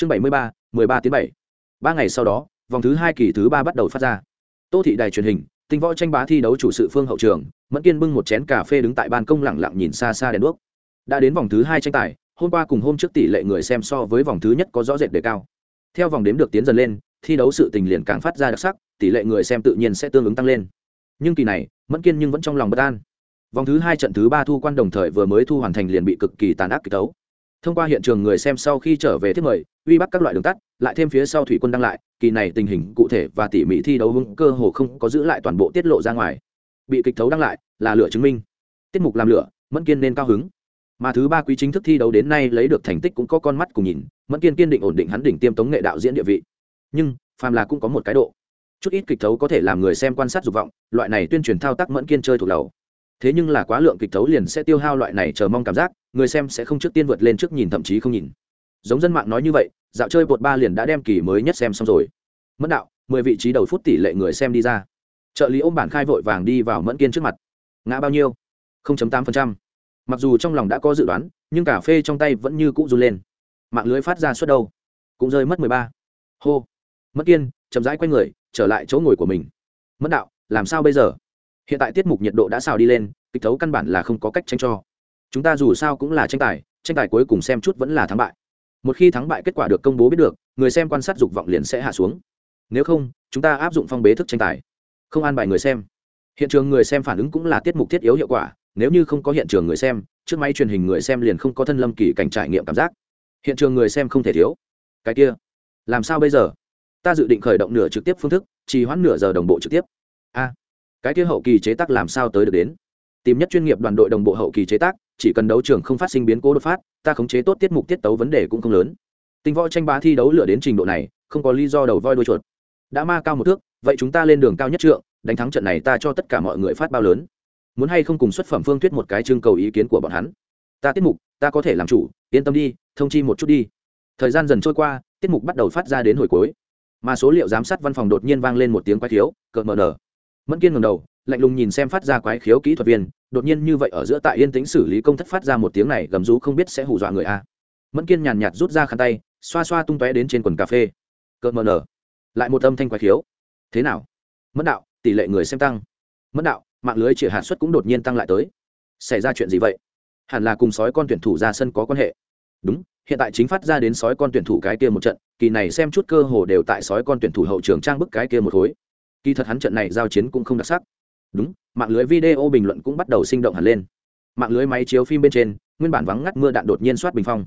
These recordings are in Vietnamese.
chương bảy mươi ba, mười ba tiếng bảy. Ba ngày sau đó, vòng thứ hai kỳ thứ ba bắt đầu phát ra. Tô thị đài truyền hình, tinh võ tranh bá thi đấu chủ sự phương hậu trường, mẫn kiên bưng một chén cà phê đứng tại ban công lẳng lặng nhìn xa xa đèn đuốc. Đã đến vòng thứ hai tranh tài, hôm qua cùng hôm trước tỷ lệ người xem so với vòng thứ nhất có rõ rệt đề cao. Theo vòng đếm được tiến dần lên, thi đấu sự tình liền càng phát ra đặc sắc, tỷ lệ người xem tự nhiên sẽ tương ứng tăng lên. Nhưng kỳ này, mẫn kiên nhưng vẫn trong lòng bất an. Vòng thứ hai trận thứ ba thu quan đồng thời vừa mới thu hoàn thành liền bị cực kỳ tàn ác kịch tấu thông qua hiện trường người xem sau khi trở về thiết mời, uy bắt các loại đường tắt, lại thêm phía sau thủy quân đăng lại, kỳ này tình hình cụ thể và tỉ mỉ thi đấu hưng cơ hồ không có giữ lại toàn bộ tiết lộ ra ngoài. Bị kịch thấu đăng lại là lửa chứng minh. Tiết mục làm lửa, mẫn kiên nên cao hứng. Mà thứ ba quý chính thức thi đấu đến nay lấy được thành tích cũng có con mắt cùng nhìn, mẫn kiên kiên định ổn định hắn đỉnh tiêm tống nghệ đạo diễn địa vị. Nhưng, phàm là cũng có một cái độ. Chút ít kịch thấu có thể làm người xem quan sát dục vọng, loại này tuyên truyền thao tác mẫn kiên chơi thuộc đầu. Thế nhưng là quá lượng kịch thấu liền sẽ tiêu hao loại này chờ mong cảm giác người xem sẽ không trước tiên vượt lên trước nhìn, thậm chí không nhìn. Giống dân mạng nói như vậy, dạo chơi bột ba liền đã đem kỳ mới nhất xem xong rồi. Mẫn đạo, mười vị trí đầu phút tỷ lệ người xem đi ra. Trợ lý ôm bản khai vội vàng đi vào mẫn kiên trước mặt. Ngã bao nhiêu? tám mặc dù trong lòng đã có dự đoán, nhưng cà phê trong tay vẫn như cũ run lên. Mạng lưới phát ra suốt đâu? Cũng rơi mất mười ba. Hô. Mất kiên, chậm rãi quay người, trở lại chỗ ngồi của mình. Mất đạo, làm sao bây giờ? Hiện tại tiết mục nhiệt độ đã xào đi lên, kịch thấu căn bản là không có cách tranh cho chúng ta dù sao cũng là tranh tài tranh tài cuối cùng xem chút vẫn là thắng bại. Một khi thắng bại kết quả được công bố biết được, người xem quan sát dục vọng liền sẽ hạ xuống. Nếu không, chúng ta áp dụng phong bế thức tranh tài. Không an bài người xem. Hiện trường người xem phản ứng cũng là tiết mục thiết yếu hiệu quả, nếu như không có hiện trường người xem, trước máy truyền hình người xem liền không có thân lâm kỳ cảnh trải nghiệm cảm giác. Hiện trường người xem không thể thiếu. Cái kia, làm sao bây giờ? Ta dự định khởi động nửa trực tiếp phương thức, trì hoãn nửa giờ đồng bộ trực tiếp. A, cái kia hậu kỳ chế tác làm sao tới được đến? Tìm nhất chuyên nghiệp đoàn đội đồng bộ hậu kỳ chế tác, chỉ cần đấu trường không phát sinh biến cố đột phát, ta khống chế tốt tiết mục tiết tấu vấn đề cũng không lớn. Tinh võ tranh bá thi đấu lửa đến trình độ này, không có lý do đầu voi đuôi chuột. Đã ma cao một thước, vậy chúng ta lên đường cao nhất trượng, đánh thắng trận này ta cho tất cả mọi người phát bao lớn. Muốn hay không cùng xuất phẩm phương thuyết một cái trưng cầu ý kiến của bọn hắn. Ta tiết mục, ta có thể làm chủ, yên tâm đi, thông chi một chút đi. Thời gian dần trôi qua, tiết mục bắt đầu phát ra đến hồi cuối. Mà số liệu giám sát văn phòng đột nhiên vang lên một tiếng quái thiếu, cợt mờ nở. Mẫn kiên ngầm đầu lạnh lùng nhìn xem phát ra quái khiếu kỹ thuật viên, đột nhiên như vậy ở giữa tại yên tĩnh xử lý công thất phát ra một tiếng này, gầm rú không biết sẽ hù dọa người a. Mẫn kiên nhàn nhạt rút ra khăn tay, xoa xoa tung tóe đến trên quần cà phê. Cợt mờ nở. Lại một âm thanh quái khiếu. Thế nào? Mẫn đạo, tỷ lệ người xem tăng. Mẫn đạo, mạng lưới chỉ hạt suất cũng đột nhiên tăng lại tới. Xảy ra chuyện gì vậy? Hẳn là cùng sói con tuyển thủ ra sân có quan hệ. Đúng, hiện tại chính phát ra đến sói con tuyển thủ cái kia một trận, kỳ này xem chút cơ hồ đều tại sói con tuyển thủ hậu trường trang bức cái kia một khối. Kỳ thật hắn trận này giao chiến cũng không đặc sắc đúng, mạng lưới video bình luận cũng bắt đầu sinh động hẳn lên. Mạng lưới máy chiếu phim bên trên, nguyên bản vắng ngắt mưa đạn đột nhiên soát bình phong.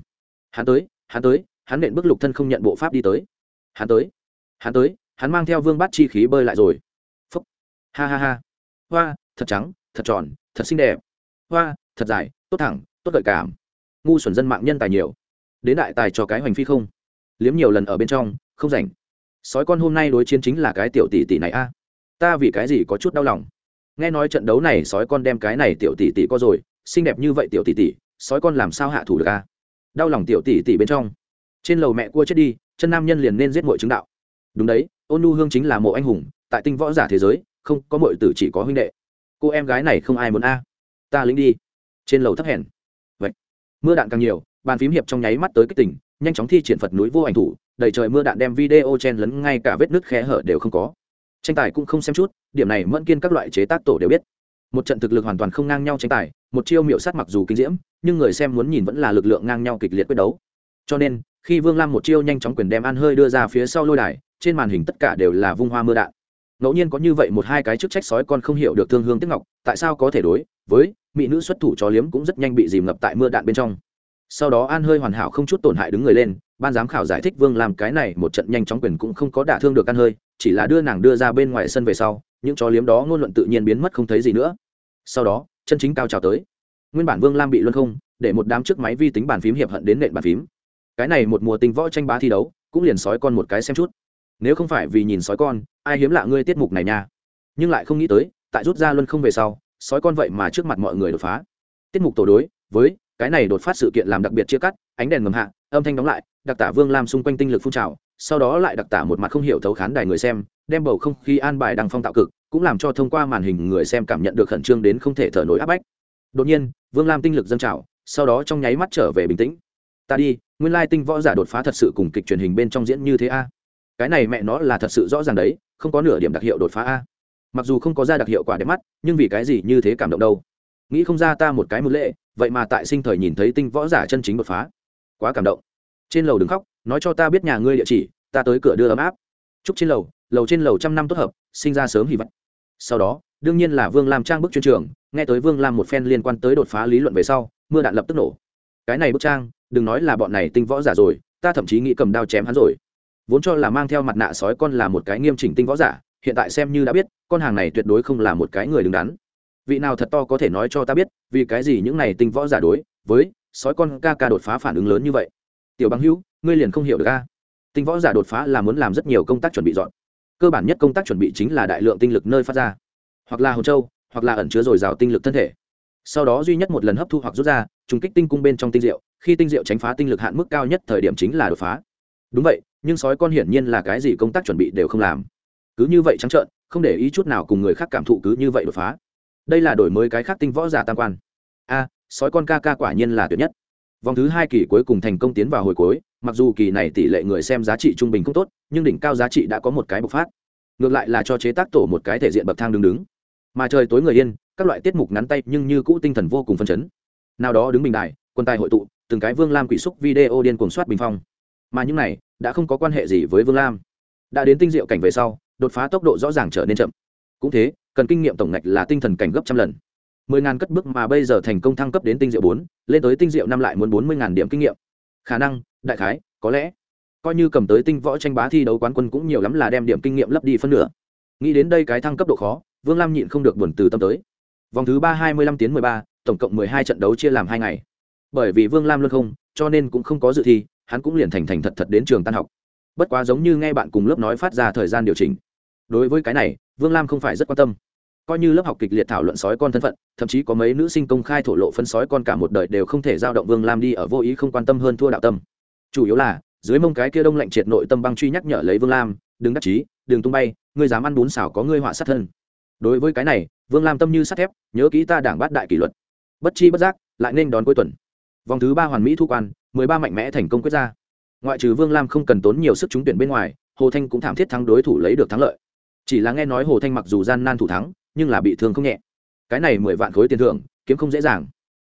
Hắn tới hắn tới, hắn nện bức lục thân không nhận bộ pháp đi tới. Hắn tới hắn tới, hắn mang theo vương bát chi khí bơi lại rồi. Phúc. Ha ha ha. Hoa, thật trắng, thật tròn, thật xinh đẹp. Hoa, thật dài, tốt thẳng, tốt gợi cảm. Ngu xuẩn dân mạng nhân tài nhiều. Đến đại tài cho cái hoành phi không. Liếm nhiều lần ở bên trong, không rảnh. Sói con hôm nay đối chiến chính là cái tiểu tỷ tỷ này a. Ta vì cái gì có chút đau lòng? Nghe nói trận đấu này sói con đem cái này tiểu tỷ tỷ có rồi, xinh đẹp như vậy tiểu tỷ tỷ, sói con làm sao hạ thủ được a đau lòng tiểu tỷ tỷ bên trong. Trên lầu mẹ cua chết đi, chân nam nhân liền nên giết mọi chứng đạo. Đúng đấy, ôn nu hương chính là mộ anh hùng, tại tinh võ giả thế giới, không có mọi tử chỉ có huynh đệ. Cô em gái này không ai muốn a. Ta lính đi. Trên lầu thấp hèn. Vậy, mưa đạn càng nhiều, bàn phím hiệp trong nháy mắt tới kích tỉnh nhanh chóng thi triển phật núi vô ảnh thủ, đầy trời mưa đạn đem video chen lấn, ngay cả vết nứt khe hở đều không có tranh tài cũng không xem chút, điểm này mẫn kiên các loại chế tác tổ đều biết. Một trận thực lực hoàn toàn không ngang nhau tranh tài, một chiêu miệu sát mặc dù kinh diễm, nhưng người xem muốn nhìn vẫn là lực lượng ngang nhau kịch liệt quyết đấu. Cho nên, khi vương lam một chiêu nhanh chóng quyền đem ăn hơi đưa ra phía sau lôi đài, trên màn hình tất cả đều là vung hoa mưa đạn. Ngẫu nhiên có như vậy một hai cái chức trách sói con không hiểu được thương hương tiếc ngọc, tại sao có thể đối với mỹ nữ xuất thủ chó liếm cũng rất nhanh bị dìm ngập tại mưa đạn bên trong. Sau đó an hơi hoàn hảo không chút tổn hại đứng người lên ban giám khảo giải thích vương làm cái này một trận nhanh chóng quyền cũng không có đả thương được ăn hơi, chỉ là đưa nàng đưa ra bên ngoài sân về sau, những chó liếm đó ngôn luận tự nhiên biến mất không thấy gì nữa. Sau đó, chân chính cao trào tới. Nguyên bản vương lam bị luân không, để một đám chiếc máy vi tính bàn phím hiệp hận đến nện bàn phím. Cái này một mùa tình võ tranh bá thi đấu, cũng liền sói con một cái xem chút. Nếu không phải vì nhìn sói con, ai hiếm lạ ngươi tiết mục này nha. Nhưng lại không nghĩ tới, tại rút ra luân không về sau, sói con vậy mà trước mặt mọi người đột phá. Tiết mục tổ đối, với cái này đột phát sự kiện làm đặc biệt chia cắt, ánh đèn ngầm hạ âm thanh đóng lại, đặc tả vương lam xung quanh tinh lực phun trào, sau đó lại đặc tả một mặt không hiểu thấu khán đài người xem, đem bầu không khí an bài đăng phong tạo cực, cũng làm cho thông qua màn hình người xem cảm nhận được khẩn trương đến không thể thở nổi áp bách. Đột nhiên, vương lam tinh lực dâng trào, sau đó trong nháy mắt trở về bình tĩnh. Ta đi, nguyên lai tinh võ giả đột phá thật sự cùng kịch truyền hình bên trong diễn như thế a. Cái này mẹ nó là thật sự rõ ràng đấy, không có nửa điểm đặc hiệu đột phá a. Mặc dù không có ra đặc hiệu quả đẹp mắt, nhưng vì cái gì như thế cảm động đâu? Nghĩ không ra ta một cái một lệ, vậy mà tại sinh thời nhìn thấy tinh võ giả chân chính đột phá quá cảm động. Trên lầu đừng khóc, nói cho ta biết nhà ngươi địa chỉ, ta tới cửa đưa ấm áp. Chúc trên lầu lầu trên lầu trăm năm tốt hợp, sinh ra sớm hy vọng sau đó, đương nhiên là vương lam trang bức chuyên trường, nghe tới vương lam một phen liên quan tới đột phá lý luận về sau, mưa đạn lập tức nổ. Cái này bức trang, đừng nói là bọn này tinh võ giả rồi, ta thậm chí nghĩ cầm đao chém hắn rồi. Vốn cho là mang theo mặt nạ sói con là một cái nghiêm chỉnh tinh võ giả, hiện tại xem như đã biết, con hàng này tuyệt đối không là một cái người đứng đắn. Vị nào thật to có thể nói cho ta biết, vì cái gì những này tinh võ giả đối với sói con ca ca đột phá phản ứng lớn như vậy. Tiểu bằng hữu, ngươi liền không hiểu được ca tinh võ giả đột phá là muốn làm rất nhiều công tác chuẩn bị dọn. Cơ bản nhất công tác chuẩn bị chính là đại lượng tinh lực nơi phát ra. Hoặc là hồn châu, hoặc là ẩn chứa dồi dào tinh lực thân thể. Sau đó duy nhất một lần hấp thu hoặc rút ra, trùng kích tinh cung bên trong tinh diệu. Khi tinh diệu tránh phá tinh lực hạn mức cao nhất thời điểm chính là đột phá. Đúng vậy, nhưng sói con hiển nhiên là cái gì công tác chuẩn bị đều không làm. Cứ như vậy trắng trợn, không để ý chút nào cùng người khác cảm thụ cứ như vậy đột phá. Đây là đổi mới cái khác tinh võ giả tam quan. A sói con ca ca quả nhiên là tuyệt nhất. Vòng thứ hai kỳ cuối cùng thành công tiến vào hồi cuối, mặc dù kỳ này tỷ lệ người xem giá trị trung bình không tốt, nhưng đỉnh cao giá trị đã có một cái bộc phát. Ngược lại là cho chế tác tổ một cái thể diện bậc thang đứng đứng. Mà trời tối người yên, các loại tiết mục ngắn tay nhưng như cũ tinh thần vô cùng phân chấn. Nào đó đứng bình đài, quân tài hội tụ, từng cái vương lam quỷ xúc video điên cuồng soát bình phong. Mà những này, đã không có quan hệ gì với vương lam. Đã đến tinh diệu cảnh về sau, đột phá tốc độ rõ ràng trở nên chậm. Cũng thế, cần kinh nghiệm tổng ngạch là tinh thần cảnh gấp trăm lần mười ngàn cất bước mà bây giờ thành công thăng cấp đến tinh diệu bốn, lên tới tinh diệu năm lại muốn bốn mươi ngàn điểm kinh nghiệm. Khả năng, đại khái, có lẽ. Coi như cầm tới tinh võ tranh bá thi đấu quán quân cũng nhiều lắm là đem điểm kinh nghiệm lấp đi phân nửa. Nghĩ đến đây cái thăng cấp độ khó, vương lam nhịn không được buồn từ tâm tới. Vòng thứ ba hai mươi lăm tiến mười ba, tổng cộng mười hai trận đấu chia làm hai ngày. Bởi vì vương lam luôn không, cho nên cũng không có dự thi, hắn cũng liền thành thành thật thật đến trường tan học. Bất quá giống như nghe bạn cùng lớp nói phát ra thời gian điều chỉnh. Đối với cái này, vương lam không phải rất quan tâm coi như lớp học kịch liệt thảo luận sói con thân phận, thậm chí có mấy nữ sinh công khai thổ lộ phân sói con cả một đời đều không thể giao động vương lam đi ở vô ý không quan tâm hơn thua đạo tâm. Chủ yếu là, dưới mông cái kia đông lạnh triệt nội tâm băng truy nhắc nhở lấy vương lam, đừng đắc chí, đừng tung bay, ngươi dám ăn bún xào có ngươi họa sát thân. Đối với cái này, vương lam tâm như sắt thép, nhớ kỹ ta đảng bát đại kỷ luật. Bất chi bất giác, lại nên đón cuối tuần. Vòng thứ ba hoàn mỹ thu quan, mười ba mạnh mẽ thành công quyết ra. Ngoại trừ vương lam không cần tốn nhiều sức trúng tuyển bên ngoài, hồ thanh cũng thảm thiết thắng đối thủ lấy được thắng lợi. Chỉ là nghe nói hồ thanh mặc dù gian nan thủ thắng nhưng là bị thương không nhẹ. Cái này mười vạn khối tiền thưởng, kiếm không dễ dàng.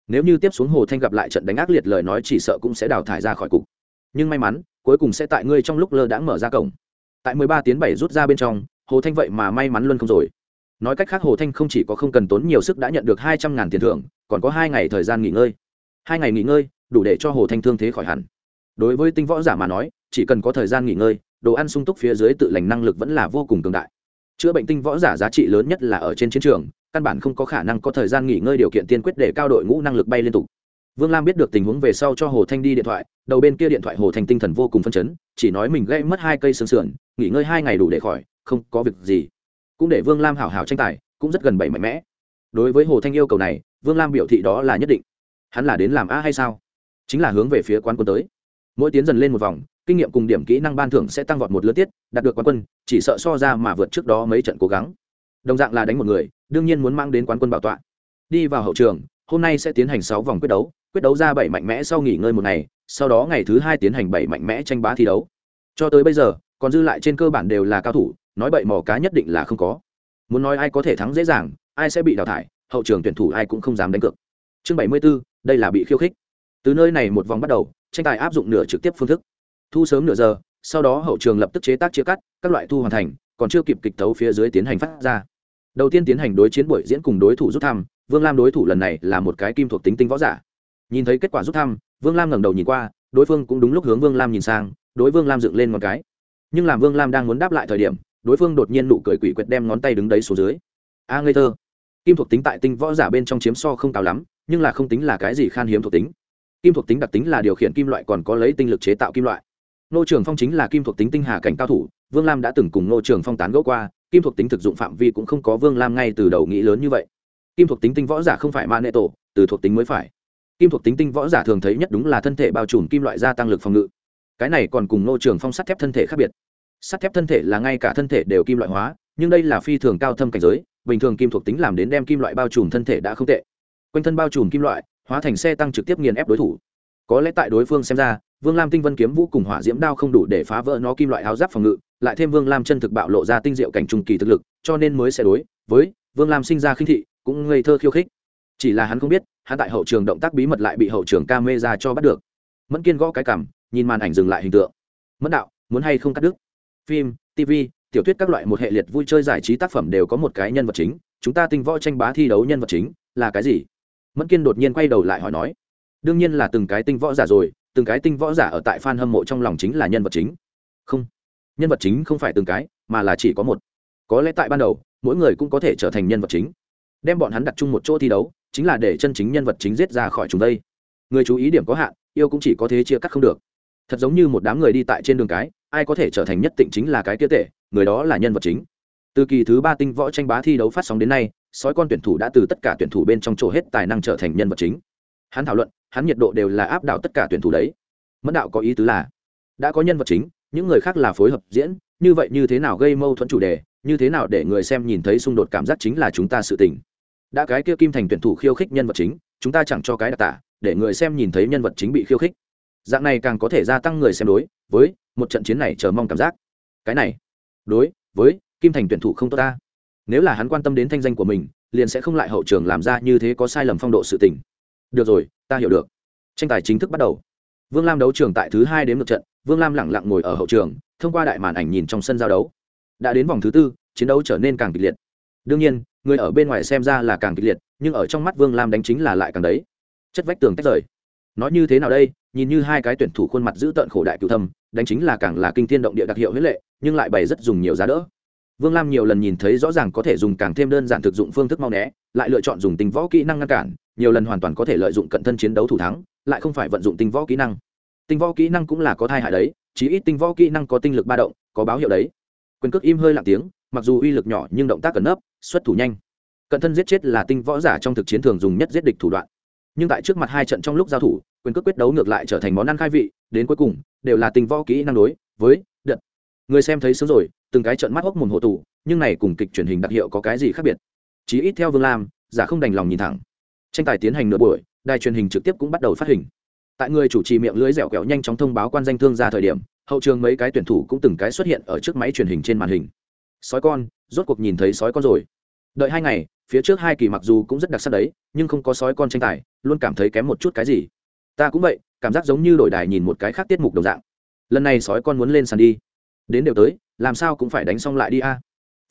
Nếu như tiếp xuống hồ thanh gặp lại trận đánh ác liệt lời nói chỉ sợ cũng sẽ đào thải ra khỏi cục. Nhưng may mắn, cuối cùng sẽ tại ngươi trong lúc lơ đãng mở ra cổng. Tại mười ba tiến bảy rút ra bên trong, hồ thanh vậy mà may mắn luôn không rồi. Nói cách khác hồ thanh không chỉ có không cần tốn nhiều sức đã nhận được hai trăm ngàn tiền thưởng, còn có hai ngày thời gian nghỉ ngơi. Hai ngày nghỉ ngơi, đủ để cho hồ thanh thương thế khỏi hẳn. Đối với tinh võ giả mà nói, chỉ cần có thời gian nghỉ ngơi, đồ ăn sung túc phía dưới tự lành năng lực vẫn là vô cùng cường đại chữa bệnh tinh võ giả giá trị lớn nhất là ở trên chiến trường, căn bản không có khả năng có thời gian nghỉ ngơi điều kiện tiên quyết để cao đội ngũ năng lực bay liên tục. Vương lam biết được tình huống về sau cho hồ thanh đi điện thoại, đầu bên kia điện thoại hồ thanh tinh thần vô cùng phân chấn, chỉ nói mình gây mất hai cây xương sườn, nghỉ ngơi hai ngày đủ để khỏi, không có việc gì. Cũng để vương lam hảo hảo tranh tài, cũng rất gần bảy mạnh mẽ. Đối với hồ thanh yêu cầu này, vương lam biểu thị đó là nhất định. Hắn là đến làm a hay sao? Chính là hướng về phía quán quân tới. Mỗi tiến dần lên một vòng kinh nghiệm cùng điểm kỹ năng ban thưởng sẽ tăng vọt một lứa tiết đạt được quán quân chỉ sợ so ra mà vượt trước đó mấy trận cố gắng. Đồng dạng là đánh một người đương nhiên muốn mang đến quán quân bảo tọa. Đi vào hậu trường hôm nay sẽ tiến hành sáu vòng quyết đấu quyết đấu ra bảy mạnh mẽ sau nghỉ ngơi một ngày sau đó ngày thứ hai tiến hành bảy mạnh mẽ tranh bá thi đấu. Cho tới bây giờ còn dư lại trên cơ bản đều là cao thủ nói bậy mỏ cá nhất định là không có. Muốn nói ai có thể thắng dễ dàng ai sẽ bị đào thải hậu trường tuyển thủ ai cũng không dám đánh cược. Chương bảy mươi 74, đây là bị khiêu khích. Từ nơi này một vòng bắt đầu tranh tài áp dụng nửa trực tiếp phương thức thu sớm nửa giờ, sau đó hậu trường lập tức chế tác chia cắt, các loại thu hoàn thành, còn chưa kịp kịch tấu phía dưới tiến hành phát ra. Đầu tiên tiến hành đối chiến buổi diễn cùng đối thủ rút thăm, vương lam đối thủ lần này là một cái kim thuộc tính tinh võ giả. Nhìn thấy kết quả rút thăm, vương lam ngẩng đầu nhìn qua, đối phương cũng đúng lúc hướng vương lam nhìn sang, đối vương lam dựng lên một cái. Nhưng làm vương lam đang muốn đáp lại thời điểm, đối phương đột nhiên nụ cười quỷ quyệt đem ngón tay đứng đấy xuống dưới. A ngây thơ. Kim thuộc tính tại tinh võ giả bên trong chiếm so không cao lắm, nhưng là không tính là cái gì khan hiếm thuộc tính. Kim thuộc tính đặc tính là điều khiển kim loại còn có lấy tinh lực chế tạo kim loại nô trường phong chính là kim thuộc tính tinh hà cảnh cao thủ, vương lam đã từng cùng nô trường phong tán gẫu qua, kim thuộc tính thực dụng phạm vi cũng không có vương lam ngay từ đầu nghĩ lớn như vậy. Kim thuộc tính tinh võ giả không phải ma nệ tổ, từ thuộc tính mới phải. Kim thuộc tính tinh võ giả thường thấy nhất đúng là thân thể bao trùm kim loại gia tăng lực phòng ngự. Cái này còn cùng nô trường phong sắt thép thân thể khác biệt. Sắt thép thân thể là ngay cả thân thể đều kim loại hóa, nhưng đây là phi thường cao thâm cảnh giới, bình thường kim thuộc tính làm đến đem kim loại bao trùm thân thể đã không tệ. Quanh thân bao trùm kim loại, hóa thành xe tăng trực tiếp nghiền ép đối thủ. Có lẽ tại đối phương xem ra vương lam tinh vân kiếm vũ cùng hỏa diễm đao không đủ để phá vỡ nó kim loại áo giáp phòng ngự, lại thêm vương lam chân thực bạo lộ ra tinh diệu cảnh trung kỳ thực lực, cho nên mới sẽ đối với vương lam sinh ra khinh thị, cũng ngây thơ khiêu khích. Chỉ là hắn không biết, hắn tại hậu trường động tác bí mật lại bị hậu trường ca mê ra cho bắt được. Mẫn kiên gõ cái cảm nhìn màn ảnh dừng lại hình tượng. Mẫn đạo, muốn hay không cắt đứt? Phim tv tiểu thuyết các loại một hệ liệt vui chơi giải trí tác phẩm đều có một cái nhân vật chính, chúng ta tinh võ tranh bá thi đấu nhân vật chính là cái gì? Mẫn kiên đột nhiên quay đầu lại hỏi nói. Đương nhiên là từng cái tinh võ giả rồi từng cái tinh võ giả ở tại fan hâm mộ trong lòng chính là nhân vật chính. Không, nhân vật chính không phải từng cái, mà là chỉ có một. Có lẽ tại ban đầu, mỗi người cũng có thể trở thành nhân vật chính. Đem bọn hắn đặt chung một chỗ thi đấu, chính là để chân chính nhân vật chính giết ra khỏi chúng đây. Người chú ý điểm có hạn, yêu cũng chỉ có thế chia cắt không được. Thật giống như một đám người đi tại trên đường cái, ai có thể trở thành nhất tịnh chính là cái kia tệ, người đó là nhân vật chính. Từ kỳ thứ ba tinh võ tranh bá thi đấu phát sóng đến nay, sói con tuyển thủ đã từ tất cả tuyển thủ bên trong chỗ hết tài năng trở thành nhân vật chính. Hắn thảo luận hắn nhiệt độ đều là áp đảo tất cả tuyển thủ đấy. Mẫn đạo có ý tứ là, đã có nhân vật chính, những người khác là phối hợp diễn, như vậy như thế nào gây mâu thuẫn chủ đề, như thế nào để người xem nhìn thấy xung đột cảm giác chính là chúng ta sự tình. Đã cái kia kim thành tuyển thủ khiêu khích nhân vật chính, chúng ta chẳng cho cái đặc tả, để người xem nhìn thấy nhân vật chính bị khiêu khích. Dạng này càng có thể gia tăng người xem đối với một trận chiến này chờ mong cảm giác. Cái này, đối với kim thành tuyển thủ không tốt ta. Nếu là hắn quan tâm đến thanh danh của mình, liền sẽ không lại hậu trường làm ra như thế có sai lầm phong độ sự tình được rồi, ta hiểu được. Tranh tài chính thức bắt đầu. Vương lam đấu trường tại thứ hai đến một trận, vương lam lẳng lặng ngồi ở hậu trường, thông qua đại màn ảnh nhìn trong sân giao đấu. Đã đến vòng thứ tư, chiến đấu trở nên càng kịch liệt. Đương nhiên, người ở bên ngoài xem ra là càng kịch liệt, nhưng ở trong mắt vương lam đánh chính là lại càng đấy. Chất vách tường tách rời. Nói như thế nào đây, nhìn như hai cái tuyển thủ khuôn mặt giữ tợn khổ đại cựu thâm, đánh chính là càng là kinh thiên động địa đặc hiệu huế lệ, nhưng lại bày rất dùng nhiều giá đỡ. Vương lam nhiều lần nhìn thấy rõ ràng có thể dùng càng thêm đơn giản thực dụng phương thức mau né, lại lựa chọn dùng tình võ kỹ năng ngăn cản nhiều lần hoàn toàn có thể lợi dụng cận thân chiến đấu thủ thắng, lại không phải vận dụng tinh võ kỹ năng. Tinh võ kỹ năng cũng là có thai hại đấy, chí ít tinh võ kỹ năng có tinh lực ba động, có báo hiệu đấy. Quyền cước im hơi lặng tiếng, mặc dù uy lực nhỏ nhưng động tác cẩn nấp, xuất thủ nhanh. Cận thân giết chết là tinh võ giả trong thực chiến thường dùng nhất giết địch thủ đoạn. Nhưng tại trước mặt hai trận trong lúc giao thủ, quyền cước quyết đấu ngược lại trở thành món ăn khai vị, đến cuối cùng, đều là tinh võ kỹ năng đối với đợt. Người xem thấy sớm rồi, từng cái trận mắt hốc mồm hổ tù, nhưng này cùng kịch truyền hình đặc hiệu có cái gì khác biệt? Chí ít theo vương lam, giả không đành lòng nhìn thẳng tranh tài tiến hành nửa buổi, đài truyền hình trực tiếp cũng bắt đầu phát hình. Tại người chủ trì miệng lưới dẻo kẹo nhanh chóng thông báo quan danh thương ra thời điểm, hậu trường mấy cái tuyển thủ cũng từng cái xuất hiện ở trước máy truyền hình trên màn hình. Sói con, rốt cuộc nhìn thấy sói con rồi. Đợi hai ngày, phía trước hai kỳ mặc dù cũng rất đặc sắc đấy, nhưng không có sói con tranh tài, luôn cảm thấy kém một chút cái gì. Ta cũng vậy, cảm giác giống như đổi đài nhìn một cái khác tiết mục đồng dạng. Lần này sói con muốn lên sàn đi. Đến đều tới, làm sao cũng phải đánh xong lại đi a.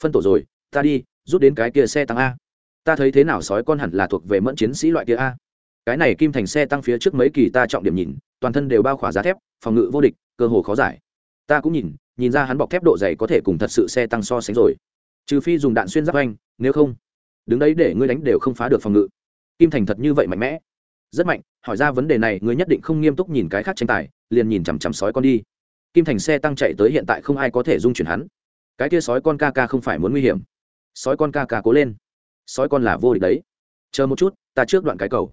Phân tổ rồi, ta đi, rút đến cái kia xe tăng a ta thấy thế nào sói con hẳn là thuộc về mẫn chiến sĩ loại kia a? Cái này kim thành xe tăng phía trước mấy kỳ ta trọng điểm nhìn, toàn thân đều bao khỏa giá thép, phòng ngự vô địch, cơ hồ khó giải. Ta cũng nhìn nhìn ra hắn bọc thép độ dày có thể cùng thật sự xe tăng so sánh rồi. Trừ phi dùng đạn xuyên giáp anh nếu không, đứng đấy để ngươi đánh đều không phá được phòng ngự. Kim thành thật như vậy mạnh mẽ. Rất mạnh, hỏi ra vấn đề này, ngươi nhất định không nghiêm túc nhìn cái khác tranh tài, liền nhìn chằm chằm sói con đi. Kim thành xe tăng chạy tới hiện tại không ai có thể dung chuyển hắn. Cái kia sói con ca ca không phải muốn nguy hiểm. Sói con ca ca cố lên sói con là vô địch đấy. Chờ một chút, ta trước đoạn cái cầu.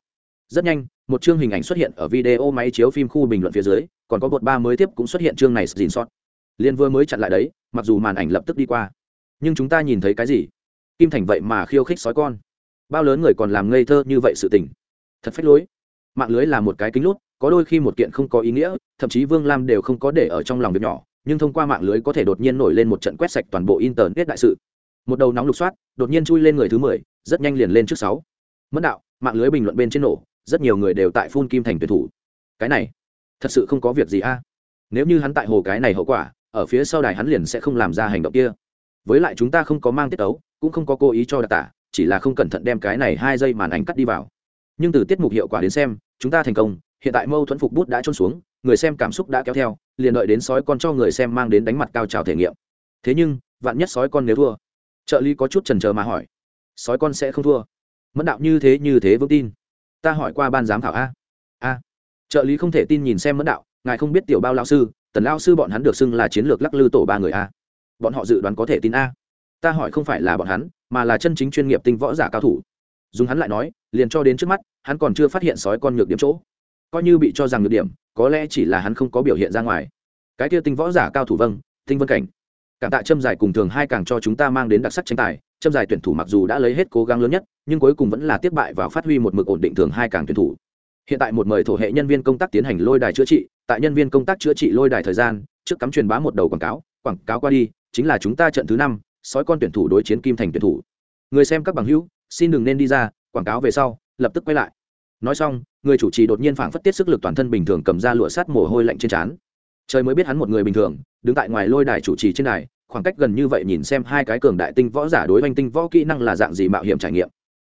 Rất nhanh, một chương hình ảnh xuất hiện ở video máy chiếu phim khu bình luận phía dưới, còn có bột ba mới tiếp cũng xuất hiện chương này dìn sót. Liên vừa mới chặn lại đấy, mặc dù màn ảnh lập tức đi qua, nhưng chúng ta nhìn thấy cái gì? Kim thành vậy mà khiêu khích sói con. Bao lớn người còn làm ngây thơ như vậy sự tình. Thật phách lối. Mạng lưới là một cái kính lút, có đôi khi một kiện không có ý nghĩa, thậm chí vương lam đều không có để ở trong lòng việc nhỏ, nhưng thông qua mạng lưới có thể đột nhiên nổi lên một trận quét sạch toàn bộ internet đại sự một đầu nóng lục soát, đột nhiên chui lên người thứ mười, rất nhanh liền lên trước sáu. Mất đạo, mạng lưới bình luận bên trên nổ, rất nhiều người đều tại phun kim thành tuyển thủ. Cái này, thật sự không có việc gì a. Nếu như hắn tại hồ cái này hậu quả, ở phía sau đài hắn liền sẽ không làm ra hành động kia. Với lại chúng ta không có mang tiết ấu cũng không có cố ý cho đặc tả, chỉ là không cẩn thận đem cái này hai giây màn ảnh cắt đi vào. Nhưng từ tiết mục hiệu quả đến xem, chúng ta thành công, hiện tại mâu thuẫn phục bút đã trôn xuống, người xem cảm xúc đã kéo theo, liền đợi đến sói con cho người xem mang đến đánh mặt cao trào thể nghiệm. Thế nhưng, vạn nhất sói con nếu thua trợ lý có chút trần trờ mà hỏi. Sói con sẽ không thua. Mẫn đạo như thế như thế vững tin. Ta hỏi qua ban giám khảo a. A. Trợ lý không thể tin nhìn xem mẫn đạo, ngài không biết tiểu bao lao sư, tần lao sư bọn hắn được xưng là chiến lược lắc lư tổ ba người a. Bọn họ dự đoán có thể tin a. Ta hỏi không phải là bọn hắn, mà là chân chính chuyên nghiệp tinh võ giả cao thủ. Dùng hắn lại nói, liền cho đến trước mắt, hắn còn chưa phát hiện sói con nhược điểm chỗ. Coi như bị cho rằng nhược điểm, có lẽ chỉ là hắn không có biểu hiện ra ngoài. Cái kia tinh võ giả cao thủ vâng tinh vân cảnh cảm tạ châm giải cùng thường hai càng cho chúng ta mang đến đặc sắc tranh tài. Châm giải tuyển thủ mặc dù đã lấy hết cố gắng lớn nhất, nhưng cuối cùng vẫn là tiếp bại và phát huy một mực ổn định thường hai càng tuyển thủ. Hiện tại một mời thổ hệ nhân viên công tác tiến hành lôi đài chữa trị. Tại nhân viên công tác chữa trị lôi đài thời gian, trước cắm truyền bá một đầu quảng cáo. Quảng cáo qua đi, chính là chúng ta trận thứ năm, sói con tuyển thủ đối chiến kim thành tuyển thủ. Người xem các bằng hữu, xin đừng nên đi ra, quảng cáo về sau, lập tức quay lại. Nói xong, người chủ trì đột nhiên phảng phất tiết sức lực toàn thân bình thường cầm ra lụa sắt mồ hôi lạnh trên trán. Trời mới biết hắn một người bình thường, đứng tại ngoài lôi đài chủ trì trên đài khoảng cách gần như vậy nhìn xem hai cái cường đại tinh võ giả đối oanh tinh võ kỹ năng là dạng gì mạo hiểm trải nghiệm.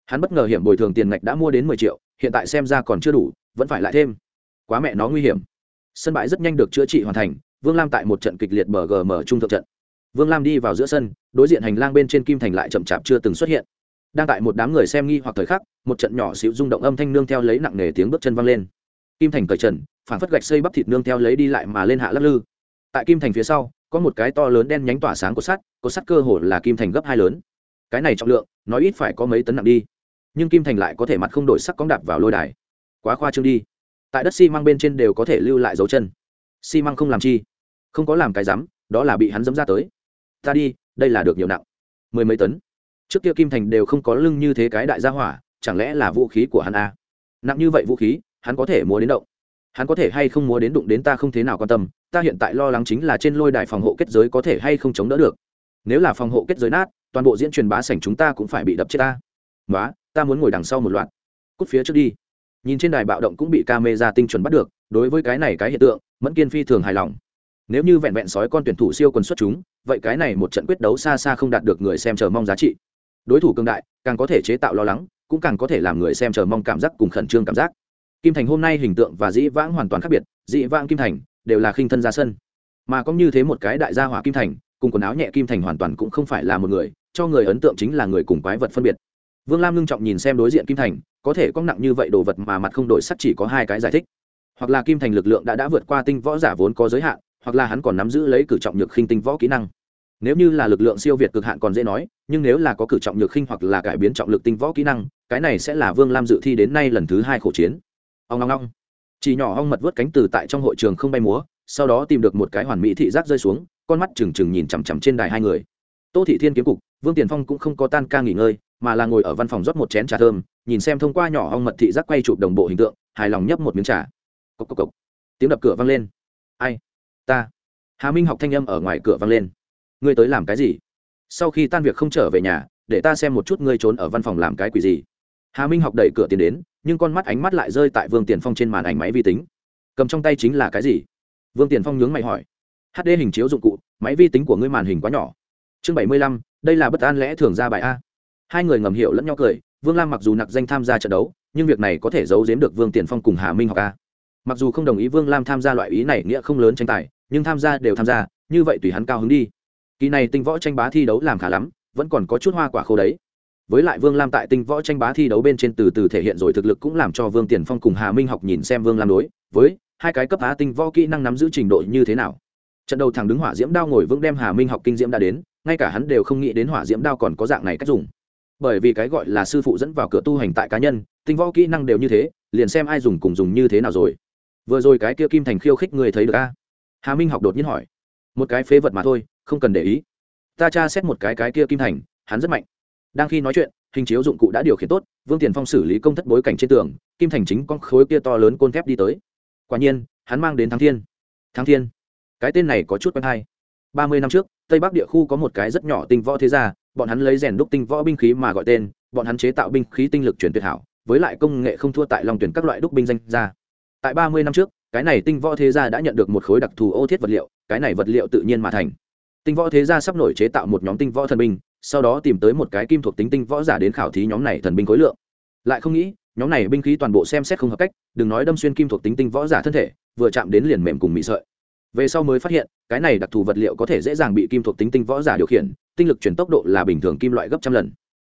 Hắn bất ngờ hiểm bồi thường tiền ngạch đã mua đến mười triệu, hiện tại xem ra còn chưa đủ, vẫn phải lại thêm. Quá mẹ nó nguy hiểm. Sân bãi rất nhanh được chữa trị hoàn thành, vương lam tại một trận kịch liệt bờ gm trung thượng trận. Vương lam đi vào giữa sân, đối diện hành lang bên trên kim thành lại chậm chạp chưa từng xuất hiện. Đang tại một đám người xem nghi hoặc thời khắc, một trận nhỏ xíu rung động âm thanh nương theo lấy nặng nề tiếng bước chân văng lên. Kim thành cởi trần phản phất gạch xây bắp thịt nương theo lấy đi lại mà lên hạ lắc lư. Tại kim thành phía sau có một cái to lớn đen nhánh tỏa sáng của sắt có sắt cơ hồ là kim thành gấp hai lớn. Cái này trọng lượng, nói ít phải có mấy tấn nặng đi, nhưng kim thành lại có thể mặt không đổi sắc cóng đạp vào lôi đài. Quá khoa trương đi. Tại đất xi măng bên trên đều có thể lưu lại dấu chân. Xi măng không làm chi, không có làm cái rắm, đó là bị hắn dẫm ra tới. Ta đi, đây là được nhiều nặng, mười mấy tấn. Trước kia kim thành đều không có lưng như thế cái đại gia hỏa, chẳng lẽ là vũ khí của hắn a à? nặng như vậy vũ khí, hắn có thể múa đến động hắn có thể hay không múa đến đụng đến ta không thế nào quan tâm, ta hiện tại lo lắng chính là trên lôi đài phòng hộ kết giới có thể hay không chống đỡ được. Nếu là phòng hộ kết giới nát, toàn bộ diễn truyền bá sảnh chúng ta cũng phải bị đập chết ta. Nói ta muốn ngồi đằng sau một loạt. Cút phía trước đi. Nhìn trên đài bạo động cũng bị camera tinh chuẩn bắt được, đối với cái này cái hiện tượng, mẫn kiên phi thường hài lòng. Nếu như vẹn vẹn sói con tuyển thủ siêu quần xuất chúng, vậy cái này một trận quyết đấu xa xa không đạt được người xem chờ mong giá trị. Đối thủ cường đại, càng có thể chế tạo lo lắng, cũng càng có thể làm người xem chờ mong cảm giác cùng khẩn trương cảm giác kim thành hôm nay hình tượng và dĩ vãng hoàn toàn khác biệt, dĩ vãng kim thành, đều là khinh thân ra sân. Mà có như thế một cái đại gia hỏa kim thành, cùng quần áo nhẹ kim thành hoàn toàn cũng không phải là một người, cho người ấn tượng chính là người cùng quái vật phân biệt. Vương lam ngưng trọng nhìn xem đối diện kim thành, có thể có nặng như vậy đồ vật mà mặt không đổi sắc chỉ có hai cái giải thích. Hoặc là kim thành lực lượng đã đã vượt qua tinh võ giả vốn có giới hạn, hoặc là hắn còn nắm giữ lấy cử trọng nhược khinh tinh võ kỹ năng. Nếu như là lực lượng siêu việt cực hạn còn dễ nói, nhưng nếu là có cử trọng nhược khinh hoặc là cải biến trọng lực tinh võ kỹ năng, cái này sẽ là vương lam dự thi đến nay lần thứ hai khổ chiến ông long long chỉ nhỏ ong mật vớt cánh từ tại trong hội trường không bay múa, sau đó tìm được một cái hoàn mỹ thị giác rơi xuống, con mắt trừng trừng nhìn chằm chằm trên đài hai người. Tô thị thiên kiếm cục, vương tiền phong cũng không có tan ca nghỉ ngơi, mà là ngồi ở văn phòng rót một chén trà thơm, nhìn xem thông qua nhỏ ong mật thị giác quay chụp đồng bộ hình tượng, hài lòng nhấp một miếng trà. Cốc cốc cốc. tiếng đập cửa vang lên. Ai? Ta. Hà minh học thanh âm ở ngoài cửa vang lên. Ngươi tới làm cái gì? Sau khi tan việc không trở về nhà, để ta xem một chút ngươi trốn ở văn phòng làm cái quỷ gì. Hà minh học đẩy cửa tiến đến nhưng con mắt ánh mắt lại rơi tại vương tiền phong trên màn ảnh máy vi tính. Cầm trong tay chính là cái gì? Vương tiền phong nhướng mày hỏi. Hd hình chiếu dụng cụ, máy vi tính của ngươi màn hình quá nhỏ. Chương bảy mươi lăm, đây là bất an lẽ thường ra bài a. Hai người ngầm hiểu lẫn nhau cười, vương lam mặc dù nặc danh tham gia trận đấu, nhưng việc này có thể giấu giếm được vương tiền phong cùng hà minh học a. Mặc dù không đồng ý vương lam tham gia loại ý này nghĩa không lớn tranh tài, nhưng tham gia đều tham gia, như vậy tùy hắn cao hứng đi. Kỳ này tinh võ tranh bá thi đấu làm khá lắm, vẫn còn có chút hoa quả khô đấy với lại vương lam tại tinh võ tranh bá thi đấu bên trên từ từ thể hiện rồi thực lực cũng làm cho vương tiền phong cùng hà minh học nhìn xem vương lam đối, với hai cái cấp á tinh võ kỹ năng nắm giữ trình độ như thế nào. Trận đầu thẳng đứng hỏa diễm đao ngồi vững đem hà minh học kinh diễm đã đến, ngay cả hắn đều không nghĩ đến hỏa diễm đao còn có dạng này cách dùng. Bởi vì cái gọi là sư phụ dẫn vào cửa tu hành tại cá nhân, tinh võ kỹ năng đều như thế, liền xem ai dùng cùng dùng như thế nào rồi. Vừa rồi cái kia kim thành khiêu khích người thấy được a? Hà minh học đột nhiên hỏi. Một cái phế vật mà thôi, không cần để ý. Ta tra xét một cái cái kia kim thành, hắn rất mạnh đang khi nói chuyện, hình chiếu dụng cụ đã điều khiển tốt, vương tiền phong xử lý công thất bối cảnh trên tường, kim thành chính con khối kia to lớn côn thép đi tới. Quả nhiên, hắn mang đến thắng thiên. Thắng thiên. Cái tên này có chút quen hay. Ba mươi năm trước, tây bắc địa khu có một cái rất nhỏ tinh võ thế gia, bọn hắn lấy rèn đúc tinh võ binh khí mà gọi tên, bọn hắn chế tạo binh khí tinh lực chuyển tuyệt hảo, với lại công nghệ không thua tại lòng tuyển các loại đúc binh danh ra tại ba mươi năm trước, cái này tinh võ thế gia đã nhận được một khối đặc thù ô thiết vật liệu, cái này vật liệu tự nhiên mà thành. Tinh võ thế gia sắp nổi chế tạo một nhóm tinh võ thần binh sau đó tìm tới một cái kim thuộc tính tinh võ giả đến khảo thí nhóm này thần binh khối lượng. Lại không nghĩ, nhóm này binh khí toàn bộ xem xét không hợp cách, đừng nói đâm xuyên kim thuộc tính tinh võ giả thân thể, vừa chạm đến liền mềm cùng mị sợi. Về sau mới phát hiện, cái này đặc thù vật liệu có thể dễ dàng bị kim thuộc tính tinh võ giả điều khiển, tinh lực chuyển tốc độ là bình thường kim loại gấp trăm lần.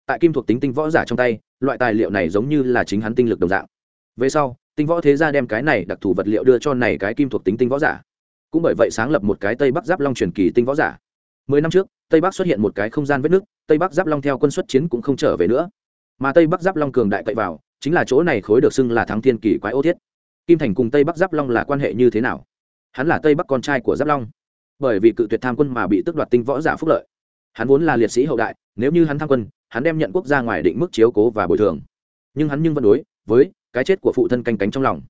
Tại kim thuộc tính tinh võ giả trong tay, loại tài liệu này giống như là chính hắn tinh lực đồng dạng. Về sau, tinh võ thế gia đem cái này đặc thù vật liệu đưa cho này cái kim thuộc tính tinh võ giả. Cũng bởi vậy sáng lập một cái tây bắc giáp long truyền kỳ tinh võ giả mười năm trước, tây bắc xuất hiện một cái không gian vết nước tây bắc giáp long theo quân xuất chiến cũng không trở về nữa. Mà tây bắc giáp long cường đại cậy vào, chính là chỗ này khối được xưng là thắng thiên kỳ quái ô thiết. Kim thành cùng tây bắc giáp long là quan hệ như thế nào? Hắn là tây bắc con trai của giáp long. Bởi vì cự tuyệt tham quân mà bị tước đoạt tinh võ giả phúc lợi. Hắn vốn là liệt sĩ hậu đại, nếu như hắn tham quân, hắn đem nhận quốc gia ngoài định mức chiếu cố và bồi thường. Nhưng hắn nhưng vẫn đối với cái chết của phụ thân canh cánh trong lòng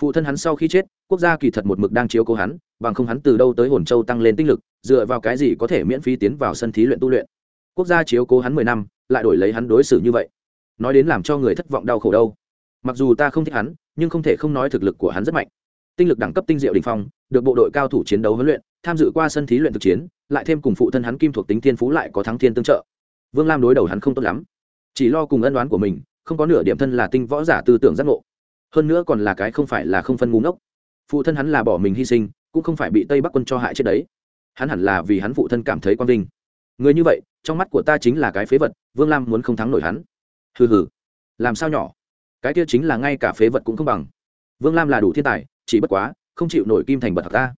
phụ thân hắn sau khi chết, quốc gia kỳ thật một mực đang chiếu cố hắn, bằng không hắn từ đâu tới hồn châu tăng lên tinh lực, dựa vào cái gì có thể miễn phí tiến vào sân thí luyện tu luyện. Quốc gia chiếu cố hắn mười năm, lại đổi lấy hắn đối xử như vậy. Nói đến làm cho người thất vọng đau khổ đâu. Mặc dù ta không thích hắn, nhưng không thể không nói thực lực của hắn rất mạnh. Tinh lực đẳng cấp tinh diệu đình phong, được bộ đội cao thủ chiến đấu huấn luyện, tham dự qua sân thí luyện thực chiến, lại thêm cùng phụ thân hắn kim thuộc tính thiên phú lại có thắng thiên tương trợ. Vương lam đối đầu hắn không tốt lắm. Chỉ lo cùng ân đoán của mình, không có nửa điểm thân là tinh võ giả tư tưởng giác ngộ hơn nữa còn là cái không phải là không phân ngu ngốc. Phụ thân hắn là bỏ mình hy sinh, cũng không phải bị tây bắc quân cho hại chết đấy. Hắn hẳn là vì hắn phụ thân cảm thấy quang vinh. Người như vậy, trong mắt của ta chính là cái phế vật, vương lam muốn không thắng nổi hắn. Hừ hừ. Làm sao nhỏ? Cái kia chính là ngay cả phế vật cũng không bằng. Vương lam là đủ thiên tài, chỉ bất quá, không chịu nổi kim thành bật thật ta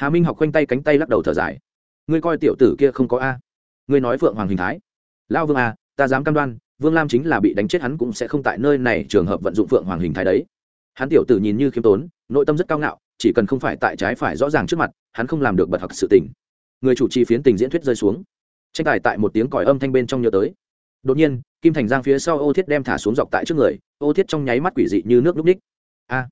hà minh học khoanh tay cánh tay lắc đầu thở dài. Ngươi coi tiểu tử kia không có a. Ngươi nói phượng hoàng hình thái. Lao vương a, ta dám cam đoan, vương lam chính là bị đánh chết hắn cũng sẽ không tại nơi này trường hợp vận dụng phượng hoàng hình thái đấy hắn tiểu tử nhìn như khiêm tốn, nội tâm rất cao ngạo, chỉ cần không phải tại trái phải rõ ràng trước mặt, hắn không làm được bật học sự tình. Người chủ trì phiến tình diễn thuyết rơi xuống. Tranh tài tại một tiếng còi âm thanh bên trong nhớ tới. Đột nhiên, kim thành giang phía sau ô thiết đem thả xuống dọc tại trước người, ô thiết trong nháy mắt quỷ dị như nước núp ních a!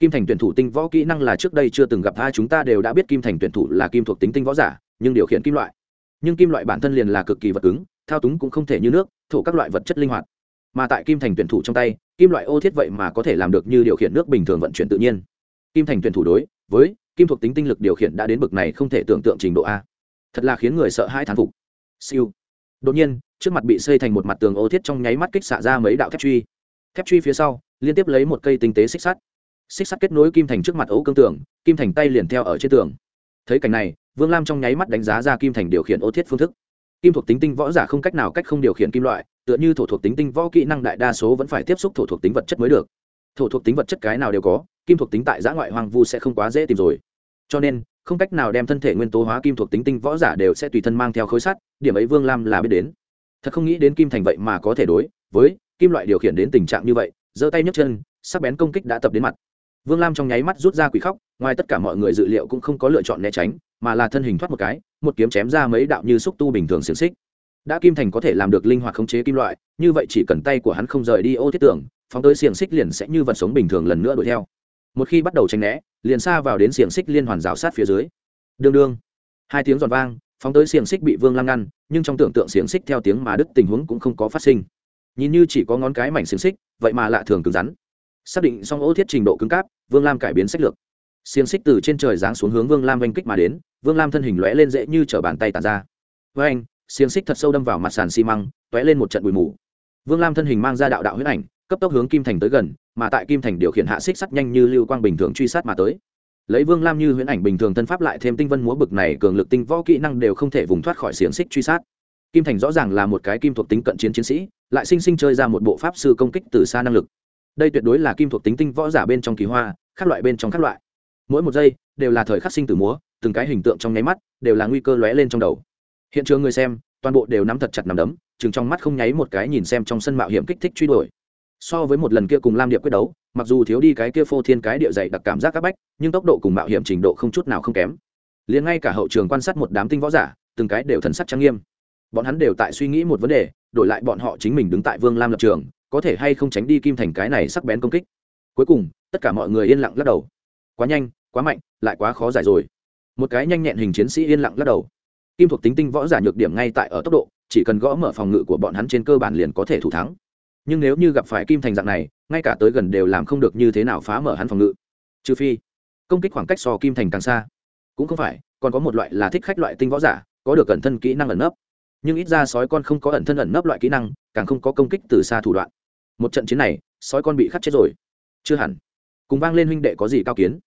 Kim thành tuyển thủ tinh võ kỹ năng là trước đây chưa từng gặp hai chúng ta đều đã biết kim thành tuyển thủ là kim thuộc tính tinh võ giả, nhưng điều khiển kim loại. Nhưng kim loại bản thân liền là cực kỳ vật cứng, thao túng cũng không thể như nước, thổ các loại vật chất linh hoạt mà tại kim thành tuyển thủ trong tay, kim loại ô thiết vậy mà có thể làm được như điều khiển nước bình thường vận chuyển tự nhiên. Kim thành tuyển thủ đối với kim thuộc tính tinh lực điều khiển đã đến bực này không thể tưởng tượng trình độ a. Thật là khiến người sợ hãi thán phục. Siêu. Đột nhiên, trước mặt bị xây thành một mặt tường ô thiết trong nháy mắt kích xạ ra mấy đạo thép truy. Thép truy phía sau, liên tiếp lấy một cây tinh tế xích sắt. Xích sắt kết nối kim thành trước mặt ấu cương tường, kim thành tay liền theo ở trên tường. Thấy cảnh này, vương lam trong nháy mắt đánh giá ra kim thành điều khiển ô thiết phương thức. Kim thuộc tính tinh võ giả không cách nào cách không điều khiển kim loại tựa như thổ thuộc tính tinh võ kỹ năng đại đa số vẫn phải tiếp xúc thổ thuộc tính vật chất mới được. Thổ thuộc tính vật chất cái nào đều có, kim thuộc tính tại giã ngoại hoang vu sẽ không quá dễ tìm rồi. Cho nên, không cách nào đem thân thể nguyên tố hóa kim thuộc tính tinh võ giả đều sẽ tùy thân mang theo khối sắt, điểm ấy vương lam là biết đến. Thật không nghĩ đến kim thành vậy mà có thể đối với kim loại điều khiển đến tình trạng như vậy, giơ tay nhấc chân, sắc bén công kích đã tập đến mặt. Vương lam trong nháy mắt rút ra quỷ khóc, ngoài tất cả mọi người dự liệu cũng không có lựa chọn né tránh, mà là thân hình thoát một cái, một kiếm chém ra mấy đạo như xúc tu bình thường xiềng xích đã kim thành có thể làm được linh hoạt khống chế kim loại, như vậy chỉ cần tay của hắn không rời đi ô thiết tưởng phóng tới xiềng xích liền sẽ như vật sống bình thường lần nữa đuổi theo. Một khi bắt đầu tránh né, liền xa vào đến xiềng xích liên hoàn rào sát phía dưới. Đương đương. Hai tiếng giòn vang, phóng tới xiềng xích bị vương lam ngăn, nhưng trong tưởng tượng xiềng xích theo tiếng mà đứt tình huống cũng không có phát sinh. Nhìn như chỉ có ngón cái mảnh xiềng xích, vậy mà lạ thường cứng rắn. Xác định xong ô thiết trình độ cứng cáp, vương lam cải biến sách lược. Xiềng xích từ trên trời giáng xuống hướng vương lam oanh kích mà đến, vương lam thân hình lõe lên dễ như chở bàn tay tàn ra. Với anh xiềng xích thật sâu đâm vào mặt sàn xi măng t lên một trận bụi mù. Vương lam thân hình mang ra đạo đạo huyết ảnh, cấp tốc hướng kim thành tới gần, mà tại kim thành điều khiển hạ xích sắt nhanh như lưu quang bình thường truy sát mà tới. Lấy vương lam như huyễn ảnh bình thường thân pháp lại thêm tinh vân múa bực này cường lực tinh võ kỹ năng đều không thể vùng thoát khỏi xiềng xích truy sát. Kim thành rõ ràng là một cái kim thuộc tính cận chiến chiến sĩ, lại sinh sinh chơi ra một bộ pháp sư công kích từ xa năng lực. Đây tuyệt đối là kim thuộc tính tinh võ giả bên trong kỳ hoa các loại bên trong các loại. Mỗi một giây đều là thời khắc sinh tử múa, từng cái hình tượng trong nháy mắt đều là nguy cơ lóe lên trong đầu hiện trường người xem, toàn bộ đều nắm thật chặt nằm đấm, chừng trong mắt không nháy một cái nhìn xem trong sân mạo hiểm kích thích truy đuổi. So với một lần kia cùng lam điệp quyết đấu, mặc dù thiếu đi cái kia phô thiên cái địa dày đặc cảm giác các bách, nhưng tốc độ cùng mạo hiểm trình độ không chút nào không kém. Liền ngay cả hậu trường quan sát một đám tinh võ giả, từng cái đều thần sắc trang nghiêm. Bọn hắn đều tại suy nghĩ một vấn đề, đổi lại bọn họ chính mình đứng tại vương lam lập trường, có thể hay không tránh đi kim thành cái này sắc bén công kích. Cuối cùng, tất cả mọi người yên lặng lắc đầu. Quá nhanh, quá mạnh, lại quá khó giải rồi. Một cái nhanh nhẹn hình chiến sĩ yên lặng lắc đầu kim thuộc tính tinh võ giả nhược điểm ngay tại ở tốc độ, chỉ cần gõ mở phòng ngự của bọn hắn trên cơ bản liền có thể thủ thắng. Nhưng nếu như gặp phải kim thành dạng này, ngay cả tới gần đều làm không được như thế nào phá mở hắn phòng ngự. Trừ phi, công kích khoảng cách so kim thành càng xa. Cũng không phải, còn có một loại là thích khách loại tinh võ giả, có được ẩn thân kỹ năng ẩn nấp. Nhưng ít ra sói con không có ẩn thân ẩn nấp loại kỹ năng, càng không có công kích từ xa thủ đoạn. Một trận chiến này, sói con bị khắc chết rồi. Chưa hẳn. Cùng vang lên huynh đệ có gì cao kiến?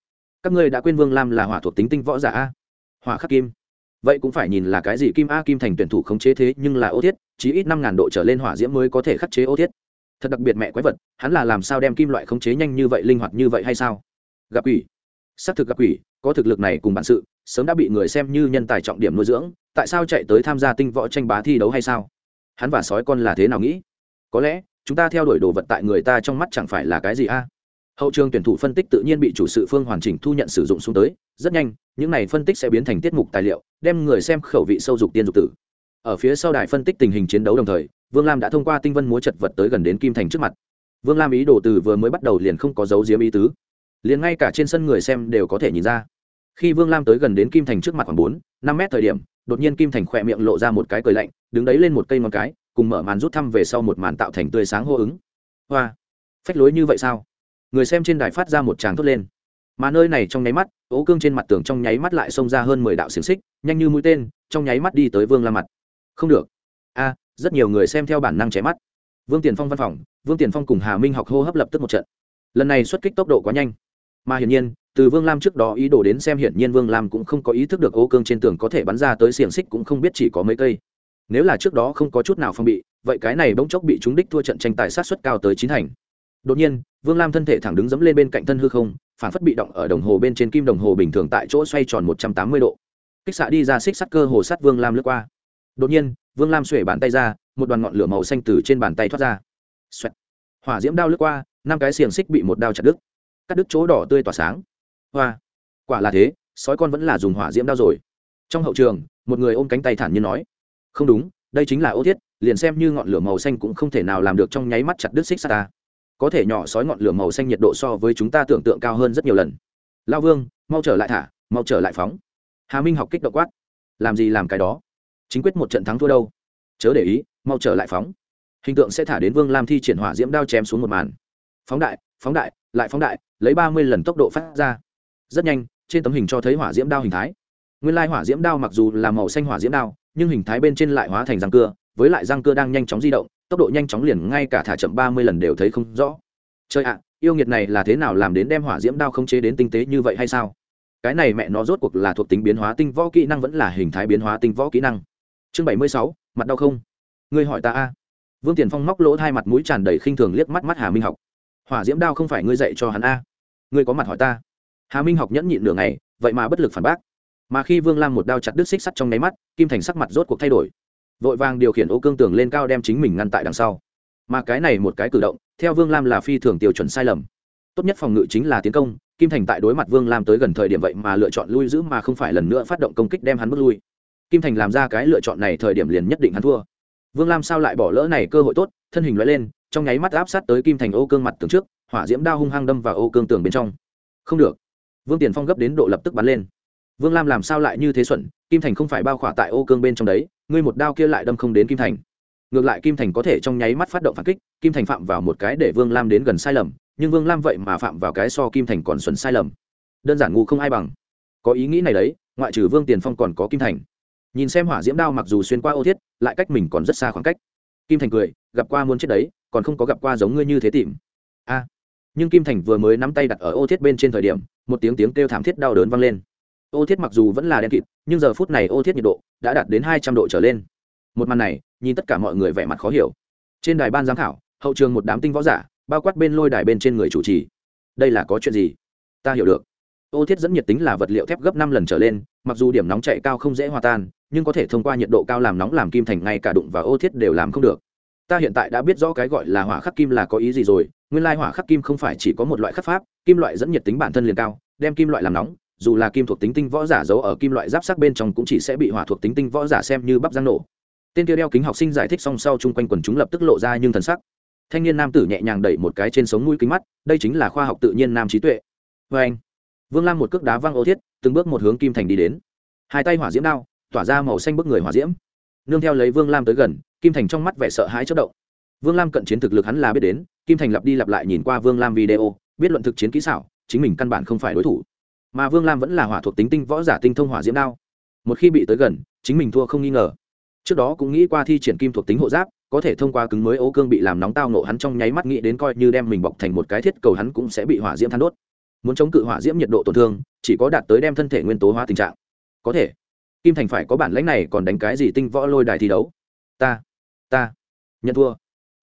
Các ngươi đã quên vương lam là hỏa thuộc tính tinh võ giả a? Hỏa khắc kim vậy cũng phải nhìn là cái gì kim a kim thành tuyển thủ khống chế thế nhưng là ô thiết, chí ít năm ngàn độ trở lên hỏa diễm mới có thể khắc chế ô thiết. Thật đặc biệt mẹ quái vật, hắn là làm sao đem kim loại khống chế nhanh như vậy, linh hoạt như vậy hay sao? Gặp quỷ. Xác thực gặp quỷ, có thực lực này cùng bản sự, sớm đã bị người xem như nhân tài trọng điểm nuôi dưỡng, tại sao chạy tới tham gia tinh võ tranh bá thi đấu hay sao? Hắn và sói con là thế nào nghĩ? Có lẽ, chúng ta theo đuổi đồ vật tại người ta trong mắt chẳng phải là cái gì a? Hậu trường tuyển thủ phân tích tự nhiên bị chủ sự phương hoàn chỉnh thu nhận sử dụng xuống tới, rất nhanh, những này phân tích sẽ biến thành tiết mục tài liệu, đem người xem khẩu vị sâu dục tiên dục tử. Ở phía sau đài phân tích tình hình chiến đấu đồng thời, vương lam đã thông qua tinh vân múa chật vật tới gần đến kim thành trước mặt. Vương lam ý đồ từ vừa mới bắt đầu liền không có dấu diếm ý tứ. Liền ngay cả trên sân người xem đều có thể nhìn ra. Khi vương lam tới gần đến kim thành trước mặt khoảng bốn, năm mét thời điểm, đột nhiên kim thành khỏe miệng lộ ra một cái cười lạnh, đứng đấy lên một cây ngón cái, cùng mở màn rút thăm về sau một màn tạo thành tươi sáng hô ứng. Hoa! Phách lối như vậy sao? Người xem trên đài phát ra một tràng thốt lên. Mà nơi này trong nháy mắt, ố cương trên mặt tường trong nháy mắt lại xông ra hơn mười đạo xiềng xích, nhanh như mũi tên, trong nháy mắt đi tới vương lam mặt. Không được. A, rất nhiều người xem theo bản năng chém mắt. Vương tiền phong văn phòng, vương tiền phong cùng hà minh học hô hấp lập tức một trận. Lần này xuất kích tốc độ quá nhanh. Mà hiển nhiên, từ vương lam trước đó ý đồ đến xem hiển nhiên vương lam cũng không có ý thức được ô cương trên tường có thể bắn ra tới xiềng xích cũng không biết chỉ có mấy cây. Nếu là trước đó không có chút nào phong bị, vậy cái này bỗng chốc bị chúng đích thua trận tranh tài sát xuất cao tới chín thành đột nhiên, vương lam thân thể thẳng đứng dẫm lên bên cạnh thân hư không, phản phất bị động ở đồng hồ bên trên kim đồng hồ bình thường tại chỗ xoay tròn một trăm tám mươi độ. Kích xạ đi ra xích sắt cơ hồ sắt vương lam lướt qua. Đột nhiên, vương lam xuể bàn tay ra, một đoàn ngọn lửa màu xanh từ trên bàn tay thoát ra. Xoẹt. hỏa diễm đao lướt qua, năm cái xiềng xích bị một đao chặt đứt. Cắt đứt chỗ đỏ tươi tỏa sáng. Hoa. Quả là thế, sói con vẫn là dùng hỏa diễm đao rồi. Trong hậu trường, một người ôm cánh tay thản nhiên nói, không đúng, đây chính là ô thiết, liền xem như ngọn lửa màu xanh cũng không thể nào làm được trong nháy mắt chặt đứt xích sắt ta có thể nhỏ sói ngọn lửa màu xanh nhiệt độ so với chúng ta tưởng tượng cao hơn rất nhiều lần. Lao vương, mau trở lại thả, mau trở lại phóng. Hà minh học kích động quát. Làm gì làm cái đó? Chính quyết một trận thắng thua đâu? Chớ để ý, mau trở lại phóng. Hình tượng sẽ thả đến vương lam thi triển hỏa diễm đao chém xuống một màn. Phóng đại phóng đại, lại phóng đại, lấy ba mươi lần tốc độ phát ra. Rất nhanh, trên tấm hình cho thấy hỏa diễm đao hình thái. Nguyên lai hỏa diễm đao mặc dù là màu xanh hỏa diễm đao, nhưng hình thái bên trên lại hóa thành răng cưa, với lại răng cưa đang nhanh chóng di động tốc độ nhanh chóng liền ngay cả thả chậm ba mươi lần đều thấy không rõ. Chơi ạ, yêu nghiệt này là thế nào làm đến đem hỏa diễm đao không chế đến tinh tế như vậy hay sao? Cái này mẹ nó rốt cuộc là thuộc tính biến hóa tinh võ kỹ năng vẫn là hình thái biến hóa tinh võ kỹ năng. Chương bảy mươi sáu, mặt đau không? Ngươi hỏi ta a. Vương tiền phong móc lỗ hai mặt mũi tràn đầy khinh thường liếc mắt mắt hà minh học. Hỏa diễm đao không phải ngươi dạy cho hắn a? Ngươi có mặt hỏi ta? Hà minh học nhẫn nhịn nửa ngày, vậy mà bất lực phản bác. Mà khi vương lam một đao chặt đứt xích sắt trong nháy mắt, kim thành sắc mặt rốt cuộc thay đổi vội vàng điều khiển ô cương tường lên cao đem chính mình ngăn tại đằng sau. Mà cái này một cái cử động, theo vương lam là phi thường tiêu chuẩn sai lầm. Tốt nhất phòng ngự chính là tiến công, kim thành tại đối mặt vương lam tới gần thời điểm vậy mà lựa chọn lui giữ mà không phải lần nữa phát động công kích đem hắn bước lui. Kim thành làm ra cái lựa chọn này thời điểm liền nhất định hắn thua. Vương lam sao lại bỏ lỡ này cơ hội tốt, thân hình loại lên, trong nháy mắt áp sát tới kim thành ô cương mặt tường trước, hỏa diễm đao hung hăng đâm vào ô cương tường bên trong. Không được. Vương tiền phong gấp đến độ lập tức bắn lên. Vương lam làm sao lại như thế xuẩn, kim thành không phải bao khỏa tại ô cương bên trong đấy ngươi một đao kia lại đâm không đến kim thành. Ngược lại kim thành có thể trong nháy mắt phát động phản kích, kim thành phạm vào một cái để vương lam đến gần sai lầm, nhưng vương lam vậy mà phạm vào cái so kim thành còn xuẩn sai lầm. Đơn giản ngu không ai bằng. Có ý nghĩ này đấy, ngoại trừ vương tiền phong còn có kim thành. Nhìn xem hỏa diễm đao mặc dù xuyên qua ô thiết, lại cách mình còn rất xa khoảng cách. Kim thành cười, gặp qua muốn chết đấy, còn không có gặp qua giống ngươi như thế tìm. A. Nhưng kim thành vừa mới nắm tay đặt ở ô thiết bên trên thời điểm, một tiếng tiếng kêu thảm thiết đau đớn vang lên ô thiết mặc dù vẫn là đen kịt, nhưng giờ phút này ô thiết nhiệt độ đã đạt đến hai trăm độ trở lên. Một màn này, nhìn tất cả mọi người vẻ mặt khó hiểu. Trên đài ban giám khảo, hậu trường một đám tinh võ giả, bao quát bên lôi đài bên trên người chủ trì. Đây là có chuyện gì? Ta hiểu được. Ô thiết dẫn nhiệt tính là vật liệu thép gấp năm lần trở lên, mặc dù điểm nóng chạy cao không dễ hòa tan, nhưng có thể thông qua nhiệt độ cao làm nóng làm kim thành ngay cả đụng và ô thiết đều làm không được. Ta hiện tại đã biết rõ cái gọi là hỏa khắc kim là có ý gì rồi, nguyên lai hỏa khắc kim không phải chỉ có một loại khắc pháp, kim loại dẫn nhiệt tính bản thân liền cao, đem kim loại làm nóng dù là kim thuộc tính tinh võ giả giấu ở kim loại giáp sắc bên trong cũng chỉ sẽ bị hỏa thuộc tính tinh võ giả xem như bắp giang nổ. Tên kia đeo kính học sinh giải thích xong sau chung quanh quần chúng lập tức lộ ra nhưng thần sắc. Thanh niên nam tử nhẹ nhàng đẩy một cái trên sống mũi kính mắt, đây chính là khoa học tự nhiên nam trí tuệ. Vê anh, vương lam một cước đá văng ô thiết, từng bước một hướng kim thành đi đến. Hai tay hỏa diễm đao, tỏa ra màu xanh bức người hỏa diễm. Nương theo lấy vương lam tới gần, kim thành trong mắt vẻ sợ hãi chất động. Vương lam cận chiến thực lực hắn là biết đến, kim thành lặp đi lặp lại nhìn qua vương lam video, biết luận thực chiến kỹ xảo, chính mình căn bản không phải đối thủ mà vương lam vẫn là hỏa thuộc tính tinh võ giả tinh thông hỏa diễm đao. Một khi bị tới gần, chính mình thua không nghi ngờ. Trước đó cũng nghĩ qua thi triển kim thuộc tính hộ giáp, có thể thông qua cứng mới ố cương bị làm nóng tao nộ hắn trong nháy mắt nghĩ đến coi như đem mình bọc thành một cái thiết cầu hắn cũng sẽ bị hỏa diễm than đốt. Muốn chống cự hỏa diễm nhiệt độ tổn thương, chỉ có đạt tới đem thân thể nguyên tố hóa tình trạng. Có thể. Kim thành phải có bản lãnh này còn đánh cái gì tinh võ lôi đài thi đấu? Ta. Ta. Nhận thua.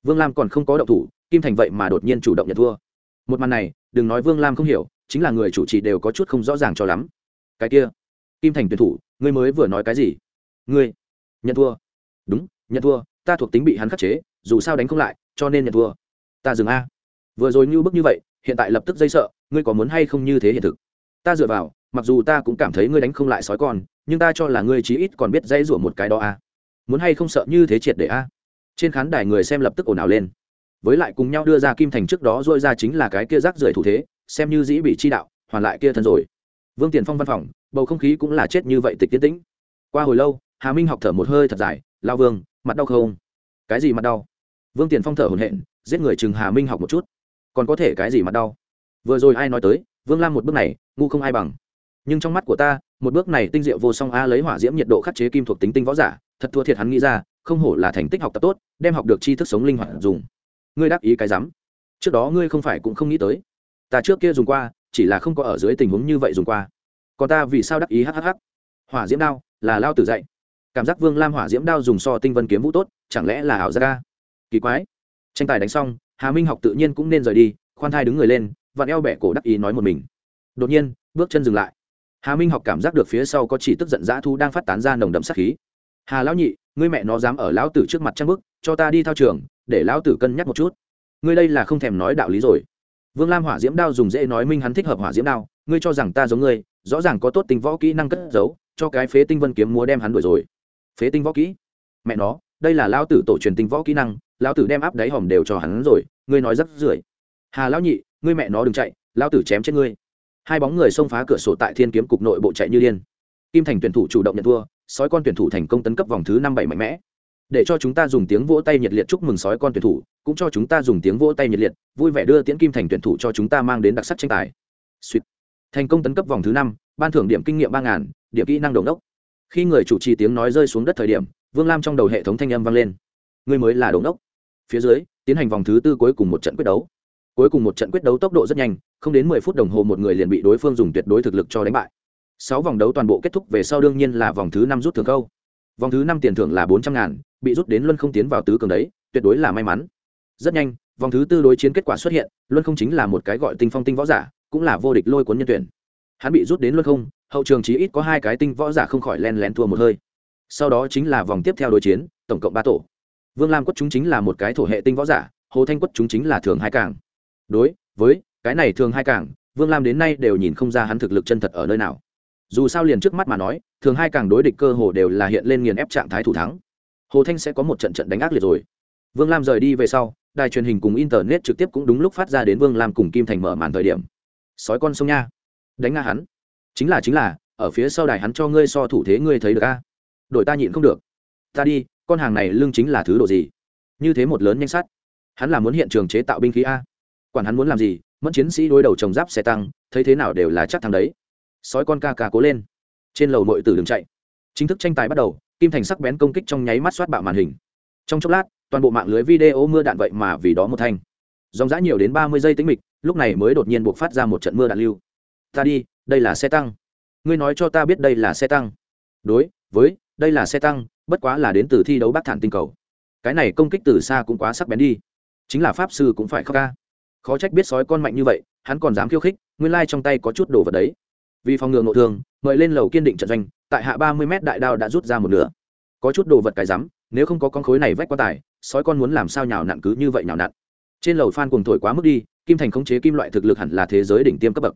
Vương lam còn không có động thủ, kim thành vậy mà đột nhiên chủ động nhận thua. Một màn này, đừng nói vương lam không hiểu chính là người chủ trì đều có chút không rõ ràng cho lắm. Cái kia, kim thành tuyển thủ, ngươi mới vừa nói cái gì? Ngươi, nhận thua. Đúng, nhận thua, ta thuộc tính bị hắn khắc chế, dù sao đánh không lại, cho nên nhận thua. Ta dừng a. Vừa rồi như bức như vậy, hiện tại lập tức dây sợ, ngươi có muốn hay không như thế hiện thực? Ta dựa vào, mặc dù ta cũng cảm thấy ngươi đánh không lại sói con, nhưng ta cho là ngươi chí ít còn biết dây rủa một cái đó a. Muốn hay không sợ như thế triệt để a? Trên khán đài người xem lập tức ồn ào lên. Với lại cùng nhau đưa ra kim thành trước đó dôi ra chính là cái kia rác rưởi thủ thế xem như dĩ bị chi đạo, hoàn lại kia thân rồi. Vương tiền phong văn phòng, bầu không khí cũng là chết như vậy tịch tiến tĩnh. Qua hồi lâu, hà minh học thở một hơi thật dài lao vương, mặt đau không? Cái gì mặt đau? Vương tiền phong thở hổn hển, giết người chừng hà minh học một chút. Còn có thể cái gì mặt đau? Vừa rồi ai nói tới, vương lam một bước này, ngu không ai bằng. Nhưng trong mắt của ta, một bước này tinh diệu vô song a lấy hỏa diễm nhiệt độ khắc chế kim thuộc tính tinh võ giả, thật thua thiệt hắn nghĩ ra, không hổ là thành tích học tập tốt, đem học được tri thức sống linh hoạt dùng. Ngươi đáp ý cái rắm. Trước đó ngươi không phải cũng không nghĩ tới ta trước kia dùng qua, chỉ là không có ở dưới tình huống như vậy dùng qua. Còn ta vì sao đắc ý hhh hỏa diễm đao, là lao tử dạy. Cảm giác vương lam hỏa diễm đao dùng so tinh vân kiếm vũ tốt, chẳng lẽ là ảo gia ca kỳ quái. Tranh tài đánh xong, hà minh học tự nhiên cũng nên rời đi, khoan thai đứng người lên, vặn eo bẻ cổ đắc ý nói một mình. Đột nhiên, bước chân dừng lại. Hà minh học cảm giác được phía sau có chỉ tức giận dã thu đang phát tán ra nồng đậm sát khí. Hà lão nhị, ngươi mẹ nó dám ở lão tử trước mặt trang bức cho ta đi thao trường, để lão tử cân nhắc một chút. Ngươi đây là không thèm nói đạo lý rồi vương lam hỏa diễm đao dùng dễ nói minh hắn thích hợp hỏa diễm đao, ngươi cho rằng ta giống ngươi, rõ ràng có tốt tình võ kỹ năng cất giấu, cho cái phế tinh vân kiếm múa đem hắn đuổi rồi. Phế tinh võ kỹ? Mẹ nó, đây là lão tử tổ truyền tinh võ kỹ năng, lão tử đem áp đáy hòm đều cho hắn rồi, ngươi nói rất rưởi. Hà lão nhị, ngươi mẹ nó đừng chạy, lão tử chém chết ngươi. Hai bóng người xông phá cửa sổ tại thiên kiếm cục nội bộ chạy như điên. Kim thành tuyển thủ chủ động nhận thua, sói con tuyển thủ thành công tấn cấp vòng thứ năm bảy mạnh mẽ để cho chúng ta dùng tiếng vỗ tay nhiệt liệt chúc mừng sói con tuyển thủ, cũng cho chúng ta dùng tiếng vỗ tay nhiệt liệt, vui vẻ đưa tiễn kim thành tuyển thủ cho chúng ta mang đến đặc sắc tranh tài. Sweet. thành công tấn cấp vòng thứ năm, ban thưởng điểm kinh nghiệm ba ngàn, điểm kỹ năng đồng đốc khi người chủ trì tiếng nói rơi xuống đất thời điểm, vương lam trong đầu hệ thống thanh âm vang lên. Người mới là đồng đốc phía dưới, tiến hành vòng thứ tư cuối cùng một trận quyết đấu. Cuối cùng một trận quyết đấu tốc độ rất nhanh, không đến mười phút đồng hồ một người liền bị đối phương dùng tuyệt đối thực lực cho đánh bại. Sáu vòng đấu toàn bộ kết thúc về sau đương nhiên là vòng thứ năm rút thường câu vòng thứ năm tiền thưởng là bốn trăm ngàn, bị rút đến luân không tiến vào tứ cường đấy, tuyệt đối là may mắn. Rất nhanh, vòng thứ tư đối chiến kết quả xuất hiện, luân không chính là một cái gọi tinh phong tinh võ giả, cũng là vô địch lôi cuốn nhân tuyển. Hắn bị rút đến luân không, hậu trường chí ít có hai cái tinh võ giả không khỏi len lén thua một hơi. Sau đó chính là vòng tiếp theo đối chiến, tổng cộng ba tổ. Vương lam quất chúng chính là một cái thổ hệ tinh võ giả, hồ thanh quất chúng chính là thường hai càng đối với cái này thường hai càng vương lam đến nay đều nhìn không ra hắn thực lực chân thật ở nơi nào dù sao liền trước mắt mà nói, thường hai càng đối địch cơ hồ đều là hiện lên nghiền ép trạng thái thủ thắng. Hồ thanh sẽ có một trận trận đánh ác liệt rồi. Vương lam rời đi về sau, đài truyền hình cùng internet trực tiếp cũng đúng lúc phát ra đến vương lam cùng kim thành mở màn thời điểm. Sói con sông nha. Đánh nga hắn. Chính là chính là, ở phía sau đài hắn cho ngươi so thủ thế ngươi thấy được a. Đổi ta nhịn không được. Ta đi, con hàng này lưng chính là thứ độ gì? Như thế một lớn nhanh sắt. Hắn là muốn hiện trường chế tạo binh khí a. Quản hắn muốn làm gì mất chiến sĩ đối đầu trồng giáp xe tăng, thấy thế nào đều là chắc thằng đấy sói con ca ca cố lên. Trên lầu nội tử đường chạy. Chính thức tranh tài bắt đầu, kim thành sắc bén công kích trong nháy mắt soát bạo màn hình. Trong chốc lát, toàn bộ mạng lưới video mưa đạn vậy mà vì đó một thanh. Dòng giã nhiều đến ba mươi giây tính mịch, lúc này mới đột nhiên buộc phát ra một trận mưa đạn lưu. Ta đi, đây là xe tăng. Ngươi nói cho ta biết đây là xe tăng. Đối, với, đây là xe tăng, bất quá là đến từ thi đấu bác thản tinh cầu. Cái này công kích từ xa cũng quá sắc bén đi. Chính là pháp sư cũng phải khóc ca. Khó trách biết sói con mạnh như vậy, hắn còn dám khiêu khích, nguyên lai trong tay có chút đồ vật đấy vì phòng ngừa ngộ thương, mời lên lầu kiên định trận doanh, tại hạ ba mươi m đại đao đã rút ra một nửa. Có chút đồ vật cái rắm, nếu không có con khối này vách quá tài, sói con muốn làm sao nhào nặn cứ như vậy nhào nặn. Trên lầu phan cùng thổi quá mức đi, kim thành khống chế kim loại thực lực hẳn là thế giới đỉnh tiêm cấp bậc.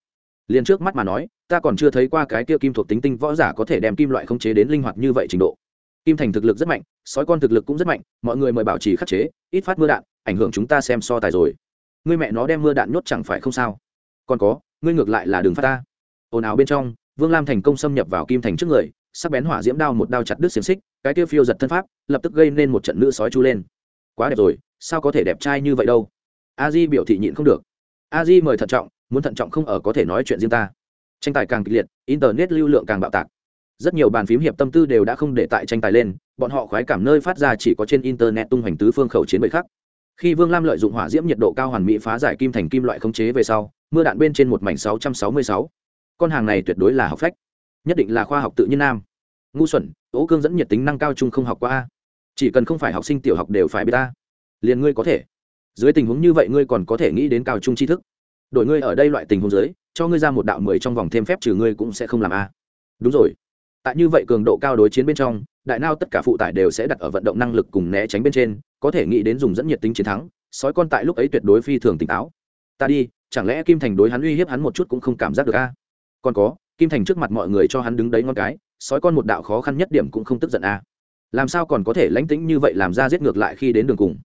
Liền trước mắt mà nói, ta còn chưa thấy qua cái kia kim thuộc tính tinh võ giả có thể đem kim loại khống chế đến linh hoạt như vậy trình độ. Kim thành thực lực rất mạnh, sói con thực lực cũng rất mạnh, mọi người mời bảo trì khắc chế, ít phát mưa đạn, ảnh hưởng chúng ta xem so tài rồi. Ngươi mẹ nó đem mưa đạn nhốt chẳng phải không sao? Còn có, ngươi ngược lại là đường phát ta ồn ào bên trong, vương lam thành công xâm nhập vào kim thành trước người, sắc bén hỏa diễm đao một đao chặt đứt xiềng xích, cái tiêu phiêu giật thân pháp, lập tức gây nên một trận nữ sói chu lên. Quá đẹp rồi, sao có thể đẹp trai như vậy đâu? A di biểu thị nhịn không được. A di mời thận trọng, muốn thận trọng không ở có thể nói chuyện riêng ta. Tranh tài càng kịch liệt, internet lưu lượng càng bạo tạc. Rất nhiều bàn phím hiệp tâm tư đều đã không để tại tranh tài lên, bọn họ khoái cảm nơi phát ra chỉ có trên internet tung hoành tứ phương khẩu chiến bệ khắc. Khi vương lam lợi dụng hỏa diễm nhiệt độ cao hoàn mỹ phá giải kim thành kim loại khống chế về sau, mưa đạn bên trên một mảnh 666 con hàng này tuyệt đối là học phách. Nhất định là khoa học tự nhiên nam. Ngu xuẩn ố cương dẫn nhiệt tính năng cao trung không học qua a. Chỉ cần không phải học sinh tiểu học đều phải biết ta liền ngươi có thể. Dưới tình huống như vậy ngươi còn có thể nghĩ đến cao trung tri thức. Đổi ngươi ở đây loại tình huống dưới, cho ngươi ra một đạo mười trong vòng thêm phép trừ ngươi cũng sẽ không làm a. Đúng rồi. Tại như vậy cường độ cao đối chiến bên trong, đại nao tất cả phụ tải đều sẽ đặt ở vận động năng lực cùng né tránh bên trên, có thể nghĩ đến dùng dẫn nhiệt tính chiến thắng, sói con tại lúc ấy tuyệt đối phi thường tỉnh táo. Ta đi, chẳng lẽ kim thành đối hắn uy hiếp hắn một chút cũng không cảm giác được a? Còn có, kim thành trước mặt mọi người cho hắn đứng đấy ngon cái, sói con một đạo khó khăn nhất điểm cũng không tức giận a làm sao còn có thể lánh tĩnh như vậy làm ra giết ngược lại khi đến đường cùng?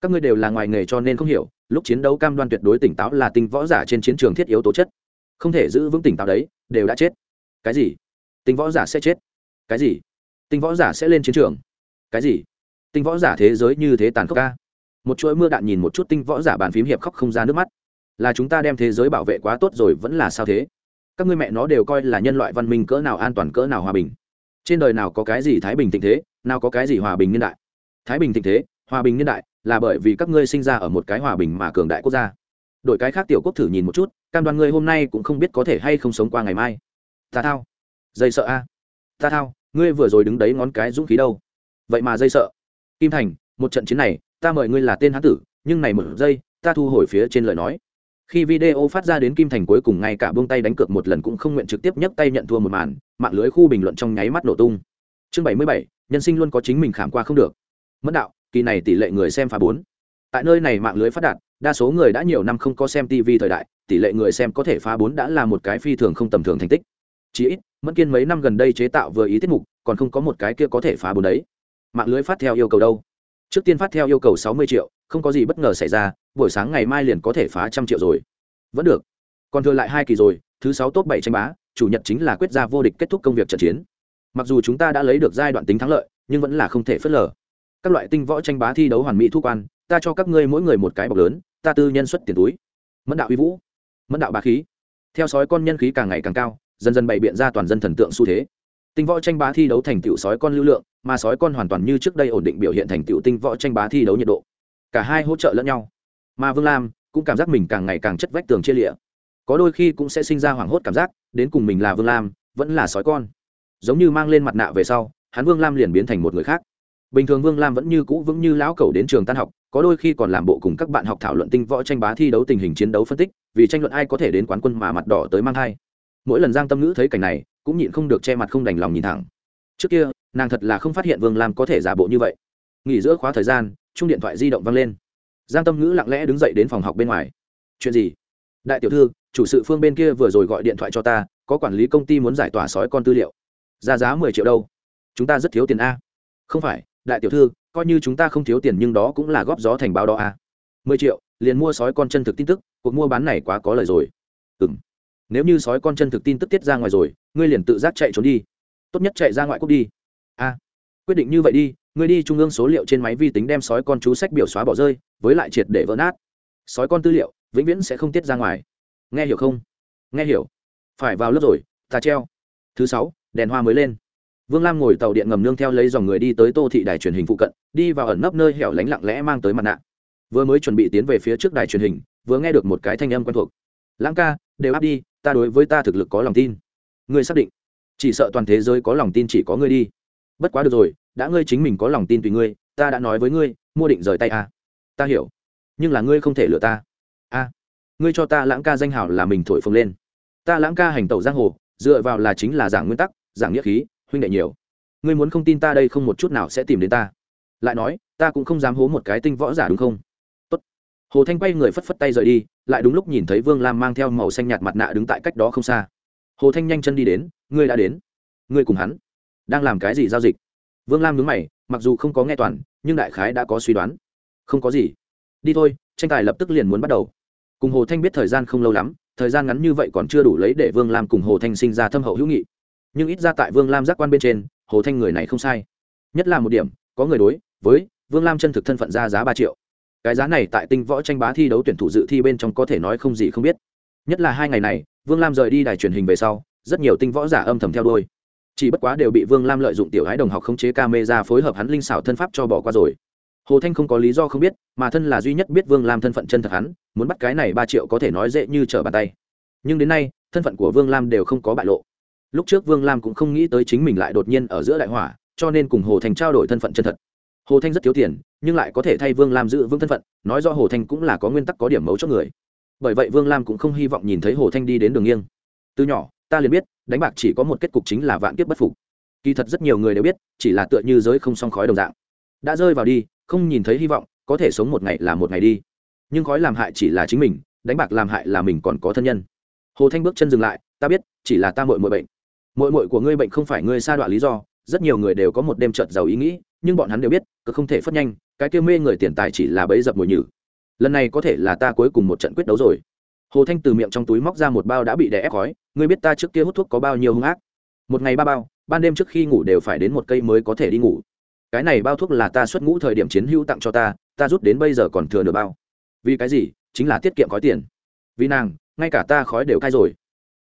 Các ngươi đều là ngoài nghề cho nên không hiểu, lúc chiến đấu cam đoan tuyệt đối tỉnh táo là tinh võ giả trên chiến trường thiết yếu tố chất. Không thể giữ vững tỉnh táo đấy, đều đã chết. Cái gì? Tinh võ giả sẽ chết? Cái gì? Tinh võ giả sẽ lên chiến trường? Cái gì? Tinh võ giả thế giới như thế tàn khốc ca một chuỗi mưa đạn nhìn một chút tinh võ giả bàn phím hiệp khóc không ra nước mắt. Là chúng ta đem thế giới bảo vệ quá tốt rồi vẫn là sao thế? Các ngươi mẹ nó đều coi là nhân loại văn minh cỡ nào an toàn cỡ nào hòa bình. Trên đời nào có cái gì thái bình thịnh thế, nào có cái gì hòa bình niên đại? Thái bình thịnh thế, hòa bình niên đại là bởi vì các ngươi sinh ra ở một cái hòa bình mà cường đại quốc gia. Đội cái khác tiểu quốc thử nhìn một chút, cam đoan ngươi hôm nay cũng không biết có thể hay không sống qua ngày mai. Ta thao. Dây sợ a. Ta thao, ngươi vừa rồi đứng đấy ngón cái dũng khí đâu? Vậy mà dây sợ. Kim thành, một trận chiến này, ta mời ngươi là tên hán tử, nhưng này một giây, ta thu hồi phía trên lời nói khi video phát ra đến kim thành cuối cùng ngay cả buông tay đánh cược một lần cũng không nguyện trực tiếp nhấc tay nhận thua một màn, mạng lưới khu bình luận trong nháy mắt nổ tung. Chương bảy mươi bảy, nhân sinh luôn có chính mình khảm qua không được. Mất đạo, kỳ này tỷ lệ người xem phá bốn. Tại nơi này mạng lưới phát đạt, đa số người đã nhiều năm không có xem tv thời đại, tỷ lệ người xem có thể phá bốn đã là một cái phi thường không tầm thường thành tích. Chỉ ít, mẫn kiên mấy năm gần đây chế tạo vừa ý tiết mục, còn không có một cái kia có thể phá bốn đấy. Mạng lưới phát theo yêu cầu đâu? Trước tiên phát theo yêu cầu sáu mươi triệu không có gì bất ngờ xảy ra, buổi sáng ngày mai liền có thể phá trăm triệu rồi. Vẫn được. Còn thừa lại hai kỳ rồi, thứ sáu top bảy tranh bá, chủ nhật chính là quyết ra vô địch kết thúc công việc trận chiến. Mặc dù chúng ta đã lấy được giai đoạn tính thắng lợi, nhưng vẫn là không thể phớt lờ. Các loại tinh võ tranh bá thi đấu hoàn mỹ thu quan, ta cho các ngươi mỗi người một cái bọc lớn, ta tư nhân xuất tiền túi. Mẫn đạo uy vũ, mẫn đạo bá khí. Theo sói con nhân khí càng ngày càng cao, dần dần bày biện ra toàn dân thần tượng xu thế. Tinh võ tranh bá thi đấu thành tựu sói con lưu lượng, mà sói con hoàn toàn như trước đây ổn định biểu hiện thành tựu tinh võ tranh bá thi đấu nhiệt độ cả hai hỗ trợ lẫn nhau. Mà vương lam cũng cảm giác mình càng ngày càng chất vách tường chia lịa. Có đôi khi cũng sẽ sinh ra hoảng hốt cảm giác, đến cùng mình là vương lam, vẫn là sói con. Giống như mang lên mặt nạ về sau, hắn vương lam liền biến thành một người khác. Bình thường vương lam vẫn như cũ vững như lão cầu đến trường tan học, có đôi khi còn làm bộ cùng các bạn học thảo luận tinh võ tranh bá thi đấu tình hình chiến đấu phân tích, vì tranh luận ai có thể đến quán quân mà mặt đỏ tới mang thai. Mỗi lần giang tâm ngữ thấy cảnh này, cũng nhịn không được che mặt không đành lòng nhìn thẳng. Trước kia, nàng thật là không phát hiện vương lam có thể giả bộ như vậy. Nghỉ giữa khóa thời gian chung điện thoại di động vang lên. Giang tâm ngữ lặng lẽ đứng dậy đến phòng học bên ngoài. Chuyện gì? Đại tiểu thư, chủ sự phương bên kia vừa rồi gọi điện thoại cho ta, có quản lý công ty muốn giải tỏa sói con tư liệu. Ra giá mười triệu đâu? Chúng ta rất thiếu tiền a. Không phải, đại tiểu thư, coi như chúng ta không thiếu tiền nhưng đó cũng là góp gió thành báo đó a. Mười triệu, liền mua sói con chân thực tin tức, cuộc mua bán này quá có lời rồi. Ừ m nếu như sói con chân thực tin tức tiết ra ngoài rồi, ngươi liền tự giác chạy trốn đi. Tốt nhất chạy ra ngoại quốc đi. A, quyết định như vậy đi ngươi đi trung ương số liệu trên máy vi tính đem sói con chú sách biểu xóa bỏ rơi, với lại triệt để vỡ nát. Sói con tư liệu, vĩnh viễn sẽ không tiết ra ngoài. Nghe hiểu không? Nghe hiểu. Phải vào lớp rồi, ta treo. Thứ sáu, đèn hoa mới lên. Vương lam ngồi tàu điện ngầm nương theo lấy dòng người đi tới tô thị đài truyền hình phụ cận, đi vào ẩn nấp nơi hẻo lánh lặng lẽ mang tới mặt nạ. Vừa mới chuẩn bị tiến về phía trước đài truyền hình, vừa nghe được một cái thanh âm quen thuộc. Lãng ca, đều áp đi, ta đối với ta thực lực có lòng tin. Ngươi xác định. Chỉ sợ toàn thế giới có lòng tin chỉ có ngươi đi. Bất quá được rồi đã ngươi chính mình có lòng tin tùy ngươi, ta đã nói với ngươi, mua định rời tay à. ta hiểu, nhưng là ngươi không thể lừa ta. A à. ngươi cho ta lãng ca danh hào là mình thổi phồng lên. Ta lãng ca hành tẩu giang hồ, dựa vào là chính là giảng nguyên tắc, giảng nghĩa khí, huynh đệ nhiều. Ngươi muốn không tin ta đây không một chút nào sẽ tìm đến ta. Lại nói, ta cũng không dám hố một cái tinh võ giả đúng không? Tốt. hồ thanh quay người phất phất tay rời đi, lại đúng lúc nhìn thấy vương lam mang theo màu xanh nhạt mặt nạ đứng tại cách đó không xa. Hồ thanh nhanh chân đi đến, ngươi đã đến. Ngươi cùng hắn đang làm cái gì giao dịch? Vương lam nhướng mày, mặc dù không có nghe toàn, nhưng đại khái đã có suy đoán. Không có gì. Đi thôi, tranh tài lập tức liền muốn bắt đầu. Cùng hồ thanh biết thời gian không lâu lắm, thời gian ngắn như vậy còn chưa đủ lấy để vương lam cùng hồ thanh sinh ra thâm hậu hữu nghị. Nhưng ít ra tại vương lam giác quan bên trên, hồ thanh người này không sai. Nhất là một điểm, có người đối với vương lam chân thực thân phận ra giá ba triệu. Cái giá này tại tinh võ tranh bá thi đấu tuyển thủ dự thi bên trong có thể nói không gì không biết. Nhất là hai ngày này, vương lam rời đi đài truyền hình về sau, rất nhiều tinh võ giả âm thầm theo đuôi chỉ bất quá đều bị vương lam lợi dụng tiểu hái đồng học khống chế ca mê ra phối hợp hắn linh xảo thân pháp cho bỏ qua rồi. Hồ thanh không có lý do không biết, mà thân là duy nhất biết vương lam thân phận chân thật hắn, muốn bắt cái này ba triệu có thể nói dễ như trở bàn tay. Nhưng đến nay, thân phận của vương lam đều không có bại lộ. Lúc trước vương lam cũng không nghĩ tới chính mình lại đột nhiên ở giữa đại hỏa, cho nên cùng hồ thanh trao đổi thân phận chân thật. Hồ thanh rất thiếu tiền, nhưng lại có thể thay vương lam giữ vững thân phận, nói do hồ thanh cũng là có nguyên tắc có điểm mấu cho người. Bởi vậy vương lam cũng không hy vọng nhìn thấy hồ thanh đi đến đường nghiêng. Từ nhỏ ta liền biết, đánh bạc chỉ có một kết cục chính là vạn kiếp bất phục. Kỳ thật rất nhiều người đều biết, chỉ là tựa như giới không song khói đồng dạng. Đã rơi vào đi, không nhìn thấy hy vọng, có thể sống một ngày là một ngày đi. Nhưng khói làm hại chỉ là chính mình, đánh bạc làm hại là mình còn có thân nhân. Hồ thanh bước chân dừng lại, ta biết, chỉ là ta mội mội bệnh. Mội mội của ngươi bệnh không phải ngươi sa đoạn lý do, rất nhiều người đều có một đêm trợt giàu ý nghĩ, nhưng bọn hắn đều biết, cứ không thể phất nhanh, cái kia mê người tiền tài chỉ là bẫy dập mồi nhử. Lần này có thể là ta cuối cùng một trận quyết đấu rồi hồ thanh từ miệng trong túi móc ra một bao đã bị đè ép khói, ngươi biết ta trước kia hút thuốc có bao nhiêu hung ác? Một ngày ba bao, ban đêm trước khi ngủ đều phải đến một cây mới có thể đi ngủ. Cái này bao thuốc là ta xuất ngũ thời điểm chiến hữu tặng cho ta ta rút đến bây giờ còn thừa nửa bao. Vì cái gì? Chính là tiết kiệm khói tiền. Vì nàng, ngay cả ta khói đều cai rồi.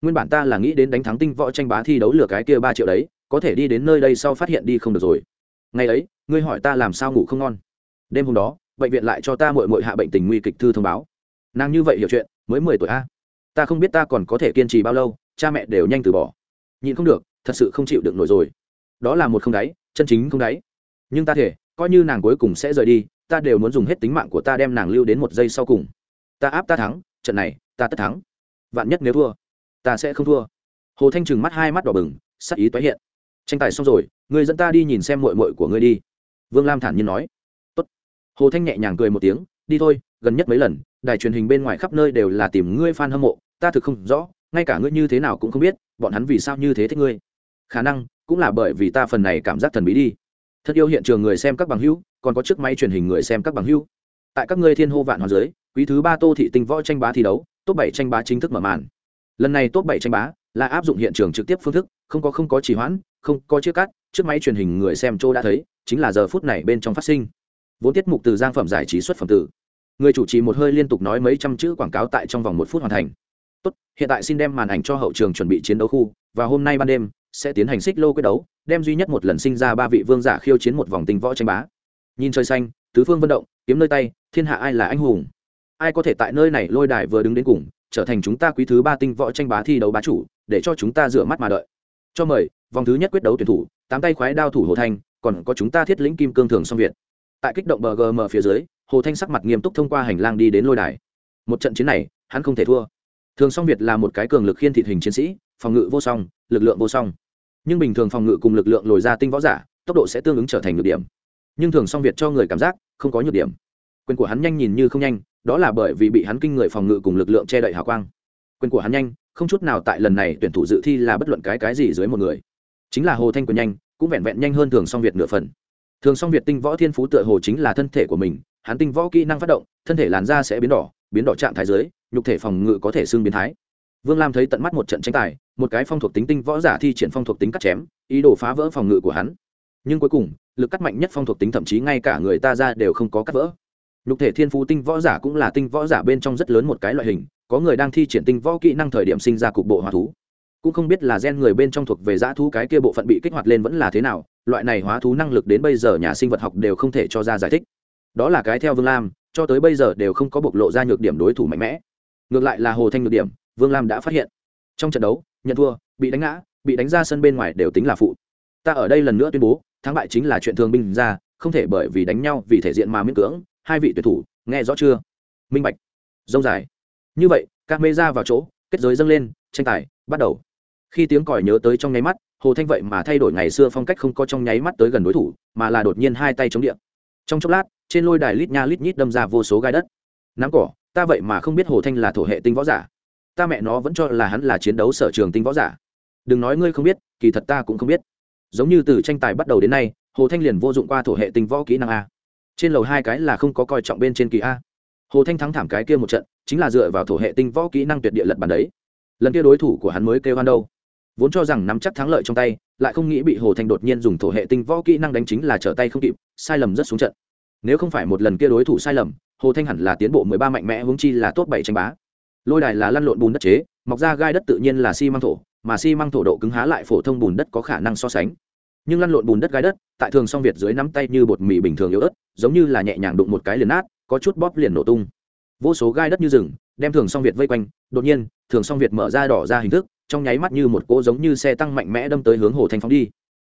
Nguyên bản ta là nghĩ đến đánh thắng tinh võ tranh bá thi đấu lửa cái kia ba triệu đấy, có thể đi đến nơi đây sau phát hiện đi không được rồi. Ngày ấy, ngươi hỏi ta làm sao ngủ không ngon. Đêm hôm đó, bệnh viện lại cho ta mội mội hạ bệnh tình nguy kịch thư thông báo. Nàng như vậy hiểu chuyện mới mười tuổi a. Ta không biết ta còn có thể kiên trì bao lâu, cha mẹ đều nhanh từ bỏ. Nhịn không được, thật sự không chịu được nổi rồi. Đó là một không đáy, chân chính không đáy. Nhưng ta thể, coi như nàng cuối cùng sẽ rời đi, ta đều muốn dùng hết tính mạng của ta đem nàng lưu đến một giây sau cùng. Ta áp ta thắng, trận này, ta tất thắng. Vạn nhất nếu thua, ta sẽ không thua. Hồ thanh trừng mắt hai mắt đỏ bừng, sắc ý tái hiện. Tranh tài xong rồi, người dẫn ta đi nhìn xem mội mội của ngươi đi. Vương lam thản nhiên nói. Tốt. hồ thanh nhẹ nhàng cười một tiếng đi thôi, gần nhất mấy lần, đài truyền hình bên ngoài khắp nơi đều là tìm ngươi f a n hâm mộ, ta thực không rõ, ngay cả ngươi như thế nào cũng không biết, bọn hắn vì sao như thế thích ngươi. Khả năng, cũng là bởi vì ta phần này cảm giác thần bí đi. Thật yêu hiện trường người xem các bằng hữu, còn có chiếc máy truyền hình người xem các bằng hữu. Tại các ngươi thiên hô vạn hoàng giới quý thứ ba tô thị tinh võ tranh bá thi đấu, top bảy tranh bá chính thức mở màn. Lần này top bảy tranh bá là áp dụng hiện trường trực tiếp phương thức, không có không có chỉ hoãn, không có chiếc cắt, chiếc máy truyền hình người xem châu đã thấy, chính là giờ phút này bên trong phát sinh vốn tiết mục từ giang phẩm giải trí xuất phẩm từ. Người chủ trì một hơi liên tục nói mấy trăm chữ quảng cáo tại trong vòng một phút hoàn thành. Tốt, hiện tại xin đem màn ảnh cho hậu trường chuẩn bị chiến đấu khu, và hôm nay ban đêm, sẽ tiến hành xích lô quyết đấu, đem duy nhất một lần sinh ra ba vị vương giả khiêu chiến một vòng tinh võ tranh bá. Nhìn trời xanh, tứ phương vận động, kiếm nơi tay, thiên hạ ai là anh hùng? Ai có thể tại nơi này lôi đài vừa đứng đến cùng, trở thành chúng ta quý thứ ba tinh võ tranh bá thi đấu bá chủ, để cho chúng ta rửa mắt mà đợi? Cho mời, vòng thứ nhất quyết đấu tuyển thủ, tám tay khoái đao thủ hồ thanh, còn có chúng ta thiết lĩnh kim cương thường song việt tại kích động bờ gm phía dưới, hồ thanh sắc mặt nghiêm túc thông qua hành lang đi đến lôi đài. Một trận chiến này, hắn không thể thua. Thường song việt là một cái cường lực khiên thịt hình chiến sĩ, phòng ngự vô song, lực lượng vô song. Nhưng bình thường phòng ngự cùng lực lượng lồi ra tinh võ giả, tốc độ sẽ tương ứng trở thành nhược điểm. Nhưng thường song việt cho người cảm giác, không có nhược điểm. Quyền của hắn nhanh nhìn như không nhanh, đó là bởi vì bị hắn kinh người phòng ngự cùng lực lượng che đậy hào quang. Quyền của hắn nhanh, không chút nào tại lần này tuyển thủ dự thi là bất luận cái cái gì dưới một người. Chính là hồ thanh quyền nhanh, cũng vẹn vẹn nhanh hơn thường song việt nửa phần thường song việt tinh võ thiên phú tựa hồ chính là thân thể của mình, hắn tinh võ kỹ năng phát động, thân thể làn da sẽ biến đỏ biến đỏ trạng thái dưới, nhục thể phòng ngự có thể xương biến thái. Vương lam thấy tận mắt một trận tranh tài, một cái phong thuộc tính tinh võ giả thi triển phong thuộc tính cắt chém, ý đồ phá vỡ phòng ngự của hắn. Nhưng cuối cùng, lực cắt mạnh nhất phong thuộc tính thậm chí ngay cả người ta ra đều không có cắt vỡ. Nhục thể thiên phú tinh võ giả cũng là tinh võ giả bên trong rất lớn một cái loại hình, có người đang thi triển tinh võ kỹ năng thời điểm sinh ra cục bộ hòa thú. Cũng không biết là gen người bên trong thuộc về dã thú cái kia bộ phận bị kích hoạt lên vẫn là thế nào loại này hóa thú năng lực đến bây giờ nhà sinh vật học đều không thể cho ra giải thích. Đó là cái theo vương lam, cho tới bây giờ đều không có bộc lộ ra nhược điểm đối thủ mạnh mẽ. Ngược lại là hồ thanh nhược điểm, vương lam đã phát hiện. Trong trận đấu, nhận thua, bị đánh ngã, bị đánh ra sân bên ngoài đều tính là phụ. Ta ở đây lần nữa tuyên bố, thắng bại chính là chuyện thường binh ra, không thể bởi vì đánh nhau vì thể diện mà miễn cưỡng, hai vị tuyển thủ, nghe rõ chưa? Minh bạch. Dông dài. Như vậy, các mê ra vào chỗ, kết giới dâng lên, tranh tài, bắt đầu. Khi tiếng còi nhớ tới trong nháy mắt hồ thanh vậy mà thay đổi ngày xưa phong cách không có trong nháy mắt tới gần đối thủ, mà là đột nhiên hai tay chống điện trong chốc lát, trên lôi đài lít nha lít nhít đâm ra vô số gai đất. Nắm cỏ, ta vậy mà không biết hồ thanh là thổ hệ tinh võ giả. Ta mẹ nó vẫn cho là hắn là chiến đấu sở trường tinh võ giả. Đừng nói ngươi không biết, kỳ thật ta cũng không biết. Giống như từ tranh tài bắt đầu đến nay, hồ thanh liền vô dụng qua thổ hệ tinh võ kỹ năng a. Trên lầu hai cái là không có coi trọng bên trên kỳ a. Hồ thanh thắng thảm cái kia một trận, chính là dựa vào thổ hệ tinh võ kỹ năng tuyệt địa lật bàn đấy. Lần kia đối thủ của hắn mới kêu hoan đâu vốn cho rằng nắm chắc thắng lợi trong tay, lại không nghĩ bị hồ thanh đột nhiên dùng thổ hệ tinh võ kỹ năng đánh chính là trở tay không kịp, sai lầm rất xuống trận. Nếu không phải một lần kia đối thủ sai lầm, hồ thanh hẳn là tiến bộ mười ba mạnh mẽ hướng chi là tốt bảy tranh bá. Lôi đài là lăn lộn bùn đất chế, mọc ra gai đất tự nhiên là xi măng thổ, mà xi măng thổ độ cứng há lại phổ thông bùn đất có khả năng so sánh. Nhưng lăn lộn bùn đất gai đất, tại thường song việt dưới nắm tay như bột mì bình thường yếu ớt, giống như là nhẹ nhàng đụng một cái liền nát, có chút bóp liền nổ tung. Vô số gai đất như rừng, đem thường song việt vây quanh, đột nhiên, thường song việt mở ra đỏ ra hình thức trong nháy mắt như một cỗ giống như xe tăng mạnh mẽ đâm tới hướng hồ thanh phóng đi.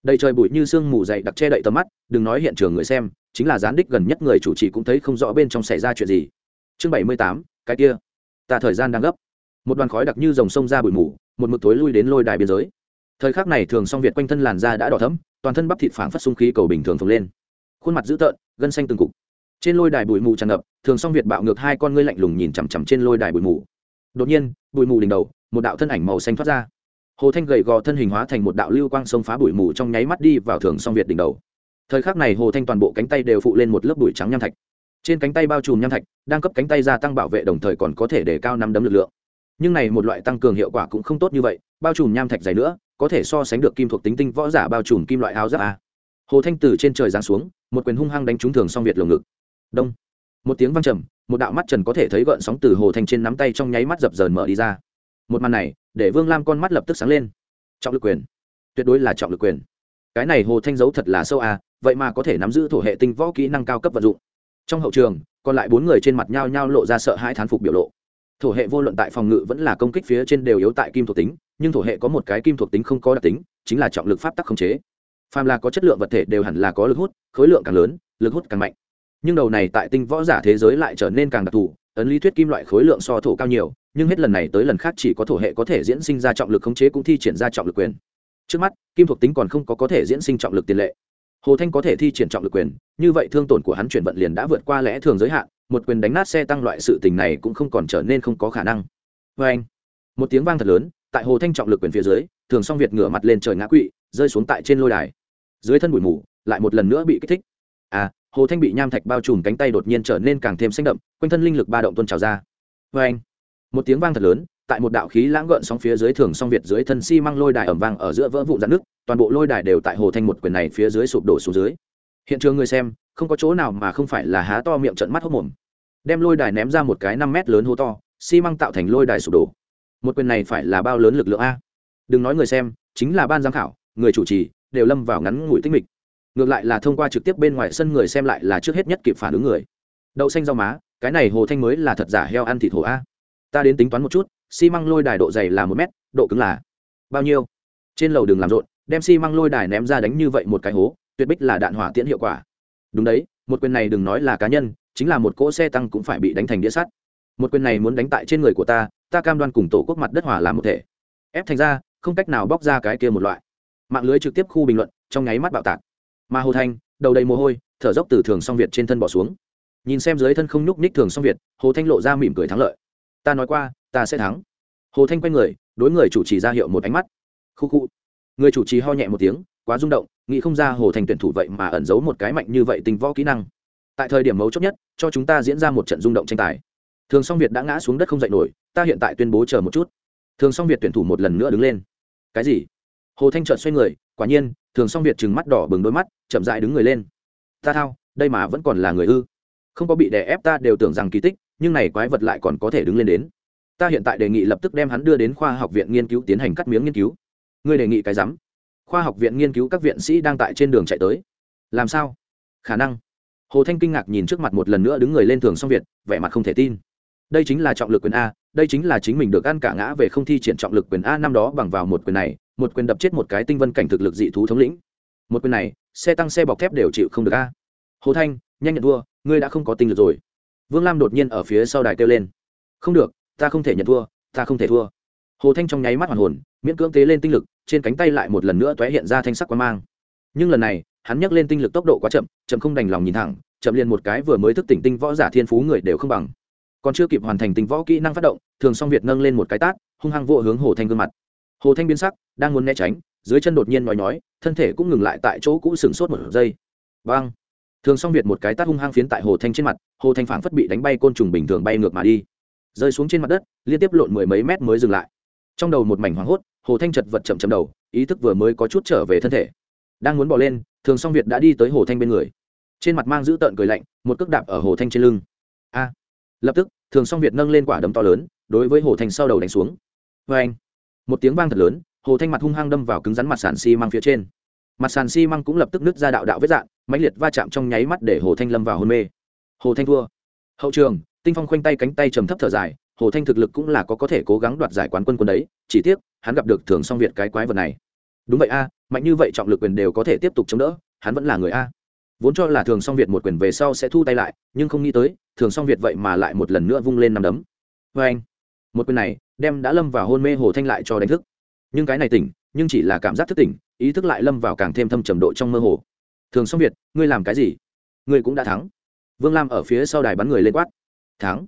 Đầy trời bụi như sương mù dày đặc che đậy tầm mắt, đừng nói hiện trường người xem, chính là gián đích gần nhất người chủ trì cũng thấy không rõ bên trong xảy ra chuyện gì. Chương bảy mươi tám, cái kia. Ta thời gian đang gấp. Một đoàn khói đặc như dòng sông ra bụi mù, một mực tối lui đến lôi đài biên giới. Thời khắc này thường song việt quanh thân làn da đã đỏ thấm toàn thân bắp thịt phảng phất sung khí cầu bình thường phồng lên. Khuôn mặt dữ tợn, gân xanh từng cục. Trên lôi đài bụi mù tràn ngập, thường song việt bạo ngược hai con ngươi lạnh lùng nhìn chằm chằm trên lôi đài bụi mù. Đột nhiên, bụi mù đỉnh đầu một đạo thân ảnh màu xanh thoát ra. Hồ thanh gầy gò thân hình hóa thành một đạo lưu quang sông phá bụi mù trong nháy mắt đi vào thường song việt đỉnh đầu. Thời khắc này hồ thanh toàn bộ cánh tay đều phụ lên một lớp bụi trắng nham thạch. Trên cánh tay bao trùm nham thạch, đang cấp cánh tay gia tăng bảo vệ đồng thời còn có thể để cao năm đấm lực lượng. Nhưng này một loại tăng cường hiệu quả cũng không tốt như vậy, bao trùm nham thạch dày nữa, có thể so sánh được kim thuộc tính tinh võ giả bao trùm kim loại áo giáp a. Hồ thanh từ trên trời giáng xuống, một quyền hung hăng đánh trúng thường song việt lồng ngực. Đông. Một tiếng vang trầm, một đạo mắt trần có thể thấy gợn sóng từ hồ thanh trên nắm tay trong nháy mắt dập dờn mở đi ra một màn này để vương lam con mắt lập tức sáng lên trọng lực quyền tuyệt đối là trọng lực quyền cái này hồ thanh giấu thật là sâu à vậy mà có thể nắm giữ thổ hệ tinh võ kỹ năng cao cấp vận dụng. trong hậu trường, còn lại bốn người trên mặt nhao nhao lộ ra sợ hãi thán phục biểu lộ. thổ hệ vô luận tại phòng ngự vẫn là công kích phía trên đều yếu tại kim thuộc tính, nhưng thổ hệ có một cái kim thuộc tính không có đặc tính, chính là trọng lực pháp tắc khống chế. phàm là có chất lượng vật thể đều hẳn là có lực hút, khối lượng càng lớn, lực hút càng mạnh. nhưng đầu này tại tinh võ giả thế giới lại trở nên càng đặc thù ấn lý thuyết kim loại khối lượng so thổ cao nhiều, nhưng hết lần này tới lần khác chỉ có thổ hệ có thể diễn sinh ra trọng lực khống chế cũng thi triển ra trọng lực quyền. Trước mắt, kim thuộc tính còn không có có thể diễn sinh trọng lực tiền lệ. Hồ thanh có thể thi triển trọng lực quyền, như vậy thương tổn của hắn chuyển vận liền đã vượt qua lẽ thường giới hạn, một quyền đánh nát xe tăng loại sự tình này cũng không còn trở nên không có khả năng. Vê anh, một tiếng vang thật lớn, tại hồ thanh trọng lực quyền phía dưới, thường song việt ngửa mặt lên trời ngã quỵ, rơi xuống tại trên lôi đài. Dưới thân bụi mù, lại một lần nữa bị kích thích. À hồ thanh bị nham thạch bao trùm cánh tay đột nhiên trở nên càng thêm xanh đậm, quanh thân linh lực ba động tuôn trào ra. Vê anh một tiếng vang thật lớn, tại một đạo khí lãng gợn sóng phía dưới thường song việt dưới thân xi măng lôi đài ẩm vang ở giữa vỡ vụn dạn nước toàn bộ lôi đài đều tại hồ thanh một quyền này phía dưới sụp đổ xuống dưới. Hiện trường người xem, không có chỗ nào mà không phải là há to miệng trận mắt hốc mồm. Đem lôi đài ném ra một cái năm mét lớn hố to, xi măng tạo thành lôi đài sụp đổ. Một quyền này phải là bao lớn lực lượng a? Đừng nói người xem, chính là ban giám khảo, người chủ trì, đều lâm vào ngắn ngủi tích mịch ngược lại là thông qua trực tiếp bên ngoài sân người xem lại là trước hết nhất kịp phản ứng người. Đậu xanh rau má, cái này hồ thanh mới là thật giả heo ăn thịt hồ a. Ta đến tính toán một chút, xi măng lôi đài độ dày là một mét, độ cứng là bao nhiêu? Trên lầu đường làm rộn, đem xi măng lôi đài ném ra đánh như vậy một cái hố, tuyệt bích là đạn hỏa tiễn hiệu quả. Đúng đấy, một quyền này đừng nói là cá nhân, chính là một cỗ xe tăng cũng phải bị đánh thành đĩa sắt. Một quyền này muốn đánh tại trên người của ta ta cam đoan cùng tổ quốc mặt đất hỏa làm một thể. Ép thành ra, không cách nào bóc ra cái kia một loại. Mạng lưới trực tiếp khu bình luận, trong nháy mắt bạo tạc mà hồ thanh, đầu đầy mồ hôi, thở dốc từ thường song việt trên thân bỏ xuống. Nhìn xem dưới thân không nhúc ních thường song việt, hồ thanh lộ ra mỉm cười thắng lợi. Ta nói qua, ta sẽ thắng. Hồ thanh quay người, đối người chủ trì ra hiệu một ánh mắt. Khu khu. Người chủ trì ho nhẹ một tiếng, quá rung động, nghĩ không ra hồ thanh tuyển thủ vậy mà ẩn giấu một cái mạnh như vậy tình võ kỹ năng. Tại thời điểm mấu chốt nhất, cho chúng ta diễn ra một trận rung động tranh tài. Thường song việt đã ngã xuống đất không dậy nổi, ta hiện tại tuyên bố chờ một chút. Thường song việt tuyển thủ một lần nữa đứng lên. Cái gì? Hồ thanh trợn xoay người, quả nhiên thường song việt trừng mắt đỏ bừng đôi mắt, chậm dại đứng người lên. Ta thao, đây mà vẫn còn là người ư. Không có bị đè ép ta đều tưởng rằng kỳ tích, nhưng này quái vật lại còn có thể đứng lên đến. Ta hiện tại đề nghị lập tức đem hắn đưa đến khoa học viện nghiên cứu tiến hành cắt miếng nghiên cứu. Ngươi đề nghị cái rắm. Khoa học viện nghiên cứu các viện sĩ đang tại trên đường chạy tới. Làm sao? Khả năng. Hồ thanh kinh ngạc nhìn trước mặt một lần nữa đứng người lên thường song việt, vẻ mặt không thể tin. Đây chính là trọng lực quyền a, đây chính là chính mình được ăn cả ngã về không thi triển trọng lực quyền a năm đó bằng vào một quyền này một quyền đập chết một cái tinh vân cảnh thực lực dị thú thống lĩnh. Một quyền này, xe tăng xe bọc thép đều chịu không được a. Hồ thanh, nhanh nhận thua, ngươi đã không có tinh lực rồi. Vương lam đột nhiên ở phía sau đài kêu lên. Không được, ta không thể nhận thua, ta không thể thua. Hồ thanh trong nháy mắt hoàn hồn, miễn cưỡng tế lên tinh lực, trên cánh tay lại một lần nữa t hiện ra thanh sắc quang mang. Nhưng lần này, hắn nhắc lên tinh lực tốc độ quá chậm chậm không đành lòng nhìn thẳng, chậm liền một cái vừa mới thức tỉnh tinh võ giả thiên phú người đều không bằng. Còn chưa kịp hoàn thành tinh võ kỹ năng phát động, thường song việt nâng lên một cái tát, hung hăng vô hướng hồ thanh gương mặt hồ thanh biến sắc, đang muốn né tránh, dưới chân đột nhiên nói nói thân thể cũng ngừng lại tại chỗ cũ sừng sốt một giây. Vang thường song việt một cái tát hung hăng phiến tại hồ thanh trên mặt, hồ thanh phảng phất bị đánh bay côn trùng bình thường bay ngược mà đi. Rơi xuống trên mặt đất, liên tiếp lộn mười mấy mét mới dừng lại. Trong đầu một mảnh hoảng hốt, hồ thanh chật vật chậm chậm đầu, ý thức vừa mới có chút trở về thân thể. Đang muốn bỏ lên, thường song việt đã đi tới hồ thanh bên người. Trên mặt mang giữ tợn cười lạnh, một cước đạp ở hồ thanh trên lưng. A. Lập tức, thường song việt nâng lên quả đấm to lớn, đối với hồ thanh sau đầu đánh xuống. Vê anh một tiếng vang thật lớn, hồ thanh mặt hung hăng đâm vào cứng rắn mặt sàn xi măng phía trên. Mặt sàn xi măng cũng lập tức nứt ra đạo đạo vết dạn mãnh liệt va chạm trong nháy mắt để hồ thanh lâm vào hôn mê. Hồ thanh thua. Hậu trường, tinh phong khoanh tay cánh tay trầm thấp thở dài, hồ thanh thực lực cũng là có có thể cố gắng đoạt giải quán quân quân đấy, chỉ tiếc, hắn gặp được thường song việt cái quái vật này. Đúng vậy a, mạnh như vậy trọng lực quyền đều có thể tiếp tục chống đỡ, hắn vẫn là người a. Vốn cho là thường song việt một quyền về sau sẽ thu tay lại, nhưng không nghĩ tới, thường song việt vậy mà lại một lần nữa vung lên nằm đấm. Vê anh một quyền này đem đã lâm vào hôn mê hồ thanh lại cho đánh thức. Nhưng cái này tỉnh, nhưng chỉ là cảm giác thức tỉnh, ý thức lại lâm vào càng thêm thâm trầm độ trong mơ hồ. Thường song việt, ngươi làm cái gì? Ngươi cũng đã thắng. Vương lam ở phía sau đài bắn người lên quát. Thắng?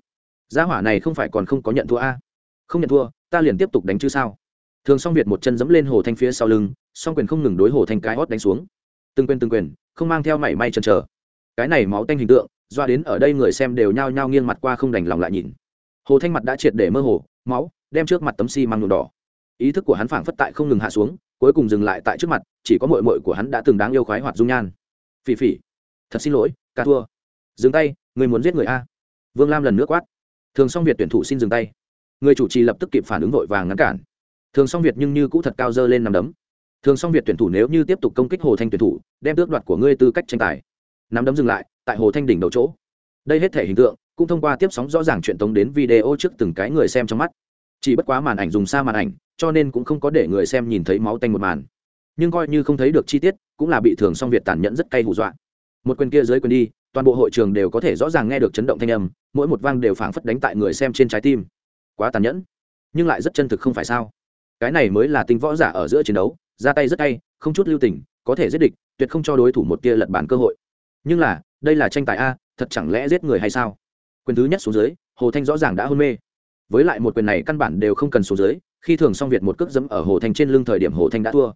Gia hỏa này không phải còn không có nhận thua a? Không nhận thua, ta liền tiếp tục đánh chứ sao? Thường song việt một chân dẫm lên hồ thanh phía sau lưng, song quyền không ngừng đối hồ thanh cái hót đánh xuống. Từng quyền từng quyền, không mang theo mảy may chần chờ. Cái này máu tanh hình tượng, doa đến ở đây người xem đều nhao nhao nghiêng mặt qua không đành lòng lại nhìn hồ thanh mặt đã triệt để mơ hồ, máu đem trước mặt tấm xi nhuộm đỏ. Ý thức của hắn phảng phất tại không ngừng hạ xuống, cuối cùng dừng lại tại trước mặt, chỉ có mội mội của hắn đã từng đáng yêu khoái hoạt dung nhan. Phỉ phỉ, thật xin lỗi, ca thua. Dừng tay, người muốn giết người a. Vương lam lần nữa quát. Thường xong việt tuyển thủ xin dừng tay. Người chủ trì lập tức kịp phản ứng vội vàng ngăn cản. Thường xong việt nhưng như cũ thật cao dơ lên nằm đấm. Thường xong việt tuyển thủ nếu như tiếp tục công kích hồ thanh tuyển thủ, đem tước đoạt của ngươi tư cách tranh tài. Nắm đấm dừng lại, tại hồ thanh đỉnh đầu chỗ. Đây hết thể hình tượng cũng thông qua tiếp sóng rõ ràng chuyện tống đến video trước từng cái người xem trong mắt. Chỉ bất quá màn ảnh dùng xa màn ảnh, cho nên cũng không có để người xem nhìn thấy máu tanh một màn. Nhưng coi như không thấy được chi tiết, cũng là bị thường song việt tàn nhẫn rất cay hù dọa. Một quyền kia dưới quyền đi, toàn bộ hội trường đều có thể rõ ràng nghe được chấn động thanh âm, mỗi một vang đều phảng phất đánh tại người xem trên trái tim. Quá tàn nhẫn. Nhưng lại rất chân thực không phải sao? Cái này mới là tinh võ giả ở giữa chiến đấu, ra tay rất hay không chút lưu tình, có thể giết địch, tuyệt không cho đối thủ một tia lật bản cơ hội. Nhưng là, đây là tranh tài a, thật chẳng lẽ giết người hay sao? Quyền thứ nhất xuống dưới, hồ thanh rõ ràng đã hôn mê. Với lại một quyền này căn bản đều không cần xuống dưới, khi thường xong việt một cước dẫm ở hồ thanh trên lưng thời điểm hồ thanh đã thua.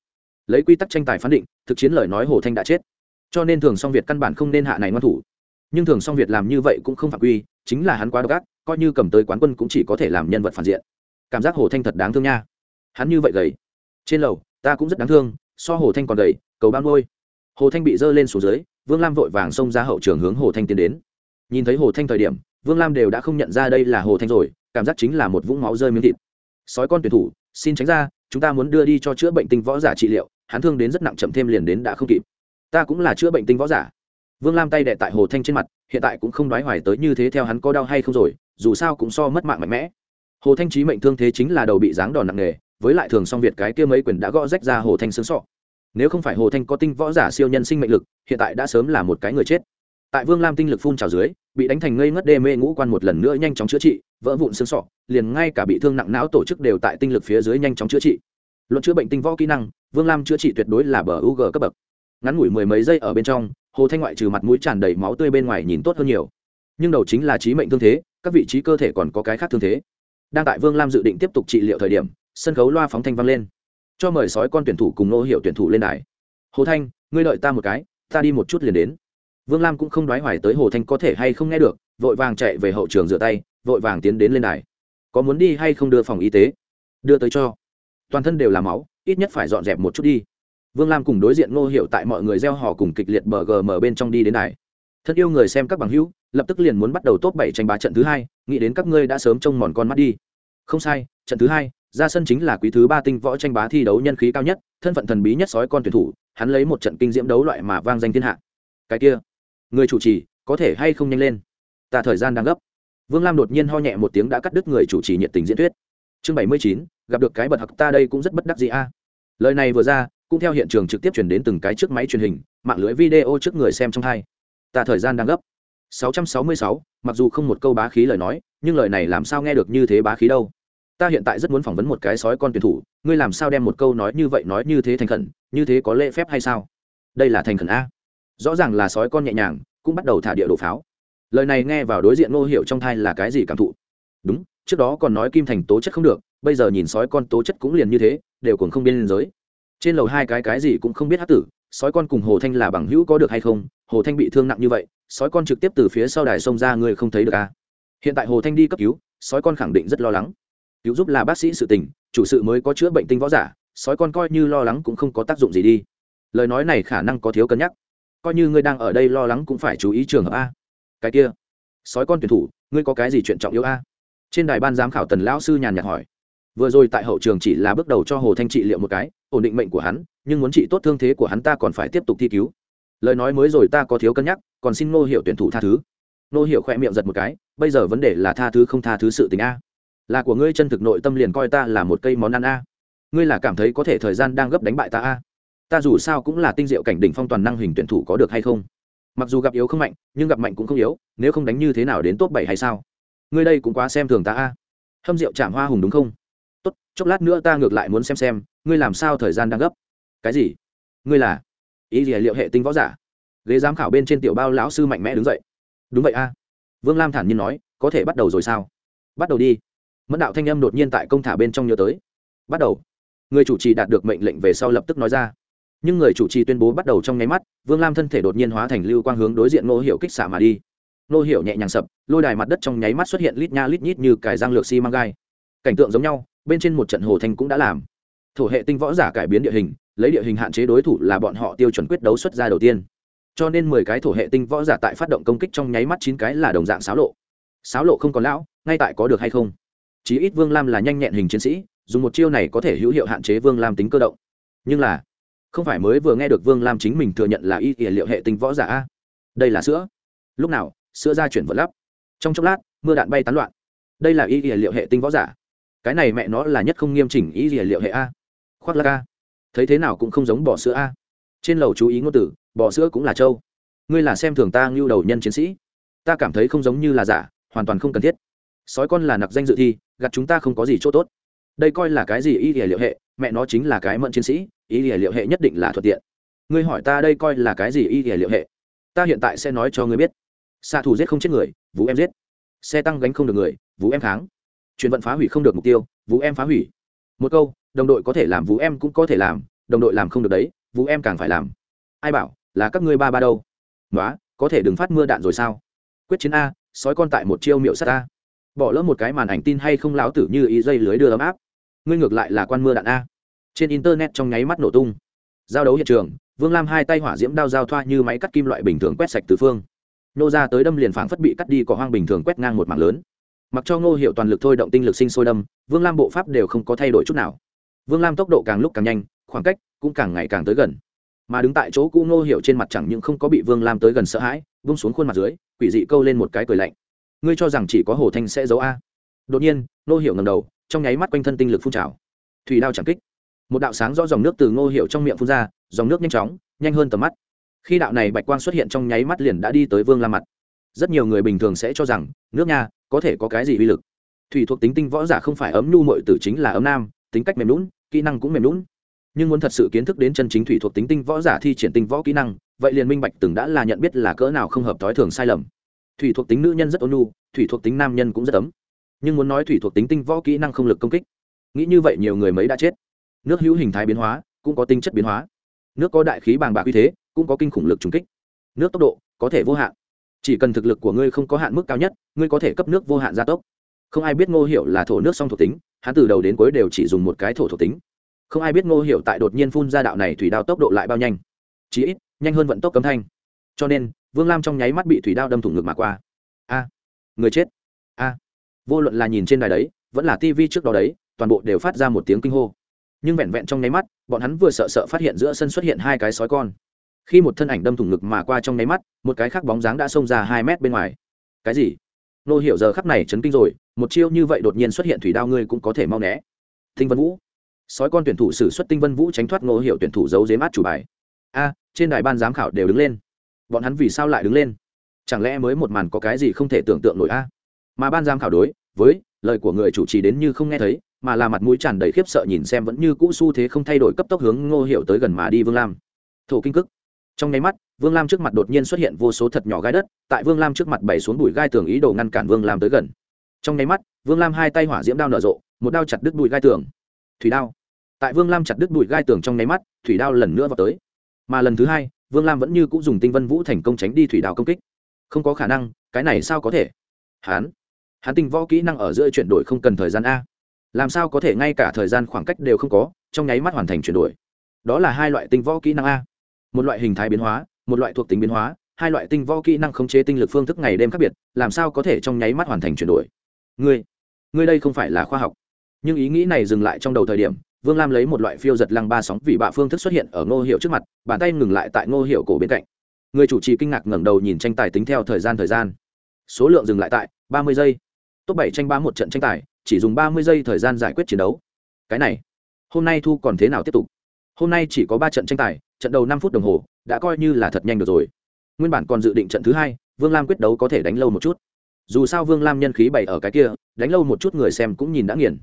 Lấy quy tắc tranh tài phán định, thực chiến lời nói hồ thanh đã chết. Cho nên thường song việt căn bản không nên hạ này ngoan thủ. Nhưng thường song việt làm như vậy cũng không phạm quy, chính là hắn quá độc ác, coi như cầm tới quán quân cũng chỉ có thể làm nhân vật phản diện. Cảm giác hồ thanh thật đáng thương nha. Hắn như vậy gầy. Trên lầu, ta cũng rất đáng thương, so hồ thanh còn gầy, cầu bao ngôi hồ thanh bị dơ lên xuống dưới, vương lam vội vàng xông ra hậu trường hướng hồ thanh tiến đến. Nhìn thấy hồ thanh thời điểm vương lam đều đã không nhận ra đây là hồ thanh rồi, cảm giác chính là một vũng máu rơi miếng thịt. Sói con tuyển thủ, xin tránh ra, chúng ta muốn đưa đi cho chữa bệnh tinh võ giả trị liệu, hắn thương đến rất nặng chậm thêm liền đến đã không kịp. Ta cũng là chữa bệnh tinh võ giả. Vương lam tay đệ tại hồ thanh trên mặt, hiện tại cũng không đoái hoài tới như thế theo hắn có đau hay không rồi, dù sao cũng so mất mạng mạnh mẽ. Hồ thanh trí mệnh thương thế chính là đầu bị giáng đòn nặng nề, với lại thường song việt cái kia mấy quyền đã gõ rách ra hồ thanh xương sọ. Nếu không phải hồ thanh có tinh võ giả siêu nhân sinh mệnh lực, hiện tại đã sớm là một cái người chết. Tại vương lam tinh lực phun trào dưới bị đánh thành ngây ngất đê mê ngũ quan một lần nữa nhanh chóng chữa trị, vỡ vụn xương sọ, liền ngay cả bị thương nặng não tổ chức đều tại tinh lực phía dưới nhanh chóng chữa trị. Luận chữa bệnh tinh võ kỹ năng, vương lam chữa trị tuyệt đối là bờ u g cấp bậc. Ngắn ngủi mười mấy giây ở bên trong, hồ thanh ngoại trừ mặt mũi tràn đầy máu tươi bên ngoài nhìn tốt hơn nhiều. Nhưng đầu chính là trí mệnh thương thế, các vị trí cơ thể còn có cái khác thương thế. Đang tại vương lam dự định tiếp tục trị liệu thời điểm, sân khấu loa phóng thanh vang lên. Cho mời sói con tuyển thủ cùng nô hiệu tuyển thủ lên đài. Hồ thanh, ngươi đợi ta một cái, ta đi một chút liền đến vương lam cũng không đoái hoài tới hồ thanh có thể hay không nghe được, vội vàng chạy về hậu trường rửa tay, vội vàng tiến đến lên đài. Có muốn đi hay không đưa phòng y tế? Đưa tới cho. Toàn thân đều là máu, ít nhất phải dọn dẹp một chút đi. Vương lam cùng đối diện ngô hiệu tại mọi người gieo họ cùng kịch liệt bờ gm bên trong đi đến đài. Thân yêu người xem các bằng hữu, lập tức liền muốn bắt đầu top bảy tranh bá trận thứ hai, nghĩ đến các ngươi đã sớm trông mòn con mắt đi. Không sai, trận thứ hai, ra sân chính là quý thứ ba tinh võ tranh bá thi đấu nhân khí cao nhất, thân phận thần bí nhất sói con tuyển thủ, hắn lấy một trận kinh diễm đấu loại mà vang danh thiên hạ. Cái kia người chủ trì có thể hay không nhanh lên? Ta thời gian đang gấp. Vương lam đột nhiên ho nhẹ một tiếng đã cắt đứt người chủ trì nhiệt tình diễn thuyết. Chương bảy mươi chín gặp được cái bật hặc ta đây cũng rất bất đắc gì a. Lời này vừa ra cũng theo hiện trường trực tiếp chuyển đến từng cái chiếc máy truyền hình mạng lưới video trước người xem trong hai. Ta thời gian đang gấp. 666, mặc dù không một câu bá khí lời nói nhưng lời này làm sao nghe được như thế bá khí đâu? Ta hiện tại rất muốn phỏng vấn một cái sói con tuyển thủ ngươi làm sao đem một câu nói như vậy nói như thế thành khẩn như thế có lễ phép hay sao? Đây là thành khẩn a rõ ràng là sói con nhẹ nhàng, cũng bắt đầu thả địa đồ pháo. Lời này nghe vào đối diện ngô hiệu trong thai là cái gì cảm thụ? Đúng, trước đó còn nói kim thành tố chất không được, bây giờ nhìn sói con tố chất cũng liền như thế, đều còn không biên giới. Trên lầu hai cái cái gì cũng không biết hát tử, sói con cùng hồ thanh là bằng hữu có được hay không? Hồ thanh bị thương nặng như vậy, sói con trực tiếp từ phía sau đài sông ra người không thấy được à. hiện tại hồ thanh đi cấp cứu, sói con khẳng định rất lo lắng. Cứu giúp là bác sĩ sự tình, chủ sự mới có chữa bệnh tinh võ giả, sói con coi như lo lắng cũng không có tác dụng gì đi. Lời nói này khả năng có thiếu cân nhắc coi như ngươi đang ở đây lo lắng cũng phải chú ý trường hợp a. Cái kia, sói con tuyển thủ, ngươi có cái gì chuyện trọng yếu a? Trên đài ban giám khảo tần lão sư nhàn nhạt hỏi. Vừa rồi tại hậu trường chỉ là bước đầu cho hồ thanh trị liệu một cái, ổn định mệnh của hắn, nhưng muốn trị tốt thương thế của hắn ta còn phải tiếp tục thi cứu. Lời nói mới rồi ta có thiếu cân nhắc, còn xin ngô hiệu tuyển thủ tha thứ. Ngô hiệu khỏe miệng giật một cái, bây giờ vấn đề là tha thứ không tha thứ sự tình a. Là của ngươi chân thực nội tâm liền coi ta là một cây món ăn a. Ngươi là cảm thấy có thể thời gian đang gấp đánh bại ta a ta dù sao cũng là tinh diệu cảnh đỉnh phong toàn năng hình tuyển thủ có được hay không? Mặc dù gặp yếu không mạnh, nhưng gặp mạnh cũng không yếu, nếu không đánh như thế nào đến top bảy hay sao? Ngươi đây cũng quá xem thường ta a. Hâm rượu chạm hoa hùng đúng không? Tốt, chốc lát nữa ta ngược lại muốn xem xem, ngươi làm sao thời gian đang gấp? Cái gì? Ngươi là? Ý gì à, liệu hệ tinh võ giả? Ghế giám khảo bên trên tiểu bao lão sư mạnh mẽ đứng dậy. Đúng vậy a. Vương lam thản nhiên nói, có thể bắt đầu rồi sao? Bắt đầu đi. Mẫn đạo thanh âm đột nhiên tại công thả bên trong nhớ tới. Bắt đầu. Người chủ trì đạt được mệnh lệnh về sau lập tức nói ra nhưng người chủ trì tuyên bố bắt đầu trong nháy mắt, vương lam thân thể đột nhiên hóa thành lưu quang hướng đối diện ngô hiệu kích xả mà đi. Ngô hiệu nhẹ nhàng sập, lôi đài mặt đất trong nháy mắt xuất hiện lít nha lít nhít như cải giang lược xi măng gai. Cảnh tượng giống nhau, bên trên một trận hồ thanh cũng đã làm. Thổ hệ tinh võ giả cải biến địa hình, lấy địa hình hạn chế đối thủ là bọn họ tiêu chuẩn quyết đấu xuất ra đầu tiên. Cho nên mười cái thổ hệ tinh võ giả tại phát động công kích trong nháy mắt chín cái là đồng dạng xáo lộ. Xáo lộ không còn lão, ngay tại có được hay không? Chí ít vương lam là nhanh nhẹn hình chiến sĩ, dùng một chiêu này có thể hữu hiệu hạn chế vương lam tính cơ động. Nhưng là không phải mới vừa nghe được vương lam chính mình thừa nhận là y ỉa liệu hệ tinh võ giả a? Đây là sữa. Lúc nào, sữa ra chuyển vật lắp. Trong chốc lát, mưa đạn bay tán loạn. Đây là y ỉa liệu hệ tinh võ giả. Cái này mẹ nó là nhất không nghiêm chỉnh y ỉa liệu hệ a. Khoác lắc a. Thấy thế nào cũng không giống bỏ sữa a. Trên lầu chú ý ngôn tử bỏ sữa cũng là trâu. Ngươi là xem thường ta ngưu đầu nhân chiến sĩ. Ta cảm thấy không giống như là giả, hoàn toàn không cần thiết. Sói con là nặc danh dự thi gặt chúng ta không có gì chỗ tốt. Đây coi là cái gì y ỉa liệu hệ? Mẹ nó chính là cái mận chiến sĩ y ỉa liệu hệ nhất định là thuận tiện. Ngươi hỏi ta đây coi là cái gì y ỉa liệu hệ? Ta hiện tại sẽ nói cho ngươi biết. Xạ thủ giết không chết người, vũ em giết. Xe tăng gánh không được người, vũ em kháng. Chuyển vận phá hủy không được mục tiêu, vũ em phá hủy. Một câu, đồng đội có thể làm vũ em cũng có thể làm, đồng đội làm không được đấy, vũ em càng phải làm. Ai bảo, là các ngươi ba ba đâu? Nói có thể đừng phát mưa đạn rồi sao? Quyết chiến a, sói con tại một chiêu miệu sắt a. Bỏ lỡ một cái màn ảnh tin hay không láo tử như ý dây lưới đưa ấm áp ngươi ngược lại là quan mưa đạn a. Trên internet trong nháy mắt nổ tung. Giao đấu hiện trường, vương lam hai tay hỏa diễm đao giao thoa như máy cắt kim loại bình thường quét sạch từ phương. Nô ra tới đâm liền phảng phất bị cắt đi cỏ hoang bình thường quét ngang một mảng lớn. Mặc cho ngô hiệu toàn lực thôi động tinh lực sinh sôi đâm, vương lam bộ pháp đều không có thay đổi chút nào. Vương lam tốc độ càng lúc càng nhanh, khoảng cách cũng càng ngày càng tới gần. Mà đứng tại chỗ cũ ngô hiệu trên mặt chẳng những không có bị vương lam tới gần sợ hãi, vung xuống khuôn mặt dưới, quỷ dị câu lên một cái cười lạnh. Ngươi cho rằng chỉ có hồ thanh sẽ giấu a? Đột nhiên, ngô hiệu ngầm đầu trong nháy mắt quanh thân tinh lực phun trào. Thủy đao chẳng kích. Một đạo sáng rõ dòng nước từ ngô hiệu trong miệng phun ra, dòng nước nhanh chóng, nhanh hơn tầm mắt. Khi đạo này bạch quang xuất hiện trong nháy mắt liền đã đi tới vương la mặt. Rất nhiều người bình thường sẽ cho rằng, nước nha có thể có cái gì uy lực. Thủy thuộc tính tinh võ giả không phải ấm nhu mội tử chính là ấm nam, tính cách mềm lún kỹ năng cũng mềm lún nhưng muốn thật sự kiến thức đến chân chính thủy thuộc tính tinh võ giả thi triển tinh võ kỹ năng, vậy liền minh bạch từng đã là nhận biết là cỡ nào không hợp thói thường sai lầm. Thủy thuộc tính nữ nhân rất ôn nhu, thủy thuộc tính nam nhân cũng rất ấm nhưng muốn nói thủy thuộc tính tinh võ kỹ năng không lực công kích. Nghĩ như vậy nhiều người mấy đã chết. Nước hữu hình thái biến hóa, cũng có tinh chất biến hóa. Nước có đại khí bàng bạc uy thế, cũng có kinh khủng lực trùng kích. Nước tốc độ có thể vô hạn. Chỉ cần thực lực của ngươi không có hạn mức cao nhất, ngươi có thể cấp nước vô hạn gia tốc. Không ai biết ngô Hiểu là thổ nước song thuộc tính, hắn từ đầu đến cuối đều chỉ dùng một cái thổ thuộc tính. Không ai biết ngô Hiểu tại đột nhiên phun ra đạo này thủy đao tốc độ lại bao nhanh. Chí ít, nhanh hơn vận tốc cấm thanh. Cho nên, vương lam trong nháy mắt bị thủy đao đâm thủng ngực mà qua. A, người chết vô luận là nhìn trên đài đấy, vẫn là TV trước đó đấy, toàn bộ đều phát ra một tiếng kinh hô. Nhưng vẹn vẹn trong nháy mắt, bọn hắn vừa sợ sợ phát hiện giữa sân xuất hiện hai cái sói con. Khi một thân ảnh đâm thủng ngực mà qua trong nháy mắt, một cái khác bóng dáng đã xông ra hai mét bên ngoài. Cái gì? Nô hiểu giờ khắp này chấn kinh rồi, một chiêu như vậy đột nhiên xuất hiện thủy đao ngươi cũng có thể mau né. Tinh vân vũ. Sói con tuyển thủ xử xuất tinh vân vũ tránh thoát ngô Hiểu tuyển thủ giấu dếm át chủ bài. A, trên đài ban giám khảo đều đứng lên. Bọn hắn vì sao lại đứng lên? Chẳng lẽ mới một màn có cái gì không thể tưởng tượng nổi a? Mà ban giám khảo đối với lời của người chủ trì đến như không nghe thấy, mà là mặt mũi tràn đầy khiếp sợ nhìn xem vẫn như cũ xu thế không thay đổi cấp tốc hướng ngô hiệu tới gần mà đi vương lam. Thổ kinh cức. Trong nháy mắt, vương lam trước mặt đột nhiên xuất hiện vô số thật nhỏ gai đất, tại vương lam trước mặt bày xuống bụi gai tường ý đồ ngăn cản vương lam tới gần. Trong nháy mắt, vương lam hai tay hỏa diễm đao nở rộ, một đao chặt đứt bụi gai tường. Thủy đao. Tại vương lam chặt đứt bụi gai tường trong nháy mắt, thủy đao lần nữa vào tới. Mà lần thứ hai, vương lam vẫn như cũng dùng tinh vân vũ thành công tránh đi thủy đao công kích. Không có khả năng, cái này sao có thể? Hán hán tinh võ kỹ năng ở giữa chuyển đổi không cần thời gian a. Làm sao có thể ngay cả thời gian khoảng cách đều không có, trong nháy mắt hoàn thành chuyển đổi. Đó là hai loại tinh võ kỹ năng a. Một loại hình thái biến hóa, một loại thuộc tính biến hóa, hai loại tinh võ kỹ năng khống chế tinh lực phương thức ngày đêm khác biệt, làm sao có thể trong nháy mắt hoàn thành chuyển đổi? Ngươi ngươi đây không phải là khoa học. Nhưng ý nghĩ này dừng lại trong đầu thời điểm, vương lam lấy một loại phiêu giật lăng ba sóng vị bạ phương thức xuất hiện ở ngô hiệu trước mặt, bàn tay ngừng lại tại ngô hiệu cổ bên cạnh. Người chủ trì kinh ngạc ngẩng đầu nhìn tranh tài tính theo thời gian thời gian. Số lượng dừng lại tại ba mươi giây top bảy tranh ba một trận tranh tài, chỉ dùng ba mươi giây thời gian giải quyết chiến đấu. Cái này, hôm nay thu còn thế nào tiếp tục? Hôm nay chỉ có ba trận tranh tài, trận đầu năm phút đồng hồ, đã coi như là thật nhanh được rồi. Nguyên bản còn dự định trận thứ hai, vương lam quyết đấu có thể đánh lâu một chút. Dù sao vương lam nhân khí bày ở cái kia, đánh lâu một chút người xem cũng nhìn đã nghiền.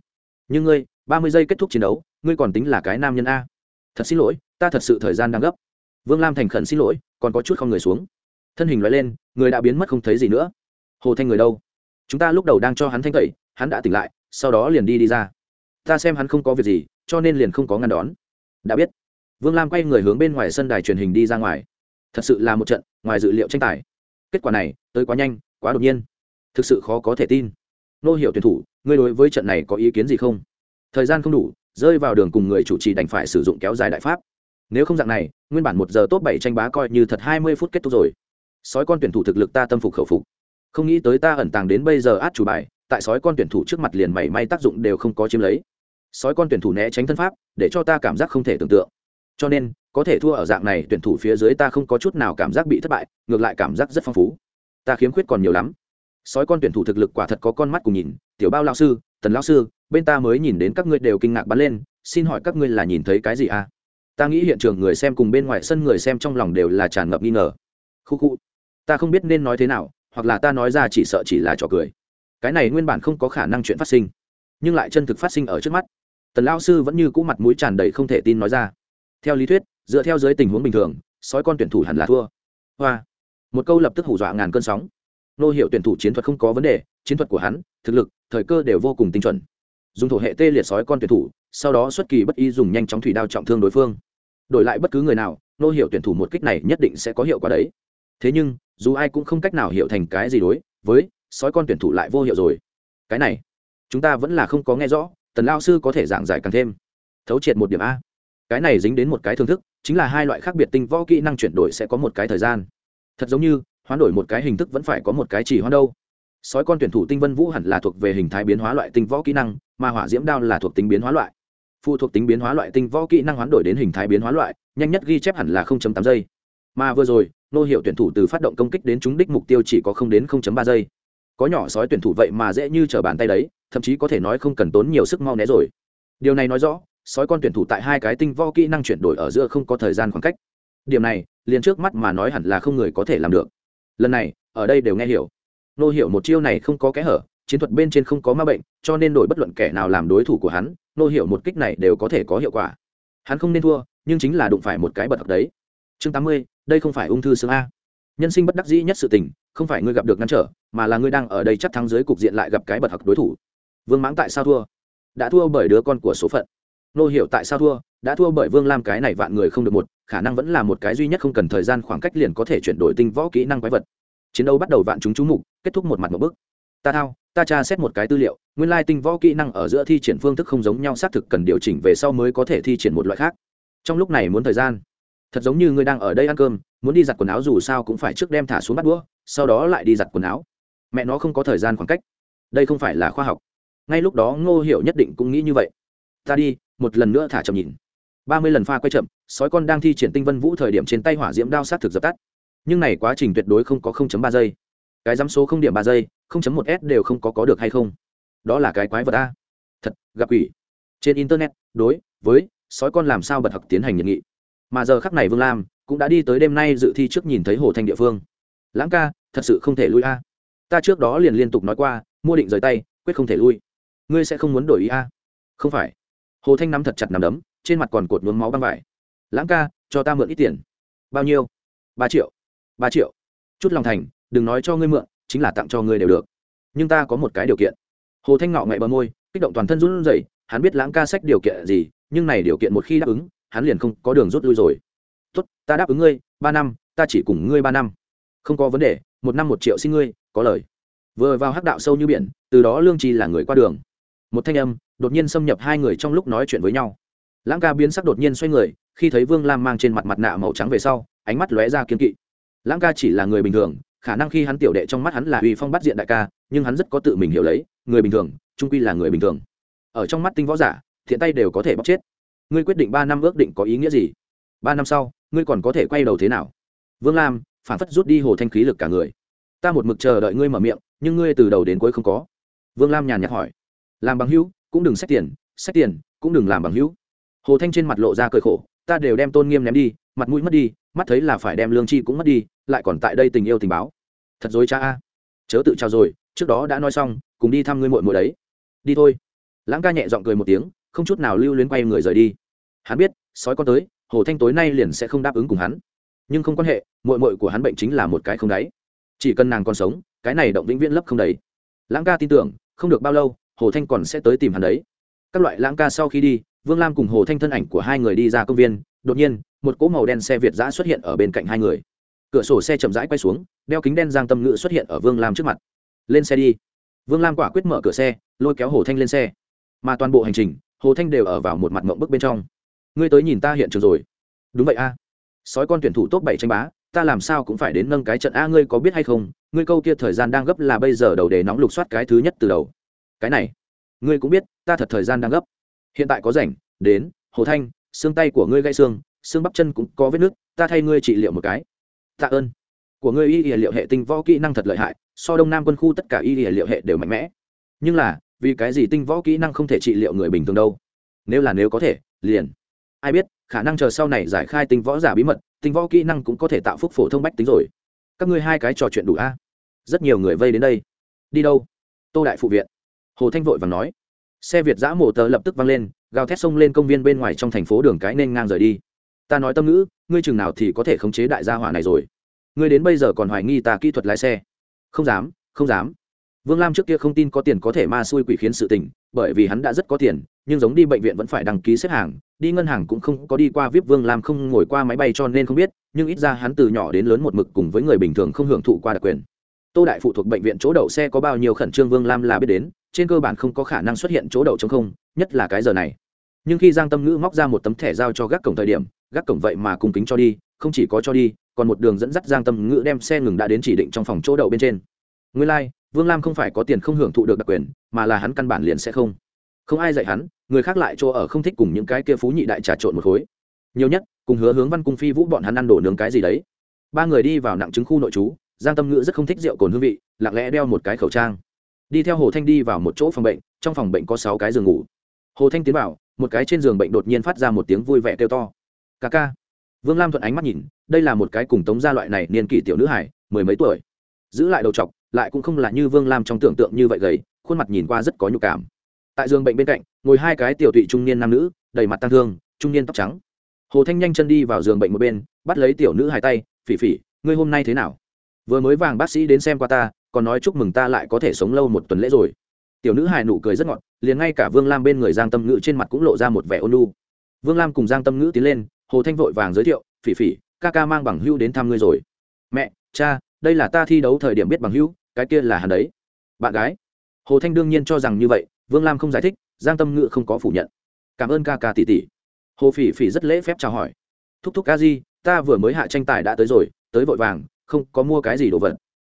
Nhưng ngươi, ba mươi giây kết thúc chiến đấu, ngươi còn tính là cái nam nhân a. Thật xin lỗi, ta thật sự thời gian đang gấp. Vương lam thành khẩn xin lỗi, còn có chút không người xuống. Thân hình loại lên, người đã biến mất không thấy gì nữa. Hồ thanh người đâu? Chúng ta lúc đầu đang cho hắn thanh tẩy, hắn đã tỉnh lại, sau đó liền đi đi ra. Ta xem hắn không có việc gì, cho nên liền không có ngăn đón. Đã biết. Vương lam quay người hướng bên ngoài sân đài truyền hình đi ra ngoài. Thật sự là một trận, ngoài dự liệu tranh tài. Kết quả này, tới quá nhanh, quá đột nhiên. Thực sự khó có thể tin. Nô hiệu tuyển thủ, ngươi đối với trận này có ý kiến gì không? Thời gian không đủ, rơi vào đường cùng người chủ trì đành phải sử dụng kéo dài đại pháp. Nếu không dạng này, nguyên bản một giờ tốt bảy tranh bá coi như thật hai mươi phút kết thúc rồi. Sói con tuyển thủ thực lực ta tâm phục khẩu phục không nghĩ tới ta ẩn tàng đến bây giờ át chủ bài, tại sói con tuyển thủ trước mặt liền mảy may tác dụng đều không có chiếm lấy. Sói con tuyển thủ né tránh thân pháp, để cho ta cảm giác không thể tưởng tượng. Cho nên, có thể thua ở dạng này, tuyển thủ phía dưới ta không có chút nào cảm giác bị thất bại, ngược lại cảm giác rất phong phú. Ta khiếm khuyết còn nhiều lắm. Sói con tuyển thủ thực lực quả thật có con mắt cùng nhìn, tiểu bao lao sư, tần lao sư, bên ta mới nhìn đến các ngươi đều kinh ngạc bắn lên, xin hỏi các ngươi là nhìn thấy cái gì à? Ta nghĩ hiện trường người xem cùng bên ngoài sân người xem trong lòng đều là tràn ngập nghi ngờ. Khu khu, ta không biết nên nói thế nào hoặc là ta nói ra chỉ sợ chỉ là trò cười. Cái này nguyên bản không có khả năng chuyện phát sinh, nhưng lại chân thực phát sinh ở trước mắt. Tần lao sư vẫn như cũ mặt mũi tràn đầy không thể tin nói ra. Theo lý thuyết, dựa theo dưới tình huống bình thường, sói con tuyển thủ hẳn là thua. Hoa. Một câu lập tức hủ dọa ngàn cơn sóng. Nô hiệu tuyển thủ chiến thuật không có vấn đề, chiến thuật của hắn, thực lực, thời cơ đều vô cùng tinh chuẩn. Dùng thổ hệ tê liệt sói con tuyển thủ, sau đó xuất kỳ bất y dùng nhanh chóng thủy đao trọng thương đối phương. Đổi lại bất cứ người nào, nô hiệu tuyển thủ một kích này nhất định sẽ có hiệu quả đấy thế nhưng, dù ai cũng không cách nào hiểu thành cái gì đối với sói con tuyển thủ lại vô hiệu rồi. Cái này, chúng ta vẫn là không có nghe rõ, tần lao sư có thể giảng giải càng thêm. Thấu triệt một điểm a. Cái này dính đến một cái thương thức, chính là hai loại khác biệt tinh võ kỹ năng chuyển đổi sẽ có một cái thời gian. Thật giống như, hoán đổi một cái hình thức vẫn phải có một cái chỉ hoán đâu. Sói con tuyển thủ tinh vân vũ hẳn là thuộc về hình thái biến hóa loại tinh võ kỹ năng, mà hỏa diễm đao là thuộc tính biến hóa loại. Phụ thuộc tính biến hóa loại tinh võ kỹ năng hoán đổi đến hình thái biến hóa loại, nhanh nhất ghi chép hẳn là 0.8 giây. Mà vừa rồi nô hiệu tuyển thủ từ phát động công kích đến trúng đích mục tiêu chỉ có không đến 0.3 giây. Có nhỏ sói tuyển thủ vậy mà dễ như trở bàn tay đấy, thậm chí có thể nói không cần tốn nhiều sức mau né rồi. Điều này nói rõ, sói con tuyển thủ tại hai cái tinh vo kỹ năng chuyển đổi ở giữa không có thời gian khoảng cách. Điểm này, liền trước mắt mà nói hẳn là không người có thể làm được. Lần này, ở đây đều nghe hiểu. Nô hiểu một chiêu này không có kẽ hở, chiến thuật bên trên không có ma bệnh, cho nên đổi bất luận kẻ nào làm đối thủ của hắn, nô hiểu một kích này đều có thể có hiệu quả. Hắn không nên thua, nhưng chính là đụng phải một cái bật học đấy chương tám mươi, đây không phải ung thư xương a. Nhân sinh bất đắc dĩ nhất sự tình, không phải ngươi gặp được ngăn trở, mà là ngươi đang ở đây chắc thắng dưới cục diện lại gặp cái bật hặc đối thủ. Vương mãng tại sao thua? Đã thua bởi đứa con của số phận. Nô hiểu tại sao thua? Đã thua bởi vương lam cái này vạn người không được một, khả năng vẫn là một cái duy nhất không cần thời gian khoảng cách liền có thể chuyển đổi tinh võ kỹ năng quái vật. Chiến đấu bắt đầu vạn chúng chú mục, kết thúc một mặt một bước. Ta thao, ta tra xét một cái tư liệu, nguyên lai tinh võ kỹ năng ở giữa thi triển phương thức không giống nhau, xác thực cần điều chỉnh về sau mới có thể thi triển một loại khác. Trong lúc này muốn thời gian thật giống như ngươi đang ở đây ăn cơm, muốn đi giặt quần áo dù sao cũng phải trước đem thả xuống bắt đũa, sau đó lại đi giặt quần áo. Mẹ nó không có thời gian khoảng cách. Đây không phải là khoa học. Ngay lúc đó ngô hiểu nhất định cũng nghĩ như vậy. Ta đi, một lần nữa thả chậm nhìn. Ba mươi lần pha quay chậm, sói con đang thi triển tinh vân vũ thời điểm trên tay hỏa diễm đao sát thực dập tắt. Nhưng này quá trình tuyệt đối không có ba giây. Cái dám số không điểm ba giây một s đều không có có được hay không? Đó là cái quái vật a. Thật, gặp quỷ. Trên internet, đối với sói con làm sao bật học tiến hành nhận nghị mà giờ khắc này vương lam cũng đã đi tới đêm nay dự thi trước nhìn thấy hồ thanh địa phương. Lãng ca, thật sự không thể lui a. Ta trước đó liền liên tục nói qua, mua định rời tay, quyết không thể lui. Ngươi sẽ không muốn đổi ý a? Không phải. Hồ thanh nắm thật chặt nằm đấm, trên mặt còn cột nhuốm máu băng vải. Lãng ca, cho ta mượn ít tiền. Bao nhiêu? Ba triệu. Ba triệu. Chút lòng thành, đừng nói cho ngươi mượn, chính là tặng cho ngươi đều được. Nhưng ta có một cái điều kiện. Hồ thanh ngọ ngậy bờ môi, kích động toàn thân run rẩy, hắn biết lãng ca sách điều kiện gì, nhưng này điều kiện một khi đáp ứng hắn liền không có đường rút lui rồi. Tốt, ta đáp ứng ngươi, ba năm, ta chỉ cùng ngươi ba năm. Không có vấn đề, một năm một triệu xin ngươi, có lời. Vừa vào hắc đạo sâu như biển, từ đó lương trì là người qua đường. Một thanh âm đột nhiên xâm nhập hai người trong lúc nói chuyện với nhau. Lãng ca biến sắc đột nhiên xoay người, khi thấy vương lam mang trên mặt mặt nạ màu trắng về sau, ánh mắt lóe ra kiên kỵ. Lãng ca chỉ là người bình thường, khả năng khi hắn tiểu đệ trong mắt hắn là uy phong bắt diện đại ca, nhưng hắn rất có tự mình hiểu lấy, người bình thường, trung quy là người bình thường. Ở trong mắt tinh võ giả, thiện tay đều có thể bóc chết ngươi quyết định ba năm ước định có ý nghĩa gì? Ba năm sau, ngươi còn có thể quay đầu thế nào? Vương lam, phản phất rút đi hồ thanh khí lực cả người. Ta một mực chờ đợi ngươi mở miệng, nhưng ngươi từ đầu đến cuối không có. Vương lam nhàn nhạt hỏi. Làm bằng hữu, cũng đừng xét tiền xét tiền, cũng đừng làm bằng hữu. Hồ thanh trên mặt lộ ra cười khổ, ta đều đem tôn nghiêm ném đi, mặt mũi mất đi, mắt thấy là phải đem lương chi cũng mất đi, lại còn tại đây tình yêu tình báo. Thật dối cha a. Chớ tự trao rồi trước đó đã nói xong, cùng đi thăm ngươi muội muội đấy. Đi thôi. Lãng ca nhẹ giọng cười một tiếng không chút nào lưu luyến quay người rời đi. Hắn biết, sói con tới, hồ thanh tối nay liền sẽ không đáp ứng cùng hắn. Nhưng không quan hệ, muội muội của hắn bệnh chính là một cái không đáy. Chỉ cần nàng còn sống, cái này động vĩnh viễn lấp không đấy lãng ca tin tưởng, không được bao lâu, hồ thanh còn sẽ tới tìm hắn đấy. Các loại lãng ca sau khi đi, vương lam cùng hồ thanh thân ảnh của hai người đi ra công viên. Đột nhiên, một cỗ màu đen xe việt giã xuất hiện ở bên cạnh hai người. Cửa sổ xe chậm rãi quay xuống, đeo kính đen giang tâm ngự xuất hiện ở vương lam trước mặt. Lên xe đi. Vương lam quả quyết mở cửa xe, lôi kéo hồ thanh lên xe. Mà toàn bộ hành trình hồ thanh đều ở vào một mặt mộng bức bên trong. Ngươi tới nhìn ta hiện trường rồi. Đúng vậy a. Sói con tuyển thủ top bảy tranh bá, ta làm sao cũng phải đến nâng cái trận a, ngươi có biết hay không? Ngươi câu kia thời gian đang gấp là bây giờ đầu để nóng lục soát cái thứ nhất từ đầu. Cái này, ngươi cũng biết, ta thật thời gian đang gấp. Hiện tại có rảnh, đến, hồ thanh, xương tay của ngươi gãy xương xương bắp chân cũng có vết nứt, ta thay ngươi trị liệu một cái. Tạ ơn. Của ngươi y y liệu hệ tinh võ kỹ năng thật lợi hại, so đông nam quân khu tất cả y y liệu hệ đều mạnh mẽ. Nhưng là vì cái gì tinh võ kỹ năng không thể trị liệu người bình thường đâu? Nếu là nếu có thể, liền. Ai biết, khả năng chờ sau này giải khai tinh võ giả bí mật, tinh võ kỹ năng cũng có thể tạo phúc phổ thông bách tính rồi. Các ngươi hai cái trò chuyện đủ a? Rất nhiều người vây đến đây. Đi đâu? Tô đại phụ viện. Hồ thanh vội và nói. Xe việt giã mổ tờ lập tức văng lên, gào thét xông lên công viên bên ngoài trong thành phố đường cái nên ngang rời đi. Ta nói tâm ngữ, ngươi chừng nào thì có thể khống chế đại gia hỏa này rồi. Ngươi đến bây giờ còn hoài nghi ta kỹ thuật lái xe. Không dám không dám vương lam trước kia không tin có tiền có thể ma xui quỷ khiến sự tình bởi vì hắn đã rất có tiền nhưng giống đi bệnh viện vẫn phải đăng ký xếp hàng đi ngân hàng cũng không có đi qua vip vương lam không ngồi qua máy bay cho nên không biết nhưng ít ra hắn từ nhỏ đến lớn một mực cùng với người bình thường không hưởng thụ qua đặc quyền. Tô đại phụ thuộc bệnh viện chỗ đậu xe có bao nhiêu khẩn trương vương lam là biết đến trên cơ bản không có khả năng xuất hiện chỗ đậu trống không nhất là cái giờ này. Nhưng khi giang tâm ngữ móc ra một tấm thẻ giao cho gác cổng thời điểm gác cổng vậy mà cung kính cho đi không chỉ có cho đi còn một đường dẫn dắt giang tâm ngữ đem xe ngừng đã đến chỉ định trong phòng chỗ đậu bên trên. Nguyên lai、like, vương lam không phải có tiền không hưởng thụ được đặc quyền, mà là hắn căn bản liền sẽ không. Không ai dạy hắn, người khác lại chỗ ở không thích cùng những cái kia phú nhị đại trà trộn một khối. Nhiều nhất, cùng hứa hướng văn cung phi vũ bọn hắn ăn đổ nướng cái gì đấy. Ba người đi vào nặng chứng khu nội trú, giang tâm ngữ rất không thích rượu cồn hương vị, lặng lẽ đeo một cái khẩu trang. Đi theo hồ thanh đi vào một chỗ phòng bệnh, trong phòng bệnh có sáu cái giường ngủ. Hồ thanh tiến vào, một cái trên giường bệnh đột nhiên phát ra một tiếng vui vẻ kêu to. Ca ca. Vương lam thuận ánh mắt nhìn, đây là một cái cùng tống gia loại này niên kỷ tiểu nữ hải mười mấy tuổi. Giữ lại đầu t lại cũng không là như vương lam trong tưởng tượng như vậy gầy, khuôn mặt nhìn qua rất có nhục cảm. Tại giường bệnh bên cạnh, ngồi hai cái tiểu tụy trung niên nam nữ, đầy mặt tăng thương, trung niên tóc trắng. Hồ thanh nhanh chân đi vào giường bệnh một bên, bắt lấy tiểu nữ hai tay, phỉ phỉ, ngươi hôm nay thế nào? Vừa mới vàng bác sĩ đến xem qua ta, còn nói chúc mừng ta lại có thể sống lâu một tuần lễ rồi. Tiểu nữ hài nụ cười rất ngọt, liền ngay cả vương lam bên người giang tâm ngữ trên mặt cũng lộ ra một vẻ ôn lu vương lam cùng giang tâm ngữ tiến lên, hồ thanh vội vàng giới thiệu, phỉ phỉ, ca ca mang bằng hưu đến thăm ngươi rồi. Mẹ, cha, đây là ta thi đấu thời điểm biết bằng hưu cái kia là hắn đấy. Bạn gái. Hồ thanh đương nhiên cho rằng như vậy, vương lam không giải thích, giang tâm Ngự không có phủ nhận. Cảm ơn ca ca tỷ tỷ. Hồ phỉ phỉ rất lễ phép chào hỏi. Thúc thúc ca di, ta vừa mới hạ tranh tài đã tới rồi, tới vội vàng, không có mua cái gì đồ vật.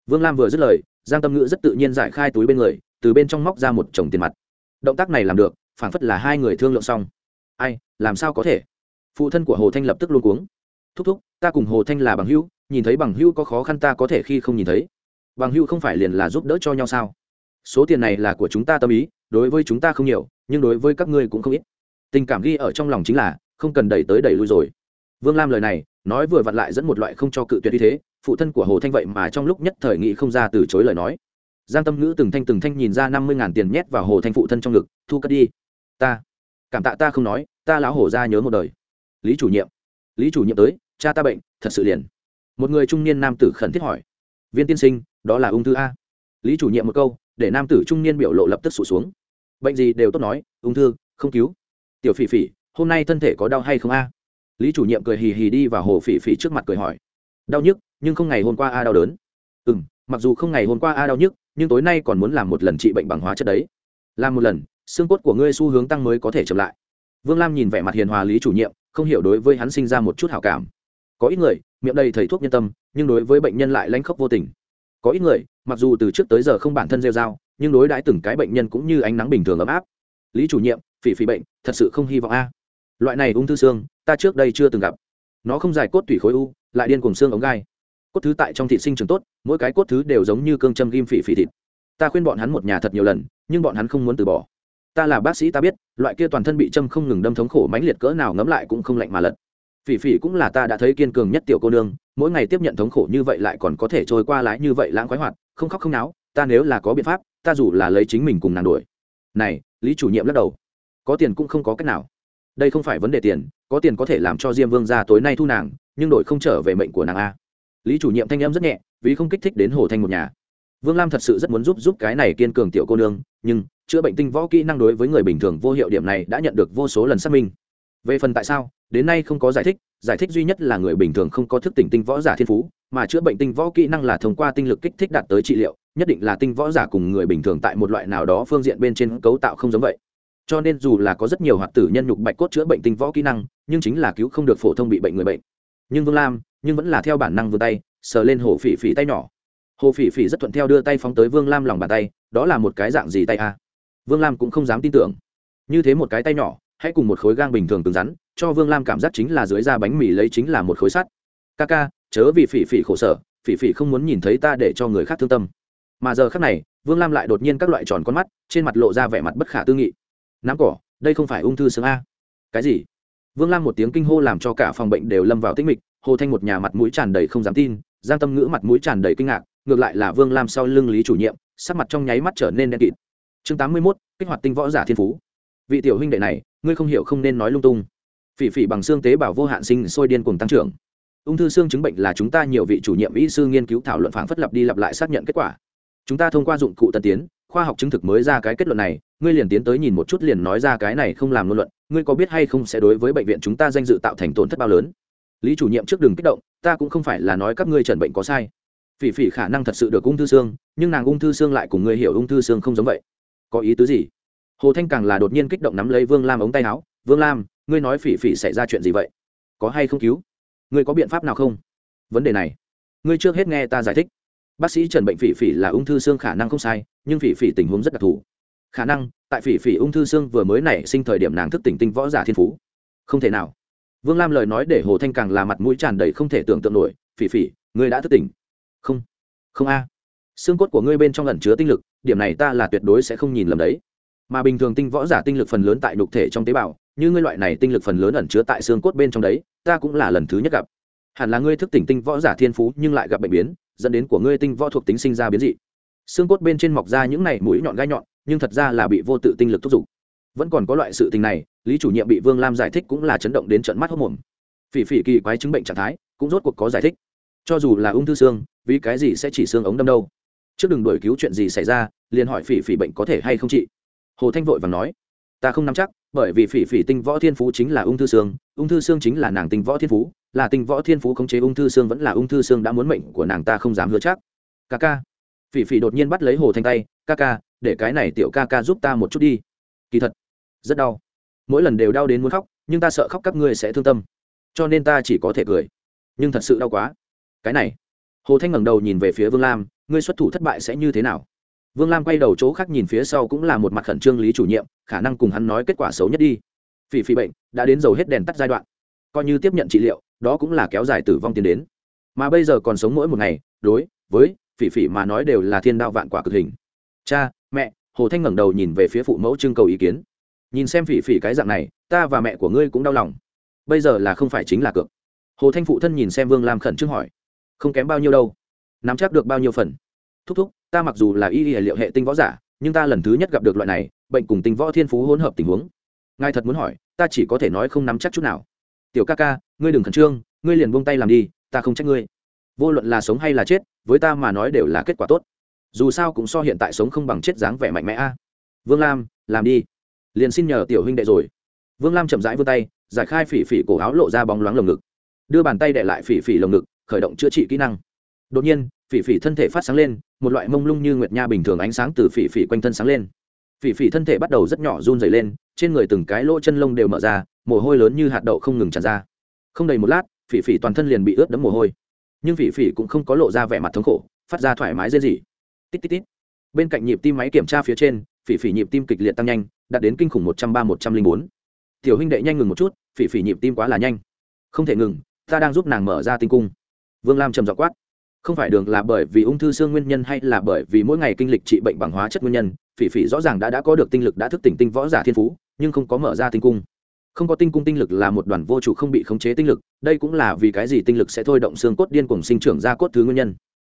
Vương lam vừa dứt lời, giang tâm Ngự rất tự nhiên giải khai túi bên người, từ bên trong móc ra một chồng tiền mặt. Động tác này làm được, phảng phất là hai người thương lượng xong. Ai, làm sao có thể? Phụ thân của hồ thanh lập tức luôn cuống. Thúc thúc, ta cùng hồ thanh là bằng hữu, nhìn thấy bằng hữu có khó khăn ta có thể khi không nhìn thấy bằng hữu không phải liền là giúp đỡ cho nhau sao? Số tiền này là của chúng ta tâm ý, đối với chúng ta không nhiều, nhưng đối với các ngươi cũng không ít. Tình cảm ghi ở trong lòng chính là, không cần đẩy tới đẩy lui rồi. Vương lam lời này, nói vừa vặn lại dẫn một loại không cho cự tuyệt như thế, phụ thân của hồ thanh vậy mà trong lúc nhất thời nghị không ra từ chối lời nói. Giang tâm ngữ từng thanh từng thanh nhìn ra năm mươi tiền nhét vào hồ thanh phụ thân trong ngực, thu cất đi. Ta, cảm tạ ta không nói, ta lão hổ ra nhớ một đời. Lý chủ nhiệm. Lý chủ nhiệm tới, cha ta bệnh, thật sự liền. Một người trung niên nam tử khẩn thiết hỏi. Viên tiên sinh đó là ung thư a. Lý chủ nhiệm một câu, để nam tử trung niên biểu lộ lập tức sụt xuống. Bệnh gì đều tốt nói, ung thư, không cứu. Tiểu phỉ phỉ, hôm nay thân thể có đau hay không a? Lý chủ nhiệm cười hì hì đi vào hồ phỉ phỉ trước mặt cười hỏi. Đau nhức, nhưng không ngày hôm qua a đau đớn. Ừ m mặc dù không ngày hôm qua a đau nhức, nhưng tối nay còn muốn làm một lần trị bệnh bằng hóa chất đấy. Làm một lần, xương cốt của ngươi xu hướng tăng mới có thể chậm lại. Vương lam nhìn vẻ mặt hiền hòa lý chủ nhiệm, không hiểu đối với hắn sinh ra một chút hảo cảm. Có ít người, miệng đầy thầy thuốc nhân tâm, nhưng đối với bệnh nhân lại lanh khóc vô tình có ít người, mặc dù từ trước tới giờ không bản thân rêu dao nhưng đối đãi từng cái bệnh nhân cũng như ánh nắng bình thường ấm áp. Lý chủ nhiệm, phỉ phỉ bệnh, thật sự không hy vọng a. Loại này ung thư xương, ta trước đây chưa từng gặp. Nó không dài cốt tủy khối u, lại điên cùng xương ống gai. Cốt thứ tại trong thị sinh trường tốt, mỗi cái cốt thứ đều giống như cương châm ghim phỉ phỉ thịt. Ta khuyên bọn hắn một nhà thật nhiều lần, nhưng bọn hắn không muốn từ bỏ. Ta là bác sĩ ta biết, loại kia toàn thân bị châm không ngừng đâm thống khổ mãnh liệt cỡ nào ngấm lại cũng không lạnh mà lật. Phỉ phỉ cũng là ta đã thấy kiên cường nhất tiểu cô nương mỗi ngày tiếp nhận thống khổ như vậy lại còn có thể trôi qua lái như vậy lãng khoái hoạt, không khóc không náo, ta nếu là có biện pháp, ta dù là lấy chính mình cùng nàng đuổi. Này, lý chủ nhiệm lắc đầu. Có tiền cũng không có cách nào. Đây không phải vấn đề tiền, có tiền có thể làm cho diêm vương ra tối nay thu nàng, nhưng đổi không trở về mệnh của nàng a. Lý chủ nhiệm thanh em rất nhẹ, vì không kích thích đến hồ thanh một nhà. Vương lam thật sự rất muốn giúp giúp cái này kiên cường tiểu cô nương, nhưng chữa bệnh tinh võ kỹ năng đối với người bình thường vô hiệu điểm này đã nhận được vô số lần xác minh về phần tại sao, đến nay không có giải thích giải thích duy nhất là người bình thường không có thức tỉnh tinh võ giả thiên phú, mà chữa bệnh tinh võ kỹ năng là thông qua tinh lực kích thích đạt tới trị liệu, nhất định là tinh võ giả cùng người bình thường tại một loại nào đó phương diện bên trên cấu tạo không giống vậy. Cho nên dù là có rất nhiều hoạt tử nhân nhục bạch cốt chữa bệnh tinh võ kỹ năng, nhưng chính là cứu không được phổ thông bị bệnh người bệnh. Nhưng vương lam, nhưng vẫn là theo bản năng vươn tay, sờ lên hồ phỉ phỉ tay nhỏ. Hồ phỉ phỉ rất thuận theo đưa tay phóng tới vương lam lòng bàn tay, đó là một cái dạng gì tay a? Vương lam cũng không dám tin tưởng. Như thế một cái tay nhỏ hãy cùng một khối gang bình thường cứng rắn, cho vương lam cảm giác chính là dưới da bánh mì lấy chính là một khối sắt. Ca ca, chớ vì phỉ phỉ khổ sở, phỉ phỉ không muốn nhìn thấy ta để cho người khác thương tâm. Mà giờ khác này, vương lam lại đột nhiên các loại tròn con mắt, trên mặt lộ ra vẻ mặt bất khả tư nghị. Nắm cỏ, đây không phải ung thư xương a. Cái gì? Vương lam một tiếng kinh hô làm cho cả phòng bệnh đều lâm vào tích mịch, hồ thanh một nhà mặt mũi tràn đầy không dám tin, giang tâm ngữ mặt mũi tràn đầy kinh ngạc, ngược lại là vương lam sau lưng lý chủ nhiệm, sắc mặt trong nháy mắt trở nên đen kịt. Chương tám mươi mốt, kích hoạt tinh võ giả thiên phú vị tiểu huynh đệ này, ngươi không hiểu không nên nói lung tung. Phỉ phỉ bằng xương tế bào vô hạn sinh sôi điên cùng tăng trưởng. Ung thư xương chứng bệnh là chúng ta nhiều vị chủ nhiệm y sư nghiên cứu thảo luận phản phất lặp đi lặp lại xác nhận kết quả. Chúng ta thông qua dụng cụ tân tiến, khoa học chứng thực mới ra cái kết luận này, ngươi liền tiến tới nhìn một chút liền nói ra cái này không làm ngôn luận, ngươi có biết hay không sẽ đối với bệnh viện chúng ta danh dự tạo thành tổn thất bao lớn? Lý chủ nhiệm trước đường kích động, ta cũng không phải là nói các ngươi trần bệnh có sai. Phỉ phỉ khả năng thật sự được ung thư xương, nhưng nàng ung thư xương lại cùng ngươi hiểu ung thư xương không giống vậy. Có ý tứ gì? Hồ thanh càng là đột nhiên kích động nắm lấy vương lam ống tay áo. Vương lam, ngươi nói phỉ phỉ xảy ra chuyện gì vậy? Có hay không cứu? Ngươi có biện pháp nào không? Vấn đề này, ngươi trước hết nghe ta giải thích. Bác sĩ trần bệnh phỉ phỉ là ung thư xương khả năng không sai, nhưng phỉ phỉ tình huống rất đặc thù. Khả năng, tại phỉ phỉ ung thư xương vừa mới nảy sinh thời điểm nàng thức tỉnh tinh võ giả thiên phú. Không thể nào. Vương lam lời nói để hồ thanh càng là mặt mũi tràn đầy không thể tưởng tượng nổi. Phỉ phỉ, ngươi đã thức tỉnh. Không không a. Xương cốt của ngươi bên trong ẩn chứa tinh lực, điểm này ta là tuyệt đối sẽ không nhìn lầm đấy mà bình thường tinh võ giả tinh lực phần lớn tại nhục thể trong tế bào, như ngươi loại này tinh lực phần lớn ẩn chứa tại xương cốt bên trong đấy, ta cũng là lần thứ nhất gặp. Hẳn là ngươi thức tỉnh tinh võ giả thiên phú nhưng lại gặp bệnh biến, dẫn đến của ngươi tinh võ thuộc tính sinh ra biến dị. Xương cốt bên trên mọc ra những này mũi nhọn gai nhọn, nhưng thật ra là bị vô tự tinh lực thúc giục. Vẫn còn có loại sự tình này, lý chủ nhiệm bị vương lam giải thích cũng là chấn động đến trận mắt hốc mồm. Phỉ phỉ kỳ quái chứng bệnh trạng thái, cũng rốt cuộc có giải thích. Cho dù là ung thư xương, vì cái gì sẽ chỉ xương ống đâm đâu? Trước đừng đổi cứu chuyện gì xảy ra, liền hỏi phỉ phỉ bệnh có thể hay không chị hồ thanh vội và nói, ta không nắm chắc, bởi vì phỉ phỉ tinh võ thiên phú chính là ung thư xương, ung thư xương chính là nàng tinh võ thiên phú, là tinh võ thiên phú khống chế ung thư xương vẫn là ung thư xương đã muốn mệnh của nàng ta không dám hứa chắc. Ca ca. Phỉ phỉ đột nhiên bắt lấy hồ thanh tay, ca ca, để cái này tiểu ca ca giúp ta một chút đi. Kỳ thật, rất đau. Mỗi lần đều đau đến muốn khóc, nhưng ta sợ khóc các ngươi sẽ thương tâm. Cho nên ta chỉ có thể cười. Nhưng thật sự đau quá. Cái này. Hồ thanh ngẩng đầu nhìn về phía vương lam, ngươi xuất thủ thất bại sẽ như thế nào? Vương lam quay đầu chỗ khác nhìn phía sau cũng là một mặt khẩn trương lý chủ nhiệm, khả năng cùng hắn nói kết quả xấu nhất đi. Phỉ phỉ bệnh, đã đến dầu hết đèn tắt giai đoạn. Coi như tiếp nhận trị liệu, đó cũng là kéo dài tử vong tiến đến. Mà bây giờ còn sống mỗi một ngày, đối với phỉ phỉ mà nói đều là thiên đạo vạn quả cực hình. Cha, mẹ, hồ thanh ngẩng đầu nhìn về phía phụ mẫu trưng cầu ý kiến. Nhìn xem phỉ phỉ cái dạng này, ta và mẹ của ngươi cũng đau lòng. Bây giờ là không phải chính là cược. Hồ thanh phụ thân nhìn xem vương lam khẩn trương hỏi. Không kém bao nhiêu đâu. Nắm chắc được bao nhiêu phần. Thúc thúc ta mặc dù là y y liệu hệ tinh võ giả, nhưng ta lần thứ nhất gặp được loại này, bệnh cùng tinh võ thiên phú hỗn hợp tình huống. Ngài thật muốn hỏi, ta chỉ có thể nói không nắm chắc chút nào. Tiểu ca ca, ngươi đừng khẩn trương, ngươi liền buông tay làm đi, ta không trách ngươi. Vô luận là sống hay là chết, với ta mà nói đều là kết quả tốt. Dù sao cũng so hiện tại sống không bằng chết dáng vẻ mạnh mẽ a. Vương lam, làm đi. Liền xin nhờ tiểu huynh đệ rồi. Vương lam chậm rãi vươn tay, giải khai phỉ phỉ cổ áo lộ ra bóng loáng lồng ngực. Đưa bàn tay đệ lại phỉ phỉ lồng ngực, khởi động chữa trị kỹ năng. Đột nhiên phỉ phỉ thân thể phát sáng lên, một loại mông lung như nguyệt nha bình thường ánh sáng từ phỉ phỉ quanh thân sáng lên. Phỉ phỉ thân thể bắt đầu rất nhỏ run dày lên, trên người từng cái lỗ chân lông đều mở ra, mồ hôi lớn như hạt đậu không ngừng tràn ra. Không đầy một lát, phỉ phỉ toàn thân liền bị ướt đẫm mồ hôi. Nhưng phỉ phỉ cũng không có lộ ra vẻ mặt thống khổ, phát ra thoải mái dễ gì tít tít tít. Bên cạnh nhịp tim máy kiểm tra phía trên, phỉ phỉ nhịp tim kịch liệt tăng nhanh, đạt đến kinh khủng một trăm ba, một trăm linh bốn. Tiểu huynh đệ nhanh ngừng một chút, phỉ phỉ nhịp tim quá là nhanh. Không thể ngừng, ta đang giúp nàng mở ra tinh cung. Vương lam trầm dọ quát không phải đường là bởi vì ung thư xương nguyên nhân hay là bởi vì mỗi ngày kinh lịch trị bệnh bằng hóa chất nguyên nhân, phỉ phỉ rõ ràng đã đã có được tinh lực đã thức tỉnh tinh võ giả thiên phú, nhưng không có mở ra tinh cung. Không có tinh cung tinh lực là một đoàn vô chủ không bị khống chế tinh lực, đây cũng là vì cái gì tinh lực sẽ thôi động xương cốt điên cùng sinh trưởng ra cốt thứ nguyên nhân.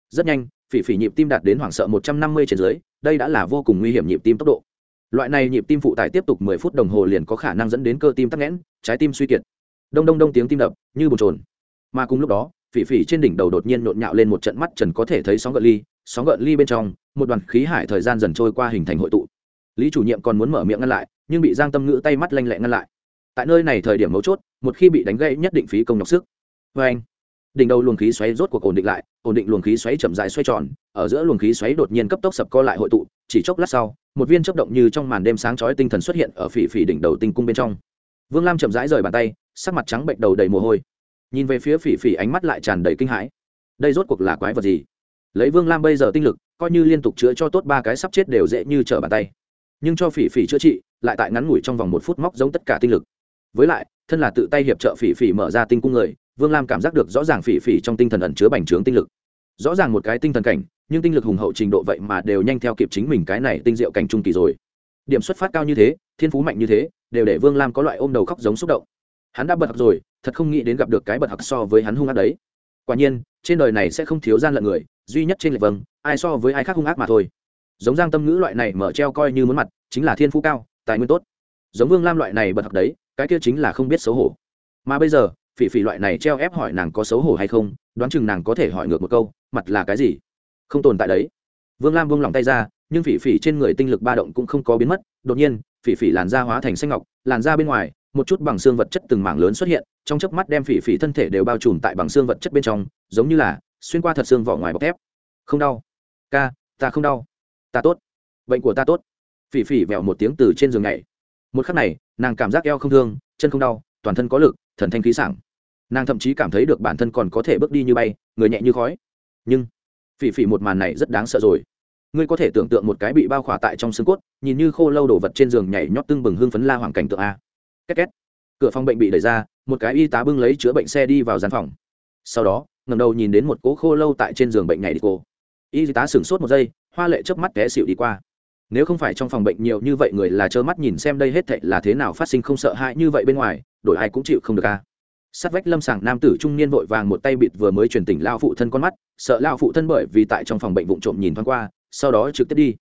Rất nhanh, phỉ phỉ nhịp tim đạt đến hoảng sợ một trăm năm mươi trên dưới, đây đã là vô cùng nguy hiểm nhịp tim tốc độ. Loại này nhịp tim phụ tải tiếp tục mười phút đồng hồ liền có khả năng dẫn đến cơ tim tắc nghẽn, trái tim suy kiệt. Đông đông đông tiếng tim đập, như bồn trồn mà cùng lúc đó phỉ phỉ trên đỉnh đầu đột nhiên nhộn nhạo lên một trận mắt trần có thể thấy sóng gợn ly, sóng gợn ly bên trong, một đoàn khí hải thời gian dần trôi qua hình thành hội tụ. Lý chủ nhiệm còn muốn mở miệng ngăn lại, nhưng bị giang tâm ngữ tay mắt lanh lẹ ngăn lại. Tại nơi này thời điểm mấu chốt, một khi bị đánh gãy nhất định phí công nhọc sức. Vê anh, đỉnh đầu luồng khí xoáy rốt cuộc ổn định lại, ổn định luồng khí xoáy chậm dài xoay tròn, ở giữa luồng khí xoáy đột nhiên cấp tốc sập co lại hội tụ, chỉ chốc lát sau, một viên chấp động như trong màn đêm sáng chói tinh thần xuất hiện ở phỉ phỉ đỉnh đầu tinh cung bên trong. Vương lam chậm rãi rời bàn tay, sắc mặt trắng bệnh đầu đầy mồ hôi nhìn về phía phỉ phỉ ánh mắt lại tràn đầy kinh hãi. Đây rốt cuộc là quái vật gì? Lấy vương lam bây giờ tinh lực, coi như liên tục chữa cho tốt ba cái sắp chết đều dễ như trở bàn tay. Nhưng cho phỉ phỉ chữa trị, lại tại ngắn ngủi trong vòng một phút móc giống tất cả tinh lực. Với lại, thân là tự tay hiệp trợ phỉ phỉ mở ra tinh cung người, vương lam cảm giác được rõ ràng phỉ phỉ trong tinh thần ẩn chứa bành trướng tinh lực. Rõ ràng một cái tinh thần cảnh, nhưng tinh lực hùng hậu trình độ vậy mà đều nhanh theo kịp chính mình cái này tinh diệu cảnh trung kỳ rồi. Điểm xuất phát cao như thế, thiên phú mạnh như thế, đều để vương lam có loại ôm đầu khóc giống xúc động hắn đã bật học rồi, thật không nghĩ đến gặp được cái bật học so với hắn hung ác đấy. Quả nhiên, trên đời này sẽ không thiếu gian lận người, duy nhất trên lệch vâng ai so với ai khác hung ác mà thôi. Giống giang tâm ngữ loại này mở treo coi như muốn mặt, chính là thiên phú cao, tài nguyên tốt. Giống vương lam loại này bật học đấy, cái kia chính là không biết xấu hổ. Mà bây giờ, phỉ phỉ loại này treo ép hỏi nàng có xấu hổ hay không, đoán chừng nàng có thể hỏi ngược một câu, mặt là cái gì? Không tồn tại đấy. Vương lam buông lòng tay ra, nhưng phỉ phỉ trên người tinh lực ba động cũng không có biến mất, đột nhiên, phỉ phỉ làn da hóa thành xanh ngọc, làn da bên ngoài một chút bằng xương vật chất từng mảng lớn xuất hiện, trong chớp mắt đem phỉ phỉ thân thể đều bao trùm tại bằng xương vật chất bên trong, giống như là xuyên qua thật xương vỏ ngoài bọc thép. Không đau. Ca, ta không đau. Ta tốt. Bệnh của ta tốt. Phỉ phỉ vẹo một tiếng từ trên giường nhảy. Một khắc này, nàng cảm giác eo không thương, chân không đau, toàn thân có lực, thần thanh khí sảng. Nàng thậm chí cảm thấy được bản thân còn có thể bước đi như bay, người nhẹ như khói. Nhưng, phỉ phỉ một màn này rất đáng sợ rồi. Ngươi có thể tưởng tượng một cái bị bao khỏa tại trong xương cốt, nhìn như khô lâu đổ vật trên giường nhảy nhót tưng bừng hương phấn la hoàng cảnh tượng a két két. Cửa phòng bệnh bị đẩy ra, một cái y tá bưng lấy chữa bệnh xe đi vào gian phòng. Sau đó ngầm đầu nhìn đến một cố khô lâu tại trên giường bệnh ngày đi cô. Y tá sửng sốt một giây, hoa lệ chớp mắt té xịu đi qua. Nếu không phải trong phòng bệnh nhiều như vậy người là trơ mắt nhìn xem đây hết thệ là thế nào phát sinh không sợ hãi như vậy bên ngoài, đổi ai cũng chịu không được a sát vách lâm sàng nam tử trung niên vội vàng một tay bịt vừa mới truyền tỉnh lao phụ thân con mắt, sợ lao phụ thân bởi vì tại trong phòng bệnh vụng trộm nhìn thoáng qua, sau đó trực tiếp đi.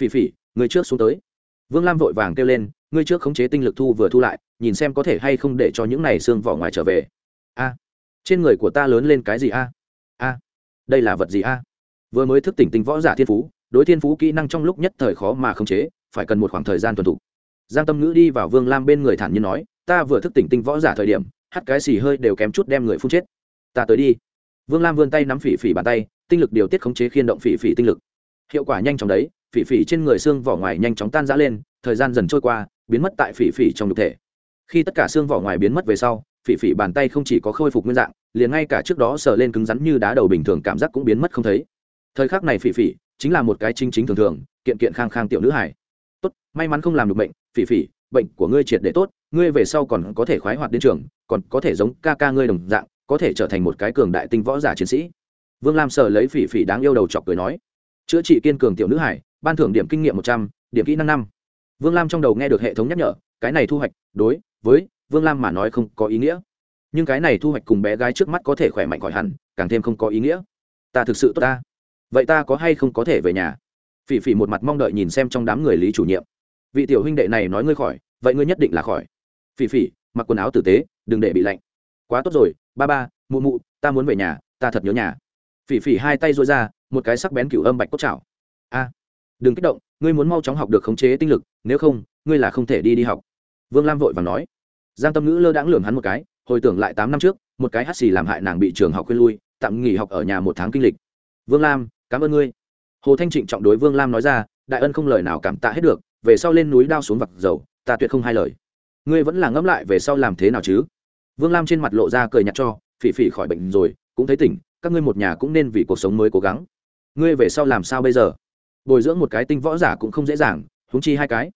Phỉ phỉ, người trước xuống tới. Vương lam vội vàng kêu lên người trước khống chế tinh lực thu vừa thu lại nhìn xem có thể hay không để cho những này xương vỏ ngoài trở về. A, trên người của ta lớn lên cái gì a? A, đây là vật gì a? Vừa mới thức tỉnh tinh võ giả thiên phú, đối thiên phú kỹ năng trong lúc nhất thời khó mà khống chế, phải cần một khoảng thời gian tuần thủ. Giang tâm ngữ đi vào vương lam bên người thản nhiên nói, ta vừa thức tỉnh tinh võ giả thời điểm hắt cái xì hơi đều kém chút đem người phun chết. Ta tới đi. Vương lam vươn tay nắm phỉ phỉ bàn tay, tinh lực điều tiết khống chế khiên động phỉ phỉ tinh lực. Hiệu quả nhanh chóng đấy, phỉ phỉ trên người xương vỏ ngoài nhanh chóng tan rã lên, thời gian dần trôi qua, biến mất tại phỉ phỉ trong nhục thể khi tất cả xương vỏ ngoài biến mất về sau, phỉ phỉ bàn tay không chỉ có khôi phục nguyên dạng, liền ngay cả trước đó sờ lên cứng rắn như đá đầu bình thường cảm giác cũng biến mất không thấy. Thời khắc này phỉ phỉ chính là một cái chính chính thường thường, kiện kiện khang khang tiểu nữ hải tốt, may mắn không làm được bệnh, phỉ phỉ, bệnh của ngươi triệt để tốt, ngươi về sau còn có thể khoái hoạt đến trường, còn có thể giống ca ca ngươi đồng dạng, có thể trở thành một cái cường đại tinh võ giả chiến sĩ. Vương lam sờ lấy phỉ phỉ đáng yêu đầu chọc cười nói, chữa trị kiên cường tiểu nữ hải ban thưởng điểm kinh nghiệm một trăm, điểm kỹ năng năm. Vương lam trong đầu nghe được hệ thống nhắc nhở, cái này thu hoạch, đối với vương lam mà nói không có ý nghĩa nhưng cái này thu hoạch cùng bé gái trước mắt có thể khỏe mạnh khỏi hẳn càng thêm không có ý nghĩa ta thực sự tốt ta vậy ta có hay không có thể về nhà phỉ phỉ một mặt mong đợi nhìn xem trong đám người lý chủ nhiệm vị tiểu huynh đệ này nói ngươi khỏi vậy ngươi nhất định là khỏi phỉ phỉ mặc quần áo tử tế đừng để bị lạnh quá tốt rồi ba ba mụ mụ ta muốn về nhà ta thật nhớ nhà phỉ phỉ hai tay dối ra một cái sắc bén cửu âm bạch cốt chảo a đừng kích động ngươi muốn mau chóng học được khống chế tinh lực nếu không ngươi là không thể đi đi học vương lam vội và nói giang tâm ngữ lơ đãng lường hắn một cái, hồi tưởng lại tám năm trước, một cái hắt xì làm hại nàng bị trường học khuyên lui, tạm nghỉ học ở nhà một tháng kinh lịch. Vương lam, cảm ơn ngươi. Hồ thanh trịnh trọng đối vương lam nói ra, đại ân không lời nào cảm tạ hết được, về sau lên núi đao xuống vặt dầu, ta tuyệt không hai lời. Ngươi vẫn là ngẫm lại về sau làm thế nào chứ? Vương lam trên mặt lộ ra cười nhặt cho, phỉ phỉ khỏi bệnh rồi, cũng thấy tỉnh, các ngươi một nhà cũng nên vì cuộc sống mới cố gắng. Ngươi về sau làm sao bây giờ? Bồi dưỡng một cái tinh võ giả cũng không dễ dàng húng chi hai cái.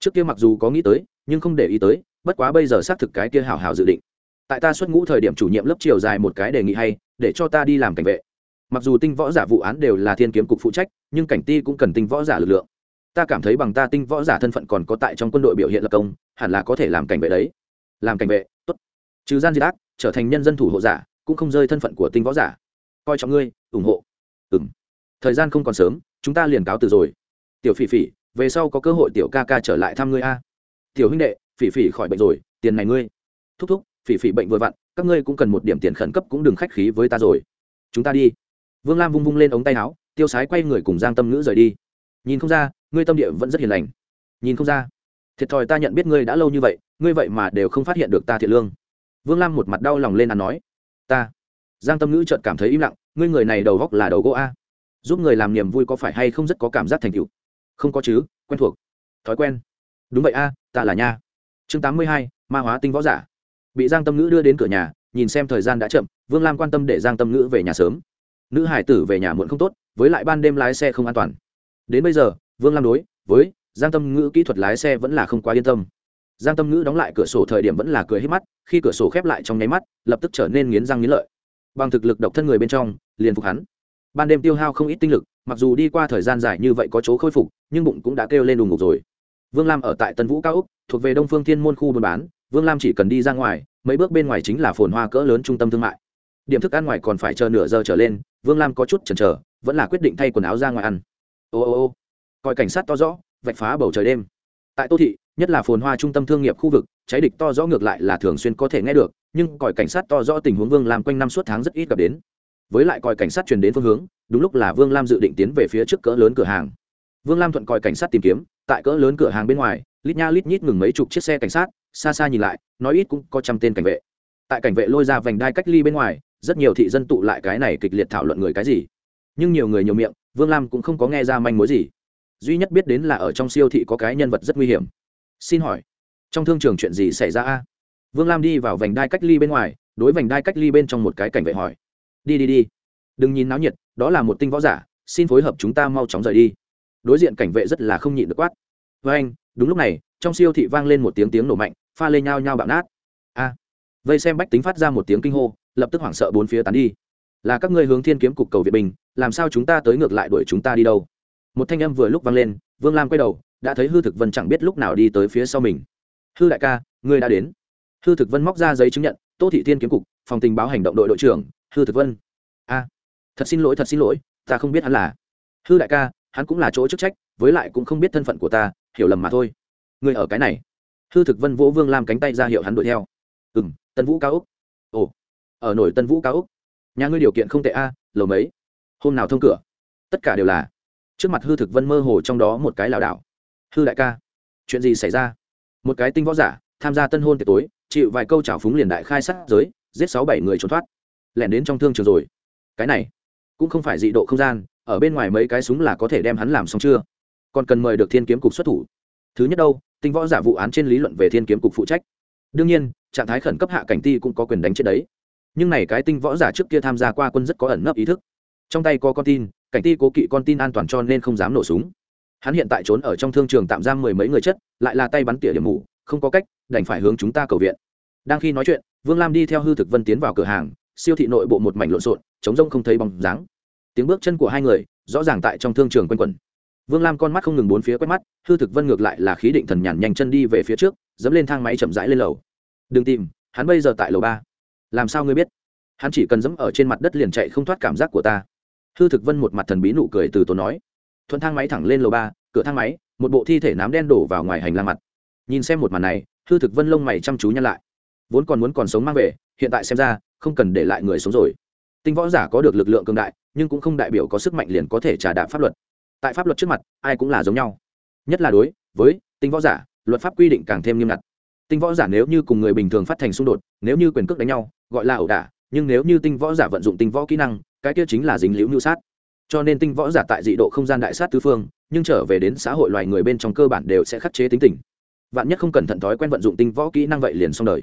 Trước kia mặc dù có nghĩ tới, nhưng không để ý tới bất quá bây giờ xác thực cái kia hào hào dự định. Tại ta xuất ngũ thời điểm chủ nhiệm lớp chiều dài một cái đề nghị hay, để cho ta đi làm cảnh vệ. Mặc dù tinh võ giả vụ án đều là thiên kiếm cục phụ trách, nhưng cảnh ti cũng cần tinh võ giả lực lượng. Ta cảm thấy bằng ta tinh võ giả thân phận còn có tại trong quân đội biểu hiện lập công, hẳn là có thể làm cảnh vệ đấy. Làm cảnh vệ, tốt. Trừ gian diệt ác, trở thành nhân dân thủ hộ giả, cũng không rơi thân phận của tinh võ giả. Coi trọng ngươi, ủng hộ. Ừ m thời gian không còn sớm, chúng ta liền cáo từ rồi. Tiểu phỉ phỉ, về sau có cơ hội tiểu ca ca trở lại thăm ngươi a. Tiểu huynh đệ phỉ phỉ khỏi bệnh rồi, tiền này ngươi. Thúc thúc, phỉ phỉ bệnh vừa vặn, các ngươi cũng cần một điểm tiền khẩn cấp cũng đừng khách khí với ta rồi. Chúng ta đi. Vương lam vung vung lên ống tay áo, tiêu sái quay người cùng giang tâm ngữ rời đi. Nhìn không ra, ngươi tâm địa vẫn rất hiền lành. Nhìn không ra. Thiệt thòi ta nhận biết ngươi đã lâu như vậy, ngươi vậy mà đều không phát hiện được ta thiệt lương. Vương lam một mặt đau lòng lên ăn nói. Ta. Giang tâm ngữ chợt cảm thấy im lặng, ngươi người này đầu góc là đầu gỗ a. Giúp người làm niềm vui có phải hay không rất có cảm giác thành tựu? Không có chứ, quen thuộc. Thói quen. Đúng vậy a, ta là nha chương tám mươi hai, ma hóa tinh võ giả. Bị giang tâm ngữ đưa đến cửa nhà, nhìn xem thời gian đã chậm, vương lam quan tâm để giang tâm ngữ về nhà sớm. Nữ hải tử về nhà muộn không tốt, với lại ban đêm lái xe không an toàn. Đến bây giờ, vương lam đối với giang tâm ngữ kỹ thuật lái xe vẫn là không quá yên tâm. Giang tâm ngữ đóng lại cửa sổ thời điểm vẫn là cười hết mắt, khi cửa sổ khép lại trong nháy mắt, lập tức trở nên nghiến răng nghiến lợi. Bằng thực lực độc thân người bên trong, liền phục hắn. Ban đêm tiêu hao không ít tinh lực, mặc dù đi qua thời gian dài như vậy có chỗ khôi phục, nhưng bụng cũng đã kêu lên đùng ngục rồi. Vương lam ở tại tân vũ cao úc thuộc về đông phương thiên môn khu buôn bán, vương lam chỉ cần đi ra ngoài, mấy bước bên ngoài chính là phồn hoa cỡ lớn trung tâm thương mại. Điểm thức ăn ngoài còn phải chờ nửa giờ trở lên, vương lam có chút chần chờ, vẫn là quyết định thay quần áo ra ngoài ăn. Ô ô ô, coi cảnh sát to rõ, vạch phá bầu trời đêm. Tại tô thị, nhất là phồn hoa trung tâm thương nghiệp khu vực, cháy địch to rõ ngược lại là thường xuyên có thể nghe được, nhưng còi cảnh sát to rõ tình huống vương lam quanh năm suốt tháng rất ít gặp đến. Với lại còi cảnh sát truyền đến phương hướng, đúng lúc là vương lam dự định tiến về phía trước cỡ lớn cửa hàng. Vương lam thuận còi cảnh sát tìm kiếm, tại cỡ lớn cửa hàng bên ngoài lít nha lít nhít ngừng mấy chục chiếc xe cảnh sát, xa xa nhìn lại, nói ít cũng có trăm tên cảnh vệ. Tại cảnh vệ lôi ra vành đai cách ly bên ngoài, rất nhiều thị dân tụ lại cái này kịch liệt thảo luận người cái gì. Nhưng nhiều người nhiều miệng, vương lam cũng không có nghe ra manh mối gì. Duy nhất biết đến là ở trong siêu thị có cái nhân vật rất nguy hiểm. Xin hỏi, trong thương trường chuyện gì xảy ra a? Vương lam đi vào vành đai cách ly bên ngoài, đối vành đai cách ly bên trong một cái cảnh vệ hỏi. Đi đi đi. Đừng nhìn náo nhiệt, đó là một tinh võ giả, xin phối hợp chúng ta mau chóng rời đi. Đối diện cảnh vệ rất là không nhịn được quát với anh, đúng lúc này, trong siêu thị vang lên một tiếng tiếng nổ mạnh, pha lên nhao nhao bạo nát. A. À, vây xem bách tính phát ra một tiếng kinh hô, lập tức hoảng sợ bốn phía tán đi. Là các ngươi hướng thiên kiếm cục cầu viện bình làm sao chúng ta tới ngược lại đuổi chúng ta đi đâu? Một thanh âm vừa lúc vang lên, vương lam quay đầu, đã thấy hư thực vân chẳng biết lúc nào đi tới phía sau mình. Hư đại ca, ngươi đã đến. Hư thực vân móc ra giấy chứng nhận, tô thị thiên kiếm cục, phòng tình báo hành động đội đội trưởng, hư thực vân. A. À, thật xin lỗi, thật xin lỗi, ta không biết hắn là. Hư đại ca, hắn cũng là chỗ chức trách, với lại cũng không biết thân phận của ta hiểu lầm mà thôi. Ngươi ở cái này. Hư thực vân vỗ vương lam cánh tay ra hiệu hắn đuổi theo. Ừ m tân vũ cao úc ồ, ở nổi tân vũ cao úc nhà ngươi điều kiện không tệ a, lầu mấy? Hôm nào thông cửa? Tất cả đều là. Trước mặt hư thực vân mơ hồ trong đó một cái lảo đảo. Hư đại ca, chuyện gì xảy ra? Một cái tinh võ giả, tham gia tân hôn tiệc tối, chịu vài câu trào phúng liền đại khai sát giới, giết sáu bảy người trốn thoát. Lẻn đến trong thương trường rồi. Cái này, cũng không phải dị độ không gian, ở bên ngoài mấy cái súng là có thể đem hắn làm xong chưa? Còn cần mời được thiên kiếm cục xuất thủ. Thứ nhất đâu, tinh võ giả vụ án trên lý luận về thiên kiếm cục phụ trách. Đương nhiên, trạng thái khẩn cấp hạ cảnh ti cũng có quyền đánh chết đấy. Nhưng này cái tinh võ giả trước kia tham gia qua quân rất có ẩn nấp ý thức. Trong tay có con tin, cảnh ti cố kỵ con tin an toàn cho nên không dám nổ súng. Hắn hiện tại trốn ở trong thương trường tạm giam mười mấy người chất, lại là tay bắn tỉa điểm mù, không có cách, đành phải hướng chúng ta cầu viện. Đang khi nói chuyện, vương lam đi theo hư thực vân tiến vào cửa hàng, siêu thị nội bộ một mảnh lộn xộn chống rông không thấy bóng dáng. Tiếng bước chân của hai người, rõ ràng tại trong thương trường quanh quẩn vương lam con mắt không ngừng bốn phía quét mắt, hư thực vân ngược lại là khí định thần nhàn nhanh chân đi về phía trước, dẫm lên thang máy chậm rãi lên lầu. Đừng tìm, hắn bây giờ tại lầu ba. Làm sao ngươi biết? Hắn chỉ cần dẫm ở trên mặt đất liền chạy không thoát cảm giác của ta. Hư thực vân một mặt thần bí nụ cười từ tốn nói. Thuận thang máy thẳng lên lầu ba, cửa thang máy, một bộ thi thể nám đen đổ vào ngoài hành lang mặt. Nhìn xem một màn này, hư thực vân lông mày chăm chú nhăn lại. Vốn còn muốn còn sống mang về, hiện tại xem ra, không cần để lại người sống rồi. Tinh võ giả có được lực lượng cường đại, nhưng cũng không đại biểu có sức mạnh liền có thể trả đạp pháp luật tại pháp luật trước mặt, ai cũng là giống nhau. Nhất là đối với tinh võ giả, luật pháp quy định càng thêm nghiêm ngặt. Tinh võ giả nếu như cùng người bình thường phát thành xung đột, nếu như quyền cước đánh nhau, gọi là ẩu đả, nhưng nếu như tinh võ giả vận dụng tinh võ kỹ năng, cái kia chính là dính liễu mưu sát. Cho nên tinh võ giả tại dị độ không gian đại sát tứ phương, nhưng trở về đến xã hội loài người bên trong cơ bản đều sẽ khắc chế tính tình. Vạn nhất không cẩn thận thói quen vận dụng tinh võ kỹ năng vậy liền xong đời.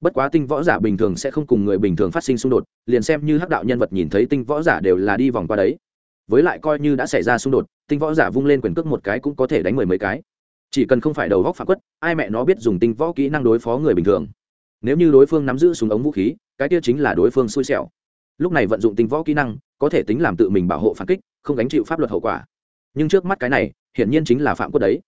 Bất quá tinh võ giả bình thường sẽ không cùng người bình thường phát sinh xung đột, liền xem như hắc đạo nhân vật nhìn thấy tinh võ giả đều là đi vòng qua đấy với lại coi như đã xảy ra xung đột, tinh võ giả vung lên quyền cước một cái cũng có thể đánh mười mấy cái. Chỉ cần không phải đầu góc phá quất, ai mẹ nó biết dùng tinh võ kỹ năng đối phó người bình thường. Nếu như đối phương nắm giữ súng ống vũ khí, cái kia chính là đối phương xui xẻo. Lúc này vận dụng tinh võ kỹ năng, có thể tính làm tự mình bảo hộ phản kích, không gánh chịu pháp luật hậu quả. Nhưng trước mắt cái này, hiển nhiên chính là phạm quất đấy.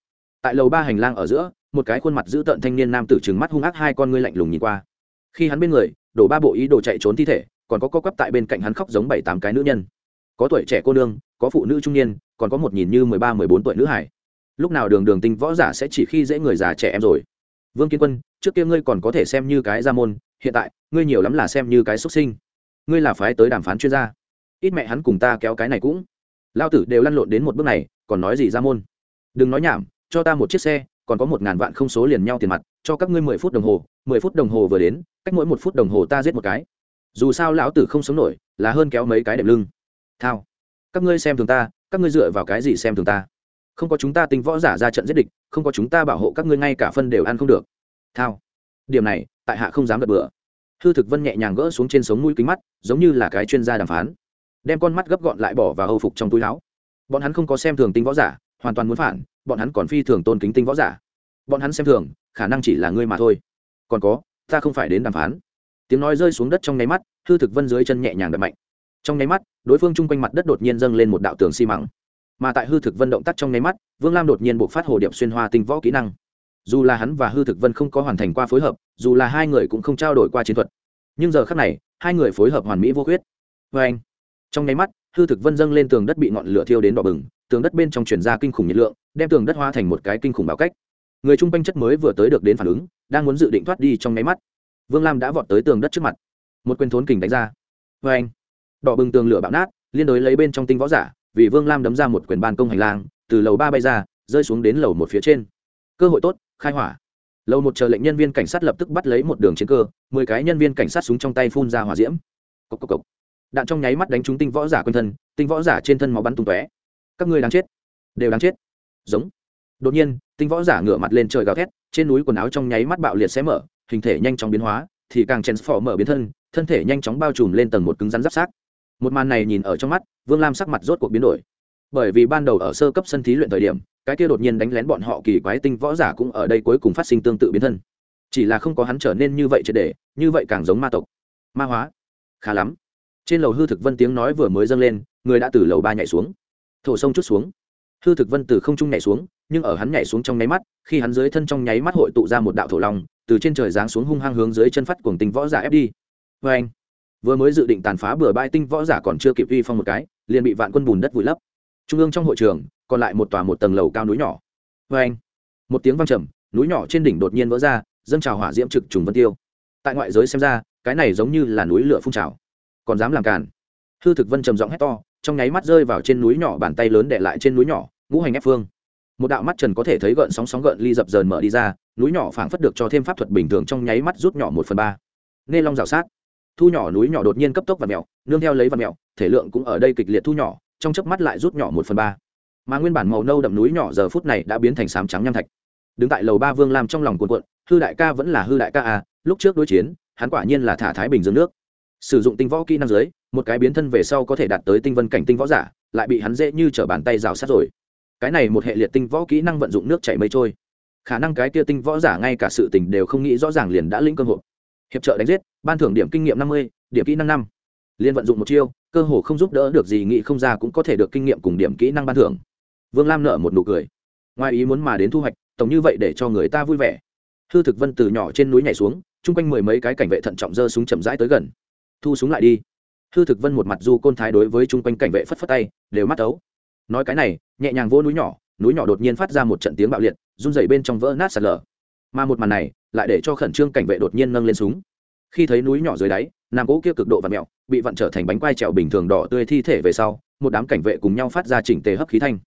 Tại lầu ba hành lang ở giữa, một cái khuôn mặt dữ tợn thanh niên nam tử trừng mắt hung ác hai con ngươi lạnh lùng nhìn qua. Khi hắn bên người, đổ ba bộ ý đồ chạy trốn thi thể, còn có co quắp tại bên cạnh hắn khóc giống bảy tám cái nữ nhân có tuổi trẻ cô nương, có phụ nữ trung niên, còn có một nhìn như mười ba, mười bốn tuổi nữ hải. Lúc nào đường đường tinh võ giả sẽ chỉ khi dễ người già trẻ em rồi? Vương kiến quân, trước kia ngươi còn có thể xem như cái gia môn, hiện tại, ngươi nhiều lắm là xem như cái xuất sinh. Ngươi là phái tới đàm phán chuyên gia. Ít mẹ hắn cùng ta kéo cái này cũng. Lao tử đều lăn lộn đến một bước này, còn nói gì ra môn? Đừng nói nhảm, cho ta một chiếc xe, còn có một ngàn vạn không số liền nhau tiền mặt, cho các ngươi mười phút đồng hồ, mười phút đồng hồ vừa đến, cách mỗi một phút đồng hồ ta giết một cái. Dù sao lão tử không sống nổi, là hơn kéo mấy cái đệm lưng thao. Các ngươi xem thường ta, các ngươi dựa vào cái gì xem thường ta? Không có chúng ta tính võ giả ra trận giết địch, không có chúng ta bảo hộ các ngươi ngay cả phân đều ăn không được. Thao. Điểm này, tại hạ không dám gật bừa. Hư thực vân nhẹ nhàng gỡ xuống trên sống mũi kính mắt, giống như là cái chuyên gia đàm phán. Đem con mắt gấp gọn lại bỏ vào âu phục trong túi áo. Bọn hắn không có xem thường tinh võ giả, hoàn toàn muốn phản, bọn hắn còn phi thường tôn kính tinh võ giả. Bọn hắn xem thường, khả năng chỉ là ngươi mà thôi. Còn có, ta không phải đến đàm phán. Tiếng nói rơi xuống đất trong nháy mắt, hư thực vân dưới chân nhẹ nhàng đập mạnh trong nháy mắt, đối phương chung quanh mặt đất đột nhiên dâng lên một đạo tường xi măng. Mà tại hư thực vân động tác trong nháy mắt, vương lam đột nhiên buộc phát hồ điệp xuyên hoa tinh võ kỹ năng. Dù là hắn và hư thực vân không có hoàn thành qua phối hợp, dù là hai người cũng không trao đổi qua chiến thuật. Nhưng giờ khác này, hai người phối hợp hoàn mỹ vô khuyết. Vê anh, trong nháy mắt, hư thực vân dâng lên tường đất bị ngọn lửa thiêu đến đỏ bừng, tường đất bên trong chuyển ra kinh khủng nhiệt lượng, đem tường đất hóa thành một cái kinh khủng bạo cách. Người chung quanh chất mới vừa tới được đến phản ứng, đang muốn dự định thoát đi trong nháy mắt. Vương lam đã vọt tới tường đất trước mặt. Một quyền thốn kình đánh ra. Vê anh đỏ bừng tường lửa bạo nát, liên đối lấy bên trong tinh võ giả, vì vương lam đấm ra một quyền ban công hành lang, từ lầu ba bay ra, rơi xuống đến lầu một phía trên. Cơ hội tốt, khai hỏa. Lầu một chờ lệnh nhân viên cảnh sát lập tức bắt lấy một đường chiến cơ, mười cái nhân viên cảnh sát súng trong tay phun ra hỏa diễm. Cốc cốc cốc. đạn trong nháy mắt đánh trúng tinh võ giả quanh thân, tinh võ giả trên thân máu bắn tung tóe. Các ngươi đáng chết. Đều đáng chết. Giống. Đột nhiên, tinh võ giả ngửa mặt lên trời gào thét, trên núi quần áo trong nháy mắt bạo liệt xé mở, hình thể nhanh chóng biến hóa, thì càng chèn phò mở biến thân thân thể nhanh chóng bao trùm lên tầng một cứng rắn giáp sát một màn này nhìn ở trong mắt, vương lam sắc mặt rốt cuộc biến đổi. Bởi vì ban đầu ở sơ cấp sân thí luyện thời điểm, cái kia đột nhiên đánh lén bọn họ kỳ quái tinh võ giả cũng ở đây cuối cùng phát sinh tương tự biến thân. Chỉ là không có hắn trở nên như vậy triệt để, như vậy càng giống ma tộc. Ma hóa. Khá lắm. Trên lầu hư thực vân tiếng nói vừa mới dâng lên, người đã từ lầu ba nhảy xuống. Thổ sông chút xuống. Hư thực vân từ không trung nhảy xuống, nhưng ở hắn nhảy xuống trong nháy mắt, khi hắn dưới thân trong nháy mắt hội tụ ra một đạo thổ long, từ trên trời giáng xuống hung hăng hướng dưới chân phát cuồng tinh võ giả ép đi. Vê anh vừa mới dự định tàn phá bừa bãi tinh võ giả còn chưa kịp uy phong một cái, liền bị vạn quân bùn đất vùi lấp. Trung ương trong hội trường, còn lại một tòa một tầng lầu cao núi nhỏ. Vê anh. Một tiếng vang trầm, núi nhỏ trên đỉnh đột nhiên vỡ ra, dâng trào hỏa diễm trực trùng vân tiêu. Tại ngoại giới xem ra, cái này giống như là núi lửa phun trào. Còn dám làm càn. Hư thực vân trầm giọng hét to, trong nháy mắt rơi vào trên núi nhỏ bàn tay lớn để lại trên núi nhỏ, ngũ hành ép phương. Một đạo mắt trần có thể thấy gợn sóng sóng gợn ly dập dờn mở đi ra, núi nhỏ phảng phất được cho thêm pháp thuật bình thường trong nháy mắt rút nhỏ một phần ba. Nê long rào sát thu nhỏ núi nhỏ đột nhiên cấp tốc và mèo, nương theo lấy và mèo, thể lượng cũng ở đây kịch liệt thu nhỏ, trong chớp mắt lại rút nhỏ một phần ba. Mà nguyên bản màu nâu đậm núi nhỏ giờ phút này đã biến thành sám trắng nham thạch. Đứng tại lầu ba vương lam trong lòng cuộn cuộn, hư đại ca vẫn là hư đại ca à lúc trước đối chiến, hắn quả nhiên là thả thái bình dương nước. Sử dụng tinh võ kỹ năng dưới, một cái biến thân về sau có thể đạt tới tinh vân cảnh tinh võ giả, lại bị hắn dễ như t r ở bàn tay rào sát rồi. Cái này một hệ liệt tinh võ kỹ năng vận dụng nước chảy mây trôi. Khả năng cái kia tinh võ giả ngay cả sự tình đều không nghĩ rõ ràng liền đã lĩnh cơ hội hiệp trợ đánh giết, ban thưởng điểm kinh nghiệm năm mươi, điểm kỹ năng năm. Liên vận dụng một chiêu, cơ hồ không giúp đỡ được gì nghị không ra cũng có thể được kinh nghiệm cùng điểm kỹ năng ban thưởng. Vương lam nở một nụ cười. Ngoài ý muốn mà đến thu hoạch, tổng như vậy để cho người ta vui vẻ. Hư thực vân từ nhỏ trên núi nhảy xuống, chung quanh mười mấy cái cảnh vệ thận trọng giơ súng chậm rãi tới gần. Thu súng lại đi. Hư thực vân một mặt du côn thái đối với chung quanh cảnh vệ phất phất tay, đều mắt tấu nói cái này, nhẹ nhàng vô núi nhỏ núi nhỏ đột nhiên phát ra một trận tiếng bạo liệt, run dày bên trong vỡ nát sạt lở mà một màn này lại để cho khẩn trương cảnh vệ đột nhiên nâng lên súng. Khi thấy núi nhỏ dưới đáy, nam gỗ kia cực độ và mẹo bị vặn trở thành bánh quai trèo bình thường đỏ tươi thi thể về sau, một đám cảnh vệ cùng nhau phát ra chỉnh tề hấp khí thanh.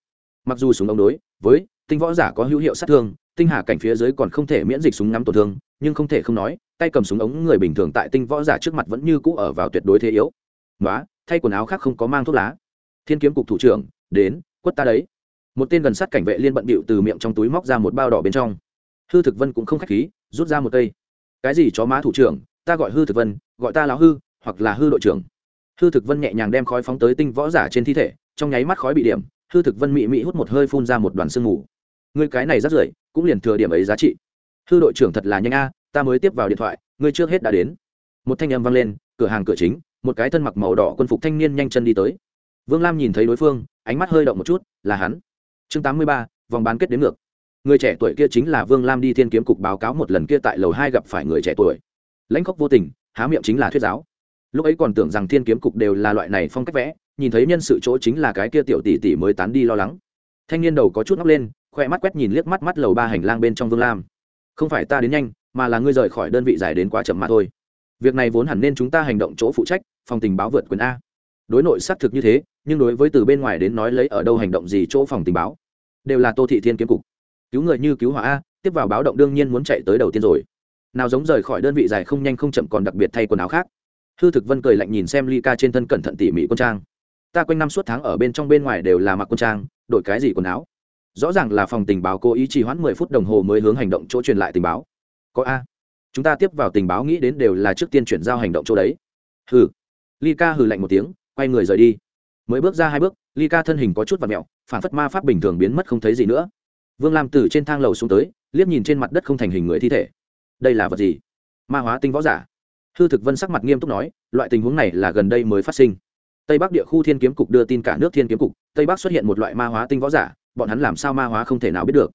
Mặc dù súng ống đối với tinh võ giả có hữu hiệu sát thương, tinh hà cảnh phía dưới còn không thể miễn dịch súng ngắm tổn thương, nhưng không thể không nói, tay cầm súng ống người bình thường tại tinh võ giả trước mặt vẫn như cũ ở vào tuyệt đối thế yếu. Nói thay quần áo khác không có mang thuốc lá. Thiên kiếm cục thủ trưởng, đến, quất ta đấy. Một tên gần sát cảnh vệ liên bận bịu từ miệng trong túi móc ra một bao đỏ bên trong hư thực vân cũng không khách khí, rút ra một cây. Cái gì chó má thủ trưởng, ta gọi hư thực vân, gọi ta lão hư, hoặc là hư đội trưởng. Hư thực vân nhẹ nhàng đem khói phóng tới tinh võ giả trên thi thể, trong nháy mắt khói bị điểm, hư thực vân mị mị hút một hơi phun ra một đoàn sương mù. Ngươi cái này rất rưởi, cũng liền thừa điểm ấy giá trị. Hư đội trưởng thật là nhanh a, ta mới tiếp vào điện thoại, ngươi trước hết đã đến. Một thanh âm vang lên, cửa hàng cửa chính, một cái thân mặc màu đỏ quân phục thanh niên nhanh chân đi tới. Vương lam nhìn thấy đối phương, ánh mắt hơi động một chút, là hắn. Chương tám mươi ba, vòng bán kết đến ngược người trẻ tuổi kia chính là vương lam đi thiên kiếm cục báo cáo một lần kia tại lầu hai gặp phải người trẻ tuổi. Lãnh khóc vô tình, há miệng chính là thuyết giáo. Lúc ấy còn tưởng rằng thiên kiếm cục đều là loại này phong cách vẽ, nhìn thấy nhân sự chỗ chính là cái kia tiểu tỷ tỷ mới tán đi lo lắng. Thanh niên đầu có chút ngóc lên, khoe mắt quét nhìn liếc mắt mắt lầu ba hành lang bên trong vương lam. Không phải ta đến nhanh, mà là ngươi rời khỏi đơn vị giải đến quá chậm mà thôi. Việc này vốn hẳn nên chúng ta hành động chỗ phụ trách, phòng tình báo vượt quyền a. Đối nội xác thực như thế, nhưng đối với từ bên ngoài đến nói lấy ở đâu hành động gì chỗ phòng tình báo, đều là tô thị thiên kiếm cục cứu người như cứu hỏa a, tiếp vào báo động đương nhiên muốn chạy tới đầu tiên rồi. Nào giống rời khỏi đơn vị dài không nhanh không chậm còn đặc biệt thay quần áo khác. Hư thực vân cười lạnh nhìn xem ly ca trên thân cẩn thận tỉ mỉ quân trang. Ta quanh năm suốt tháng ở bên trong bên ngoài đều là mặc quân trang, đổi cái gì quần áo? Rõ ràng là phòng tình báo cố ý trì hoãn mười phút đồng hồ mới hướng hành động chỗ truyền lại tình báo. Có a. Chúng ta tiếp vào tình báo nghĩ đến đều là trước tiên chuyển giao hành động chỗ đấy. Hừ. Ly ca hừ lạnh một tiếng, quay người rời đi. Mới bước ra hai bước, ly ca thân hình có chút và mẹo, phản phất ma pháp bình thường biến mất không thấy gì nữa vương lam từ trên thang lầu xuống tới, liếc nhìn trên mặt đất không thành hình người thi thể. Đây là vật gì? Ma hóa tinh võ giả. Hư thực vân sắc mặt nghiêm túc nói, loại tình huống này là gần đây mới phát sinh. Tây bắc địa khu thiên kiếm cục đưa tin cả nước thiên kiếm cục, tây bắc xuất hiện một loại ma hóa tinh võ giả, bọn hắn làm sao ma hóa không thể nào biết được.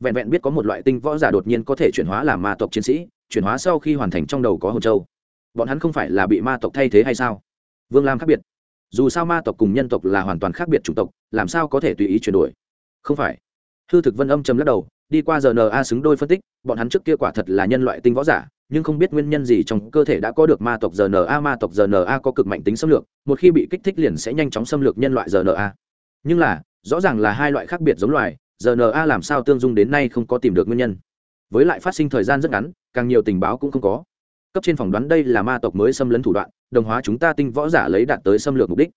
Vẹn vẹn biết có một loại tinh võ giả đột nhiên có thể chuyển hóa làm ma tộc chiến sĩ, chuyển hóa sau khi hoàn thành trong đầu có hồ châu. Bọn hắn không phải là bị ma tộc thay thế hay sao? Vương lam khác biệt. Dù sao ma tộc cùng nhân tộc là hoàn toàn khác biệt chủng tộc, làm sao có thể tùy ý chuyển đổi? Không phải hư thực vân âm trầm lắc đầu, đi qua giờ na xứng đôi phân tích, bọn hắn trước kia quả thật là nhân loại tinh võ giả, nhưng không biết nguyên nhân gì trong cơ thể đã có được ma tộc rna ma tộc rna có cực mạnh tính xâm lược, một khi bị kích thích liền sẽ nhanh chóng xâm lược nhân loại rna nhưng là, rõ ràng là hai loại khác biệt giống loài rna làm sao tương dung đến nay không có tìm được nguyên nhân. Với lại phát sinh thời gian rất ngắn, càng nhiều tình báo cũng không có. Cấp trên phỏng đoán đây là ma tộc mới xâm lấn thủ đoạn, đồng hóa chúng ta tinh võ giả lấy đạt tới xâm lược mục đích.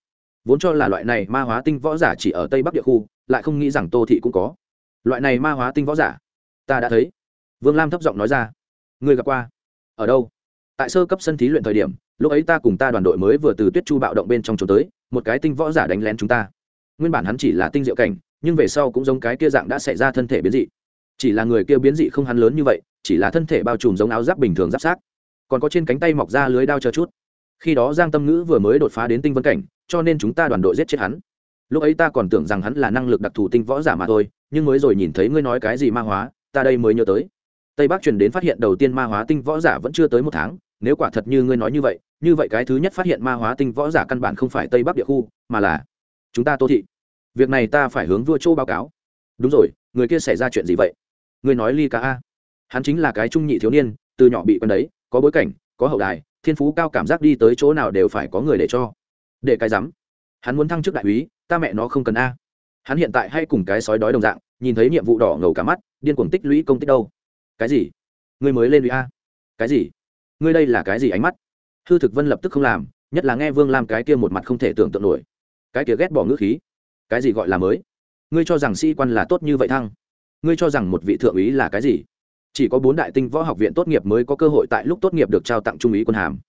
Vốn cho là loại này ma hóa tinh võ giả chỉ ở tây bắc địa khu, lại không nghĩ rằng tô thị cũng có loại này ma hóa tinh võ giả, ta đã thấy. Vương lam thấp giọng nói ra người gặp qua? Ở đâu? Tại sơ cấp sân thí luyện thời điểm, lúc ấy ta cùng ta đoàn đội mới vừa từ tuyết chu bạo động bên trong trốn tới, một cái tinh võ giả đánh lén chúng ta. Nguyên bản hắn chỉ là tinh diệu cảnh, nhưng về sau cũng giống cái kia dạng đã xảy ra thân thể biến dị. Chỉ là người kia biến dị không hắn lớn như vậy, chỉ là thân thể bao trùm giống áo giáp bình thường giáp sát. Còn có trên cánh tay mọc ra lưới đao chờ chút. Khi đó giang tâm ngữ vừa mới đột phá đến tinh vân cảnh, cho nên chúng ta đoàn đội giết chết hắn. Lúc ấy ta còn tưởng rằng hắn là năng lực đặc thù tinh võ giả mà thôi nhưng mới rồi nhìn thấy ngươi nói cái gì ma hóa, ta đây mới nhớ tới. Tây bắc truyền đến phát hiện đầu tiên ma hóa tinh võ giả vẫn chưa tới một tháng, nếu quả thật như ngươi nói như vậy như vậy cái thứ nhất phát hiện ma hóa tinh võ giả căn bản không phải tây bắc địa khu, mà là chúng ta tô thị. Việc này ta phải hướng vua châu báo cáo. Đúng rồi, người kia xảy ra chuyện gì vậy? Ngươi nói ly ca a. Hắn chính là cái trung nhị thiếu niên, từ nhỏ bị quân đấy, có bối cảnh, có hậu đài, thiên phú cao cảm giác đi tới chỗ nào đều phải có người để cho. Để cái rắm. Hắn muốn thăng chức đại úy, ta mẹ nó không cần a hắn hiện tại hay cùng cái sói đói đồng dạng, nhìn thấy nhiệm vụ đỏ ngầu cả mắt, điên cuồng tích lũy công tích đâu. Cái gì? Ngươi mới lên lũy a. Cái gì? Ngươi đây là cái gì ánh mắt? Hư thực vân lập tức không làm, nhất là nghe vương làm cái kia một mặt không thể tưởng tượng nổi. Cái kia ghét bỏ ngữ khí. Cái gì gọi là mới? Ngươi cho rằng sĩ quan là tốt như vậy thăng? Ngươi cho rằng một vị thượng úy là cái gì? Chỉ có bốn đại tinh võ học viện tốt nghiệp mới có cơ hội tại lúc tốt nghiệp được trao tặng trung úy quân hàm.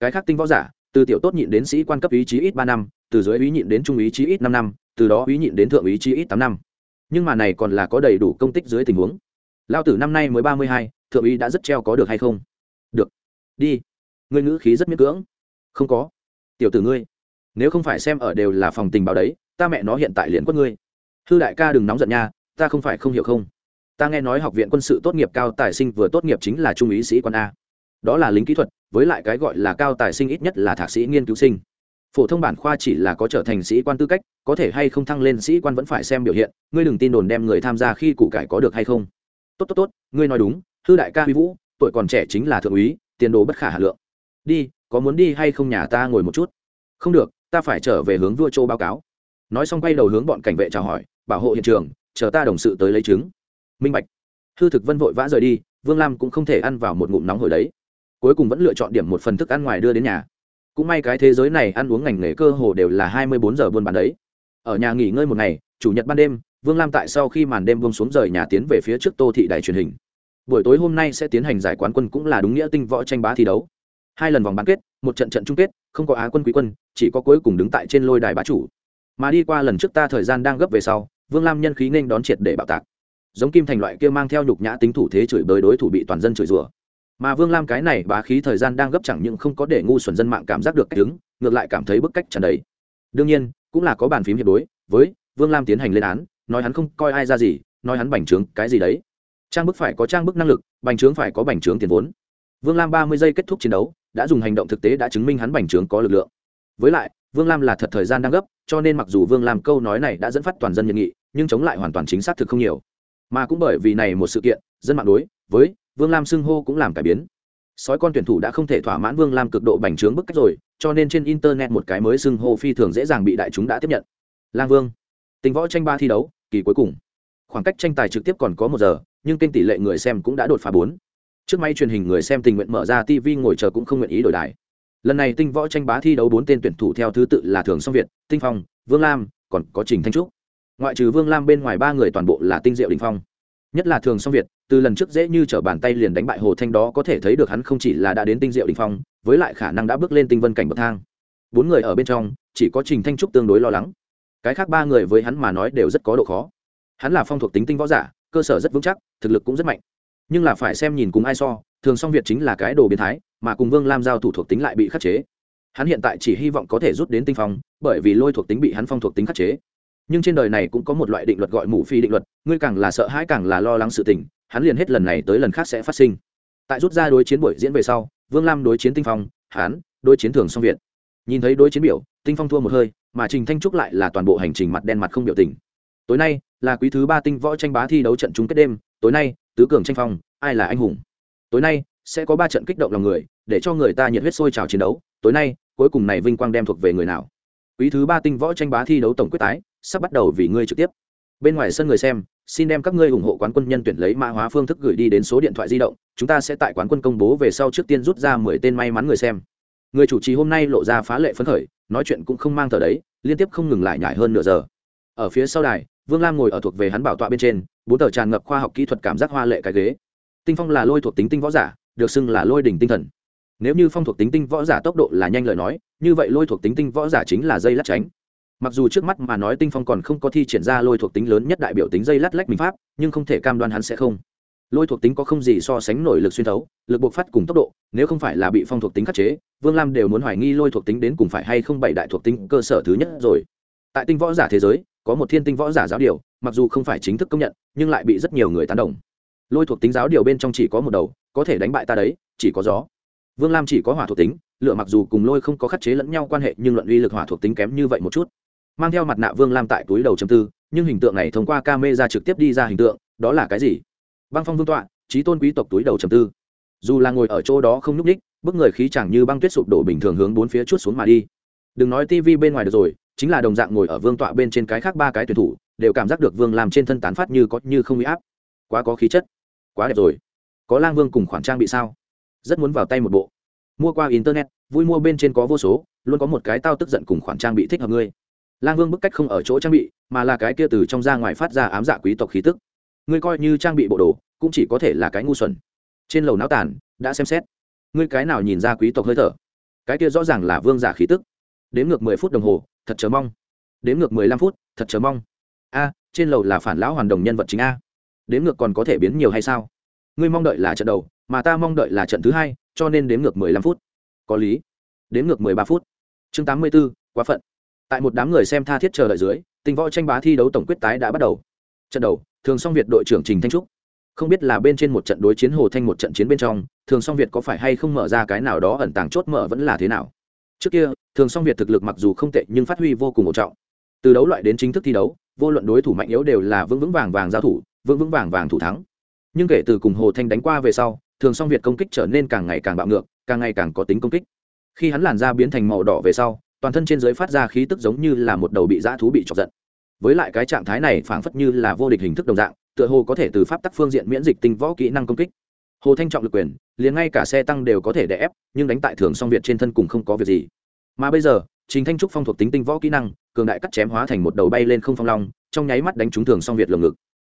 Cái khác tinh võ giả, từ tiểu tốt nhịn đến sĩ quan cấp ý chí ít ba năm, từ dưới ý nhịn đến trung ý chí ít năm năm từ đó ý nhịn đến thượng ý chi ít tám năm. Nhưng mà này còn là có đầy đủ công tích dưới tình huống. Lao tử năm nay mới ba mươi hai, thượng ý đã rất treo có được hay không? Được. Đi. Ngươi ngữ khí rất miễn cưỡng. Không có. Tiểu tử ngươi, nếu không phải xem ở đều là phòng tình báo đấy, ta mẹ nó hiện tại liền quất ngươi. Hư đại ca đừng nóng giận nha, ta không phải không hiểu không? Ta nghe nói học viện quân sự tốt nghiệp cao tài sinh vừa tốt nghiệp chính là trung ý sĩ quan a. Đó là lính kỹ thuật, với lại cái gọi là cao tài sinh ít nhất là thạc sĩ nghiên cứu sinh phổ thông bản khoa chỉ là có trở thành sĩ quan tư cách, có thể hay không thăng lên sĩ quan vẫn phải xem biểu hiện, ngươi đừng tin đồn đem người tham gia khi củ cải có được hay không. Tốt tốt tốt, ngươi nói đúng thư đại ca huy vũ, tuổi còn trẻ chính là thượng úy, tiền đồ bất khả hà lượng. Đi, có muốn đi hay không nhà ta ngồi một chút? Không được, ta phải trở về hướng vua châu báo cáo. Nói xong quay đầu hướng bọn cảnh vệ chào hỏi, bảo hộ hiện trường, chờ ta đồng sự tới lấy chứng minh bạch. Hư thực vân vội vã rời đi, vương lam cũng không thể ăn vào một ngụm nóng hồi đấy. Cuối cùng vẫn lựa chọn điểm một phần thức ăn ngoài đưa đến nhà cũng may cái thế giới này ăn uống ngành nghề cơ hồ đều là hai mươi bốn giờ buôn bán đấy. Ở nhà nghỉ ngơi một ngày, chủ nhật ban đêm, vương lam tại sau khi màn đêm bông xuống rời nhà tiến về phía trước tô thị đài truyền hình. Buổi tối hôm nay sẽ tiến hành giải quán quân cũng là đúng nghĩa tinh võ tranh bá thi đấu. Hai lần vòng bán kết, một trận trận chung kết, không có á quân quý quân, chỉ có cuối cùng đứng tại trên lôi đài bá chủ. Mà đi qua lần trước ta thời gian đang gấp về sau, vương lam nhân khí nên đón triệt để bạo tạc. Giống kim thành loại kia mang theo nhục nhã tính thủ thế chửi bới đối thủ bị toàn dân chửi rủa mà vương lam cái này bá khí thời gian đang gấp chẳng những không có để ngu xuẩn dân mạng cảm giác được cách đứng, ngược lại cảm thấy bức cách trần đấy đương nhiên, cũng là có bàn phím hiệp đối với vương lam tiến hành lên án, nói hắn không coi ai ra gì, nói hắn bành trướng cái gì đấy. Trang bức phải có trang bức năng lực, bành trướng phải có bành trướng tiền vốn. Vương lam ba mươi giây kết thúc chiến đấu, đã dùng hành động thực tế đã chứng minh hắn bành trướng có lực lượng. Với lại, vương lam là thật thời gian đang gấp, cho nên mặc dù vương lam câu nói này đã dẫn phát toàn dân nhận nghị, nhưng chống lại hoàn toàn chính xác thực không nhiều. Mà cũng bởi vì này một sự kiện, dân mạng đối với vương lam xưng hô cũng làm cải biến sói con tuyển thủ đã không thể thỏa mãn vương lam cực độ bành trướng bức cách rồi cho nên trên internet một cái mới xưng hô phi thường dễ dàng bị đại chúng đã tiếp nhận lang vương tình võ tranh ba thi đấu kỳ cuối cùng khoảng cách tranh tài trực tiếp còn có một giờ nhưng kênh tỷ lệ người xem cũng đã đột phá bốn trước máy truyền hình người xem tình nguyện mở ra tv ngồi chờ cũng không nguyện ý đổi đài lần này tinh võ tranh bá thi đấu bốn tên tuyển thủ theo thứ tự là thường song việt tinh phong vương lam còn có trình thanh trúc ngoại trừ vương lam bên ngoài ba người toàn bộ là tinh diệu đình phong nhất là thường song việt từ lần trước dễ như trở bàn tay liền đánh bại hồ thanh đó có thể thấy được hắn không chỉ là đã đến tinh diệu đình phong, với lại khả năng đã bước lên tinh vân cảnh bậc thang. Bốn người ở bên trong, chỉ có trình thanh trúc tương đối lo lắng. Cái khác ba người với hắn mà nói đều rất có độ khó. Hắn là phong thuộc tính tinh võ giả, cơ sở rất vững chắc, thực lực cũng rất mạnh. Nhưng là phải xem nhìn cùng ai so, thường song việt chính là cái đồ biến thái, mà cùng vương lam giao thủ thuộc tính lại bị khắc chế. Hắn hiện tại chỉ hy vọng có thể rút đến tinh phong, bởi vì lôi thuộc tính bị hắn phong thuộc tính khắc chế. Nhưng trên đời này cũng có một loại định luật gọi mù phi định luật, ngươi càng là sợ hãi càng là lo lắng sự tình hắn liền hết lần này tới lần khác sẽ phát sinh. Tại rút ra đối chiến buổi diễn về sau, vương lam đối chiến tinh phong, hắn đối chiến thường song việt. Nhìn thấy đối chiến biểu, tinh phong thua một hơi, mà trình thanh trúc lại là toàn bộ hành trình mặt đen mặt không biểu tình. Tối nay là quý thứ ba tinh võ tranh bá thi đấu trận chung kết đêm, tối nay, tứ cường tranh phong, ai là anh hùng? Tối nay sẽ có ba trận kích động lòng người, để cho người ta nhiệt huyết sôi trào chiến đấu, tối nay, cuối cùng này vinh quang đem thuộc về người nào? Quý thứ ba tinh võ tranh bá thi đấu tổng quyết tái, sắp bắt đầu vì ngươi trực tiếp. Bên ngoài sân người xem xin đem các ngươi ủng hộ quán quân nhân tuyển lấy mã hóa phương thức gửi đi đến số điện thoại di động, chúng ta sẽ tại quán quân công bố về sau trước tiên rút ra mười tên may mắn người xem. Người chủ trì hôm nay lộ ra phá lệ phấn khởi, nói chuyện cũng không mang tờ đấy, liên tiếp không ngừng lại nhải hơn nửa giờ. Ở phía sau đài, vương lam ngồi ở thuộc về hắn bảo tọa bên trên, bốn tờ tràn ngập khoa học kỹ thuật cảm giác hoa lệ cái ghế. Tinh phong là lôi thuộc tính tinh võ giả, được xưng là lôi đỉnh tinh thần. Nếu như phong thuộc tính tinh võ giả tốc độ là nhanh lời nói, như vậy lôi thuộc tính tinh võ giả chính là dây lát tránh mặc dù trước mắt mà nói tinh phong còn không có thi triển ra lôi thuộc tính lớn nhất đại biểu tính dây lát lách mình pháp, nhưng không thể cam đoan hắn sẽ không. Lôi thuộc tính có không gì so sánh nổi lực xuyên thấu, lực buộc phát cùng tốc độ, nếu không phải là bị phong thuộc tính khắc chế, vương lam đều muốn hoài nghi lôi thuộc tính đến cùng phải hay không bảy đại thuộc tính cơ sở thứ nhất rồi. Tại tinh võ giả thế giới, có một thiên tinh võ giả giáo điều, mặc dù không phải chính thức công nhận, nhưng lại bị rất nhiều người tán đồng. Lôi thuộc tính giáo điều bên trong chỉ có một đầu, có thể đánh bại ta đấy, chỉ có gió. Vương lam chỉ có hỏa thuộc tính lựa mặc dù cùng lôi không có khắc chế lẫn nhau quan hệ, nhưng luận uy lực hỏa thuộc tính kém như vậy một chút mang theo mặt nạ vương lam tại túi đầu châm tư, nhưng hình tượng này thông qua ca mê ra trực tiếp đi ra hình tượng, đó là cái gì? Băng phong vương tọa trí tôn quý tộc túi đầu chầm tư. Dù là ngồi ở chỗ đó không nhúc ních bức người khí chẳng như băng tuyết sụp đổ bình thường hướng bốn phía chút xuống mà đi. Đừng nói tivi bên ngoài được rồi, chính là đồng dạng ngồi ở vương tọa bên trên cái khác ba cái tuyển thủ, đều cảm giác được vương làm trên thân tán phát như có như không bị áp. Quá có khí chất, quá đẹp rồi. Có lang vương cùng khoản trang bị sao? Rất muốn vào tay một bộ. Mua qua internet, vui mua bên trên có vô số, luôn có một cái tao tức giận cùng khoản trang bị thích hợp ngươi lang vương bức cách không ở chỗ trang bị, mà là cái kia từ trong ra ngoài phát ra ám dạ quý tộc khí tức. Ngươi coi như trang bị bộ đồ, cũng chỉ có thể là cái ngu xuẩn. Trên lầu não tàn, đã xem xét. Ngươi cái nào nhìn ra quý tộc hơi thở? Cái kia rõ ràng là vương giả khí tức. Đếm ngược mười phút đồng hồ, thật chờ mong. Đếm ngược mười lăm phút, thật chờ mong. A, trên lầu là phản lão hoàn đồng nhân vật chính a. Đếm ngược còn có thể biến nhiều hay sao? Ngươi mong đợi là trận đầu, mà ta mong đợi là trận thứ hai, cho nên đếm ngược mười lăm phút. Có lý. Đếm ngược mười ba phút. Chương tám mươi b ố quá phận tại một đám người xem tha thiết chờ đợi dưới, tình võ tranh bá thi đấu tổng quyết tái đã bắt đầu. Trận đầu, thường song việt đội trưởng trình thanh trúc. Không biết là bên trên một trận đối chiến hồ thanh một trận chiến bên trong, thường song việt có phải hay không mở ra cái nào đó ẩn tàng chốt mở vẫn là thế nào? Trước kia, thường song việt thực lực mặc dù không tệ nhưng phát huy vô cùng ổn trọng. Từ đấu loại đến chính thức thi đấu, vô luận đối thủ mạnh yếu đều là vững vững vàng vàng giao thủ, vững vững vàng vàng thủ thắng. Nhưng kể từ cùng hồ thanh đánh qua về sau, thường song việt công kích trở nên càng ngày càng bạo ngược, càng ngày càng có tính công kích. Khi hắn làn da biến thành màu đỏ về sau toàn thân trên giới phát ra khí tức giống như là một đầu bị dã thú bị chọc giận. Với lại cái trạng thái này phảng phất như là vô địch hình thức đồng dạng, tựa hồ có thể từ pháp tắc phương diện miễn dịch tinh võ kỹ năng công kích. Hồ thanh trọng lực quyền, liền ngay cả xe tăng đều có thể đè ép, nhưng đánh tại thường song việt trên thân cùng không có việc gì. Mà bây giờ, trình thanh trúc phong thuộc tính tinh võ kỹ năng, cường đại cắt chém hóa thành một đầu bay lên không phong long, trong nháy mắt đánh trúng thường song việt lồng ngực.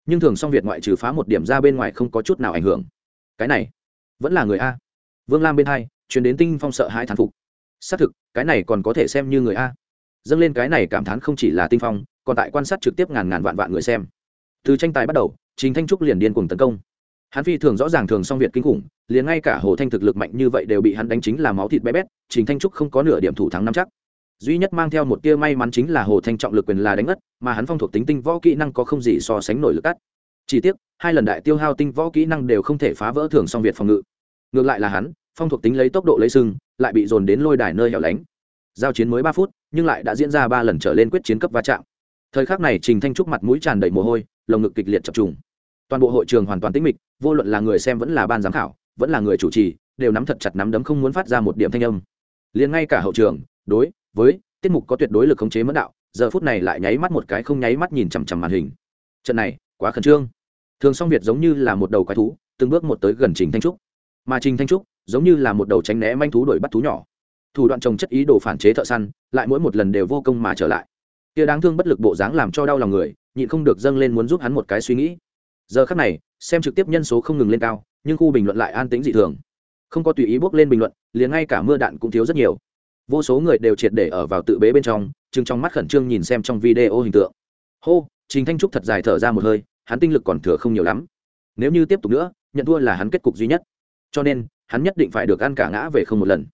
Nhưng thường song việt ngoại trừ phá một điểm ra bên ngoài không có chút nào ảnh hưởng. Cái này, vẫn là người a. Vương lam bên hai, chuyển đến tinh phong sợ hãi thán phục xác thực, cái này còn có thể xem như người a. Dâng lên cái này cảm thán không chỉ là tinh phong, còn tại quan sát trực tiếp ngàn ngàn vạn vạn người xem. Từ tranh tài bắt đầu, trình thanh trúc liền điên cùng tấn công. Hắn phi thường rõ ràng thường song việt kinh khủng, liền ngay cả hồ thanh thực lực mạnh như vậy đều bị hắn đánh chính là máu thịt bé bét, trình thanh trúc không có nửa điểm thủ thắng năm chắc. Duy nhất mang theo một tia may mắn chính là hồ thanh trọng lực quyền là đánh ất mà hắn phong thuộc tính tinh võ kỹ năng có không gì so sánh nổi lực cắt. Chỉ tiếc, hai lần đại tiêu hao tinh võ kỹ năng đều không thể phá vỡ thường song việt phòng ngự. Ngược lại là hắn, phong thuộc tính lấy tốc độ lấy sưng lại bị dồn đến lôi đài nơi hẻo lánh. Giao chiến mới ba phút, nhưng lại đã diễn ra ba lần trở lên quyết chiến cấp va chạm. Thời khắc này trình thanh trúc mặt mũi tràn đầy mồ hôi, lồng ngực kịch liệt chập trùng. Toàn bộ hội trường hoàn toàn tĩnh mịch, vô luận là người xem vẫn là ban giám khảo, vẫn là người chủ trì, đều nắm thật chặt nắm đấm không muốn phát ra một điểm thanh âm. Liền ngay cả hậu trường, đối với tiết mục có tuyệt đối lực khống chế mẫn đạo, giờ phút này lại nháy mắt một cái không nháy mắt nhìn chằm chằm màn hình. Trận này, quá khẩn trương. Thường song việt giống như là một đầu quái thú, từng bước một tới gần trình thanh trúc. Mà trình thanh trúc giống như là một đầu tránh né manh thú đuổi bắt thú nhỏ. Thủ đoạn trồng chất ý đồ phản chế thợ săn, lại mỗi một lần đều vô công mà trở lại. Kia đáng thương bất lực bộ dáng làm cho đau lòng người, nhịn không được dâng lên muốn giúp hắn một cái suy nghĩ. Giờ khắc này, xem trực tiếp nhân số không ngừng lên cao, nhưng khu bình luận lại an tĩnh dị thường. Không có tùy ý bước lên bình luận, liền ngay cả mưa đạn cũng thiếu rất nhiều. Vô số người đều triệt để ở vào tự bế bên trong, chừng trong mắt khẩn trương nhìn xem trong video hình tượng. Hô, trình thanh trúc thật dài thở ra một hơi, hắn tinh lực còn thừa không nhiều lắm. Nếu như tiếp tục nữa, nhận thua là hắn kết cục duy nhất. Cho nên hắn nhất định phải được ăn cả ngã về không một lần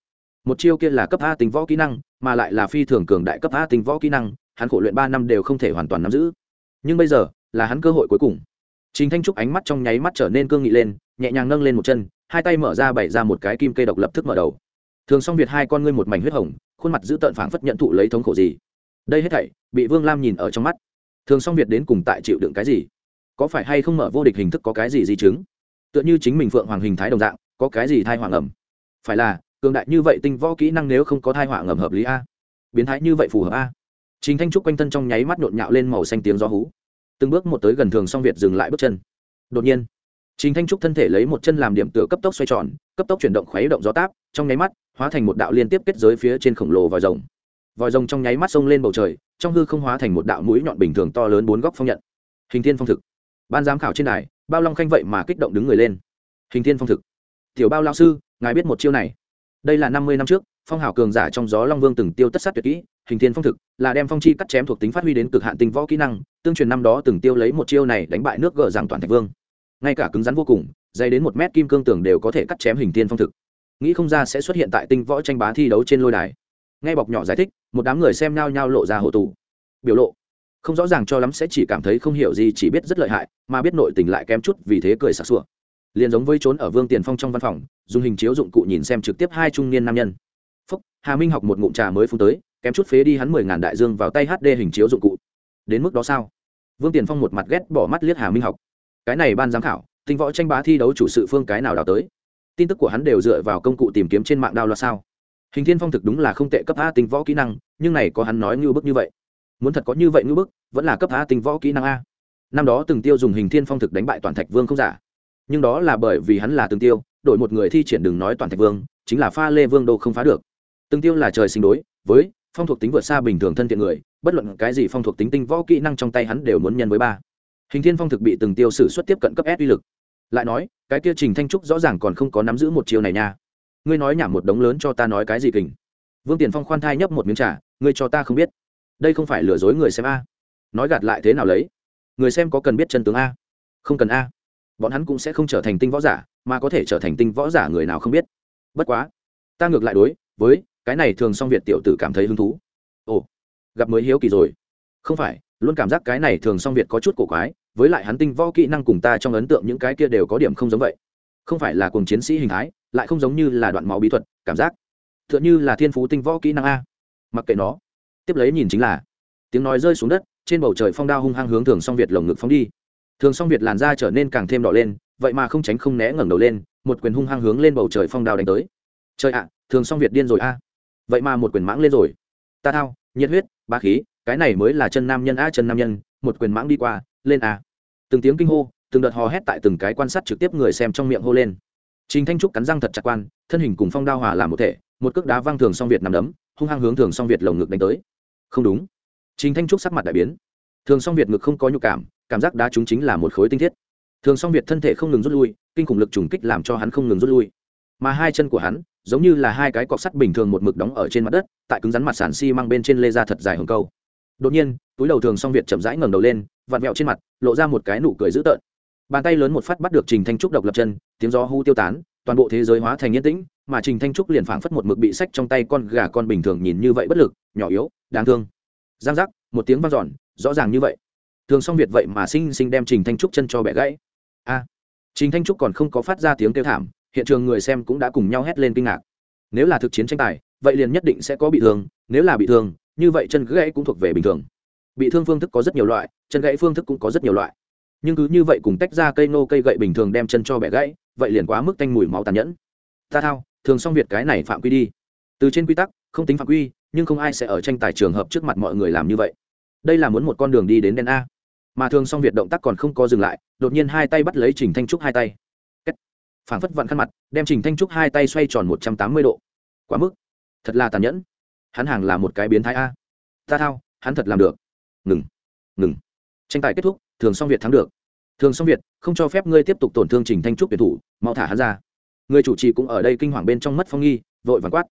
một chiêu kia là cấp a tính võ kỹ năng mà lại là phi thường cường đại cấp a tính võ kỹ năng hắn khổ luyện ba năm đều không thể hoàn toàn nắm giữ nhưng bây giờ là hắn cơ hội cuối cùng Trình Thanh Trúc ánh mắt trong nháy mắt trở nên cương nghị lên, nhẹ nhàng nâng lên một chân, hai tay mở ra bày ra một cái kim cây độc lập thức mở đầu. Thường Song Việt hai con ngươi một mảnh huyết hồng, khuôn mặt giữ tợn phảng phất nhận thụ lấy thống khổ gì. Đây hết thảy, bị Vương Lam nhìn ở trong mắt. Thường Song Việt đến cùng tại chịu đựng cái gì? Có phải hay không mở vô địch hình thức có cái gì di chứng? Tựa như chính mình phượng hoàng hình thái đồng dạng, có cái gì thai hoàng ẩm? Phải là, cường đại như vậy tinh võ kỹ năng nếu không có thai hoàng ẩm hợp lý a? Biến thái như vậy phù hợp a? chính Thanh Trúc quanh thân trong nháy mắt nhộn nhạo lên màu xanh tiếng gió hú. Từng bước một tới gần thường song việt dừng lại bước chân. Đột nhiên chính thanh trúc thân thể lấy một chân làm điểm tựa cấp tốc xoay tròn cấp tốc chuyển động khuấy động gió táp trong nháy mắt hóa thành một đạo liên tiếp kết giới phía trên khổng lồ vòi rồng. Vòi rồng trong nháy mắt xông lên bầu trời trong hư không hóa thành một đạo mũi nhọn bình thường to lớn bốn góc phong nhận. Hình thiên phong thực. Ban giám khảo trên đài bao long khanh vậy mà kích động đứng người lên. Hình thiên phong thực tiểu bao lao sư, ngài biết một chiêu này. Đây là năm mươi năm trước, phong hào cường giả trong gió long vương từng tiêu tất sát tuyệt kỹ, hình thiên phong thực, là đem phong chi cắt chém thuộc tính phát huy đến cực hạn tinh võ kỹ năng, tương truyền năm đó từng tiêu lấy một chiêu này đánh bại nước gờ rằng toàn thạch vương. Ngay cả cứng rắn vô cùng, dày đến một mét kim cương tường đều có thể cắt chém hình thiên phong thực. Nghĩ không ra sẽ xuất hiện tại tinh võ tranh bá thi đấu trên lôi đài. Ngay bọc nhỏ giải thích, một đám người xem nao nhau lộ ra hộ tù. Biểu lộ, không rõ ràng cho lắm sẽ chỉ cảm thấy không hiểu gì, chỉ biết rất lợi hại, mà biết nội tình lại kém chút vì thế cười sặc sụa liền giống với trốn ở vương tiền phong trong văn phòng, dùng hình chiếu dụng cụ nhìn xem trực tiếp hai trung niên nam nhân. Phúc, hà minh học một ngụm trà mới phun tới, kém chút phế đi hắn mười ngàn đại dương vào tay hd hình chiếu dụng cụ. Đến mức đó sao? Vương tiền phong một mặt ghét bỏ mắt liếc hà minh học. Cái này ban giám khảo, tinh võ tranh bá thi đấu chủ sự phương cái nào đào tới? Tin tức của hắn đều dựa vào công cụ tìm kiếm trên mạng đao loa sao? Hình thiên phong thực đúng là không tệ cấp a tinh võ kỹ năng, nhưng này có hắn nói ngưu bức như vậy. Muốn thật có như vậy ngưu bức, vẫn là cấp a tinh võ kỹ năng a. Năm đó từng tiêu dùng hình thiên phong thực đánh bại toàn thạch vương không giả nhưng đó là bởi vì hắn là từng tiêu, đổi một người thi triển đừng nói toàn thạch vương, chính là pha lê vương đô không phá được. Từng tiêu là trời sinh đối, với phong thuộc tính vượt xa bình thường thân thiện người, bất luận cái gì phong thuộc tính tinh võ kỹ năng trong tay hắn đều muốn nhân với ba. Hình thiên phong thực bị từng tiêu sử xuất tiếp cận cấp s uy lực. Lại nói, cái kia trình thanh trúc rõ ràng còn không có nắm giữ một chiều này nha. Ngươi nói nhảm một đống lớn cho ta nói cái gì kình? Vương tiền phong khoan thai nhấp một miếng trà, ngươi cho ta không biết. Đây không phải lừa dối người xem a. Nói gạt lại thế nào lấy? Người xem có cần biết chân tướng a? Không cần a bọn hắn cũng sẽ không trở thành tinh võ giả, mà có thể trở thành tinh võ giả người nào không biết. Bất quá, ta ngược lại đối với cái này thường song việt tiểu tử cảm thấy hứng thú. Ồ, gặp mới hiếu kỳ rồi. Không phải, luôn cảm giác cái này thường song việt có chút cổ quái, với lại hắn tinh võ kỹ năng cùng ta trong ấn tượng những cái kia đều có điểm không giống vậy. Không phải là cùng chiến sĩ hình thái, lại không giống như là đoạn máu bí thuật, cảm giác t h ư ợ n h ư là thiên phú tinh võ kỹ năng a. Mặc kệ nó, tiếp lấy nhìn chính là, tiếng nói rơi xuống đất, trên bầu trời phong đao hung hăng hướng thường song việt lồng ngực phóng đi thường song việt làn da trở nên càng thêm đỏ lên, vậy mà không tránh không né ngẩng đầu lên, một quyền hung hăng hướng lên bầu trời phong đào đánh tới. Trời ạ, thường song việt điên rồi a. Vậy mà một quyền mãng lên rồi. Ta thao, nhiệt huyết ba khí, cái này mới là chân nam nhân a chân nam nhân, một quyền mãng đi qua, lên a. Từng tiếng kinh hô, từng đợt hò hét tại từng cái quan sát trực tiếp người xem trong miệng hô lên. Trình thanh trúc cắn răng thật chặt quan, thân hình cùng phong đao hòa làm một thể, một cước đá văng thường song việt nằm đấm, hung hăng hướng thường song việt lồng ngực đánh tới. Không đúng. Trình thanh trúc sắc mặt đại biến. Thường song việt ngực không có nhu cảm cảm giác đá chúng chính là một khối tinh thiết. Thường song việt thân thể không ngừng rút lui, kinh khủng lực trùng kích làm cho hắn không ngừng rút lui. Mà hai chân của hắn, giống như là hai cái cọc sắt bình thường một mực đóng ở trên mặt đất, tại cứng rắn mặt sàn xi măng bên trên lê ra thật dài hồng câu. Đột nhiên, túi đầu thường song việt chậm rãi ngẩng đầu lên, vặn vẹo trên mặt, lộ ra một cái nụ cười dữ tợn. Bàn tay lớn một phát bắt được trình thanh trúc độc lập chân, tiếng gió hú tiêu tán, toàn bộ thế giới hóa thành yên tĩnh, mà trình thanh trúc liền phảng phất một mực bị sách trong tay con gà con bình thường nhìn như vậy bất lực, nhỏ yếu, đáng thương. Giang giác, một tiếng vang dọn, rõ ràng như vậy thường xong việt vậy mà sinh sinh đem trình thanh trúc chân cho bẻ gãy. A, trình thanh trúc còn không có phát ra tiếng kêu thảm, hiện trường người xem cũng đã cùng nhau hét lên kinh ngạc. Nếu là thực chiến tranh tài, vậy liền nhất định sẽ có bị thương, nếu là bị thương, như vậy chân gãy cũng thuộc về bình thường. Bị thương phương thức có rất nhiều loại, chân gãy phương thức cũng có rất nhiều loại. Nhưng cứ như vậy cùng tách ra cây nô cây gậy bình thường đem chân cho bẻ gãy, vậy liền quá mức tanh mùi máu tàn nhẫn. Ta thao, thường xong việc cái này phạm quy đi. Từ trên quy tắc, không tính phạm quy, nhưng không ai sẽ ở tranh tài trường hợp trước mặt mọi người làm như vậy đây là muốn một con đường đi đến đen a. Mà thường xong việc động tác còn không có dừng lại, đột nhiên hai tay bắt lấy trình thanh trúc hai tay. Phảng phất vặn khăn mặt, đem trình thanh trúc hai tay xoay tròn một trăm tám mươi độ. Quá mức. Thật là tàn nhẫn. Hắn hàng là một cái biến thái a. Ta thao, hắn thật làm được. Ngừng. Ngừng. Tranh tài kết thúc, thường xong việt thắng được. Thường xong việt, không cho phép ngươi tiếp tục tổn thương trình thanh trúc tuyển thủ, mau thả hắn ra. Người chủ trì cũng ở đây kinh hoàng bên trong mất phong nghi, vội vàng quát.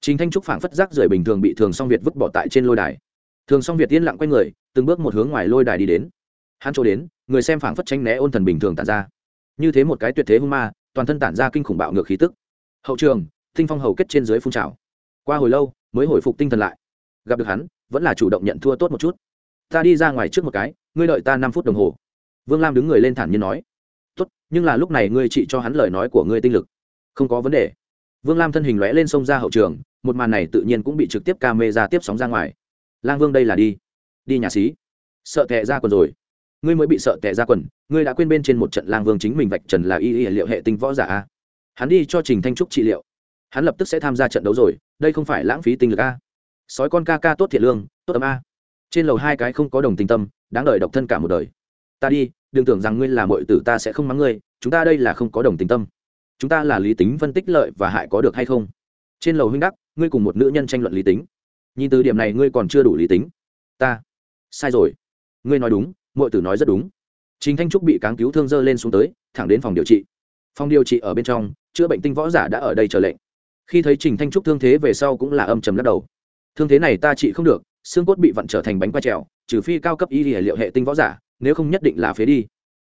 Trình thanh trúc phảng phất rác rưởi bình thường bị thường xong việt vứt bỏ tại trên lôi đài thường xong việt yên lặng quay người, từng bước một hướng ngoài lôi đài đi đến. Hắn chỗ đến, người xem phảng phất tranh né ôn thần bình thường tản ra. Như thế một cái tuyệt thế hung ma, toàn thân tản ra kinh khủng bạo ngược khí tức. Hậu trường Thinh phong hầu kết trên dưới phun trào. Qua hồi lâu, mới hồi phục tinh thần lại. Gặp được hắn, vẫn là chủ động nhận thua tốt một chút. Ta đi ra ngoài trước một cái, ngươi đợi ta năm phút đồng hồ. Vương lam đứng người lên thản nhiên nói. Tốt, nhưng là lúc này ngươi trị cho hắn lời nói của ngươi tinh lực. Không có vấn đề. Vương lam thân hình lóe lên sông ra hậu trường, một màn này tự nhiên cũng bị trực tiếp ca mê ra tiếp sóng ra ngoài lang vương đây là đi. Đi nhà xí. Sợ tệ ra quần rồi. Ngươi mới bị sợ tệ ra quần, ngươi đã quên bên trên một trận lang vương chính mình vạch trần là y y liệu hệ tinh võ giả a. Hắn đi cho trình thanh trúc trị liệu. Hắn lập tức sẽ tham gia trận đấu rồi, đây không phải lãng phí tinh lực a. Sói con ca ca tốt thiệt lương, tốt tâm a. Trên lầu hai cái không có đồng tình tâm, đáng đợi độc thân cả một đời. Ta đi, đừng tưởng rằng ngươi là mọi tử ta sẽ không mắng ngươi, chúng ta đây là không có đồng tình tâm. Chúng ta là lý tính phân tích lợi và hại có được hay không? Trên lầu huynh đắc, ngươi cùng một nữ nhân tranh luận lý tính nhìn từ điểm này ngươi còn chưa đủ lý tính. Ta. Sai rồi. Ngươi nói đúng mọi tử nói rất đúng. Chính thanh trúc bị cáng cứu thương dơ lên xuống tới, thẳng đến phòng điều trị. Phòng điều trị ở bên trong, chữa bệnh tinh võ giả đã ở đây chờ lệnh. Khi thấy trình thanh trúc thương thế về sau cũng là âm trầm lắc đầu. Thương thế này ta trị không được, xương cốt bị vặn trở thành bánh quay trèo, trừ phi cao cấp y liệu hệ tinh võ giả, nếu không nhất định là phế đi.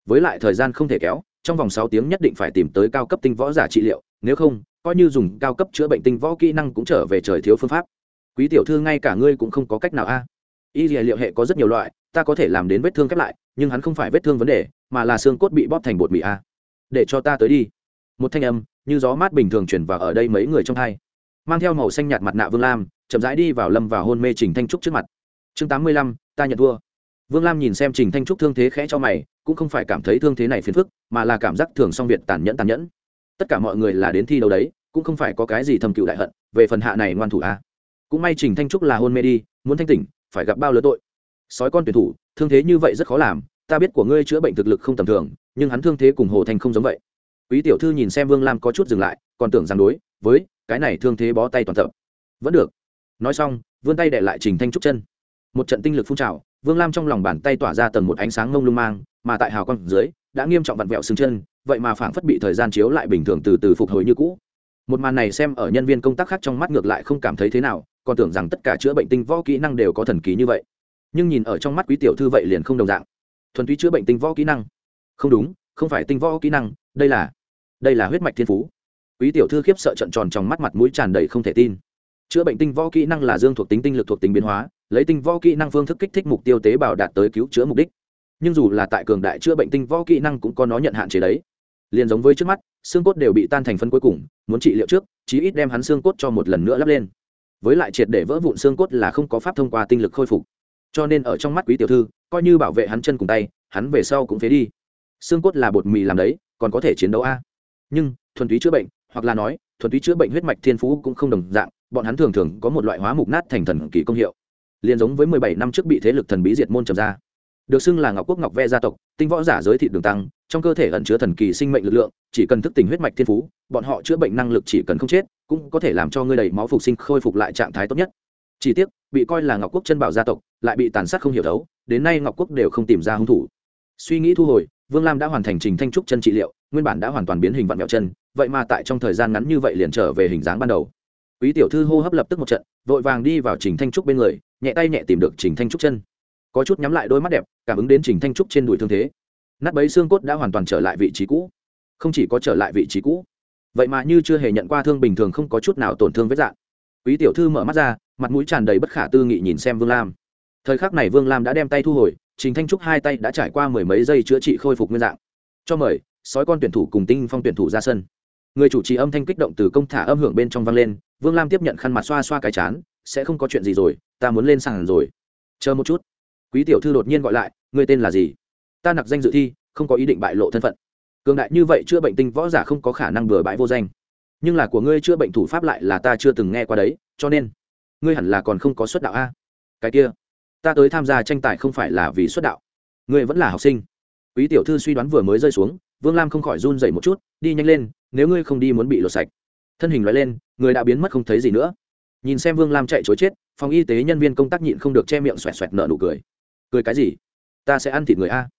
Với lại thời gian không thể kéo, trong vòng sáu tiếng nhất định phải tìm tới cao cấp tinh võ giả trị liệu, nếu không, coi như dùng cao cấp chữa bệnh tinh võ kỹ năng cũng trở về trời thiếu phương pháp quý tiểu thư ngay cả ngươi cũng không có cách nào a. Y liệu hệ có rất nhiều loại, ta có thể làm đến vết thương khép lại, nhưng hắn không phải vết thương vấn đề, mà là xương cốt bị bóp thành bột mì a. Để cho ta tới đi. Một thanh âm, như gió mát bình thường chuyển vào ở đây mấy người trong hai. Mang theo màu xanh nhạt mặt nạ vương lam, chậm rãi đi vào lâm vào hôn mê trình thanh trúc trước mặt. Chương tám mươi lăm, ta nhận thua. Vương lam nhìn xem trình thanh trúc thương thế khẽ cho mày, cũng không phải cảm thấy thương thế này phiền phức, mà là cảm giác thường song việt tàn nhẫn tàn nhẫn. Tất cả mọi người là đến thi đấu đấy, cũng không phải có cái gì thầm cựu đại hận, về phần hạ này ngoan thủ a cũng may trình thanh trúc là hôn mê đi, muốn thanh tỉnh, phải gặp bao lứa tội. Sói con tuyển thủ, thương thế như vậy rất khó làm, ta biết của ngươi chữa bệnh thực lực không tầm thường, nhưng hắn thương thế cùng hồ thành không giống vậy. Quý tiểu thư nhìn xem vương lam có chút dừng lại, còn tưởng rằng đối với cái này thương thế bó tay toàn tập vẫn được. Nói xong, vươn tay để lại trình thanh trúc chân. Một trận tinh lực phun trào, vương lam trong lòng bàn tay tỏa ra tầng một ánh sáng ngông lung mang, mà tại hào quang dưới, đã nghiêm trọng vặn vẹo xương chân, vậy mà phảng phất bị thời gian chiếu lại bình thường từ từ phục hồi như cũ. Một màn này xem ở nhân viên công tác khác trong mắt ngược lại không cảm thấy thế nào còn tưởng rằng tất cả chữa bệnh tinh võ kỹ năng đều có thần kỳ như vậy. Nhưng nhìn ở trong mắt quý tiểu thư vậy liền không đồng dạng. Thuần túy chữa bệnh tinh võ kỹ năng. Không đúng, không phải tinh võ kỹ năng, đây là đây là huyết mạch thiên phú. Quý tiểu thư khiếp sợ trận tròn trong mắt mặt mũi tràn đầy không thể tin. Chữa bệnh tinh võ kỹ năng là dương thuộc tính tinh lực thuộc tính biến hóa, lấy tinh võ kỹ năng phương thức kích thích mục tiêu tế bào đạt tới cứu chữa mục đích. Nhưng dù là tại cường đại chữa bệnh tinh võ kỹ năng cũng có nó nhận hạn chế đấy. Liền giống với trước mắt, xương cốt đều bị tan thành phân cuối cùng, muốn trị liệu trước, chí ít đem hắn xương cốt cho một lần nữa lắp lên với lại triệt để vỡ vụn xương cốt là không có pháp thông qua tinh lực khôi phục. Cho nên ở trong mắt quý tiểu thư, coi như bảo vệ hắn chân cùng tay, hắn về sau cũng phế đi. Xương cốt là bột mì làm đấy, còn có thể chiến đấu a. Nhưng, thuần túy chữa bệnh, hoặc là nói, thuần túy chữa bệnh huyết mạch thiên phú cũng không đồng dạng, bọn hắn thường thường có một loại hóa mục nát thành thần kỳ công hiệu. Liền giống với mười bảy năm trước bị thế lực thần bí diệt môn trầm ra được xưng là ngọc quốc ngọc ve gia tộc, tinh võ giả giới thị đường tăng, trong cơ thể ẩn chứa thần kỳ sinh mệnh lực lượng, chỉ cần thức tỉnh huyết mạch thiên phú, bọn họ chữa bệnh năng lực chỉ cần không chết, cũng có thể làm cho ngươi đầy máu phục sinh khôi phục lại trạng thái tốt nhất. Chỉ tiếc, bị coi là ngọc quốc chân bảo gia tộc, lại bị tàn sát không hiểu đấu, đến nay ngọc quốc đều không tìm ra hung thủ. Suy nghĩ thu hồi, vương lam đã hoàn thành trình thanh trúc chân trị liệu, nguyên bản đã hoàn toàn biến hình vặn mẹo chân, vậy mà tại trong thời gian ngắn như vậy liền trở về hình dáng ban đầu. Quý tiểu thư hô hấp lập tức một trận, vội vàng đi vào trình thanh trúc bên người, nhẹ tay nhẹ tìm được trình thanh trúc chân có chút nhắm lại đôi mắt đẹp, cảm ứng đến trình thanh trúc trên đùi thương thế. Nát bấy xương cốt đã hoàn toàn trở lại vị trí cũ. Không chỉ có trở lại vị trí cũ, vậy mà như chưa hề nhận qua thương bình thường không có chút nào tổn thương vết dạng quý tiểu thư mở mắt ra, mặt mũi tràn đầy bất khả tư nghị nhìn xem vương lam. Thời khắc này vương lam đã đem tay thu hồi, trình thanh trúc hai tay đã trải qua mười mấy giây chữa trị khôi phục nguyên dạng. Cho mời, sói con tuyển thủ cùng tinh phong tuyển thủ ra sân. Người chủ trì âm thanh kích động từ công thả âm hưởng bên trong vang lên, vương lam tiếp nhận khăn mặt xoa xoa cái chán, sẽ không có chuyện gì rồi, ta muốn lên sàn rồi. Chờ một chút quý tiểu thư đột nhiên gọi lại người tên là gì? Ta nặc danh dự thi, không có ý định bại lộ thân phận. Cường đại như vậy chữa bệnh tinh võ giả không có khả năng bừa bãi vô danh. Nhưng là của ngươi chữa bệnh thủ pháp lại là ta chưa từng nghe qua đấy, cho nên ngươi hẳn là còn không có xuất đạo a. Cái kia, ta tới tham gia tranh tài không phải là vì xuất đạo. Ngươi vẫn là học sinh. Quý tiểu thư suy đoán vừa mới rơi xuống, vương lam không khỏi run dậy một chút, đi nhanh lên, nếu ngươi không đi muốn bị lột sạch. Thân hình loại lên, người đã biến mất không thấy gì nữa. Nhìn xem vương lam chạy chối chết, phòng y tế nhân viên công tác nhịn không được che miệng xoẹt xoẹt nợ nụ cười cười cái gì? Ta sẽ ăn thịt người a.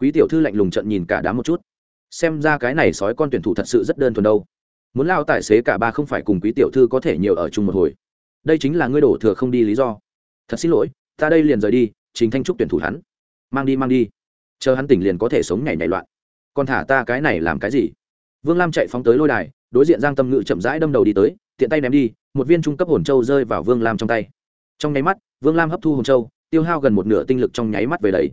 Quý tiểu thư lạnh lùng trận nhìn cả đám một chút. Xem ra cái này sói con tuyển thủ thật sự rất đơn thuần đâu. Muốn lao tài xế cả ba không phải cùng quý tiểu thư có thể nhiều ở chung một hồi. Đây chính là ngươi đổ thừa không đi lý do. Thật xin lỗi, ta đây liền rời đi chính thanh trúc tuyển thủ hắn. Mang đi mang đi. Chờ hắn tỉnh liền có thể sống nhảy nhảy loạn. Còn thả ta cái này làm cái gì? Vương lam chạy phóng tới lôi đài, đối diện giang tâm ngự chậm rãi đâm đầu đi tới, tiện tay ném đi, một viên trung cấp hồn châu rơi vào vương lam trong tay. Trong nháy mắt, vương lam hấp thu hồn châu tiêu hao gần một nửa tinh lực trong nháy mắt về đấy.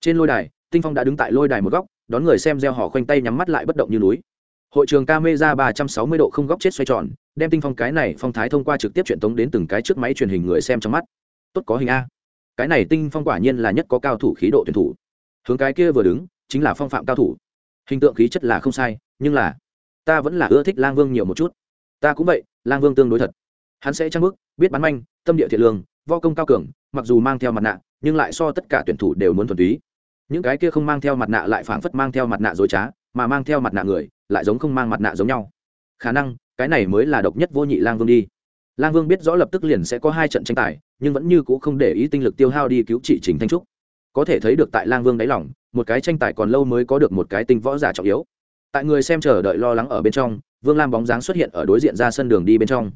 Trên lôi đài, tinh phong đã đứng tại lôi đài một góc, đón người xem gieo họ khoanh tay nhắm mắt lại bất động như núi. Hội trường camera ba trăm sáu mươi độ không góc chết xoay tròn, đem tinh phong cái này phong thái thông qua trực tiếp truyền tống đến từng cái trước máy truyền hình người xem trong mắt. Tốt có hình a. Cái này tinh phong quả nhiên là nhất có cao thủ khí độ tuyển thủ. Hướng cái kia vừa đứng, chính là phong phạm cao thủ. Hình tượng khí chất là không sai, nhưng là, ta vẫn là ưa thích lang vương nhiều một chút. Ta cũng vậy, lang vương tương đối thật. Hắn sẽ trang bức biết bắn manh, tâm địa thiện lương vo công cao cường mặc dù mang theo mặt nạ, nhưng lại so tất cả tuyển thủ đều muốn thuần túy. Những cái kia không mang theo mặt nạ lại phảng phất mang theo mặt nạ dối trá, mà mang theo mặt nạ người, lại giống không mang mặt nạ giống nhau. Khả năng, cái này mới là độc nhất vô nhị lang vương đi. Lang vương biết rõ lập tức liền sẽ có hai trận tranh tài, nhưng vẫn như c ũ không để ý tinh lực tiêu hao đi cứu trị trình thanh trúc. Có thể thấy được tại lang vương đáy lỏng một cái tranh tài còn lâu mới có được một cái tinh võ giả trọng yếu. Tại người xem chờ đợi lo lắng ở bên trong, vương lam bóng dáng xuất hiện ở đối diện ra sân đường đi bên trong.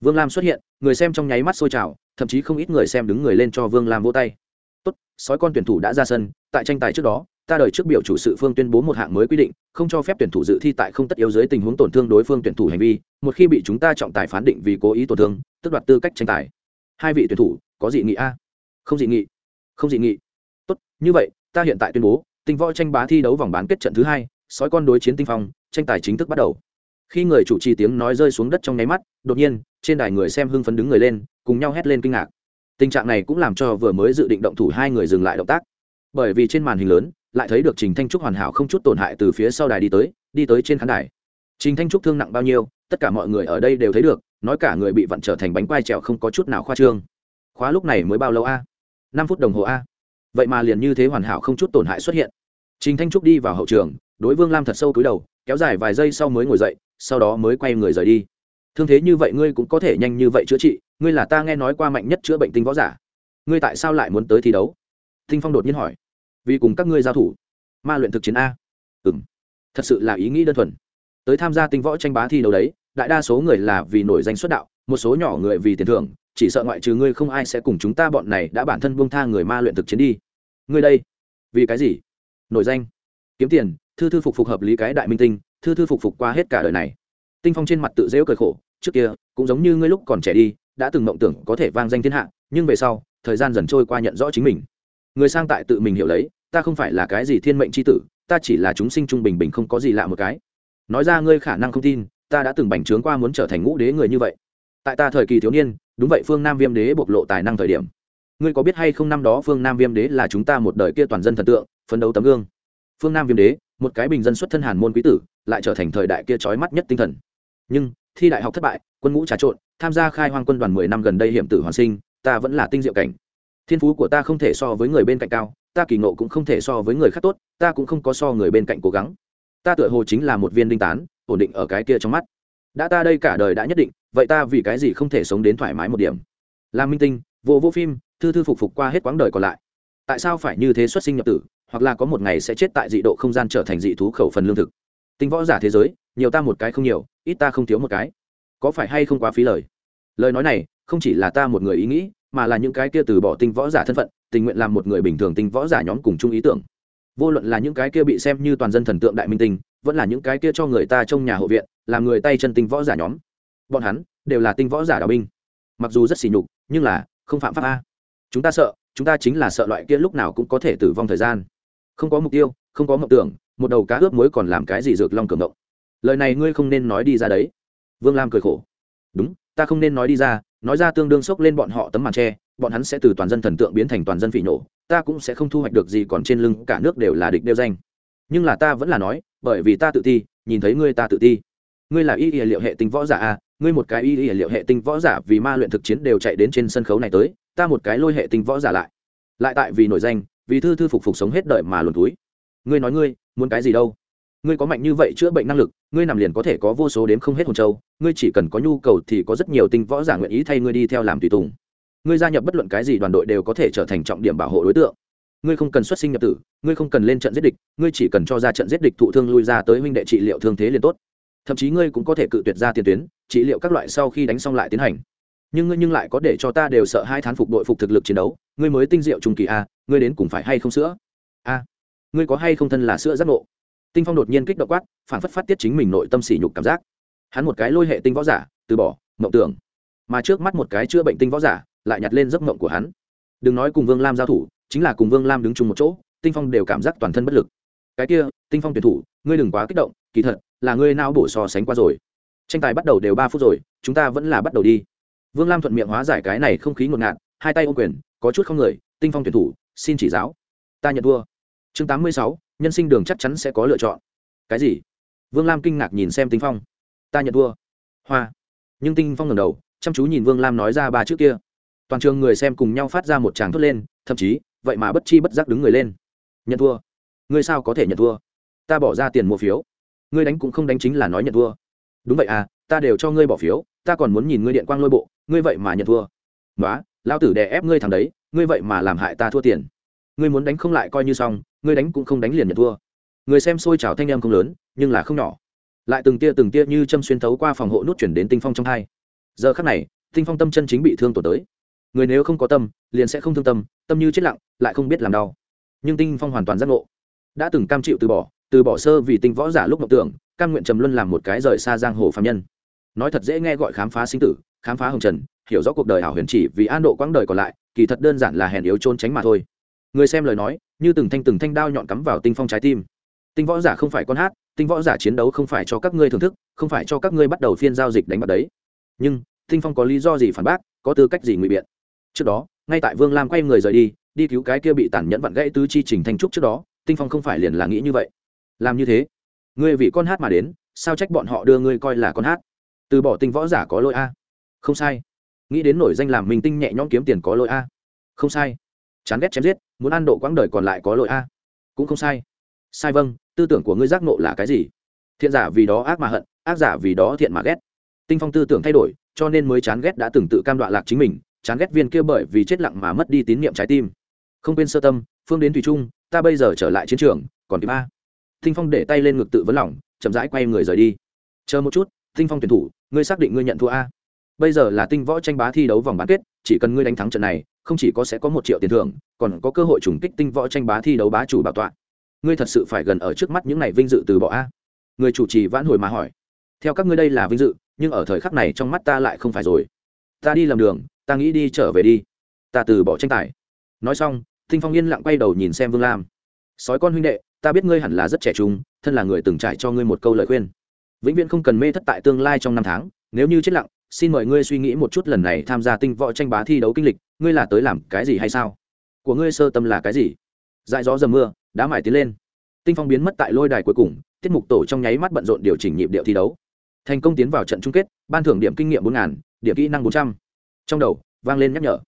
Vương lam xuất hiện, người xem trong nháy mắt sôi trào thậm chí không ít người xem đứng người lên cho vương lam vỗ tay. Tốt, sói con tuyển thủ đã ra sân, tại tranh tài trước đó, ta đợi trước biểu chủ sự phương tuyên bố một hạng mới quy định, không cho phép tuyển thủ dự thi tại không tất yếu dưới tình huống tổn thương đối phương tuyển thủ hành vi, một khi bị chúng ta trọng tài phán định vì cố ý tổn thương tức đoạt tư cách tranh tài. Hai vị tuyển thủ, có dị nghị a? Không dị nghị, không dị nghị. Tốt, như vậy, ta hiện tại tuyên bố, tinh võ tranh bá thi đấu vòng bán kết trận thứ hai, sói con đối chiến tinh phong, tranh tài chính thức bắt đầu khi người chủ trì tiếng nói rơi xuống đất trong nháy mắt, đột nhiên, trên đài người xem hưng phấn đứng người lên, cùng nhau hét lên kinh ngạc. Tình trạng này cũng làm cho vừa mới dự định động thủ hai người dừng lại động tác. Bởi vì trên màn hình lớn, lại thấy được trình thanh trúc hoàn hảo không chút tổn hại từ phía sau đài đi tới đi tới trên khán đài. Trình thanh trúc thương nặng bao nhiêu, tất cả mọi người ở đây đều thấy được, nói cả người bị vặn trở thành bánh quai trèo không có chút nào khoa trương. Khóa lúc này mới bao lâu a? Năm phút đồng hồ a. Vậy mà liền như thế hoàn hảo không chút tổn hại xuất hiện. Trình thanh trúc đi vào hậu trường, đối vương lam thật sâu cúi đầu, kéo dài vài giây sau mới ngồi dậy sau đó mới quay người rời đi. Thương thế như vậy ngươi cũng có thể nhanh như vậy chữa trị, ngươi là ta nghe nói qua mạnh nhất chữa bệnh tinh võ giả. Ngươi tại sao lại muốn tới thi đấu? Tinh phong đột nhiên hỏi. Vì cùng các ngươi giao thủ. Ma luyện thực chiến a. Ừ m thật sự là ý nghĩ đơn thuần. Tới tham gia tinh võ tranh bá thi đấu đấy, đại đa số người là vì nổi danh xuất đạo, một số nhỏ người vì tiền thưởng, chỉ sợ ngoại trừ ngươi không ai sẽ cùng chúng ta bọn này đã bản thân buông tha người ma luyện thực chiến đi. Ngươi đây, vì cái gì? Nổi danh. Kiếm tiền, thư thư phục phục hợp lý cái đại minh tinh thư thư phục phục qua hết cả đời này. Tinh phong trên mặt tự dễu cười khổ, trước kia, cũng giống như ngươi lúc còn trẻ đi, đã từng mộng tưởng có thể vang danh thiên hạ, nhưng về sau, thời gian dần trôi qua nhận rõ chính mình. Người sang tại tự mình hiểu lấy, ta không phải là cái gì thiên mệnh c h i tử, ta chỉ là chúng sinh trung bình bình không có gì lạ một cái. Nói ra ngươi khả năng không tin, ta đã từng bành trướng qua muốn trở thành ngũ đế người như vậy. Tại ta thời kỳ thiếu niên, đúng vậy phương nam viêm đế bộc lộ tài năng thời điểm. Ngươi có biết hay không năm đó phương nam viêm đế là chúng ta một đời kia toàn dân thần tượng, phấn đấu tấm gương. Phương nam viêm đế một cái bình dân xuất thân hàn môn quý tử, lại trở thành thời đại kia trói mắt nhất tinh thần. Nhưng, thi đại học thất bại, quân ngũ trà trộn, tham gia khai hoang quân đoàn mười năm gần đây hiểm tử hoàn sinh, ta vẫn là tinh diệu cảnh. Thiên phú của ta không thể so với người bên cạnh cao, ta kỳ ngộ cũng không thể so với người khác tốt, ta cũng không có so người bên cạnh cố gắng. Ta tựa hồ chính là một viên đinh tán, ổn định ở cái kia trong mắt. Đã ta đây cả đời đã nhất định, vậy ta vì cái gì không thể sống đến thoải mái một điểm? Làm minh tinh, vô vô phim, thư thư phục phục qua hết quãng đời còn lại. Tại sao phải như thế xuất sinh nhập tử? Hoặc là có một ngày sẽ chết tại dị độ không gian trở thành dị thú khẩu phần lương thực. Tinh võ giả thế giới, nhiều ta một cái không nhiều, ít ta không thiếu một cái. Có phải hay không quá phí lời? Lời nói này, không chỉ là ta một người ý nghĩ, mà là những cái kia từ bỏ tinh võ giả thân phận, tình nguyện làm một người bình thường tinh võ giả nhóm cùng chung ý tưởng. Vô luận là những cái kia bị xem như toàn dân thần tượng đại minh tinh, vẫn là những cái kia cho người ta trong nhà hộ viện, làm người tay chân tinh võ giả nhóm. Bọn hắn đều là tinh võ giả đạo binh. Mặc dù rất xỉ nhục, nhưng là không phạm pháp a. Chúng ta sợ, chúng ta chính là sợ loại kia lúc nào cũng có thể tử vong thời gian không có mục tiêu, không có mộng tưởng, một đầu cá ướp muối còn làm cái gì dược long cường ngộng. Lời này ngươi không nên nói đi ra đấy. Vương lam cười khổ. Đúng, ta không nên nói đi ra, nói ra tương đương sốc lên bọn họ tấm màn tre, bọn hắn sẽ từ toàn dân thần tượng biến thành toàn dân phỉ nổ, ta cũng sẽ không thu hoạch được gì còn trên lưng, cả nước đều là địch đeo danh. Nhưng là ta vẫn là nói, bởi vì ta tự ti, nhìn thấy ngươi ta tự ti. Ngươi là y y liệu hệ tinh võ giả à? ngươi một cái y y liệu hệ tinh võ giả vì ma luyện thực chiến đều chạy đến trên sân khấu này tới, ta một cái lôi hệ tinh võ giả lại. Lại tại vì nổi danh vì thư thư phục phục sống hết đời mà luồn túi. Ngươi nói ngươi, muốn cái gì đâu? Ngươi có mạnh như vậy chữa bệnh năng lực, ngươi nằm liền có thể có vô số đếm không hết hồn châu, ngươi chỉ cần có nhu cầu thì có rất nhiều tinh võ giả nguyện ý thay ngươi đi theo làm tùy tùng. Ngươi gia nhập bất luận cái gì đoàn đội đều có thể trở thành trọng điểm bảo hộ đối tượng. Ngươi không cần xuất sinh nhập tử, ngươi không cần lên trận giết địch, ngươi chỉ cần cho ra trận giết địch thụ thương lui ra tới huynh đệ trị liệu thương thế liền tốt. Thậm chí ngươi cũng có thể cự tuyệt ra tiền tuyến, trị liệu các loại sau khi đánh xong lại tiến hành. Nhưng ngươi nhưng lại có để cho ta đều sợ hai thán phục đội phục thực lực chiến đấu, ngươi mới tinh diệu trung kỳ a ngươi đến cùng phải hay không sữa? A, ngươi có hay không thân là sữa giác ngộ? Tinh phong đột nhiên kích động quát phản phất phát tiết chính mình nội tâm sỉ nhục cảm giác. Hắn một cái lôi hệ tinh võ giả, từ bỏ, mộng tưởng. Mà trước mắt một cái chữa bệnh tinh võ giả, lại nhặt lên giấc mộng của hắn. Đừng nói cùng vương lam giao thủ, chính là cùng vương lam đứng chung một chỗ, tinh phong đều cảm giác toàn thân bất lực. Cái kia, tinh phong tuyển thủ, ngươi đừng quá kích động, kỳ thật, là ngươi nao bổ so sánh qua rồi. Tranh tài bắt đầu đều ba phút rồi, chúng ta vẫn là bắt đầu đi. Vương lam thuận miệng hóa giải cái này không khí ngột ngạt, hai tay ô quyền, có chút không người, tinh phong tuyển thủ xin chỉ giáo. Ta nhận thua. Chương tám mươi sáu, nhân sinh đường chắc chắn sẽ có lựa chọn. Cái gì? Vương lam kinh ngạc nhìn xem tinh phong. Ta nhận thua. Hoa. Nhưng tinh phong ngẩng đầu, chăm chú nhìn vương lam nói ra ba chữ kia. Toàn trường người xem cùng nhau phát ra một tràng thốt lên, thậm chí, vậy mà bất chi bất giác đứng người lên. Nhận thua. Ngươi sao có thể nhận thua? Ta bỏ ra tiền mua phiếu. Ngươi đánh cũng không đánh chính là nói nhận thua. Đúng vậy à ta đều cho ngươi bỏ phiếu, ta còn muốn nhìn ngươi điện quang lôi bộ, ngươi vậy mà nhận thua. Nói lao tử đè ép ngươi thằng đấy ngươi vậy mà làm hại ta thua tiền. Ngươi muốn đánh không lại coi như xong, ngươi đánh cũng không đánh liền nhận thua. Người xem xôi trào thanh em không lớn, nhưng là không nhỏ. Lại từng tia từng tia như châm xuyên thấu qua phòng hộ nút chuyển đến tinh phong trong hai. Giờ khắc này, tinh phong tâm chân chính bị thương tổn tới. Người nếu không có tâm, liền sẽ không thương tâm tâm như chết lặng, lại không biết làm đau. Nhưng tinh phong hoàn toàn giác ngộ. Đã từng cam chịu từ bỏ từ bỏ sơ vì tinh võ giả lúc mộng tưởng, cam nguyện trầm luân làm một cái rời xa giang hồ phạm nhân. Nói thật dễ nghe gọi khám phá sinh tử, khám phá hồng trần, hiểu rõ cuộc đời hảo huyền chỉ vì an độ quãng đời còn lại kỳ thật đơn giản là hèn yếu trốn tránh mà thôi. Người xem lời nói, như từng thanh từng thanh đao nhọn cắm vào tinh phong trái tim. Tinh võ giả không phải con hát, tinh võ giả chiến đấu không phải cho các ngươi thưởng thức, không phải cho các ngươi bắt đầu phiên giao dịch đánh bạc đấy. Nhưng, tinh phong có lý do gì phản bác, có tư cách gì ngụy biện? Trước đó, ngay tại vương lam quay người rời đi đi cứu cái kia bị tàn nhẫn vặn gãy tứ chi trình thanh trúc trước đó, tinh phong không phải liền là nghĩ như vậy. Làm như thế, ngươi vì con hát mà đến, sao trách bọn họ đưa ngươi coi là con hát? Từ bỏ tinh võ giả có lỗi a? Không sai nghĩ đến nổi danh làm mình tinh nhẹ nhõm kiếm tiền có lỗi a. Không sai. Chán ghét chém giết, muốn ăn độ quãng đời còn lại có lỗi a. Cũng không sai. Sai vâng tư tưởng của ngươi giác nộ là cái gì? Thiện giả vì đó ác mà hận, ác giả vì đó thiện mà ghét. Tinh phong tư tưởng thay đổi, cho nên mới chán ghét đã từng tự cam đoạ lạc chính mình, chán ghét viên kia bởi vì chết lặng mà mất đi tín nhiệm trái tim. Không quên sơ tâm, phương đến thủy trung ta bây giờ trở lại chiến trường, còn kịp a. Tinh phong để tay lên ngực tự vấn lòng, chậm rãi quay người rời đi. Chờ một chút, tinh phong tuyển thủ, ngươi xác định ngươi nhận thua a bây giờ là tinh võ tranh bá thi đấu vòng bán kết, chỉ cần ngươi đánh thắng trận này, không chỉ có sẽ có một triệu tiền thưởng, còn có cơ hội trùng kích tinh võ tranh bá thi đấu bá chủ bảo tọa. Ngươi thật sự phải gần ở trước mắt những này vinh dự từ bỏ a. Người chủ trì vãn hồi mà hỏi. Theo các ngươi đây là vinh dự, nhưng ở thời khắc này trong mắt ta lại không phải rồi. Ta đi làm đường, ta nghĩ đi trở về đi. Ta từ bỏ tranh tài. Nói xong, Thinh phong yên lặng quay đầu nhìn xem vương lam. Sói con huynh đệ, ta biết ngươi hẳn là rất trẻ trung, thân là người từng trải cho ngươi một câu lời khuyên. Vĩnh viễn không cần mê thất tại tương lai trong năm tháng, nếu như chết lặng xin mời ngươi suy nghĩ một chút lần này tham gia tinh võ tranh bá thi đấu kinh lịch, ngươi là tới làm cái gì hay sao? Của ngươi sơ tâm là cái gì? Dại gió dầm mưa đã mải tiến lên. Tinh phong biến mất tại lôi đài cuối cùng, tiết mục tổ trong nháy mắt bận rộn điều chỉnh nhịp điệu thi đấu. Thành công tiến vào trận chung kết, ban thưởng điểm kinh nghiệm bốn ngàn, điểm kỹ năng bốn trăm. Trong đầu, vang lên nhắc nhở.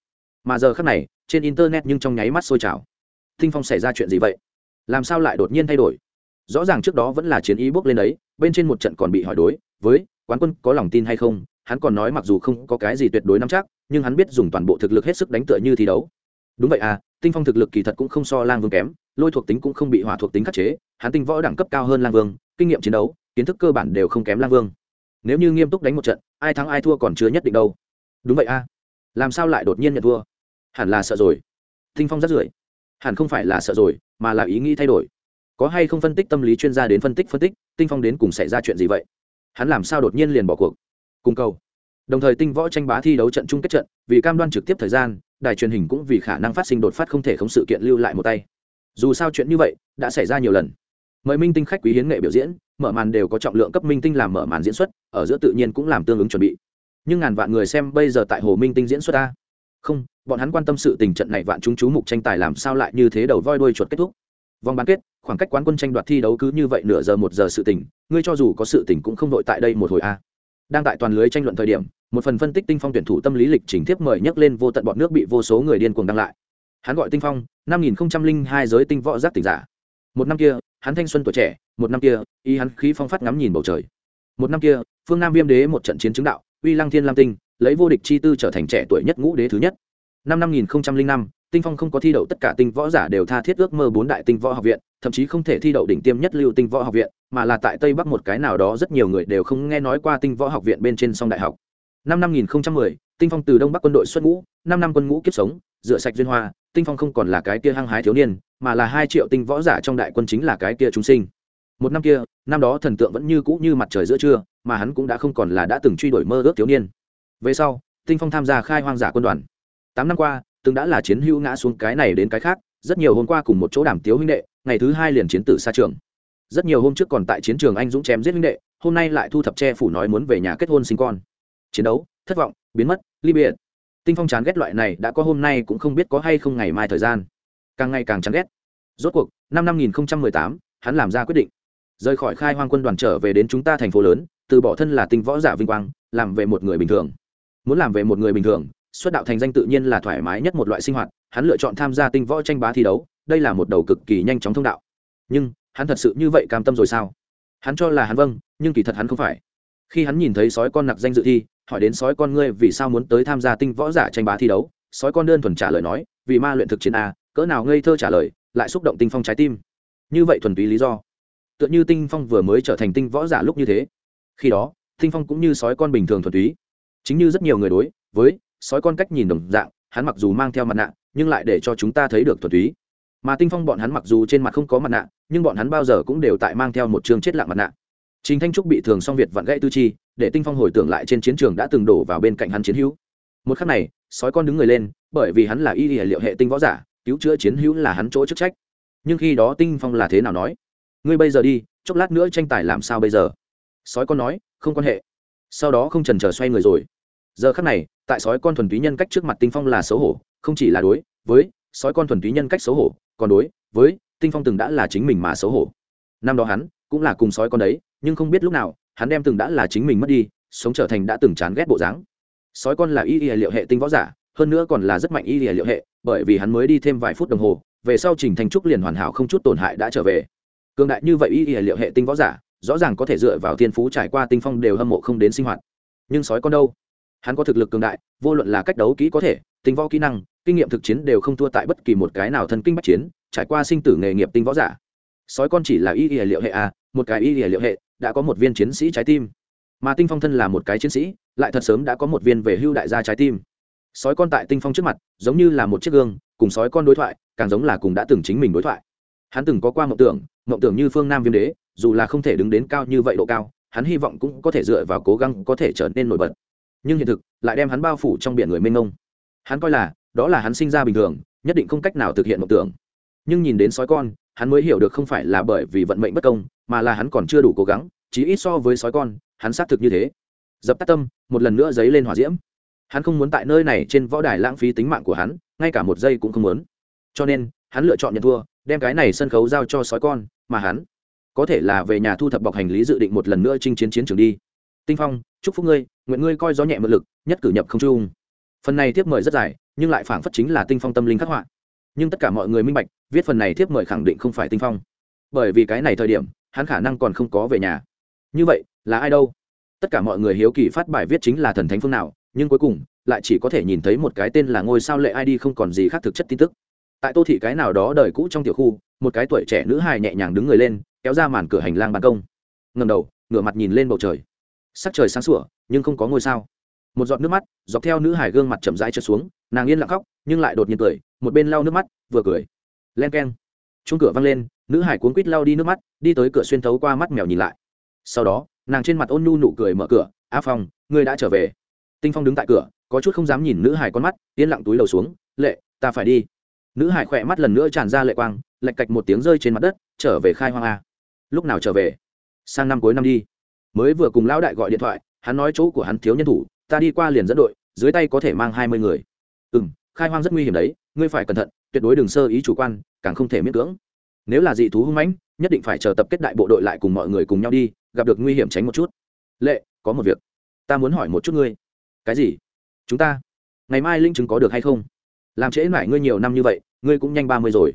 Mà giờ khắc này, trên internet nhưng trong nháy mắt sôi trào. Tinh phong xảy ra chuyện gì vậy? Làm sao lại đột nhiên thay đổi? Rõ ràng trước đó vẫn là chiến ý bước lên đấy, bên trên một trận còn bị hỏi đối, với, quán quân có lòng tin hay không hắn còn nói mặc dù không có cái gì tuyệt đối nắm chắc, nhưng hắn biết dùng toàn bộ thực lực hết sức đánh tựa như thi đấu. Đúng vậy à tinh phong thực lực kỳ thật cũng không so lang vương kém, lôi thuộc tính cũng không bị hỏa thuộc tính khắc chế, hắn tinh võ đẳng cấp cao hơn lang vương, kinh nghiệm chiến đấu, kiến thức cơ bản đều không kém lang vương. Nếu như nghiêm túc đánh một trận, ai thắng ai thua còn chưa nhất định đâu. Đúng vậy à làm sao lại đột nhiên nhận thua? Hẳn là sợ rồi. Tinh phong rất rưởi hẳn không phải là sợ rồi, mà là ý nghĩ thay đổi. Có hay không phân tích tâm lý chuyên gia đến phân tích phân tích, tinh phong đến cùng xảy ra chuyện gì vậy? Hắn làm sao đột nhiên liền bỏ cuộc? Cung cầu. Đồng thời tinh võ tranh bá thi đấu trận chung kết trận, vì cam đoan trực tiếp thời gian, đài truyền hình cũng vì khả năng phát sinh đột phát không thể không sự kiện lưu lại một tay. Dù sao chuyện như vậy, đã xảy ra nhiều lần. Mời minh tinh khách quý hiến nghệ biểu diễn, mở màn đều có trọng lượng cấp minh tinh làm mở màn diễn xuất, ở giữa tự nhiên cũng làm tương ứng chuẩn bị. Nhưng ngàn vạn người xem bây giờ tại hồ minh tinh diễn xuất ta không, bọn hắn quan tâm sự tình trận này vạn chúng chú mục tranh tài làm sao lại như thế đầu voi đuôi chuột kết thúc. Vòng bán kết, khoảng cách quán quân tranh đoạt thi đấu cứ như vậy nửa giờ một giờ sự tình. ngươi cho dù có sự tình cũng không đội tại đây một hồi a đang tại toàn lưới tranh luận thời điểm, một phần phân tích tinh phong tuyển thủ tâm lý lịch trình tiếp mời nhắc lên vô tận bọn nước bị vô số người điên cuồng đăng lại. Hắn gọi tinh phong, năm nghìn hai giới tinh võ giác tỉnh giả. Một năm kia, hắn thanh xuân tuổi trẻ, một năm kia, y hắn khí phong phát ngắm nhìn bầu trời. Một năm kia, phương nam viêm đế một trận chiến chứng đạo, uy lăng thiên lam tinh, lấy vô địch chi tư trở thành trẻ tuổi nhất ngũ đế thứ nhất. Năm năm nghìn năm tinh phong không có thi đậu tất cả tinh võ giả đều tha thiết ước mơ bốn đại tinh võ học viện, thậm chí không thể thi đậu đỉnh tiêm nhất lưu tinh võ học viện, mà là tại tây bắc một cái nào đó rất nhiều người đều không nghe nói qua tinh võ học viện bên trên song đại học. Năm năm nghìn mười, tinh phong từ đông bắc quân đội xuất ngũ, năm năm quân ngũ kiếp sống, rửa sạch duyên hoa, tinh phong không còn là cái kia hăng hái thiếu niên, mà là hai triệu tinh võ giả trong đại quân chính là cái kia chúng sinh. Một năm kia, năm đó thần tượng vẫn như cũ như mặt trời giữa trưa, mà hắn cũng đã không còn là đã từng truy đuổi mơ ước thiếu niên. Về sau, tinh phong tham gia khai hoang giả quân đoàn. Tám năm qua từng đã là chiến hữu ngã xuống cái này đến cái khác, rất nhiều hôm qua cùng một chỗ đàm tiếu huynh đệ, ngày thứ hai liền chiến tử xa trường. Rất nhiều hôm trước còn tại chiến trường anh dũng chém giết huynh đệ, hôm nay lại thu thập che phủ nói muốn về nhà kết hôn sinh con. Chiến đấu, thất vọng, biến mất, ly biệt. Tinh phong chán ghét loại này, đã có hôm nay cũng không biết có hay không ngày mai thời gian. Càng ngày càng chán ghét. Rốt cuộc, năm năm nghìn tám, hắn làm ra quyết định. Rời khỏi khai hoang quân đoàn trở về đến chúng ta thành phố lớn, từ bỏ thân là tinh võ giả vinh quang, làm về một người bình thường. Muốn làm về một người bình thường xuất đạo thành danh tự nhiên là thoải mái nhất một loại sinh hoạt, hắn lựa chọn tham gia tinh võ tranh bá thi đấu, đây là một đầu cực kỳ nhanh chóng thông đạo. Nhưng, hắn thật sự như vậy cam tâm rồi sao? Hắn cho là hắn vâng nhưng kỳ thật hắn không phải. Khi hắn nhìn thấy sói con nặc danh dự thi, hỏi đến sói con ngươi vì sao muốn tới tham gia tinh võ giả tranh bá thi đấu, sói con đơn thuần trả lời nói, vì ma luyện thực chiến a, cỡ nào ngây thơ trả lời, lại xúc động tinh phong trái tim. Như vậy thuần túy lý do. Tựa như tinh phong vừa mới trở thành tinh võ giả lúc như thế. Khi đó, tinh phong cũng như sói con bình thường thuần túy. Chính như rất nhiều người đối với sói con cách nhìn đồng dạng, hắn mặc dù mang theo mặt nạ, nhưng lại để cho chúng ta thấy được thuần túy. Mà tinh phong bọn hắn mặc dù trên mặt không có mặt nạ, nhưng bọn hắn bao giờ cũng đều tại mang theo một trường chết lặng mặt nạ. Chính thanh trúc bị thường song việt vặn gãy tư chi, để tinh phong hồi tưởng lại trên chiến trường đã từng đổ vào bên cạnh hắn chiến hữu. Một khắc này, sói con đứng người lên, bởi vì hắn là y liệu hệ tinh võ giả, cứu chữa chiến hữu là hắn chỗ chức trách. Nhưng khi đó tinh phong là thế nào nói? Ngươi bây giờ đi, chốc lát nữa tranh tài làm sao bây giờ? Sói con nói, không quan hệ. Sau đó không trần chờ xoay người rồi giờ khắc này, tại sói con thuần túy nhân cách trước mặt tinh phong là xấu hổ, không chỉ là đối với sói con thuần túy nhân cách xấu hổ, còn đối với tinh phong từng đã là chính mình mà xấu hổ. Năm đó hắn cũng là cùng sói con đấy, nhưng không biết lúc nào, hắn đem từng đã là chính mình mất đi, sống trở thành đã từng chán ghét bộ dáng. Sói con là y y liệu hệ tinh võ giả, hơn nữa còn là rất mạnh y y liệu hệ, bởi vì hắn mới đi thêm vài phút đồng hồ, về sau trình thành trúc liền hoàn hảo không chút tổn hại đã trở về. Cường đại như vậy y y liệu hệ tinh võ giả, rõ ràng có thể dựa vào thiên phú trải qua tinh phong đều hâm mộ không đến sinh hoạt. Nhưng sói con đâu? Hắn có thực lực cường đại, vô luận là cách đấu kỹ có thể, tinh võ kỹ năng, kinh nghiệm thực chiến đều không thua tại bất kỳ một cái nào thân kinh bách chiến, trải qua sinh tử nghề nghiệp tinh võ giả. Sói con chỉ là y y liệu hệ a một cái y y liệu hệ, đã có một viên chiến sĩ trái tim. Mà tinh phong thân là một cái chiến sĩ, lại thật sớm đã có một viên về hưu đại gia trái tim. Sói con tại tinh phong trước mặt, giống như là một chiếc gương, cùng sói con đối thoại, càng giống là cùng đã từng chính mình đối thoại. Hắn từng có qua mộng tưởng mộng tưởng như phương nam viêm đế, dù là không thể đứng đến cao như vậy độ cao, hắn hy vọng cũng có thể dựa vào cố gắng có thể trở nên nổi bật nhưng hiện thực lại đem hắn bao phủ trong biển người mênh mông. Hắn coi là, đó là hắn sinh ra bình thường, nhất định không cách nào thực hiện mộng tưởng. Nhưng nhìn đến sói con, hắn mới hiểu được không phải là bởi vì vận mệnh bất công, mà là hắn còn chưa đủ cố gắng, chí ít so với sói con, hắn xác thực như thế. Dập tắt tâm, một lần nữa dấy lên hỏa diễm. Hắn không muốn tại nơi này trên võ đài lãng phí tính mạng của hắn, ngay cả một giây cũng không muốn. Cho nên, hắn lựa chọn nhận thua, đem cái này sân khấu giao cho sói con, mà hắn có thể là về nhà thu thập bọc hành lý dự định một lần nữa chinh chiến chiến trường đi tinh phong, chúc phúc ngươi, nguyện ngươi coi gió nhẹ mượn lực, nhất cử nhập không trung. Phần này tiếp mời rất dài, nhưng lại phảng phất chính là tinh phong tâm linh khắc họa. Nhưng tất cả mọi người minh bạch, viết phần này tiếp mời khẳng định không phải tinh phong. Bởi vì cái này thời điểm, hắn khả năng còn không có về nhà. Như vậy, là ai đâu? Tất cả mọi người hiếu kỳ phát bài viết chính là thần thánh phương nào, nhưng cuối cùng, lại chỉ có thể nhìn thấy một cái tên là ngôi sao lệ id không còn gì khác thực chất tin tức. Tại tô thị cái nào đó đời cũ trong tiểu khu, một cái tuổi trẻ nữ hài nhẹ nhàng đứng người lên, kéo ra màn cửa hành lang ban công. Ngầm đầu, ngửa mặt nhìn lên bầu trời sắc trời sáng sủa, nhưng không có ngôi sao. Một giọt nước mắt, dọc theo nữ hải gương mặt chậm rãi trượt xuống, nàng yên lặng khóc, nhưng lại đột nhiên cười, một bên lau nước mắt, vừa cười. Len k e n chung cửa văng lên, nữ hải cuốn quýt lau đi nước mắt, đi tới cửa xuyên thấu qua mắt mèo nhìn lại. Sau đó, nàng trên mặt ôn nhu nụ cười mở cửa, a phong, ngươi đã trở về. Tinh phong đứng tại cửa, có chút không dám nhìn nữ hải con mắt, yên lặng túi đầu xuống, lệ, ta phải đi. Nữ hải khỏe mắt lần nữa tràn ra lệ quang lạch cạch một tiếng rơi trên mặt đất, trở về khai hoang a. Lúc nào trở về? Sang năm cuối năm đi mới vừa cùng lão đại gọi điện thoại, hắn nói chỗ của hắn thiếu nhân thủ, ta đi qua liền dẫn đội, dưới tay có thể mang hai mươi người. Ừ m khai hoang rất nguy hiểm đấy, ngươi phải cẩn thận, tuyệt đối đừng sơ ý chủ quan, càng không thể miễn cưỡng. Nếu là dị thú hung mãnh, nhất định phải chờ tập kết đại bộ đội lại cùng mọi người cùng nhau đi, gặp được nguy hiểm tránh một chút. Lệ, có một việc. Ta muốn hỏi một chút ngươi. Cái gì? Chúng ta, ngày mai linh chứng có được hay không? Làm trễ mãi ngươi nhiều năm như vậy, ngươi cũng nhanh ba mươi rồi.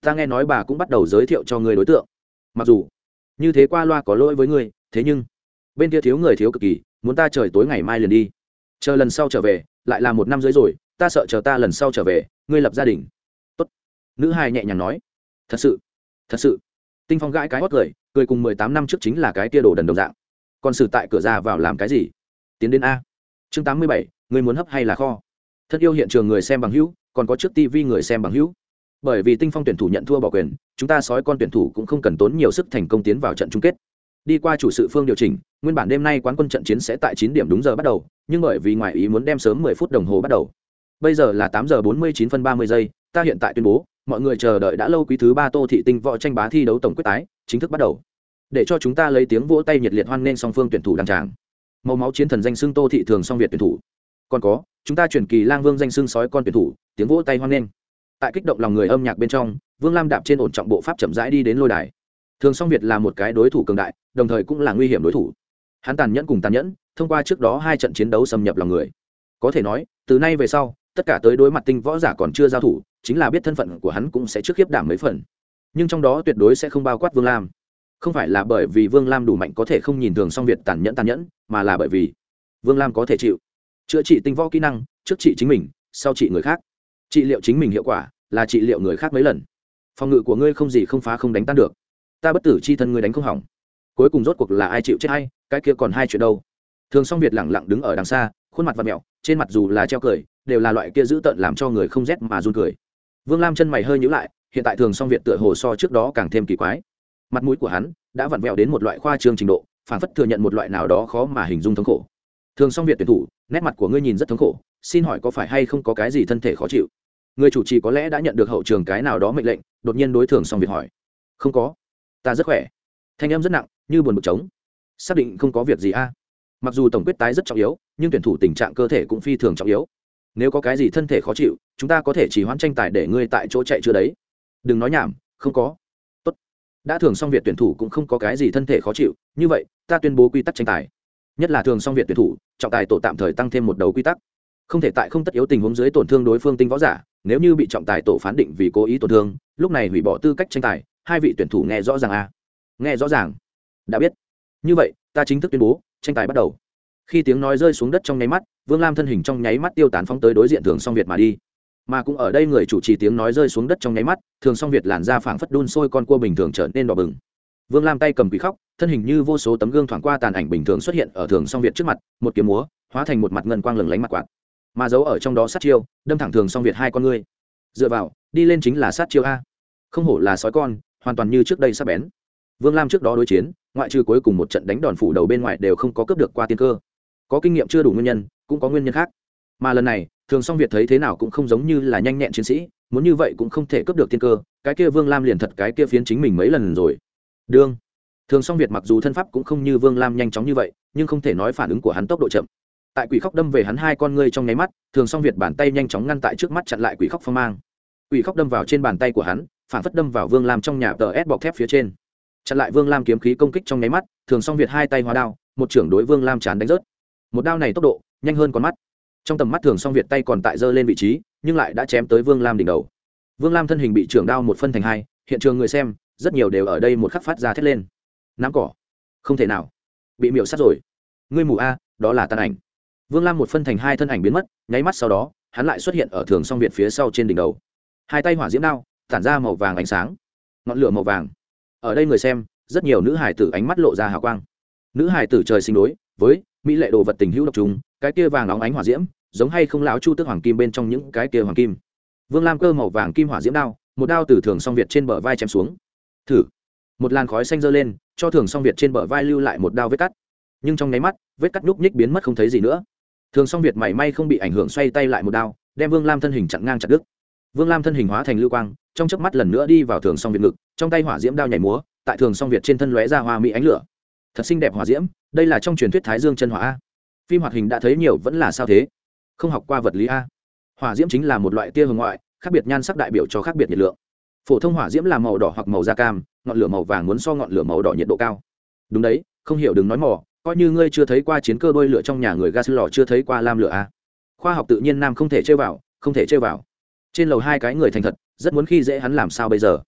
Ta nghe nói bà cũng bắt đầu giới thiệu cho ngươi đối tượng. Mặc dù, như thế qua loa có lỗi với ngươi, thế nhưng bên kia thiếu người thiếu cực kỳ, muốn ta trời tối ngày mai liền đi. Chờ lần sau trở về, lại là một năm dưới rồi, ta sợ chờ ta lần sau trở về, ngươi lập gia đình. Tốt. nữ hai nhẹ nhàng nói. Thật sự. Thật sự. Tinh phong gãi cái hót cười cười cùng mười tám năm trước chính là cái tia đồ đần đồng dạng. Còn xử tại cửa ra vào làm cái gì? Tiến đến a. Chương tám mươi bảy, người muốn hấp hay là kho? Thật yêu hiện trường người xem bằng hữu, còn có trước tivi người xem bằng hữu. Bởi vì tinh phong tuyển thủ nhận thua bỏ quyền, chúng ta sói con tuyển thủ cũng không cần tốn nhiều sức thành công tiến vào trận chung kết đi qua chủ sự phương điều chỉnh, nguyên bản đêm nay quán quân trận chiến sẽ tại chín điểm đúng giờ bắt đầu, nhưng bởi vì ngoài ý muốn đem sớm mười phút đồng hồ bắt đầu. Bây giờ là tám giờ bốn mươi chín phân ba mươi giây, ta hiện tại tuyên bố, mọi người chờ đợi đã lâu quý thứ ba tô thị tinh võ tranh bá thi đấu tổng quyết tái, chính thức bắt đầu. Để cho chúng ta lấy tiếng vỗ tay nhiệt liệt hoan nghênh song phương tuyển thủ đăng tràng. Màu máu chiến thần danh xưng tô thị thường song việt tuyển thủ. Còn có, chúng ta chuyển kỳ lang vương danh xưng sói con tuyển thủ, tiếng vỗ tay hoan nghênh. Tại kích động lòng người âm nhạc bên trong, vương lam đạp trên ổn trọng bộ pháp chậm rãi đi đến lôi đài thường song việt là một cái đối thủ cường đại, đồng thời cũng là nguy hiểm đối thủ. Hắn tàn nhẫn cùng tàn nhẫn, thông qua trước đó hai trận chiến đấu xâm nhập lòng người. Có thể nói, từ nay về sau, tất cả tới đối mặt tinh võ giả còn chưa giao thủ, chính là biết thân phận của hắn cũng sẽ trước khiếp đảm mấy phần. Nhưng trong đó tuyệt đối sẽ không bao quát vương lam. Không phải là bởi vì vương lam đủ mạnh có thể không nhìn thường song việt tàn nhẫn tàn nhẫn, mà là bởi vì vương lam có thể chịu. Chữa trị tinh võ kỹ năng, trước trị chính mình, sau trị người khác. Trị liệu chính mình hiệu quả, là trị liệu người khác mấy lần. Phòng ngự của ngươi không gì không phá không đánh tan được ta bất tử chi thân ngươi đánh không hỏng. Cuối cùng rốt cuộc là ai chịu chết hay cái kia còn hai chuyện đâu. Thường song việt lẳng lặng đứng ở đằng xa, khuôn mặt và mẹo, trên mặt dù là treo cười, đều là loại kia dữ tợn làm cho người không rét mà run cười. Vương lam chân mày hơi nhữ lại, hiện tại thường song việt tựa hồ so trước đó càng thêm kỳ quái. Mặt mũi của hắn đã vặn vẹo đến một loại khoa trương trình độ phản phất thừa nhận một loại nào đó khó mà hình dung thống khổ. Thường song việt tuyển thủ, nét mặt của ngươi nhìn rất thống khổ, xin hỏi có phải hay không có cái gì thân thể khó chịu? Người chủ trì có lẽ đã nhận được hậu trường cái nào đó mệnh lệnh, đột nhiên đối thường song việt hỏi. Không có ta rất khỏe. Thanh em rất nặng, như buồn bực trống. Xác định không có việc gì a. Mặc dù tổng quyết tái rất trọng yếu, nhưng tuyển thủ tình trạng cơ thể cũng phi thường trọng yếu. Nếu có cái gì thân thể khó chịu, chúng ta có thể chỉ hoãn tranh tài để ngươi tại chỗ chạy chưa đấy. Đừng nói nhảm, không có. Tốt. đã thường xong việc tuyển thủ cũng không có cái gì thân thể khó chịu, như vậy, ta tuyên bố quy tắc tranh tài. Nhất là thường xong việc tuyển thủ, trọng tài tổ tạm thời tăng thêm một đầu quy tắc. Không thể tại không tất yếu tình huống dưới tổn thương đối phương tinh võ giả, nếu như bị trọng tài tổ phán định vì cố ý tổn thương, lúc này hủy bỏ tư cách tranh tài hai vị tuyển thủ nghe rõ ràng a à? nghe rõ ràng. Đã biết. Như vậy, ta chính thức tuyên bố, tranh tài bắt đầu. Khi tiếng nói rơi xuống đất trong nháy mắt, vương lam thân hình trong nháy mắt tiêu tán phóng tới đối diện thường song việt mà đi. Mà cũng ở đây người chủ trì tiếng nói rơi xuống đất trong nháy mắt, thường song việt làn ra phảng phất đun sôi con cua bình thường trở nên đỏ bừng. Vương lam tay cầm quỷ khóc, thân hình như vô số tấm gương thoảng qua tàn ảnh bình thường xuất hiện ở thường song việt trước mặt, một kiếm múa, hóa thành một mặt ngân quang lừng lánh mặt quạt. Mà giấu ở trong đó sát chiêu, đâm thẳng thường song việt hai con ngươi. Dựa vào, đi lên chính là sát chiêu a. Không hổ là sói con hoàn toàn như trước đây sắp bén. Vương lam trước đó đối chiến, ngoại trừ cuối cùng một trận đánh đòn phủ đầu bên ngoài đều không có cướp được qua tiên cơ. Có kinh nghiệm chưa đủ nguyên nhân, cũng có nguyên nhân khác. Mà lần này, thường song việt thấy thế nào cũng không giống như là nhanh nhẹn chiến sĩ, muốn như vậy cũng không thể cướp được tiên cơ, cái kia vương lam liền thật cái kia phiến chính mình mấy lần rồi. Đương, thường song việt mặc dù thân pháp cũng không như vương lam nhanh chóng như vậy, nhưng không thể nói phản ứng của hắn tốc độ chậm. Tại quỷ khóc đâm về hắn hai con ngươi trong nháy mắt, thường song việt bàn tay nhanh chóng ngăn tại trước mắt chặn lại quỷ khóc phong mang. Quỷ khóc đâm vào trên bàn tay của hắn phản phất đâm vào vương lam trong nhà tờ ép bọc thép phía trên. Chặn lại vương lam kiếm khí công kích trong nháy mắt, thường song việt hai tay hóa đao, một trưởng đối vương lam chán đánh rớt. Một đao này tốc độ, nhanh hơn con mắt. Trong tầm mắt thường song việt tay còn tại giơ lên vị trí, nhưng lại đã chém tới vương lam đỉnh đầu. Vương lam thân hình bị trưởng đao một phân thành hai, hiện trường người xem, rất nhiều đều ở đây một khắc phát ra thét lên. Nắm cỏ. Không thể nào. Bị miệu sát rồi. Ngươi mù a, đó là tàn ảnh. Vương lam một phân thành hai thân ảnh biến mất, nháy mắt sau đó, hắn lại xuất hiện ở thường song việt phía sau trên đỉnh đầu. Hai tay hỏa diễm đao tản ra màu vàng ánh sáng. Ngọn lửa màu vàng. Ở đây người xem, rất nhiều nữ hải tử ánh mắt lộ ra hào quang. Nữ hải tử trời sinh đối với mỹ lệ đồ vật tình hữu độc trùng cái kia vàng óng ánh hỏa diễm, giống hay không lão chu tức hoàng kim bên trong những cái kia hoàng kim. Vương lam cơ màu vàng kim hỏa diễm đao, một đao từ thường song việt trên bờ vai chém xuống. Thử. Một làn khói xanh dơ lên, cho thường song việt trên bờ vai lưu lại một đao vết cắt. Nhưng trong nháy mắt, vết cắt núc nhích biến mất không thấy gì nữa. Thường song việt mảy may không bị ảnh hưởng xoay tay lại một đao, đem vương lam thân hình chặn ngang chặt đứt. Vương lam thân hình hóa thành lưu quang trong chớp mắt lần nữa đi vào thường song việt ngực, trong tay hỏa diễm đao nhảy múa, tại thường song việt trên thân lóe ra hoa mỹ ánh lửa. Thật xinh đẹp hỏa diễm, đây là trong truyền thuyết thái dương chân hỏa a. Phim hoạt hình đã thấy nhiều, vẫn là sao thế? Không học qua vật lý a. Hỏa diễm chính là một loại tia hồng ngoại, khác biệt nhan sắc đại biểu cho khác biệt nhiệt lượng. Phổ thông hỏa diễm là màu đỏ hoặc màu da cam, ngọn lửa màu vàng muốn so ngọn lửa màu đỏ nhiệt độ cao. Đúng đấy, không hiểu đừng nói mỏ coi như ngươi chưa thấy qua chiến cơ đôi lửa trong nhà người gas lò chưa thấy qua lam lửa à. khoa học tự nhiên nam không thể chơi vào, không thể chơi vào. Trên lầu hai cái người thành thật rất muốn khi dễ hắn làm sao bây giờ.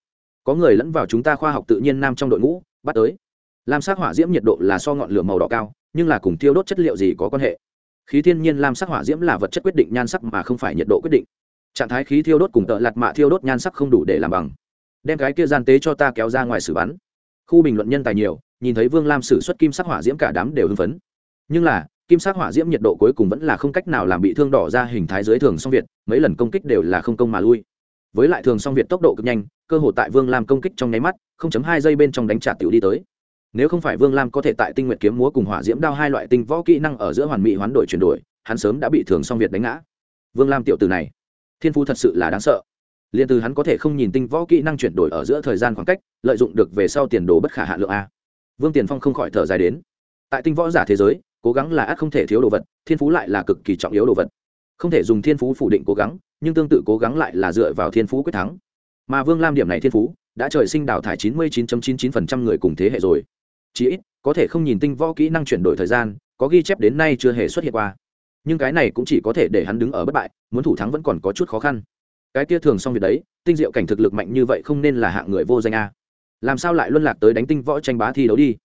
Có người lẫn vào chúng ta khoa học tự nhiên nam trong đội ngũ, bắt tới. Lam sắc hỏa diễm nhiệt độ là so ngọn lửa màu đỏ cao, nhưng là cùng tiêu đốt chất liệu gì có quan hệ? Khí thiên nhiên lam sắc hỏa diễm là vật chất quyết định nhan sắc mà không phải nhiệt độ quyết định. Trạng thái khí thiêu đốt cùng tợ lạt mạ thiêu đốt nhan sắc không đủ để làm bằng. Đem cái kia gian tế cho ta kéo ra ngoài xử bắn. Khu bình luận nhân tài nhiều, nhìn thấy vương lam xử xuất kim sắc hỏa diễm cả đám đều hưng phấn. Nhưng là, kim sắc hỏa diễm nhiệt độ cuối cùng vẫn là không cách nào làm bị thương đỏ ra hình thái dưới thường song việt, mấy lần công kích đều là không công mà lui với lại thường song việt tốc độ cực nhanh, cơ hội tại vương lam công kích trong nháy mắt 0.2 giây bên trong đánh trả tiểu đi tới. Nếu không phải vương lam có thể tại tinh nguyện kiếm múa cùng hỏa diễm đao hai loại tinh võ kỹ năng ở giữa hoàn mỹ hoán đổi chuyển đổi, hắn sớm đã bị thường song việt đánh ngã. Vương lam tiểu từ này, thiên phu thật sự là đáng sợ. Liền từ hắn có thể không nhìn tinh võ kỹ năng chuyển đổi ở giữa thời gian khoảng cách, lợi dụng được về sau tiền đồ bất khả hạ lượng a. Vương tiền phong không khỏi thở dài đến. Tại tinh võ giả thế giới, cố gắng là ắt không thể thiếu đồ vật, thiên phú lại là cực kỳ trọng yếu đồ vật. Không thể dùng thiên phú phủ định cố gắng nhưng tương tự cố gắng lại là dựa vào thiên phú quyết thắng. Mà vương lam điểm này thiên phú, đã trời sinh đào thải 99.99% người cùng thế hệ rồi. Chỉ ít, có thể không nhìn tinh võ kỹ năng chuyển đổi thời gian, có ghi chép đến nay chưa hề xuất hiện qua. Nhưng cái này cũng chỉ có thể để hắn đứng ở bất bại, muốn thủ thắng vẫn còn có chút khó khăn. Cái kia thường xong việc đấy, tinh diệu cảnh thực lực mạnh như vậy không nên là hạng người vô danh a. Làm sao lại luân lạc tới đánh tinh võ tranh bá thi đấu đi?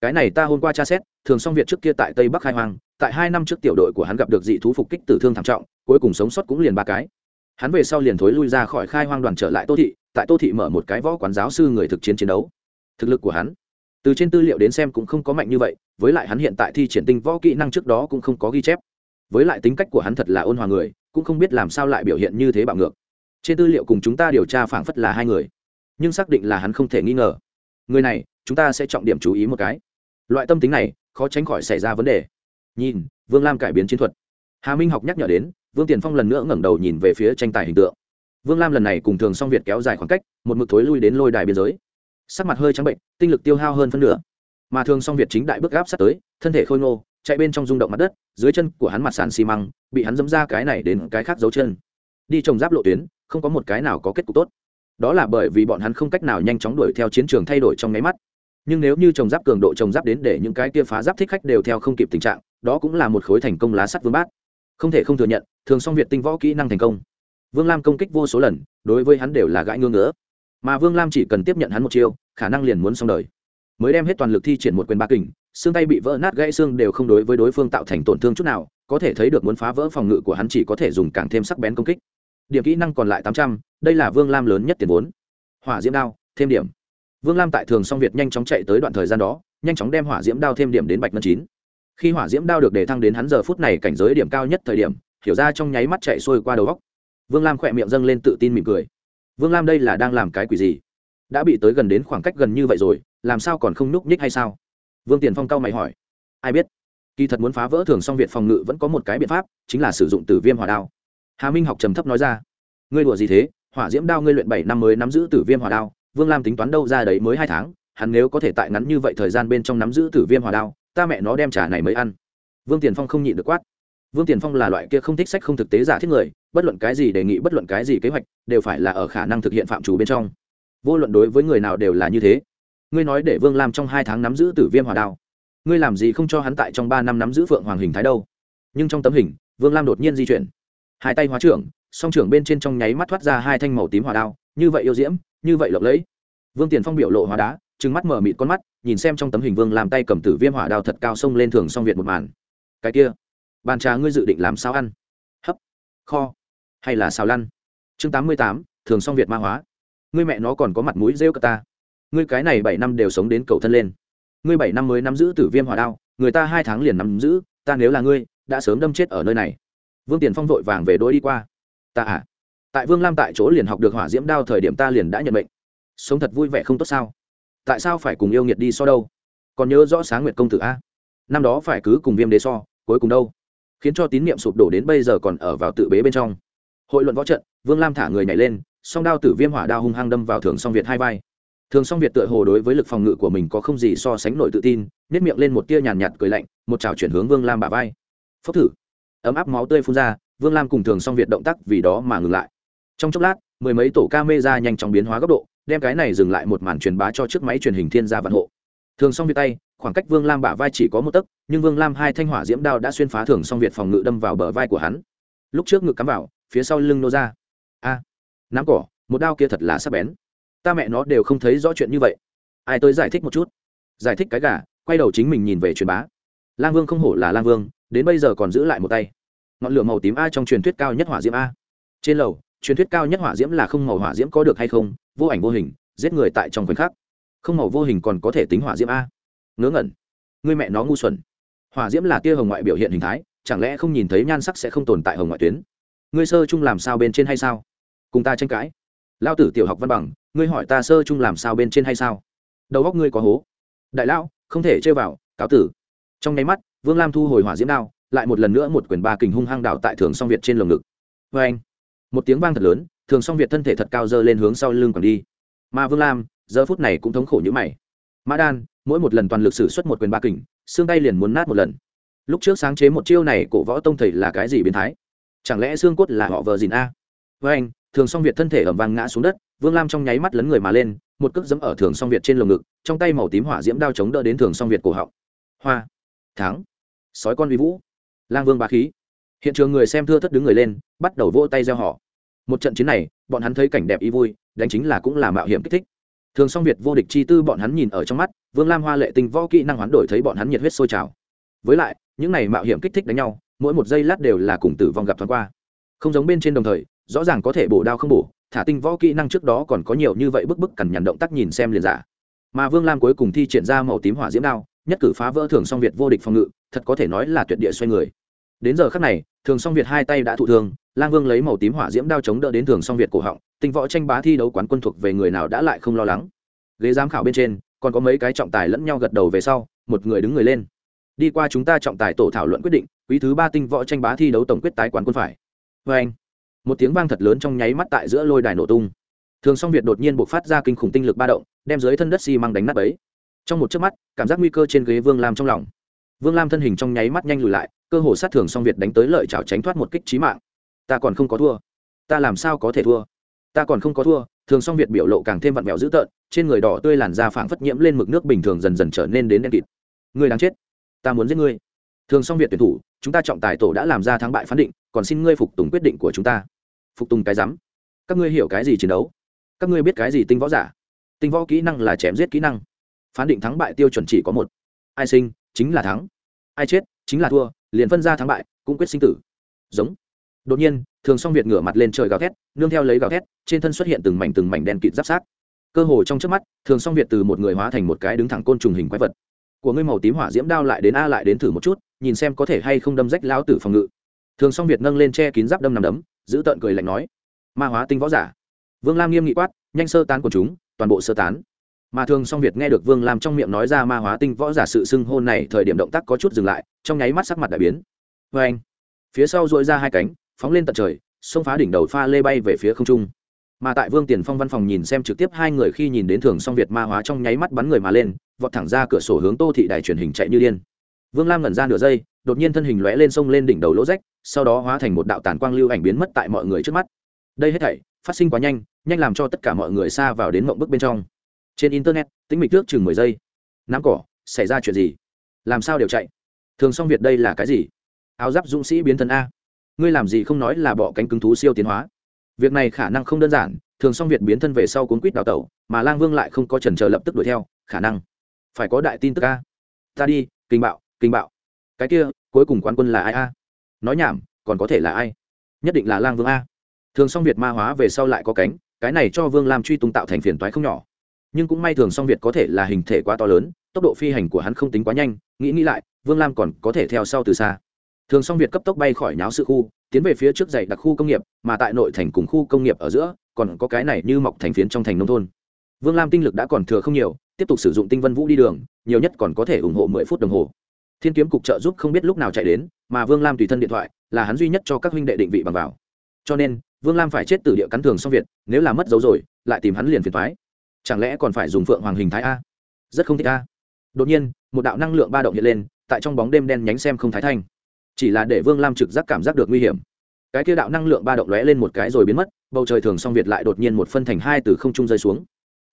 Cái này ta hôm qua tra xét, thường xong việc trước kia tại tây bắc khai hoang, tại hai năm trước tiểu đội của hắn gặp được dị thú phục kích tử thương thảm trọng, cuối cùng sống sót cũng liền ba cái hắn về sau liền thối lui ra khỏi khai hoang đoàn trở lại tô thị, tại tô thị mở một cái võ quán giáo sư người thực chiến chiến đấu. Thực lực của hắn, từ trên tư liệu đến xem cũng không có mạnh như vậy, với lại hắn hiện tại thi triển tinh võ kỹ năng trước đó cũng không có ghi chép. Với lại tính cách của hắn thật là ôn hòa người, cũng không biết làm sao lại biểu hiện như thế bạo ngược. Trên tư liệu cùng chúng ta điều tra phảng phất là hai người, nhưng xác định là hắn không thể nghi ngờ. Người này, chúng ta sẽ trọng điểm chú ý một cái. Loại tâm tính này, khó tránh khỏi xảy ra vấn đề. Nhìn, vương lam cải biến chiến thuật. Hà minh học nhắc nhở đến vương tiền phong lần nữa ngẩng đầu nhìn về phía tranh tài hình tượng. Vương lam lần này cùng thường song việt kéo dài khoảng cách, một mực thối lui đến lôi đài biên giới. Sắc mặt hơi trắng bệnh, tinh lực tiêu hao hơn phân nửa. Mà thường song việt chính đại bước gáp sát tới, thân thể khôi ngô, chạy bên trong rung động mặt đất, dưới chân của hắn mặt sàn xi măng, bị hắn dẫm ra cái này đến cái khác dấu chân. Đi trồng giáp lộ tuyến, không có một cái nào có kết cục tốt. Đó là bởi vì bọn hắn không cách nào nhanh chóng đuổi theo chiến trường thay đổi trong nháy mắt. Nhưng nếu như trồng giáp cường độ trồng giáp đến để những cái kia phá giáp thích khách đều theo không kịp tình trạng, đó cũng là một khối thành công lá sắt vương bát không thể không thừa nhận, thường song việt tinh võ kỹ năng thành công. Vương lam công kích vô số lần, đối với hắn đều là gãi ngưỡng ngỡ mà vương lam chỉ cần tiếp nhận hắn một chiêu, khả năng liền muốn xong đời. Mới đem hết toàn lực thi triển một quyền ba kình, xương tay bị vỡ nát gãy xương đều không đối với đối phương tạo thành tổn thương chút nào, có thể thấy được muốn phá vỡ phòng ngự của hắn chỉ có thể dùng càng thêm sắc bén công kích. Điểm kỹ năng còn lại tám trăm, đây là vương lam lớn nhất tiền vốn. Hỏa diễm đao, thêm điểm. Vương lam tại thường song việt nhanh chóng chạy tới đoạn thời gian đó, nhanh chóng đem hỏa diễm đao thêm điểm đến bạch ngân chín khi hỏa diễm đao được đề thăng đến hắn giờ phút này cảnh giới điểm cao nhất thời điểm, hiểu ra trong nháy mắt chạy xuôi qua đầu góc vương lam khỏe miệng dâng lên tự tin mỉm cười. Vương lam đây là đang làm cái quỷ gì? Đã bị tới gần đến khoảng cách gần như vậy rồi, làm sao còn không núp nhích hay sao? Vương tiền phong cao mày hỏi. Ai biết? Kỳ thật muốn phá vỡ thường song việt phòng ngự vẫn có một cái biện pháp, chính là sử dụng tử viêm hỏa đao. Hà minh học trầm thấp nói ra. Ngươi đùa gì thế? Hỏa diễm đao ngươi luyện bảy năm mới nắm giữ tử viêm hỏa đao. Vương lam tính toán đâu ra đấy mới hai tháng, hắn nếu có thể tại ngắn như vậy thời gian bên trong nắm giữ tử viêm hỏa đao ta mẹ nó đem trà này mới ăn. Vương tiền phong không nhịn được quát. Vương tiền phong là loại kia không thích sách không thực tế giả thiết người, bất luận cái gì đề nghị, bất luận cái gì kế hoạch, đều phải là ở khả năng thực hiện phạm chủ bên trong. Vô luận đối với người nào đều là như thế. Ngươi nói để vương lam trong hai tháng nắm giữ tử viêm hòa đao, ngươi làm gì không cho hắn tại trong ba năm nắm giữ phượng hoàng hình thái đâu? Nhưng trong tấm hình, vương lam đột nhiên di chuyển. Hai tay hóa trưởng, song trưởng bên trên trong nháy mắt thoát ra hai thanh màu tím hòa đao, như vậy yêu diễm, như vậy lộng lẫy. Vương tiền phong biểu lộ hóa đá trừng mắt mở mịt con mắt, nhìn xem trong tấm hình vương làm tay cầm tử viêm hỏa đao thật cao sông lên thường song việt một màn. Cái kia, bàn trà ngươi dự định làm sao ăn? Hấp, kho, hay là xào lăn? Chương tám mươi tám, thường song việt ma hóa. Ngươi mẹ nó còn có mặt mũi rêu cả ta. Ngươi cái này bảy năm đều sống đến cầu thân lên. Ngươi bảy năm mới nắm giữ tử viêm hỏa đao, người ta hai tháng liền nắm giữ, ta nếu là ngươi, đã sớm đâm chết ở nơi này. Vương tiền phong vội vàng về đôi đi qua. Ta à tại vương lam tại chỗ liền học được hỏa diễm đao thời điểm ta liền đã nhận mệnh. Sống thật vui vẻ không tốt sao? Tại sao phải cùng yêu nghiệt đi so đâu? Còn nhớ rõ sáng nguyệt công tử a? Năm đó phải cứ cùng viêm đế so cuối cùng đâu? Khiến cho tín niệm sụp đổ đến bây giờ còn ở vào tự bế bên trong. Hội luận võ trận vương lam thả người nhảy lên song đao tử viêm hỏa đao hung hăng đâm vào thường song việt hai vai. Thường song việt tựa hồ đối với lực phòng ngự của mình có không gì so sánh nổi tự tin nếp miệng lên một tia nhàn nhạt, cười lạnh một trào chuyển hướng vương lam bà vai. Phốc thử. Ấm áp máu tươi phun ra vương lam cùng thường song việt động tác vì đó mà ngừng lại. Trong chốc lát mười mấy tổ camera nhanh chóng biến hóa góc độ đem cái này dừng lại một màn truyền bá cho chiếc máy truyền hình thiên gia vạn hộ. Thường xong việt tay khoảng cách vương lam bả vai chỉ có một tấc nhưng vương lam hai thanh hỏa diễm đao đã xuyên phá thường xong việt phòng ngự đâm vào bờ vai của hắn. Lúc trước ngực cắm vào phía sau lưng nô ra. A à, nắm cỏ một đao kia thật là sắc bén. Ta mẹ nó đều không thấy rõ chuyện như vậy. Ai tới giải thích một chút? Giải thích cái gà quay đầu chính mình nhìn về truyền bá. Lang vương không hổ là lang vương đến bây giờ còn giữ lại một tay. Ngọn lửa màu tím a trong truyền thuyết cao nhất hỏa diễm a. Trên lầu truyền thuyết cao nhất hỏa diễm là không màu hỏa diễm có được hay không vô ảnh vô hình, giết người tại trong khoảnh khắc. Không màu vô hình còn có thể tính hỏa diễm a. Ngớ ngẩn. Người mẹ nó ngu xuẩn. Hỏa diễm là tia hồng ngoại biểu hiện hình thái, chẳng lẽ không nhìn thấy nhan sắc sẽ không tồn tại hồng ngoại tuyến? Ngươi sơ chung làm sao bên trên hay sao? Cùng ta tranh cãi. Lao tử tiểu học văn bằng, ngươi hỏi ta sơ chung làm sao bên trên hay sao? Đầu góc ngươi có hố. Đại lão, không thể chơi vào, cáo tử. Trong nháy mắt, vương lam thu hồi hỏa diễm đao, lại một lần nữa một quyển ba kình hung hăng đảo tại thường song việt trên lồng ngực. Vê anh một tiếng vang thật lớn thường song việt thân thể thật cao dơ lên hướng sau lưng còn đi. Mà vương lam, giờ phút này cũng thống khổ như mày. Mã đan, mỗi một lần toàn lực sử xuất một quyền ba kình, xương tay liền muốn nát một lần. Lúc trước sáng chế một chiêu này, cổ võ tông thầy là cái gì biến thái? Chẳng lẽ xương cốt là họ vờ dìn a? Với anh, thường song việt thân thể ẩm vang ngã xuống đất, vương lam trong nháy mắt lấn người mà lên, một cước dẫm ở thường song việt trên lồng ngực, trong tay màu tím hỏa diễm đao chống đỡ đến thường song việt cổ họng. Hoa, thắng. Sói con uy vũ. Lang vương bá khí. Hiện trường người xem thưa thất đứng người lên, bắt đầu vỗ tay gieo họ một trận chiến này, bọn hắn thấy cảnh đẹp ý vui, đánh chính là cũng là mạo hiểm kích thích. Thường song việt vô địch chi tư bọn hắn nhìn ở trong mắt, vương lam hoa lệ tinh võ kỹ năng hoán đổi thấy bọn hắn nhiệt huyết sôi trào. Với lại, những này mạo hiểm kích thích đánh nhau, mỗi một giây lát đều là cùng tử vong gặp thoáng qua. Không giống bên trên đồng thời, rõ ràng có thể bổ đao không bổ, thả tinh võ kỹ năng trước đó còn có nhiều như vậy bức bức cằn nhằn động tác nhìn xem liền giả mà vương lam cuối cùng thi triển ra màu tím hỏa diễm đao, nhất cử phá vỡ thường song việt vô địch phòng ngự, thật có thể nói là tuyệt địa xoay người. Đến giờ khắc này, thường song việt hai tay đã thụ thương lang vương lấy màu tím hỏa diễm đao chống đỡ đến thường song việt cổ họng, tinh võ tranh bá thi đấu quán quân thuộc về người nào đã lại không lo lắng. Ghế giám khảo bên trên, còn có mấy cái trọng tài lẫn nhau gật đầu về sau, một người đứng người lên. Đi qua chúng ta trọng tài tổ thảo luận quyết định, quý thứ ba tinh võ tranh bá thi đấu tổng quyết tái quán quân phải. Vê anh, một tiếng vang thật lớn trong nháy mắt tại giữa lôi đài nổ tung. Thường song việt đột nhiên buộc phát ra kinh khủng tinh lực ba động, đem dưới thân đất xi、si、măng đánh nắp ấy trong một chớp mắt, cảm giác nguy cơ trên ghế vương lam trong lòng. Vương lam thân hình trong nháy mắt nhanh lùi lại, cơ hồ sát thường song việt đánh tới lợi chảo tránh thoát một kích trí mạng ta còn không có thua. Ta làm sao có thể thua? Ta còn không có thua. Thường song việt biểu lộ càng thêm vặn vẹo dữ tợn, trên người đỏ tươi làn da phảng phất nhiễm lên mực nước bình thường dần dần trở nên đến đen kịt. Người đáng chết. Ta muốn giết ngươi. Thường song việt tuyển thủ, chúng ta trọng tài tổ đã làm ra thắng bại phán định, còn xin ngươi phục tùng quyết định của chúng ta. Phục tùng cái rắm. Các ngươi hiểu cái gì chiến đấu? Các ngươi biết cái gì tinh võ giả? Tinh võ kỹ năng là chém giết kỹ năng. Phán định thắng bại tiêu chuẩn chỉ có một. Ai sinh, chính là thắng. Ai chết, chính là thua. Liền phân ra thắng bại, cũng quyết sinh tử. Giống đột nhiên, thường song việt ngửa mặt lên trời gào thét, nương theo lấy gào thét, trên thân xuất hiện từng mảnh từng mảnh đen kịt giáp sát. Cơ hồ trong trước mắt, thường song việt từ một người hóa thành một cái đứng thẳng côn trùng hình quái vật. Của ngươi màu tím hỏa diễm đao lại đến a lại đến thử một chút, nhìn xem có thể hay không đâm rách lão tử phòng ngự. Thường song việt nâng lên che kín giáp đâm nằm đấm, giữ tợn cười lạnh nói, ma hóa tinh võ giả. Vương lam nghiêm nghị quát, nhanh sơ tán của chúng, toàn bộ sơ tán. Mà thường song việt nghe được vương lam trong miệng nói ra ma hóa tinh võ giả sự xưng hôn này, thời điểm động tác có chút dừng lại, trong nháy mắt sắc mặt đại biến. Vê anh phía sau dội ra hai cánh phóng lên tận trời, xông phá đỉnh đầu pha lê bay về phía không trung. Mà tại vương tiền phong văn phòng nhìn xem trực tiếp hai người khi nhìn đến thường song việt ma hóa trong nháy mắt bắn người mà lên, vọt thẳng ra cửa sổ hướng tô thị đài truyền hình chạy như điên. Vương lam ngẩn ra nửa giây, đột nhiên thân hình lóe lên sông lên đỉnh đầu lỗ rách, sau đó hóa thành một đạo tàn quang lưu ảnh biến mất tại mọi người trước mắt. Đây hết thảy phát sinh quá nhanh nhanh làm cho tất cả mọi người xa vào đến mộng bức bên trong. Trên internet tính mịch trước chừng mười giây. Nắm cỏ, xảy ra chuyện gì? Làm sao đều chạy? Thường xong việt đây là cái gì? Áo giáp dũng sĩ biến thân a ngươi làm gì không nói là bọ cánh cứng thú siêu tiến hóa. Việc này khả năng không đơn giản, thường xong việt biến thân về sau cuốn quýt đào tẩu, mà lang vương lại không có trần chờ lập tức đuổi theo, khả năng phải có đại tin tức a. Ta đi, kinh bạo kinh bạo. Cái kia, cuối cùng quan quân là ai a? Nói nhảm, còn có thể là ai? Nhất định là lang vương a. Thường xong việt ma hóa về sau lại có cánh, cái này cho vương lam truy tung tạo thành phiền toái không nhỏ. Nhưng cũng may thường song việt có thể là hình thể quá to lớn, tốc độ phi hành của hắn không tính quá nhanh, nghĩ nghĩ lại, vương lam còn có thể theo sau từ xa thường song việt cấp tốc bay khỏi nháo sự khu, tiến về phía trước dạy đặc khu công nghiệp, mà tại nội thành cùng khu công nghiệp ở giữa, còn có cái này như mọc thành phiến trong thành nông thôn. Vương lam tinh lực đã còn thừa không nhiều, tiếp tục sử dụng tinh vân vũ đi đường, nhiều nhất còn có thể ủng hộ mười phút đồng hồ. Thiên kiếm cục trợ giúp không biết lúc nào chạy đến, mà vương lam tùy thân điện thoại, là hắn duy nhất cho các huynh đệ định vị bằng vào. Cho nên, vương lam phải chết từ địa cắn thường song việt, nếu là mất dấu rồi, lại tìm hắn liền phiền thoái chẳng lẽ còn phải dùng phượng hoàng hình thái a? Rất không thích a. Đột nhiên, một đạo năng lượng ba động hiện lên, tại trong bóng đêm đen nhánh xem không thái thanh chỉ là để vương lam trực giác cảm giác được nguy hiểm. Cái kia đạo năng lượng ba động lóe lên một cái rồi biến mất, bầu trời thường song việt lại đột nhiên một phân thành hai từ không trung rơi xuống.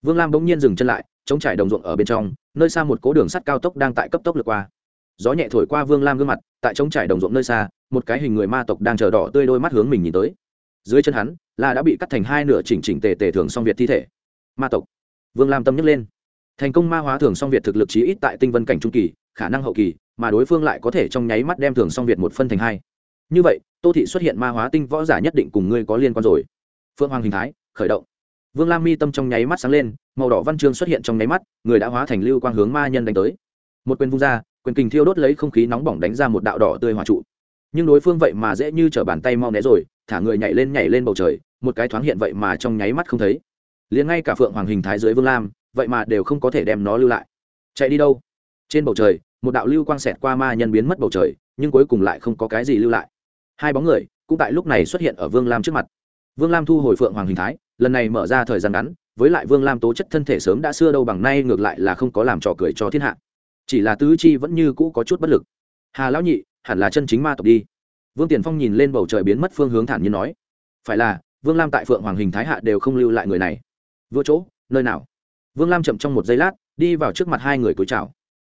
Vương lam bỗng nhiên dừng chân lại, chống trải đồng ruộng ở bên trong, nơi xa một cố đường sắt cao tốc đang tại cấp tốc lượt qua. Gió nhẹ thổi qua vương lam gương mặt, tại chống trải đồng ruộng nơi xa, một cái hình người ma tộc đang chờ đỏ tươi đôi mắt hướng mình nhìn tới. Dưới chân hắn, là đã bị cắt thành hai nửa chỉnh chỉnh tề tề thường song việt thi thể. Ma tộc. Vương lam tâm nhấc lên. Thành công ma hóa thường song việt thực lực chí ít tại tinh vân cảnh trung kỳ, khả năng hậu kỳ mà đối phương lại có thể trong nháy mắt đem thường song việt một phân thành hai. Như vậy, tô thị xuất hiện ma hóa tinh võ giả nhất định cùng ngươi có liên quan rồi. Phương hoàng hình thái, khởi động. Vương lam mi tâm trong nháy mắt sáng lên, màu đỏ văn chương xuất hiện trong nháy mắt, người đã hóa thành lưu quang hướng ma nhân đánh tới. Một quyền vung ra, quyền kình thiêu đốt lấy không khí nóng bỏng đánh ra một đạo đỏ tươi hòa trụ. Nhưng đối phương vậy mà dễ như t r ở bàn tay mau né rồi, thả người nhảy lên nhảy lên bầu trời, một cái thoáng hiện vậy mà trong nháy mắt không thấy. Liền ngay cả phượng hoàng hình thái dưới vương lam, vậy mà đều không có thể đem nó lưu lại. Chạy đi đâu? Trên bầu trời một đạo lưu quang xẹt qua ma nhân biến mất bầu trời, nhưng cuối cùng lại không có cái gì lưu lại. Hai bóng người cũng tại lúc này xuất hiện ở vương lam trước mặt. Vương lam thu hồi phượng hoàng hình thái, lần này mở ra thời gian ngắn, với lại vương lam tố chất thân thể sớm đã xưa đâu bằng nay ngược lại là không có làm trò cười cho thiên hạ. Chỉ là tứ chi vẫn như cũ có chút bất lực. Hà lão nhị, hẳn là chân chính ma tộc đi. Vương tiền phong nhìn lên bầu trời biến mất phương hướng thản nhiên nói, phải là, vương lam tại phượng hoàng hình thái hạ đều không lưu lại người này. Vừa chỗ, nơi nào? Vương lam chậm trong một giây lát, đi vào trước mặt hai người cúi chào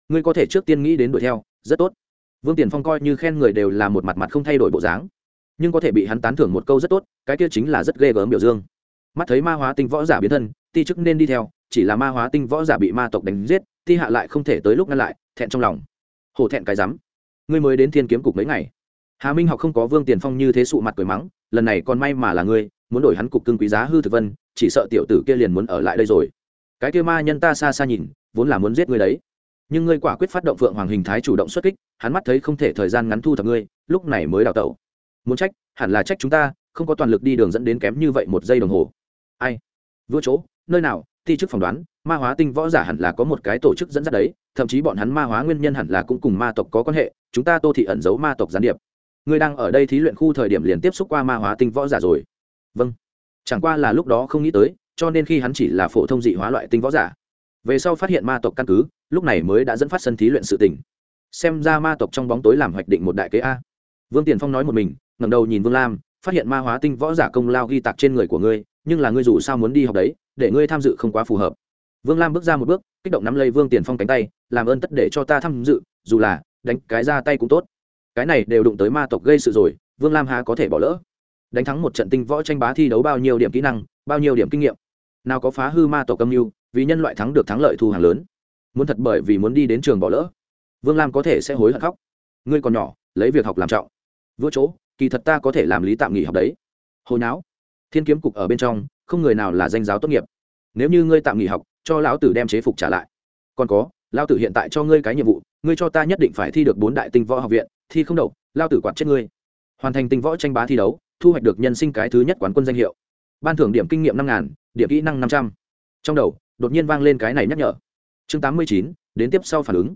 ngươi có thể trước tiên nghĩ đến đuổi theo, rất tốt. Vương tiền phong coi như khen người đều là một mặt mặt không thay đổi bộ dáng, nhưng có thể bị hắn tán thưởng một câu rất tốt, cái kia chính là rất ghê gớm biểu dương. Mắt thấy ma hóa tinh võ giả biến thân, ti chức nên đi theo, chỉ là ma hóa tinh võ giả bị ma tộc đánh giết, ti hạ lại không thể tới lúc ngăn lại, thẹn trong lòng. Hổ thẹn cái rắm. Ngươi mới đến thiên kiếm cục mấy ngày. Hà minh học không có vương tiền phong như thế sụ mặt cười mắng, lần này còn may mà là ngươi, muốn đổi hắn cục cưng quý giá hư thực vân, chỉ sợ tiểu tử kia liền muốn ở lại đây rồi. Cái kia ma nhân ta xa xa nhìn, vốn là muốn giết ngươi đấy nhưng ngươi quả quyết phát động phượng hoàng hình thái chủ động xuất kích, hắn mắt thấy không thể thời gian ngắn thu thập ngươi, lúc này mới đào tẩu. Muốn trách, hẳn là trách chúng ta, không có toàn lực đi đường dẫn đến kém như vậy một giây đồng hồ. Ai? Vua chỗ, nơi nào? Thi chức phỏng đoán, ma hóa tinh võ giả hẳn là có một cái tổ chức dẫn dắt đấy, thậm chí bọn hắn ma hóa nguyên nhân hẳn là cũng cùng ma tộc có quan hệ, chúng ta tô thị ẩn giấu ma tộc gián điệp. Ngươi đang ở đây thí luyện khu thời điểm liền tiếp xúc qua ma hóa tinh võ giả rồi. Vâng. Chẳng qua là lúc đó không nghĩ tới, cho nên khi hắn chỉ là phổ thông dị hóa loại tinh võ giả. Về sau phát hiện ma tộc căn cứ lúc này mới đã dẫn phát sân thí luyện sự tình. Xem ra ma tộc trong bóng tối làm hoạch định một đại kế a. Vương tiền phong nói một mình, ngẩng đầu nhìn vương lam, phát hiện ma hóa tinh võ giả công lao ghi tạc trên người của ngươi, nhưng là ngươi dù sao muốn đi học đấy, để ngươi tham dự không quá phù hợp. Vương lam bước ra một bước, kích động nắm lấy vương tiền phong cánh tay, làm ơn tất để cho ta tham dự, dù là, đánh cái ra tay cũng tốt. Cái này đều đụng tới ma tộc gây sự rồi, vương lam há có thể bỏ lỡ. Đánh thắng một trận tinh võ tranh bá thi đấu bao nhiêu điểm kỹ năng, bao nhiêu điểm kinh nghiệm. Nào có phá hư ma tộc âm mưu, vì nhân loại thắng được thắng lợi thu hàng lớn muốn thật bởi vì muốn đi đến trường bỏ lỡ. Vương lam có thể sẽ hối hận khóc. Ngươi còn nhỏ, lấy việc học làm trọng. Vua chỗ, kỳ thật ta có thể làm lý tạm nghỉ học đấy. Hồi não thiên kiếm cục ở bên trong, không người nào là danh giáo tốt nghiệp. Nếu như ngươi tạm nghỉ học, cho lão tử đem chế phục trả lại. Còn có, lão tử hiện tại cho ngươi cái nhiệm vụ, ngươi cho ta nhất định phải thi được bốn đại tinh võ học viện, thi không đậu lao tử quạt chết ngươi. Hoàn thành tinh võ tranh bá thi đấu, thu hoạch được nhân sinh cái thứ nhất quán quân danh hiệu. Ban thưởng điểm kinh nghiệm năm ngàn, điểm kỹ năng năm trăm. Trong đầu, đột nhiên vang lên cái này nhắc nhở chương tám mươi chín, đến tiếp sau phản ứng.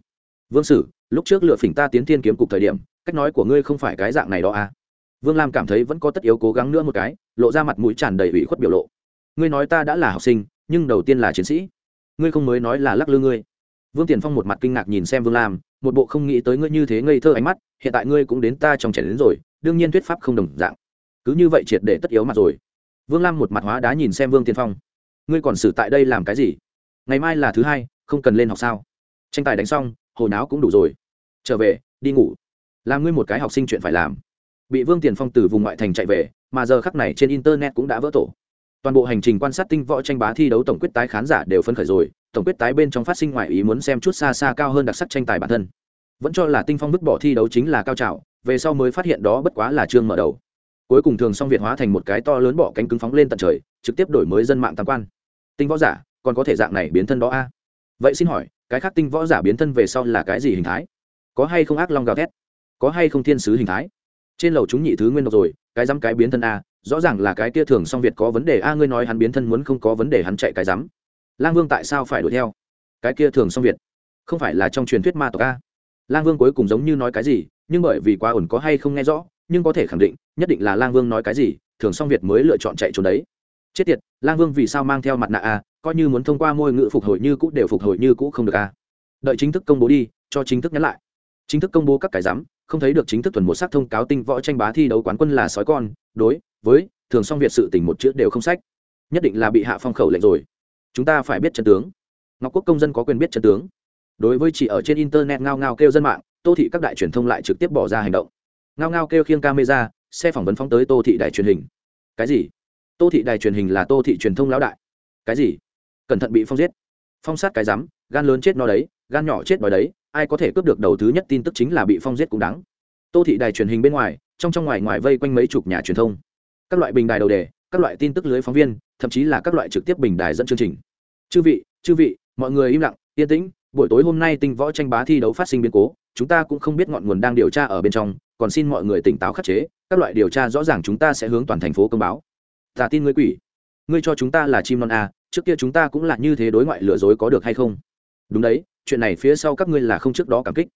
Vương sử, lúc trước lựa phỉnh ta tiến thiên kiếm cục thời điểm, cách nói của ngươi không phải cái dạng này đó à? Vương lam cảm thấy vẫn có tất yếu cố gắng nữa một cái, lộ ra mặt mũi tràn đầy ủy khuất biểu lộ. Ngươi nói ta đã là học sinh, nhưng đầu tiên là chiến sĩ. Ngươi không mới nói là lắc lư ngươi. Vương tiền phong một mặt kinh ngạc nhìn xem vương lam, một bộ không nghĩ tới ngươi như thế ngây thơ ánh mắt, hiện tại ngươi cũng đến ta trong trẻ đến rồi, đương nhiên thuyết pháp không đồng dạng. Cứ như vậy triệt để tất yếu mặt rồi. Vương lam một mặt hóa đá nhìn xem vương tiền phong. Ngươi còn xử tại đây làm cái gì? Ngày mai là thứ hai không cần lên học sao? Tranh tài đánh xong, hồi náo cũng đủ rồi. Trở về, đi ngủ. Làm ngươi một cái học sinh chuyện phải làm. Bị vương tiền phong từ vùng ngoại thành chạy về, mà giờ khắc này trên internet cũng đã vỡ tổ. Toàn bộ hành trình quan sát tinh võ tranh bá thi đấu tổng quyết tái khán giả đều phấn khởi rồi, tổng quyết tái bên trong phát sinh ngoại ý muốn xem chút xa xa cao hơn đặc sắc tranh tài bản thân. Vẫn cho là tinh phong vứt bỏ thi đấu chính là cao trào, về sau mới phát hiện đó bất quá là chương mở đầu. Cuối cùng thường song việt hóa thành một cái to lớn bỏ cánh cứng phóng lên tận trời, trực tiếp đổi mới dân mạng tam quan. Tinh võ giả, còn có thể dạng này biến thân đó a? Vậy xin hỏi, cái khác tinh võ giả biến thân về sau là cái gì hình thái? Có hay không ác long gào thét? Có hay không thiên sứ hình thái? Trên lầu chúng nhị thứ nguyên độc rồi, cái dám cái biến thân a, rõ ràng là cái kia thường song việt có vấn đề a, ngươi nói hắn biến thân muốn không có vấn đề hắn chạy cái dám lang vương tại sao phải đuổi theo? Cái kia thường song việt, không phải là trong truyền thuyết ma tộc a. Lang vương cuối cùng giống như nói cái gì, nhưng bởi vì quá ổn có hay không nghe rõ, nhưng có thể khẳng định, nhất định là lang vương nói cái gì, thường song việt mới lựa chọn chạy trốn đấy. Chết tiệt, lang vương vì sao mang theo mặt nạ a coi như muốn thông qua môi ngữ phục hồi như cũ đều phục hồi như cũ không được a đợi chính thức công bố đi, cho chính thức nhắn lại. Chính thức công bố các cái giám, không thấy được chính thức thuần một sắc thông cáo tinh võ tranh bá thi đấu quán quân là sói con, đối với thường song việt sự tình một chữ đều không sách. Nhất định là bị hạ phong khẩu lệnh rồi. Chúng ta phải biết chân tướng. Ngọc quốc công dân có quyền biết chân tướng. Đối với chỉ ở trên internet ngao ngao kêu dân mạng, tô thị các đại truyền thông lại trực tiếp bỏ ra hành động. Ngao ngao kêu khiêng camera, xe phỏng vấn phóng tới tô thị đài truyền hình. Cái gì? Tô thị đài truyền hình là tô thị truyền thông lão đại. Cái gì? Cẩn thận bị phong giết. Phong sát cái rắm gan lớn chết no đấy gan nhỏ chết bòi đấy ai có thể cướp được đầu thứ nhất tin tức chính là bị phong giết cũng đáng. Tô thị đài truyền hình bên ngoài trong trong ngoài ngoài vây quanh mấy chục nhà truyền thông. Các loại bình đài đầu đề các loại tin tức lưới phóng viên thậm chí là các loại trực tiếp bình đài dẫn chương trình. Chư vị chư vị mọi người im lặng yên tĩnh buổi tối hôm nay tinh võ tranh bá thi đấu phát sinh biến cố chúng ta cũng không biết ngọn nguồn đang điều tra ở bên trong còn xin mọi người tỉnh táo khắc chế các loại điều tra rõ ràng chúng ta sẽ hướng toàn thành phố công báo. Ta tin ngươi quỷ. Ngươi cho chúng ta là chim non a à, trước kia chúng ta cũng là như thế đối ngoại lừa dối có được hay không? Đúng đấy, chuyện này phía sau các ngươi là không trước đó cảm kích.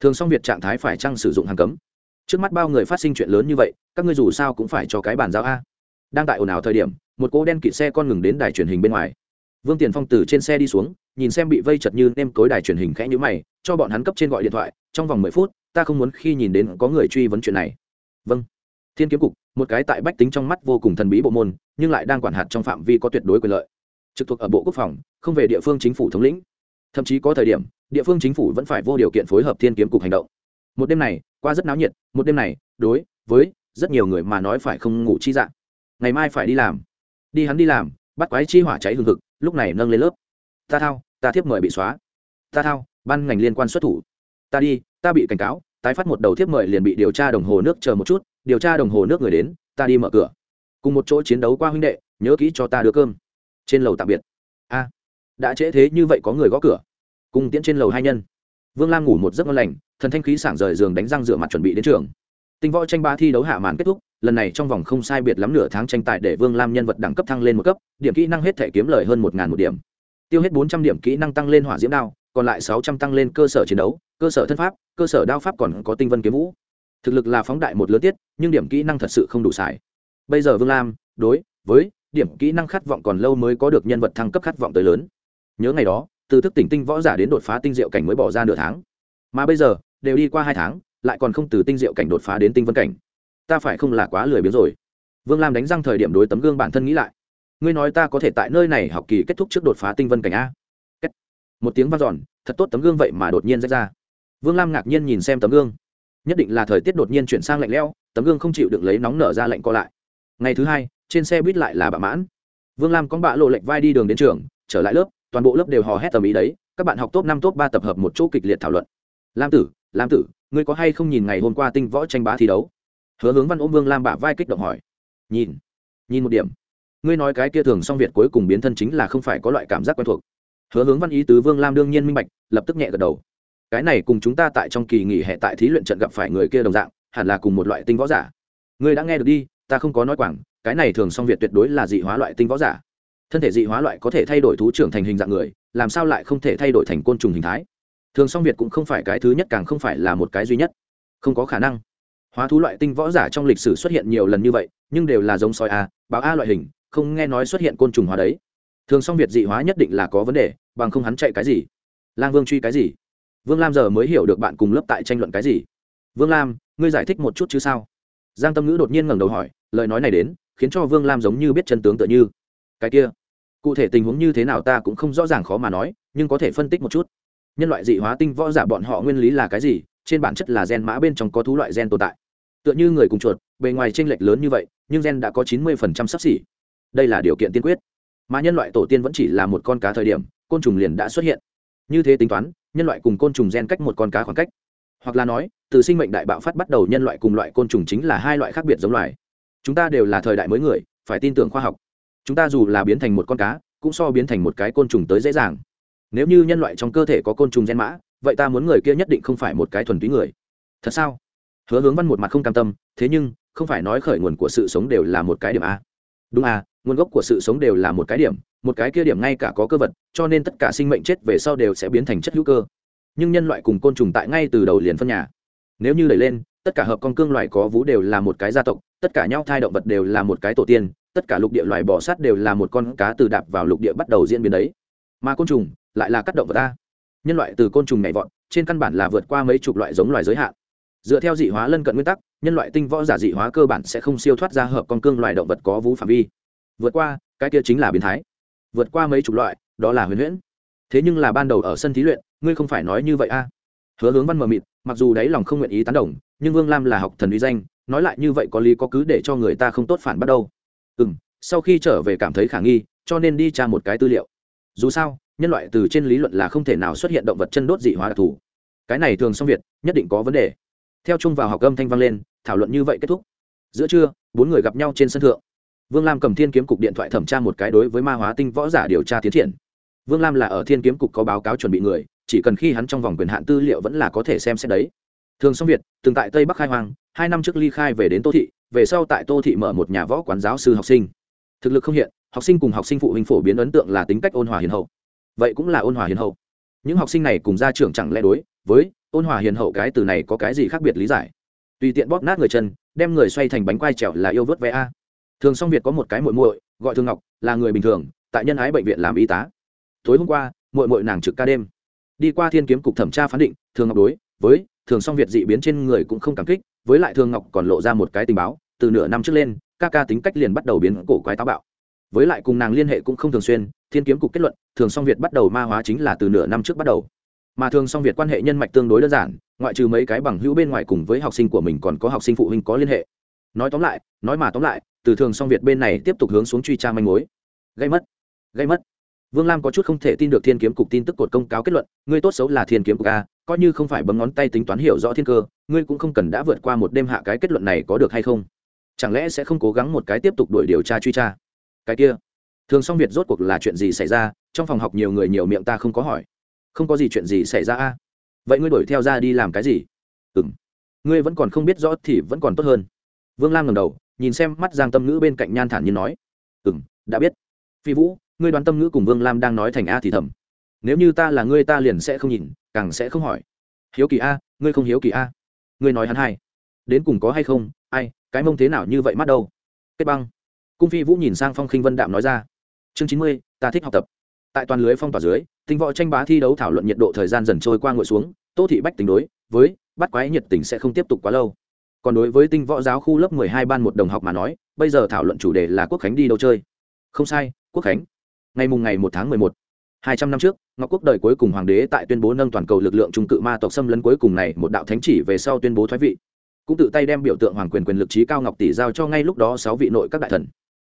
Thường xong việc trạng thái phải chăng sử dụng hàng cấm? Trước mắt bao người phát sinh chuyện lớn như vậy, các ngươi dù sao cũng phải cho cái bàn giao a. Đang tại ồn ào thời điểm, một cỗ đen kịt xe con ngừng đến đài truyền hình bên ngoài. Vương tiền phong từ trên xe đi xuống, nhìn xem bị vây chật như nem cối đài truyền hình khẽ nhữ mày, cho bọn hắn cấp trên gọi điện thoại, trong vòng mười phút, ta không muốn khi nhìn đến có người truy vấn chuyện này. Vâng. Thiên kiếm cục, một cái tại bách tính trong mắt vô cùng thần bí bộ môn, nhưng lại đang quản hạt trong phạm vi có tuyệt đối quyền lợi trực thuộc ở bộ quốc phòng, không về địa phương chính phủ thống lĩnh. Thậm chí có thời điểm, địa phương chính phủ vẫn phải vô điều kiện phối hợp thiên kiếm cục hành động. Một đêm này, qua rất náo nhiệt, một đêm này, đối với rất nhiều người mà nói phải không ngủ chi dạng. Ngày mai phải đi làm. Đi hắn đi làm, bắt quái chi hỏa cháy hừng hực, lúc này nâng lên lớp. Ta thao, ta thiếp mời bị xóa. Ta thao, ban ngành liên quan xuất thủ. Ta đi, ta bị cảnh cáo, tái phát một đầu thiếp mời liền bị điều tra đồng hồ nước chờ một chút, điều tra đồng hồ nước người đến, ta đi mở cửa. Cùng một chỗ chiến đấu qua huynh đệ, nhớ kỹ cho ta đưa cơm trên lầu tạm biệt. A, đã trễ thế như vậy có người gõ cửa. Cùng tiễn trên lầu hai nhân. Vương lam ngủ một giấc ngon lành, thần thanh khí sảng rời giường đánh răng rửa mặt chuẩn bị đến trường. Tinh võ tranh ba thi đấu hạ màn kết thúc, lần này trong vòng không sai biệt lắm nửa tháng tranh tài để vương lam nhân vật đẳng cấp thăng lên một cấp, điểm kỹ năng hết thể kiếm lời hơn một ngàn một điểm. Tiêu hết bốn trăm điểm kỹ năng tăng lên hỏa diễm đao, còn lại sáu trăm tăng lên cơ sở chiến đấu, cơ sở thân pháp, cơ sở đao pháp còn có tinh vân kiếm vũ. Thực lực là phóng đại một lứa tiết, nhưng điểm kỹ năng thật sự không đủ xài. Bây giờ vương lam, đối với điểm kỹ năng khát vọng còn lâu mới có được nhân vật thăng cấp khát vọng tới lớn. Nhớ ngày đó, từ thức tỉnh tinh võ giả đến đột phá tinh diệu cảnh mới bỏ ra nửa tháng. Mà bây giờ, đều đi qua hai tháng, lại còn không từ tinh diệu cảnh đột phá đến tinh vân cảnh. Ta phải không là quá lười biếng rồi? Vương lam đánh răng thời điểm đối tấm gương bản thân nghĩ lại. Ngươi nói ta có thể tại nơi này học kỳ kết thúc trước đột phá tinh vân cảnh a. Kết. một tiếng v a n giòn thật tốt tấm gương vậy mà đột nhiên rách ra. Vương lam ngạc nhiên nhìn xem tấm gương. Nhất định là thời tiết đột nhiên chuyển sang lạnh lẽo, tấm gương không chịu được lấy nóng nở ra lạnh co lại. Ngày thứ hai trên xe buýt lại là bạ mãn. Vương lam có bạ lộ lệnh vai đi đường đến trường, trở lại lớp, toàn bộ lớp đều hò hét tầm ý đấy, các bạn học top năm, top ba tập hợp một chỗ kịch liệt thảo luận. Lam tử lam tử, ngươi có hay không nhìn ngày hôm qua tinh võ tranh bá thi đấu? Hứa hướng văn ôm vương lam bả vai kích động hỏi. Nhìn nhìn một điểm. Ngươi nói cái kia thường song việt cuối cùng biến thân chính là không phải có loại cảm giác quen thuộc. Hứa hướng văn ý tứ vương lam đương nhiên minh bạch, lập tức nhẹ gật đầu. Cái này cùng chúng ta tại trong kỳ nghỉ hè tại thí luyện trận gặp phải người kia đồng dạng, hẳn là cùng một loại tinh võ giả. Ngươi đã nghe được đi, ta không có nói quảng cái này thường song việt tuyệt đối là dị hóa loại tinh võ giả. Thân thể dị hóa loại có thể thay đổi thú trưởng thành hình dạng người, làm sao lại không thể thay đổi thành côn trùng hình thái? Thường song việt cũng không phải cái thứ nhất, càng không phải là một cái duy nhất. Không có khả năng. Hóa thú loại tinh võ giả trong lịch sử xuất hiện nhiều lần như vậy, nhưng đều là giống sói a, báo a loại hình, không nghe nói xuất hiện côn trùng hóa đấy. Thường song việt dị hóa nhất định là có vấn đề, bằng không hắn chạy cái gì? Lang vương truy cái gì? Vương lam giờ mới hiểu được bạn cùng lớp tại tranh luận cái gì. Vương lam, ngươi giải thích một chút chứ sao? Giang tâm ngữ đột nhiên ngẩng đầu hỏi, lời nói này đến khiến cho vương lam giống như biết chân tướng tựa như. Cái kia, cụ thể tình huống như thế nào ta cũng không rõ ràng khó mà nói, nhưng có thể phân tích một chút. Nhân loại dị hóa tinh võ giả bọn họ nguyên lý là cái gì? Trên bản chất là gen mã bên trong có thú loại gen tồn tại. Tựa như người cùng chuột, bề ngoài tranh lệch lớn như vậy, nhưng gen đã có chín mươi phần trăm sắp xỉ. Đây là điều kiện tiên quyết. Mà nhân loại tổ tiên vẫn chỉ là một con cá thời điểm, côn trùng liền đã xuất hiện. Như thế tính toán, nhân loại cùng côn trùng gen cách một con cá khoảng cách. Hoặc là nói, từ sinh mệnh đại bạo phát bắt đầu nhân loại cùng loại côn trùng chính là hai loại khác biệt giống loài chúng ta đều là thời đại mới người, phải tin tưởng khoa học. Chúng ta dù là biến thành một con cá, cũng so biến thành một cái côn trùng tới dễ dàng. Nếu như nhân loại trong cơ thể có côn trùng gen mã, vậy ta muốn người kia nhất định không phải một cái thuần túy người. Thật sao? Hứa hướng văn một mặt không cam tâm, thế nhưng, không phải nói khởi nguồn của sự sống đều là một cái điểm a. Đúng à nguồn gốc của sự sống đều là một cái điểm, một cái kia điểm ngay cả có cơ vật, cho nên tất cả sinh mệnh chết về sau đều sẽ biến thành chất hữu cơ. Nhưng nhân loại cùng côn trùng tại ngay từ đầu liền phân nhà. Nếu như đẩy lên, tất cả hợp con cương loại có vú đều là một cái gia tộc tất cả nhau thai động vật đều là một cái tổ tiên, tất cả lục địa loài bò sát đều là một con cá từ đạp vào lục địa bắt đầu diễn biến đấy. Mà côn trùng lại là các động vật ta. Nhân loại từ côn trùng nhảy vọt, trên căn bản là vượt qua mấy chục loại giống loài giới hạn. Dựa theo dị hóa lân cận nguyên tắc, nhân loại tinh võ giả dị hóa cơ bản sẽ không siêu thoát ra hợp con cương loài động vật có vú phạm vi. Vượt qua, cái kia chính là biến thái. Vượt qua mấy chục loại, đó là huyền huyễn. Thế nhưng là ban đầu ở sân thí luyện, ngươi không phải nói như vậy a. Hứa hướng văn mờ mịt, mặc dù đáy lòng không nguyện ý tán đồng, nhưng vương lam là học thần uy danh nói lại như vậy có lý có cứ để cho người ta không tốt phản bắt đâu. Ừ m sau khi trở về cảm thấy khả nghi, cho nên đi tra một cái tư liệu. Dù sao, nhân loại từ trên lý luận là không thể nào xuất hiện động vật chân đốt dị hóa đặc thù. Cái này thường xong việt, nhất định có vấn đề. Theo chung vào học âm thanh vang lên, thảo luận như vậy kết thúc. Giữa trưa, bốn người gặp nhau trên sân thượng. Vương lam cầm thiên kiếm cục điện thoại thẩm tra một cái đối với ma hóa tinh võ giả điều tra tiến triển. Vương lam là ở thiên kiếm cục có báo cáo chuẩn bị người, chỉ cần khi hắn trong vòng quyền hạn tư liệu vẫn là có thể xem xét đấy. Thường song việt, từng tại tây bắc khai hoang hai năm trước ly khai về đến tô thị, về sau tại tô thị mở một nhà võ quán giáo sư học sinh. Thực lực không hiện, học sinh cùng học sinh phụ huynh phổ biến ấn tượng là tính cách ôn hòa hiền hậu. Vậy cũng là ôn hòa hiền hậu. Những học sinh này cùng gia trưởng chẳng lẽ đối với ôn hòa hiền hậu cái từ này có cái gì khác biệt lý giải? Tùy tiện bóp nát người chân, đem người xoay thành bánh quai trèo là yêu vớt vé a. Thường song việt có một cái muội muội, gọi thường ngọc, là người bình thường, tại nhân ái bệnh viện làm y tá. Tối hôm qua, muội muội nàng trực ca đêm. Đi qua thiên kiếm cục thẩm tra phán định, thường ngọc đối với thường song việt dị biến trên người cũng không cảm kích với lại Thương ngọc còn lộ ra một cái tình báo, từ nửa năm trước lên, ca ca tính cách liền bắt đầu biến cổ quái táo bạo. Với lại cùng nàng liên hệ cũng không thường xuyên, thiên kiếm cục kết luận, thường song việt bắt đầu ma hóa chính là từ nửa năm trước bắt đầu. Mà thường song việt quan hệ nhân mạch tương đối đơn giản, ngoại trừ mấy cái bằng hữu bên ngoài cùng với học sinh của mình còn có học sinh phụ huynh có liên hệ. Nói tóm lại, nói mà tóm lại, từ thường song việt bên này tiếp tục hướng xuống truy tra manh mối. Gây mất gây mất. Vương lam có chút không thể tin được thiên kiếm cục tin tức cột công cáo kết luận, ngươi tốt xấu là thiên kiếm cục a coi như không phải bấm ngón tay tính toán hiểu rõ thiên cơ, ngươi cũng không cần đã vượt qua một đêm hạ cái kết luận này có được hay không. Chẳng lẽ sẽ không cố gắng một cái tiếp tục đuổi điều tra truy tra? Cái kia, thường song việt rốt cuộc là chuyện gì xảy ra? Trong phòng học nhiều người nhiều miệng ta không có hỏi. Không có gì chuyện gì xảy ra a? Vậy ngươi đuổi theo ra đi làm cái gì? Ừ m ngươi vẫn còn không biết rõ thì vẫn còn tốt hơn. Vương lam ngầm đầu, nhìn xem mắt giang tâm ngữ bên cạnh nhan thản nhiên nói. Ừ m đã biết. Phi vũ, ngươi đoán tâm ngữ cùng vương lam đang nói thành a thì thầm. Nếu như ta là ngươi ta liền sẽ không nhìn càng sẽ không hỏi. Hiếu kỳ a, ngươi không hiếu kỳ a. Ngươi nói hắn hay. Đến cùng có hay không? Ai, cái mông thế nào như vậy mắt đâu? Kết băng. Cung phi vũ nhìn sang phong khinh vân đạm nói ra. Chương chín mươi, ta thích học tập. Tại toàn lưới phong tỏa dưới, tinh võ tranh bá thi đấu thảo luận nhiệt độ thời gian dần trôi qua ngồi xuống, tô thị bách tính đối với bắt quái nhiệt tình sẽ không tiếp tục quá lâu. Còn đối với tinh võ giáo khu lớp mười hai ban một đồng học mà nói, bây giờ thảo luận chủ đề là quốc khánh đi đâu chơi. Không sai, quốc khánh. Ngày mùng ngày một tháng mười một hai trăm năm trước, ngọc quốc đời cuối cùng hoàng đế tại tuyên bố nâng toàn cầu lực lượng trung cự ma tộc xâm lấn cuối cùng này, một đạo thánh chỉ về sau tuyên bố thoái vị. Cũng tự tay đem biểu tượng hoàng quyền quyền lực trí cao ngọc tỷ giao cho ngay lúc đó sáu vị nội các đại thần.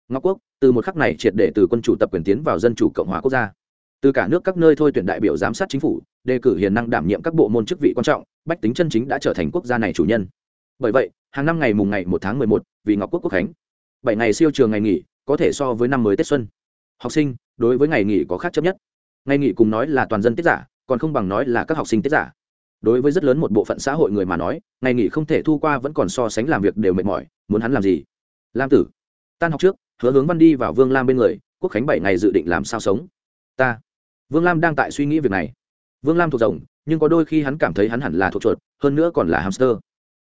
Ngọc quốc, từ một khắc này triệt để từ quân chủ tập quyền tiến vào dân chủ cộng hòa quốc gia. Từ cả nước các nơi thôi tuyển đại biểu giám sát chính phủ, đề cử hiền năng đảm nhiệm các bộ môn chức vị quan trọng, bách tính chân chính đã trở thành quốc gia này chủ nhân. Bởi vậy, hàng năm ngày mùng ngày một tháng mười một, vì ngọc quốc quốc khánh. Bảy ngày siêu trường ngày nghỉ, có thể so với năm mới tết xuân. Học sinh, đối với ngày nghỉ có khác chấp nhất ngay nghị cùng nói là toàn dân tiết giả, còn không bằng nói là các học sinh tiết giả. Đối với rất lớn một bộ phận xã hội người mà nói, ngày nghỉ không thể thu qua vẫn còn so sánh làm việc đều mệt mỏi, muốn hắn làm gì? Lam tử, tan học trước, hứa hướng văn đi vào vương lam bên người, quốc khánh bảy ngày dự định làm sao sống? Ta, vương lam đang tại suy nghĩ việc này. Vương lam thuộc rồng, nhưng có đôi khi hắn cảm thấy hắn hẳn là thuộc chuột, hơn nữa còn là hamster.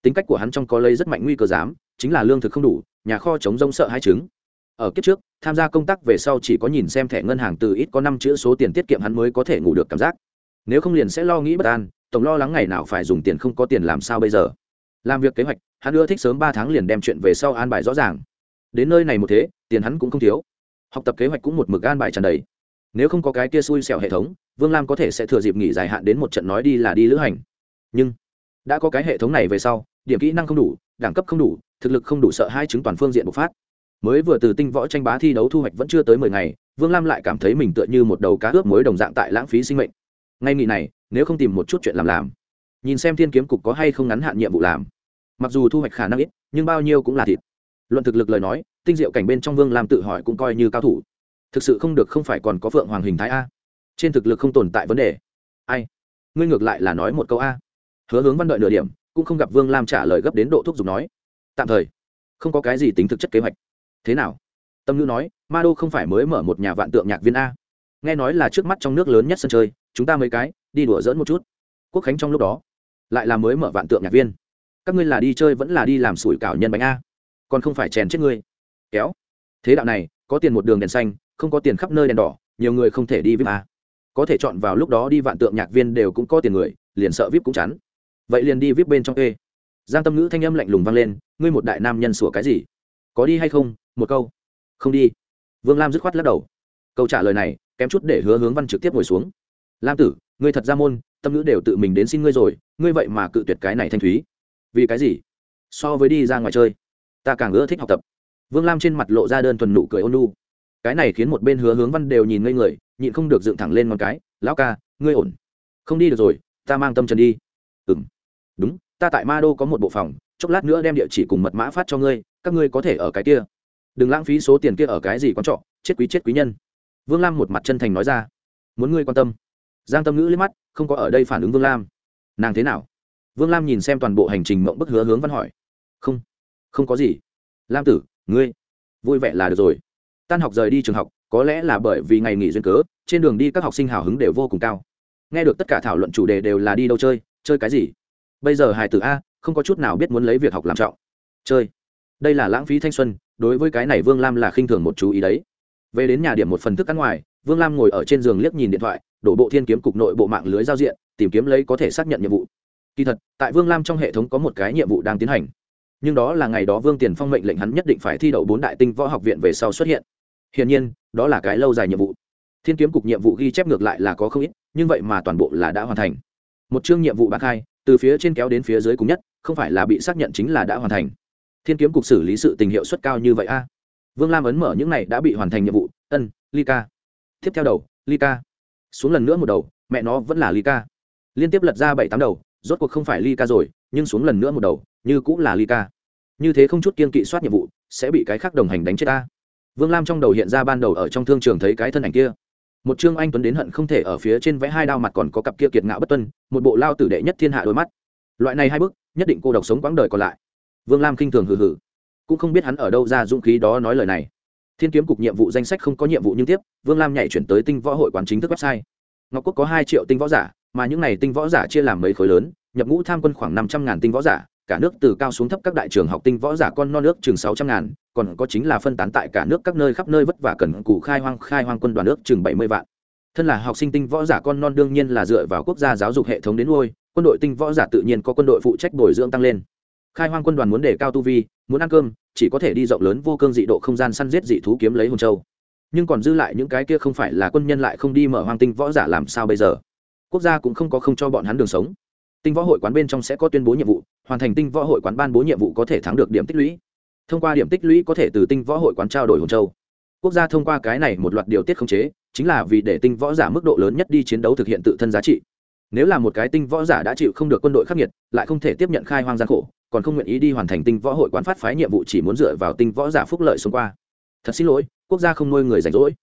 Tính cách của hắn trong có lấy rất mạnh nguy cơ dám chính là lương thực không đủ, nhà kho chống rông sợ hai trứng. Ở kiếp trước tham gia công tác về sau chỉ có nhìn xem thẻ ngân hàng từ ít có năm chữ số tiền tiết kiệm hắn mới có thể ngủ được cảm giác. Nếu không liền sẽ lo nghĩ bất an, tổng lo lắng ngày nào phải dùng tiền không có tiền làm sao bây giờ. Làm việc kế hoạch, hắn ưa thích sớm ba tháng liền đem chuyện về sau an bài rõ ràng. Đến nơi này một thế, tiền hắn cũng không thiếu. Học tập kế hoạch cũng một mực an bài tràn đầy. Nếu không có cái kia xui xẻo hệ thống, vương lam có thể sẽ thừa dịp nghỉ dài hạn đến một trận nói đi là đi lữ hành. Nhưng, đã có cái hệ thống này về sau, điểm kỹ năng không đủ, đẳng cấp không đủ, thực lực không đủ sợ hai chứng toàn phương diện bộc phát mới vừa từ tinh võ tranh bá thi đấu thu hoạch vẫn chưa tới mười ngày, vương lam lại cảm thấy mình tựa như một đầu cá ướp mối đồng dạng tại lãng phí sinh mệnh. Ngay nghỉ này, nếu không tìm một chút chuyện làm làm. Nhìn xem thiên kiếm cục có hay không ngắn hạn nhiệm vụ làm. Mặc dù thu hoạch khả năng ít, nhưng bao nhiêu cũng là thịt. Luận thực lực lời nói, tinh diệu cảnh bên trong vương lam tự hỏi cũng coi như cao thủ. Thực sự không được không phải còn có phượng hoàng hình thái a. Trên thực lực không tồn tại vấn đề. Ai? Ngươi ngược lại là nói một câu a. Hứa hướng văn đợi nửa điểm, cũng không gặp vương lam trả lời gấp đến độ thúc giục nói. Tạm thời, không có cái gì tính thực chất kế hoạch thế nào? Tâm ngữ nói, ma đô không phải mới mở một nhà vạn tượng nhạc viên a. Nghe nói là trước mắt trong nước lớn nhất sân chơi, chúng ta mấy cái, đi đùa dỡn một chút. Quốc khánh trong lúc đó, lại là mới mở vạn tượng nhạc viên. Các ngươi là đi chơi vẫn là đi làm sủi cảo nhân bánh a? Còn không phải chèn chết ngươi. Kéo. Thế đạo này, có tiền một đường đèn xanh, không có tiền khắp nơi đèn đỏ, nhiều người không thể đi vip a. Có thể chọn vào lúc đó đi vạn tượng nhạc viên đều cũng có tiền người, liền sợ vip cũng chắn vậy liền đi vip bên trong e. Giang tâm ngữ thanh âm lạnh lùng vang lên, ngươi một đại nam nhân sủa cái gì? Có đi hay không? Một câu. Không đi. Vương lam dứt khoát lắc đầu. Câu trả lời này, kém chút để hứa hướng văn trực tiếp ngồi xuống. Lam tử, ngươi thật ra môn, tâm nữ đều tự mình đến xin ngươi rồi, ngươi vậy mà cự tuyệt cái này thanh thúy. Vì cái gì? So với đi ra ngoài chơi, ta càng ưa thích học tập. Vương lam trên mặt lộ ra đơn thuần nụ cười ôn lu cái này khiến một bên hứa hướng văn đều nhìn ngây người, nhịn không được dựng thẳng lên ngón cái. Lão ca, ngươi ổn. Không đi được rồi, ta mang tâm trần đi. Ừ m đúng, ta tại ma đô có một bộ phòng, chốc lát nữa đem địa chỉ cùng mật mã phát cho ngươi, các ngươi có thể ở cái kia đừng lãng phí số tiền kia ở cái gì quan trọ chết quý chết quý nhân. Vương lam một mặt chân thành nói ra. Muốn ngươi quan tâm. Giang tâm ngữ liếc mắt, không có ở đây phản ứng vương lam. Nàng thế nào? Vương lam nhìn xem toàn bộ hành trình mộng bức hứa hướng văn hỏi. Không không có gì. Lam tử, ngươi, vui vẻ là được rồi. Tan học rời đi trường học, có lẽ là bởi vì ngày nghỉ duyên cớ, trên đường đi các học sinh hào hứng đều vô cùng cao. Nghe được tất cả thảo luận chủ đề đều là đi đâu chơi chơi cái gì? Bây giờ hài tử a, không có chút nào biết muốn lấy việc học làm trọng. Chơi. Đây là lãng phí thanh xuân đối với cái này vương lam là khinh thường một chú ý đấy. Về đến nhà điểm một phần thức ăn ngoài, vương lam ngồi ở trên giường liếc nhìn điện thoại, đổ bộ thiên kiếm cục nội bộ mạng lưới giao diện, tìm kiếm lấy có thể xác nhận nhiệm vụ. Kỳ thật, tại vương lam trong hệ thống có một cái nhiệm vụ đang tiến hành. Nhưng đó là ngày đó vương tiền phong mệnh lệnh hắn nhất định phải thi đậu bốn đại tinh võ học viện về sau xuất hiện. Hiển nhiên, đó là cái lâu dài nhiệm vụ. Thiên kiếm cục nhiệm vụ ghi chép ngược lại là có không ít, nhưng vậy mà toàn bộ là đã hoàn thành. Một chương nhiệm vụ bạc hai, từ phía trên kéo đến phía dưới cùng nhất, không phải là bị xác nhận chính là đã hoàn thành thiên kiếm cục xử lý sự tình hiệu suất cao như vậy a? Vương lam ấn mở những này đã bị hoàn thành nhiệm vụ. Ân, ly ca. Tiếp theo đầu, ly ca. Xuống lần nữa một đầu, mẹ nó vẫn là ly ca. Liên tiếp lật ra bảy tám đầu, rốt cuộc không phải ly ca rồi, nhưng xuống lần nữa một đầu, như cũng là ly ca. Như thế không chút kiên kỵ soát nhiệm vụ, sẽ bị cái khác đồng hành đánh chết ta. Vương lam trong đầu hiện ra ban đầu ở trong thương trường thấy cái thân ảnh kia. Một trương anh tuấn đến hận không thể ở phía trên vẽ hai đao mặt còn có cặp kia kiệt ngạo bất tuân, một bộ lao tử đệ nhất thiên hạ đôi mắt. Loại này hai bức nhất định cô độc sống quãng đời còn lại vương lam khinh thường hừ hừ. Cũng không biết hắn ở đâu ra dũng khí đó nói lời này. Thiên kiếm cục nhiệm vụ danh sách không có nhiệm vụ nhưng tiếp, vương lam nhảy chuyển tới tinh võ hội quán chính thức website. Ngọc quốc có hai triệu tinh võ giả, mà những n à y tinh võ giả chia làm mấy khối lớn, nhập ngũ tham quân khoảng năm trăm ngàn tinh võ giả, cả nước từ cao xuống thấp các đại trường học tinh võ giả con non nước chừng sáu trăm ngàn, còn có chính là phân tán tại cả nước các nơi khắp nơi vất vả cần cù khai hoang khai hoang quân đoàn nước chừng bảy mươi vạn. Thân là học sinh tinh võ giả con non đương nhiên là dựa vào quốc gia giáo dục hệ thống đến nuôi, quân đội tinh võ giả tự nhiên có quân đội phụ trách bồi dưỡng tăng lên khai hoang quân đoàn muốn đề cao tu vi, muốn ăn cơm, chỉ có thể đi rộng lớn vô cương dị độ không gian săn giết dị thú kiếm lấy hồn châu. Nhưng còn dư lại những cái kia không phải là quân nhân lại không đi mở hoang tinh võ giả làm sao bây giờ? Quốc gia cũng không có không cho bọn hắn đường sống. Tinh võ hội quán bên trong sẽ có tuyên bố nhiệm vụ, hoàn thành tinh võ hội quán ban bố nhiệm vụ có thể thắng được điểm tích lũy. Thông qua điểm tích lũy có thể từ tinh võ hội quán trao đổi hồn châu. Quốc gia thông qua cái này một loạt điều tiết khống chế, chính là vì để tinh võ giả mức độ lớn nhất đi chiến đấu thực hiện tự thân giá trị. Nếu là một cái tinh võ giả đã chịu không được quân đội khắc nghiệt, lại không thể tiếp nhận khai hoang gian khổ còn không nguyện ý đi hoàn thành tinh võ hội quán phát phái nhiệm vụ chỉ muốn dựa vào tinh võ giả phúc lợi xung qua. Thật xin lỗi, quốc gia không nuôi người rảnh rỗi.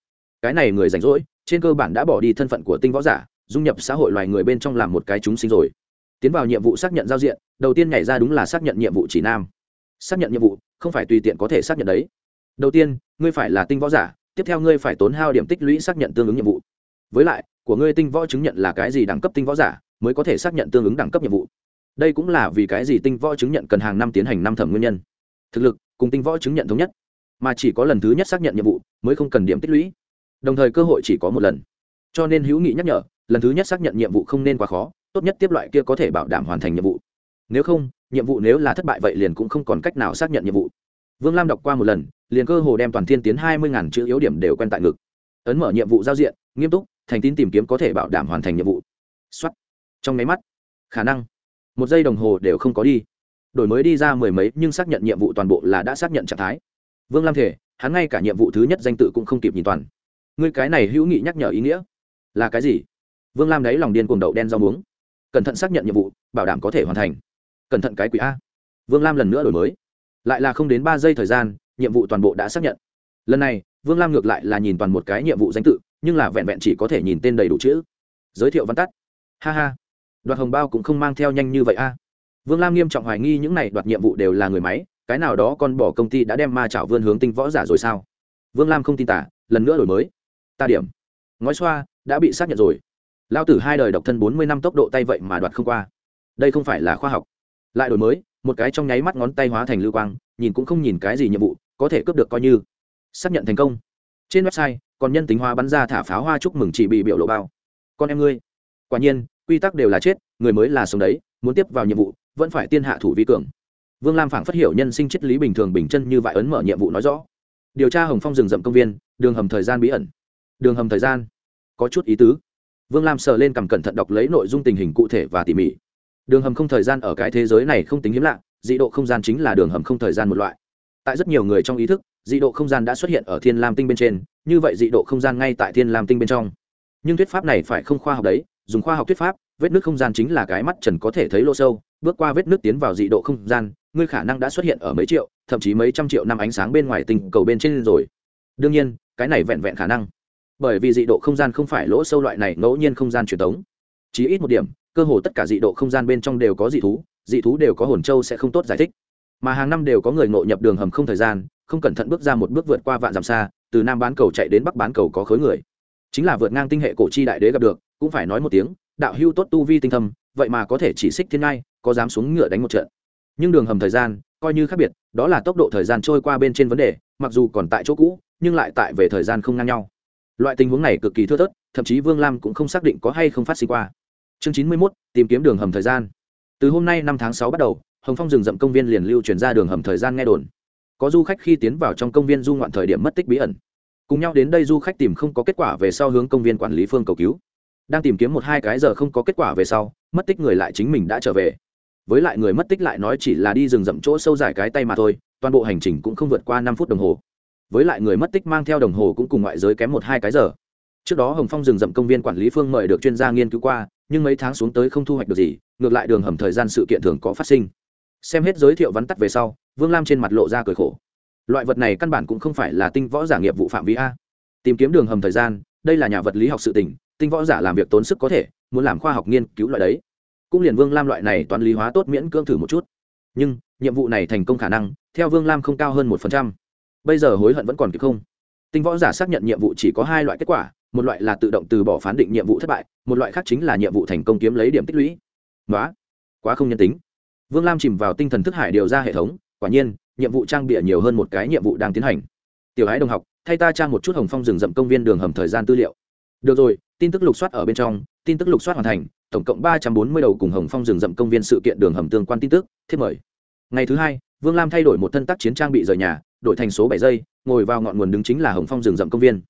Cái này người rảnh rỗi, trên cơ bản đã bỏ đi thân phận của tinh võ giả, dung nhập xã hội loài người bên trong làm một cái chúng sinh rồi. Tiến vào nhiệm vụ xác nhận giao diện, đầu tiên nhảy ra đúng là xác nhận nhiệm vụ chỉ nam. Xác nhận nhiệm vụ, không phải tùy tiện có thể xác nhận đấy. Đầu tiên, ngươi phải là tinh võ giả, tiếp theo ngươi phải tốn hao điểm tích lũy xác nhận tương ứng nhiệm vụ. Với lại, của ngươi tinh võ chứng nhận là cái gì đẳng cấp tinh võ giả, mới có thể xác nhận tương ứng đẳng cấp nhiệm vụ đây cũng là vì cái gì tinh võ chứng nhận cần hàng năm tiến hành năm thẩm nguyên nhân. Thực lực, cùng tinh võ chứng nhận thống nhất. Mà chỉ có lần thứ nhất xác nhận nhiệm vụ, mới không cần điểm tích lũy. Đồng thời cơ hội chỉ có một lần. Cho nên hữu nghị nhắc nhở, lần thứ nhất xác nhận nhiệm vụ không nên quá khó, tốt nhất tiếp loại kia có thể bảo đảm hoàn thành nhiệm vụ. Nếu không, nhiệm vụ nếu là thất bại vậy liền cũng không còn cách nào xác nhận nhiệm vụ. Vương lam đọc qua một lần, liền cơ hồ đem toàn thiên tiến hai mươi chữ yếu điểm đều quen tại ngực. Ấn mở nhiệm vụ giao diện, nghiêm túc, thành tín tìm kiếm có thể bảo đảm hoàn thành nhiệm vụ. Xuất trong máy mắt, khả năng một giây đồng hồ đều không có đi. Đổi mới đi ra mười mấy nhưng xác nhận nhiệm vụ toàn bộ là đã xác nhận trạng thái. Vương lam thể, hắn ngay cả nhiệm vụ thứ nhất danh tự cũng không kịp nhìn toàn. Ngươi cái này hữu nghị nhắc nhở ý nghĩa. Là cái gì? Vương lam đáy lòng điên cuồng đậu đen rau muống. Cẩn thận xác nhận nhiệm vụ, bảo đảm có thể hoàn thành. Cẩn thận cái quỷ a. Vương lam lần nữa đổi mới. Lại là không đến ba giây thời gian, nhiệm vụ toàn bộ đã xác nhận. Lần này, vương lam ngược lại là nhìn toàn một cái nhiệm vụ danh tự, nhưng là vẹn vẹn chỉ có thể nhìn tên đầy đủ chữ. Giới thiệu văn tắt. Ha ha đoạt hồng bao cũng không mang theo nhanh như vậy a. Vương lam nghiêm trọng hoài nghi những này đoạt nhiệm vụ đều là người máy, cái nào đó con bỏ công ty đã đem ma chảo vươn hướng tinh võ giả rồi sao? Vương lam không tin tả, lần nữa đổi mới. Ta điểm. Ngói xoa, đã bị xác nhận rồi. Lao tử hai đời độc thân bốn mươi năm tốc độ tay vậy mà đoạt không qua. Đây không phải là khoa học. Lại đổi mới, một cái trong nháy mắt ngón tay hóa thành lưu quang, nhìn cũng không nhìn cái gì nhiệm vụ, có thể cướp được coi như. Xác nhận thành công. Trên website, còn nhân tính hoa bắn ra thả pháo hoa chúc mừng chị bị biểu lộ bao. Con em ngươi. Quả nhiên quy tắc đều là chết, người mới là sống đấy, muốn tiếp vào nhiệm vụ, vẫn phải tiên hạ thủ vi cường. Vương lam phảng phát hiểu nhân sinh triết lý bình thường bình chân như vậy ấn mở nhiệm vụ nói rõ. Điều tra hồng phong rừng rậm công viên, đường hầm thời gian bí ẩn. Đường hầm thời gian. Có chút ý tứ. Vương lam sờ lên cầm cẩn thận đọc lấy nội dung tình hình cụ thể và tỉ mỉ. Đường hầm không thời gian ở cái thế giới này không tính hiếm lạ, dị độ không gian chính là đường hầm không thời gian một loại. Tại rất nhiều người trong ý thức, dị độ không gian đã xuất hiện ở thiên lam tinh bên trên, như vậy dị độ không gian ngay tại thiên lam tinh bên trong. Nhưng thuyết pháp này phải không khoa học đấy dùng khoa học thuyết pháp, vết nước không gian chính là cái mắt trần có thể thấy lỗ sâu, bước qua vết nước tiến vào dị độ không gian, ngươi khả năng đã xuất hiện ở mấy triệu, thậm chí mấy trăm triệu năm ánh sáng bên ngoài tình cầu bên trên rồi. Đương nhiên, cái này vẹn vẹn khả năng. Bởi vì dị độ không gian không phải lỗ sâu loại này, ngẫu nhiên không gian truyền thống chỉ ít một điểm, cơ hồ tất cả dị độ không gian bên trong đều có dị thú dị thú đều có hồn châu sẽ không tốt giải thích. Mà hàng năm đều có người ngộ nhập đường hầm không thời gian, không cẩn thận bước ra một bước vượt qua vạn dặm xa, từ nam bán cầu chạy đến bắc bán cầu có khối người. Chính là vượt ngang tinh hệ cổ chi đại đế gặp được cũng phải nói một tiếng, đạo hưu tốt tu vi tinh thâm, vậy mà có thể chỉ xích thiên ngai, có dám xuống ngựa đánh một trận. Nhưng đường hầm thời gian, coi như khác biệt, đó là tốc độ thời gian trôi qua bên trên vấn đề, mặc dù còn tại chỗ cũ, nhưng lại tại về thời gian không ngang nhau. Loại tình huống này cực kỳ thưa thớt, thậm chí vương lam cũng không xác định có hay không phát sinh qua. Chương chín mươi mốt, tìm kiếm đường hầm thời gian. Từ hôm nay năm tháng sáu bắt đầu, hồng phong rừng rậm công viên liền lưu truyền ra đường hầm thời gian nghe đồn. Có du khách khi tiến vào trong công viên du ngoạn thời điểm mất tích bí ẩn. Cùng nhau đến đây du khách tìm không có kết quả về sau hướng công viên quản lý phương cầu cứu đang tìm kiếm một hai cái giờ không có kết quả về sau, mất tích người lại chính mình đã trở về. Với lại người mất tích lại nói chỉ là đi rừng rậm chỗ sâu dài cái tay mà thôi, toàn bộ hành trình cũng không vượt qua năm phút đồng hồ. Với lại người mất tích mang theo đồng hồ cũng cùng ngoại giới kém một hai cái giờ. Trước đó hồng phong rừng rậm công viên quản lý phương mời được chuyên gia nghiên cứu qua, nhưng mấy tháng xuống tới không thu hoạch được gì, ngược lại đường hầm thời gian sự kiện thường có phát sinh. Xem hết giới thiệu vắn tắt về sau, vương lam trên mặt lộ ra cười khổ. Loại vật này căn bản cũng không phải là tinh võ giả nghiệp vụ phạm vi a. Tìm kiếm đường hầm thời gian, đây là nhà vật lý học sự tỉnh tinh võ giả làm việc tốn sức có thể, muốn làm khoa học nghiên cứu loại đấy. Cũng liền vương lam loại này toán lý hóa tốt miễn cưỡng thử một chút. Nhưng, nhiệm vụ này thành công khả năng, theo vương lam không cao hơn một phần trăm. Bây giờ hối hận vẫn còn kịp không? Tinh võ giả xác nhận nhiệm vụ chỉ có hai loại kết quả, một loại là tự động từ bỏ phán định nhiệm vụ thất bại, một loại khác chính là nhiệm vụ thành công kiếm lấy điểm tích lũy. Nói quá không nhân tính. Vương lam chìm vào tinh thần thức hải điều ra hệ thống, quả nhiên, nhiệm vụ trang bịa nhiều hơn một cái nhiệm vụ đang tiến hành. Tiểu Hái đồng học, thay ta trang một chút hồng phong rừng rậm công viên đường hầm thời gian tư liệu. Được rồi tin tức lục soát ở bên trong, tin tức lục soát hoàn thành, tổng cộng ba trăm bốn mươi đầu cùng hồng phong rừng rậm công viên sự kiện đường hầm tương quan tin tức, thiết mời. Ngày thứ hai, vương lam thay đổi một thân tác chiến trang bị rời nhà, đổi thành số bảy giây, ngồi vào ngọn nguồn đứng chính là hồng phong rừng rậm công viên.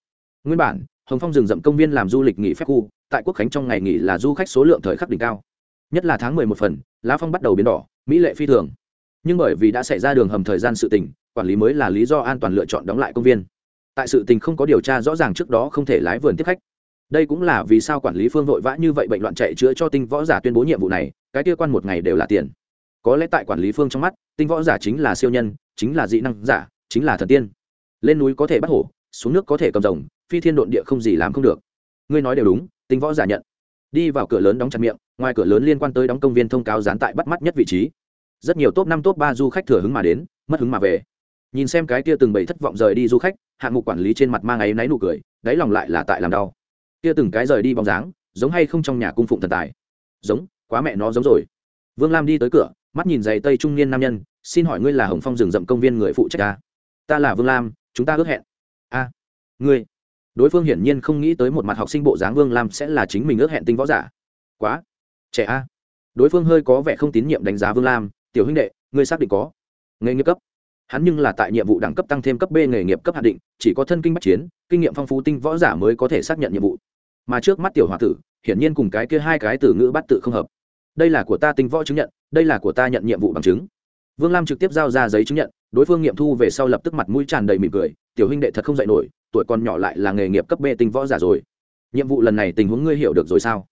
Nguyên bản, hồng phong rừng rậm công viên làm du lịch nghỉ phép khu, tại quốc khánh trong ngày nghỉ là du khách số lượng thời khắc đỉnh cao. Nhất là tháng mười một phần, lá phong bắt đầu biến đỏ, mỹ lệ phi thường. Nhưng bởi vì đã xảy ra đường hầm thời gian sự tình, quản lý mới là lý do an toàn lựa chọn đóng lại công viên. Tại sự tình không có điều tra rõ ràng trước đó không thể lái vườn tiếp khách đây cũng là vì sao quản lý phương vội vã như vậy bệnh loạn chạy chữa cho tinh võ giả tuyên bố nhiệm vụ này, cái kia quan một ngày đều là tiền. Có lẽ tại quản lý phương trong mắt, tinh võ giả chính là siêu nhân, chính là dị năng giả, chính là thần tiên. Lên núi có thể bắt hổ, xuống nước có thể cầm rồng, phi thiên độn địa không gì làm không được. Ngươi nói đều đúng, tinh võ giả nhận. Đi vào cửa lớn đóng chặt miệng, ngoài cửa lớn liên quan tới đóng công viên thông cáo dán tại bắt mắt nhất vị trí. Rất nhiều top năm, top ba du khách thừa hứng mà đến, mất hứng mà về. Nhìn xem cái kia từng bầy thất vọng rời đi du khách, hạng mục quản lý trên mặt mang áy náy nụ cười, đáy lòng lại là tại làm đau kia từng cái rời đi bóng dáng, giống hay không trong nhà cung phụng thần tài. Giống, quá mẹ nó giống rồi. Vương lam đi tới cửa, mắt nhìn giày tây trung niên nam nhân, xin hỏi ngươi là hồng phong rừng rậm công viên người phụ trách ta? Ta là vương lam, chúng ta ước hẹn. A, ngươi. Đối phương hiển nhiên không nghĩ tới một mặt học sinh bộ dáng vương lam sẽ là chính mình ước hẹn tinh võ giả. Quá. Trẻ a. Đối phương hơi có vẻ không tín nhiệm đánh giá vương lam, tiểu huynh đệ, ngươi xác định có nghề nghiệp cấp? Hắn nhưng là tại nhiệm vụ đẳng cấp tăng thêm cấp b nghề nghiệp cấp hạn định, chỉ có thân kinh bách chiến, kinh nghiệm phong phú tinh võ giả mới có thể xác nhận nhiệm vụ mà trước mắt tiểu h o a tử, hiển nhiên cùng cái kia hai cái từ ngữ bắt tự không hợp. Đây là của ta tinh võ chứng nhận, đây là của ta nhận nhiệm vụ bằng chứng. Vương lam trực tiếp giao ra giấy chứng nhận, đối phương nghiệm thu về sau lập tức mặt mũi tràn đầy mỉm cười, tiểu huynh đệ thật không dạy nổi, tuổi còn nhỏ lại là nghề nghiệp cấp b tinh võ giả rồi. Nhiệm vụ lần này tình huống ngươi hiểu được rồi sao?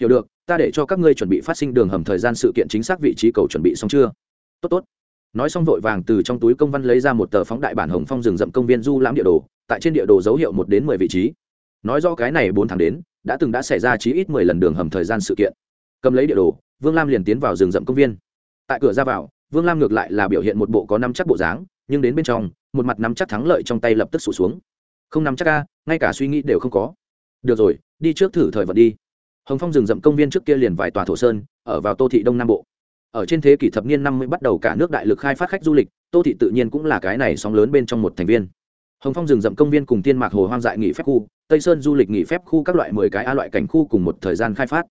Hiểu được, ta để cho các ngươi chuẩn bị phát sinh đường hầm thời gian sự kiện chính xác vị trí cầu chuẩn bị xong chưa? Tốt tốt. Nói xong vội vàng từ trong túi công văn lấy ra một tờ phóng đại bản hồng phong rừng rậm công viên du lãm địa đồ, tại trên địa đồ dấu hiệu một đến mười vị trí nói do cái này bốn tháng đến, đã từng đã xảy ra chí ít mười lần đường hầm thời gian sự kiện. Cầm lấy địa đồ, vương lam liền tiến vào rừng rậm công viên. Tại cửa ra vào, vương lam ngược lại là biểu hiện một bộ có năm chắc bộ dáng, nhưng đến bên trong, một mặt nắm chắc thắng lợi trong tay lập tức sụt xuống. Không nắm chắc ca ngay cả suy nghĩ đều không có. Được rồi, đi trước thử thời vật đi. Hồng phong rừng rậm công viên trước kia liền vài tòa thổ sơn, ở vào tô thị đông nam bộ. Ở trên thế kỷ thập niên năm mươi bắt đầu cả nước đại lực khai phát khách du lịch, tô thị tự nhiên cũng là cái này sóng lớn bên trong một thành viên. Hồng phong rừng rậm công viên cùng tiên mạc hồ hoang dại nghỉ phép khu tây sơn du lịch nghỉ phép khu các loại mười cái a loại cảnh khu cùng một thời gian khai phát.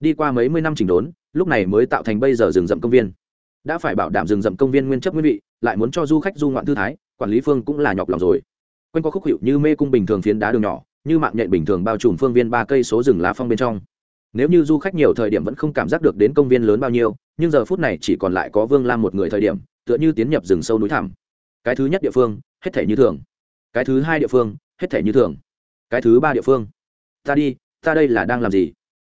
Đi qua mấy mươi năm chỉnh đốn, lúc này mới tạo thành bây giờ rừng rậm công viên. Đã phải bảo đảm rừng rậm công viên nguyên chất nguyên vị, lại muốn cho du khách du ngoạn thư thái, quản lý phương cũng là nhọc lòng rồi. Quanh có khúc hiệu như mê cung bình thường phiến đá đường nhỏ, như mạng nhện bình thường bao trùm phương viên ba cây số rừng lá phong bên trong. Nếu như du khách nhiều thời điểm vẫn không cảm giác được đến công viên lớn bao nhiêu, nhưng giờ phút này chỉ còn lại có vương lam một người thời điểm, tựa như tiến nhập rừng sâu núi thẳm. Cái thứ nhất địa phương, hết thể như thường. Cái thứ hai địa phương, hết thể như thường cái thứ ba địa phương. Ta đi, ta đây là đang làm gì?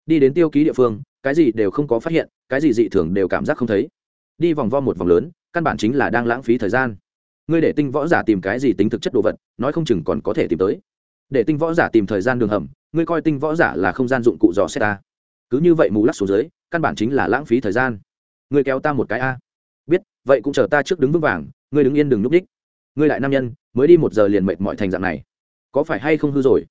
Đi đến tiêu ký địa phương, cái gì đều không có phát hiện, cái gì dị thường đều cảm giác không thấy. Đi vòng vo một vòng lớn, căn bản chính là đang lãng phí thời gian. Ngươi để tinh võ giả tìm cái gì tính thực chất đồ vật, nói không chừng còn có thể tìm tới. Để tinh võ giả tìm thời gian đường hầm, ngươi coi tinh võ giả là không gian dụng cụ dò xét ta. Cứ như vậy mù lắc xuống dưới, căn bản chính là lãng phí thời gian. Ngươi kéo ta một cái a. Biết, vậy cũng chờ ta trước đứng vững vàng, ngươi đứng yên đừng núp đích. Ngươi lại nam nhân, mới đi một giờ liền mệt mọi thành dạng này có phải hay không hư rồi?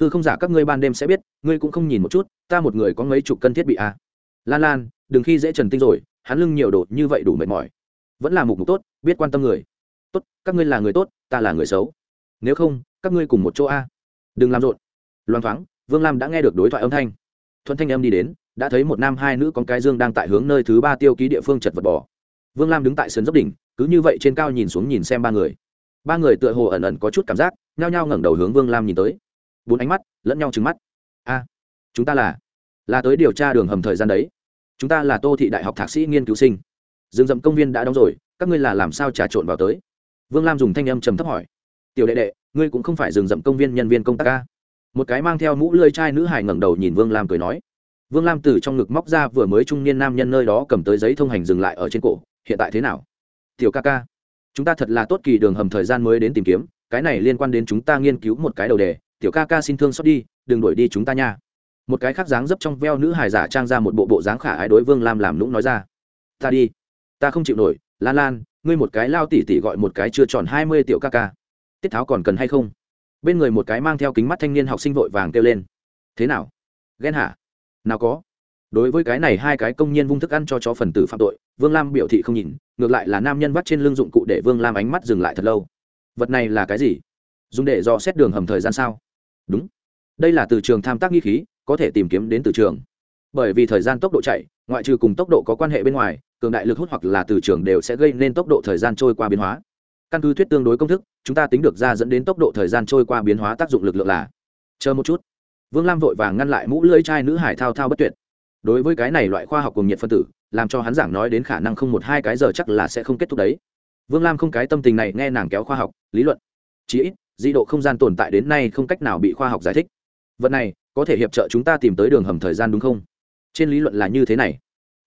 Hư không giả các ngươi ban đêm sẽ biết, ngươi cũng không nhìn một chút, ta một người có mấy chục cân thiết bị à? lan lan, đừng khi dễ trần tinh rồi, hắn lưng nhiều đồ như vậy đủ mệt mỏi. Vẫn là mục mục tốt, biết quan tâm người. Tốt, các ngươi là người tốt, ta là người xấu. Nếu không, các ngươi cùng một chỗ a đừng làm rộn. Loan thoáng, vương lam đã nghe được đối thoại âm thanh. Thuận thanh em đi đến, đã thấy một nam hai nữ con cái dương đang tại hướng nơi thứ ba tiêu ký địa phương chật vật bỏ vương lam đứng tại sân dốc đỉnh, cứ như vậy trên cao nhìn xuống nhìn xem ba người. Ba người tựa hồ ẩn ẩn có chút cảm giác nhao nhao ngẩng đầu hướng vương lam nhìn tới. Bốn ánh mắt lẫn nhau trứng mắt. A, chúng ta là là tới điều tra đường hầm thời gian đấy. Chúng ta là tô thị đại học thạc sĩ nghiên cứu sinh. Rừng rậm công viên đã đóng rồi, các ngươi là làm sao trà trộn vào tới? Vương lam dùng thanh âm trầm thấp hỏi. Tiểu đệ đệ, ngươi cũng không phải rừng rậm công viên nhân viên công tác ca một cái mang theo mũ lơi chai nữ hải ngẩng đầu nhìn vương lam cười nói. Vương lam từ trong ngực móc ra vừa mới trung niên nam nhân nơi đó cầm tới giấy thông hành dừng lại ở trên cổ. Hiện tại thế nào? Tiểu ca ca, chúng ta thật là tốt kỳ đường hầm thời gian mới đến tìm kiếm cái này liên quan đến chúng ta nghiên cứu một cái đầu đề, tiểu ca ca xin thương xót đi, đừng đuổi đi chúng ta nha. Một cái khác dáng dấp trong veo nữ hài giả trang ra một bộ bộ dáng khả ái đối vương lam làm lũng nói ra. Ta đi. Ta không chịu nổi. Lan lan, ngươi một cái lao tỉ tỉ gọi một cái chưa tròn hai mươi tiểu ca ca. Tiết tháo còn cần hay không? Bên người một cái mang theo kính mắt thanh niên học sinh vội vàng kêu lên. Thế nào? Ghen hả? Nào có. Đối với cái này hai cái công nhân vung thức ăn cho chó phần tử phạm tội, vương lam biểu thị không nhìn, ngược lại là nam nhân vắt trên lưng dụng cụ để vương lam ánh mắt dừng lại thật lâu vật này là cái gì? Dùng để dò xét đường hầm thời gian sao? Đúng. Đây là từ trường tham tác nghi khí, có thể tìm kiếm đến từ trường. Bởi vì thời gian tốc độ chạy, ngoại trừ cùng tốc độ có quan hệ bên ngoài, cường đại lực hút hoặc là từ trường đều sẽ gây nên tốc độ thời gian trôi qua biến hóa. Căn cứ thuyết tương đối công thức, chúng ta tính được ra dẫn đến tốc độ thời gian trôi qua biến hóa tác dụng lực lượng là. Chờ một chút. Vương lam vội vàng ngăn lại mũ lưỡi chai nữ hải thao thao bất tuyệt. Đối với cái này loại khoa học cùng nhiệt phân tử, làm cho hắn giảng nói đến khả năng không một hai cái giờ chắc là sẽ không kết thúc đấy. Vương lam không cái tâm tình này nghe nàng kéo khoa học lý luận. Chí ít di độ không gian tồn tại đến nay không cách nào bị khoa học giải thích. Vật này, có thể hiệp trợ chúng ta tìm tới đường hầm thời gian đúng không? Trên lý luận là như thế này.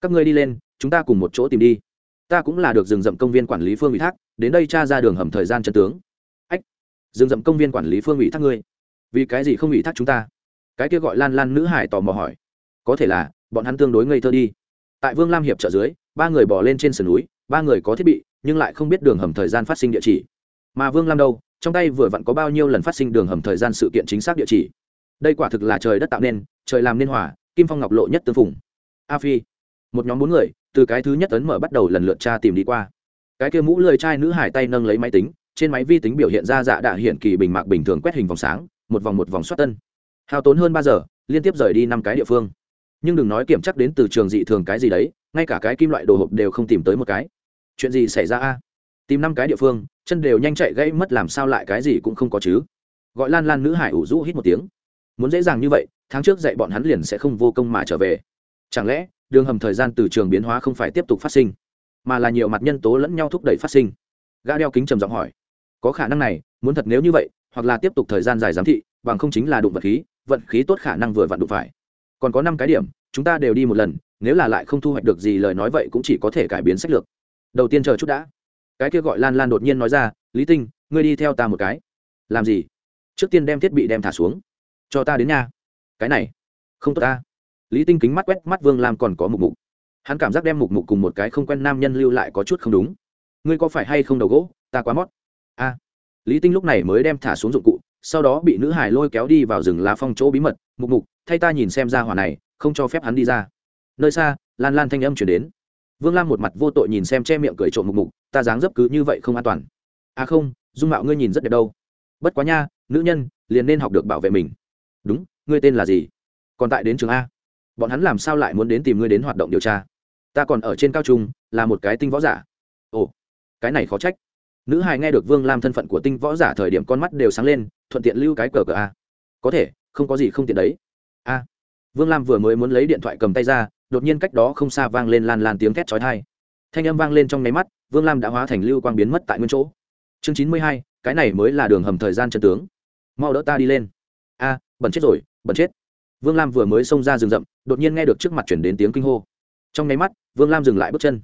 Các ngươi đi lên, chúng ta cùng một chỗ tìm đi. Ta cũng là được rừng rậm công viên quản lý phương ủy thác, đến đây tra ra đường hầm thời gian chân tướng. Ách, rừng rậm công viên quản lý phương ủy thác ngươi. Vì cái gì không ủy thác chúng ta? Cái kia gọi lan lan nữ hải tò mò hỏi. Có thể là, bọn hắn tương đối ngây thơ đi. Tại vương lam hiệp trợ dưới, ba người bỏ lên trên sườn núi, ba người có thiết bị, nhưng lại không biết đường hầm thời gian phát sinh địa chỉ mà vương lam đâu, trong tay vừa vặn có bao nhiêu lần phát sinh đường hầm thời gian sự kiện chính xác địa chỉ. Đây quả thực là trời đất tạo nên, trời làm nên hỏa kim phong ngọc lộ nhất tương phùng. A phi, một nhóm bốn người, từ cái thứ nhất ấn mở bắt đầu lần lượt tra tìm đi qua. Cái kia mũ lười trai nữ hải tay nâng lấy máy tính, trên máy vi tính biểu hiện ra dạ đạ hiện kỳ bình mạc bình thường quét hình vòng sáng, một vòng một vòng xoát tân. Hao tốn hơn ba giờ, liên tiếp rời đi năm cái địa phương. Nhưng đừng nói kiểm chắc đến từ trường dị thường cái gì đấy, ngay cả cái kim loại đồ hộp đều không tìm tới một cái. Chuyện gì xảy ra a? Tìm năm cái địa phương chân đều nhanh chạy gãy mất làm sao lại cái gì cũng không có chứ. Gọi lan lan nữ hải ủ rũ hít một tiếng. Muốn dễ dàng như vậy, tháng trước dạy bọn hắn liền sẽ không vô công mà trở về. Chẳng lẽ, đường hầm thời gian từ trường biến hóa không phải tiếp tục phát sinh, mà là nhiều mặt nhân tố lẫn nhau thúc đẩy phát sinh? Gã đeo kính trầm giọng hỏi. Có khả năng này, muốn thật nếu như vậy, hoặc là tiếp tục thời gian dài giám thị, bằng không chính là đụng vật khí, vận khí tốt khả năng vừa vặn đụng phải. Còn có năm cái điểm, chúng ta đều đi một lần, nếu là lại không thu hoạch được gì lời nói vậy cũng chỉ có thể cải biến sách lược. Đầu tiên chờ chút đã cái kia gọi lan lan đột nhiên nói ra, lý tinh, ngươi đi theo ta một cái. Làm gì? Trước tiên đem thiết bị đem thả xuống. Cho ta đến nhà. cái này, không tốt ta. Lý tinh kính mắt quét mắt vương lam còn có mục mục. Hắn cảm giác đem mục mục cùng một cái không quen nam nhân lưu lại có chút không đúng. Ngươi có phải hay không đầu gỗ? Ta quá mót. A. Lý tinh lúc này mới đem thả xuống dụng cụ, sau đó bị nữ hải lôi kéo đi vào rừng lá phong chỗ bí mật. Mục mục, thay ta nhìn xem ra hỏa này, không cho phép hắn đi ra. Nơi xa, lan lan thanh âm chuyển đến vương lam một mặt vô tội nhìn xem che miệng cười trộm mục mục, ta dáng dấp cứ như vậy không an toàn. À không, dung mạo ngươi nhìn rất đẹp đâu. Bất quá nha, nữ nhân, liền nên học được bảo vệ mình. Đúng, ngươi tên là gì? Còn tại đến trường a. Bọn hắn làm sao lại muốn đến tìm ngươi đến hoạt động điều tra? Ta còn ở trên cao trung, là một cái tinh võ giả. Ồ, cái này khó trách. Nữ hài nghe được vương lam thân phận của tinh võ giả thời điểm con mắt đều sáng lên, thuận tiện lưu cái cờ cờ a. Có thể, không có gì không tiện đấy. A. Vương lam vừa mới muốn lấy điện thoại cầm tay ra đột nhiên cách đó không xa vang lên lan lan tiếng thét chói tai, thanh âm vang lên trong nháy mắt vương lam đã hóa thành lưu quang biến mất tại nguyên chỗ. Chương chín mươi hai cái này mới là đường hầm thời gian chân tướng. Mau đỡ ta đi lên. A bẩn chết rồi bẩn chết. Vương lam vừa mới xông ra rừng rậm đột nhiên nghe được trước mặt chuyển đến tiếng kinh hô. Trong nháy mắt vương lam dừng lại bước chân.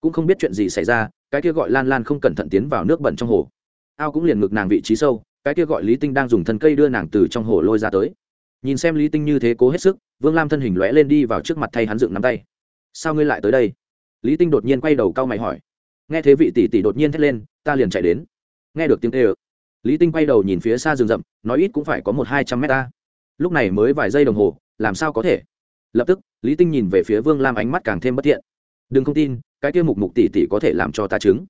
Cũng không biết chuyện gì xảy ra cái kia gọi lan lan không cẩn thận tiến vào nước bẩn trong hồ. Ao cũng liền ngực nàng vị trí sâu cái kia gọi lý tinh đang dùng thân cây đưa nàng từ trong hồ lôi ra tới nhìn xem lý tinh như thế cố hết sức, vương lam thân hình lõe lên đi vào trước mặt thay hắn dựng nắm tay. Sao ngươi lại tới đây? Lý tinh đột nhiên quay đầu cau mày hỏi. Nghe thế vị tỷ tỷ đột nhiên thét lên, ta liền chạy đến. Nghe được tiếng tê ơ lý tinh quay đầu nhìn phía xa rừng rậm, nói ít cũng phải có một hai trăm mét ta. Lúc này mới vài giây đồng hồ, làm sao có thể? Lập tức, lý tinh nhìn về phía vương lam ánh mắt càng thêm bất thiện. Đừng không tin, cái kia mục mục tỷ tỷ có thể làm cho ta chứng.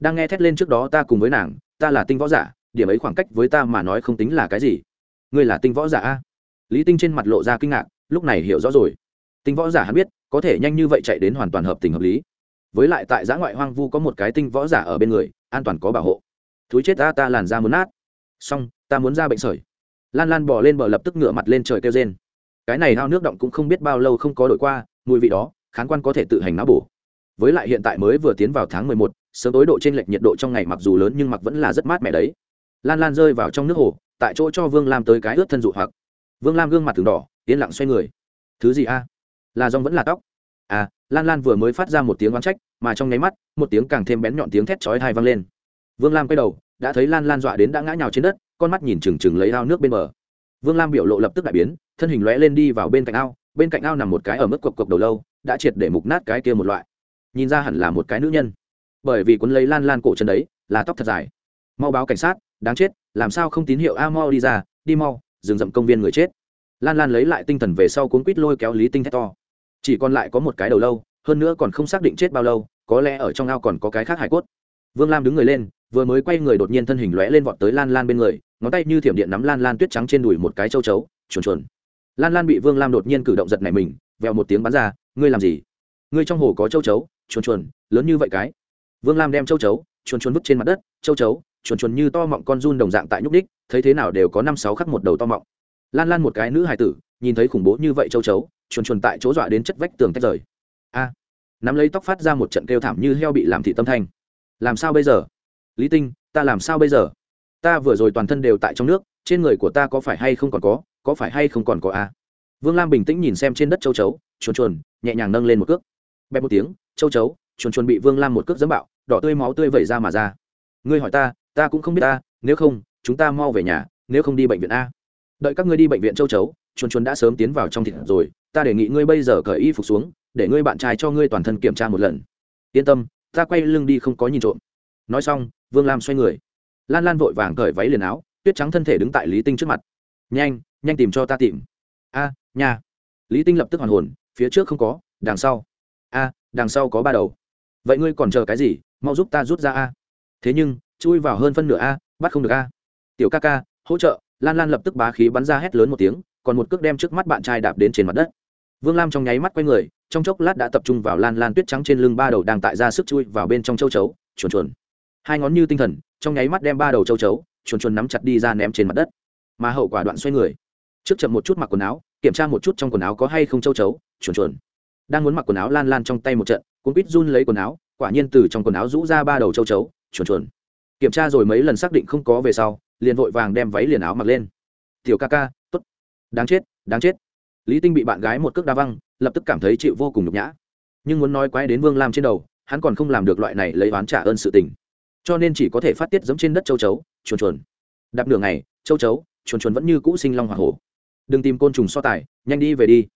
Đang nghe thét lên trước đó ta cùng với nàng, ta là tinh võ giả, điểm ấy khoảng cách với ta mà nói không tính là cái gì. Ngươi là tinh võ giả a? Lý tinh trên mặt lộ ra kinh ngạc, lúc này hiểu rõ rồi. Tinh võ giả hắn biết, có thể nhanh như vậy chạy đến hoàn toàn hợp tình hợp lý. Với lại tại giã ngoại hoang vu có một cái tinh võ giả ở bên người, an toàn có bảo hộ. Thúi chết ta ta làn ra muốn nát. Xong, ta muốn ra bệnh sởi. Lan lan bỏ lên bờ lập tức ngựa mặt lên trời kêu rên. Cái này hao nước động cũng không biết bao lâu không có đổi qua, mùi vị đó, khán quan có thể tự hành não bổ. Với lại hiện tại mới vừa tiến vào tháng mười một, sớm tối độ trên lệch nhiệt độ trong ngày mặc dù lớn nhưng mặc vẫn là rất mát mẻ đấy. Lan lan rơi vào trong nước hồ, tại chỗ cho vương lam tới cái ướt thân dụ hoặc vương lam gương mặt từng đỏ, yên lặng xoay người. Thứ gì a? Là rong vẫn là tóc. À lan lan vừa mới phát ra một tiếng oán trách, mà trong nháy mắt, một tiếng càng thêm bén nhọn tiếng thét chói hai vang lên. Vương lam quay đầu, đã thấy lan lan dọa đến đã ngã nhào trên đất, con mắt nhìn chừng chừng lấy ao nước bên bờ. Vương lam biểu lộ lập tức đại biến, thân hình lóe lên đi vào bên cạnh ao, bên cạnh ao nằm một cái ở mức cộc cộc đầu lâu, đã triệt để mục nát cái kia một loại. Nhìn ra hẳn là một cái nữ nhân. Bởi vì cuốn lấy lan lan cổ chân đấy, là tóc thật dài. Mau báo cảnh sát, đáng chết, làm sao không tín hiệu a mau đi ra, đi mau dừng dậm công viên người chết. Lan lan lấy lại tinh thần về sau cuốn quýt lôi kéo lý tinh thét to. Chỉ còn lại có một cái đầu lâu, hơn nữa còn không xác định chết bao lâu, có lẽ ở trong ao còn có cái khác hải cốt. Vương lam đứng người lên, vừa mới quay người đột nhiên thân hình lóe lên vọt tới lan lan bên người, ngón tay như thiểm điện nắm lan lan tuyết trắng trên đùi một cái châu chấu, chuồn chuồn. Lan lan bị vương lam đột nhiên cử động giật này mình, vèo một tiếng bắn ra, ngươi làm gì? Ngươi trong hồ có châu chấu, chuồn chuồn, lớn như vậy cái. Vương lam đem châu chấu, chuồn chuồn vứt trên mặt đất, châu chấu chuồn chuồn như to mọng con run đồng dạng tại nhúc đích thấy thế nào đều có năm sáu khắc một đầu to mọng. Lan lan một cái nữ hài tử, nhìn thấy khủng bố như vậy châu chấu, chuồn chuồn tại chỗ dọa đến chất vách tường tách rời. A, nắm lấy tóc phát ra một trận kêu thảm như heo bị làm thị tâm thanh. Làm sao bây giờ? Lý tinh, ta làm sao bây giờ? Ta vừa rồi toàn thân đều tại trong nước, trên người của ta có phải hay không còn có có phải hay không còn có a? Vương lam bình tĩnh nhìn xem trên đất châu chấu, chuồn chuồn, nhẹ nhàng nâng lên một cước. Bẹp một tiếng, châu chấu, chuồn chuồn bị vương lam một cước dẫm bạo, đỏ tươi máu tươi vẩy ra mà ra. Ngươi hỏi ta ta cũng không biết ta, nếu không, chúng ta mau về nhà, nếu không đi bệnh viện a. Đợi các ngươi đi bệnh viện châu chấu, chuồn chuồn đã sớm tiến vào trong thịt rồi, ta đề nghị ngươi bây giờ cởi y phục xuống, để ngươi bạn trai cho ngươi toàn thân kiểm tra một lần. Yên tâm, ta quay lưng đi không có nhìn trộm. Nói xong, vương lam xoay người. Lan lan vội vàng cởi váy liền áo, tuyết trắng thân thể đứng tại lý tinh trước mặt. Nhanh nhanh tìm cho ta tìm. A nhà lý tinh lập tức hoàn hồn, phía trước không có, đằng sau. A, đằng sau có ba đầu. Vậy ngươi còn chờ cái gì? Mau giúp ta rút ra a. Thế nhưng chui vào hơn phân nửa a, bắt không được a. Tiểu ca ca, hỗ trợ. Lan lan lập tức bá khí bắn ra hét lớn một tiếng, còn một cước đem trước mắt bạn trai đạp đến trên mặt đất. Vương lam trong nháy mắt quay người, trong chốc lát đã tập trung vào lan lan tuyết trắng trên lưng ba đầu đang tại ra sức chui vào bên trong châu chấu, chuồn chuồn. Hai ngón như tinh thần, trong nháy mắt đem ba đầu châu chấu, chuồn chuồn nắm chặt đi ra ném trên mặt đất. Mà hậu quả đoạn xoay người. Trước chậm một chút mặc quần áo, kiểm tra một chút trong quần áo có hay không châu chấu, chuồn chuồn. Đang muốn mặc quần áo lan lan trong tay một trận, cuốn quýt run lấy quần áo, quả nhiên từ trong quần áo rũ ra ba đầu châu chấu, chuồn chuồn kiểm tra rồi mấy lần xác định không có về sau, liền vội vàng đem váy liền áo mặc lên. Tiểu ca ca t ố t đáng chết đáng chết. Lý tinh bị bạn gái một cước đa văng, lập tức cảm thấy chịu vô cùng nhục nhã. Nhưng muốn nói quái đến vương lam trên đầu, hắn còn không làm được loại này lấy oán trả ơn sự tình. Cho nên chỉ có thể phát tiết giống trên đất châu chấu, chuồn chuồn. Đạp đường này châu chấu, chuồn chuồn vẫn như cũ sinh long hoa hổ. Đừng tìm côn trùng so tài, nhanh đi về đi.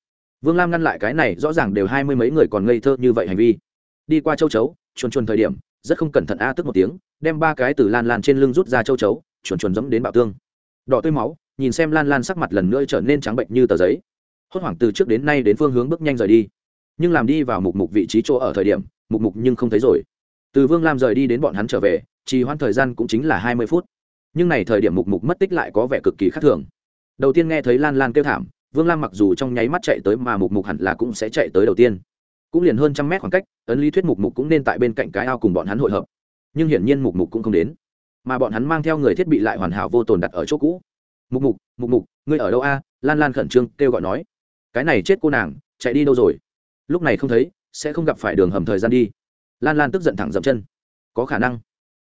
Vương lam ngăn lại cái này, rõ ràng đều hai mươi mấy người còn ngây thơ như vậy hành vi. Đi qua châu chấu, chuồn chuồn thời điểm rất không cẩn thận a tức một tiếng, đem ba cái từ lan lan trên lưng rút ra châu chấu, chuồn chuồn dẫm đến bạo tương. Đỏ tươi máu, nhìn xem lan lan sắc mặt lần nữa trở nên trắng bệnh như tờ giấy. Hốt hoảng từ trước đến nay đến phương hướng bước nhanh rời đi. Nhưng làm đi vào mục mục vị trí chỗ ở thời điểm, mục mục nhưng không thấy rồi. Từ vương lam rời đi đến bọn hắn trở về, trì hoãn thời gian cũng chính là hai mươi phút. Nhưng này thời điểm mục mục mất tích lại có vẻ cực kỳ khác thường. Đầu tiên nghe thấy lan lan kêu thảm, vương lam mặc dù trong nháy mắt chạy tới mà mục mục hẳn là cũng sẽ chạy tới đầu tiên cũng liền hơn trăm mét khoảng cách, ấn lý thuyết mục mục cũng nên tại bên cạnh cái ao cùng bọn hắn hội hợp. Nhưng hiển nhiên mục mục cũng không đến. Mà bọn hắn mang theo người thiết bị lại hoàn hảo vô tồn đặt ở chỗ cũ. Mục mục mục mục, ngươi ở đâu a? Lan lan khẩn trương kêu gọi nói. Cái này chết cô nàng, chạy đi đâu rồi? Lúc này không thấy, sẽ không gặp phải đường hầm thời gian đi. Lan lan tức giận thẳng dậm chân. Có khả năng.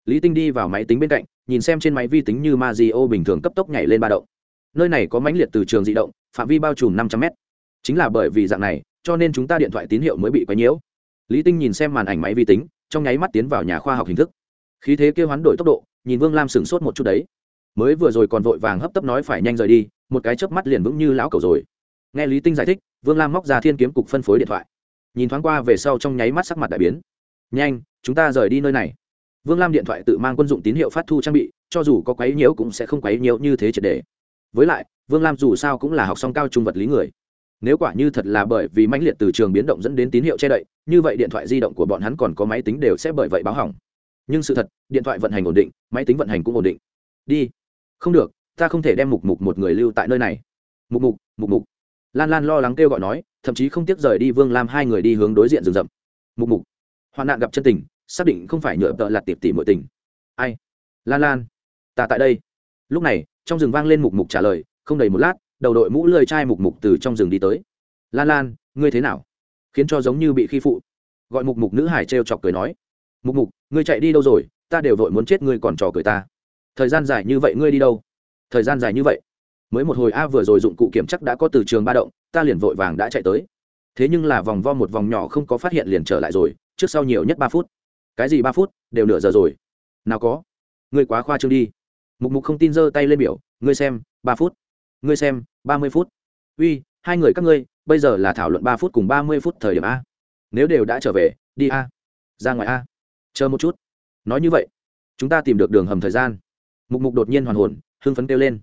Lý tinh đi vào máy tính bên cạnh, nhìn xem trên máy vi tính như ma di ô bình thường cấp tốc nhảy lên ba động. Nơi này có mãnh liệt từ trường di động, phạm vi bao trùm năm trăm mét. Chính là bởi vì dạng này cho nên chúng ta điện thoại tín hiệu mới bị quấy nhiễu. Lý tinh nhìn xem màn ảnh máy vi tính, trong nháy mắt tiến vào nhà khoa học hình thức. Khí thế kêu hoán đổi tốc độ, nhìn vương lam sửng sốt một chút đấy. Mới vừa rồi còn vội vàng hấp tấp nói phải nhanh rời đi, một cái chớp mắt liền vững như lão cầu rồi. Nghe lý tinh giải thích, vương lam móc ra thiên kiếm cục phân phối điện thoại. Nhìn thoáng qua về sau trong nháy mắt sắc mặt đại biến. Nhanh, chúng ta rời đi nơi này. Vương lam điện thoại tự mang quân dụng tín hiệu phát thu trang bị, cho dù có quấy nhiễu cũng sẽ không quấy nhiễu như thế triệt đề với lại, vương lam dù sao cũng là học xong cao trung vật lý người nếu quả như thật là bởi vì mãnh liệt từ trường biến động dẫn đến tín hiệu che đậy, như vậy điện thoại di động của bọn hắn còn có máy tính đều sẽ bởi vậy báo hỏng. Nhưng sự thật, điện thoại vận hành ổn định, máy tính vận hành cũng ổn định. Đi. Không được, ta không thể đem mục mục một người lưu tại nơi này. Mục mục mục mục. Lan lan lo lắng kêu gọi nói, thậm chí không tiếc rời đi vương lam hai người đi hướng đối diện rừng rậm. Mục mục. Hoạn nạn gặp chân tình, xác định không phải nhựa tợ lạt tiệp tỉ mọi tình. Ai? Lan lan. Ta tại đây. Lúc này, trong rừng vang lên mục mục trả lời, không đầy một lát đầu đội mũ lười chai mục mục từ trong rừng đi tới. Lan lan, ngươi thế nào? Khiến cho giống như bị khi phụ. Gọi mục mục nữ hải trêu chọc cười nói. Mục mục, ngươi chạy đi đâu rồi? Ta đều vội muốn chết ngươi còn trò cười ta. Thời gian dài như vậy ngươi đi đâu? Thời gian dài như vậy? Mới một hồi a vừa rồi dụng cụ kiểm chắc đã có từ trường ba động, ta liền vội vàng đã chạy tới. Thế nhưng là vòng vo một vòng nhỏ không có phát hiện liền trở lại rồi, trước sau nhiều nhất ba phút. Cái gì ba phút? Đều nửa giờ rồi. Nào có. Ngươi quá khoa trương đi. Mục mục không tin giơ tay lên biểu, ngươi xem, ba phút ngươi xem, ba mươi phút. Uy, hai người các ngươi, bây giờ là thảo luận ba phút cùng ba mươi phút thời điểm a. Nếu đều đã trở về, đi a. Ra ngoài a. Chờ một chút. Nói như vậy, chúng ta tìm được đường hầm thời gian. Mục mục đột nhiên hoàn hồn, hưng phấn kêu lên.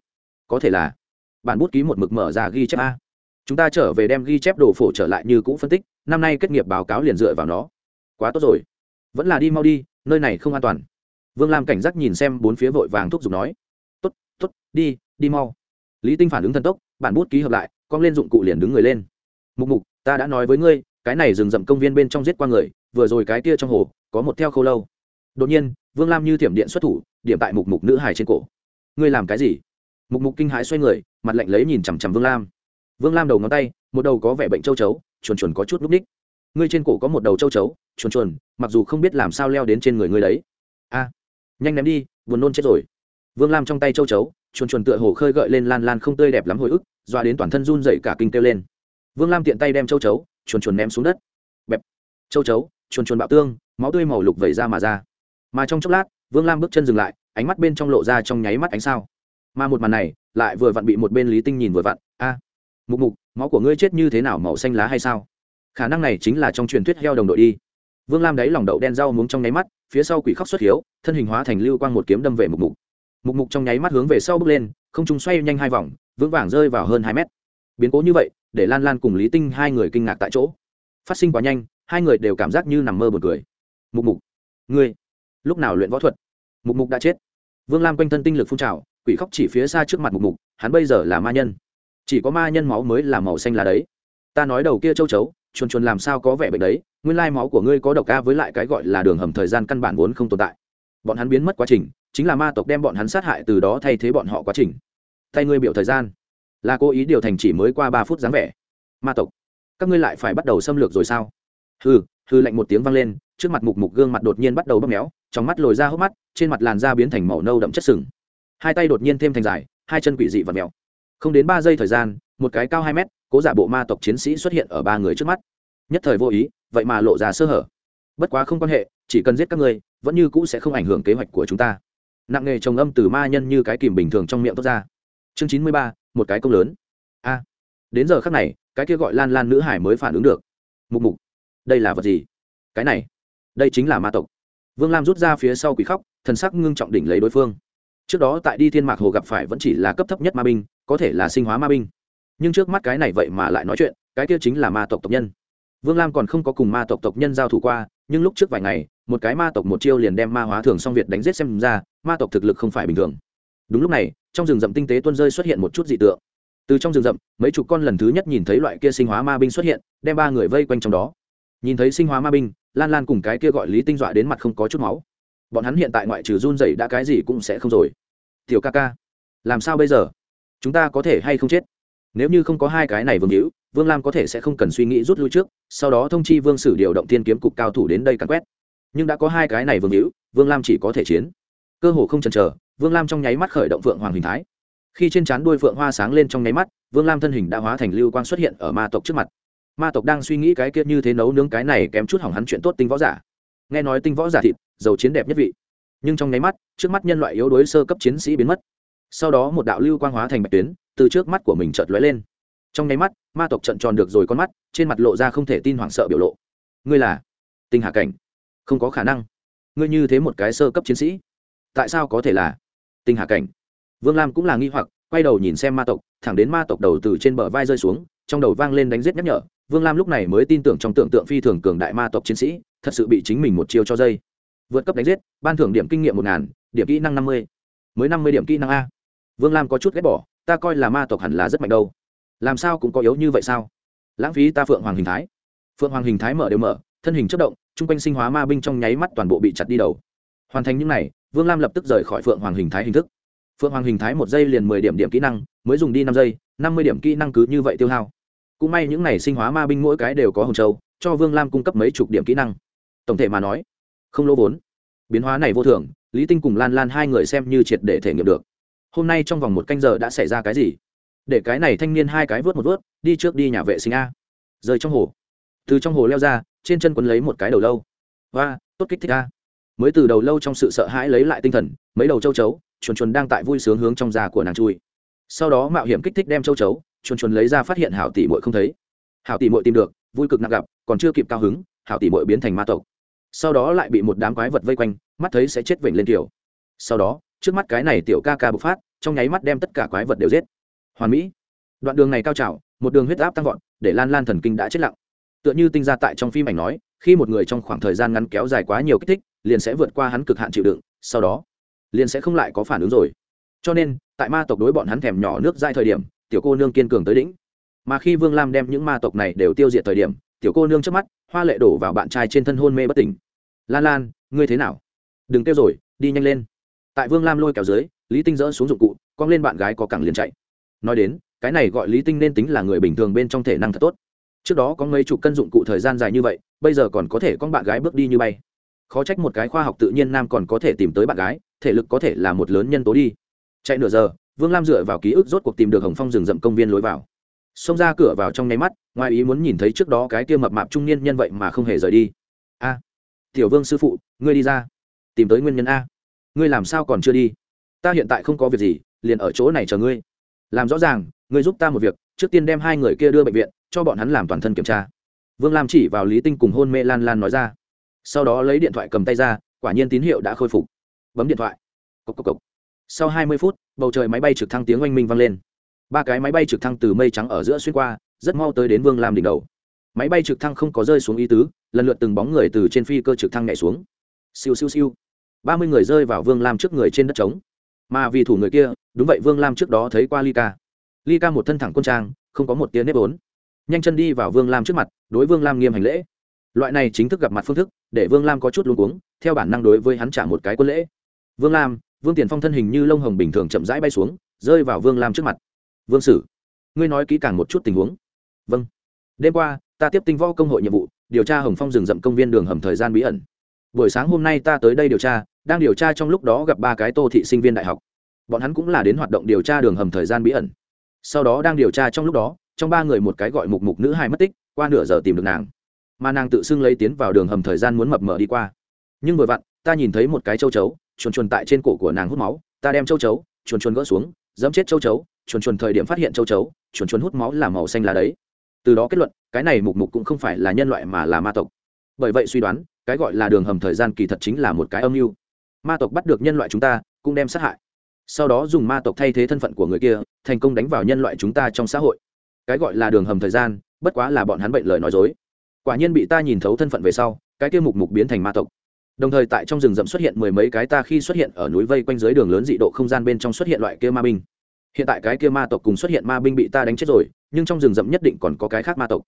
Có thể là, bản bút ký một mực mở ra ghi chép a. Chúng ta trở về đem ghi chép đồ phổ trở lại như cũ phân tích, năm nay kết nghiệp báo cáo liền dựa vào nó. Quá tốt rồi. Vẫn là đi mau đi, nơi này không an toàn. Vương lam cảnh giác nhìn xem bốn phía vội vàng thúc giục nói. T ố t t ố t đi đi mau lý tinh phản ứng thần tốc, bản bút ký hợp lại con lên dụng cụ liền đứng người lên. Mục mục, ta đã nói với ngươi, cái này rừng rậm công viên bên trong giết qua người, vừa rồi cái kia trong hồ, có một theo khâu lâu. Đột nhiên, vương lam như thiểm điện xuất thủ, điểm tại mục mục nữ hài trên cổ. Ngươi làm cái gì? Mục mục kinh hãi xoay người, mặt lạnh lấy nhìn chằm chằm vương lam. Vương lam đầu ngón tay, một đầu có vẻ bệnh châu chấu, chuồn chuồn có chút núp ních. Ngươi trên cổ có một đầu châu chấu, chuồn chuồn, mặc dù không biết làm sao leo đến trên người ngươi đấy. A, nhanh ném đi, buồn nôn chết rồi. Vương lam trong tay châu chấu chuồn chuồn tựa hồ khơi gợi lên lan lan không tươi đẹp lắm hồi ức, doa đến toàn thân run dậy cả kinh kêu lên. Vương lam tiện tay đem châu chấu, chuồn chuồn ném xuống đất. Bẹp. Châu chấu, chuồn chuồn bạo tương, máu tươi màu lục vẩy ra mà ra. Mà trong chốc lát, vương lam bước chân dừng lại, ánh mắt bên trong lộ ra trong nháy mắt ánh sao. Mà một màn này, lại vừa vặn bị một bên lý tinh nhìn vừa vặn, a, mục mục, máu của ngươi chết như thế nào, màu xanh lá hay sao? Khả năng này chính là trong truyền thuyết heo đồng đội đi. Vương lam đáy lòng đậu đen rau muống trong nháy mắt, phía sau quỷ khóc xuất hiếu, thân hình hóa thành lưu quang một kiếm đâm về mục mục mục mục trong nháy mắt hướng về sau bước lên, không trung xoay nhanh hai vòng, vững vàng rơi vào hơn hai mét. Biến cố như vậy, để lan lan cùng lý tinh hai người kinh ngạc tại chỗ. Phát sinh quá nhanh, hai người đều cảm giác như nằm mơ một cười. Mục mục, ngươi, lúc nào luyện võ thuật? Mục mục đã chết. Vương lam quanh thân tinh lực phun trào, quỷ khóc chỉ phía xa trước mặt mục mục, hắn bây giờ là ma nhân. Chỉ có ma nhân máu mới là màu xanh là đấy. Ta nói đầu kia châu chấu, chuồn chuồn làm sao có vẻ bệnh đấy, nguyên lai máu của ngươi có độc ca với lại cái gọi là đường hầm thời gian căn bản vốn không tồn tại. Bọn hắn biến mất quá trình chính là ma tộc đem bọn hắn sát hại từ đó thay thế bọn họ quá trình. Tay ngươi biểu thời gian. Là cố ý điều thành chỉ mới qua ba phút dáng vẻ. Ma tộc, các ngươi lại phải bắt đầu xâm lược rồi sao? Hư hư lạnh một tiếng vang lên, trước mặt mục mục gương mặt đột nhiên bắt đầu bóp méo, trong mắt lồi ra hốc mắt, trên mặt làn da biến thành màu nâu đậm chất sừng. Hai tay đột nhiên thêm thành dài, hai chân quỷ dị và mèo. Không đến ba giây thời gian, một cái cao hai mét, cố giả bộ ma tộc chiến sĩ xuất hiện ở ba người trước mắt. Nhất thời vô ý, vậy mà lộ ra sơ hở. Bất quá không quan hệ, chỉ cần giết các ngươi, vẫn như cũ sẽ không ảnh hưởng kế hoạch của chúng ta nặng nghề trồng âm từ ma nhân như cái kìm bình thường trong miệng tốt ra. Chương chín mươi ba, một cái công lớn. A, đến giờ khắc này, cái kia gọi lan lan nữ hải mới phản ứng được. Mục mục, đây là vật gì? Cái này, đây chính là ma tộc. Vương lam rút ra phía sau quỷ khóc, thần sắc ngưng trọng đỉnh lấy đối phương. Trước đó tại đi thiên mạc hồ gặp phải vẫn chỉ là cấp thấp nhất ma binh, có thể là sinh hóa ma binh. Nhưng trước mắt cái này vậy mà lại nói chuyện, cái kia chính là ma tộc tộc nhân. Vương lam còn không có cùng ma tộc tộc nhân giao thủ qua, nhưng lúc trước vài ngày, một cái ma tộc một chiêu liền đem ma hóa thường song việt đánh giết xem ra ma tộc thực lực không phải bình thường. Đúng lúc này, trong rừng rậm tinh tế tuân rơi xuất hiện một chút dị tượng. Từ trong rừng rậm, mấy chục con lần thứ nhất nhìn thấy loại kia sinh hóa ma binh xuất hiện, đem ba người vây quanh trong đó. Nhìn thấy sinh hóa ma binh, lan lan cùng cái kia gọi lý tinh dọa đến mặt không có chút máu. Bọn hắn hiện tại ngoại trừ run dậy đã cái gì cũng sẽ không rồi. Tiểu ca ca, làm sao bây giờ? Chúng ta có thể hay không chết? Nếu như không có hai cái này vương hữu, vương lam có thể sẽ không cần suy nghĩ rút lui trước, sau đó thông chi vương sử điều động thiên kiếm cục cao thủ đến đây cắn quét. Nhưng đã có hai cái này vương hữu, vương lam chỉ có thể chiến cơ hồ không chần chờ, vương lam trong nháy mắt khởi động phượng hoàng hình thái. Khi trên trán đuôi phượng hoa sáng lên trong nháy mắt, vương lam thân hình đã hóa thành lưu quang xuất hiện ở ma tộc trước mặt. Ma tộc đang suy nghĩ cái kia như thế nấu nướng cái này kém chút hỏng hắn chuyện tốt tinh võ giả. Nghe nói tinh võ giả thịt dầu chiến đẹp nhất vị. Nhưng trong nháy mắt, trước mắt nhân loại yếu đuối sơ cấp chiến sĩ biến mất. Sau đó một đạo lưu quang hóa thành bạch tuyến, từ trước mắt của mình chợt lóe lên. Trong nháy mắt, ma tộc trận tròn được rồi con mắt, trên mặt lộ ra không thể tin hoảng sợ biểu lộ. Ngươi là tinh hạ cảnh. Không có khả năng. Ngươi như thế một cái sơ cấp chiến sĩ tại sao có thể là tinh hà cảnh? Vương lam cũng là nghi hoặc, quay đầu nhìn xem ma tộc, thẳng đến ma tộc đầu từ trên bờ vai rơi xuống, trong đầu vang lên đánh giết nhắc nhở. Vương lam lúc này mới tin tưởng trong tưởng tượng phi thường cường đại ma tộc chiến sĩ, thật sự bị chính mình một chiêu cho dây. Vượt cấp đánh giết, ban thưởng điểm kinh nghiệm một ngàn, điểm kỹ năng năm mươi. Mới năm mươi điểm kỹ năng a. Vương lam có chút ghét bỏ, ta coi là ma tộc hẳn là rất mạnh đâu. Làm sao cũng có yếu như vậy sao? Lãng phí ta phượng hoàng hình thái. Phượng hoàng hình thái mở đều mở, thân hình chất động, chung quanh sinh hóa ma binh trong nháy mắt toàn bộ bị chặt đi đầu. Hoàn thành những n à y vương lam lập tức rời khỏi phượng hoàng hình thái hình thức. Phượng hoàng hình thái một giây liền mười điểm điểm kỹ năng, mới dùng đi năm giây, năm mươi điểm kỹ năng cứ như vậy tiêu hao. Cũng may những n à y sinh hóa ma binh mỗi cái đều có hồng châu, cho vương lam cung cấp mấy chục điểm kỹ năng. Tổng thể mà nói, không lỗ vốn. Biến hóa này vô thường, lý tinh cùng lan lan hai người xem như triệt để thể nghiệm được. Hôm nay trong vòng một canh giờ đã xảy ra cái gì? Để cái này thanh niên hai cái vớt một vớt, đi trước đi nhà vệ sinh a. Rời trong hồ. Từ trong hồ leo ra, trên chân quấn lấy một cái đầu lâu. Và tốt kích thích a mới từ đầu lâu trong sự sợ hãi lấy lại tinh thần, mấy đầu châu chấu, chuồn chuồn đang tại vui sướng hướng trong da của nàng chui. Sau đó mạo hiểm kích thích đem châu chấu, chuồn chuồn lấy ra phát hiện hảo tỷ mội không thấy. Hảo tỷ mội tìm được, vui cực nặng gặp, còn chưa kịp cao hứng, hảo tỷ mội biến thành ma tộc. Sau đó lại bị một đám quái vật vây quanh, mắt thấy sẽ chết vểnh lên kiểu. Sau đó, trước mắt cái này tiểu ca ca bộc phát, trong nháy mắt đem tất cả quái vật đều giết. Hoàn mỹ. Đoạn đường này cao trào, một đường huyết áp tăng vọt, để lan lan thần kinh đã chết lặng. Tựa như tinh ra tại trong phim ảnh nói, khi một người trong khoảng thời gian ngắn kéo dài quá nhiều kích thích liền sẽ vượt qua hắn cực hạn chịu đựng, sau đó, liền sẽ không lại có phản ứng rồi. Cho nên, tại ma tộc đối bọn hắn thèm nhỏ nước dai thời điểm, tiểu cô nương kiên cường tới đỉnh. Mà khi vương lam đem những ma tộc này đều tiêu diệt thời điểm, tiểu cô nương trước mắt, hoa lệ đổ vào bạn trai trên thân hôn mê bất tỉnh. Lan lan, ngươi thế nào? Đừng kêu rồi, đi nhanh lên. Tại vương lam lôi kéo dưới, lý tinh dỡ xuống dụng cụ cong lên bạn gái có cẳng liền chạy. Nói đến, cái này gọi lý tinh nên tính là người bình thường bên trong thể năng thật tốt. Trước đó có mấy chục cân dụng cụ thời gian dài như vậy, bây giờ còn có thể con bạn gái bước đi như bay khó trách một cái khoa học tự nhiên nam còn có thể tìm tới bạn gái, thể lực có thể là một lớn nhân tố đi. Chạy nửa giờ, vương lam dựa vào ký ức rốt cuộc tìm được hồng phong rừng rậm công viên lối vào. Xông ra cửa vào trong nháy mắt, ngoài ý muốn nhìn thấy trước đó cái kia mập mạp trung niên nhân vậy mà không hề rời đi. A, tiểu vương sư phụ, ngươi đi ra. Tìm tới nguyên nhân a. Ngươi làm sao còn chưa đi? Ta hiện tại không có việc gì, liền ở chỗ này chờ ngươi. Làm rõ ràng, ngươi giúp ta một việc, trước tiên đem hai người kia đưa bệnh viện, cho bọn hắn làm toàn thân kiểm tra. Vương lam chỉ vào lý tinh cùng hôn mê lan lan nói ra sau đó lấy điện thoại cầm tay ra, quả nhiên tín hiệu đã khôi phục. Bấm điện thoại. Cốc cốc cốc. sau hai mươi phút, bầu trời máy bay trực thăng tiếng oanh minh vang lên. Ba cái máy bay trực thăng từ mây trắng ở giữa xuyên qua, rất mau tới đến vương lam đỉnh đầu. Máy bay trực thăng không có rơi xuống ý tứ, lần lượt từng bóng người từ trên phi cơ trực thăng nhảy xuống. Siêu siêu siêu. Ba mươi người rơi vào vương lam trước người trên đất trống. Mà vì thủ người kia, đúng vậy vương lam trước đó thấy qua ly ca. Ly ca một thân thẳng quân trang, không có một tiếng nếp ốn nhanh chân đi vào vương lam trước mặt, đối vương lam nghiêm hành lễ loại này chính thức gặp mặt phương thức, để vương lam có chút luôn cuống, theo bản năng đối với hắn trả một cái quân lễ. Vương lam, vương tiền phong thân hình như lông hồng bình thường chậm rãi bay xuống, rơi vào vương lam trước mặt. Vương sử, ngươi nói kỹ càng một chút tình huống. Vâng. Đêm qua, ta tiếp tinh võ công hội nhiệm vụ, điều tra hồng phong rừng rậm công viên đường hầm thời gian bí ẩn. Buổi sáng hôm nay ta tới đây điều tra, đang điều tra trong lúc đó gặp ba cái tô thị sinh viên đại học. Bọn hắn cũng là đến hoạt động điều tra đường hầm thời gian bí ẩn. Sau đó đang điều tra trong lúc đó, trong ba người một cái gọi mục mục nữ hai mất tích, qua nửa giờ tìm được nàng mà nàng tự xưng lấy tiến vào đường hầm thời gian muốn mập mờ đi qua. Nhưng vừa vặn, ta nhìn thấy một cái châu chấu, chuồn chuồn tại trên cổ của nàng hút máu. Ta đem châu chấu, chuồn chuồn gỡ xuống, dẫm chết châu chấu, chuồn chuồn thời điểm phát hiện châu chấu, chuồn chuồn hút máu là màu xanh lá đấy. Từ đó kết luận, cái này mục mục cũng không phải là nhân loại mà là ma tộc. Bởi vậy suy đoán, cái gọi là đường hầm thời gian kỳ thật chính là một cái âm mưu. Ma tộc bắt được nhân loại chúng ta, cũng đem sát hại. Sau đó dùng ma tộc thay thế thân phận của người kia, thành công đánh vào nhân loại chúng ta trong xã hội. Cái gọi là đường hầm thời gian, bất quá là bọn hắn bệnh lời nói dối quả nhiên bị ta nhìn thấu thân phận về sau, cái kia mục mục biến thành ma tộc. Đồng thời tại trong rừng rậm xuất hiện mười mấy cái ta khi xuất hiện ở núi vây quanh dưới đường lớn dị độ không gian bên trong xuất hiện loại kia ma binh. Hiện tại cái kia ma tộc cùng xuất hiện ma binh bị ta đánh chết rồi, nhưng trong rừng rậm nhất định còn có cái khác ma tộc.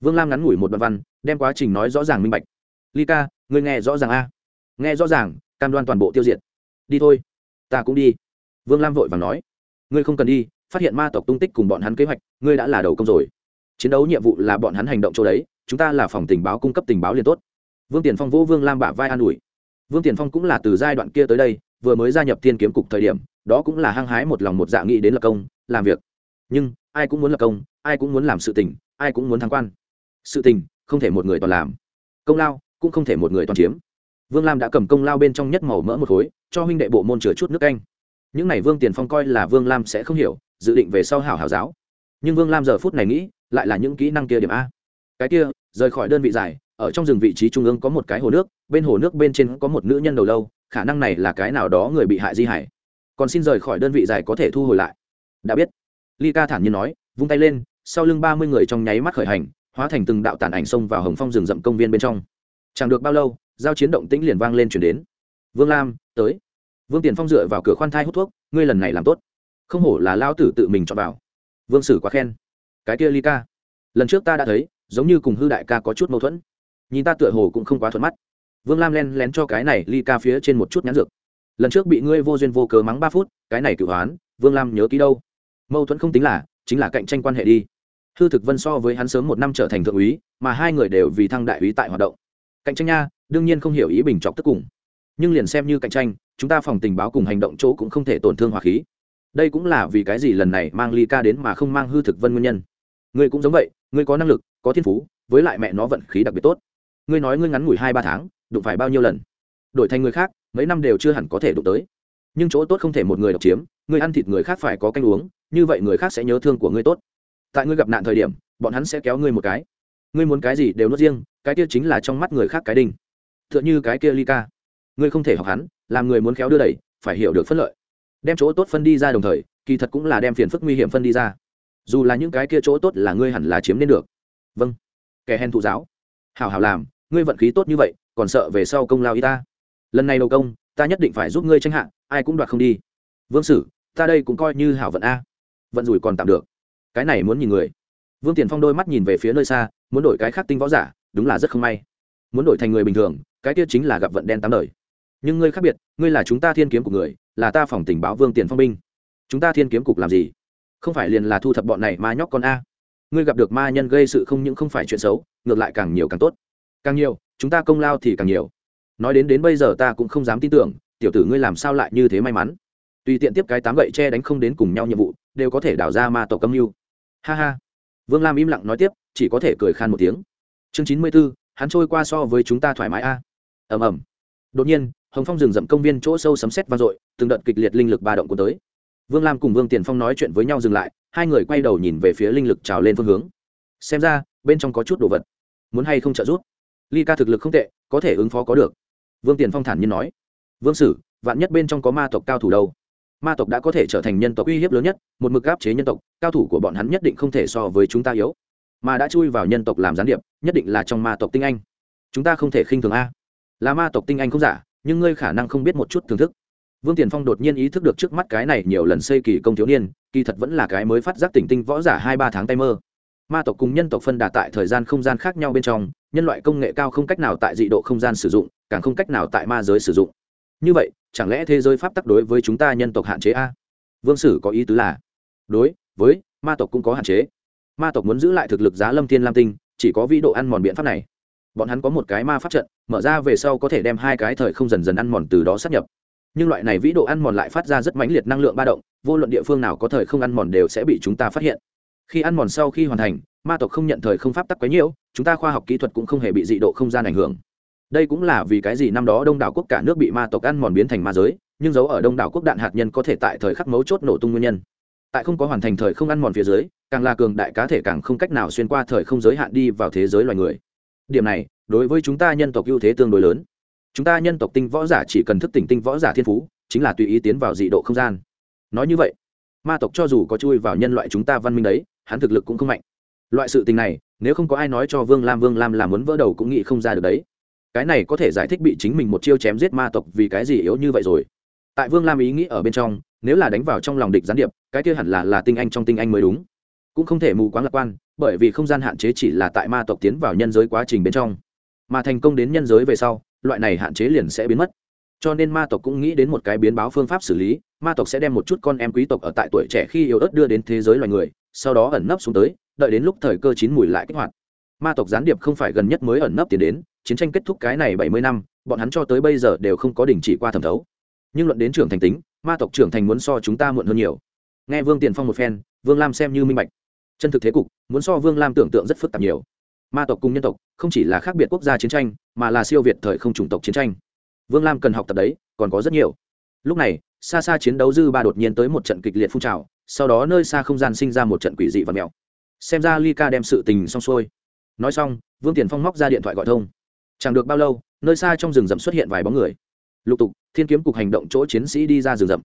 Vương lam ngắn ngủi một đoạn văn, đem quá trình nói rõ ràng minh bạch. Ly ca, ngươi nghe rõ ràng a? Nghe rõ ràng, cam đoan toàn bộ tiêu diệt. Đi thôi, ta cũng đi. Vương lam vội và nói. Ngươi không cần đi, phát hiện ma tộc tung tích cùng bọn hắn kế hoạch, ngươi đã là đầu công rồi chiến đấu nhiệm vụ là bọn hắn hành động chỗ đấy, chúng ta là phòng tình báo cung cấp tình báo liền tốt. Vương tiền phong vỗ vương lam bả vai an ủi. Vương tiền phong cũng là từ giai đoạn kia tới đây, vừa mới gia nhập thiên kiếm cục thời điểm, đó cũng là hăng hái một lòng một dạ nghĩ đến lập công, làm việc. Nhưng, ai cũng muốn lập công, ai cũng muốn làm sự tình, ai cũng muốn thắng quan. Sự tình, không thể một người toàn làm. Công lao, cũng không thể một người toàn chiếm. Vương lam đã cầm công lao bên trong nhất màu mỡ một khối, cho huynh đệ bộ môn chừa chút nước canh. Những n à y vương tiền phong coi là vương lam sẽ không hiểu, dự định về sau hảo hảo giáo. Nhưng vương lam giờ phút này nghĩ lại là những kỹ năng kia điểm a. Cái kia, rời khỏi đơn vị dài ở trong rừng vị trí trung ương có một cái hồ nước, bên hồ nước bên trên có một nữ nhân đầu lâu, khả năng này là cái nào đó người bị hại di hải. Còn xin rời khỏi đơn vị dài có thể thu hồi lại. Đã biết. Ly ca thản nhiên nói, vung tay lên, sau lưng ba mươi người trong nháy mắt khởi hành, hóa thành từng đạo tàn ảnh xông vào hồng phong rừng rậm công viên bên trong. Chẳng được bao lâu, giao chiến động tĩnh liền vang lên chuyển đến. Vương lam, tới. Vương tiền phong dựa vào cửa khoan thai hút thuốc, ngươi lần này làm tốt. Không hổ là lao tử tự mình chọn vào. Vương sử quá khen cái kia ly ca. Lần trước ta đã thấy, giống như cùng hư đại ca có chút mâu thuẫn. Nhìn ta tựa hồ cũng không quá thuận mắt. Vương lam len lén cho cái này ly ca phía trên một chút nhãn dược. Lần trước bị ngươi vô duyên vô cớ mắng ba phút, cái này cựu hoán, vương lam nhớ ký đâu. Mâu thuẫn không tính là, chính là cạnh tranh quan hệ đi. Hư thực vân so với hắn sớm một năm trở thành thượng úy, mà hai người đều vì thăng đại úy tại hoạt động. Cạnh tranh nha, đương nhiên không hiểu ý bình chọc tức cùng. Nhưng liền xem như cạnh tranh, chúng ta phòng tình báo cùng hành động chỗ cũng không thể tổn thương hòa khí đây cũng là vì cái gì lần này mang ly ca đến mà không mang hư thực vân nguyên nhân? Ngươi cũng giống vậy, ngươi có năng lực, có thiên phú, với lại mẹ nó vận khí đặc biệt tốt. Ngươi nói ngươi ngắn ngủi hai ba tháng, đụng phải bao nhiêu lần? Đổi thành người khác, mấy năm đều chưa hẳn có thể đụng tới. Nhưng chỗ tốt không thể một người độc chiếm, ngươi ăn thịt người khác phải có canh uống, như vậy người khác sẽ nhớ thương của ngươi tốt. Tại ngươi gặp nạn thời điểm, bọn hắn sẽ kéo ngươi một cái. Ngươi muốn cái gì đều nuốt riêng, cái kia chính là trong mắt người khác cái đinh. T h ư ợ n h ư cái kia ly ca. Ngươi không thể học hắn, làm người muốn khéo đưa đẩy, phải hiểu được phất lợi đem chỗ tốt phân đi ra đồng thời, kỳ thật cũng là đem phiền phức nguy hiểm phân đi ra. Dù là những cái kia chỗ tốt là ngươi hẳn là chiếm nên được. Vâng. Kẻ hèn thụ giáo. Hảo hảo làm, ngươi vận khí tốt như vậy, còn sợ về sau công lao y ta. Lần này đầu công, ta nhất định phải giúp ngươi tranh hạ, ai cũng đoạt không đi. Vương sử, ta đây cũng coi như hảo vận a. Vận rủi còn tạm được. Cái này muốn nhìn người. Vương tiền phong đôi mắt nhìn về phía nơi xa, muốn đổi cái khác tinh võ giả, đúng là rất không may. Muốn đổi thành người bình thường, cái kia chính là gặp vận đen tám đời. Nhưng ngươi khác biệt, ngươi là chúng ta thiên kiếm của người là ta phòng tình báo vương tiền phong binh. Chúng ta thiên kiếm cục làm gì? Không phải liền là thu thập bọn này ma nhóc con a. Ngươi gặp được ma nhân gây sự không những không phải chuyện xấu, ngược lại càng nhiều càng tốt. Càng nhiều, chúng ta công lao thì càng nhiều. Nói đến đến bây giờ ta cũng không dám tin tưởng, tiểu tử ngươi làm sao lại như thế may mắn? Tùy tiện tiếp cái tám gậy che đánh không đến cùng nhau nhiệm vụ, đều có thể đào ra ma tổ âm mưu. Ha ha. Vương lam im lặng nói tiếp, chỉ có thể cười khan một tiếng. Chương chín mươi b ố hắn trôi qua so với chúng ta thoải mái a. À. ầm. Đột nhiên hồng phong rừng rậm công viên chỗ sâu sấm xét vang dội, từng đợt kịch liệt linh lực ba động của tới. Vương lam cùng vương tiền phong nói chuyện với nhau dừng lại, hai người quay đầu nhìn về phía linh lực trào lên phương hướng. Xem ra, bên trong có chút đồ vật. Muốn hay không trợ giúp? Ly ca thực lực không tệ, có thể ứng phó có được. Vương tiền phong thản nhiên nói. Vương sử, vạn nhất bên trong có ma tộc cao thủ đâu? Ma tộc đã có thể trở thành nhân tộc uy hiếp lớn nhất, một mực áp chế nhân tộc, cao thủ của bọn hắn nhất định không thể so với chúng ta yếu. Mà đã chui vào nhân tộc làm gián điệp, nhất định là trong ma tộc tinh anh. Chúng ta không thể khinh thường a. Là ma tộc tinh anh không giả nhưng ngươi khả năng không biết một chút thưởng thức. Vương tiền phong đột nhiên ý thức được trước mắt cái này nhiều lần xây kỳ công thiếu niên, kỳ thật vẫn là cái mới phát giác tỉnh tinh võ giả hai ba tháng tay mơ. Ma tộc cùng nhân tộc phân đà tại thời gian không gian khác nhau bên trong, nhân loại công nghệ cao không cách nào tại dị độ không gian sử dụng, càng không cách nào tại ma giới sử dụng. Như vậy, chẳng lẽ thế giới pháp tắc đối với chúng ta nhân tộc hạn chế a? Vương sử có ý tứ là, đối với ma tộc cũng có hạn chế. Ma tộc muốn giữ lại thực lực giá lâm thiên lam tinh, chỉ có vĩ độ ăn mòn biện pháp này bọn hắn có một cái ma pháp trận, mở ra về sau có thể đem hai cái thời không dần dần ăn mòn từ đó sát nhập. Nhưng loại này vĩ độ ăn mòn lại phát ra rất mãnh liệt năng lượng ba động, vô luận địa phương nào có thời không ăn mòn đều sẽ bị chúng ta phát hiện. Khi ăn mòn sau khi hoàn thành, ma tộc không nhận thời không pháp tắc quấy nhiễu chúng ta khoa học kỹ thuật cũng không hề bị dị độ không gian ảnh hưởng. Đây cũng là vì cái gì năm đó đông đảo quốc cả nước bị ma tộc ăn mòn biến thành ma giới, nhưng giấu ở đông đảo quốc đạn hạt nhân có thể tại thời khắc mấu chốt nổ tung nguyên nhân. Tại không có hoàn thành thời không ăn mòn phía dưới, càng là cường đại cá thể càng không cách nào xuyên qua thời không giới hạn đi vào thế giới loài người điểm này, đối với chúng ta nhân tộc ưu thế tương đối lớn. Chúng ta nhân tộc tinh võ giả chỉ cần thức tỉnh tinh võ giả thiên phú, chính là tùy ý tiến vào dị độ không gian. Nói như vậy, ma tộc cho dù có chui vào nhân loại chúng ta văn minh đấy, hắn thực lực cũng không mạnh. Loại sự tình này, nếu không có ai nói cho vương lam vương lam làm muốn vỡ đầu cũng nghĩ không ra được đấy. Cái này có thể giải thích bị chính mình một chiêu chém giết ma tộc vì cái gì yếu như vậy rồi. Tại vương lam ý nghĩ ở bên trong, nếu là đánh vào trong lòng địch gián điệp, cái kia hẳn là là tinh anh trong tinh anh mới đúng. Cũng không thể mù quáng lạc quan bởi vì không gian hạn chế chỉ là tại ma tộc tiến vào nhân giới quá trình bên trong. Mà thành công đến nhân giới về sau, loại này hạn chế liền sẽ biến mất. Cho nên ma tộc cũng nghĩ đến một cái biến báo phương pháp xử lý, ma tộc sẽ đem một chút con em quý tộc ở tại tuổi trẻ khi yếu ớt đưa đến thế giới loài người, sau đó ẩn nấp xuống tới, đợi đến lúc thời cơ chín mùi lại kích hoạt. Ma tộc gián điệp không phải gần nhất mới ẩn nấp tiến đến, chiến tranh kết thúc cái này bảy mươi năm, bọn hắn cho tới bây giờ đều không có đình chỉ qua thẩm thấu. Nhưng luận đến trưởng thành tính, ma tộc trưởng thành muốn so chúng ta muộn hơn nhiều. Nghe vương tiền phong một phen, vương lam xem như minh bạch chân thực thế cục, muốn so vương lam tưởng tượng rất phức tạp nhiều. Ma tộc cùng nhân tộc, không chỉ là khác biệt quốc gia chiến tranh, mà là siêu việt thời không chủng tộc chiến tranh. Vương lam cần học tập đấy, còn có rất nhiều. Lúc này, xa xa chiến đấu dư ba đột nhiên tới một trận kịch liệt phun trào, sau đó nơi xa không gian sinh ra một trận quỷ dị và mèo. Xem ra ly ca đem sự tình xong xuôi. Nói xong, vương tiền phong móc ra điện thoại gọi thông. Chẳng được bao lâu, nơi xa trong rừng rậm xuất hiện vài bóng người. Lục tục, thiên kiếm cục hành động chỗ chiến sĩ đi ra rừng rậm.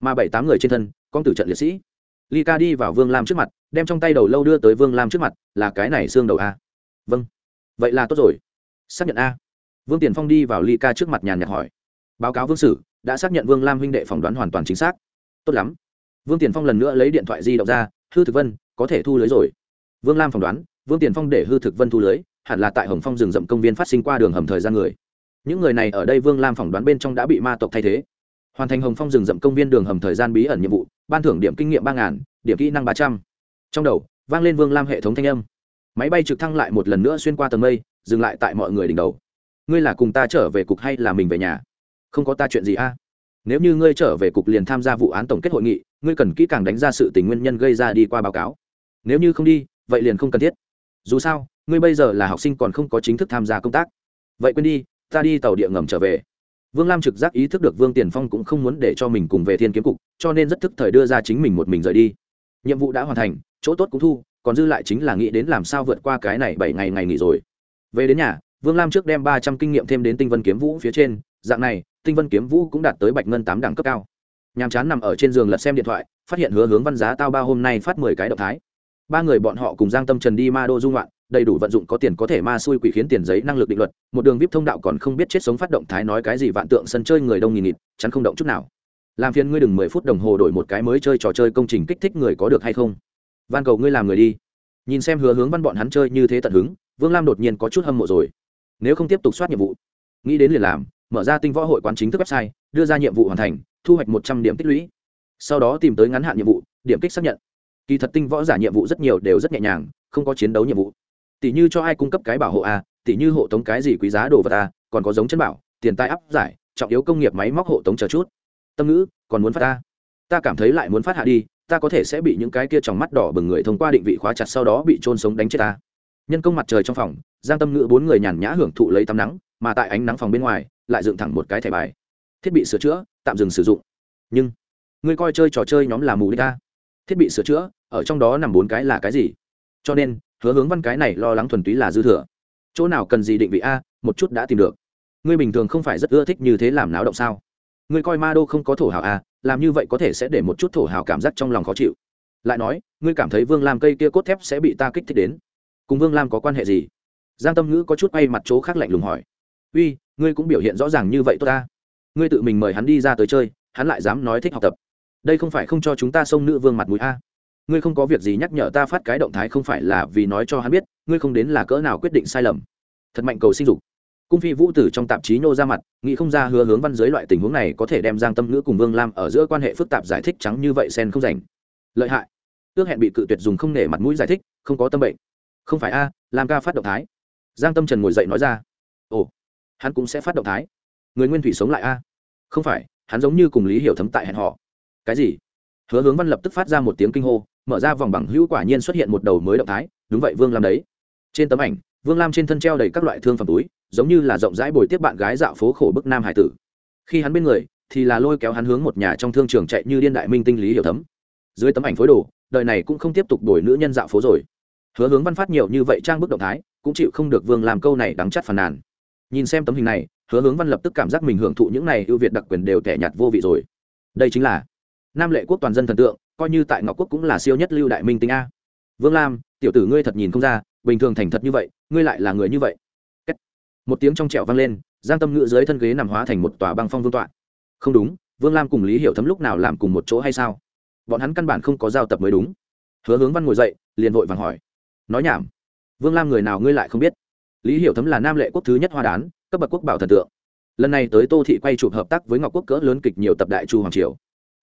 Mà bảy tám người trên thân, con tử trận liệt sĩ ly ca đi vào vương lam trước mặt, đem trong tay đầu lâu đưa tới vương lam trước mặt, là cái này xương đầu a. Vâng. Vậy là tốt rồi. Xác nhận a. Vương tiền phong đi vào ly ca trước mặt nhàn nhạt hỏi. Báo cáo vương sử, đã xác nhận vương lam huynh đệ phỏng đoán hoàn toàn chính xác. Tốt lắm. Vương tiền phong lần nữa lấy điện thoại di động ra, hư thực vân, có thể thu lưới rồi. Vương lam phỏng đoán, vương tiền phong để hư thực vân thu lưới, hẳn là tại hồng phong rừng rậm công viên phát sinh qua đường hầm thời gian người. Những người này ở đây vương lam phỏng đoán bên trong đã bị ma tộc thay thế hoàn thành hồng phong rừng rậm công viên đường hầm thời gian bí ẩn nhiệm vụ, ban thưởng điểm kinh nghiệm ba ngàn, điểm kỹ năng ba trăm. Trong đầu, vang lên vương lam hệ thống thanh âm. Máy bay trực thăng lại một lần nữa xuyên qua tầng mây, dừng lại tại mọi người đỉnh đầu. Ngươi là cùng ta trở về cục hay là mình về nhà? Không có ta chuyện gì a? Nếu như ngươi trở về cục liền tham gia vụ án tổng kết hội nghị, ngươi cần kỹ càng đánh ra sự tình nguyên nhân gây ra đi qua báo cáo. Nếu như không đi, vậy liền không cần thiết. Dù sao, ngươi bây giờ là học sinh còn không có chính thức tham gia công tác. Vậy quên đi, ta đi tàu địa ngầm trở về vương lam trực giác ý thức được vương tiền phong cũng không muốn để cho mình cùng về thiên kiếm cục, cho nên rất thức thời đưa ra chính mình một mình rời đi. Nhiệm vụ đã hoàn thành, chỗ tốt cũng thu, còn dư lại chính là nghĩ đến làm sao vượt qua cái này bảy ngày ngày nghỉ rồi. Về đến nhà, vương lam trước đem ba trăm kinh nghiệm thêm đến tinh vân kiếm vũ phía trên, dạng này, tinh vân kiếm vũ cũng đạt tới bạch ngân tám đẳng cấp cao. Nhàm chán nằm ở trên giường lật xem điện thoại, phát hiện hứa hướng văn giá tao ba hôm nay phát mười cái động thái. Ba người bọn họ cùng giang tâm trần đi ma đô dung loạn đầy đủ vận dụng có tiền có thể ma xui quỷ khiến tiền giấy năng lực định luật, một đường vip thông đạo còn không biết chết sống phát động thái nói cái gì vạn tượng sân chơi người đông nghìn nghịt, chắn không động chút nào. Làm phiền ngươi đừng mười phút đồng hồ đổi một cái mới chơi trò chơi công trình kích thích người có được hay không? Van cầu ngươi làm người đi. Nhìn xem hứa hướng văn bọn hắn chơi như thế tận hứng, vương lam đột nhiên có chút hâm mộ rồi. Nếu không tiếp tục soát nhiệm vụ, nghĩ đến liền làm, mở ra tinh võ hội quán chính thức website, đưa ra nhiệm vụ hoàn thành, thu hoạch một trăm điểm tích lũy. Sau đó tìm tới ngắn hạn nhiệm vụ, điểm kích xác nhận. Kỳ thật tinh võ giả nhiệm vụ rất nhiều đều rất nhẹ nhàng, không có chiến đấu nhiệm vụ tỷ như cho ai cung cấp cái bảo hộ a tỷ như hộ tống cái gì quý giá đồ vật a, còn có giống chân bảo, tiền tài áp giải, trọng yếu công nghiệp máy móc hộ tống chờ chút. Tâm ngữ, còn muốn phát ta ta cảm thấy lại muốn phát hạ đi, ta có thể sẽ bị những cái kia trong mắt đỏ bừng người thông qua định vị khóa chặt sau đó bị trôn sống đánh chết ta nhân công mặt trời trong phòng, giang tâm ngữ bốn người nhàn nhã hưởng thụ lấy tắm nắng, mà tại ánh nắng phòng bên ngoài, lại dựng thẳng một cái thẻ bài. Thiết bị sửa chữa, tạm dừng sử dụng. Nhưng ngươi coi chơi trò chơi nhóm là mù đích ta thiết bị sửa chữa, ở trong đó nằm bốn cái là cái gì? Cho nên hứa hướng văn cái này lo lắng thuần túy là dư thừa. Chỗ nào cần gì định vị a, một chút đã tìm được. Ngươi bình thường không phải rất ưa thích như thế làm náo động sao? Ngươi coi ma đô không có thổ hào a, làm như vậy có thể sẽ để một chút thổ hào cảm giác trong lòng khó chịu. Lại nói, ngươi cảm thấy vương lam cây kia cốt thép sẽ bị ta kích thích đến? Cùng vương lam có quan hệ gì? Giang tâm ngữ có chút bay mặt chỗ khác lạnh lùng hỏi. Uy, ngươi cũng biểu hiện rõ ràng như vậy tốt ta. Ngươi tự mình mời hắn đi ra tới chơi, hắn lại dám nói thích học tập. Đây không phải không cho chúng ta xông nữ vương mặt mũi a ngươi không có việc gì nhắc nhở ta phát cái động thái không phải là vì nói cho hắn biết, ngươi không đến là cỡ nào quyết định sai lầm. Thật mạnh cầu sinh dục. Cung phi vũ tử trong tạp chí nhô ra mặt, nghĩ không ra hứa hướng văn dưới loại tình huống này có thể đem giang tâm ngữ cùng vương lam ở giữa quan hệ phức tạp giải thích trắng như vậy sen không dành. lợi hại. Ước hẹn bị cự tuyệt dùng không nể mặt mũi giải thích, không có tâm bệnh. Không phải a làm ca phát động thái. Giang tâm trần ngồi dậy nói ra. Ồ, hắn cũng sẽ phát động thái. Người nguyên thủy sống lại a. Không phải, hắn giống như cùng lý hiểu thấm tại hẹn họ cái gì? Hứa hướng văn lập tức phát ra một tiếng kinh hô, mở ra vòng bằng hữu quả nhiên xuất hiện một đầu mới động thái, đúng vậy, vương lam đấy. Trên tấm ảnh, vương lam trên thân treo đầy các loại thương phẩm túi, giống như là rộng rãi bồi tiếp bạn gái dạo phố khổ bức nam hải tử. Khi hắn bên người, thì là lôi kéo hắn hướng một nhà trong thương trường chạy như điên đại minh tinh lý hiểu thấm. Dưới tấm ảnh phối đồ, đời này cũng không tiếp tục đổi nữ nhân dạo phố rồi. Hứa hướng văn phát nhiều như vậy trang bức động thái, cũng chịu không được vương làm câu này đắng chắt phàn nàn. Nhìn xem tấm hình này, hứa hướng văn lập tức cảm giác mình hưởng thụ những này ưu việt đặc quyền đều tẻ nhạt vô vị rồi. Đây chính là nam lệ quốc toàn dân thần tượng, coi như tại ngọc quốc cũng là siêu nhất lưu đại minh tinh a. Vương lam, tiểu tử ngươi thật nhìn không ra, bình thường thành thật như vậy, ngươi lại là người như vậy. Một tiếng trong trẹo vang lên, giang tâm ngữ dưới thân ghế nằm hóa thành một tòa băng phong vương tọa. Không đúng, vương lam cùng lý hiểu thấm lúc nào làm cùng một chỗ hay sao? Bọn hắn căn bản không có giao tập mới đúng. Hứa hướng văn ngồi dậy, liền vội vàng hỏi. Nói nhảm. Vương lam người nào ngươi lại không biết? Lý hiểu thấm là nam lệ quốc thứ nhất hoa đán, cấp bậc quốc bảo thần tượng. Lần này tới tô thị quay chụp hợp tác với ngọc quốc cỡ lớn kịch nhiều tập đại chu hoàng triều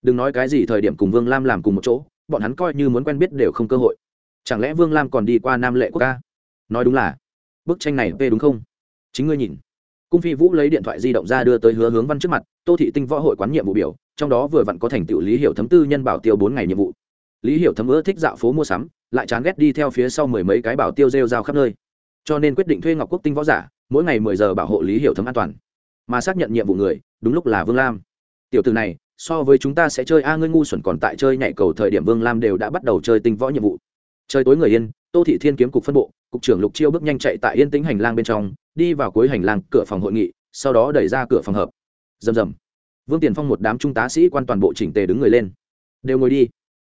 đừng nói cái gì thời điểm cùng vương lam làm cùng một chỗ, bọn hắn coi như muốn quen biết đều không cơ hội. Chẳng lẽ vương lam còn đi qua nam lệ quốc ca? Nói đúng là, bức tranh này về đúng không? Chính ngươi nhìn. Cung phi vũ lấy điện thoại di động ra đưa tới hứa hướng văn trước mặt, tô thị tinh võ hội quán nhiệm vụ biểu, trong đó vừa vặn có thành tựu lý hiểu thấm tư nhân bảo tiêu bốn ngày nhiệm vụ. Lý hiểu thấm ưa thích dạo phố mua sắm, lại chán ghét đi theo phía sau mười mấy cái bảo tiêu rêu rao khắp nơi. Cho nên quyết định thuê ngọc quốc tinh võ giả, mỗi ngày mười giờ bảo hộ lý hiểu thấm an toàn. Mà xác nhận nhiệm vụ người, đúng lúc là vương lam. Tiểu từ này so với chúng ta sẽ chơi. A, ngươi ngu xuẩn, còn tại chơi nhảy cầu thời điểm vương lam đều đã bắt đầu chơi tinh võ nhiệm vụ. Chơi tối người yên, tô thị thiên kiếm cục phân bộ, cục trưởng lục chiêu bước nhanh chạy tại yên tĩnh hành lang bên trong, đi vào cuối hành lang cửa phòng hội nghị, sau đó đẩy ra cửa phòng hợp. Rầm rầm. Vương tiền phong một đám trung tá sĩ quan toàn bộ chỉnh tề đứng người lên. Đều ngồi đi.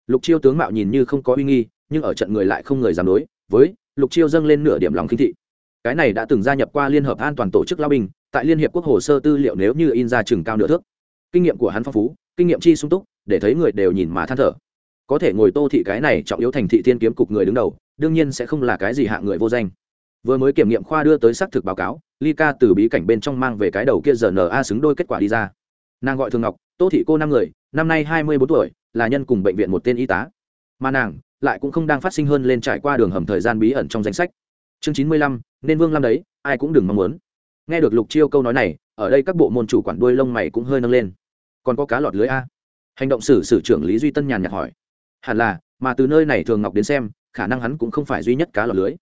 Lục chiêu tướng mạo nhìn như không có uy nghi, nhưng ở trận người lại không người dám đối với lục chiêu dâng lên nửa điểm lòng khinh thị. Cái này đã từng gia nhập qua liên hợp an toàn tổ chức lao binh, tại liên hiệp quốc hồ sơ tư liệu nếu như in ra chừng cao nửa thước kinh nghiệm của hắn phong phú, kinh nghiệm chi sung túc, để thấy người đều nhìn mà than thở. Có thể ngồi tô thị cái này trọng yếu thành thị thiên kiếm cục người đứng đầu, đương nhiên sẽ không là cái gì hạ người vô danh. Vừa mới kiểm nghiệm khoa đưa tới xác thực báo cáo, ly ca từ bí cảnh bên trong mang về cái đầu kia giờ na xứng đôi kết quả đi ra. Nàng gọi thường ngọc, tô thị cô năm người, năm nay hai mươi bốn tuổi, là nhân cùng bệnh viện một tên y tá. Mà nàng lại cũng không đang phát sinh hơn lên trải qua đường hầm thời gian bí ẩn trong danh sách. Chương chín mươi lăm, nên vương lam đấy, ai cũng đừng mong muốn. Nghe được lục chiêu câu nói này, ở đây các bộ môn chủ quản đuôi lông mày cũng hơi nâng lên còn có cá lọt lưới a. Hành động xử sử trưởng lý duy tân nhàn nhạt hỏi. Hẳn là, mà từ nơi này thường ngọc đến xem, khả năng hắn cũng không phải duy nhất cá lọt lưới.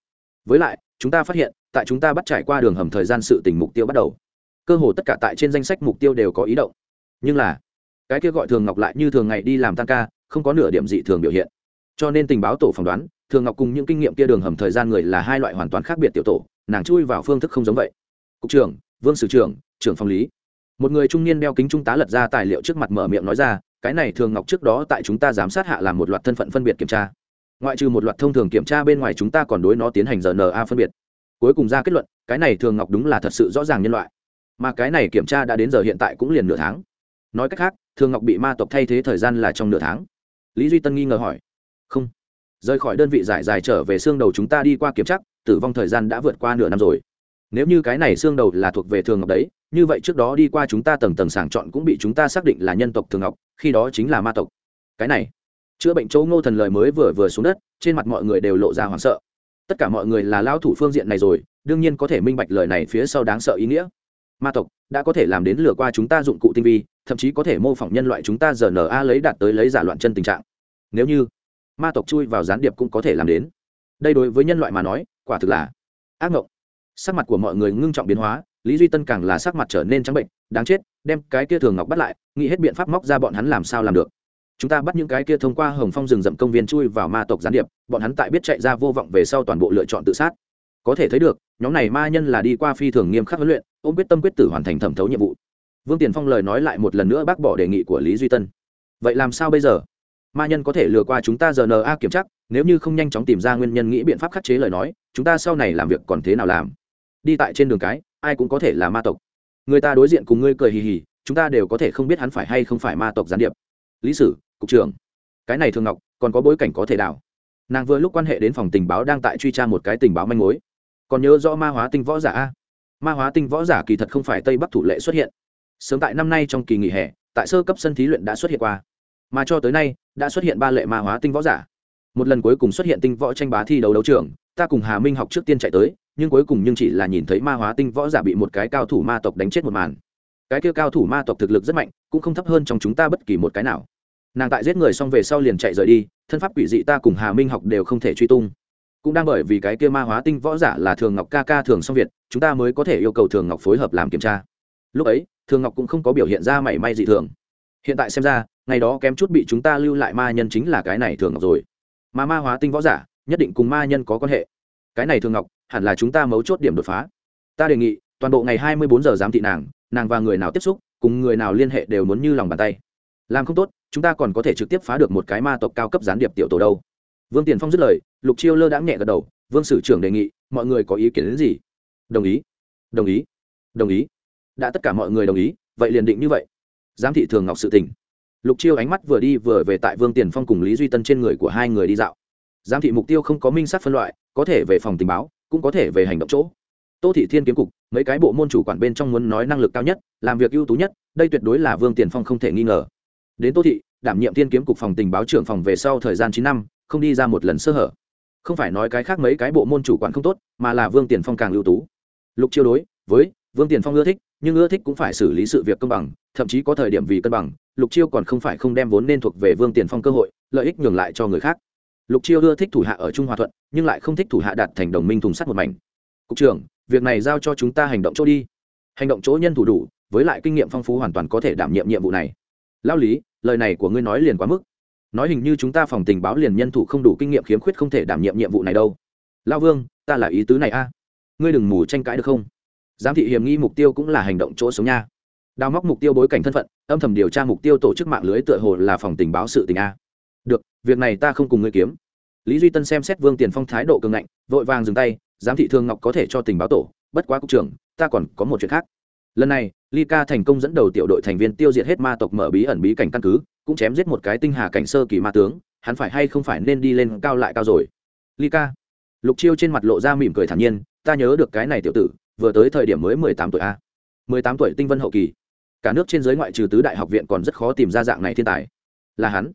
Với lại, chúng ta phát hiện, tại chúng ta bắt trải qua đường hầm thời gian sự tình mục tiêu bắt đầu. Cơ hồ tất cả tại trên danh sách mục tiêu đều có ý động. Nhưng là, cái kia gọi thường ngọc lại như thường ngày đi làm tăng ca, không có nửa điểm dị thường biểu hiện. Cho nên tình báo tổ phỏng đoán, thường ngọc cùng những kinh nghiệm kia đường hầm thời gian người là hai loại hoàn toàn khác biệt tiểu tổ, nàng chui vào phương thức không giống vậy. Cục trưởng, vương sử trưởng trưởng phòng lý một người trung niên đeo kính trung tá lật ra tài liệu trước mặt mở miệng nói ra, cái này thường ngọc trước đó tại chúng ta giám sát hạ làm một loạt thân phận phân biệt kiểm tra. Ngoại trừ một loạt thông thường kiểm tra bên ngoài chúng ta còn đối nó tiến hành rna phân biệt. Cuối cùng ra kết luận, cái này thường ngọc đúng là thật sự rõ ràng nhân loại. Mà cái này kiểm tra đã đến giờ hiện tại cũng liền nửa tháng. Nói cách khác, thường ngọc bị ma tộc thay thế thời gian là trong nửa tháng. Lý duy tân nghi ngờ hỏi. Không. Rời khỏi đơn vị giải dài trở về xương đầu chúng ta đi qua kiểm tra, tử vong thời gian đã vượt qua nửa năm rồi nếu như cái này xương đầu là thuộc về thường ngọc đấy, như vậy trước đó đi qua chúng ta tầng tầng sàng chọn cũng bị chúng ta xác định là nhân tộc thường ngọc, khi đó chính là ma tộc. Cái này, chữa bệnh châu ngô thần lời mới vừa vừa xuống đất, trên mặt mọi người đều lộ ra hoảng sợ. Tất cả mọi người là lao thủ phương diện này rồi, đương nhiên có thể minh bạch lời này phía sau đáng sợ ý nghĩa. Ma tộc đã có thể làm đến lừa qua chúng ta dụng cụ tinh vi, thậm chí có thể mô phỏng nhân loại chúng ta giờ na lấy đạt tới lấy giả loạn chân tình trạng. Nếu như ma tộc chui vào gián điệp cũng có thể làm đến. Đây đối với nhân loại mà nói, quả thực là ác ngộng sắc mặt của mọi người ngưng trọng biến hóa, lý duy tân càng là sắc mặt trở nên trắng bệnh, đáng chết, đem cái kia thường ngọc bắt lại, nghĩ hết biện pháp móc ra bọn hắn làm sao làm được. Chúng ta bắt những cái kia thông qua hồng phong rừng rậm công viên chui vào ma tộc gián điệp, bọn hắn tại biết chạy ra vô vọng về sau toàn bộ lựa chọn tự sát. Có thể thấy được, nhóm này ma nhân là đi qua phi thường nghiêm khắc huấn luyện, ôm quyết tâm quyết tử hoàn thành thẩm thấu nhiệm vụ. Vương tiền phong lời nói lại một lần nữa bác bỏ đề nghị của lý duy tân. Vậy làm sao bây giờ? Ma nhân có thể lừa qua chúng ta giờ na kiểm chắc nếu như không nhanh chóng tìm ra nguyên nhân nghĩ biện pháp khắc chế lời nói, chúng ta sau này làm việc còn thế nào làm? Đi tại trên đường cái, ai cũng có thể là ma tộc. Người ta đối diện cùng ngươi cười hì hì, chúng ta đều có thể không biết hắn phải hay không phải ma tộc gián điệp. Lý sử, cục trưởng, cái này thường ngọc, còn có bối cảnh có thể đảo. Nàng vừa lúc quan hệ đến phòng tình báo đang tại truy tra một cái tình báo manh mối. Còn nhớ rõ ma hóa tinh võ giả a? Ma hóa tinh võ giả kỳ thật không phải tây bắc thủ lệ xuất hiện. Sớm tại năm nay trong kỳ nghỉ hè, tại sơ cấp sân thí luyện đã xuất hiện qua. Mà cho tới nay, đã xuất hiện ba lệ ma hóa tinh võ giả. Một lần cuối cùng xuất hiện tinh võ tranh bá thi đấu đấu trường, ta cùng hà minh học trước tiên chạy tới nhưng cuối cùng nhưng chỉ là nhìn thấy ma hóa tinh võ giả bị một cái cao thủ ma tộc đánh chết một màn. Cái kia cao thủ ma tộc thực lực rất mạnh, cũng không thấp hơn trong chúng ta bất kỳ một cái nào. Nàng tại giết người xong về sau liền chạy rời đi, thân pháp quỷ dị ta cùng hà minh học đều không thể truy tung. Cũng đang bởi vì cái kia ma hóa tinh võ giả là thường ngọc ca ca thường song việt chúng ta mới có thể yêu cầu thường ngọc phối hợp làm kiểm tra. Lúc ấy, thường ngọc cũng không có biểu hiện ra mảy may dị thường. Hiện tại xem ra, ngày đó kém chút bị chúng ta lưu lại ma nhân chính là cái này thường ngọc rồi. Mà ma hóa tinh võ giả, nhất định cùng ma nhân có quan hệ. Cái này thường ngọc hẳn là chúng ta mấu chốt điểm đột phá. Ta đề nghị, toàn bộ ngày hai mươi bốn giờ giám thị nàng nàng và người nào tiếp xúc, cùng người nào liên hệ đều muốn như lòng bàn tay. Làm không tốt, chúng ta còn có thể trực tiếp phá được một cái ma tộc cao cấp gián điệp tiểu tổ đâu. Vương tiền phong dứt lời, lục chiêu lơ đãng nhẹ gật đầu, vương sử trưởng đề nghị, mọi người có ý kiến đến gì? Đồng ý đồng ý đồng ý. Đã tất cả mọi người đồng ý, vậy liền định như vậy. Giám thị thường ngọc sự tình. Lục chiêu ánh mắt vừa đi vừa về tại vương tiền phong cùng lý duy tân trên người của hai người đi dạo. Giám thị mục tiêu không có minh sát phân loại, có thể về phòng tình báo cũng có thể về hành động chỗ. Tô thị thiên kiếm cục, mấy cái bộ môn chủ quản bên trong muốn nói năng lực cao nhất, làm việc ưu tú nhất, đây tuyệt đối là vương tiền phong không thể nghi ngờ. Đến tô thị, đảm nhiệm thiên kiếm cục phòng tình báo trưởng phòng về sau thời gian chín năm, không đi ra một lần sơ hở. Không phải nói cái khác mấy cái bộ môn chủ quản không tốt, mà là vương tiền phong càng ưu tú. Lục chiêu đối với vương tiền phong ưa thích, nhưng ưa thích cũng phải xử lý sự việc công bằng, thậm chí có thời điểm vì cân bằng, lục chiêu còn không phải không đem vốn nên thuộc về vương tiền phong cơ hội, lợi ích nhường lại cho người khác lục chiêu ưa thích thủ hạ ở trung hòa thuận, nhưng lại không thích thủ hạ đạt thành đồng minh thùng sắt một mảnh. Cục trưởng, việc này giao cho chúng ta hành động chỗ đi. Hành động chỗ nhân thủ đủ, với lại kinh nghiệm phong phú hoàn toàn có thể đảm nhiệm nhiệm vụ này. Lao lý, lời này của ngươi nói liền quá mức. Nói hình như chúng ta phòng tình báo liền nhân thủ không đủ kinh nghiệm khiếm khuyết không thể đảm nhiệm nhiệm vụ này đâu. Lao vương, ta là ý tứ này a. À? Ngươi đừng mù tranh cãi được không? Giám thị hiểm nghi mục tiêu cũng là hành động chỗ sống nha. Đào móc mục tiêu bối cảnh thân phận, âm thầm điều tra mục tiêu tổ chức mạng lưới tựa hồ là phòng tình báo sự tình a được, việc này ta không cùng ngươi kiếm. Lý duy tân xem xét vương tiền phong thái độ cường ngạnh, vội vàng dừng tay, giám thị thương ngọc có thể cho tình báo tổ, bất quá cục trưởng, ta còn có một chuyện khác. Lần này, ly ca thành công dẫn đầu tiểu đội thành viên tiêu diệt hết ma tộc mở bí ẩn bí cảnh căn cứ, cũng chém giết một cái tinh hà cảnh sơ kỳ ma tướng, hắn phải hay không phải nên đi lên cao lại cao rồi? Ly ca. Lục chiêu trên mặt lộ ra mỉm cười thản nhiên, ta nhớ được cái này tiểu tử, vừa tới thời điểm mới mười tám tuổi a. mười tám tuổi tinh vân hậu kỳ. Cả nước trên giới ngoại trừ tứ đại học viện còn rất khó tìm ra dạng này thiên tài. Là hắn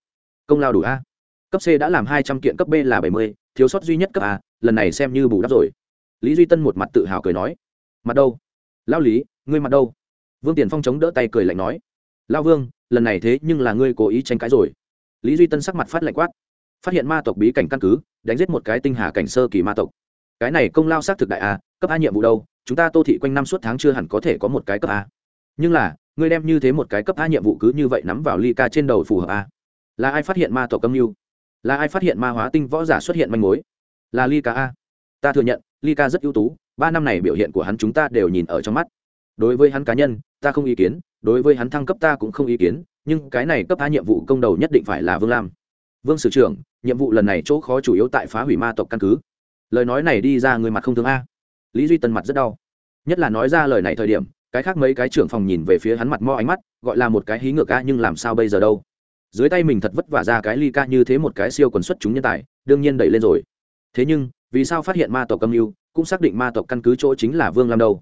công lao đủ a. Cấp c đã làm hai trăm kiện, cấp b là bảy mươi, thiếu sót duy nhất cấp a, lần này xem như bù đắp rồi. Lý duy tân một mặt tự hào cười nói. Mặt đâu? Lao lý, ngươi mặt đâu? Vương tiền phong chống đỡ tay cười lạnh nói. Lao vương, lần này thế nhưng là ngươi cố ý tranh cãi rồi. Lý duy tân sắc mặt phát lạnh quát. Phát hiện ma tộc bí cảnh căn cứ, đánh giết một cái tinh hà cảnh sơ kỳ ma tộc. Cái này công lao xác thực đại a, cấp a nhiệm vụ đâu? Chúng ta tô thị quanh năm suốt tháng chưa hẳn có thể có một cái cấp a. Nhưng là, ngươi đem như thế một cái cấp a nhiệm vụ cứ như vậy nắm vào ly ca trên đầu phù hợp a là ai phát hiện ma tổ âm mưu? Là ai phát hiện ma hóa tinh võ giả xuất hiện manh mối? Là ly ca a. Ta thừa nhận, ly ca rất ưu tú, ba năm này biểu hiện của hắn chúng ta đều nhìn ở trong mắt. Đối với hắn cá nhân, ta không ý kiến, đối với hắn thăng cấp ta cũng không ý kiến, nhưng cái này cấp a nhiệm vụ công đầu nhất định phải là vương lam. Vương sử trưởng, nhiệm vụ lần này chỗ khó chủ yếu tại phá hủy ma tộc căn cứ. Lời nói này đi ra người mặt không thương a. Lý duy tân mặt rất đau. Nhất là nói ra lời này thời điểm, cái khác mấy cái trưởng phòng nhìn về phía hắn mặt mo ánh mắt, gọi là một cái hí ngược a nhưng làm sao bây giờ đâu? Dưới tay mình thật vất vả ra cái ly ca như thế một cái siêu quần xuất chúng nhân tài, đương nhiên đẩy lên rồi. Thế nhưng, vì sao phát hiện ma tộc âm mưu, cũng xác định ma tộc căn cứ chỗ chính là vương lam đâu?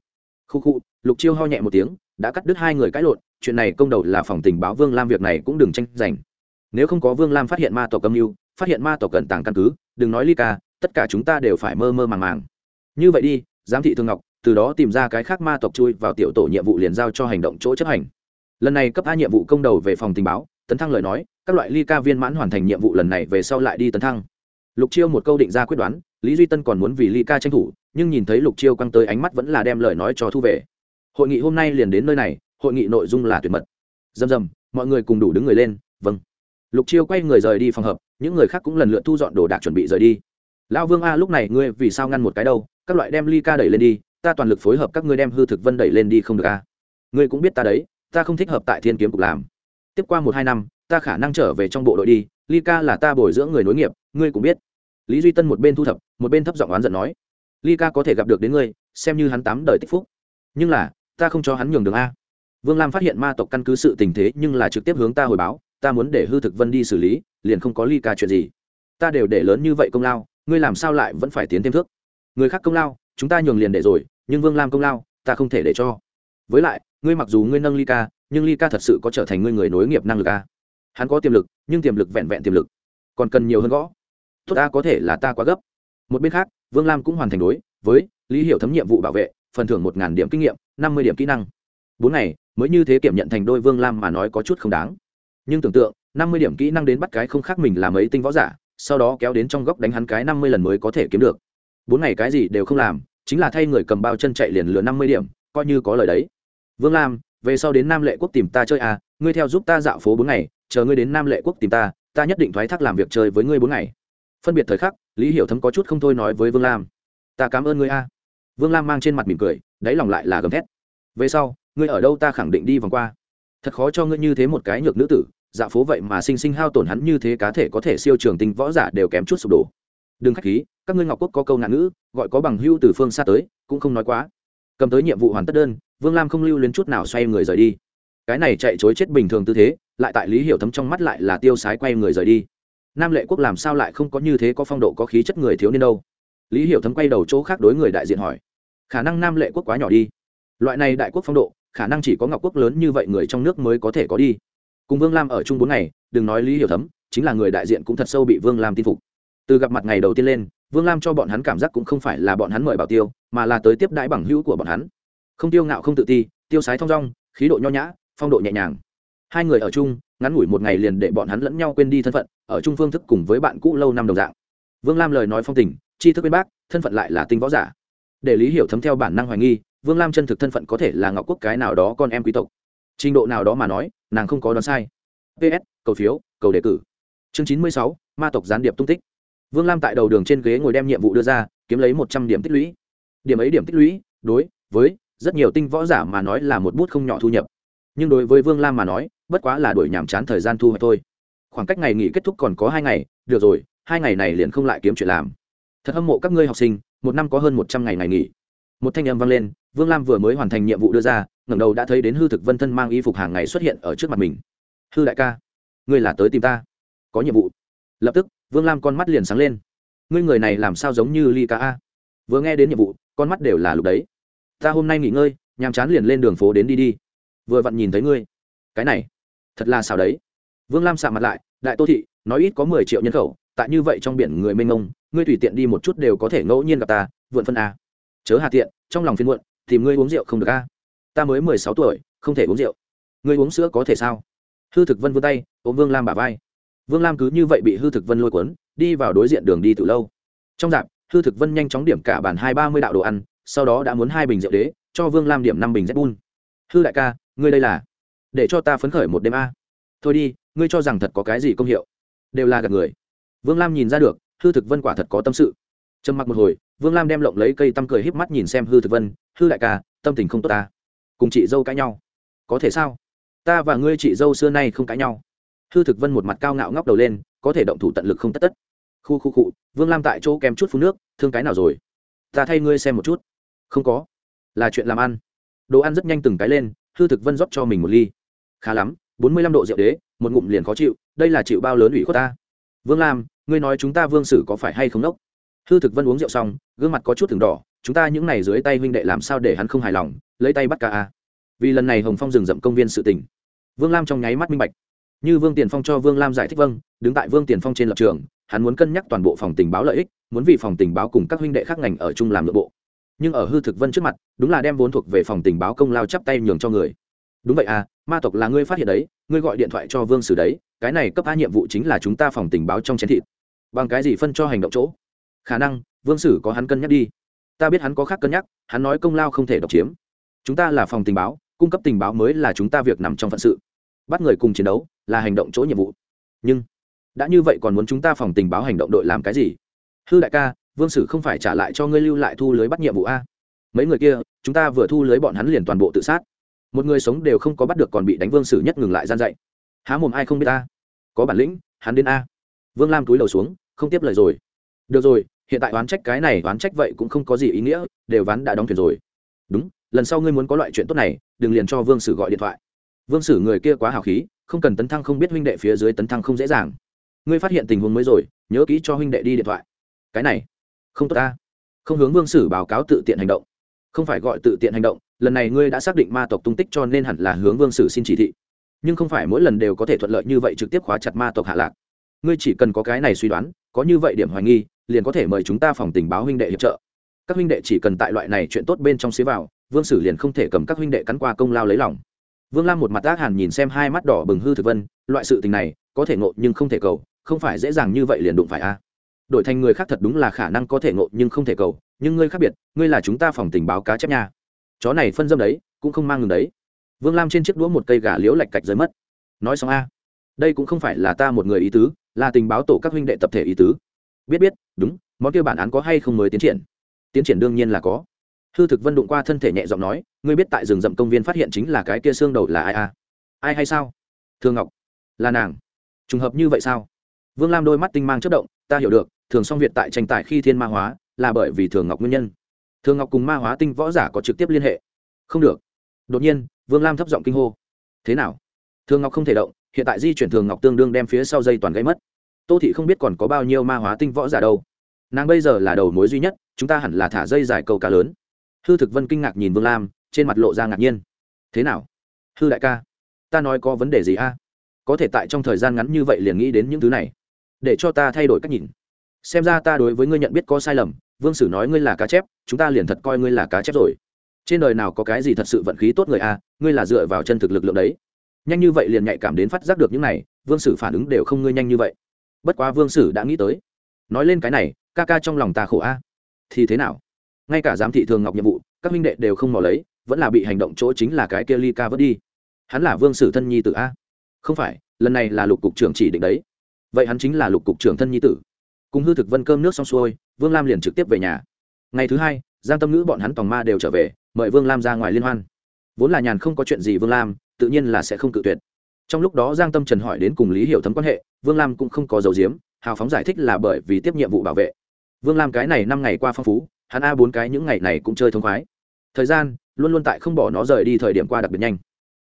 Khu khu, lục chiêu ho nhẹ một tiếng, đã cắt đứt hai người cãi lộn, chuyện này công đầu là phòng tình báo vương lam việc này cũng đừng tranh giành. Nếu không có vương lam phát hiện ma tộc âm mưu, phát hiện ma tộc cận tàng căn cứ, đừng nói ly ca, tất cả chúng ta đều phải mơ mơ màng màng. Như vậy đi, giám thị thương ngọc, từ đó tìm ra cái khác ma tộc chui vào tiểu tổ nhiệm vụ liền giao cho hành động chỗ chấp hành. Lần này cấp a nhiệm vụ công đầu về phòng tình báo tấn thăng lời nói, các loại ly ca viên mãn hoàn thành nhiệm vụ lần này về sau lại đi tấn thăng. Lục chiêu một câu định ra quyết đoán, lý duy tân còn muốn vì ly ca tranh thủ, nhưng nhìn thấy lục chiêu căng tới ánh mắt vẫn là đem lời nói cho thu về. Hội nghị hôm nay liền đến nơi này, hội nghị nội dung là tuyệt mật. Dầm dầm, mọi người cùng đủ đứng người lên vâng. Lục chiêu quay người rời đi phòng hợp những người khác cũng lần lượt thu dọn đồ đạc chuẩn bị rời đi. Lão vương a, lúc này ngươi vì sao ngăn một cái đâu? Các loại đem ly ca đẩy lên đi, ta toàn lực phối hợp các ngươi đem hư thực vân đẩy lên đi không được a? Ngươi cũng biết ta đấy, ta không thích hợp tại thiên kiếm cục làm tiếp qua một hai năm, ta khả năng trở về trong bộ đội đi, ly ca là ta bồi dưỡng người nối nghiệp, ngươi cũng biết. Lý duy tân một bên thu thập, một bên thấp giọng oán giận nói. Ly ca có thể gặp được đến ngươi, xem như hắn tám đời tích phúc. Nhưng là, ta không cho hắn nhường đường a. Vương lam phát hiện ma tộc căn cứ sự tình thế nhưng là trực tiếp hướng ta hồi báo, ta muốn để hư thực vân đi xử lý, liền không có ly ca chuyện gì. Ta đều để lớn như vậy công lao, ngươi làm sao lại vẫn phải tiến thêm thước? Người khác công lao, chúng ta nhường liền để rồi, nhưng vương lam công lao, ta không thể để cho với lại, ngươi mặc dù ngươi nâng ly ca, nhưng ly ca thật sự có trở thành ngươi người nối nghiệp năng lực a hắn có tiềm lực, nhưng tiềm lực vẹn vẹn tiềm lực. Còn cần nhiều hơn gõ. Tốt, ta có thể là ta quá gấp. Một bên khác, vương lam cũng hoàn thành đối với lý hiểu thấm nhiệm vụ bảo vệ, phần thưởng một điểm kinh nghiệm, năm mươi điểm kỹ năng. Bốn ngày, mới như thế kiểm nhận thành đôi vương lam mà nói có chút không đáng. Nhưng tưởng tượng, năm mươi điểm kỹ năng đến bắt cái không khác mình làm ấy tinh võ giả, sau đó kéo đến trong góc đánh hắn cái năm mươi lần mới có thể kiếm được. Bốn ngày cái gì đều không làm, chính là thay người cầm bao chân chạy liền lừa năm mươi điểm coi như có lời đấy. Vương lam, về sau đến nam lệ quốc tìm ta chơi à ngươi theo giúp ta dạo phố bốn ngày, chờ ngươi đến nam lệ quốc tìm ta ta nhất định thoái thác làm việc chơi với ngươi bốn ngày. Phân biệt thời khắc, lý hiểu thấm có chút không thôi nói với vương lam. Ta cảm ơn ngươi a. Vương lam mang trên mặt mỉm cười, đáy lòng lại là gầm thét. Về sau, ngươi ở đâu ta khẳng định đi vòng qua. Thật khó cho ngươi như thế một cái nhược nữ tử dạ phố vậy mà sinh sinh hao tổn hắn như thế cá thể có thể siêu trường tinh võ giả đều kém chút sụp đổ. Đừng khách khí, các ngươi ngọc quốc có câu ngạn ngữ, gọi có bằng hưu từ phương xa tới, cũng không nói quá cầm tới nhiệm vụ hoàn tất đơn, vương lam không lưu luyến chút nào xoay người rời đi. Cái này chạy chối chết bình thường tư thế, lại tại lý hiểu thấm trong mắt lại là tiêu sái quay người rời đi. Nam lệ quốc làm sao lại không có như thế có phong độ có khí chất người thiếu niên đâu? Lý hiểu thấm quay đầu chỗ khác đối người đại diện hỏi. Khả năng nam lệ quốc quá nhỏ đi. Loại này đại quốc phong độ, khả năng chỉ có ngọc quốc lớn như vậy người trong nước mới có thể có đi. Cùng vương lam ở chung bốn ngày, đừng nói lý hiểu thấm, chính là người đại diện cũng thật sâu bị vương lam tin phục. Từ gặp mặt ngày đầu tiên lên vương lam cho bọn hắn cảm giác cũng không phải là bọn hắn mời bảo tiêu, mà là tới tiếp đãi bằng hữu của bọn hắn. Không tiêu ngạo không tự ti, tiêu sái thong dong, khí độ nho nhã, phong độ nhẹ nhàng. Hai người ở chung, ngắn ngủi một ngày liền để bọn hắn lẫn nhau quên đi thân phận, ở chung phương thức cùng với bạn cũ lâu năm đồng dạng. Vương lam lời nói phong tình chi thức bên bác, thân phận lại là tinh võ giả. Để lý hiểu thấm theo bản năng hoài nghi, vương lam chân thực thân phận có thể là ngọc quốc cái nào đó con em quý tộc. Trình độ nào đó mà nói, nàng không có đoán sai. Ps cầu phiếu, cầu đề cử. Chương chín mươi sáu, ma tộc gián điệp tung tích vương lam tại đầu đường trên ghế ngồi đem nhiệm vụ đưa ra, kiếm lấy một trăm điểm tích lũy. Điểm ấy điểm tích lũy, đối với rất nhiều tinh võ giả mà nói là một bút không nhỏ thu nhập. Nhưng đối với vương lam mà nói, bất quá là đổi nhàm chán thời gian thu hoạch thôi. Khoảng cách ngày nghỉ kết thúc còn có hai ngày, được rồi, hai ngày này liền không lại kiếm chuyện làm. Thật hâm mộ các ngươi học sinh, một năm có hơn một trăm ngày ngày nghỉ. Một thanh âm vang lên, vương lam vừa mới hoàn thành nhiệm vụ đưa ra, ngẩng đầu đã thấy đến hư thực vân thân mang y phục hàng ngày xuất hiện ở trước mặt mình. Hư đại ca, ngươi là tới tìm ta. Có nhiệm vụ. Lập tức vương lam con mắt liền sáng lên. Ngươi người này làm sao giống như ly ca a? Vừa nghe đến nhiệm vụ, con mắt đều là lục đấy. Ta hôm nay nghỉ ngơi, nhàm chán liền lên đường phố đến đi đi. Vừa vặn nhìn thấy ngươi. Cái này, thật là xào đấy. Vương lam sạ mặt lại, đại tô thị, nói ít có mười triệu nhân khẩu, tại như vậy trong biển người mênh mông, ngươi tùy tiện đi một chút đều có thể ngẫu nhiên gặp ta, vượn phân a. Chớ hà tiện, trong lòng phiên muộn, tìm ngươi uống rượu không được a. Ta mới mười sáu tuổi, không thể uống rượu. Ngươi uống sữa có thể sao? Hư thực vân vươn tay, ôm vương lam bả vai vương lam cứ như vậy bị hư thực vân lôi cuốn, đi vào đối diện đường đi từ lâu. Trong dạp, hư thực vân nhanh chóng điểm cả bàn hai ba mươi đạo đồ ăn, sau đó đã muốn hai bình rượu đế, cho vương lam điểm năm bình z bun hư đại ca, ngươi đây là? Để cho ta phấn khởi một đêm a. Thôi đi, ngươi cho rằng thật có cái gì công hiệu. Đều là gạt người. Vương lam nhìn ra được, hư thực vân quả thật có tâm sự. Trầm mặc một hồi, vương lam đem lộng lấy cây tăm cười híp mắt nhìn xem hư thực vân, hư đại ca, tâm tình không tốt ta. Cùng chị dâu cãi nhau. Có thể sao? Ta và ngươi chị dâu xưa nay không cãi nhau hư thực vân một mặt cao ngạo ngóc đầu lên, có thể động thủ tận lực không tất tất. Khu khu cụ vương lam tại chỗ kèm chút phun nước, thương cái nào rồi? Ta thay ngươi xem một chút. Không có. Là chuyện làm ăn. Đồ ăn rất nhanh từng cái lên, hư thực vân rót cho mình một ly. Khá lắm, bốn mươi lăm độ rượu đế, một ngụm liền khó chịu, đây là chịu bao lớn ủy khuất ta. Vương lam, ngươi nói chúng ta vương sử có phải hay không đốc? Hư thực vân uống rượu xong, gương mặt có chút từng đỏ, chúng ta những n à y dưới tay huynh đệ làm sao để hắn không hài lòng, lấy tay bắt ca a. Vì lần này hồng phong rừng rậm công viên sự tình. Vương lam trong nháy mắt minh bạch như vương tiền phong cho vương lam giải thích vâng đứng tại vương tiền phong trên lập trường, hắn muốn cân nhắc toàn bộ phòng tình báo lợi ích, muốn vì phòng tình báo cùng các huynh đệ khác ngành ở chung làm nội bộ. Nhưng ở hư thực vân trước mặt, đúng là đem vốn thuộc về phòng tình báo công lao chắp tay nhường cho người. Đúng vậy à ma tộc là ngươi phát hiện đấy, ngươi gọi điện thoại cho vương sử đấy, cái này cấp a nhiệm vụ chính là chúng ta phòng tình báo trong chén thịt. Bằng cái gì phân cho hành động chỗ? Khả năng, vương sử có hắn cân nhắc đi. Ta biết hắn có khác cân nhắc, hắn nói công lao không thể độc chiếm. Chúng ta là phòng tình báo, cung cấp tình báo mới là chúng ta việc nằm trong phận sự bắt người cùng chiến đấu là hành động chỗ nhiệm vụ. Nhưng, đã như vậy còn muốn chúng ta phòng tình báo hành động đội làm cái gì? Hư đại ca, vương sử không phải trả lại cho ngươi lưu lại thu lưới bắt nhiệm vụ a? Mấy người kia, chúng ta vừa thu lưới bọn hắn liền toàn bộ tự sát. Một người sống đều không có bắt được còn bị đánh vương sử nhất ngừng lại gian dạy. Há mồm ai không biết ta? Có bản lĩnh, hắn đến a. Vương lam túi đầu xuống, không tiếp lời rồi. Được rồi, hiện tại oán trách cái này, oán trách vậy cũng không có gì ý nghĩa, đều ván đã đóng thuyền rồi. Đúng, lần sau ngươi muốn có loại chuyện tốt này, đừng liền cho vương sử gọi điện thoại vương sử người kia quá hào khí, không cần tấn thăng không biết huynh đệ phía dưới tấn thăng không dễ dàng. Ngươi phát hiện tình huống mới rồi, nhớ kỹ cho huynh đệ đi điện thoại. Cái này, không tốt ta. Không hướng vương sử báo cáo tự tiện hành động. Không phải gọi tự tiện hành động, lần này ngươi đã xác định ma tộc tung tích cho nên hẳn là hướng vương sử xin chỉ thị. Nhưng không phải mỗi lần đều có thể thuận lợi như vậy trực tiếp khóa chặt ma tộc hạ lạc. Ngươi chỉ cần có cái này suy đoán, có như vậy điểm hoài nghi, liền có thể mời chúng ta phòng tình báo huynh đệ hiệp trợ. Các huynh đệ chỉ cần tại loại này chuyện tốt bên trong xế vào, vương sử liền không thể cầm các huynh đệ cắn qua công lao lấy lòng vương lam một mặt ác hàn nhìn xem hai mắt đỏ bừng hư thực vân, loại sự tình này, có thể ngộ nhưng không thể cầu, không phải dễ dàng như vậy liền đụng phải a. Đổi thành người khác thật đúng là khả năng có thể ngộ nhưng không thể cầu, nhưng ngươi khác biệt, ngươi là chúng ta phòng tình báo cá chép nha. Chó này phân dâm đấy, cũng không mang ngừng đấy. Vương lam trên chiếc đũa một cây gà liễu lạch cạch rơi mất. Nói xong a. Đây cũng không phải là ta một người ý tứ, là tình báo tổ các huynh đệ tập thể ý tứ. Biết biết, đúng, món kia bản án có hay không mới tiến triển? Tiến triển đương nhiên là có hư thực vân đụng qua thân thể nhẹ giọng nói, ngươi biết tại rừng rậm công viên phát hiện chính là cái kia xương đầu là ai à? ai hay sao? Thương ngọc, là nàng. Trùng hợp như vậy sao? Vương lam đôi mắt tinh mang chất động, ta hiểu được, thường song việt tại tranh tài khi thiên ma hóa, là bởi vì thường ngọc nguyên nhân. Thường ngọc cùng ma hóa tinh võ giả có trực tiếp liên hệ. Không được. Đột nhiên, vương lam thấp giọng kinh hô, thế nào? Thường ngọc không thể động, hiện tại di chuyển thường ngọc tương đương đem phía sau dây toàn gây mất. Tô thị không biết còn có bao nhiêu ma hóa tinh võ giả đâu. Nàng bây giờ là đầu mối duy nhất, chúng ta hẳn là thả dây dài câu cá lớn hư thực vân kinh ngạc nhìn vương lam, trên mặt lộ ra ngạc nhiên. Thế nào? Hư đại ca, ta nói có vấn đề gì a? Có thể tại trong thời gian ngắn như vậy liền nghĩ đến những thứ này. Để cho ta thay đổi cách nhìn. Xem ra ta đối với ngươi nhận biết có sai lầm, vương sử nói ngươi là cá chép, chúng ta liền thật coi ngươi là cá chép rồi. Trên đời nào có cái gì thật sự vận khí tốt người a, ngươi là dựa vào chân thực lực lượng đấy. Nhanh như vậy liền nhạy cảm đến phát giác được những này, vương sử phản ứng đều không ngươi nhanh như vậy. Bất quá vương sử đã nghĩ tới. Nói lên cái này, ca ca trong lòng ta khổ a. Thì thế nào? Ngay cả giám thị thường ngọc nhiệm vụ, các minh đệ đều không mò lấy, vẫn là bị hành động chỗ chính là cái kia ly ca vớt đi. Hắn là vương sử thân nhi tử a? Không phải, lần này là lục cục trưởng chỉ định đấy. Vậy hắn chính là lục cục trưởng thân nhi tử. Cùng hư thực vân cơm nước xong xuôi, vương lam liền trực tiếp về nhà. Ngày thứ hai, giang tâm ngữ bọn hắn tòng ma đều trở về, mời vương lam ra ngoài liên hoan. Vốn là nhàn không có chuyện gì vương lam, tự nhiên là sẽ không cự tuyệt. Trong lúc đó giang tâm trần hỏi đến cùng lý hiểu thấm quan hệ, vương lam cũng không có dấu diếm hào phóng giải thích là bởi vì tiếp nhiệm vụ bảo vệ. Vương lam cái này năm ngày qua phong phú hắn a bốn cái những ngày này cũng chơi thông khoái. Thời gian, luôn luôn tại không bỏ nó rời đi thời điểm qua đặc biệt nhanh.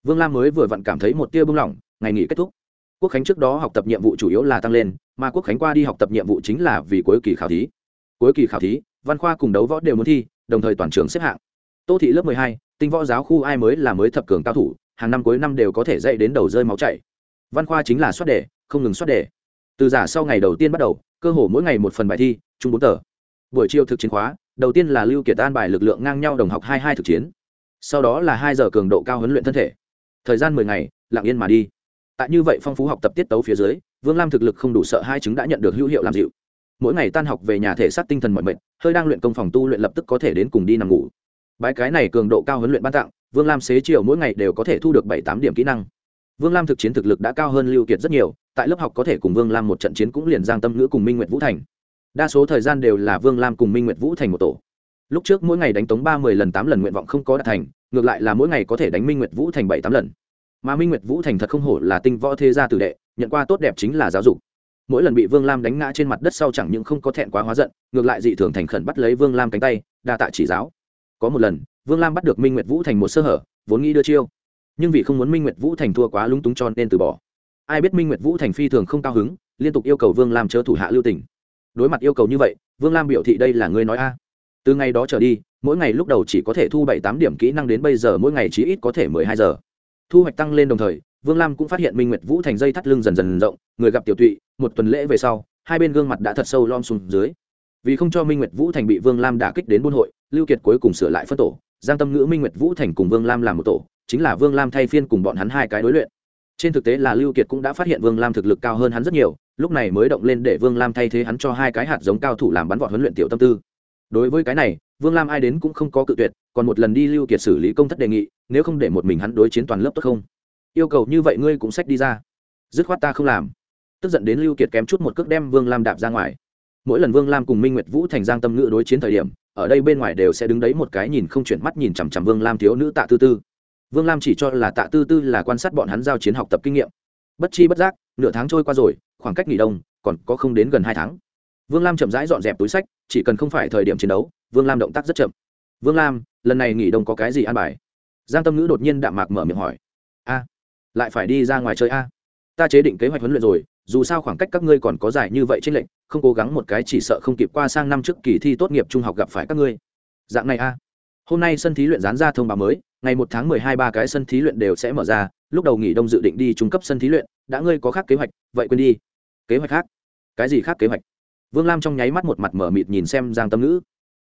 Vương lam mới vừa vặn cảm thấy một tia bưng lỏng, ngày nghỉ kết thúc. Quốc khánh trước đó học tập nhiệm vụ chủ yếu là tăng lên, mà quốc khánh qua đi học tập nhiệm vụ chính là vì cuối kỳ khảo thí. Cuối kỳ khảo thí, văn khoa cùng đấu võ đều muốn thi, đồng thời toàn trường xếp hạng. Tô thị lớp mười hai, tinh võ giáo khu ai mới là mới thập cường cao thủ, hàng năm cuối năm đều có thể dạy đến đầu rơi máu chảy. Văn khoa chính là soát đề, không ngừng soát đề. Từ giả sau ngày đầu tiên bắt đầu, cơ hồ mỗi ngày một phần bài thi, chung bốn tờ. Buổi chiều thực chiến khóa đầu tiên là lưu kiệt an bài lực lượng ngang nhau đồng học hai hai thực chiến. Sau đó là hai giờ cường độ cao huấn luyện thân thể. Thời gian mười ngày, lặng yên mà đi. Tại như vậy phong phú học tập tiết tấu phía dưới, vương lam thực lực không đủ sợ hai chứng đã nhận được hữu hiệu làm dịu. Mỗi ngày tan học về nhà thể xác tinh thần mọi mệt, hơi đang luyện công phòng tu luyện lập tức có thể đến cùng đi nằm ngủ. Bãi cái này cường độ cao huấn luyện ban tặng, vương lam xế chiều mỗi ngày đều có thể thu được bảy tám điểm kỹ năng. Vương lam thực chiến thực lực đã cao hơn lưu kiệt rất nhiều, tại lớp học có thể cùng vương lam một trận chiến cũng liền giang tâm ngữ cùng minh nguyệt vũ thành đa số thời gian đều là vương lam cùng minh nguyệt vũ thành một tổ. Lúc trước mỗi ngày đánh tống ba mươi lần tám lần nguyện vọng không có đạt thành, ngược lại là mỗi ngày có thể đánh minh nguyệt vũ thành bảy tám lần. Mà minh nguyệt vũ thành thật không hổ là tinh võ thế gia tử đệ, nhận qua tốt đẹp chính là giáo dục. Mỗi lần bị vương lam đánh ngã trên mặt đất sau chẳng những không có thẹn quá hóa giận, ngược lại dị thường thành khẩn bắt lấy vương lam cánh tay, đa tạ chỉ giáo. Có một lần, vương lam bắt được minh nguyệt vũ thành một sơ hở, vốn nghĩ đưa chiêu. Nhưng vì không muốn minh nguyệt vũ thành thua quá lúng túng cho nên từ bỏ. Ai biết minh nguyệt vũ thành phi thường không cao hứng, liên tục yêu cầu vương lam chớ thủ hạ lưu tỉnh đối mặt yêu cầu như vậy, vương lam biểu thị đây là ngươi nói a. Từ ngày đó trở đi, mỗi ngày lúc đầu chỉ có thể thu bảy tám điểm kỹ năng đến bây giờ mỗi ngày chỉ ít có thể mười hai giờ. Thu hoạch tăng lên đồng thời, vương lam cũng phát hiện minh nguyệt vũ thành dây thắt lưng dần dần rộng, người gặp tiểu tụy, một tuần lễ về sau, hai bên gương mặt đã thật sâu lom xuống dưới. Vì không cho minh nguyệt vũ thành bị vương lam đả kích đến buôn hội, lưu kiệt cuối cùng sửa lại phân tổ, giang tâm ngữ minh nguyệt vũ thành cùng vương lam làm một tổ, chính là vương lam thay phiên cùng bọn hắn hai cái đối luyện. Trên thực tế là lưu kiệt cũng đã phát hiện vương lam thực lực cao hơn hắn rất nhiều lúc này mới động lên để vương lam thay thế hắn cho hai cái hạt giống cao thủ làm bắn vọt huấn luyện tiểu tâm tư. Đối với cái này, vương lam ai đến cũng không có cự tuyệt, còn một lần đi lưu kiệt xử lý công thất đề nghị, nếu không để một mình hắn đối chiến toàn lớp tốt không? Yêu cầu như vậy ngươi cũng sách đi ra. Dứt khoát ta không làm. Tức giận đến lưu kiệt kém chút một cước đem vương lam đạp ra ngoài. Mỗi lần vương lam cùng minh nguyệt vũ thành giang tâm ngữ đối chiến thời điểm, ở đây bên ngoài đều sẽ đứng đấy một cái nhìn không chuyển mắt nhìn chằm chằm vương lam thiếu nữ tạ tư tư. Vương lam chỉ cho là tạ tư tư là quan sát bọn hắn giao chiến học tập kinh nghiệm. Bất chi bất giác, nửa tháng trôi qua rồi khoảng cách nghỉ đông, còn có không đến gần hai tháng. Vương lam chậm rãi dọn dẹp túi sách, chỉ cần không phải thời điểm chiến đấu, vương lam động tác rất chậm. Vương lam, lần này nghỉ đông có cái gì an bài? Giang tâm ngữ đột nhiên đạm mạc mở miệng hỏi. A, lại phải đi ra ngoài chơi a? Ta chế định kế hoạch huấn luyện rồi, dù sao khoảng cách các ngươi còn có dài như vậy trên lệnh không cố gắng một cái chỉ sợ không kịp qua sang năm trước kỳ thi tốt nghiệp trung học gặp phải các ngươi. Dạng này a? Hôm nay sân thí luyện dán ra thông báo mới, ngày một tháng mười hai ba cái sân thí luyện đều sẽ mở ra, lúc đầu nghỉ đông dự định đi trung cấp sân thí luyện đã ngươi có khác kế hoạch, vậy quên đi. Kế hoạch khác? Cái gì khác kế hoạch? Vương lam trong nháy mắt một mặt mở mịt nhìn xem giang tâm ngữ.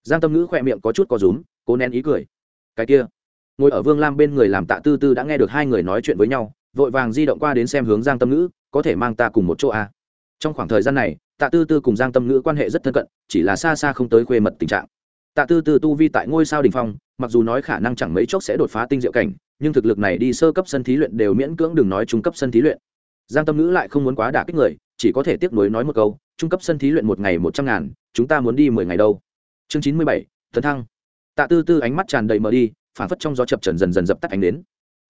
Giang tâm ngữ khỏe miệng có chút có rúm, cố nén ý cười. Cái kia? Ngồi ở vương lam bên người làm tạ tư tư đã nghe được hai người nói chuyện với nhau, vội vàng di động qua đến xem hướng giang tâm ngữ, có thể mang ta cùng một chỗ à. trong khoảng thời gian này, tạ tư tư cùng giang tâm ngữ quan hệ rất thân cận, chỉ là xa xa không tới khuê mật tình trạng. Tạ tư tư tu vi tại ngôi sao đình phong, mặc dù nói khả năng chẳng mấy chốc sẽ đột phá tinh diệu cảnh, nhưng thực lực này đi sơ cấp sân thí luyện đều miễn cưỡng đừng nói trung cấp sân thí luyện giang tâm ngữ lại không muốn quá đả kích người, chỉ có thể tiếp nối nói một câu, trung cấp sân thí luyện một ngày một trăm ngàn, chúng ta muốn đi mười ngày đâu. Chương chín mươi bảy, tấn thăng. Tạ tư tư ánh mắt tràn đầy mờ đi phản phất trong gió chập trần dần dần dập tắt ánh đến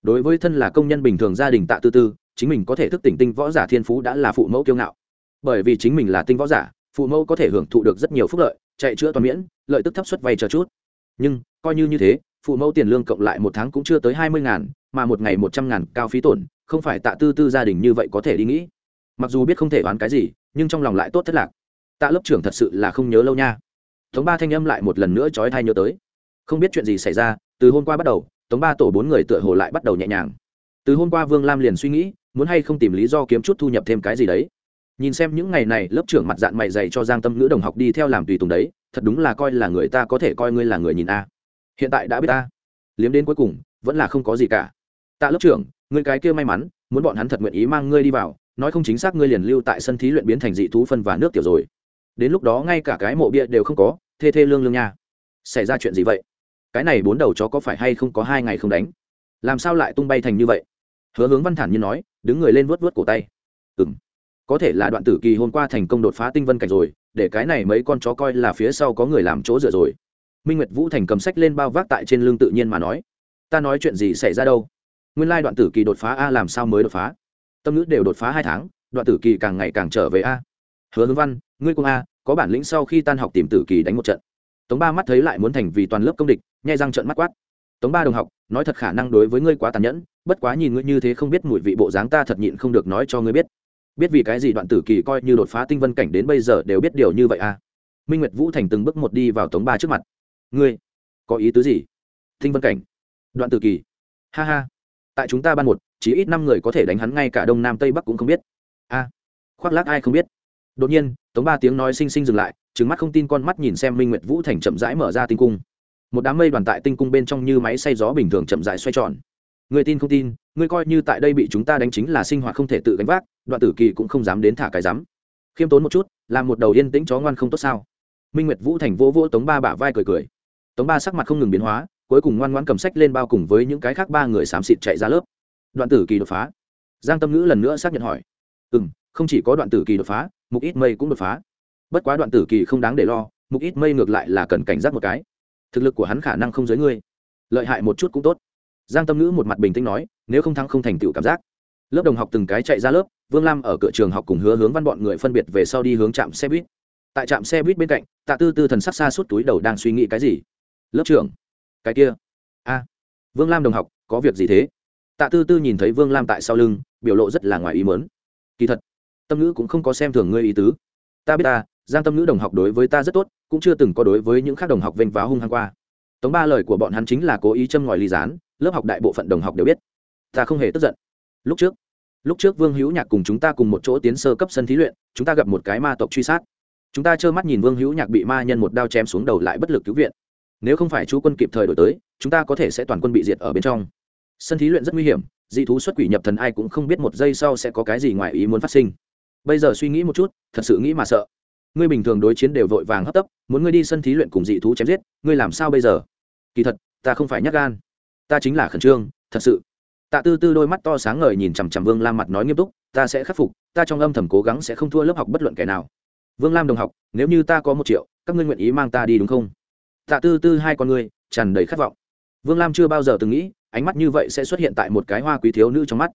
đối với thân là công nhân bình thường gia đình tạ tư tư, chính mình có thể thức tỉnh tinh võ giả thiên phú đã là phụ mẫu kiêu ngạo. Bởi vì chính mình là tinh võ giả, phụ mẫu có thể hưởng thụ được rất nhiều phúc lợi, chạy chữa toàn miễn, lợi tức thấp suất vay chờ chút. Nhưng, coi như như thế, phụ mẫu tiền lương cộng lại một tháng cũng chưa tới hai mươi ngàn, mà một ngày một trăm ngàn cao phí tổn không phải tạ tư tư gia đình như vậy có thể đi nghĩ. Mặc dù biết không thể đoán cái gì, nhưng trong lòng lại tốt thất lạc. Tạ lớp trưởng thật sự là không nhớ lâu nha. Tống ba thanh âm lại một lần nữa trói thai nhớ tới. Không biết chuyện gì xảy ra, từ hôm qua bắt đầu, tống ba tổ bốn người tựa hồ lại bắt đầu nhẹ nhàng. Từ hôm qua vương lam liền suy nghĩ, muốn hay không tìm lý do kiếm chút thu nhập thêm cái gì đấy. Nhìn xem những ngày này lớp trưởng mặt dạng mày dày cho giang tâm ngữ đồng học đi theo làm tùy tùng đấy, thật đúng là coi là người ta có thể coi ngươi là người nhìn a. Hiện tại đã biết ta liếm đến cuối cùng, vẫn là không có gì cả. Tạ lớp trưởng ngươi cái kia may mắn, muốn bọn hắn thật nguyện ý mang ngươi đi vào, nói không chính xác ngươi liền lưu tại sân thí luyện biến thành dị thú phân và nước tiểu rồi. Đến lúc đó ngay cả cái mộ bia đều không có, thê thê lương lương nha. Xảy ra chuyện gì vậy? Cái này bốn đầu chó có phải hay không có hai ngày không đánh? Làm sao lại tung bay thành như vậy? Hứa hướng văn thản như nói, đứng người lên vớt vớt cổ tay. Ừ m có thể là đoạn tử kỳ hôm qua thành công đột phá tinh vân cảnh rồi, để cái này mấy con chó coi là phía sau có người làm chỗ dựa rồi. Minh nguyệt vũ thành cầm sách lên bao vác tại trên lưng tự nhiên mà nói. Ta nói chuyện gì xảy ra đâu? Nguyên lai đoạn tử kỳ đột phá a làm sao mới đột phá? Tâm ngữ đều đột phá hai tháng, đoạn tử kỳ càng ngày càng trở về a. Hứa hướng văn, ngươi cùng a, có bản lĩnh sau khi tan học tìm tử kỳ đánh một trận. Tống ba mắt thấy lại muốn thành vì toàn lớp công địch, nhai răng trận mắt quát. Tống ba đồng học, nói thật khả năng đối với ngươi quá tàn nhẫn, bất quá nhìn ngươi như thế không biết mùi vị bộ dáng ta thật nhịn không được nói cho ngươi biết. Biết vì cái gì đoạn tử kỳ coi như đột phá tinh vân cảnh đến bây giờ đều biết điều như vậy à minh nguyệt vũ thành từng bước một đi vào tống ba trước mặt. Ngươi, có ý tứ gì? Tinh vân cảnh. Đoạn tử kỳ. Ha ha tại chúng ta ban một chỉ ít năm người có thể đánh hắn ngay cả đông nam tây bắc cũng không biết. A, khoác lác ai không biết. Đột nhiên, tống ba tiếng nói xinh xinh dừng lại trứng mắt không tin con mắt nhìn xem minh nguyệt vũ thành chậm rãi mở ra tinh cung. Một đám mây đoàn tại tinh cung bên trong như máy xay gió bình thường chậm rãi xoay tròn. Người tin không tin, người coi như tại đây bị chúng ta đánh chính là sinh hoạt không thể tự gánh vác, đoạn tử kỳ cũng không dám đến thả cái dám khiêm tốn một chút, làm một đầu yên tĩnh chó ngoan không tốt sao? Minh nguyệt vũ thành vỗ vỗ tống ba bả vai cười cười. Tống ba sắc mặt không ngừng biến hóa cuối cùng ngoan ngoãn cầm sách lên bao cùng với những cái khác ba người xám xịt chạy ra lớp. Đoạn tử kỳ đột phá. Giang tâm ngữ lần nữa xác nhận hỏi. Ừ m không chỉ có đoạn tử kỳ đột phá, mục ít mây cũng đột phá. Bất quá đoạn tử kỳ không đáng để lo, mục ít mây ngược lại là cần cảnh giác một cái. Thực lực của hắn khả năng không giới ngươi. Lợi hại một chút cũng tốt. Giang tâm ngữ một mặt bình tĩnh nói, nếu không thắng không thành tựu cảm giác. Lớp đồng học từng cái chạy ra lớp, vương lam ở cửa trường học cùng hứa hướng văn bọn người phân biệt về sau đi hướng trạm xe buýt. Tại trạm xe buýt bên cạnh, tạ tư tư thần sắc xa suốt túi đầu đang suy nghĩ cái gì. Lớp trưởng cái kia? A. Vương lam đồng học, có việc gì thế? Tạ tư tư nhìn thấy vương lam tại sau lưng, biểu lộ rất là ngoài ý mớn kỳ thật, tâm ngữ cũng không có xem thường ngươi ý tứ. Ta biết ta, giang tâm ngữ đồng học đối với ta rất tốt, cũng chưa từng có đối với những khác đồng học vênh váo hung hăng qua. Tống ba lời của bọn hắn chính là cố ý châm ngòi ly gián, lớp học đại bộ phận đồng học đều biết. Ta không hề tức giận. Lúc trước lúc trước vương hữu nhạc cùng chúng ta cùng một chỗ tiến sơ cấp sân thí luyện, chúng ta gặp một cái ma tộc truy sát. Chúng ta trơ mắt nhìn vương hữu nhạc bị ma nhân một đao chém xuống đầu lại bất lực cứu viện nếu không phải chú quân kịp thời đổi tới, chúng ta có thể sẽ toàn quân bị diệt ở bên trong. Sân thí luyện rất nguy hiểm, dị thú xuất quỷ nhập thần ai cũng không biết một giây sau sẽ có cái gì ngoài ý muốn phát sinh. Bây giờ suy nghĩ một chút, thật sự nghĩ mà sợ. Ngươi bình thường đối chiến đều vội vàng hấp tấp, muốn ngươi đi sân thí luyện cùng dị thú chém giết, ngươi làm sao bây giờ? Kỳ thật, ta không phải nhắc gan. Ta chính là khẩn trương, thật sự. Tạ tư tư đôi mắt to sáng ngời nhìn chằm chằm vương lam mặt nói nghiêm túc, ta sẽ khắc phục, ta trong âm thầm cố gắng sẽ không thua lớp học bất luận kẻ nào. Vương lam đồng học, nếu như ta có một triệu, các ngươi nguyện ý mang ta đi đúng không? Tạ tư tư hai con người, tràn đầy khát vọng. Vương lam chưa bao giờ từng nghĩ, ánh mắt như vậy sẽ xuất hiện tại một cái hoa quý thiếu nữ trong mắt.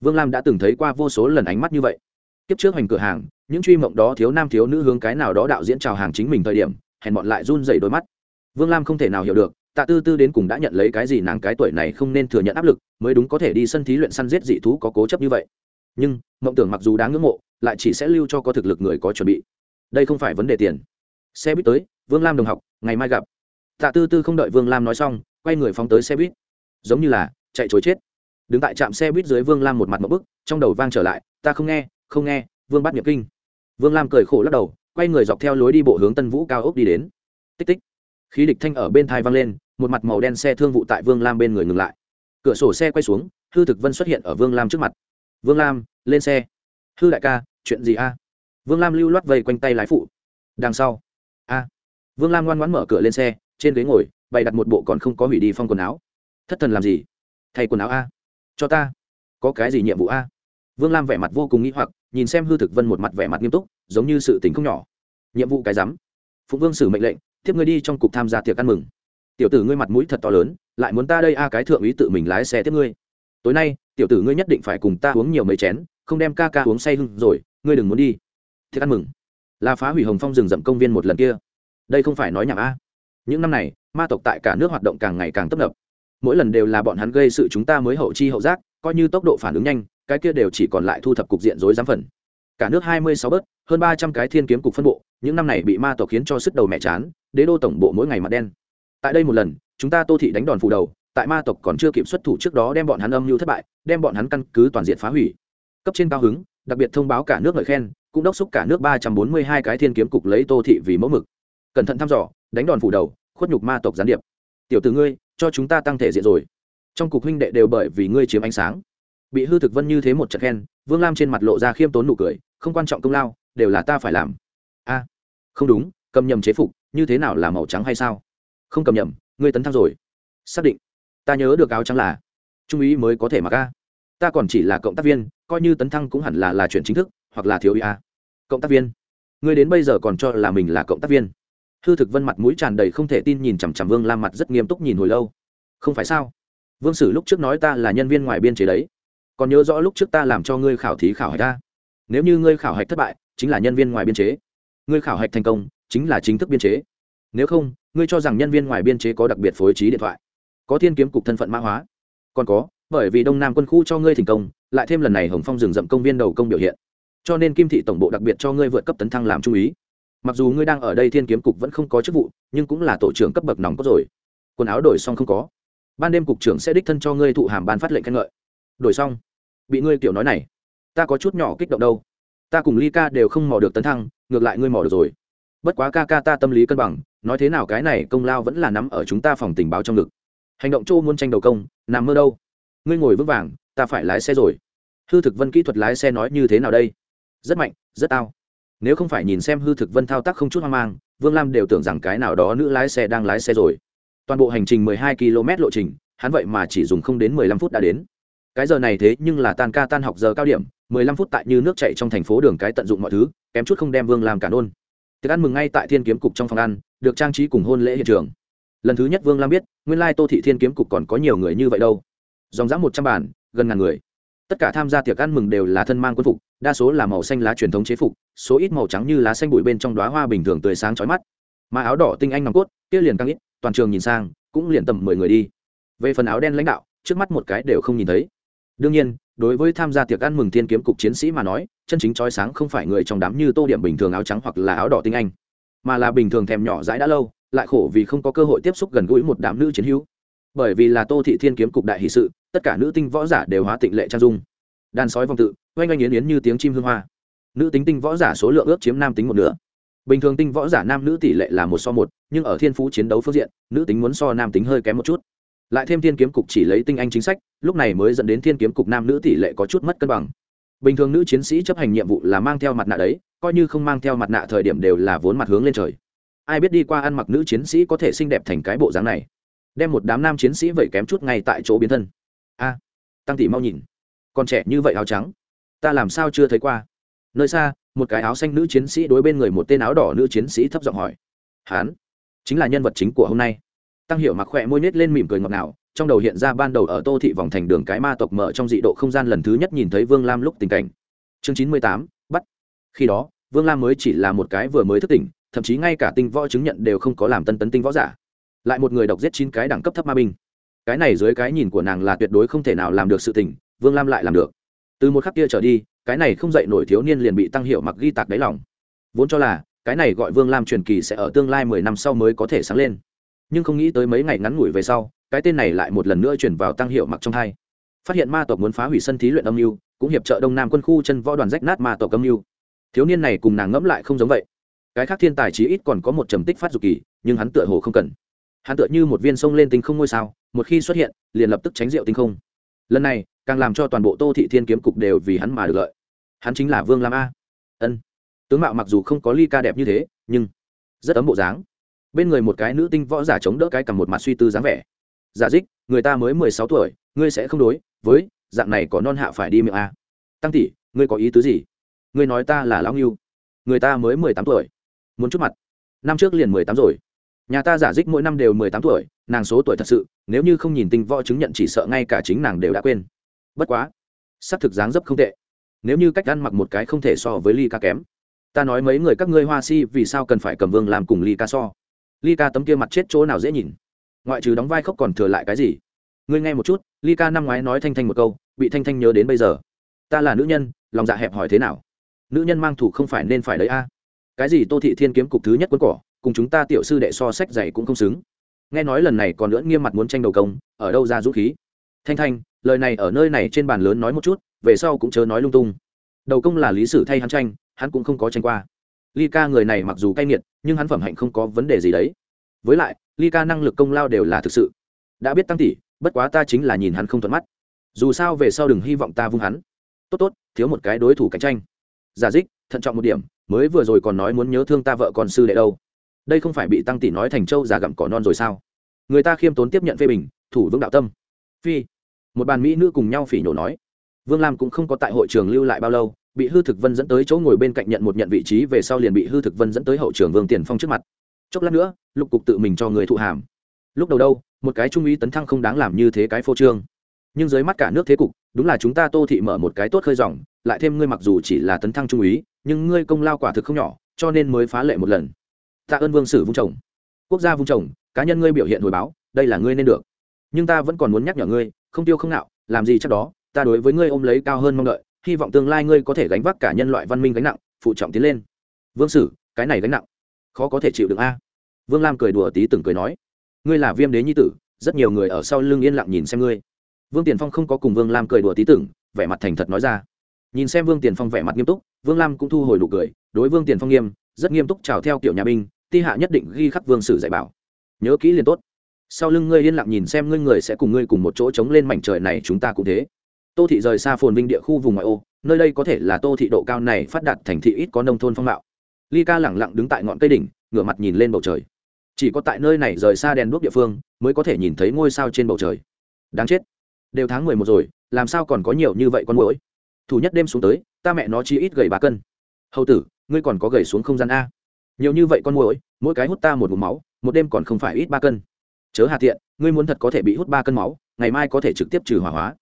Vương lam đã từng thấy qua vô số lần ánh mắt như vậy. Kiếp trước hoành cửa hàng, những truy mộng đó thiếu nam thiếu nữ hướng cái nào đó đạo diễn chào hàng chính mình thời điểm hẹn bọn lại run dày đôi mắt. Vương lam không thể nào hiểu được, tạ tư tư đến cùng đã nhận lấy cái gì nàng cái tuổi này không nên thừa nhận áp lực, mới đúng có thể đi sân thí luyện săn giết dị thú có cố chấp như vậy. Nhưng, mộng tưởng mặc dù đáng ngưỡng mộ, lại chỉ sẽ lưu cho có thực lực người có chuẩn bị. Đây không phải vấn đề tiền. Xe buýt tới, vương lam đồng học, ngày mai gặp tạ tư tư không đợi vương lam nói xong, quay người phóng tới xe buýt. Giống như là chạy chối chết. Đứng tại trạm xe buýt dưới vương lam một mặt một bức, trong đầu vang trở lại, ta không nghe không nghe, vương bắt nhập kinh. Vương lam cười khổ lắc đầu, quay người dọc theo lối đi bộ hướng tân vũ cao ốc đi đến. Tích tích. Khí địch thanh ở bên thai vang lên, một mặt màu đen xe thương vụ tại vương lam bên người ngừng lại. Cửa sổ xe quay xuống, hư thực vân xuất hiện ở vương lam trước mặt. Vương lam, lên xe. Hư đại ca, chuyện gì a? Vương lam lưu loát vây quanh tay lái phụ. Đằng sau. A. Vương lam ngoan ngoãn mở cửa lên xe trên ghế ngồi, bày đặt một bộ còn không có hủy đi phong quần áo. Thất thần làm gì? Thay quần áo a. Cho ta. Có cái gì nhiệm vụ a? Vương lam vẻ mặt vô cùng nghĩ hoặc, nhìn xem hư thực vân một mặt vẻ mặt nghiêm túc, giống như sự tình không nhỏ. Nhiệm vụ cái rắm. Phụ vương xử mệnh lệnh, tiếp ngươi đi trong cục tham gia tiệc ăn mừng. Tiểu tử ngươi mặt mũi thật to lớn, lại muốn ta đây a cái thượng úy tự mình lái xe tiếp ngươi. Tối nay, tiểu tử ngươi nhất định phải cùng ta uống nhiều mấy chén, không đem ca ca uống say hưng rồi, ngươi đừng muốn đi. Tiệc ăn mừng. Là phá hủy hồng phong rừng rậm công viên một lần kia. Đây không phải nói nhảm a những năm này, ma tộc tại cả nước hoạt động càng ngày càng tấp nập. Mỗi lần đều là bọn hắn gây sự chúng ta mới hậu chi hậu giác, coi như tốc độ phản ứng nhanh, cái kia đều chỉ còn lại thu thập cục diện rối giám phần. Cả nước hai mươi sáu bớt, hơn ba trăm cái thiên kiếm cục phân bộ, những năm này bị ma tộc khiến cho sức đầu mẹ chán, đế đô tổng bộ mỗi ngày mặt đen. Tại đây một lần, chúng ta tô thị đánh đòn phủ đầu, tại ma tộc còn chưa kịp xuất thủ trước đó đem bọn hắn âm mưu thất bại, đem bọn hắn căn cứ toàn diện phá hủy. Cấp trên cao hứng, đặc biệt thông báo cả nước ngợi khen, cũng đốc xúc cả nước ba trăm bốn mươi hai cái thiên kiếm cục lấy tô thị vì mẫu mực cẩn thận thăm dò, đánh đòn phủ đầu, khuất nhục ma tộc gián điệp. Tiểu từ ngươi, cho chúng ta tăng thể diện rồi. Trong cục huynh đệ đều bởi vì ngươi chiếm ánh sáng. Bị hư thực vân như thế một trận khen, vương lam trên mặt lộ ra khiêm tốn nụ cười, không quan trọng công lao, đều là ta phải làm. A, không đúng, cầm nhầm chế phục, như thế nào là màu trắng hay sao? Không cầm nhầm, ngươi tấn thăng rồi. Xác định. Ta nhớ được áo trắng là trung úy mới có thể mặc a. Ta còn chỉ là cộng tác viên, coi như tấn thăng cũng hẳn là là chuyện chính thức, hoặc là thiếu úy a. Cộng tác viên. Ngươi đến bây giờ còn cho là mình là cộng tác viên hư thực vân mặt mũi tràn đầy không thể tin nhìn chằm chằm vương lam mặt rất nghiêm túc nhìn hồi lâu. Không phải sao? Vương sử lúc trước nói ta là nhân viên ngoài biên chế đấy. Còn nhớ rõ lúc trước ta làm cho ngươi khảo thí khảo hạch ta? Nếu như ngươi khảo hạch thất bại, chính là nhân viên ngoài biên chế. Ngươi khảo hạch thành công, chính là chính thức biên chế. Nếu không, ngươi cho rằng nhân viên ngoài biên chế có đặc biệt phối trí điện thoại, có thiên kiếm cục thân phận mã hóa. Còn có, bởi vì đông nam quân khu cho ngươi thành công, lại thêm lần này hồng phong rừng rậm công viên đầu công biểu hiện. Cho nên kim thị tổng bộ đặc biệt cho ngươi vượt cấp tấn thăng làm trung úy mặc dù ngươi đang ở đây thiên kiếm cục vẫn không có chức vụ, nhưng cũng là tổ trưởng cấp bậc nòng cốt rồi. Quần áo đổi xong không có. Ban đêm cục trưởng sẽ đích thân cho ngươi thụ hàm ban phát lệnh khen ngợi. Đổi xong. Bị ngươi kiểu nói này, ta có chút nhỏ kích động đâu. Ta cùng ly ca đều không mò được tấn thăng, ngược lại ngươi mò được rồi. Bất quá ca ca ta tâm lý cân bằng, nói thế nào cái này công lao vẫn là nắm ở chúng ta phòng tình báo trong ngực. Hành động châu muốn tranh đầu công, nằm mơ đâu. Ngươi ngồi vững vàng, ta phải lái xe rồi. Hư thực vân kỹ thuật lái xe nói như thế nào đây? Rất mạnh, rất ao nếu không phải nhìn xem hư thực vân thao tác không chút hoang mang, vương lam đều tưởng rằng cái nào đó nữ lái xe đang lái xe rồi. Toàn bộ hành trình mười hai km lộ trình, hắn vậy mà chỉ dùng không đến mười lăm phút đã đến. Cái giờ này thế nhưng là tan ca tan học giờ cao điểm, mười lăm phút tại như nước chạy trong thành phố đường cái tận dụng mọi thứ, kém chút không đem vương làm cả nôn. Tiệc ăn mừng ngay tại thiên kiếm cục trong phòng ăn, được trang trí cùng hôn lễ hiện trường. Lần thứ nhất vương lam biết, nguyên lai tô thị thiên kiếm cục còn có nhiều người như vậy đâu. Dòng dã một trăm bản, gần ngàn người. Tất cả tham gia tiệc ăn mừng đều là thân mang quân phục đa số là màu xanh lá truyền thống chế phục, số ít màu trắng như lá xanh bụi bên trong đoá hoa bình thường tươi sáng chói mắt. Mà áo đỏ tinh anh nòng cốt, kia liền căng ít, toàn trường nhìn sang, cũng liền tầm mười người đi. Về phần áo đen lãnh đạo, trước mắt một cái đều không nhìn thấy. Đương nhiên, đối với tham gia tiệc ăn mừng thiên kiếm cục chiến sĩ mà nói, chân chính trói sáng không phải người trong đám như tô điểm bình thường áo trắng hoặc là áo đỏ tinh anh, mà là bình thường thèm nhỏ dãi đã lâu, lại khổ vì không có cơ hội tiếp xúc gần gũi một đám nữ chiến hữu. Bởi vì là tô thị thiên kiếm cục đại hỷ sự, tất cả nữ tinh võ giả đều hóa tịnh lệ trang dung. Đàn sói vòng tự oanh oanh yến yến như tiếng chim hương hoa. Nữ tính tinh võ giả số lượng ước chiếm nam tính một nửa. Bình thường tinh võ giả nam nữ tỷ lệ là một so một, nhưng ở thiên phú chiến đấu phương diện, nữ tính muốn so nam tính hơi kém một chút. Lại thêm thiên kiếm cục chỉ lấy tinh anh chính sách, lúc này mới dẫn đến thiên kiếm cục nam nữ tỷ lệ có chút mất cân bằng. Bình thường nữ chiến sĩ chấp hành nhiệm vụ là mang theo mặt nạ đấy, coi như không mang theo mặt nạ thời điểm đều là vốn mặt hướng lên trời. Ai biết đi qua ăn mặc nữ chiến sĩ có thể xinh đẹp thành cái bộ dáng này. Đem một đám nam chiến sĩ vậy kém chút ngay tại chỗ biến thân. A, tăng tỷ mau nhìn. Còn trẻ như vậy áo trắng ta làm sao chưa thấy qua? Nơi xa, một cái áo xanh nữ chiến sĩ đối bên người một tên áo đỏ nữ chiến sĩ thấp giọng hỏi. Hán chính là nhân vật chính của hôm nay. Tăng hiệu mặc khỏe môi nết lên mỉm cười ngọt ngào, trong đầu hiện ra ban đầu ở tô thị vòng thành đường cái ma tộc mở trong dị độ không gian lần thứ nhất nhìn thấy vương lam lúc tình cảnh. Chương chín mươi tám, bắt. Khi đó, vương lam mới chỉ là một cái vừa mới thức tỉnh, thậm chí ngay cả tinh võ chứng nhận đều không có làm tân tấn tinh võ giả. Lại một người độc giết chín cái đẳng cấp thấp ma binh. Cái này dưới cái nhìn của nàng là tuyệt đối không thể nào làm được sự tỉnh vương lam lại làm được từ một khắc kia trở đi, cái này không dậy nổi thiếu niên liền bị tăng hiệu mặc ghi tạc đáy lòng. Vốn cho là, cái này gọi vương lam truyền kỳ sẽ ở tương lai mười năm sau mới có thể sáng lên. Nhưng không nghĩ tới mấy ngày ngắn ngủi về sau, cái tên này lại một lần nữa chuyển vào tăng hiệu mặc trong hai. Phát hiện ma tộc muốn phá hủy sân thí luyện âm mưu, cũng hiệp trợ đông nam quân khu chân võ đoàn rách nát ma tộc âm mưu. Thiếu niên này cùng nàng ngẫm lại không giống vậy. Cái khác thiên tài chí ít còn có một trầm tích phát dục kỳ, nhưng hắn tựa hồ không cần. Hắn tựa như một viên sông lên tinh không ngôi sao, một khi xuất hiện, liền lập tức tránh rượu tinh không lần này, càng làm cho toàn bộ tô thị thiên kiếm cục đều vì hắn mà được lợi. Hắn chính là vương lam a. Ân. Tướng mạo mặc dù không có ly ca đẹp như thế, nhưng rất ấm bộ dáng. Bên người một cái nữ tinh võ giả chống đỡ cái cầm một mặt suy tư dáng vẻ. Giả dích, người ta mới mười sáu tuổi, ngươi sẽ không đối với dạng này có non hạ phải đi miệng a. Tăng tỷ, ngươi có ý tứ gì? Ngươi nói ta là lão nghiêu người ta mới mười tám tuổi. Muốn chút mặt. Năm trước liền mười tám rồi nhà ta giả dích mỗi năm đều mười tám tuổi, nàng số tuổi thật sự, nếu như không nhìn tinh võ chứng nhận chỉ sợ ngay cả chính nàng đều đã quên. Bất quá s ắ c thực dáng dấp không tệ. Nếu như cách ăn mặc một cái không thể so với ly ca kém. Ta nói mấy người các ngươi hoa si vì sao cần phải cầm vương làm cùng ly ca so. Ly ca tấm kia mặt chết chỗ nào dễ nhìn. Ngoại trừ đóng vai khóc còn thừa lại cái gì? Ngươi nghe một chút, ly ca năm ngoái nói thanh thanh một câu, bị thanh thanh nhớ đến bây giờ. Ta là nữ nhân, lòng dạ hẹp hỏi thế nào? Nữ nhân mang thủ không phải nên phải đấy a. Cái gì tô thị thiên kiếm cục thứ nhất quân cỏ? Cùng chúng ta tiểu sư đệ so sách dạy cũng không xứng. Nghe nói lần này còn nữa nghiêm mặt muốn tranh đầu công, ở đâu ra dũng khí? Thanh thanh, lời này ở nơi này trên bàn lớn nói một chút, về sau cũng chớ nói lung tung. Đầu công là lý sử thay hắn tranh, hắn cũng không có tranh qua. Ly ca người này mặc dù cay nghiệt, nhưng hắn phẩm hạnh không có vấn đề gì đấy. Với lại, ly ca năng lực công lao đều là thực sự. Đã biết tăng tỷ, bất quá ta chính là nhìn hắn không thuận mắt. Dù sao về sau đừng hy vọng ta vung hắn. Tốt tốt, thiếu một cái đối thủ cạnh tranh. Giả dích, thận trọng một điểm, mới vừa rồi còn nói muốn nhớ thương ta vợ con sư đệ đâu đây không phải bị tăng tỷ nói thành châu già gặm cỏ non rồi sao? Người ta khiêm tốn tiếp nhận phê bình, thủ vững đạo tâm. Phi, một bàn mỹ nữ cùng nhau phỉ nhổ nói. Vương lam cũng không có tại hội trường lưu lại bao lâu, bị hư thực vân dẫn tới chỗ ngồi bên cạnh nhận một nhận vị trí về sau liền bị hư thực vân dẫn tới hậu trường vương tiền phong trước mặt. Chốc lát nữa, lục cục tự mình cho người thụ hàm. Lúc đầu đâu, một cái trung úy tấn thăng không đáng làm như thế cái phô trương. Nhưng dưới mắt cả nước thế cục, đúng là chúng ta tô thị mở một cái tốt khơi dòng, lại thêm ngươi mặc dù chỉ là tấn thăng trung úy, nhưng ngươi công lao quả thực không nhỏ, cho nên mới phá lệ một lần tạ ơn vương sử vung chồng. Quốc gia vung chồng, cá nhân ngươi biểu hiện hồi báo, đây là ngươi nên được. Nhưng ta vẫn còn muốn nhắc nhở ngươi, không tiêu không nạo, làm gì chắc đó, ta đối với ngươi ôm lấy cao hơn mong đợi, hy vọng tương lai ngươi có thể gánh vác cả nhân loại văn minh gánh nặng, phụ trọng tiến lên. Vương sử, cái này gánh nặng, khó có thể chịu được a. Vương lam cười đùa tí từng cười nói, ngươi là viêm đế nhi tử, rất nhiều người ở sau lưng yên lặng nhìn xem ngươi. Vương tiền phong không có cùng vương lam cười đùa tí tưởng vẻ mặt thành thật nói ra. Nhìn xem vương tiền phong vẻ mặt nghiêm túc, vương lam cũng thu hồi đủ cười, đối vương tiền phong nghiêm, rất nghiêm túc chào theo kiểu nhà binh ti hạ nhất định ghi khắc vương sử dạy bảo. Nhớ kỹ liền tốt. Sau lưng ngươi yên lặng nhìn xem ngươi người sẽ cùng ngươi cùng một chỗ chống lên mảnh trời này chúng ta cũng thế. Tô thị rời xa phồn vinh địa khu vùng ngoại ô, nơi đây có thể là tô thị độ cao này phát đạt thành thị ít có nông thôn phong mạo. Ly ca lẳng lặng đứng tại ngọn cây đỉnh, ngửa mặt nhìn lên bầu trời. Chỉ có tại nơi này rời xa đèn đuốc địa phương, mới có thể nhìn thấy ngôi sao trên bầu trời. Đáng chết. Đều tháng mười một rồi, làm sao còn có nhiều như vậy con mũi thủ nhất đêm xuống tới, ta mẹ nó chi ít gầy ba cân. Hầu tử, ngươi còn có gầy xuống không gian a nhiều như vậy con muỗi, mỗi cái hút ta một mụm máu, một đêm còn không phải ít ba cân. Chớ hà tiện, ngươi muốn thật có thể bị hút ba cân máu, ngày mai có thể trực tiếp trừ hỏa hóa.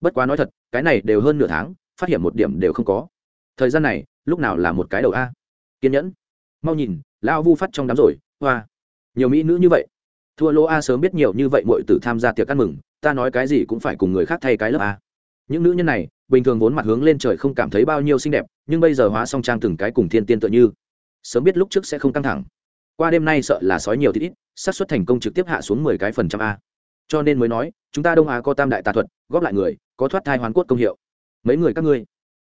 Bất quá nói thật, cái này đều hơn nửa tháng, phát hiện một điểm đều không có. Thời gian này, lúc nào là một cái đầu a? Kiên nhẫn. Mau nhìn, lao vu phát trong đám rồi, hoa. Nhiều mỹ nữ như vậy. Thua lô a sớm biết nhiều như vậy mọi tử tham gia tiệc ăn mừng, ta nói cái gì cũng phải cùng người khác thay cái lớp a. Những nữ nhân này, bình thường vốn mặt hướng lên trời không cảm thấy bao nhiêu xinh đẹp, nhưng bây giờ hóa song trang từng cái cùng thiên tiên tựa như sớm biết lúc trước sẽ không căng thẳng. Qua đêm nay sợ là sói nhiều thì ít, xác suất thành công trực tiếp hạ xuống mười cái phần trăm a. Cho nên mới nói, chúng ta đông á có tam đại tà thuật, góp lại người, có thoát thai hoàn cốt công hiệu. Mấy người các ngươi?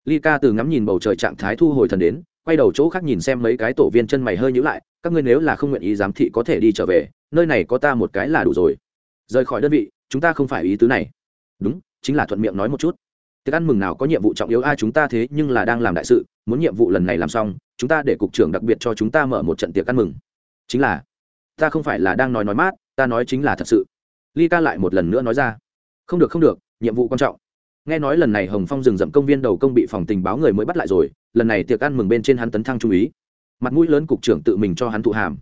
Ly ca từ ngắm nhìn bầu trời trạng thái thu hồi thần đến, quay đầu chỗ khác nhìn xem mấy cái tổ viên chân mày hơi nhữ lại, các ngươi nếu là không nguyện ý giám thị có thể đi trở về, nơi này có ta một cái là đủ rồi. Rời khỏi đơn vị, chúng ta không phải ý tứ này. Đúng, chính là thuận miệng nói một chút tiệc ăn mừng nào có nhiệm vụ trọng yếu, ai chúng ta thế nhưng là đang làm đại sự, muốn nhiệm vụ lần này làm xong, chúng ta để cục trưởng đặc biệt cho chúng ta mở một trận tiệc ăn mừng. Chính là, ta không phải là đang nói nói mát, ta nói chính là thật sự. Ly ca lại một lần nữa nói ra. Không được không được, nhiệm vụ quan trọng. Nghe nói lần này hồng phong rừng rậm công viên đầu công bị phòng tình báo người mới bắt lại rồi, lần này tiệc ăn mừng bên trên hắn tấn thăng trung úy. Mặt mũi lớn cục trưởng tự mình cho hắn thụ hàm.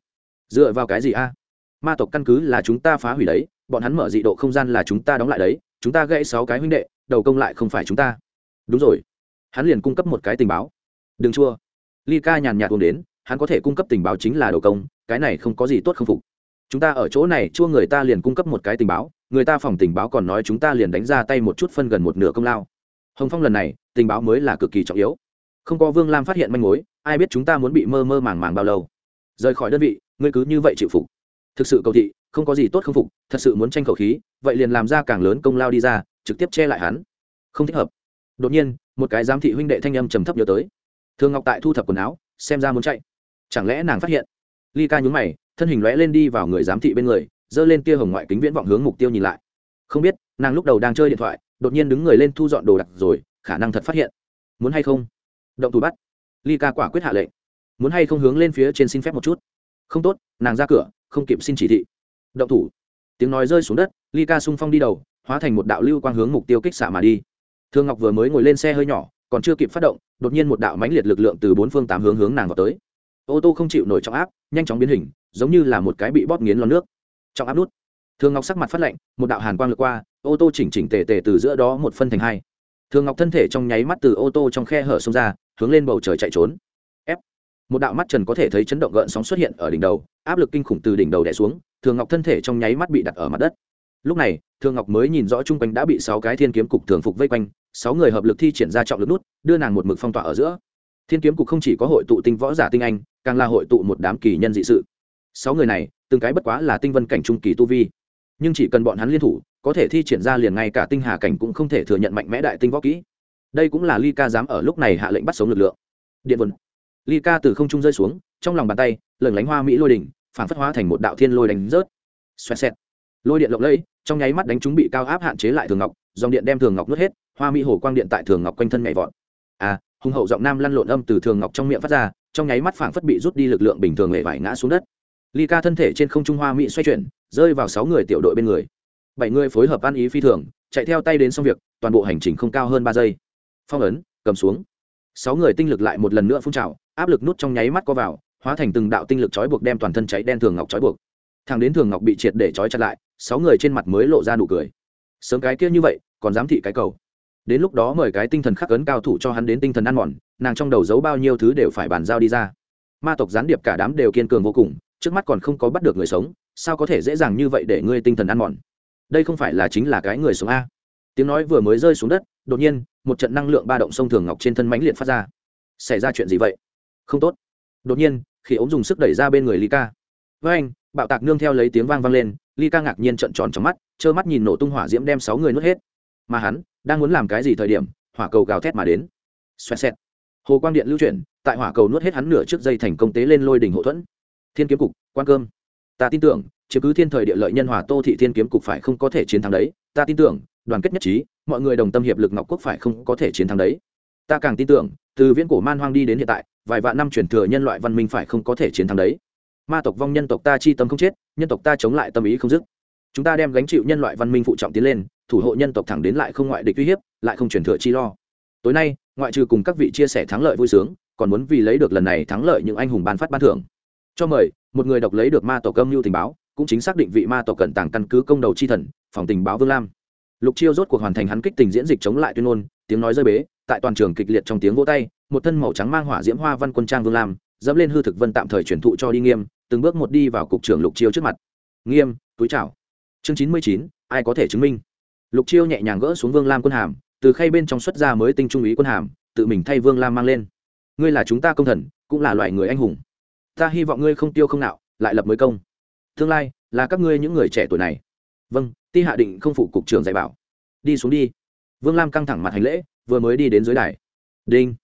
Dựa vào cái gì a? Ma tộc căn cứ là chúng ta phá hủy đấy, bọn hắn mở dị độ không gian là chúng ta đóng lại đấy, chúng ta gãy sáu cái huynh đệ đầu công lại không phải chúng ta. Đúng rồi. Hắn liền cung cấp một cái tình báo. Đừng chua. Ly ca nhàn nhạt uống đến, hắn có thể cung cấp tình báo chính là đầu công, cái này không có gì tốt không phục. Chúng ta ở chỗ này, chua người ta liền cung cấp một cái tình báo, người ta phòng tình báo còn nói chúng ta liền đánh ra tay một chút phân gần một nửa công lao. Hồng phong lần này, tình báo mới là cực kỳ trọng yếu. Không có vương lam phát hiện manh mối, ai biết chúng ta muốn bị mơ mơ màng màng bao lâu. Rời khỏi đơn vị, ngươi cứ như vậy chịu phục. Thực sự cầu thị không có gì tốt không phục, thật sự muốn tranh khẩu khí, vậy liền làm ra càng lớn công lao đi ra, trực tiếp che lại hắn. Không thích hợp. Đột nhiên, một cái giám thị huynh đệ thanh âm trầm thấp nhớ tới. Thường ngọc tại thu thập quần áo, xem ra muốn chạy. Chẳng lẽ nàng phát hiện? Ly ca nhúng mày, thân hình lóe lên đi vào người giám thị bên người, giơ lên tia hồng ngoại kính viễn vọng hướng mục tiêu nhìn lại. Không biết, nàng lúc đầu đang chơi điện thoại, đột nhiên đứng người lên thu dọn đồ đạc rồi, khả năng thật phát hiện. Muốn hay không? Động thủ bắt. Ly ca quả quyết hạ lệnh. Muốn hay không hướng lên phía trên xin phép một chút? Không tốt, nàng ra cửa, không kịp xin chỉ thị động thủ. Tiếng nói rơi xuống đất, ly ca sung phong đi đầu, hóa thành một đạo lưu quang hướng mục tiêu kích xạ mà đi. Thương ngọc vừa mới ngồi lên xe hơi nhỏ, còn chưa kịp phát động, đột nhiên một đạo mãnh liệt lực lượng từ bốn phương tám hướng hướng nàng vào tới. Ô tô không chịu nổi trọng áp, nhanh chóng biến hình, giống như là một cái bị bóp nghiến lon nước. Trọng áp nút. Thương ngọc sắc mặt phát lạnh, một đạo hàn quang lượt qua, ô tô chỉnh chỉnh tề tề từ giữa đó một phân thành hai. Thương ngọc thân thể trong nháy mắt từ ô tô trong khe hở xông ra, hướng lên bầu trời chạy trốn. Ép. Một đạo mắt trần có thể thấy chấn động gợn sóng xuất hiện ở đỉnh đầu, áp lực kinh khủng từ đỉnh đầu đẻ xuống thường ngọc thân thể trong nháy mắt bị đặt ở mặt đất lúc này thường ngọc mới nhìn rõ chung quanh đã bị sáu cái thiên kiếm cục thường phục vây quanh sáu người hợp lực thi triển ra trọng lực nút đưa nàng một mực phong tỏa ở giữa thiên kiếm cục không chỉ có hội tụ tinh võ giả tinh anh càng là hội tụ một đám kỳ nhân dị sự sáu người này từng cái bất quá là tinh vân cảnh trung kỳ tu vi nhưng chỉ cần bọn hắn liên thủ có thể thi triển ra liền ngay cả tinh hà cảnh cũng không thể thừa nhận mạnh mẽ đại tinh võ kỹ đây cũng là ly ca dám ở lúc này hạ lệnh bắt sống lực lượng điện vân ly ca từ không trung rơi xuống trong lòng bàn tay lừng lánh hoa mỹ lôi đỉnh phản phất hóa thành một đạo thiên lôi đánh rớt. Xoẹt xẹt. Lôi điện lộng lẫy, trong nháy mắt đánh chúng bị cao áp hạn chế lại thường ngọc, dòng điện đem thường ngọc nuốt hết, hoa mỹ hồ quang điện tại thường ngọc quanh thân nhảy vọt. À hùng hậu giọng nam lăn lộn âm từ thường ngọc trong miệng phát ra, trong nháy mắt phảng phất bị rút đi lực lượng bình thường hề vải ngã xuống đất. Ly ca thân thể trên không trung hoa mỹ xoay chuyển, rơi vào sáu người tiểu đội bên người. Bảy người phối hợp ăn ý phi thường, chạy theo tay đến xong việc, toàn bộ hành trình không cao hơn ba giây. Phong ấn, cầm xuống. Sáu người tinh lực lại một lần nữa phun trào, áp lực nút trong nháy mắt co vào hóa thành từng đạo tinh lực trói buộc đem toàn thân cháy đen thường ngọc trói buộc. Thằng đến thường ngọc bị triệt để trói chặt lại, sáu người trên mặt mới lộ ra nụ cười. Sớm cái kia như vậy, còn dám thị cái cầu. Đến lúc đó mời cái tinh thần khắc ấn cao thủ cho hắn đến tinh thần ăn mòn, nàng trong đầu giấu bao nhiêu thứ đều phải bàn giao đi ra. Ma tộc gián điệp cả đám đều kiên cường vô cùng, trước mắt còn không có bắt được người sống, sao có thể dễ dàng như vậy để ngươi tinh thần ăn mòn? Đây không phải là chính là cái người sống a. Tiếng nói vừa mới rơi xuống đất, đột nhiên, một trận năng lượng ba động sông thường ngọc trên thân mãnh liệt phát ra. Xảy ra chuyện gì vậy? Không tốt. Đột nhiên khi ống dùng sức đẩy ra bên người ly ca. Với anh, bạo tạc nương theo lấy tiếng vang vang lên ly ca ngạc nhiên trận tròn trong mắt, trơ mắt nhìn nổ tung hỏa diễm đem sáu người nuốt hết. Mà hắn, đang muốn làm cái gì thời điểm, hỏa cầu gào thét mà đến. Xoẹt xẹt. Hồ quang điện lưu chuyển, tại hỏa cầu nuốt hết hắn nửa trước dây thành công tế lên lôi đỉnh hộ thuẫn. Thiên kiếm cục, quan cơm. Ta tin tưởng chứ cứ thiên thời địa lợi nhân hòa tô thị thiên kiếm cục phải không có thể chiến thắng đấy. Ta tin tưởng, đoàn kết nhất trí, mọi người đồng tâm hiệp lực ngọc quốc phải không có thể chiến thắng đấy. Ta càng tin tưởng, từ viễn cổ man hoang đi đến hiện tại vài vạn năm truyền thừa nhân loại văn minh phải không có thể chiến thắng đấy. Ma tộc vong nhân tộc ta chi tâm không chết, nhân tộc ta chống lại tâm ý không dứt. Chúng ta đem gánh chịu nhân loại văn minh phụ trọng tiến lên, thủ hộ nhân tộc thẳng đến lại không ngoại địch uy hiếp, lại không truyền thừa chi lo. Tối nay, ngoại trừ cùng các vị chia sẻ thắng lợi vui sướng, còn muốn vì lấy được lần này thắng lợi những anh hùng ban phát ban thưởng. Cho mời, một người độc lấy được ma tộc âm mưu tình báo, cũng chính xác định vị ma tộc cận tàng căn cứ công đầu chi thần, phòng tình báo vương lam. Lục chiêu rốt cuộc hoàn thành hắn kích tình diễn dịch chống lại tuyên ngôn, tiếng nói rơi bế tại toàn trường kịch liệt trong tiếng vỗ tay, một thân màu trắng mang hỏa diễm hoa văn quân trang vương lam, dẫm lên hư thực vân tạm thời chuyển thụ cho đi nghiêm, từng bước một đi vào cục trưởng lục chiêu trước mặt. Nghiêm, túi chào. Chương chín mươi chín, ai có thể chứng minh? Lục chiêu nhẹ nhàng gỡ xuống vương lam quân hàm, từ khay bên trong xuất ra mới tinh trung úy quân hàm, tự mình thay vương lam mang lên. Ngươi là chúng ta công thần, cũng là loại người anh hùng. Ta hy vọng ngươi không tiêu không nạo, lại lập mới công. Tương lai, là các ngươi những người trẻ tuổi này. Vâng ti hạ định không phụ cục trưởng dạy bảo. Đi xuống đi. Vương lam căng thẳng mặt hành lễ vừa mới đi đến dưới đài. Đinh.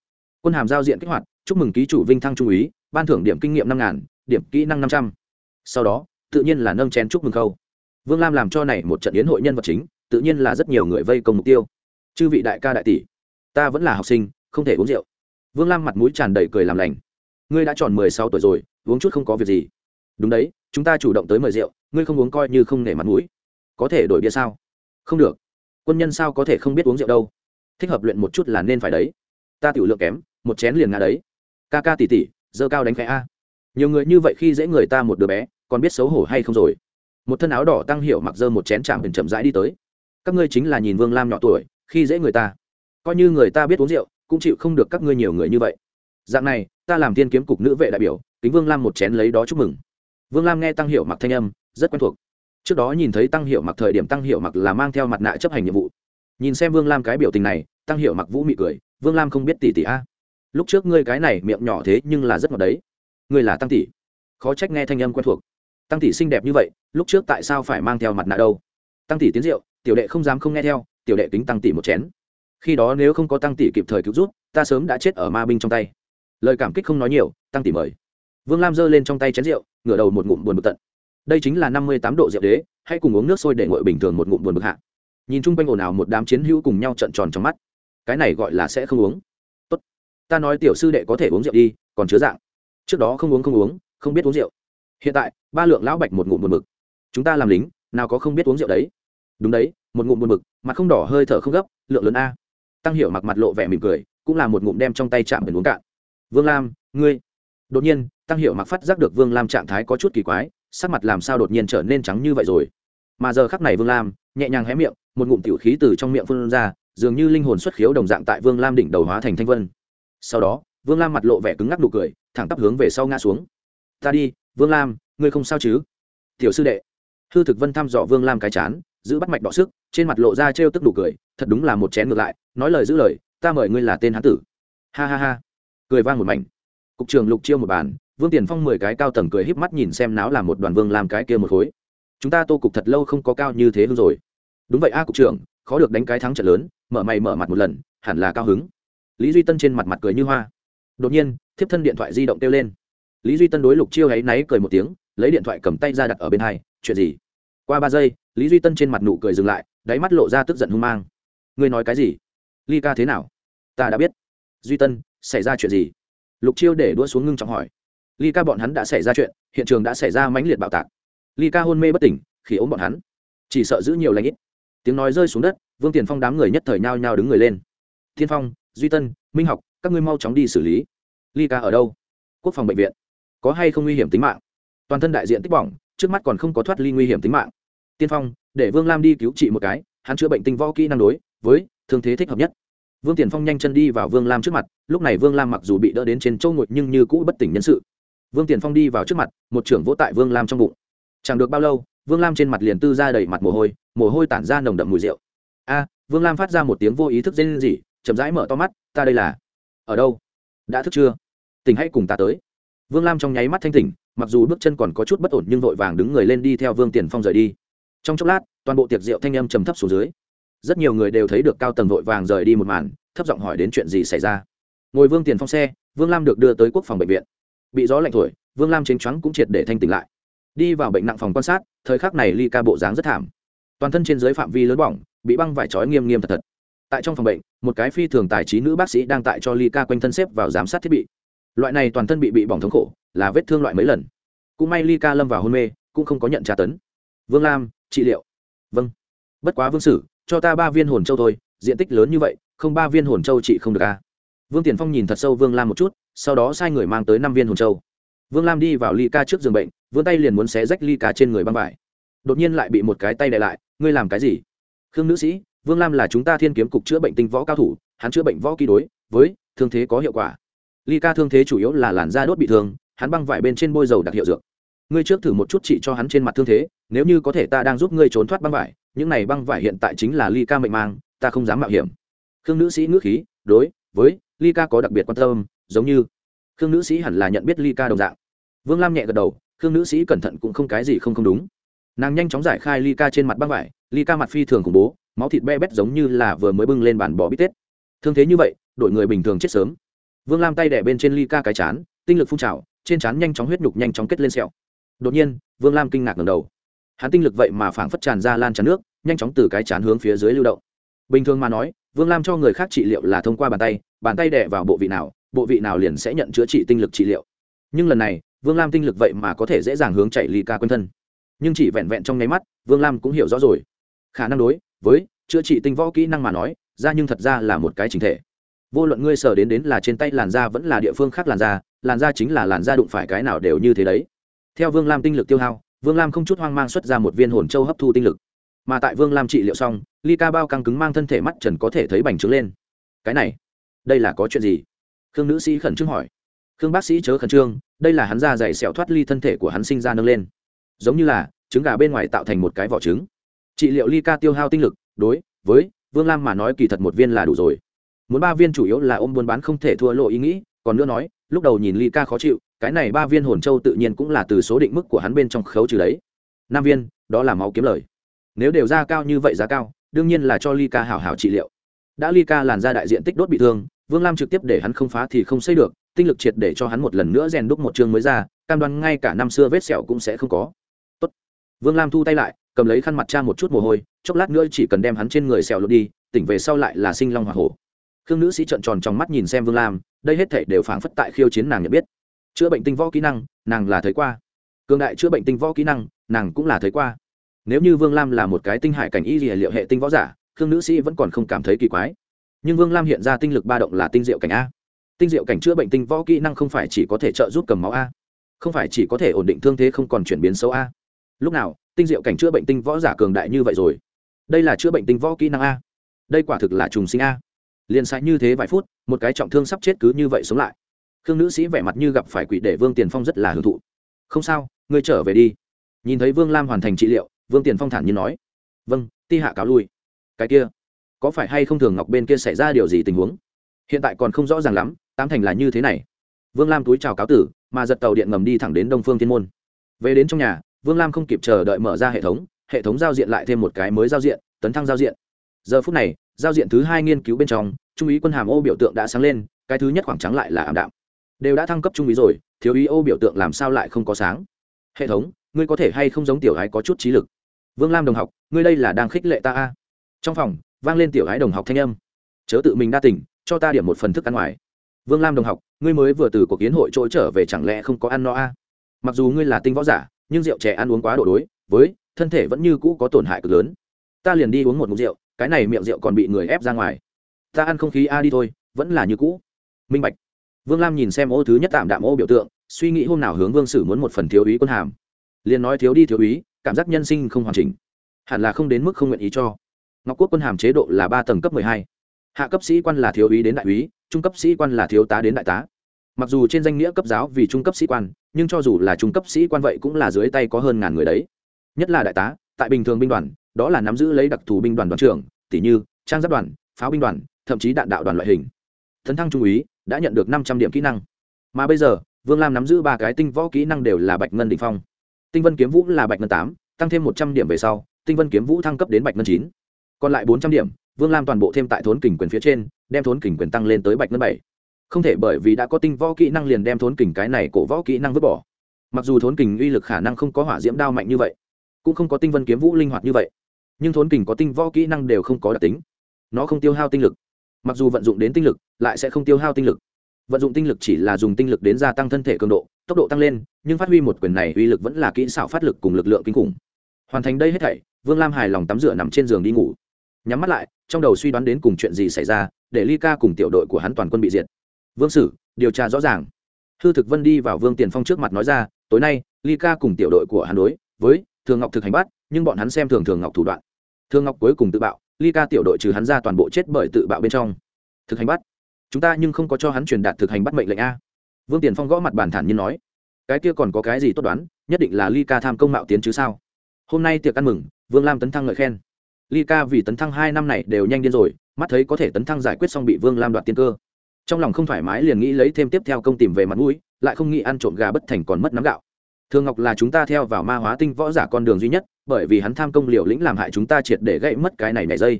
Quân hàm giao diện kích hoạt, chúc mừng ký chủ vinh thăng trung úy, ban thưởng điểm kinh nghiệm năm ngàn, điểm kỹ năng năm trăm. Sau đó, tự nhiên là nâng chén chúc mừng khâu. Vương lam làm cho này một trận yến hội nhân vật chính, tự nhiên là rất nhiều người vây công mục tiêu. Chư vị đại ca đại tỷ, ta vẫn là học sinh, không thể uống rượu. Vương lam mặt mũi tràn đầy cười làm lành. Ngươi đã tròn mười sáu tuổi rồi, uống chút không có việc gì. Đúng đấy, chúng ta chủ động tới mời rượu, ngươi không uống coi như không nể mặt mũi. Có thể đổi bia sao? Không được. Quân nhân sao có thể không biết uống rượu đâu? Thích hợp luyện một chút là nên phải đấy. Ta tiểu lượng kém, một chén liền ngã đấy. Ca ca tỉ tỉ, dơ cao đánh khẽ a. Nhiều người như vậy khi dễ người ta một đứa bé, còn biết xấu hổ hay không rồi. Một thân áo đỏ tăng hiệu mặc dơ một chén chạm hình chậm rãi đi tới. Các ngươi chính là nhìn vương lam nhỏ tuổi, khi dễ người ta. Coi như người ta biết uống rượu, cũng chịu không được các ngươi nhiều người như vậy. Dạng này, ta làm thiên kiếm cục nữ vệ đại biểu, kính vương lam một chén lấy đó chúc mừng. Vương lam nghe tăng hiệu mặc thanh âm, rất quen thuộc. Trước đó nhìn thấy tăng hiệu mặc thời điểm tăng hiệu mặc là mang theo mặt nạ chấp hành nhiệm vụ nhìn xem vương lam cái biểu tình này, tăng hiệu mặc vũ mị cười, vương lam không biết tỷ tỷ a. Lúc trước ngươi cái này miệng nhỏ thế nhưng là rất ngọt đấy. Ngươi là tăng tỷ. Khó trách nghe thanh âm quen thuộc. Tăng tỷ xinh đẹp như vậy, lúc trước tại sao phải mang theo mặt nạ đâu? Tăng tỷ tiến rượu, tiểu đệ không dám không nghe theo, tiểu đệ kính tăng tỷ một chén. Khi đó nếu không có tăng tỷ kịp thời cứu rút ta sớm đã chết ở ma binh trong tay. Lời cảm kích không nói nhiều, tăng tỷ mời. Vương lam giơ lên trong tay chén rượu, ngửa đầu một ngụm buồn bực tận. Đây chính là năm mươi tám độ rượu đế, hãy cùng uống nước sôi để ngội bình thường một ngụm buồn bực hạ nhìn chung quanh ồn ào một đám chiến hữu cùng nhau trận tròn trong mắt. Cái này gọi là sẽ không uống. Tốt. Ta nói tiểu sư đệ có thể uống rượu đi, còn chứa dạng. Trước đó không uống không uống, không biết uống rượu. Hiện tại, ba lượng lão bạch một ngụm buồn mực chúng ta làm lính, nào có không biết uống rượu đấy. Đúng đấy, một ngụm buồn mực mặt không đỏ hơi thở không gấp, lượng lớn a. Tăng hiểu mặc mặt lộ vẻ mỉm cười, cũng là một ngụm đem trong tay chạm biển uống cạn. Vương lam, ngươi. Đột nhiên, tăng hiểu mặc phát giác được vương lam trạng thái có chút kỳ quái, sắc mặt làm sao đột nhiên trở nên trắng như vậy rồi? Mà giờ khắc này vương lam nhẹ nhàng hé miệng, một ngụm tiểu khí từ trong miệng phun ra, dường như linh hồn xuất khiếu đồng dạng tại vương lam đỉnh đầu hóa thành thanh vân. Sau đó, vương lam mặt lộ vẻ cứng ngắc nụ cười, thẳng tắp hướng về sau ngã xuống. Ta đi, vương lam, ngươi không sao chứ? Tiểu sư đệ. Hư thực vân thăm dò vương lam cái chán, giữ bắt mạch đọ sức, trên mặt lộ ra trêu tức đủ cười, thật đúng là một chén ngược lại, nói lời giữ lời, ta mời ngươi là tên hán tử. Ha ha ha. Cười vang một mảnh. Cục trường lục chiêu một bàn, vương tiền phong mười cái cao tầng cười híp mắt nhìn xem náo làm một đoàn vương làm cái kia một khối chúng ta tô cục thật lâu không có cao như thế hương rồi. Đúng vậy a, cục trưởng, khó được đánh cái thắng trận lớn, mở mày mở mặt một lần, hẳn là cao hứng. Lý duy tân trên mặt mặt cười như hoa. Đột nhiên, thiếp thân điện thoại di động kêu lên. Lý duy tân đối lục chiêu áy náy cười một tiếng, lấy điện thoại cầm tay ra đặt ở bên hai, chuyện gì? Qua ba giây, lý duy tân trên mặt nụ cười dừng lại, đáy mắt lộ ra tức giận hung mang. Ngươi nói cái gì? Ly ca thế nào? Ta đã biết. Duy tân, xảy ra chuyện gì? Lục chiêu để đua xuống ngưng trọng hỏi. Ly ca bọn hắn đã xảy ra chuyện, hiện trường đã xảy ra mãnh liệt bạo tạc ly ca hôn mê bất tỉnh khi ốm bọn hắn. Chỉ sợ giữ nhiều lãnh ít. Tiếng nói rơi xuống đất, vương tiền phong đám người nhất thời nhao nhao đứng người lên. Thiên phong, duy tân, minh học, các ngươi mau chóng đi xử lý. Ly ca ở đâu? Quốc phòng bệnh viện. Có hay không nguy hiểm tính mạng? Toàn thân đại diện tích bỏng, trước mắt còn không có thoát ly nguy hiểm tính mạng. Tiên phong, để vương lam đi cứu trị một cái, hắn chữa bệnh tinh võ kỹ năng đối với thương thế thích hợp nhất. Vương tiền phong nhanh chân đi vào vương lam trước mặt, lúc này vương lam mặc dù bị đỡ đến trên châu ngồi nhưng như cũ bất tỉnh nhân sự. Vương tiền phong đi vào trước mặt, một trưởng vỗ tại vương lam trong bụng chẳng được bao lâu, vương lam trên mặt liền tư ra đầy mặt mồ hôi mồ hôi tản ra nồng đậm mùi rượu. A, vương lam phát ra một tiếng vô ý thức dê lên gì chậm rãi mở to mắt, ta đây là ở đâu? Đã thức chưa? Tỉnh hãy cùng ta tới. Vương lam trong nháy mắt thanh tỉnh, mặc dù bước chân còn có chút bất ổn nhưng vội vàng đứng người lên đi theo vương tiền phong rời đi. Trong chốc lát, toàn bộ tiệc rượu thanh âm trầm thấp xuống dưới. Rất nhiều người đều thấy được cao tầng vội vàng rời đi một màn, thấp giọng hỏi đến chuyện gì xảy ra. Ngồi vương tiền phong xe, vương lam được đưa tới quốc phòng bệnh viện. Bị gió lạnh thổi, vương lam chính choáng cũng triệt để thanh tỉnh lại đi vào bệnh nặng phòng quan sát, thời khắc này ly ca bộ dáng rất thảm. Toàn thân trên dưới phạm vi lớn bỏng, bị băng vải trói nghiêm nghiêm thật thật. Tại trong phòng bệnh, một cái phi thường tài trí nữ bác sĩ đang tại cho ly ca quanh thân xếp vào giám sát thiết bị. Loại này toàn thân bị bị bỏng thống khổ, là vết thương loại mấy lần. Cũng may ly ca lâm vào hôn mê, cũng không có nhận tra tấn. Vương lam, trị liệu. Vâng. Bất quá vương sử, cho ta ba viên hồn châu thôi, diện tích lớn như vậy, không ba viên hồn châu chị không được ca à. vương tiền phong nhìn thật sâu vương lam một chút, sau đó sai người mang tới năm viên hồn châu. Vương lam đi vào ly ca trước giường bệnh vươn tay liền muốn xé rách ly ca trên người băng vải. Đột nhiên lại bị một cái tay đè lại, ngươi làm cái gì? Khương nữ sĩ, vương lam là chúng ta thiên kiếm cục chữa bệnh tinh võ cao thủ, hắn chữa bệnh võ kỳ đối, với, thương thế có hiệu quả. Ly ca thương thế chủ yếu là làn da đốt bị thương, hắn băng vải bên trên bôi dầu đặc hiệu dược. Ngươi trước thử một chút trị cho hắn trên mặt thương thế, nếu như có thể ta đang giúp ngươi trốn thoát băng vải, những này băng vải hiện tại chính là ly ca mệnh mang, ta không dám mạo hiểm. Khương nữ sĩ ngữ khí, đối, với, ly ca có đặc biệt quan tâm, giống như, khương nữ sĩ hẳn là nhận biết ly ca đồng dạng. Vương lam nhẹ gật đầu khương nữ sĩ cẩn thận cũng không cái gì không không đúng. Nàng nhanh chóng giải khai ly ca trên mặt băng vải, ly ca mặt phi thường khủng bố, máu thịt be bét giống như là vừa mới bưng lên bàn bò bít tết. Thương thế như vậy, đội người bình thường chết sớm. Vương lam tay đẻ bên trên ly ca cái chán, tinh lực phun trào, trên chán nhanh chóng huyết nhục nhanh chóng kết lên sẹo. Đột nhiên, vương lam kinh ngạc ngầm đầu. Hắn tinh lực vậy mà phảng phất tràn ra lan tràn nước, nhanh chóng từ cái chán hướng phía dưới lưu động. Bình thường mà nói, vương lam cho người khác trị liệu là thông qua bàn tay bàn tay đẻ vào bộ vị nào, bộ vị nào liền sẽ nhận chữa trị tinh lực trị liệu. Nhưng lần này vương lam tinh lực vậy mà có thể dễ dàng hướng chạy ly ca quên thân. Nhưng chỉ vẹn vẹn trong nháy mắt, vương lam cũng hiểu rõ rồi. Khả năng đối với chữa trị tinh võ kỹ năng mà nói ra nhưng thật ra là một cái chính thể. Vô luận ngươi sờ đến đến là trên tay làn da vẫn là địa phương khác làn da làn da chính là làn da đụng phải cái nào đều như thế đấy. Theo vương lam tinh lực tiêu hao, vương lam không chút hoang mang xuất ra một viên hồn châu hấp thu tinh lực. Mà tại vương lam trị liệu xong ly ca bao căng cứng mang thân thể mắt trần có thể thấy bành trướng lên. Cái này, đây là có chuyện gì? Khương nữ sĩ khẩn trương hỏi khương bác sĩ chớ khẩn trương, đây là hắn da dày sẹo thoát ly thân thể của hắn sinh ra nâng lên. Giống như là, trứng gà bên ngoài tạo thành một cái vỏ trứng. Trị liệu ly ca tiêu hao tinh lực, đối với vương lam mà nói kỳ thật một viên là đủ rồi. Muốn ba viên chủ yếu là ôm buôn bán không thể thua lộ ý nghĩ, còn nữa nói, lúc đầu nhìn ly ca khó chịu, cái này ba viên hồn châu tự nhiên cũng là từ số định mức của hắn bên trong khấu trừ đấy. Năm viên, đó là máu kiếm lời. Nếu đều ra cao như vậy giá cao, đương nhiên là cho ly ca hảo hảo trị liệu. Đã ly ca làn ra đại diện tích đốt bị thương vương lam trực tiếp để hắn không phá thì không xây được, tinh lực triệt để cho hắn một lần nữa rèn đúc một chương mới ra, cam đoan ngay cả năm xưa vết sẹo cũng sẽ không có. Tốt. vương lam thu tay lại, cầm lấy khăn mặt cha một chút mồ hôi, chốc lát nữa chỉ cần đem hắn trên người sẹo lột đi, tỉnh về sau lại là sinh long hỏa hổ. Khương nữ sĩ trợn tròn trong mắt nhìn xem vương lam, đây hết thảy đều phảng phất tại khiêu chiến nàng nhận biết. Chữa bệnh tinh võ kỹ năng, nàng là thấy qua. Cường đại chữa bệnh tinh võ kỹ năng, nàng cũng là thấy qua. Nếu như vương lam là một cái tinh hải cảnh y liệu hệ tinh võ giả, khương nữ sĩ vẫn còn không cảm thấy kỳ quái nhưng vương lam hiện ra tinh lực ba động là tinh diệu cảnh a. Tinh diệu cảnh chữa bệnh tinh võ kỹ năng không phải chỉ có thể trợ giúp cầm máu a. Không phải chỉ có thể ổn định thương thế không còn chuyển biến xấu a. Lúc nào, tinh diệu cảnh chữa bệnh tinh võ giả cường đại như vậy rồi? Đây là chữa bệnh tinh võ kỹ năng a. Đây quả thực là trùng sinh a. Liền sai như thế vài phút, một cái trọng thương sắp chết cứ như vậy sống lại. Khương nữ sĩ vẻ mặt như gặp phải quỷ để vương tiền phong rất là hưởng thụ. Không sao, ngươi trở về đi. Nhìn thấy vương lam hoàn thành trị liệu, vương tiền phong thản nhiên nói. Vâng ti hạ cáo lui. Cái kia có phải hay không thường ngọc bên kia xảy ra điều gì tình huống? Hiện tại còn không rõ ràng lắm, tám thành là như thế này. Vương lam túi chào cáo tử, mà giật tàu điện ngầm đi thẳng đến đông phương thiên môn. Về đến trong nhà, vương lam không kịp chờ đợi mở ra hệ thống hệ thống giao diện lại thêm một cái mới giao diện, tấn thăng giao diện. Giờ phút này, giao diện thứ hai nghiên cứu bên trong, trung úy quân hàm ô biểu tượng đã sáng lên, cái thứ nhất khoảng trắng lại là ảm đạm. Đều đã thăng cấp trung úy rồi, thiếu úy ô biểu tượng làm sao lại không có sáng? Hệ thống, ngươi có thể hay không giống tiểu gái có chút trí lực? Vương lam đồng học, ngươi đây là đang khích lệ ta a? Trong phòng vang lên tiểu gái đồng học thanh âm. Chớ tự mình đa tỉnh cho ta điểm một phần thức ăn ngoài. Vương lam đồng học, ngươi mới vừa từ cuộc kiến hội trỗi trở về chẳng lẽ không có ăn no a? Mặc dù ngươi là tinh võ giả, nhưng rượu trẻ ăn uống quá độ đối, với thân thể vẫn như cũ có tổn hại cực lớn. Ta liền đi uống một mục rượu, cái này miệng rượu còn bị người ép ra ngoài. Ta ăn không khí a đi thôi, vẫn là như cũ. Minh bạch. Vương lam nhìn xem ô thứ nhất tạm đạm ô biểu tượng, suy nghĩ hôm nào hướng vương sử muốn một phần thiếu ý quân hàm. Liền nói thiếu đi thiếu ý cảm giác nhân sinh không hoàn chỉnh. Hẳn là không đến mức không nguyện ý cho ngọc quốc quân hàm chế độ là ba tầng cấp hai. Hạ cấp sĩ quan là thiếu úy đến đại úy, trung cấp sĩ quan là thiếu tá đến đại tá. Mặc dù trên danh nghĩa cấp giáo vì trung cấp sĩ quan, nhưng cho dù là trung cấp sĩ quan vậy cũng là dưới tay có hơn ngàn người đấy. Nhất là đại tá, tại bình thường binh đoàn, đó là nắm giữ lấy đặc thù binh đoàn đoàn trưởng tỷ như trang giáp đoàn, pháo binh đoàn, thậm chí đạn đạo đoàn loại hình. Tấn thăng trung úy đã nhận được năm trăm điểm kỹ năng. Mà bây giờ, vương lam nắm giữ ba cái tinh võ kỹ năng đều là bạch ngân đ ỉ n h phong. Tinh vân kiếm vũ là bạch ngân tám, tăng thêm một trăm điểm về sau, tinh vân kiếm vũ thăng cấp đến bạch ngân chín còn lại bốn trăm điểm, vương lam toàn bộ thêm tại thốn kình quyền phía trên, đem thốn kình quyền tăng lên tới bạch ngân bảy. Không thể bởi vì đã có tinh võ kỹ năng liền đem thốn kình cái này cổ võ kỹ năng vứt bỏ. Mặc dù thốn kình uy lực khả năng không có hỏa diễm đao mạnh như vậy, cũng không có tinh vân kiếm vũ linh hoạt như vậy, nhưng thốn kình có tinh võ kỹ năng đều không có đặc tính. Nó không tiêu hao tinh lực. Mặc dù vận dụng đến tinh lực, lại sẽ không tiêu hao tinh lực. Vận dụng tinh lực chỉ là dùng tinh lực đến gia tăng thân thể cường độ, tốc độ tăng lên, nhưng phát huy một quyền này uy lực vẫn là kỹ xảo phát lực cùng lực lượng kinh khủng. Hoàn thành đây hết thảy, vương lam hài lòng tắm rửa nằm trên giường đi ngủ nhắm mắt lại, trong đầu suy đoán đến cùng chuyện gì xảy ra, để ly ca cùng tiểu đội của hắn toàn quân bị diệt. Vương sử, điều tra rõ ràng. Hư thực vân đi vào vương tiền phong trước mặt nói ra, tối nay, ly ca cùng tiểu đội của hắn đối với thường ngọc thực hành bắt, nhưng bọn hắn xem thường thường ngọc thủ đoạn. Thường ngọc cuối cùng tự bạo, ly ca tiểu đội trừ hắn ra toàn bộ chết bởi tự bạo bên trong. Thực hành bắt? Chúng ta nhưng không có cho hắn truyền đạt thực hành bắt mệnh lệnh a. Vương tiền phong gõ mặt bản thản nhiên nói. Cái kia còn có cái gì tốt đoán, nhất định là ly ca tham công mạo tiến chứ sao? Hôm nay tiệc ăn mừng, vương lam tấn thăng ngợi khen ly ca vì tấn thăng hai năm này đều nhanh điên rồi, mắt thấy có thể tấn thăng giải quyết xong bị vương lam đoạt tiên cơ. Trong lòng không thoải mái liền nghĩ lấy thêm tiếp theo công tìm về mặt mũi, lại không nghĩ ăn trộm gà bất thành còn mất nắm gạo. Thường ngọc là chúng ta theo vào ma hóa tinh võ giả con đường duy nhất, bởi vì hắn tham công liều lĩnh làm hại chúng ta triệt để gãy mất cái này nảy dây.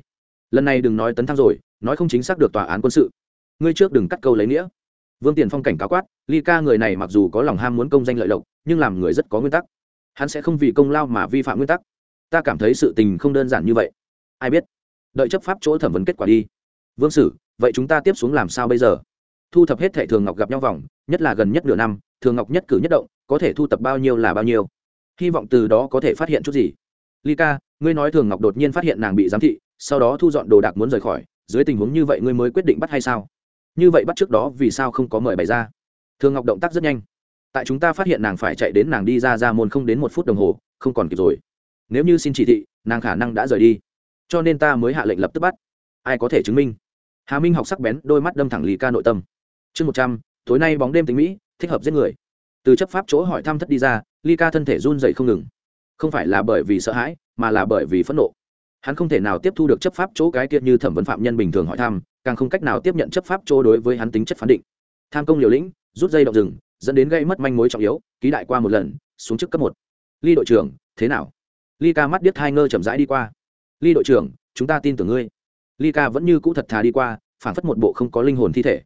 Lần này đừng nói tấn thăng rồi, nói không chính xác được tòa án quân sự. Ngươi trước đừng cắt câu lấy nghĩa. Vương tiền phong cảnh cáo quát, ly ca người này mặc dù có lòng ham muốn công danh lợi lộc, nhưng làm người rất có nguyên tắc. Hắn sẽ không vì công lao mà vi phạm nguyên tắc. Ta cảm thấy sự tình không đơn giản như vậy ai biết. Đợi chấp pháp chỗ thẩm vấn kết quả đi. Vương sử, vậy chúng ta tiếp xuống làm sao bây giờ? Thu thập hết thệ thường ngọc gặp nhau vòng, nhất là gần nhất nửa năm, thường ngọc nhất cử nhất động, có thể thu tập bao nhiêu là bao nhiêu. Hy vọng từ đó có thể phát hiện chút gì. Ly ca, ngươi nói thường ngọc đột nhiên phát hiện nàng bị giám thị, sau đó thu dọn đồ đạc muốn rời khỏi, dưới tình huống như vậy ngươi mới quyết định bắt hay sao? Như vậy bắt trước đó vì sao không có mời bày ra? Thường ngọc động tác rất nhanh. Tại chúng ta phát hiện nàng phải chạy đến nàng đi ra ra môn không đến một phút đồng hồ, không còn kịp rồi. Nếu như xin chỉ thị, nàng khả năng đã rời đi cho nên ta mới hạ lệnh lập tức bắt. Ai có thể chứng minh? Hà minh học sắc bén, đôi mắt đâm thẳng lì ca nội tâm. Chương một trăm, tối nay bóng đêm tính mỹ, thích hợp giết người. Từ chấp pháp chỗ hỏi thăm thất đi ra ly ca thân thể run dậy không ngừng. Không phải là bởi vì sợ hãi, mà là bởi vì phẫn nộ. Hắn không thể nào tiếp thu được chấp pháp chỗ cái kiệt như thẩm vấn phạm nhân bình thường hỏi thăm, càng không cách nào tiếp nhận chấp pháp chỗ đối với hắn tính chất phán định. Tham công liều lĩnh, rút dây động rừng, dẫn đến gây mất manh mối trọng yếu, ký đại qua một lần, xuống chức cấp một. Ly đội trưởng, thế nào? Ly ca mắt biết hai ngơ chậm rãi đi qua ly đội trưởng, chúng ta tin tưởng ngươi. Ly ca vẫn như cũ thật thà đi qua phản phất một bộ không có linh hồn thi thể.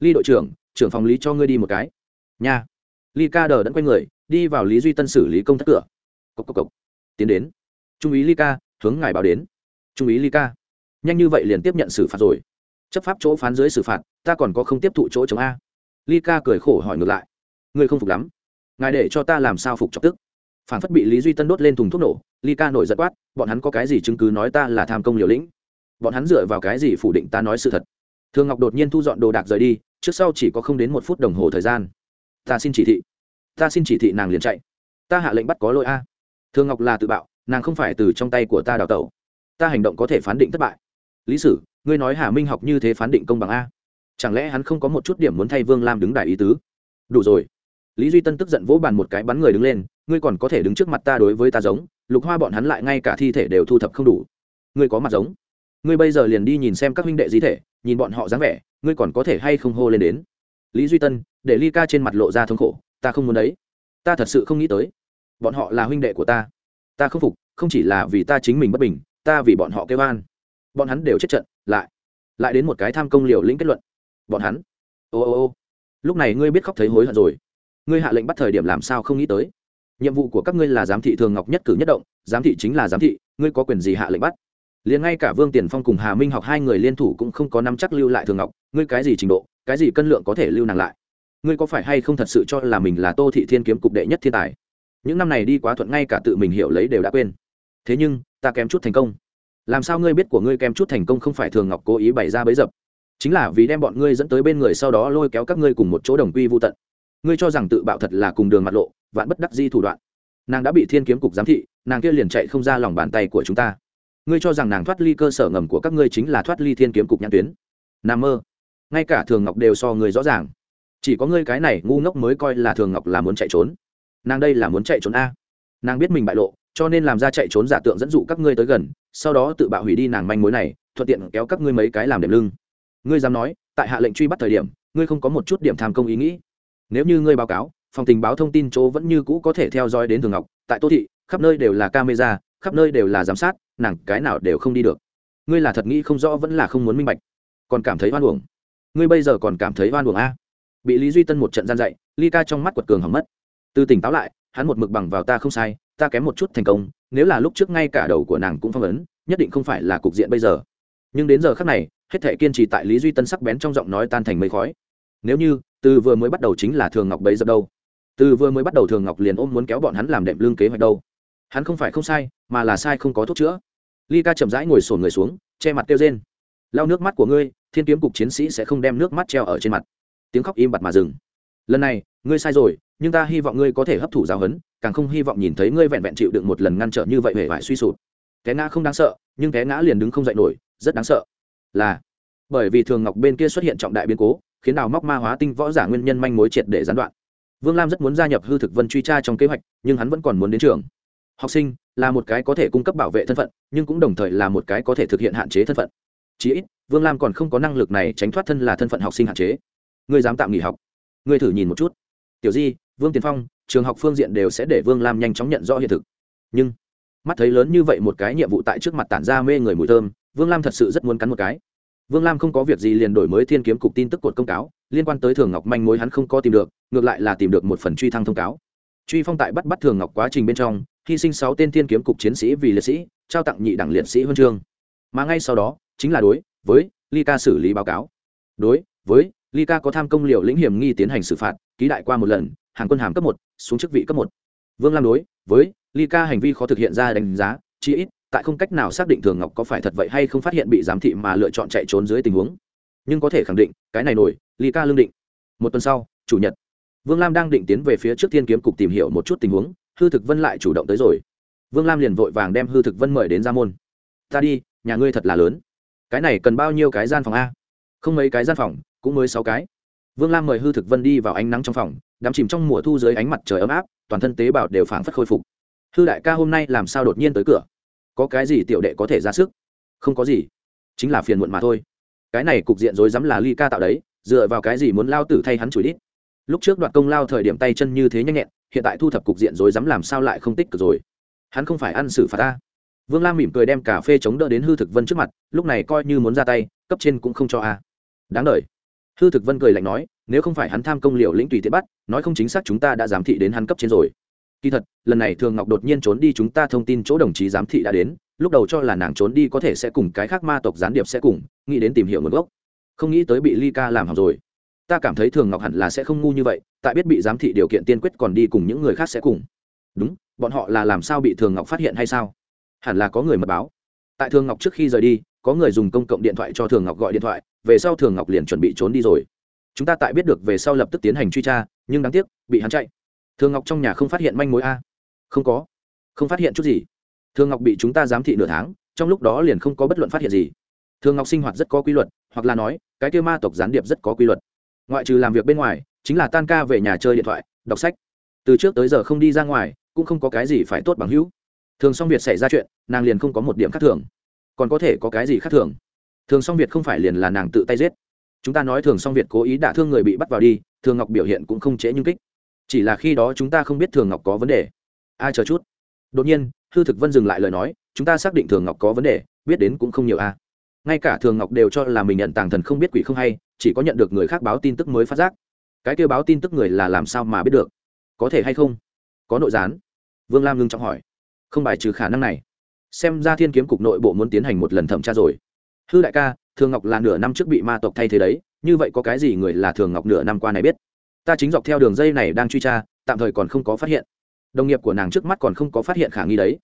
Ly đội trưởng trưởng phòng lý cho ngươi đi một cái. Nha. Ly ca đờ đẫn q u a y người, đi vào lý duy tân xử lý công thất cửa. Cốc cốc cốc. tiến đến. Trung úy ly ca, hướng ngài báo đến. Trung úy ly ca. Nhanh như vậy liền tiếp nhận xử phạt rồi. Chấp pháp chỗ phán dưới xử phạt, ta còn có không tiếp thụ chỗ chống a. Ly ca cười khổ hỏi ngược lại. Ngươi không phục lắm. Ngài để cho ta làm sao phục chọc tức? Phản phất bị lý duy tân đốt lên thùng thuốc nổ ly ca nổi giận quát bọn hắn có cái gì chứng cứ nói ta là tham công liều lĩnh bọn hắn dựa vào cái gì phủ định ta nói sự thật thường ngọc đột nhiên thu dọn đồ đạc rời đi trước sau chỉ có không đến một phút đồng hồ thời gian ta xin chỉ thị ta xin chỉ thị nàng liền chạy ta hạ lệnh bắt có lỗi a thường ngọc là tự bạo nàng không phải từ trong tay của ta đào tẩu ta hành động có thể phán định thất bại lý sử ngươi nói hà minh học như thế phán định công bằng a chẳng lẽ hắn không có một chút điểm muốn thay vương lam đứng đại ý tứ đủ rồi lý duy tân tức giận vỗ bàn một cái bắn người đứng lên, ngươi còn có thể đứng trước mặt ta đối với ta giống, lục hoa bọn hắn lại ngay cả thi thể đều thu thập không đủ. Ngươi có mặt giống. Ngươi bây giờ liền đi nhìn xem các huynh đệ di thể, nhìn bọn họ dáng vẻ, ngươi còn có thể hay không hô lên đến? Lý duy tân, để ly ca trên mặt lộ ra thống khổ, ta không muốn đấy. Ta thật sự không nghĩ tới. Bọn họ là huynh đệ của ta. Ta không phục, không chỉ là vì ta chính mình bất bình, ta vì bọn họ kêu an. Bọn hắn đều chết trận, lại lại đến một cái tham công liều lĩnh kết luận. Bọn hắn, ô ô ô. Lúc này ngươi biết khóc thấy hối hận rồi ngươi hạ lệnh bắt thời điểm làm sao không nghĩ tới? Nhiệm vụ của các ngươi là giám thị thường ngọc nhất cử nhất động, giám thị chính là giám thị, ngươi có quyền gì hạ lệnh bắt? Liền ngay cả vương tiền phong cùng hà minh học hai người liên thủ cũng không có nắm chắc lưu lại thường ngọc, ngươi cái gì trình độ, cái gì cân lượng có thể lưu nàng lại? Ngươi có phải hay không thật sự cho là mình là tô thị thiên kiếm cục đệ nhất thiên tài? Những năm này đi quá thuận ngay cả tự mình hiểu lấy đều đã quên. Thế nhưng, ta kém chút thành công. Làm sao ngươi biết của ngươi kém chút thành công không phải thường ngọc cố ý bày ra bấy dập? Chính là vì đem bọn ngươi dẫn tới bên người sau đó lôi kéo các ngươi cùng một chỗ đồng quy vô tận ngươi cho rằng tự bạo thật là cùng đường mặt lộ, vạn bất đắc di thủ đoạn. Nàng đã bị thiên kiếm cục giám thị, nàng kia liền chạy không ra lòng bàn tay của chúng ta. Ngươi cho rằng nàng thoát ly cơ sở ngầm của các ngươi chính là thoát ly thiên kiếm cục nhãn tuyến. N mơ. Ngay cả thường ngọc đều so người rõ ràng. Chỉ có ngươi cái này ngu ngốc mới coi là thường ngọc là muốn chạy trốn. Nàng đây là muốn chạy trốn a. Nàng biết mình bại lộ, cho nên làm ra chạy trốn giả tượng dẫn dụ các ngươi tới gần, sau đó tự bạo hủy đi nàng manh mối này, thuận tiện kéo các ngươi mấy cái làm đệm lưng. Ngươi dám nói, tại hạ lệnh truy bắt thời điểm, ngươi không có một chút điểm tham công ý nghĩ nếu như ngươi báo cáo, phòng tình báo thông tin chỗ vẫn như cũ có thể theo dõi đến thường ngọc, tại tô thị, khắp nơi đều là camera, khắp nơi đều là giám sát, nàng cái nào đều không đi được. Ngươi là thật nghĩ không rõ vẫn là không muốn minh bạch. Còn cảm thấy oan uổng. Ngươi bây giờ còn cảm thấy oan uổng a bị lý duy tân một trận gian dạy, ly ca trong mắt quật cường hỏng mất. Từ tỉnh táo lại, hắn một mực bằng vào ta không sai, ta kém một chút thành công, nếu là lúc trước ngay cả đầu của nàng cũng phong ấn, nhất định không phải là cục diện bây giờ. Nhưng đến giờ khác này, hết thể kiên trì tại lý duy tân sắc bén trong giọng nói tan thành mây khói. Nếu như từ vừa mới bắt đầu chính là thường ngọc bấy giờ đâu. Từ vừa mới bắt đầu thường ngọc liền ôm muốn kéo bọn hắn làm đệm lương kế hoạch đâu. Hắn không phải không sai, mà là sai không có thuốc chữa. Ly ca chậm rãi ngồi sổn người xuống, che mặt kêu rên. Lau nước mắt của ngươi, thiên kiếm cục chiến sĩ sẽ không đem nước mắt treo ở trên mặt. Tiếng khóc im bặt mà dừng. Lần này, ngươi sai rồi, nhưng ta hy vọng ngươi có thể hấp thụ giáo huấn, càng không hy vọng nhìn thấy ngươi vẹn vẹn chịu đựng một lần ngăn trở như vậy hề vải suy sụp. Té ngã không đáng sợ, nhưng té ngã liền đứng không dậy nổi, rất đáng sợ. Là, bởi vì thường ngọc bên kia xuất hiện trọng đại biến cố khiến đào móc ma hóa tinh võ giả nguyên nhân manh mối triệt để gián đoạn. Vương lam rất muốn gia nhập hư thực vân truy tra trong kế hoạch, nhưng hắn vẫn còn muốn đến trường. Học sinh là một cái có thể cung cấp bảo vệ thân phận, nhưng cũng đồng thời là một cái có thể thực hiện hạn chế thân phận. Chí ít, vương lam còn không có năng lực này tránh thoát thân là thân phận học sinh hạn chế. Ngươi dám tạm nghỉ học. Ngươi thử nhìn một chút. Tiểu di, vương tiền phong, trường học phương diện đều sẽ để vương lam nhanh chóng nhận rõ hiện thực. Nhưng, mắt thấy lớn như vậy một cái nhiệm vụ tại trước mặt tản ra mê người mùi thơm, vương lam thật sự rất muốn cắn một cái vương lam không có việc gì liền đổi mới thiên kiếm cục tin tức cột công cáo, liên quan tới thường ngọc manh mối hắn không có tìm được, ngược lại là tìm được một phần truy thăng thông cáo. Truy phong tại bắt bắt thường ngọc quá trình bên trong, hy sinh sáu tên thiên kiếm cục chiến sĩ vì liệt sĩ, trao tặng nhị đẳng liệt sĩ huân chương. Mà ngay sau đó, chính là đối với ly ca xử lý báo cáo. Đối với ly ca có tham công liệu lĩnh hiểm nghi tiến hành xử phạt, ký đại qua một lần, hàng quân hàm cấp một, xuống chức vị cấp một. Vương lam đối với ly ca hành vi khó thực hiện ra đánh giá chỉ ít tại không cách nào xác định thường ngọc có phải thật vậy hay không phát hiện bị giám thị mà lựa chọn chạy trốn dưới tình huống. Nhưng có thể khẳng định, cái này nổi ly ca lương định. Một tuần sau, chủ nhật, vương lam đang định tiến về phía trước thiên kiếm cục tìm hiểu một chút tình huống, hư thực vân lại chủ động tới rồi. Vương lam liền vội vàng đem hư thực vân mời đến ra môn. Ta đi, nhà ngươi thật là lớn. Cái này cần bao nhiêu cái gian phòng a? Không mấy cái gian phòng, cũng mới sáu cái. Vương lam mời hư thực vân đi vào ánh nắng trong phòng, đắm chìm trong mùa thu dưới ánh mặt trời ấm áp, toàn thân tế bào đều phảng phất khôi phục. Hư đại ca, hôm nay làm sao đột nhiên tới cửa? Có cái gì tiểu đệ có thể ra sức? Không có gì. Chính là phiền muộn mà thôi. Cái này cục diện rối rắm là ly ca tạo đấy, dựa vào cái gì muốn lao tử thay hắn chửi đít? Lúc trước đoạt công lao thời điểm tay chân như thế nhanh nhẹn, hiện tại thu thập cục diện rối rắm làm sao lại không tích cực rồi? Hắn không phải ăn xử phạt ta. Vương lam mỉm cười đem cà phê chống đỡ đến hư thực vân trước mặt, lúc này coi như muốn ra tay, cấp trên cũng không cho a. Đáng đ hư thực vân cười lạnh nói, nếu không phải hắn tham công liệu lĩnh tùy tiện bắt, nói không chính xác chúng ta đã giám thị đến hắn cấp trên rồi kỳ thật, lần này thường ngọc đột nhiên trốn đi chúng ta thông tin chỗ đồng chí giám thị đã đến, lúc đầu cho là nàng trốn đi có thể sẽ cùng cái khác ma tộc gián điệp sẽ cùng, nghĩ đến tìm hiểu nguồn gốc. Không nghĩ tới bị ly ca làm hỏng rồi. Ta cảm thấy thường ngọc hẳn là sẽ không ngu như vậy, tại biết bị giám thị điều kiện tiên quyết còn đi cùng những người khác sẽ cùng. Đúng, bọn họ là làm sao bị thường ngọc phát hiện hay sao? Hẳn là có người mật báo. Tại thường ngọc trước khi rời đi, có người dùng công cộng điện thoại cho thường ngọc gọi điện thoại, về sau thường ngọc liền chuẩn bị trốn đi rồi. Chúng ta tại biết được về sau lập tức tiến hành truy tra, nhưng đáng tiếc, bị hắn chạy thường ngọc trong nhà không phát hiện manh mối a? Không có. Không phát hiện chút gì. Thường ngọc bị chúng ta giám thị nửa tháng, trong lúc đó liền không có bất luận phát hiện gì. Thường ngọc sinh hoạt rất có quy luật, hoặc là nói, cái kia ma tộc gián điệp rất có quy luật. Ngoại trừ làm việc bên ngoài, chính là tan ca về nhà chơi điện thoại, đọc sách. Từ trước tới giờ không đi ra ngoài, cũng không có cái gì phải tốt bằng hữu. Thường xong việc xảy ra chuyện, nàng liền không có một điểm khác thường. Còn có thể có cái gì khác thường? Thường xong việc không phải liền là nàng tự tay giết. Chúng ta nói thường xong việc cố ý đả thương người bị bắt vào đi, thường ngọc biểu hiện cũng không trễ nhưng kích chỉ là khi đó chúng ta không biết thường ngọc có vấn đề. Ai chờ chút. Đột nhiên, hư thực vân dừng lại lời nói, chúng ta xác định thường ngọc có vấn đề, biết đến cũng không nhiều a ngay cả thường ngọc đều cho là mình nhận tàng thần không biết quỷ không hay, chỉ có nhận được người khác báo tin tức mới phát giác. Cái kêu báo tin tức người là làm sao mà biết được? Có thể hay không? Có nội gián? Vương lam ngưng trọng hỏi. Không bài trừ khả năng này. Xem ra thiên kiếm cục nội bộ muốn tiến hành một lần thẩm tra rồi. Hư đại ca, thường ngọc là nửa năm trước bị ma tộc thay thế đấy, như vậy có cái gì người là thường ngọc nửa năm qua này biết? Ta chính dọc theo đường dây này đang truy tra, tạm thời còn không có phát hiện. Đồng nghiệp của nàng trước mắt còn không có phát hiện khả nghi đấy.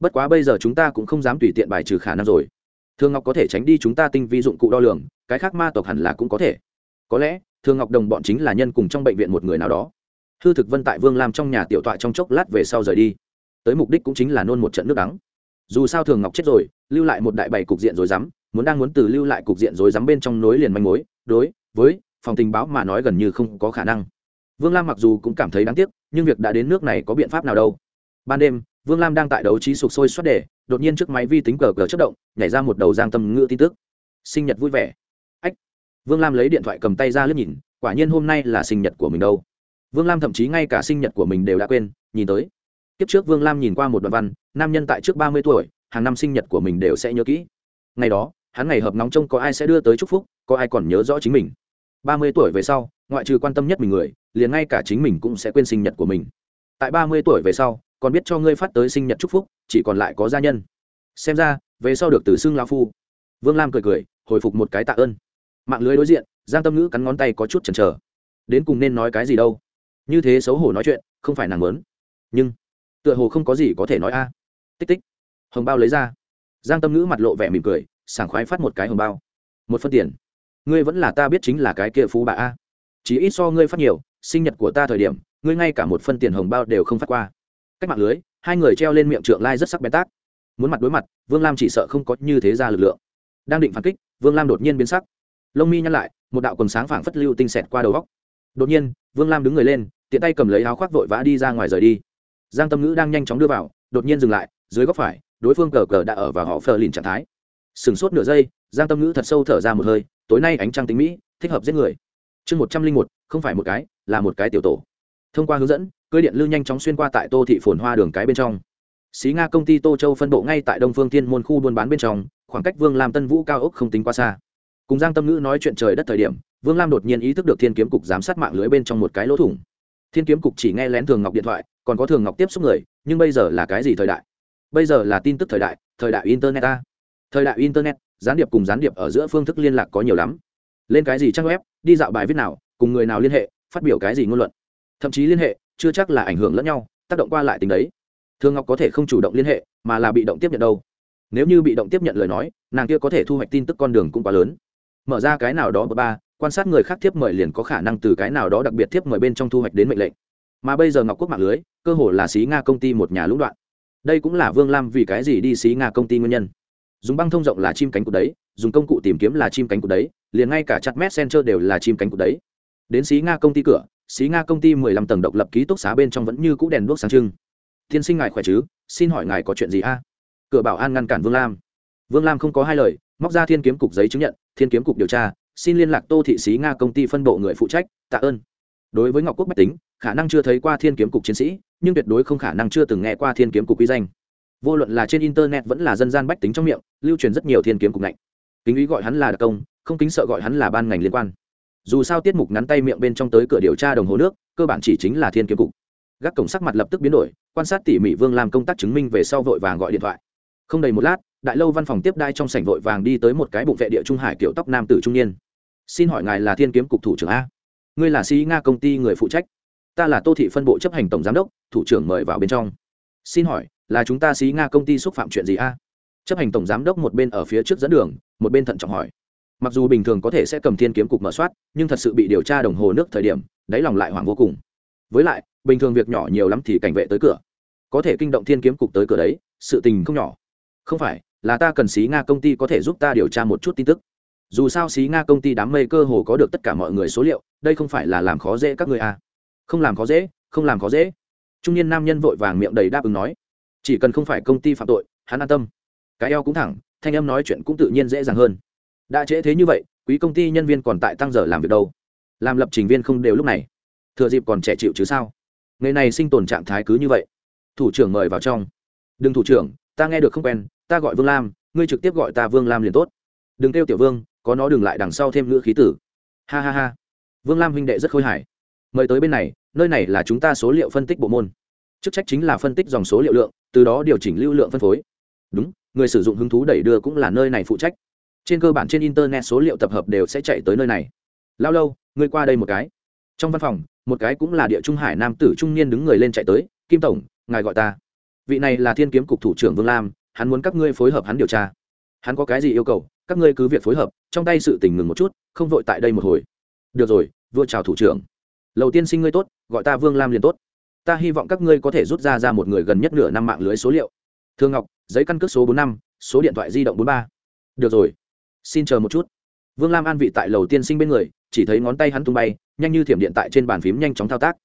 Bất quá bây giờ chúng ta cũng không dám tùy tiện bài trừ khả năng rồi. Thương ngọc có thể tránh đi chúng ta tinh vi dụng cụ đo lường, cái khác ma tộc hẳn là cũng có thể. Có lẽ thương ngọc đồng bọn chính là nhân cùng trong bệnh viện một người nào đó. Hư thực vân tại vương làm trong nhà tiểu tọa trong chốc lát về sau rời đi. Tới mục đích cũng chính là nôn một trận nước đắng. Dù sao thường ngọc chết rồi, lưu lại một đại bày cục diện rối rắm, muốn đang muốn từ lưu lại cục diện rối rắm bên trong nối liền manh mối, đối với phòng tình báo mà nói gần như không có khả năng. Vương lam mặc dù cũng cảm thấy đáng tiếc, nhưng việc đã đến nước này có biện pháp nào đâu. Ban đêm, vương lam đang tại đấu trí sục sôi xoát đề đột nhiên trước máy vi tính cờ cờ chất động, nhảy ra một đầu giang tâm ngữ tin tức. Sinh nhật vui vẻ. Ách. Vương lam lấy điện thoại cầm tay ra lướt nhìn, quả nhiên hôm nay là sinh nhật của mình đâu. Vương lam thậm chí ngay cả sinh nhật của mình đều đã quên, nhìn tới. Kiếp trước vương lam nhìn qua một đoạn văn, nam nhân tại trước ba mươi tuổi, hàng năm sinh nhật của mình đều sẽ nhớ kỹ. Ngày đó, hắn ngày hợp nóng trông có ai sẽ đưa tới chúc phúc, có ai còn nhớ rõ chính mình ba mươi tuổi về sau, ngoại trừ quan tâm nhất mình người, liền ngay cả chính mình cũng sẽ quên sinh nhật của mình. Tại ba mươi tuổi về sau, còn biết cho ngươi phát tới sinh nhật chúc phúc, chỉ còn lại có gia nhân. Xem ra, về sau được từ xưng lao phu. Vương lam cười cười, hồi phục một cái tạ ơn. Mạng lưới đối diện, giang tâm ngữ cắn ngón tay có chút chần chờ. Đến cùng nên nói cái gì đâu? Như thế xấu hổ nói chuyện, không phải nàng lớn nhưng, tựa hồ không có gì có thể nói a. Tích tích. Hồng bao lấy ra. Giang tâm ngữ mặt lộ vẻ mỉm cười, sảng khoái phát một cái hồng bao. Một phân tiền ngươi vẫn là ta biết chính là cái kia phú bà a. Chỉ ít so ngươi phát nhiều, sinh nhật của ta thời điểm, ngươi ngay cả một phân tiền hồng bao đều không phát qua. Cách mạng lưới, hai người treo lên miệng trượng lai rất sắc bén tác. Muốn mặt đối mặt, vương lam chỉ sợ không có như thế ra lực lượng. Đang định phản kích, vương lam đột nhiên biến sắc. Lông mi nhăn lại, một đạo quần sáng phảng phất lưu tinh xẹt qua đầu góc đột nhiên, vương lam đứng người lên, tiện tay cầm lấy áo khoác vội vã đi ra ngoài rời đi. Giang tâm ngữ đang nhanh chóng đưa vào, đột nhiên dừng lại, dưới góc phải, đối phương cờ cờ đã ở và họ phờ lìn trạng thái. Sừng sốt nửa giây, giang tâm ngữ thật sâu thở ra một hơi tối nay ánh trăng tính mỹ, thích hợp giết người. Chương một trăm linh một, không phải một cái, là một cái tiểu tổ. Thông qua hướng dẫn cưới điện lưu nhanh chóng xuyên qua tại tô thị phồn hoa đường cái bên trong. Xí nga công ty tô châu phân bộ ngay tại đông phương thiên môn khu buôn bán bên trong, khoảng cách vương lam tân vũ cao ốc không tính quá xa. Cùng giang tâm ngữ nói chuyện trời đất thời điểm, vương lam đột nhiên ý thức được thiên kiếm cục giám sát mạng lưới bên trong một cái lỗ thủng. Thiên kiếm cục chỉ nghe lén thường ngọc điện thoại, còn có thường ngọc tiếp xúc người, nhưng bây giờ là cái gì thời đại? Bây giờ là tin tức thời đại thời đại internet ta. Thời đại internet gián điệp cùng gián điệp ở giữa phương thức liên lạc có nhiều lắm. Lên cái gì trang web, đi dạo bài viết nào, cùng người nào liên hệ, phát biểu cái gì ngôn luận. Thậm chí liên hệ, chưa chắc là ảnh hưởng lẫn nhau, tác động qua lại tính đấy. Thường ngọc có thể không chủ động liên hệ, mà là bị động tiếp nhận đâu. Nếu như bị động tiếp nhận lời nói, nàng kia có thể thu hoạch tin tức con đường cũng quá lớn. Mở ra cái nào đó ba, quan sát người khác tiếp mời liền có khả năng từ cái nào đó đặc biệt tiếp mời bên trong thu hoạch đến mệnh lệnh. Mà bây giờ ngọc quốc mạng lưới, cơ hồ là xí nga công ty một nhà lũng đoạn. Đây cũng là vương lam vì cái gì đi xí nga công ty nguyên nhân dùng băng thông rộng là chim cánh cụt đấy, dùng công cụ tìm kiếm là chim cánh cụt đấy, liền ngay cả chặt messenger đều là chim cánh cụt đấy. Đến xí nga công ty cửa, xí nga công ty mười lăm tầng độc lập ký túc xá bên trong vẫn như cũ đèn đuốc sáng trưng. Tiên sinh ngài khỏe chứ? Xin hỏi ngài có chuyện gì a? Cửa bảo an ngăn cản vương lam. Vương lam không có hai lời, móc ra thiên kiếm cục giấy chứng nhận, thiên kiếm cục điều tra, xin liên lạc tô thị xí nga công ty phân bộ người phụ trách, tạ ơn. Đối với ngọc quốc bách tính, khả năng chưa thấy qua thiên kiếm cục chiến sĩ, nhưng tuyệt đối không khả năng chưa từng nghe qua thiên kiếm cục quy danh vô luận là trên internet vẫn là dân gian bách tính trong miệng, lưu truyền rất nhiều thiên kiếm cục ngạnh. Kính ý gọi hắn là đặc công, không kính sợ gọi hắn là ban ngành liên quan. Dù sao tiết mục ngắn tay miệng bên trong tới cửa điều tra đồng hồ nước, cơ bản chỉ chính là thiên kiếm cục. Gác cổng sắc mặt lập tức biến đổi, quan sát tỉ mỉ vương làm công tác chứng minh về sau vội vàng gọi điện thoại. Không đầy một lát, đại lâu văn phòng tiếp đai trong sảnh vội vàng đi tới một cái bụng vệ địa trung hải kiểu tóc nam tử trung niên. Xin hỏi ngài là thiên kiếm cục thủ trưởng a? Ngươi là sĩ nga công ty người phụ trách. Ta là tô thị phân bộ chấp hành tổng giám đốc, thủ trưởng mời vào bên trong. Xin hỏi là chúng ta xí nga công ty xúc phạm chuyện gì a? Chấp hành tổng giám đốc một bên ở phía trước dẫn đường, một bên thận trọng hỏi. Mặc dù bình thường có thể sẽ cầm thiên kiếm cục mở soát, nhưng thật sự bị điều tra đồng hồ nước thời điểm, đáy lòng lại hoảng vô cùng. Với lại, bình thường việc nhỏ nhiều lắm thì cảnh vệ tới cửa. Có thể kinh động thiên kiếm cục tới cửa đấy, sự tình không nhỏ. Không phải, là ta cần xí nga công ty có thể giúp ta điều tra một chút tin tức. Dù sao xí nga công ty đám mây cơ hồ có được tất cả mọi người số liệu, đây không phải là làm khó dễ các người à. không làm khó dễ, không làm khó dễ. Trung niên nam nhân vội vàng miệng đầy đáp ứng nói chỉ cần không phải công ty phạm tội, hắn an tâm. Cái eo cũng thẳng, thanh em nói chuyện cũng tự nhiên dễ dàng hơn. Đã trễ thế như vậy, quý công ty nhân viên còn tại tăng giờ làm việc đâu? Làm lập trình viên không đều lúc này. Thừa dịp còn trẻ chịu chứ sao? Ngày này sinh tồn trạng thái cứ như vậy. Thủ trưởng mời vào trong. Đừng thủ trưởng, ta nghe được không quen, ta gọi vương lam, ngươi trực tiếp gọi ta vương lam liền tốt. Đừng kêu tiểu vương, có nó đừng lại đằng sau thêm ngữ khí tử. Ha ha ha. Vương lam huynh đệ rất khôi hài. Mời tới bên này, nơi này là chúng ta số liệu phân tích bộ môn. Chức trách chính là phân tích dòng số liệu lượng từ đó điều chỉnh lưu lượng phân phối. Đúng, người sử dụng hứng thú đẩy đưa cũng là nơi này phụ trách. Trên cơ bản trên internet số liệu tập hợp đều sẽ chạy tới nơi này. Lao lâu, ngươi qua đây một cái. Trong văn phòng, một cái cũng là địa trung hải nam tử trung niên đứng người lên chạy tới, kim tổng, ngài gọi ta. Vị này là thiên kiếm cục thủ trưởng vương lam, hắn muốn các ngươi phối hợp hắn điều tra. Hắn có cái gì yêu cầu, các ngươi cứ việc phối hợp, trong tay sự tình ngừng một chút, không vội tại đây một hồi. Được rồi, vua chào thủ trưởng. Lầu tiên sinh ngươi tốt, gọi ta vương lam liền tốt ta hy vọng các ngươi có thể rút ra ra một người gần nhất nửa năm mạng lưới số liệu. Thương ngọc, giấy căn cước số bốn năm, số điện thoại di động bốn ba. Được rồi. Xin chờ một chút. Vương lam an vị tại lầu tiên sinh bên người, chỉ thấy ngón tay hắn tung bay, nhanh như thiểm điện tại trên bàn phím nhanh chóng thao tác.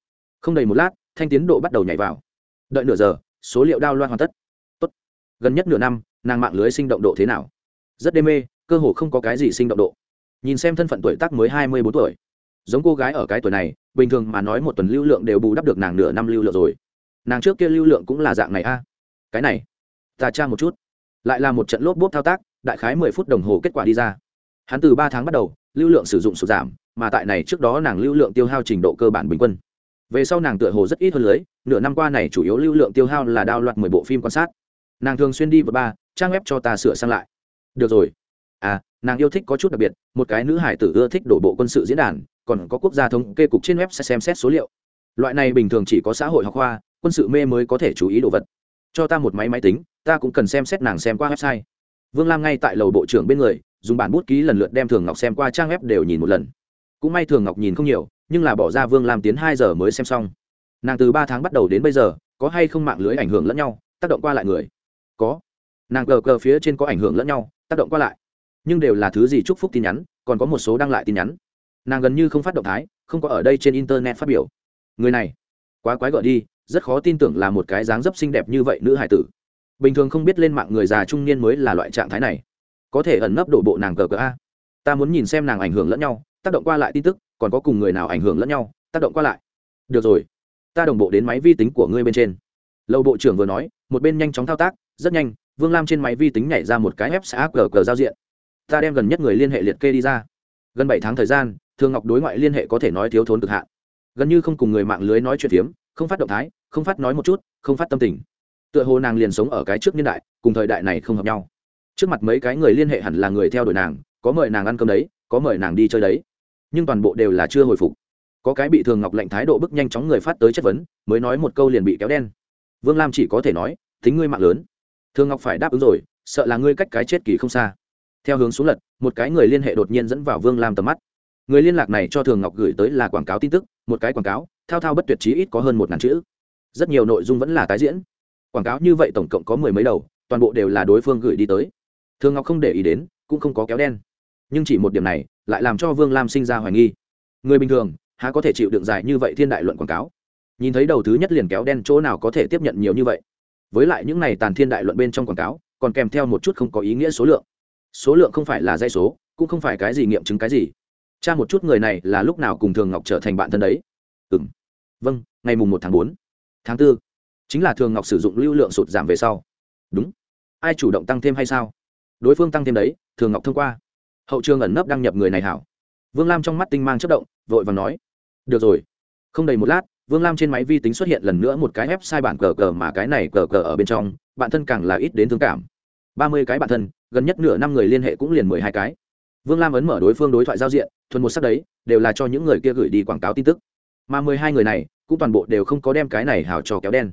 Không đầy một lát, thanh tiến độ bắt đầu nhảy vào. Đợi nửa giờ, số liệu đao loan hoàn tất. Tốt. gần nhất nửa năm, nàng mạng lưới sinh động độ thế nào? Rất đê mê, cơ hồ không có cái gì sinh động độ. Nhìn xem thân phận tuổi tác mới hai mươi bốn tuổi giống cô gái ở cái tuổi này, bình thường mà nói một tuần lưu lượng đều bù đắp được nàng nửa năm lưu lượng rồi. Nàng trước kia lưu lượng cũng là dạng này a. Cái này, ta tra một chút. Lại là một trận lốp bốp thao tác, đại khái mười phút đồng hồ kết quả đi ra. Hắn từ ba tháng bắt đầu, lưu lượng sử dụng sụt giảm, mà tại này trước đó nàng lưu lượng tiêu hao trình độ cơ bản bình quân. Về sau nàng tựa hồ rất ít hơn lưới, nửa năm qua này chủ yếu lưu lượng tiêu hao là đao loạt mười bộ phim quan sát. Nàng thường xuyên đi vượt ba, trang web cho ta sửa sang lại. Được rồi. À nàng yêu thích có chút đặc biệt, một cái nữ hải tử ưa thích đổ bộ quân sự diễn đàn còn có quốc gia thống kê cục trên web sẽ xem xét số liệu. Loại này bình thường chỉ có xã hội học khoa, quân sự mê mới có thể chú ý đồ vật. Cho ta một máy máy tính, ta cũng cần xem xét nàng xem qua website. Vương lam ngay tại lầu bộ trưởng bên người, dùng bản bút ký lần lượt đem thường ngọc xem qua trang web đều nhìn một lần. Cũng may thường ngọc nhìn không nhiều, nhưng là bỏ ra vương lam tiến hai giờ mới xem xong. Nàng từ ba tháng bắt đầu đến bây giờ, có hay không mạng lưới ảnh hưởng lẫn nhau, tác động qua lại người? Có. Nàng cờ cờ phía trên có ảnh hưởng lẫn nhau, tác động qua lại. Nhưng đều là thứ gì chúc phúc tin nhắn, còn có một số đăng lại tin nhắn nàng gần như không phát động thái, không có ở đây trên internet phát biểu. Người này, quá quái gọi đi, rất khó tin tưởng là một cái dáng dấp xinh đẹp như vậy nữ hải tử. Bình thường không biết lên mạng người già trung niên mới là loại trạng thái này. Có thể ẩn nấp đổ bộ nàng cờ cờ a. Ta muốn nhìn xem nàng ảnh hưởng lẫn nhau, tác động qua lại tin tức, còn có cùng người nào ảnh hưởng lẫn nhau, tác động qua lại. Được rồi, ta đồng bộ đến máy vi tính của ngươi bên trên. Lâu bộ trưởng vừa nói, một bên nhanh chóng thao tác, rất nhanh, vương lam trên máy vi tính nhảy ra một cái ép xã cờ cờ giao diện. Ta đem gần nhất người liên hệ liệt kê đi ra. Gần bảy tháng thời gian thường ngọc đối ngoại liên hệ có thể nói thiếu thốn cực hạn. Gần như không cùng người mạng lưới nói chuyện phiếm, không phát động thái, không phát nói một chút, không phát tâm tình. Tựa hồ nàng liền sống ở cái trước niên đại, cùng thời đại này không hợp nhau. Trước mặt mấy cái người liên hệ hẳn là người theo đuổi nàng, có mời nàng ăn cơm đấy, có mời nàng đi chơi đấy. Nhưng toàn bộ đều là chưa hồi phục. Có cái bị thường ngọc lệnh thái độ bức nhanh chóng người phát tới chất vấn, mới nói một câu liền bị kéo đen. Vương lam chỉ có thể nói tính ngươi mạng lớn. Thường ngọc phải đáp ứng rồi, sợ là ngươi cách cái chết kỳ không xa. Theo hướng xuống lật, một cái người liên hệ đột nhiên dẫn vào vương lam tầm mắt người liên lạc này cho thường ngọc gửi tới là quảng cáo tin tức, một cái quảng cáo, thao thao bất tuyệt chí ít có hơn một ngàn chữ. Rất nhiều nội dung vẫn là tái diễn. Quảng cáo như vậy tổng cộng có mười mấy đầu, toàn bộ đều là đối phương gửi đi tới. Thường ngọc không để ý đến, cũng không có kéo đen. Nhưng chỉ một điểm này, lại làm cho vương lam sinh ra hoài nghi. Người bình thường, há có thể chịu đựng dài như vậy thiên đại luận quảng cáo? Nhìn thấy đầu thứ nhất liền kéo đen, chỗ nào có thể tiếp nhận nhiều như vậy? Với lại những này tàn thiên đại luận bên trong quảng cáo, còn kèm theo một chút không có ý nghĩa số lượng. Số lượng không phải là dây số, cũng không phải cái gì nghiệm chứng cái gì cha một chút người này là lúc nào cùng thường ngọc trở thành bạn thân đấy? Ừ m vâng ngày mùng một tháng bốn. Tháng b ố chính là thường ngọc sử dụng lưu lượng sụt giảm về sau. Đúng. Ai chủ động tăng thêm hay sao? Đối phương tăng thêm đấy, thường ngọc thông qua. Hậu trường ẩn nấp đăng nhập người này hảo. Vương lam trong mắt tinh mang chất động, vội và nói. Được rồi. Không đầy một lát, vương lam trên máy vi tính xuất hiện lần nữa một cái ép sai bản cờ cờ mà cái này cờ cờ ở bên trong, bạn thân càng là ít đến thương cảm. Ba mươi cái bạn thân, gần nhất nửa năm người liên hệ cũng liền mười hai cái vương lam ấn mở đối phương đối thoại giao diện, thuần một sắc đấy, đều là cho những người kia gửi đi quảng cáo tin tức. Mà mười hai người này, cũng toàn bộ đều không có đem cái này hào trò kéo đen.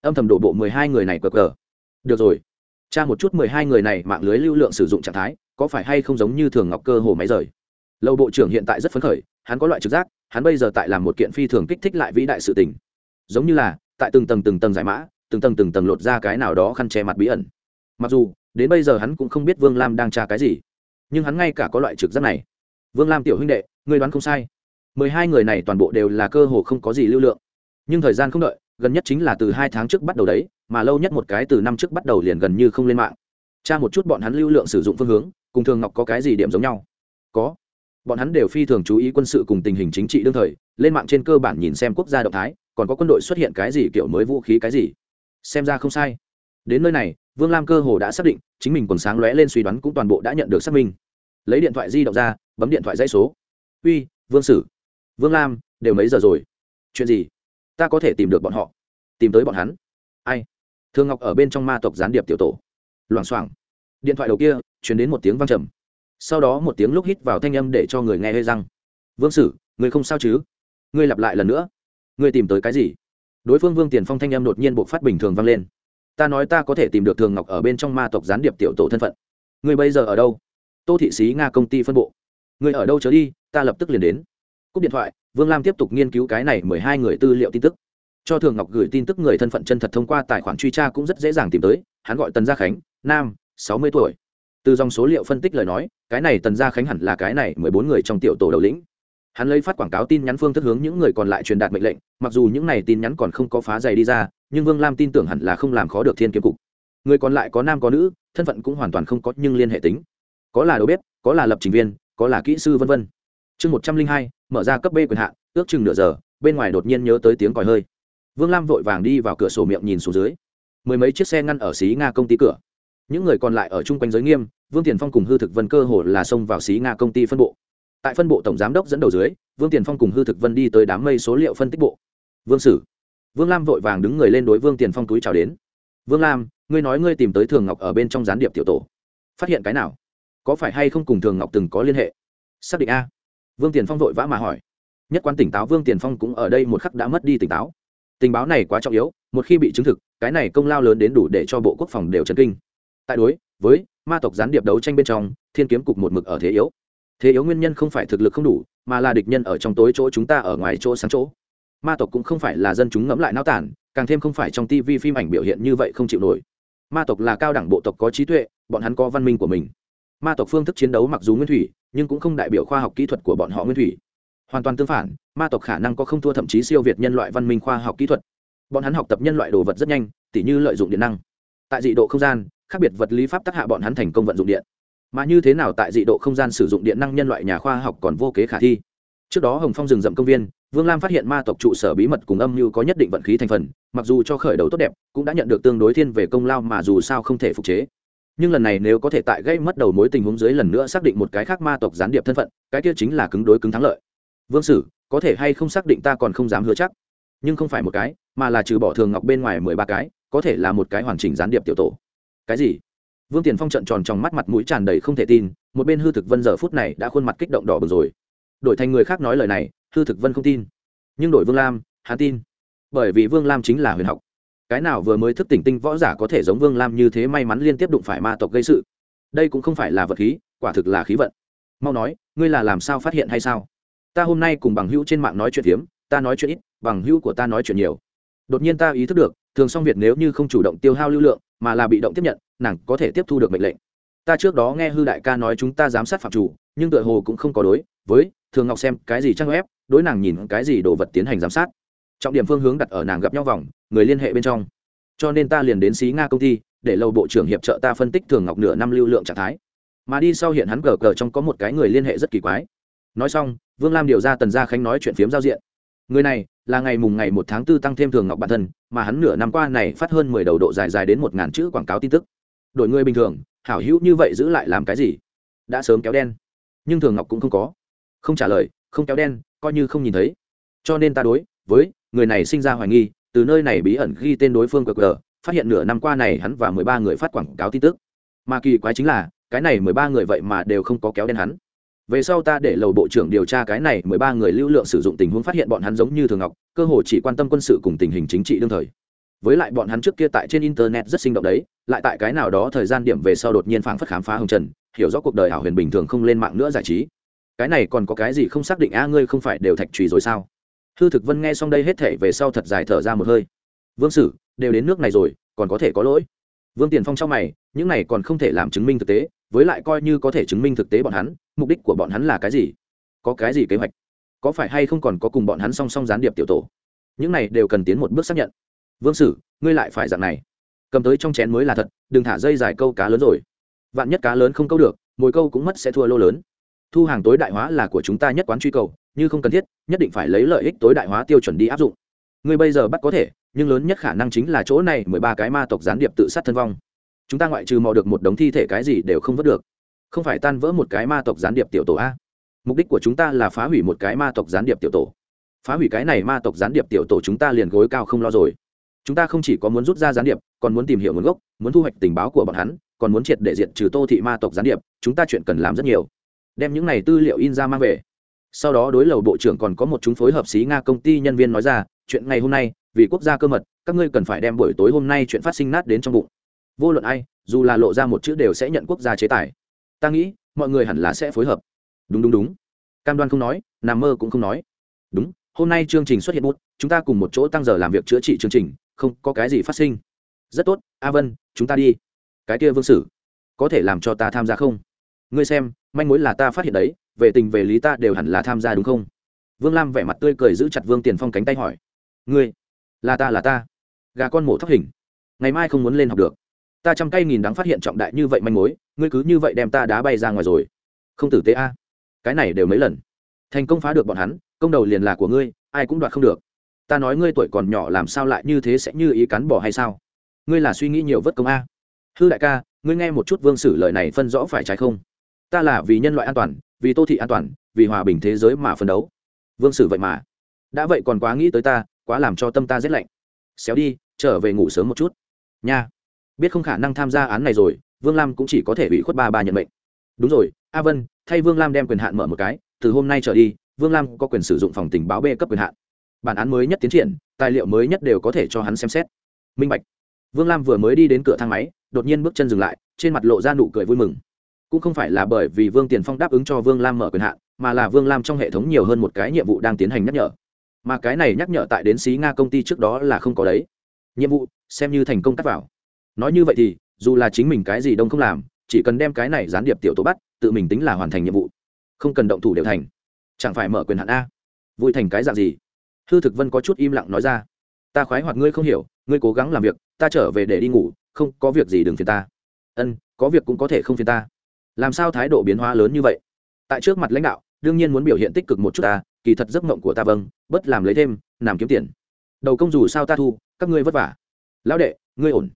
Âm thầm đổ bộ mười hai người này cờ cờ. Được rồi. Tra một chút mười hai người này mạng lưới lưu lượng sử dụng trạng thái, có phải hay không giống như thường ngọc cơ hồ máy rời? Lâu bộ trưởng hiện tại rất phấn khởi, hắn có loại trực giác, hắn bây giờ tại làm một kiện phi thường kích thích lại vĩ đại sự tình. Giống như là, tại từng tầng từng tầng giải mã, từng tầng từng tầng lột ra cái nào đó khăn che mặt bí ẩn. Mặc dù, đến bây giờ hắn cũng không biết vương lam đang tra cái gì nhưng hắn ngay cả có loại trực giác này. Vương lam tiểu huynh đệ, ngươi đoán không sai. Mười hai người này toàn bộ đều là cơ hồ không có gì lưu lượng. Nhưng thời gian không đợi, gần nhất chính là từ hai tháng trước bắt đầu đấy, mà lâu nhất một cái từ năm trước bắt đầu liền gần như không lên mạng. Tra một chút bọn hắn lưu lượng sử dụng phương hướng, cùng thường ngọc có cái gì điểm giống nhau? Có. Bọn hắn đều phi thường chú ý quân sự cùng tình hình chính trị đương thời, lên mạng trên cơ bản nhìn xem quốc gia động thái, còn có quân đội xuất hiện cái gì kiểu mới vũ khí cái gì? Xem ra không sai. Đến nơi này vương lam cơ hồ đã xác định, chính mình còn sáng lóe lên suy đoán cũng toàn bộ đã nhận được xác minh. Lấy điện thoại di động ra, bấm điện thoại dãy số. Uy, vương sử. Vương lam, đều mấy giờ rồi? Chuyện gì? Ta có thể tìm được bọn họ. Tìm tới bọn hắn. Ai? Thương ngọc ở bên trong ma tộc gián điệp tiểu tổ. Loảng xoảng. Điện thoại đầu kia chuyển đến một tiếng văng trầm. Sau đó một tiếng lúc hít vào thanh âm để cho người nghe hơi răng. Vương sử, người không sao chứ? Ngươi lặp lại lần nữa. Ngươi tìm tới cái gì? Đối phương vương tiền phong thanh âm đột nhiên bộc phát bình thường vang lên ta nói ta có thể tìm được thường ngọc ở bên trong ma tộc gián điệp tiểu tổ thân phận. Ngươi bây giờ ở đâu? Tô thị Xí nga công ty phân bộ. Ngươi ở đâu trở đi, ta lập tức liền đến. Cúp điện thoại, vương lam tiếp tục nghiên cứu cái này mười hai người tư liệu tin tức. Cho thường ngọc gửi tin tức người thân phận chân thật thông qua tài khoản truy tra cũng rất dễ dàng tìm tới, hắn gọi tần gia khánh, nam, sáu mươi tuổi. Từ dòng số liệu phân tích lời nói, cái này tần gia khánh hẳn là cái này mười bốn người trong tiểu tổ đầu lĩnh. Hắn lấy phát quảng cáo tin nhắn phương thức hướng những người còn lại truyền đạt mệnh lệnh, mặc dù những này tin nhắn còn không có phá dày đi ra nhưng vương lam tin tưởng hẳn là không làm khó được thiên kiếm cục người còn lại có nam có nữ thân phận cũng hoàn toàn không có nhưng liên hệ tính có là đầu bếp có là lập trình viên có là kỹ sư v v chương một trăm linh hai mở ra cấp b quyền hạn ước chừng nửa giờ bên ngoài đột nhiên nhớ tới tiếng còi hơi vương lam vội vàng đi vào cửa sổ miệng nhìn xuống dưới mười mấy chiếc xe ngăn ở xí nga công ty cửa những người còn lại ở chung quanh giới nghiêm vương tiền phong cùng hư thực vân cơ hồ là xông vào xí nga công ty phân bộ tại phân bộ tổng giám đốc dẫn đầu dưới vương tiền phong cùng hư thực vân đi tới đám mây số liệu phân tích bộ vương sử vương lam vội vàng đứng người lên đối vương tiền phong túi chào đến. Vương lam, ngươi nói ngươi tìm tới thường ngọc ở bên trong gián điệp tiểu tổ. Phát hiện cái nào? Có phải hay không cùng thường ngọc từng có liên hệ? Xác định a. Vương tiền phong vội vã mà hỏi. Nhất quan tỉnh táo, vương tiền phong cũng ở đây một khắc đã mất đi tỉnh táo. Tình báo này quá trọng yếu, một khi bị chứng thực, cái này công lao lớn đến đủ để cho bộ quốc phòng đều chấn kinh. Tại đối với ma tộc gián điệp đấu tranh bên trong, thiên kiếm cục một mực ở thế yếu. Thế yếu nguyên nhân không phải thực lực không đủ, mà là địch nhân ở trong tối chỗ chúng ta ở ngoài chỗ sáng chỗ ma tộc cũng không phải là dân chúng ngẫm lại náo tản, càng thêm không phải trong tv phim ảnh biểu hiện như vậy không chịu nổi. Ma tộc là cao đẳng bộ tộc có trí tuệ, bọn hắn có văn minh của mình. Ma tộc phương thức chiến đấu mặc dù nguyên thủy, nhưng cũng không đại biểu khoa học kỹ thuật của bọn họ nguyên thủy. Hoàn toàn tương phản, ma tộc khả năng có không thua thậm chí siêu việt nhân loại văn minh khoa học kỹ thuật. Bọn hắn học tập nhân loại đồ vật rất nhanh, tỉ như lợi dụng điện năng. Tại dị độ không gian, khác biệt vật lý pháp tác hạ bọn hắn thành công vận dụng điện. Mà như thế nào tại dị độ không gian sử dụng điện năng nhân loại nhà khoa học còn vô kế khả thi. Trước đó hồng phong rừng rậm công viên vương lam phát hiện ma tộc trụ sở bí mật cùng âm mưu có nhất định vận khí thành phần, mặc dù cho khởi đầu tốt đẹp, cũng đã nhận được tương đối thiên về công lao mà dù sao không thể phục chế. Nhưng lần này nếu có thể tại gây mất đầu mối tình huống dưới lần nữa xác định một cái khác ma tộc gián điệp thân phận, cái kia chính là cứng đối cứng thắng lợi. Vương sử, có thể hay không xác định ta còn không dám hứa chắc? Nhưng không phải một cái, mà là trừ bỏ thường ngọc bên ngoài mười ba cái, có thể là một cái hoàn chỉnh gián điệp tiểu tổ. Cái gì? Vương tiền phong trợn tròn trong mắt mặt mũi tràn đầy không thể tin, một bên hư thực vân giờ phút này đã khuôn mặt kích động đỏ bừng rồi đổi thành người khác nói lời này, hư thực vân không tin. Nhưng đổi vương lam, hắn tin. Bởi vì vương lam chính là huyền học. Cái nào vừa mới thức tỉnh tinh võ giả có thể giống vương lam như thế may mắn liên tiếp đụng phải ma tộc gây sự? Đây cũng không phải là vật khí, quả thực là khí vận. Mau nói, ngươi là làm sao phát hiện hay sao? Ta hôm nay cùng bằng hữu trên mạng nói chuyện hiếm ta nói chuyện ít, bằng hữu của ta nói chuyện nhiều. Đột nhiên ta ý thức được, thường song việt nếu như không chủ động tiêu hao lưu lượng, mà là bị động tiếp nhận, nàng có thể tiếp thu được mệnh lệnh. Ta trước đó nghe hư đại ca nói chúng ta giám sát phạm chủ, nhưng tựa hồ cũng không có đối với thường ngọc xem cái gì trang web, đối nàng nhìn cái gì đồ vật tiến hành giám sát. Trọng điểm phương hướng đặt ở nàng gặp nhau vòng, người liên hệ bên trong. Cho nên ta liền đến xí nga công ty, để lâu bộ trưởng hiệp trợ ta phân tích thường ngọc nửa năm lưu lượng trạng thái. Mà đi sau hiện hắn cờ cờ trong có một cái người liên hệ rất kỳ quái. Nói xong, vương lam điều ra tần gia khánh nói chuyện phiếm giao diện. Người này là ngày mùng ngày một tháng tư tăng thêm thường ngọc bản thân, mà hắn nửa năm qua này phát hơn mười đầu độ dài dài đến một ngàn chữ quảng cáo tin tức. Đổi người bình thường, hảo hữu như vậy giữ lại làm cái gì? Đã sớm kéo đen, nhưng thường ngọc cũng không có không trả lời, không kéo đen, coi như không nhìn thấy. Cho nên ta đối với người này sinh ra hoài nghi, từ nơi này bí ẩn ghi tên đối phương cờ cờ phát hiện nửa năm qua này hắn và mười ba người phát quảng cáo tin tức. Mà kỳ quái chính là, cái này mười ba người vậy mà đều không có kéo đen hắn. Về sau ta để lầu bộ trưởng điều tra cái này mười ba người lưu lượng sử dụng tình huống phát hiện bọn hắn giống như thường ngọc, cơ hồ chỉ quan tâm quân sự cùng tình hình chính trị đương thời. Với lại bọn hắn trước kia tại trên internet rất sinh động đấy, lại tại cái nào đó thời gian điểm về sau đột nhiên phảng phất khám phá hồng trần, hiểu rõ cuộc đời hảo huyền bình thường không lên mạng nữa giải trí cái này còn có cái gì không xác định a, ngươi không phải đều thạch trùy rồi sao? Hư thực vân nghe xong đây hết thể về sau thật dài thở ra một hơi. Vương sử, đều đến nước này rồi, còn có thể có lỗi. Vương tiền phong trong mày, những này còn không thể làm chứng minh thực tế, với lại coi như có thể chứng minh thực tế bọn hắn, mục đích của bọn hắn là cái gì? Có cái gì kế hoạch? Có phải hay không còn có cùng bọn hắn song song gián điệp tiểu tổ? Những này đều cần tiến một bước xác nhận. Vương sử, ngươi lại phải dạng này. Cầm tới trong chén mới là thật, đừng thả dây dài câu cá lớn rồi. Vạn nhất cá lớn không câu được mỗi câu cũng mất sẽ thua lô lớn thu hàng tối đại hóa là của chúng ta nhất quán truy cầu, như không cần thiết, nhất định phải lấy lợi ích tối đại hóa tiêu chuẩn đi áp dụng. Ngươi bây giờ bắt có thể, nhưng lớn nhất khả năng chính là chỗ này mười ba cái ma tộc gián điệp tự sát thân vong. Chúng ta ngoại trừ mò được một đống thi thể cái gì đều không vớt được. Không phải tan vỡ một cái ma tộc gián điệp tiểu tổ a. Mục đích của chúng ta là phá hủy một cái ma tộc gián điệp tiểu tổ. Phá hủy cái này ma tộc gián điệp tiểu tổ chúng ta liền gối cao không lo rồi. Chúng ta không chỉ có muốn rút ra gián điệp, còn muốn tìm hiểu nguồn gốc, muốn thu hoạch tình báo của bọn hắn, còn muốn triệt để diện trừ tô thị ma tộc gián điệp, chúng ta chuyện cần làm rất nhiều đem những này tư liệu in ra mang về. Sau đó đối lầu bộ trưởng còn có một chúng phối hợp xí nga công ty nhân viên nói ra, chuyện ngày hôm nay, vì quốc gia cơ mật, các ngươi cần phải đem buổi tối hôm nay chuyện phát sinh nát đến trong bụng. Vô luận ai, dù là lộ ra một chữ đều sẽ nhận quốc gia chế tài. Ta nghĩ, mọi người hẳn là sẽ phối hợp. Đúng đúng đúng. Cam đoan không nói nằm mơ cũng không nói. Đúng, hôm nay chương trình xuất hiện bút, chúng ta cùng một chỗ tăng giờ làm việc chữa trị chương trình, không có cái gì phát sinh. Rất tốt, a vân, chúng ta đi. Cái kia vương sử, có thể làm cho ta tham gia không? Ngươi xem manh mối là ta phát hiện đấy, về tình về lý ta đều hẳn là tham gia đúng không? Vương lam vẻ mặt tươi cười giữ chặt vương tiền phong cánh tay hỏi. Ngươi, là ta là ta. Gà con mổ thóc hình. Ngày mai không muốn lên học được. Ta trăm cây nghìn đắng phát hiện trọng đại như vậy manh mối, ngươi cứ như vậy đem ta đá bay ra ngoài rồi. Không tử tế a. Cái này đều mấy lần. Thành công phá được bọn hắn, công đầu liền là của ngươi, ai cũng đoạt không được. Ta nói ngươi tuổi còn nhỏ làm sao lại như thế sẽ như ý cắn bỏ hay sao? Ngươi là suy nghĩ nhiều vất công a. Hư đại ca, ngươi nghe một chút vương sử lời này phân rõ phải trái không? Ta là vì nhân loại an toàn, vì tô thị an toàn, vì hòa bình thế giới mà phấn đấu. Vương sử vậy mà. Đã vậy còn quá nghĩ tới ta, quá làm cho tâm ta rét lạnh. Xéo đi, trở về ngủ sớm một chút. Nha. Biết không khả năng tham gia án này rồi, vương lam cũng chỉ có thể bị khuất ba ba nhận mệnh. Đúng rồi, a vân, thay vương lam đem quyền hạn mở một cái, từ hôm nay trở đi, vương lam có quyền sử dụng phòng tình báo b cấp quyền hạn. Bản án mới nhất tiến triển, tài liệu mới nhất đều có thể cho hắn xem xét. Minh bạch. Vương lam vừa mới đi đến cửa thang máy, đột nhiên bước chân dừng lại, trên mặt lộ ra nụ cười vui mừng cũng không phải là bởi vì vương tiền phong đáp ứng cho vương lam mở quyền hạn, mà là vương lam trong hệ thống nhiều hơn một cái nhiệm vụ đang tiến hành nhắc nhở. Mà cái này nhắc nhở tại đến xí nga công ty trước đó là không có đấy. Nhiệm vụ, xem như thành công cắt vào. Nói như vậy thì, dù là chính mình cái gì đông không làm, chỉ cần đem cái này gián điệp tiểu tổ bắt, tự mình tính là hoàn thành nhiệm vụ. Không cần động thủ đều thành. Chẳng phải mở quyền hạn a? Vui thành cái dạng gì? Hư thực vân có chút im lặng nói ra. Ta khoái hoặc ngươi không hiểu, ngươi cố gắng làm việc, ta trở về để đi ngủ, không có việc gì đừng phiền ta. Ân, có việc cũng có thể không phiền ta làm sao thái độ biến hóa lớn như vậy? Tại trước mặt lãnh đạo, đương nhiên muốn biểu hiện tích cực một chút ta, kỳ thật giấc mộng của ta vâng bất làm lấy thêm làm kiếm tiền. Đầu công dù sao ta thu, các ngươi vất vả. Lão đệ, ngươi ổn.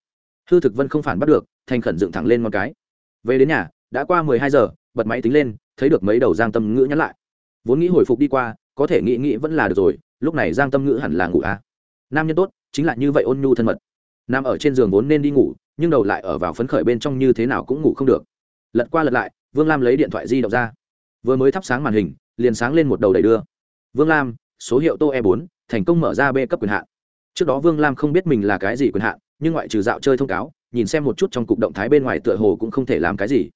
Hư thực vân không phản bắt được, thành khẩn dựng thẳng lên một cái. Về đến nhà, đã qua mười hai giờ, bật máy tính lên, thấy được mấy đầu giang tâm ngữ nhắn lại. Vốn nghĩ hồi phục đi qua, có thể nghĩ nghĩ vẫn là được rồi, lúc này giang tâm ngữ hẳn là ngủ à. nam nhân tốt, chính là như vậy ôn nhu thân mật. Nằm ở trên giường vốn nên đi ngủ, nhưng đầu lại ở vào phấn khởi bên trong như thế nào cũng ngủ không được lật qua lật lại, vương lam lấy điện thoại di động ra. Vừa mới thắp sáng màn hình, liền sáng lên một đầu đầy đưa. Vương lam, số hiệu tô e bốn, thành công mở ra b cấp quyền hạn. Trước đó vương lam không biết mình là cái gì quyền hạn, nhưng ngoại trừ dạo chơi thông cáo, nhìn xem một chút trong cục động thái bên ngoài tựa hồ cũng không thể làm cái gì.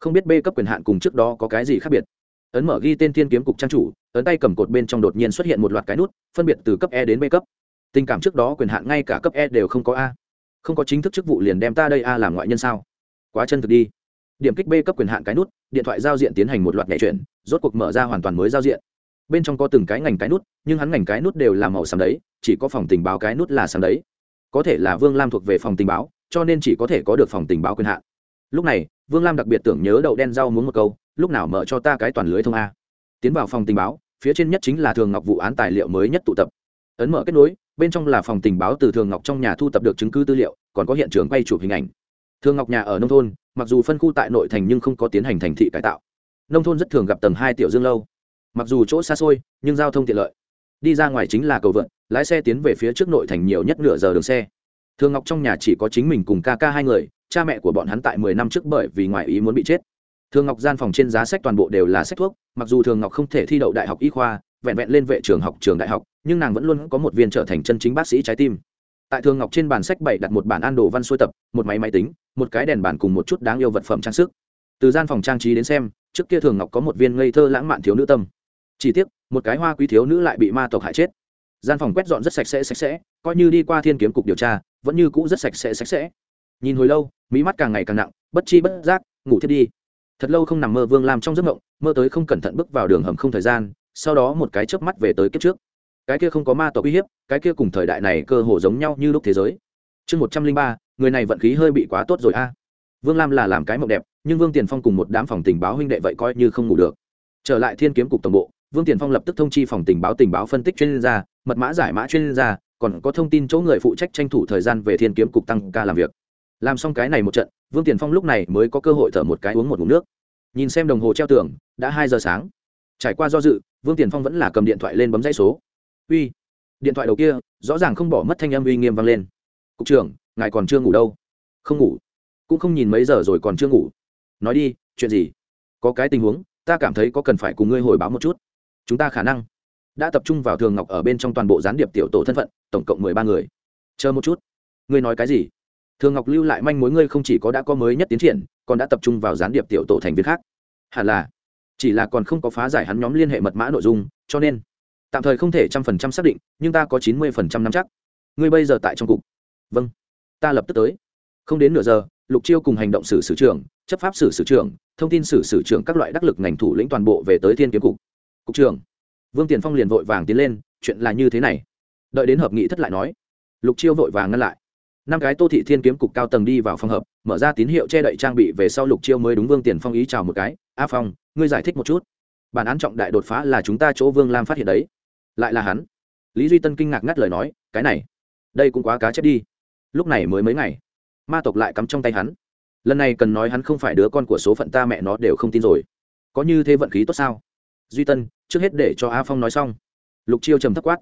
Không biết b cấp quyền hạn cùng trước đó có cái gì khác biệt. Ấn mở ghi tên thiên kiếm cục trang chủ, ấn tay cầm cột bên trong đột nhiên xuất hiện một loạt cái nút, phân biệt từ cấp e đến b cấp. Tình cảm trước đó quyền hạn ngay cả cấp e đều không có a. Không có chính thức chức vụ liền đem ta đây a làm ngoại nhân sao? Quá chân thực đi điểm kích b cấp quyền hạn cái nút, điện thoại giao diện tiến hành một loạt nhảy chuyển, rốt cuộc mở ra hoàn toàn mới giao diện. Bên trong có từng cái ngành cái nút, nhưng hắn ngành cái nút đều là màu xám đấy, chỉ có phòng tình báo cái nút là xám đấy. Có thể là vương lam thuộc về phòng tình báo, cho nên chỉ có thể có được phòng tình báo quyền hạn. Lúc này, vương lam đặc biệt tưởng nhớ đậu đen rau muốn một câu, lúc nào mở cho ta cái toàn lưới thông a. Tiến vào phòng tình báo, phía trên nhất chính là thường ngọc vụ án tài liệu mới nhất tụ tập. Ấn mở kết nối, bên trong là phòng tình báo từ thường ngọc trong nhà thu tập được chứng cứ tư liệu, còn có hiện trường quay chụp hình ảnh. Thường ngọc nhà ở nông thôn mặc dù phân khu tại nội thành nhưng không có tiến hành thành thị cải tạo. Nông thôn rất thường gặp tầng hai tiểu dương lâu. Mặc dù chỗ xa xôi, nhưng giao thông tiện lợi. Đi ra ngoài chính là cầu vượt lái xe tiến về phía trước nội thành nhiều nhất nửa giờ đường xe. Thường ngọc trong nhà chỉ có chính mình cùng ca ca hai người, cha mẹ của bọn hắn tại mười năm trước bởi vì ngoại ý muốn bị chết. Thường ngọc gian phòng trên giá sách toàn bộ đều là sách thuốc, mặc dù thường ngọc không thể thi đậu đại học y khoa, vẹn vẹn lên vệ trường học, trường đại học, nhưng nàng vẫn luôn có một viên trở thành chân chính bác sĩ trái tim. Tại thường ngọc trên bàn sách bày đặt một bản an đồ văn xuôi tập, một máy máy tính một cái đèn bàn cùng một chút đáng yêu vật phẩm trang sức. Từ gian phòng trang trí đến xem, trước kia thường ngọc có một viên ngây thơ lãng mạn thiếu nữ tâm. Chỉ tiếc, một cái hoa quý thiếu nữ lại bị ma tộc hại chết. Gian phòng quét dọn rất sạch sẽ sạch sẽ, coi như đi qua thiên kiếm cục điều tra, vẫn như cũ rất sạch sẽ sạch sẽ. Nhìn hồi lâu, mỹ mắt càng ngày càng nặng, bất chi bất giác, ngủ thiết đi. Thật lâu không nằm mơ vương lam trong giấc mộng, mơ tới không cẩn thận bước vào đường hầm không thời gian, sau đó một cái chớp mắt về tới kiếp trước. Cái kia không có ma tộc uy hiếp, cái kia cùng thời đại này cơ hồ giống nhau như lúc thế giới chương một trăm linh ba, người này vận khí hơi bị quá tốt rồi a. Vương lam là làm cái mộng đẹp, nhưng vương tiền phong cùng một đám phòng tình báo huynh đệ vậy coi như không ngủ được. Trở lại thiên kiếm cục tổng bộ, vương tiền phong lập tức thông chi phòng tình báo tình báo phân tích chuyên gia, mật mã giải mã chuyên gia, còn có thông tin chỗ người phụ trách tranh thủ thời gian về thiên kiếm cục tăng ca làm việc. Làm xong cái này một trận, vương tiền phong lúc này mới có cơ hội thở một cái uống một ngụm nước. Nhìn xem đồng hồ treo tường, đã hai giờ sáng. Trải qua do dự, vương tiền phong vẫn là cầm điện thoại lên bấm dãy số. Uy. Điện thoại đầu kia, rõ ràng không bỏ mất thanh âm uy nghiêm vang lên cục trưởng, ngài còn chưa ngủ đâu. Không ngủ. Cũng không nhìn mấy giờ rồi còn chưa ngủ. Nói đi, chuyện gì? Có cái tình huống, ta cảm thấy có cần phải cùng ngươi hồi báo một chút. Chúng ta khả năng. Đã tập trung vào thường ngọc ở bên trong toàn bộ gián điệp tiểu tổ thân phận, tổng cộng mười ba người. Chờ một chút. Ngươi nói cái gì? Thường ngọc lưu lại manh mối ngươi không chỉ có đã có mới nhất tiến triển, còn đã tập trung vào gián điệp tiểu tổ thành viên khác. Hẳn là. Chỉ là còn không có phá giải hắn nhóm liên hệ mật mã nội dung, cho nên tạm thời không thể trăm phần trăm xác định, nhưng ta có chín mươi phần trăm nắm chắc. Ngươi bây giờ tại trong cục vâng. Ta lập tức tới. Không đến nửa giờ, lục chiêu cùng hành động sử sử trưởng, chấp pháp sử sử trưởng, thông tin sử sử trưởng các loại đắc lực ngành thủ lĩnh toàn bộ về tới thiên kiếm cục. Cục trưởng, vương tiền phong liền vội vàng tiến lên, chuyện là như thế này. Đợi đến hợp nghị thất lại nói, lục chiêu vội vàng ngăn lại. Năm cái tô thị thiên kiếm cục cao tầng đi vào phòng hợp, mở ra tín hiệu che đậy trang bị về sau lục chiêu mới đúng vương tiền phong ý chào một cái, a phong, ngươi giải thích một chút. Bản án trọng đại đột phá là chúng ta chỗ vương lam phát hiện đấy. Lại là hắn. Lý duy tân kinh ngạc ngắt lời nói, cái này, đây cũng quá cá chết đi lúc này mới mấy ngày. Ma tộc lại cắm trong tay hắn. Lần này cần nói hắn không phải đứa con của số phận ta mẹ nó đều không tin rồi. Có như thế vận khí tốt sao? Duy tân, trước hết để cho a phong nói xong. Lục chiêu trầm thấp quát.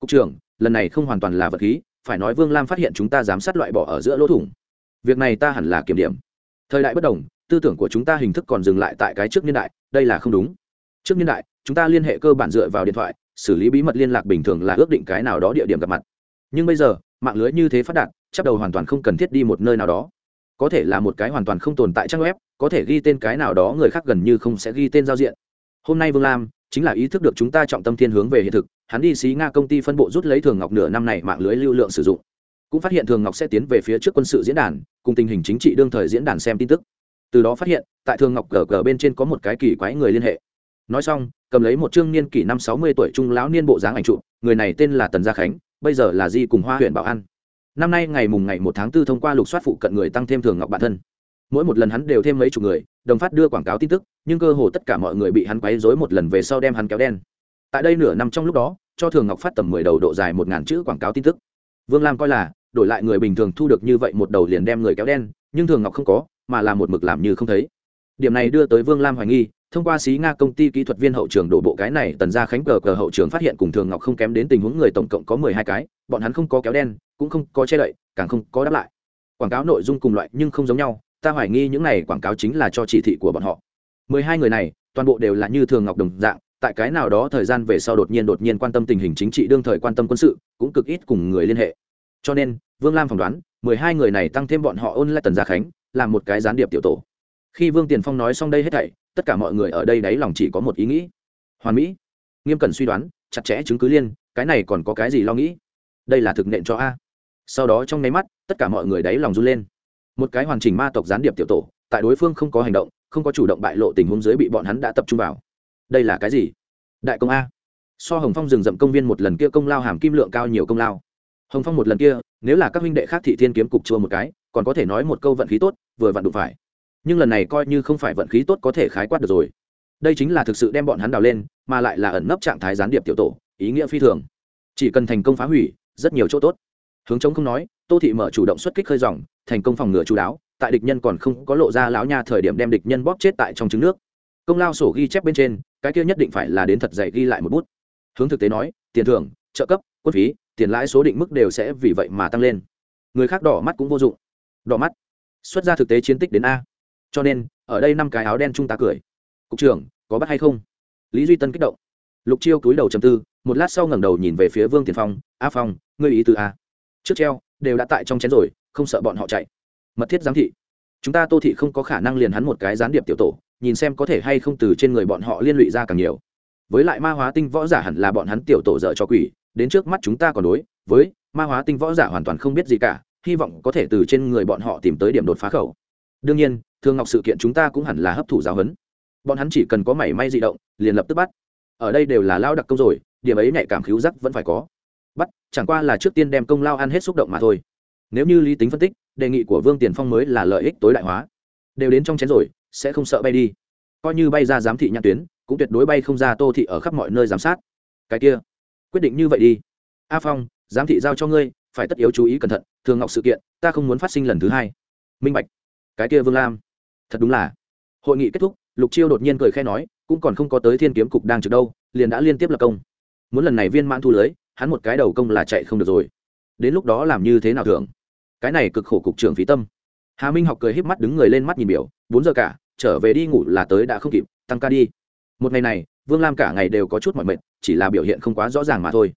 Cục trưởng, lần này không hoàn toàn là vật khí, phải nói vương lam phát hiện chúng ta giám sát loại bỏ ở giữa lỗ thủng. Việc này ta hẳn là kiểm điểm. Thời đại bất đồng, tư tưởng của chúng ta hình thức còn dừng lại tại cái trước niên đại, đây là không đúng. Trước niên đại, chúng ta liên hệ cơ bản dựa vào điện thoại, xử lý bí mật liên lạc bình thường là ước định cái nào đó địa điểm gặp mặt. Nhưng bây giờ, mạng lưới như thế phát đạt chắc đầu hoàn toàn không cần thiết đi một nơi nào đó. Có thể là một cái hoàn toàn không tồn tại trang web, có thể ghi tên cái nào đó người khác gần như không sẽ ghi tên giao diện. Hôm nay vương lam chính là ý thức được chúng ta trọng tâm thiên hướng về hiện thực, hắn đi xí nga công ty phân bộ rút lấy thường ngọc nửa năm này mạng lưới lưu lượng sử dụng. Cũng phát hiện thường ngọc sẽ tiến về phía trước quân sự diễn đàn, cùng tình hình chính trị đương thời diễn đàn xem tin tức. Từ đó phát hiện, tại thường ngọc cờ cờ bên trên có một cái kỳ quái người liên hệ. Nói xong, cầm lấy một chương niên kỷ năm sáu mươi tuổi trung lão niên bộ dáng ảnh trụ người này tên là tần gia khánh, bây giờ là di cùng hoa huyện bảo an năm nay ngày mùng ngày một tháng 4 thông qua lục soát phụ cận người tăng thêm thường ngọc bản thân. Mỗi một lần hắn đều thêm mấy chục người, đồng phát đưa quảng cáo tin tức, nhưng cơ hồ tất cả mọi người bị hắn quấy rối một lần về sau đem hắn kéo đen. Tại đây nửa năm trong lúc đó, cho thường ngọc phát tầm mười đầu độ dài một ngàn chữ quảng cáo tin tức. Vương lam coi là, đổi lại người bình thường thu được như vậy một đầu liền đem người kéo đen, nhưng thường ngọc không có, mà là một mực làm như không thấy. Điểm này đưa tới vương lam hoài nghi, thông qua xí nga công ty kỹ thuật viên hậu trường đổ bộ cái này, tần gia khánh cờ cờ hậu trường phát hiện cùng thường ngọc không kém đến tình huống người tổng cộng có mười hai cái, bọn hắn không có kéo đen cũng không có che đậy, càng không có đáp lại. Quảng cáo nội dung cùng loại nhưng không giống nhau, ta hoài nghi những này quảng cáo chính là cho chỉ thị của bọn họ. Mười hai người này, toàn bộ đều là như thường ngọc đồng dạng, tại cái nào đó thời gian về sau đột nhiên đột nhiên quan tâm tình hình chính trị, đương thời quan tâm quân sự, cũng cực ít cùng người liên hệ. Cho nên, vương lam phỏng đoán, mười hai người này tăng thêm bọn họ ôn lại tần gia khánh làm một cái gián điệp tiểu tổ. Khi vương tiền phong nói xong đây hết thảy, tất cả mọi người ở đây đáy lòng chỉ có một ý nghĩ. Hoàn mỹ. Nghiêm cẩn suy đoán, chặt chẽ chứng cứ liên, cái này còn có cái gì lo nghĩ? Đây là thực nện cho a sau đó trong nháy mắt, tất cả mọi người đáy lòng run lên. Một cái hoàn chỉnh ma tộc gián điệp tiểu tổ, tại đối phương không có hành động, không có chủ động bại lộ tình huống dưới bị bọn hắn đã tập trung vào. Đây là cái gì? Đại công a. So hồng phong rừng rậm công viên một lần kia công lao hàm kim lượng cao nhiều công lao. Hồng phong một lần kia, nếu là các huynh đệ khác thị thiên kiếm cục chua một cái, còn có thể nói một câu vận khí tốt, vừa vặn đụng phải. Nhưng lần này coi như không phải vận khí tốt có thể khái quát được rồi. Đây chính là thực sự đem bọn hắn đào lên, mà lại là ẩn nấp trạng thái gián điệp tiểu tổ, ý nghĩa phi thường. Chỉ cần thành công phá hủy, rất nhiều chỗ tốt hướng chống không nói, tô thị mở chủ động xuất kích khơi dòng, thành công phòng ngừa chú đáo, tại địch nhân còn không có lộ ra lão nha thời điểm đem địch nhân bóp chết tại trong trứng nước. Công lao sổ ghi chép bên trên, cái kia nhất định phải là đến thật dạy ghi lại một bút. Hướng thực tế nói, tiền thưởng, trợ cấp, quân phí, tiền lãi số định mức đều sẽ vì vậy mà tăng lên. Người khác đỏ mắt cũng vô dụng. Đỏ mắt. Xuất ra thực tế chiến tích đến a. Cho nên, ở đây năm cái áo đen trung tá cười. Cục trưởng, có bắt hay không? Lý duy tân kích động. Lục chiêu cúi đầu chầm tư, một lát sau ngẩng đầu nhìn về phía vương tiền phong, a phong, ngươi ý từ a trước treo, đều đã tại trong chén rồi, không sợ bọn họ chạy. Mật thiết giám thị. Chúng ta tô thị không có khả năng liền hắn một cái gián điệp tiểu tổ, nhìn xem có thể hay không từ trên người bọn họ liên lụy ra càng nhiều. Với lại ma hóa tinh võ giả hẳn là bọn hắn tiểu tổ dở cho quỷ, đến trước mắt chúng ta còn đối với ma hóa tinh võ giả hoàn toàn không biết gì cả, hy vọng có thể từ trên người bọn họ tìm tới điểm đột phá khẩu. Đương nhiên thường ngọc sự kiện chúng ta cũng hẳn là hấp thụ giáo huấn. Bọn hắn chỉ cần có mảy may di động, liền lập tức bắt. Ở đây đều là lao đặc công rồi, điểm ấy nhạy cảm khíu giác vẫn phải có bắt, chẳng qua là trước tiên đem công lao ăn hết xúc động mà thôi. Nếu như lý tính phân tích, đề nghị của vương tiền phong mới là lợi ích tối đại hóa. Đều đến trong chén rồi, sẽ không sợ bay đi. Coi như bay ra giám thị nhãn tuyến, cũng tuyệt đối bay không ra tô thị ở khắp mọi nơi giám sát. Cái kia, quyết định như vậy đi. A phong, giám thị giao cho ngươi, phải tất yếu chú ý cẩn thận, thường ngọc sự kiện, ta không muốn phát sinh lần thứ hai. Minh bạch. Cái kia vương lam. Thật đúng là. Hội nghị kết thúc, lục chiêu đột nhiên cười khe nói, cũng còn không có tới thiên kiếm cục đang trực đâu, liền đã liên tiếp lập công. Muốn lần này viên mãn thu lưới hắn một cái đầu công là chạy không được rồi. Đến lúc đó làm như thế nào thưởng? Cái này cực khổ cục trưởng phí tâm. Hà minh học cười híp mắt đứng người lên mắt nhìn biểu, bốn giờ cả, trở về đi ngủ là tới đã không kịp, tăng ca đi. Một ngày này, vương lam cả ngày đều có chút mọi mệt, chỉ là biểu hiện không quá rõ ràng mà thôi.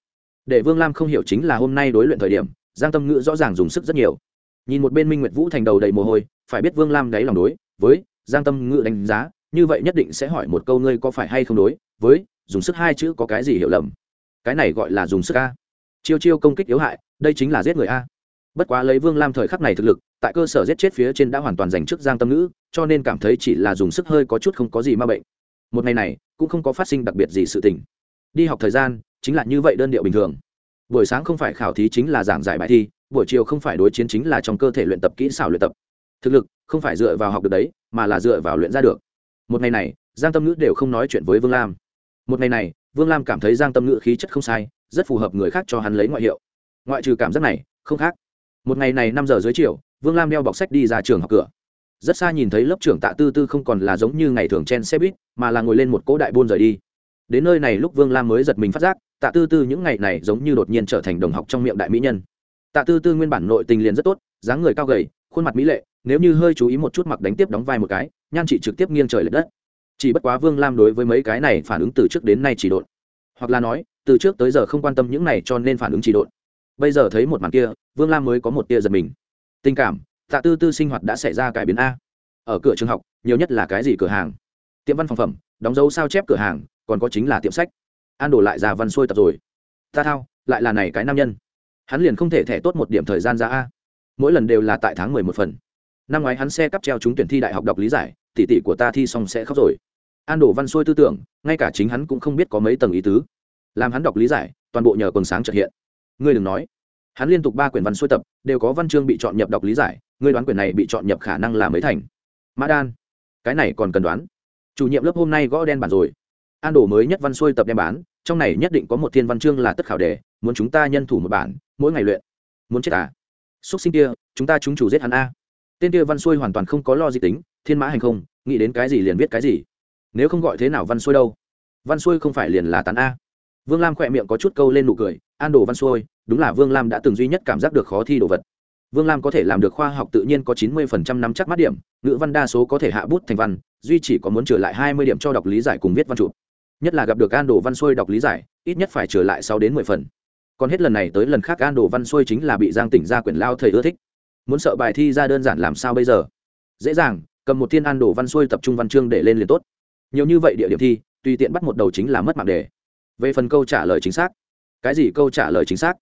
Để vương lam không hiểu chính là hôm nay đối luyện thời điểm, giang tâm ngữ rõ ràng dùng sức rất nhiều. Nhìn một bên minh nguyệt vũ thành đầu đầy mồ hôi, phải biết vương lam đáy lòng đối với giang tâm ngữ đánh giá, như vậy nhất định sẽ hỏi một câu ngươi có phải hay không đối với, dùng sức hai chữ có cái gì hiểu lầm cái này gọi là dùng sức a. Chiêu chiêu công kích yếu hại, đây chính là giết người a. Bất quá lấy vương lam thời khắc này thực lực, tại cơ sở giết chết phía trên đã hoàn toàn giành trước giang tâm ngữ, cho nên cảm thấy chỉ là dùng sức hơi có chút không có gì ma bệnh. Một ngày này, cũng không có phát sinh đặc biệt gì sự tình. Đi học thời gian, chính là như vậy đơn điệu bình thường. Buổi sáng không phải khảo thí chính là giảng giải bài thi, buổi chiều không phải đối chiến chính là trong cơ thể luyện tập kỹ xảo luyện tập. Thực lực, không phải dựa vào học được đấy, mà là dựa vào luyện ra được. Một ngày này, giang tâm ngữ đều không nói chuyện với vương lam một ngày này, vương lam cảm thấy giang tâm ngữ khí chất không sai, rất phù hợp người khác cho hắn lấy ngoại hiệu. Ngoại trừ cảm giác này, không khác. Một ngày này năm giờ dưới chiều, vương lam đeo bọc sách đi ra trường học cửa. Rất xa nhìn thấy lớp trưởng tạ tư tư không còn là giống như ngày thường chen xe buýt, mà là ngồi lên một cỗ đại buôn rời đi. Đến nơi này lúc vương lam mới giật mình phát giác, tạ tư tư những ngày này giống như đột nhiên trở thành đồng học trong miệng đại mỹ nhân. Tạ tư tư nguyên bản nội tình liền rất tốt, dáng người cao gầy, khuôn mặt mỹ lệ, nếu như hơi chú ý một chút mặc đánh tiếp đóng vai một cái, nhan chị trực tiếp nghiêng trời l ệ đất chỉ bất quá vương lam đối với mấy cái này phản ứng từ trước đến nay chỉ độn. Hoặc là nói, từ trước tới giờ không quan tâm những này cho nên phản ứng chỉ độn. Bây giờ thấy một màn kia, vương lam mới có một tia giật mình. Tình cảm, tạ tư tư sinh hoạt đã xảy ra cải biến a. Ở cửa trường học, nhiều nhất là cái gì cửa hàng? Tiệm văn phòng phẩm, đóng dấu sao chép cửa hàng, còn có chính là tiệm sách. An đổ lại già văn xuôi tập rồi. Ta thao, lại là này cái nam nhân. Hắn liền không thể thẻ tốt một điểm thời gian ra a. Mỗi lần đều là tại tháng mười một phần. Năm ngoái hắn xe cắp treo trúng tuyển thi đại học đọc lý giải, tỷ tỷ của ta thi xong sẽ khóc rồi an đổ văn xuôi tư tưởng, ngay cả chính hắn cũng không biết có mấy tầng ý tứ. Làm hắn đọc lý giải, toàn bộ nhờ quần sáng trợ hiện. Ngươi đừng nói. Hắn liên tục ba quyển văn xuôi tập, đều có văn chương bị chọn nhập đọc lý giải, ngươi đoán quyển này bị chọn nhập khả năng là mấy thành? Mã đan, cái này còn cần đoán. Chủ nhiệm lớp hôm nay gõ đen bản rồi. An đổ mới nhất văn xuôi tập đem bán, trong này nhất định có một thiên văn chương là tất khảo đề, muốn chúng ta nhân thủ một bản, mỗi ngày luyện. Muốn chết à? Xúc sinh kia, chúng ta chúng chủ giết hắn a. Tên kia văn xuôi hoàn toàn không có lo gì tính, thiên mã hành không, nghĩ đến cái gì liền biết cái gì nếu không gọi thế nào văn xuôi đâu? Văn xuôi không phải liền là tán a. Vương lam khỏe miệng có chút câu lên nụ cười, an đồ văn xuôi, đúng là vương lam đã từng duy nhất cảm giác được khó thi đồ vật. Vương lam có thể làm được khoa học tự nhiên có chín mươi phần trăm nắm chắc mắt điểm, ngữ văn đa số có thể hạ bút thành văn, duy chỉ có muốn trở lại hai mươi điểm cho đọc lý giải cùng viết văn chụp. Nhất là gặp được an đồ văn xuôi đọc lý giải, ít nhất phải trở lại sáu đến mười phần. Còn hết lần này tới lần khác an đồ văn xuôi chính là bị giang tỉnh ra quyển lao thầy ưa thích. Muốn sợ bài thi ra đơn giản làm sao bây giờ? Dễ dàng, cầm một thiên an đồ văn xuôi tập trung văn chương để lên liền tốt nhiều như vậy địa điểm thi, tùy tiện bắt một đầu chính là mất mạng đề. Về phần câu trả lời chính xác, cái gì câu trả lời chính xác?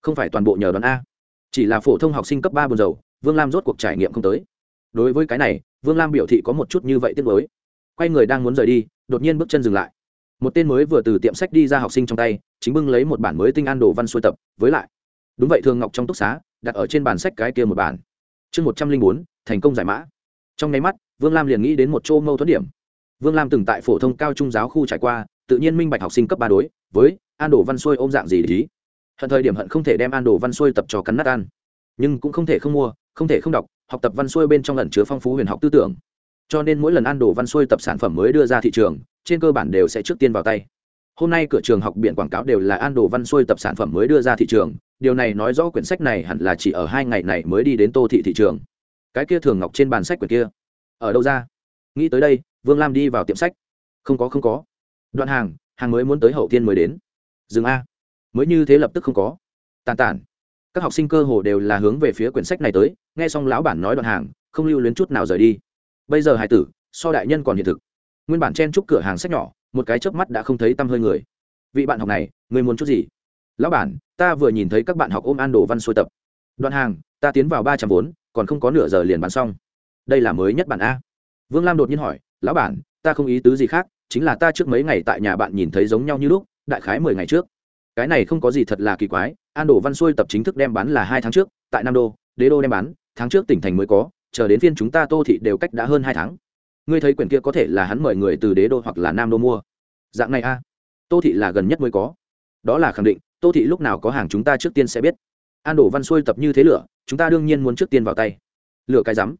Không phải toàn bộ nhờ đoán a. Chỉ là phổ thông học sinh cấp ba buồn dầu vương lam rốt cuộc trải nghiệm không tới. Đối với cái này, vương lam biểu thị có một chút như vậy tiếc mới quay người đang muốn rời đi, đột nhiên bước chân dừng lại. Một tên mới vừa từ tiệm sách đi ra học sinh trong tay, chính bưng lấy một bản mới tinh an đồ văn xuôi tập, với lại. Đúng vậy thường ngọc trong túc xá, đặt ở trên bàn sách cái kia một bản. Chương một trăm linh bốn, thành công giải mã. Trong nháy mắt, vương lam liền nghĩ đến một chỗ mâu thuẫn điểm vương lam từng tại phổ thông cao trung giáo khu trải qua, tự nhiên minh bạch học sinh cấp ba đối với an đồ văn xuôi ôm dạng gì lý. hận thời điểm hận không thể đem an đồ văn xuôi tập cho cắn nát ăn. Nhưng cũng không thể không mua, không thể không đọc, học tập văn xuôi bên trong lần chứa phong phú huyền học tư tưởng. Cho nên mỗi lần an đồ văn xuôi tập sản phẩm mới đưa ra thị trường, trên cơ bản đều sẽ trước tiên vào tay. Hôm nay cửa trường học biển quảng cáo đều là an đồ văn xuôi tập sản phẩm mới đưa ra thị trường, điều này nói rõ quyển sách này hẳn là chỉ ở hai ngày này mới đi đến tô thị thị trường. Cái kia thường ngọc trên bàn sách quyển kia, ở đâu ra? Nghĩ tới đây vương lam đi vào tiệm sách. Không có không có. Đoạn hàng hàng mới muốn tới hậu tiên mới đến. Dừng a. Mới như thế lập tức không có. Tàn tản. Các học sinh cơ hồ đều là hướng về phía quyển sách này tới, nghe xong lão bản nói đoạn hàng, không lưu luyến chút nào rời đi. Bây giờ hải tử, so đại nhân còn hiện thực. Nguyên bản chen chúc cửa hàng sách nhỏ, một cái chớp mắt đã không thấy tăm hơi người. Vị bạn học này, người muốn chút gì? Lão bản, ta vừa nhìn thấy các bạn học ôm an đồ văn xuôi tập. Đoạn hàng, ta tiến vào ba trăm vốn, còn không có nửa giờ liền bán xong. Đây là mới nhất bản a. Vương lam đột nhiên hỏi lão bản, ta không ý tứ gì khác, chính là ta trước mấy ngày tại nhà bạn nhìn thấy giống nhau như lúc, đại khái mười ngày trước. Cái này không có gì thật là kỳ quái, an đổ văn xuôi tập chính thức đem bán là hai tháng trước, tại nam đô, đế đô đem bán, tháng trước tỉnh thành mới có, chờ đến phiên chúng ta tô thị đều cách đã hơn hai tháng. Ngươi thấy quyển kia có thể là hắn mời người từ đế đô hoặc là nam đô mua? Dạng này a. Tô thị là gần nhất mới có. Đó là khẳng định, tô thị lúc nào có hàng chúng ta trước tiên sẽ biết. An đổ văn xuôi tập như thế lửa, chúng ta đương nhiên muốn trước tiên vào tay. Lửa cái rắm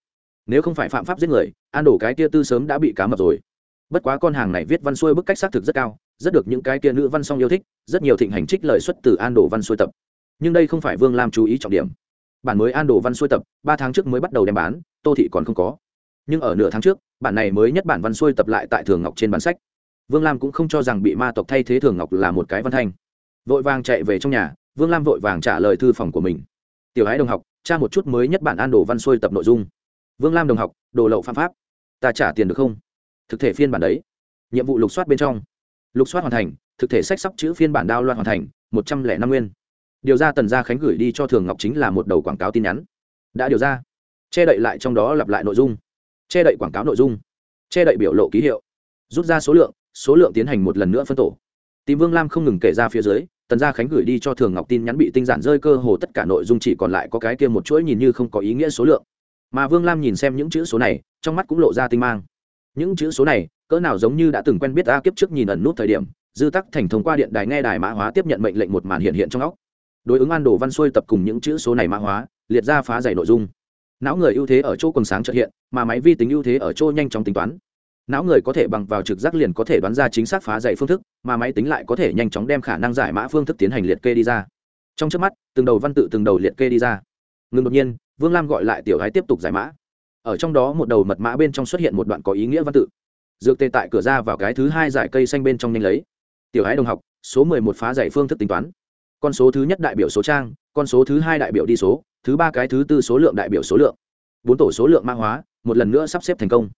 nếu không phải phạm pháp giết người an đổ cái kia tư sớm đã bị cá mập rồi. Bất quá con hàng này viết văn xuôi bức cách xác thực rất cao, rất được những cái kia nữ văn song yêu thích, rất nhiều thịnh hành trích lời xuất từ an đổ văn xuôi tập. Nhưng đây không phải vương lam chú ý trọng điểm. Bản mới an đổ văn xuôi tập, ba tháng trước mới bắt đầu đem bán, tô thị còn không có. Nhưng ở nửa tháng trước, bản này mới nhất bản văn xuôi tập lại tại thường ngọc trên bản sách. Vương lam cũng không cho rằng bị ma tộc thay thế thường ngọc là một cái văn thanh. Vội vàng chạy về trong nhà, vương lam vội vàng trả lời thư phòng của mình. Tiểu hái đồng học, tra một chút mới nhất bản an đồ văn xuôi tập nội dung vương lam đồng học, đồ lậu phạm pháp. Ta trả tiền được không? Thực thể phiên bản đấy. Nhiệm vụ lục soát bên trong. Lục soát hoàn thành, thực thể sách sắp chữ phiên bản đao loạn hoàn thành, một trăm lẻ năm nguyên. Điều ra tần gia khánh gửi đi cho thường ngọc chính là một đầu quảng cáo tin nhắn. Đã điều ra. Che đậy lại trong đó lặp lại nội dung. Che đậy quảng cáo nội dung. Che đậy biểu lộ ký hiệu. Rút ra số lượng số lượng tiến hành một lần nữa phân tổ. Tìm vương lam không ngừng kể ra phía dưới, tần gia khánh gửi đi cho thường ngọc tin nhắn bị tinh giản rơi cơ hồ tất cả nội dung chỉ còn lại có cái kia một chuỗi nhìn như không có ý nghĩa số lượng mà vương lam nhìn xem những chữ số này, trong mắt cũng lộ ra tinh mang. Những chữ số này, cỡ nào giống như đã từng quen biết ta kiếp trước nhìn ẩn nút thời điểm, dư tắc thành thông qua điện đài nghe đài mã hóa tiếp nhận mệnh lệnh một màn hiện hiện trong óc. Đối ứng an đồ văn xuôi tập cùng những chữ số này mã hóa, liệt ra phá giải nội dung. Não người ưu thế ở chỗ quần sáng trợ hiện, mà máy vi tính ưu thế ở chỗ nhanh chóng tính toán. Não người có thể bằng vào trực giác liền có thể đoán ra chính xác phá giải phương thức, mà máy tính lại có thể nhanh chóng đem khả năng giải mã phương thức tiến hành liệt kê đi ra. Trong trước mắt, từng đầu văn tự từng đầu liệt kê đi ra. Ngừng đột nhiên vương lam gọi lại tiểu gái tiếp tục giải mã. Ở trong đó một đầu mật mã bên trong xuất hiện một đoạn có ý nghĩa văn tự. Dược tê tại cửa ra vào cái thứ hai giải cây xanh bên trong nhanh lấy. Tiểu gái đồng học, số mười một phá giải phương thức tính toán. Con số thứ nhất đại biểu số trang, con số thứ hai đại biểu đi số, thứ ba cái thứ tư số lượng đại biểu số lượng. Bốn tổ số lượng mã hóa, một lần nữa sắp xếp thành công.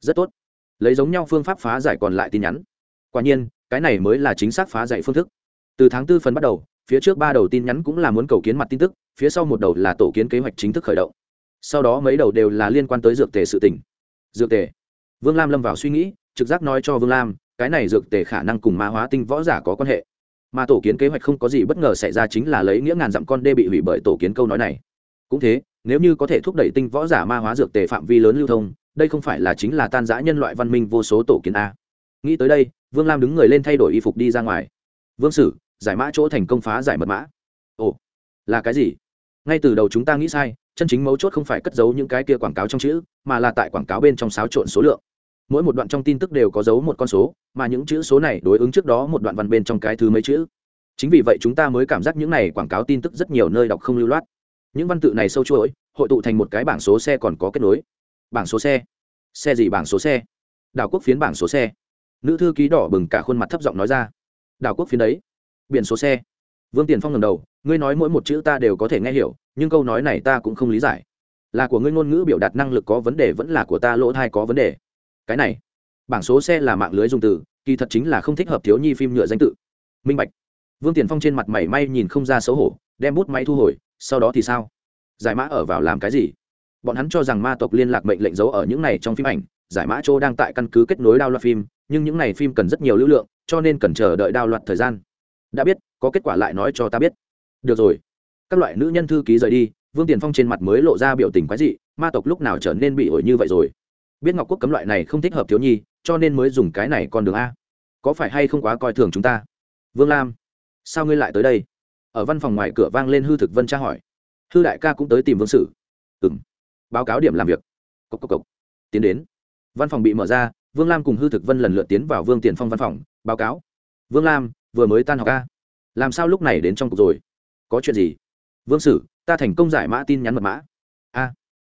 Rất tốt. Lấy giống nhau phương pháp phá giải còn lại tin nhắn. Quả nhiên, cái này mới là chính xác phá giải phương thức. Từ tháng tư phần bắt đầu phía trước ba đầu tin nhắn cũng là muốn cầu kiến mặt tin tức, phía sau một đầu là tổ kiến kế hoạch chính thức khởi động. Sau đó mấy đầu đều là liên quan tới dược tề sự tỉnh dược tề. Vương lam lâm vào suy nghĩ, trực giác nói cho vương lam, cái này dược tề khả năng cùng ma hóa tinh võ giả có quan hệ. Mà tổ kiến kế hoạch không có gì bất ngờ xảy ra chính là lấy nghĩa ngàn dặm con đê bị hủy bởi tổ kiến câu nói này. Cũng thế, nếu như có thể thúc đẩy tinh võ giả ma hóa dược tề phạm vi lớn lưu thông, đây không phải là chính là tan giã nhân loại văn minh vô số tổ kiến a. Nghĩ tới đây, vương lam đứng người lên thay đổi y phục đi ra ngoài. Vương sử giải mã chỗ thành công phá giải mật mã. Ồ, là cái gì? Ngay từ đầu chúng ta nghĩ sai, chân chính mấu chốt không phải cất giấu những cái kia quảng cáo trong chữ, mà là tại quảng cáo bên trong xáo trộn số lượng. Mỗi một đoạn trong tin tức đều có dấu một con số, mà những chữ số này đối ứng trước đó một đoạn văn bên trong cái thứ mấy chữ. Chính vì vậy chúng ta mới cảm giác những này quảng cáo tin tức rất nhiều nơi đọc không lưu loát. Những văn tự này sâu chuỗi, hội tụ thành một cái bảng số xe còn có kết nối. Bảng số xe. Xe gì bảng số xe? Đảo quốc phiến bảng số xe. Nữ thư ký đỏ bừng cả khuôn mặt thấp giọng nói ra. Đảo quốc phiến đấy biển số xe. Vương tiền phong ngầm đầu, ngươi nói mỗi một chữ ta đều có thể nghe hiểu, nhưng câu nói này ta cũng không lý giải. Là của ngươi ngôn ngữ biểu đạt năng lực có vấn đề vẫn là của ta lỗ thai có vấn đề? Cái này, bảng số xe là mạng lưới dùng từ, kỳ thật chính là không thích hợp thiếu nhi phim nhựa danh tự. Minh bạch. Vương tiền phong trên mặt mảy may nhìn không ra xấu hổ, đem bút máy thu hồi, sau đó thì sao? Giải mã ở vào làm cái gì? Bọn hắn cho rằng ma tộc liên lạc mệnh lệnh giấu ở những này trong phim ảnh, giải mã chỗ đang tại căn cứ kết nối đao loạt phim, nhưng những này phim cần rất nhiều lưu lượng, cho nên cần chờ đợi đao loạt thời gian đã biết, có kết quả lại nói cho ta biết. Được rồi. Các loại nữ nhân thư ký rời đi, vương tiền phong trên mặt mới lộ ra biểu tình quái dị, ma tộc lúc nào trở nên bị ổi như vậy rồi? Biết ngọc quốc cấm loại này không thích hợp thiếu nhi, cho nên mới dùng cái này con đường a. Có phải hay không quá coi thường chúng ta? Vương lam, sao ngươi lại tới đây? Ở văn phòng ngoài cửa vang lên hư thực vân tra hỏi. Hư đại ca cũng tới tìm vương sử. Ừng báo cáo điểm làm việc. Cốc cốc cốc. tiến đến. Văn phòng bị mở ra, vương lam cùng hư thực vân lần lượt tiến vào vương tiền phong văn phòng. Báo cáo. Vương lam vừa mới tan học ca làm sao lúc này đến trong cục rồi? Có chuyện gì? Vương sử, ta thành công giải mã tin nhắn mật mã. A,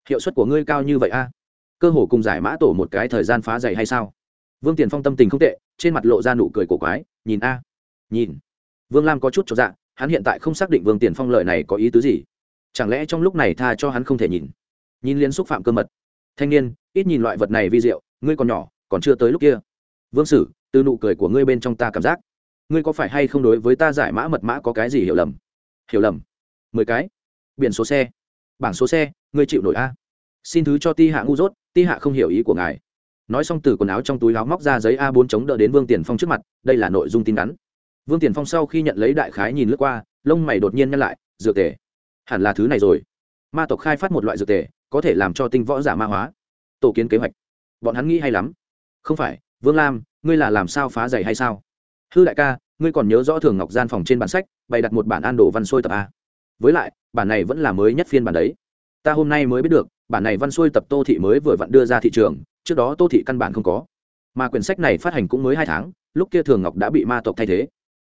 hiệu suất của ngươi cao như vậy a? Cơ hồ cùng giải mã tổ một cái thời gian phá dày hay sao? Vương tiền phong tâm tình không tệ, trên mặt lộ ra nụ cười cổ quái, nhìn a. Nhìn. Vương lam có chút cho dạ hắn hiện tại không xác định vương tiền phong lợi này có ý tứ gì. Chẳng lẽ trong lúc này tha cho hắn không thể nhìn? Nhìn liên xúc phạm cơ mật. Thanh niên, ít nhìn loại vật này vi diệu, ngươi còn nhỏ, còn chưa tới lúc kia. Vương sử, từ nụ cười của ngươi bên trong ta cảm giác ngươi có phải hay không đối với ta giải mã mật mã có cái gì hiểu lầm? Hiểu lầm. Mười cái. Biển số xe. Bảng số xe, ngươi chịu nổi a. Xin thứ cho ti hạ ngu dốt, ti hạ không hiểu ý của ngài. Nói xong từ quần áo trong túi áo móc ra giấy a 4 chống đỡ đến vương tiền phong trước mặt, đây là nội dung tin ngắn. Vương tiền phong sau khi nhận lấy đại khái nhìn lướt qua, lông mày đột nhiên nhăn lại, dược tề. Hẳn là thứ này rồi. Ma tộc khai phát một loại dược tề, có thể làm cho tinh võ giả ma hóa. Tổ kiến kế hoạch. Bọn hắn nghĩ hay lắm. Không phải, vương lam, ngươi là làm sao phá giải hay sao? Hư đại ca ngươi còn nhớ rõ thường ngọc gian phòng trên bản sách, bày đặt một bản an đồ văn xuôi tập a. Với lại, bản này vẫn là mới nhất phiên bản đấy. Ta hôm nay mới biết được, bản này văn xuôi tập tô thị mới vừa vặn đưa ra thị trường, trước đó tô thị căn bản không có. Mà quyển sách này phát hành cũng mới hai tháng, lúc kia thường ngọc đã bị ma tộc thay thế.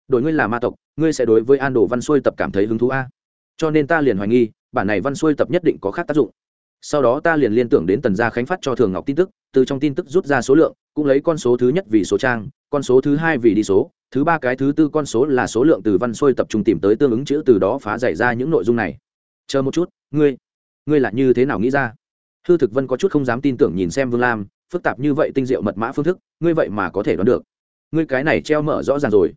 Đổi ngươi là ma tộc, ngươi sẽ đối với an đồ văn xuôi tập cảm thấy hứng thú a. Cho nên ta liền hoài nghi, bản này văn xuôi tập nhất định có khác tác dụng. Sau đó ta liền liên tưởng đến tần gia khánh phát cho thường ngọc tin tức, từ trong tin tức rút ra số lượng, cũng lấy con số thứ nhất vì số trang con số thứ hai vì đi số, thứ ba cái thứ tư con số là số lượng từ văn xuôi tập trung tìm tới tương ứng chữ từ đó phá giải ra những nội dung này. Chờ một chút, ngươi ngươi là như thế nào nghĩ ra? Hư thực vân có chút không dám tin tưởng nhìn xem vương lam, phức tạp như vậy tinh diệu mật mã phương thức, ngươi vậy mà có thể đoán được. Ngươi cái này treo mở rõ ràng rồi.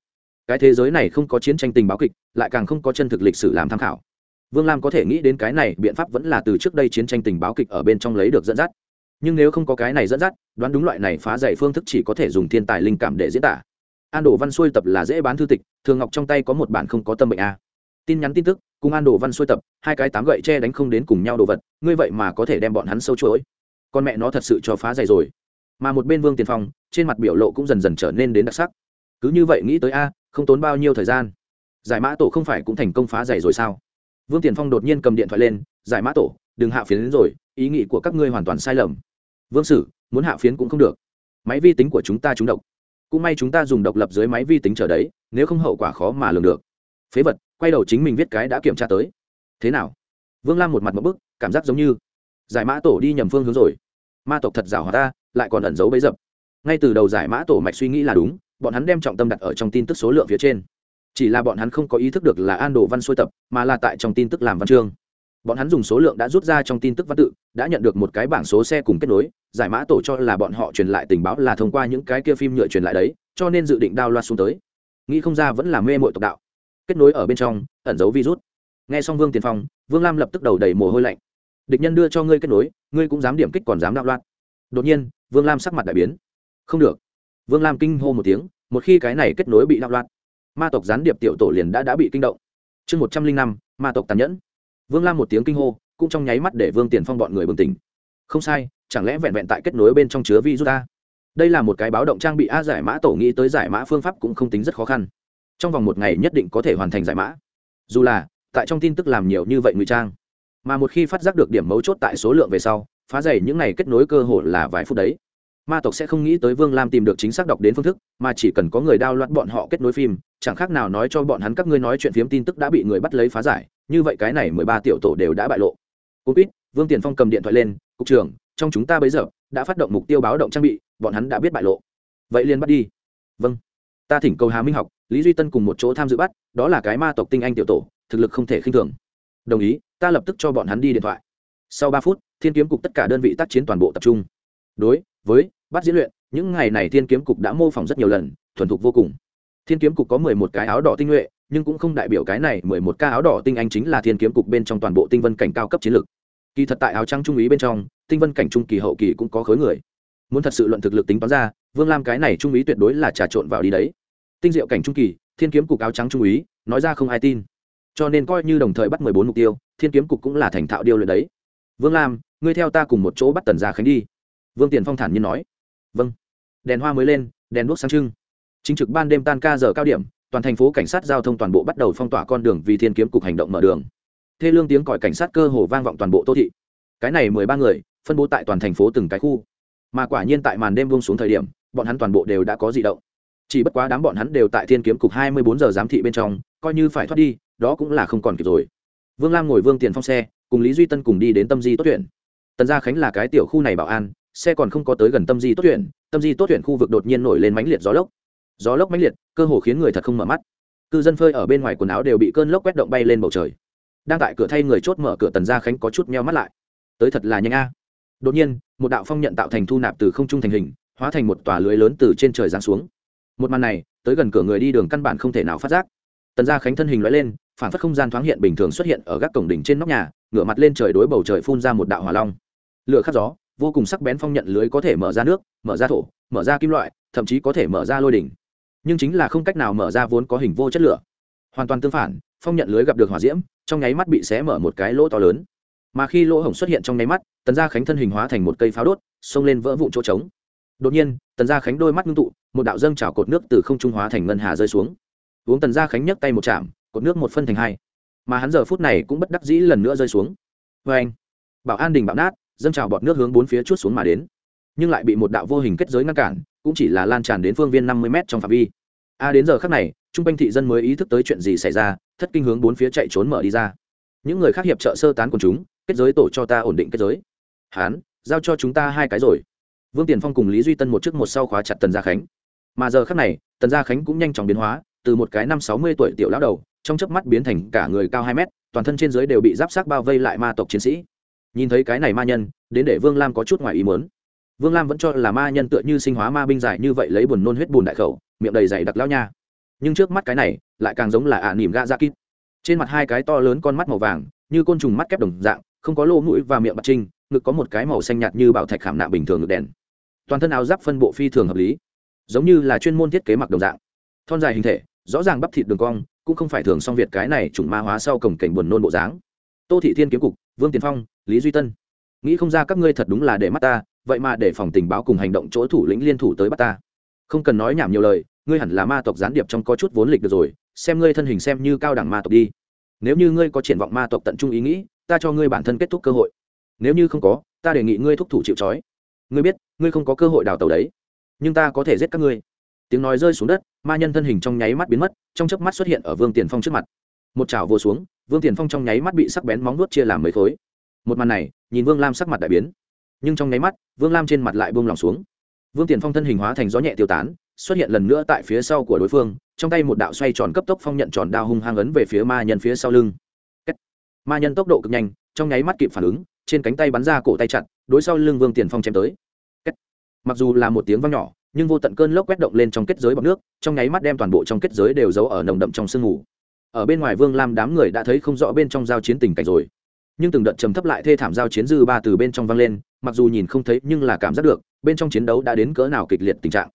Cái thế giới này không có chiến tranh tình báo kịch, lại càng không có chân thực lịch sử làm tham khảo. Vương lam có thể nghĩ đến cái này biện pháp vẫn là từ trước đây chiến tranh tình báo kịch ở bên trong lấy được dẫn dắt nhưng nếu không có cái này dẫn dắt, đoán đúng loại này phá giải phương thức chỉ có thể dùng thiên tài linh cảm để diễn tả. An đồ văn xuôi tập là dễ bán thư tịch, thường ngọc trong tay có một bản không có tâm bệnh a. Tin nhắn tin tức, cùng an đồ văn xuôi tập, hai cái tám gậy che đánh không đến cùng nhau đồ vật, ngươi vậy mà có thể đem bọn hắn sâu chuỗi. Con mẹ nó thật sự cho phá giải rồi. Mà một bên vương tiền phong, trên mặt biểu lộ cũng dần dần trở nên đến đặc sắc. Cứ như vậy nghĩ tới a, không tốn bao nhiêu thời gian. Giải mã tổ không phải cũng thành công phá giải rồi sao? Vương tiền phong đột nhiên cầm điện thoại lên, giải mã tổ, đừng hạ phiến đến rồi, ý nghĩ của các ngươi hoàn toàn sai lầm vương sử, muốn hạ phiến cũng không được. Máy vi tính của chúng ta trúng độc. Cũng may chúng ta dùng độc lập dưới máy vi tính trở đấy, nếu không hậu quả khó mà lường được. Phế vật, quay đầu chính mình viết cái đã kiểm tra tới. Thế nào? Vương lam một mặt một bức, cảm giác giống như giải mã tổ đi nhầm phương hướng rồi. Ma tộc thật rào hòa ta, lại còn ẩn giấu bấy dập. Ngay từ đầu giải mã tổ mạch suy nghĩ là đúng, bọn hắn đem trọng tâm đặt ở trong tin tức số lượng phía trên. Chỉ là bọn hắn không có ý thức được là an đồ văn xuôi tập, mà là tại trong tin tức làm văn chương bọn hắn dùng số lượng đã rút ra trong tin tức văn tự, đã nhận được một cái bảng số xe cùng kết nối, giải mã tổ cho là bọn họ truyền lại tình báo là thông qua những cái kia phim nhựa truyền lại đấy, cho nên dự định đao loa xuống tới. Nghĩ không ra vẫn là mê mội tộc đạo. Kết nối ở bên trong, ẩn giấu virus. Nghe xong vương tiền phong, vương lam lập tức đầu đầy mồ hôi lạnh. Địch nhân đưa cho ngươi kết nối, ngươi cũng dám điểm kích còn dám đạo loạn đột nhiên, vương lam sắc mặt đại biến. Không được. Vương lam kinh hô một tiếng, một khi cái này kết nối bị đạo loạn ma tộc gián điệp tiểu tổ liền đã đã bị kinh động. Chương một trăm linh năm, ma tộc tàn nhẫn vương lam một tiếng kinh hô, cũng trong nháy mắt để vương tiền phong bọn người bừng tỉnh. Không sai, chẳng lẽ vẹn vẹn tại kết nối bên trong chứa virus a đây là một cái báo động trang bị a giải mã tổ nghĩ tới giải mã phương pháp cũng không tính rất khó khăn. Trong vòng một ngày nhất định có thể hoàn thành giải mã. Dù là, tại trong tin tức làm nhiều như vậy ngụy trang, mà một khi phát giác được điểm mấu chốt tại số lượng về sau, phá giải những này kết nối cơ hội là vài phút đấy. Ma tộc sẽ không nghĩ tới vương lam tìm được chính xác đọc đến phương thức, mà chỉ cần có người đao loạn bọn họ kết nối phim, chẳng khác nào nói cho bọn hắn các ngươi nói chuyện phiếm tin tức đã bị người bắt lấy phá giải như vậy cái này mười ba tiểu tổ đều đã bại lộ. Cú quýt, vương tiền phong cầm điện thoại lên, cục trưởng, trong chúng ta bây giờ đã phát động mục tiêu báo động trang bị, bọn hắn đã biết bại lộ. Vậy liền bắt đi. Vâng. Ta thỉnh cầu hà minh học, lý duy tân cùng một chỗ tham dự bắt, đó là cái ma tộc tinh anh tiểu tổ, thực lực không thể khinh thường. Đồng ý, ta lập tức cho bọn hắn đi điện thoại. Sau ba phút, thiên kiếm cục tất cả đơn vị tác chiến toàn bộ tập trung. Đối với bắt diễn luyện, những ngày này thiên kiếm cục đã mô phỏng rất nhiều lần, thuần thục vô cùng. Thiên kiếm cục có mười một cái áo đỏ tinh nhuệ nhưng cũng không đại biểu cái này mười một ca áo đỏ tinh anh chính là thiên kiếm cục bên trong toàn bộ tinh vân cảnh cao cấp chiến lược. Kỳ thật tại áo trắng trung úy bên trong, tinh vân cảnh trung kỳ hậu kỳ cũng có khối người. Muốn thật sự luận thực lực tính toán ra, vương lam cái này trung úy tuyệt đối là trà trộn vào đi đấy. Tinh diệu cảnh trung kỳ, thiên kiếm cục áo trắng trung úy, nói ra không ai tin. Cho nên coi như đồng thời bắt mười bốn mục tiêu, thiên kiếm cục cũng là thành thạo điêu luyện đấy. Vương lam, ngươi theo ta cùng một chỗ bắt tần gia khánh đi. Vương tiền phong thản nhiên nói. Vâng. Đèn hoa mới lên, đèn đuốc sáng trưng. Chính trực ban đêm tan ca giờ cao điểm toàn thành phố cảnh sát giao thông toàn bộ bắt đầu phong tỏa con đường vì thiên kiếm cục hành động mở đường. Thê lương tiếng còi cảnh sát cơ hồ vang vọng toàn bộ tô thị. Cái này mười ba người, phân bố tại toàn thành phố từng cái khu. Mà quả nhiên tại màn đêm buông xuống thời điểm, bọn hắn toàn bộ đều đã có di động. Chỉ bất quá đám bọn hắn đều tại thiên kiếm cục hai mươi bốn giờ giám thị bên trong, coi như phải thoát đi, đó cũng là không còn kịp rồi. Vương lam ngồi vương tiền phong xe, cùng lý duy tân cùng đi đến tâm di tốt tuyển. Tần gia khánh là cái tiểu khu này bảo an, xe còn không có tới gần tâm di tốt tuyển. Tâm di tốt tuyển khu vực đột nhiên nổi lên mãnh liệt gió lốc gió lốc mãnh liệt, cơ hồ khiến người thật không mở mắt. Cư dân phơi ở bên ngoài quần áo đều bị cơn lốc quét động bay lên bầu trời. Đang tại cửa thay người chốt mở cửa tần gia khánh có chút meo mắt lại. Tới thật là nhanh a. Đột nhiên, một đạo phong nhận tạo thành thu nạp từ không trung thành hình, hóa thành một tòa lưới lớn từ trên trời giáng xuống. Một màn này, tới gần cửa người đi đường căn bản không thể nào phát giác. Tần gia khánh thân hình loại lên, phản phất không gian thoáng hiện bình thường xuất hiện ở các cổng đỉnh trên nóc nhà, ngửa mặt lên trời đối bầu trời phun ra một đạo hỏa long. Lửa khắc gió, vô cùng sắc bén phong nhận lưới có thể mở ra nước, mở ra thổ, mở ra kim loại, thậm chí có thể mở ra lôi đỉnh nhưng chính là không cách nào mở ra vốn có hình vô chất lửa. Hoàn toàn tương phản, phong nhận lưới gặp được hỏa diễm, trong nháy mắt bị xé mở một cái lỗ to lớn. Mà khi lỗ hổng xuất hiện trong nháy mắt, tần gia khánh thân hình hóa thành một cây pháo đốt, xông lên vỡ vụn chỗ trống. Đột nhiên, tần gia khánh đôi mắt ngưng tụ, một đạo dâng trào cột nước từ không trung hóa thành ngân hà rơi xuống. Uống tần gia khánh nhấc tay một chạm, cột nước một phân thành hai. Mà hắn giờ phút này cũng bất đắc dĩ lần nữa rơi xuống. Vê anh, bảo an đình bạo nát, dâng trào bọt nước hướng bốn phía chút xuống mà đến. Nhưng lại bị một đạo vô hình kết giới ngăn cản, cũng chỉ là lan tràn đến phương viên năm mươi m trong phạm vi a đến giờ khác này trung quanh thị dân mới ý thức tới chuyện gì xảy ra, thất kinh hướng bốn phía chạy trốn mở đi ra. Những người khác hiệp trợ sơ tán quần chúng, kết giới tổ cho ta ổn định kết giới. Hán, giao cho chúng ta hai cái rồi. Vương tiền phong cùng lý duy tân một trước một sau khóa chặt tần gia khánh. Mà giờ khác này, tần gia khánh cũng nhanh chóng biến hóa, từ một cái năm sáu mươi tuổi tiểu lão đầu, trong chớp mắt biến thành cả người cao hai mét, toàn thân trên dưới đều bị giáp sát bao vây lại ma tộc chiến sĩ. Nhìn thấy cái này ma nhân, đến để vương lam có chút ngoài ý muốn. Vương lam vẫn cho là ma nhân tựa như sinh hóa ma binh dài như vậy lấy buồn nôn huyết bùn đại khẩu miệng đầy dày đặc lao nha. Nhưng trước mắt cái này, lại càng giống là ả nỉm ga ra dạ kít. Trên mặt hai cái to lớn con mắt màu vàng, như côn trùng mắt kép đồng dạng, không có lỗ mũi và miệng bạc trinh, ngực có một cái màu xanh nhạt như bảo thạch khảm nạ bình thường ngực đèn. Toàn thân áo giáp phân bộ phi thường hợp lý, giống như là chuyên môn thiết kế mặc đồng dạng. Thon dài hình thể, rõ ràng bắp thịt đường cong, cũng không phải thường song việt cái này chủng ma hóa sau cổng cảnh buồn nôn bộ dáng. Tô thị thiên kiếm cục, vương tiền phong, lý duy tân. Nghĩ không ra các ngươi thật đúng là để mắt ta, vậy mà để phòng tình báo cùng hành động chỗ thủ lĩnh liên thủ tới bắt ta không cần nói nhảm nhiều lời, ngươi hẳn là ma tộc gián điệp trong có chút vốn lịch được rồi, xem ngươi thân hình xem như cao đẳng ma tộc đi. Nếu như ngươi có triển vọng ma tộc tận trung ý nghĩ, ta cho ngươi bản thân kết thúc cơ hội. Nếu như không có, ta đề nghị ngươi thúc thủ chịu trói. Ngươi biết, ngươi không có cơ hội đào tàu đấy, nhưng ta có thể giết các ngươi. Tiếng nói rơi xuống đất, ma nhân thân hình trong nháy mắt biến mất, trong chớp mắt xuất hiện ở vương tiền phong trước mặt. Một chảo vô xuống, vương tiền phong trong nháy mắt bị sắc bén móng nuốt chia làm mấy khối. Một màn này, nhìn vương lam sắc mặt đại biến. Nhưng trong nháy mắt, vương lam trên mặt lại buông lỏng xuống vương tiền phong thân hình hóa thành gió nhẹ tiêu tán, xuất hiện lần nữa tại phía sau của đối phương, trong tay một đạo xoay tròn cấp tốc phong nhận tròn đao hung hăng ấn về phía ma nhân phía sau lưng. Ma nhân tốc độ cực nhanh, trong nháy mắt kịp phản ứng, trên cánh tay bắn ra cổ tay chặt, đối sau lưng vương tiền phong chém tới. Mặc dù là một tiếng vang nhỏ, nhưng vô tận cơn lốc quét động lên trong kết giới bọc nước, trong nháy mắt đem toàn bộ trong kết giới đều giấu ở nồng đậm trong sương mù. Ở bên ngoài vương lam đám người đã thấy không rõ bên trong giao chiến tình cảnh rồi. Nhưng từng đợt trầm thấp lại thê thảm giao chiến dư ba từ bên trong vang lên, mặc dù nhìn không thấy nhưng là cảm giác được bên trong chiến đấu đã đến cỡ nào kịch liệt tình trạng.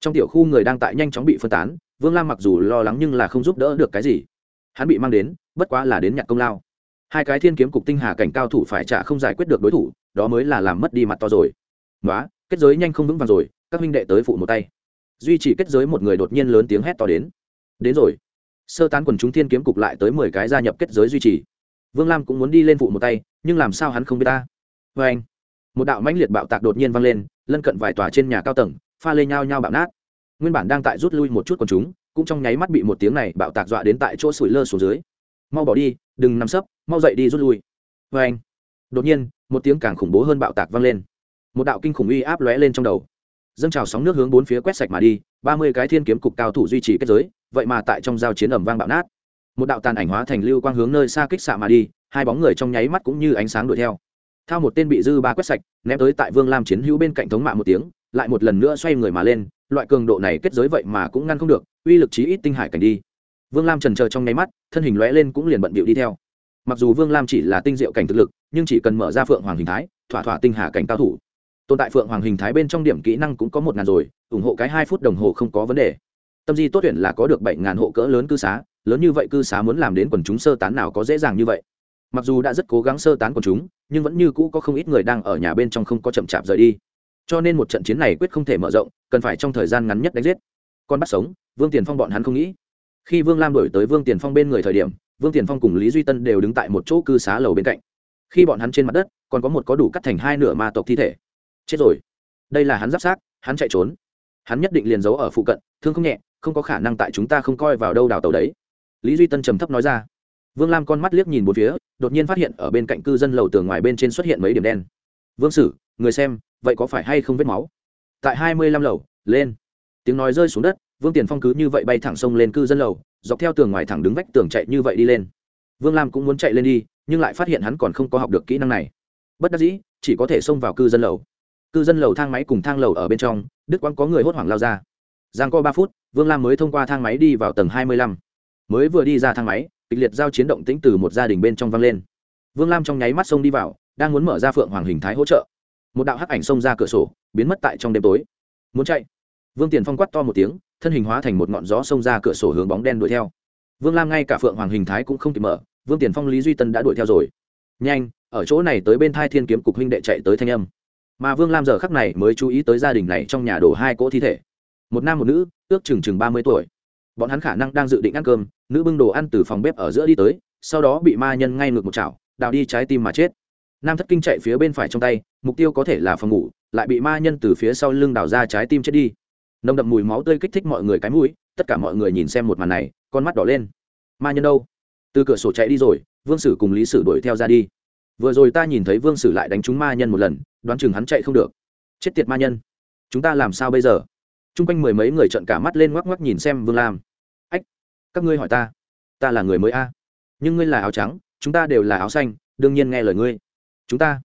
Trong tiểu khu người đang tại nhanh chóng bị phân tán, vương lam mặc dù lo lắng nhưng là không giúp đỡ được cái gì. Hắn bị mang đến, bất quá là đến nhặt công lao. Hai cái thiên kiếm cục tinh hà cảnh cao thủ phải trả không giải quyết được đối thủ, đó mới là làm mất đi mặt to rồi. Nói kết giới nhanh không vững vàng rồi, các minh đệ tới phụ một tay. Duy trì kết giới một người đột nhiên lớn tiếng hét to đến. Đến rồi. Sơ tán quần chúng thiên kiếm cục lại tới mười cái gia nhập kết giới duy trì. Vương lam cũng muốn đi lên phụ một tay, nhưng làm sao hắn không biết ta? Vê anh một đạo mãnh liệt bạo tạc đột nhiên vang lên lân cận vài tòa trên nhà cao tầng, pha lê nhao nhao bạo nát. Nguyên bản đang tại rút lui một chút quần chúng, cũng trong nháy mắt bị một tiếng này bạo tạc dọa đến tại chỗ sủi lơ xuống dưới. Mau bỏ đi, đừng nằm sấp, mau dậy đi rút lui. Vê anh, đột nhiên, một tiếng càng khủng bố hơn bạo tạc vang lên. Một đạo kinh khủng uy áp lóe lên trong đầu. Dâng trào sóng nước hướng bốn phía quét sạch mà đi, ba mươi cái thiên kiếm cục cao thủ duy trì kết giới, vậy mà tại trong giao chiến ẩm vang bạo nát. Một đạo tàn ảnh hóa thành lưu quang hướng nơi xa kích xạ mà đi, hai bóng người trong nháy mắt cũng như ánh sáng đuổi theo thao một tên bị dư ba quét sạch, ném tới tại vương lam chiến hữu bên cạnh thống mạ một tiếng, lại một lần nữa xoay người mà lên, loại cường độ này kết giới vậy mà cũng ngăn không được, uy lực chí ít tinh hải cảnh đi. Vương lam trần chờ trong nháy mắt, thân hình lóe lên cũng liền bận bịu đi theo. Mặc dù vương lam chỉ là tinh diệu cảnh thực lực, nhưng chỉ cần mở ra phượng hoàng hình thái, thỏa thỏa tinh hà cảnh cao thủ. Tồn tại phượng hoàng hình thái bên trong điểm kỹ năng cũng có một ngàn rồi, ủng hộ cái hai phút đồng hồ không có vấn đề. Tâm di tốt tuyển là có được bảy ngàn hộ cỡ lớn cư xá, lớn như vậy cư xá muốn làm đến quần chúng sơ tán nào có dễ dàng như vậy mặc dù đã rất cố gắng sơ tán quần chúng, nhưng vẫn như cũ có không ít người đang ở nhà bên trong không có chậm chạp rời đi. Cho nên một trận chiến này quyết không thể mở rộng, cần phải trong thời gian ngắn nhất đánh giết. Con bắt sống, vương tiền phong bọn hắn không nghĩ. Khi vương lam đổi tới vương tiền phong bên người thời điểm, vương tiền phong cùng lý duy tân đều đứng tại một chỗ cư xá lầu bên cạnh. Khi bọn hắn trên mặt đất, còn có một có đủ cắt thành hai nửa ma tộc thi thể. Chết rồi. Đây là hắn giáp sát hắn chạy trốn. Hắn nhất định liền giấu ở phụ cận, thương không nhẹ, không có khả năng tại chúng ta không coi vào đâu đào tàu đấy. Lý duy tân trầm thấp nói ra vương lam con mắt liếc nhìn một phía, đột nhiên phát hiện ở bên cạnh cư dân lầu tường ngoài bên trên xuất hiện mấy điểm đen. Vương sử, người xem, vậy có phải hay không vết máu? Tại hai mươi lăm lầu, lên. Tiếng nói rơi xuống đất, vương tiền phong cứ như vậy bay thẳng sông lên cư dân lầu, dọc theo tường ngoài thẳng đứng vách tường chạy như vậy đi lên. Vương lam cũng muốn chạy lên đi, nhưng lại phát hiện hắn còn không có học được kỹ năng này. Bất đắc dĩ, chỉ có thể xông vào cư dân lầu. Cư dân lầu thang máy cùng thang lầu ở bên trong đức quang có người hốt hoảng lao ra. Giang co ba phút, vương lam mới thông qua thang máy đi vào tầng hai mươi lăm mới vừa đi ra thang máy, kịch liệt giao chiến động tĩnh từ một gia đình bên trong vang lên. Vương lam trong nháy mắt xông đi vào, đang muốn mở ra phượng hoàng hình thái hỗ trợ. Một đạo hắc ảnh xông ra cửa sổ, biến mất tại trong đêm tối. Muốn chạy? Vương tiền phong quát to một tiếng, thân hình hóa thành một ngọn gió xông ra cửa sổ hướng bóng đen đuổi theo. Vương lam ngay cả phượng hoàng hình thái cũng không kịp mở, vương tiền phong, lý duy tân đã đuổi theo rồi. Nhanh, ở chỗ này tới bên thai thiên kiếm cục huynh đệ chạy tới thanh âm. Mà vương lam giờ khắc này mới chú ý tới gia đình này trong nhà đổ hai cỗ thi thể. Một nam một nữ, ước chừng chừng ba mươi tuổi bọn hắn khả năng đang dự định ăn cơm, nữ bưng đồ ăn từ phòng bếp ở giữa đi tới, sau đó bị ma nhân ngay ngược một chảo, đào đi trái tim mà chết. Nam thất kinh chạy phía bên phải trong tay, mục tiêu có thể là phòng ngủ, lại bị ma nhân từ phía sau lưng đào ra trái tim chết đi. Nồng đậm mùi máu tươi kích thích mọi người cái mũi, tất cả mọi người nhìn xem một màn này, con mắt đỏ lên. Ma nhân đâu? Từ cửa sổ chạy đi rồi, vương sử cùng lý sử đuổi theo ra đi. Vừa rồi ta nhìn thấy vương sử lại đánh trúng ma nhân một lần, đoán chừng hắn chạy không được. Chết tiệt ma nhân. Chúng ta làm sao bây giờ? T r u n g quanh mười mấy người trợn cả mắt lên ngoắc ngoắc nhìn xem vương lam các ngươi hỏi ta. Ta là người mới a. Nhưng ngươi là áo trắng, chúng ta đều là áo xanh, đương nhiên nghe lời ngươi. Chúng ta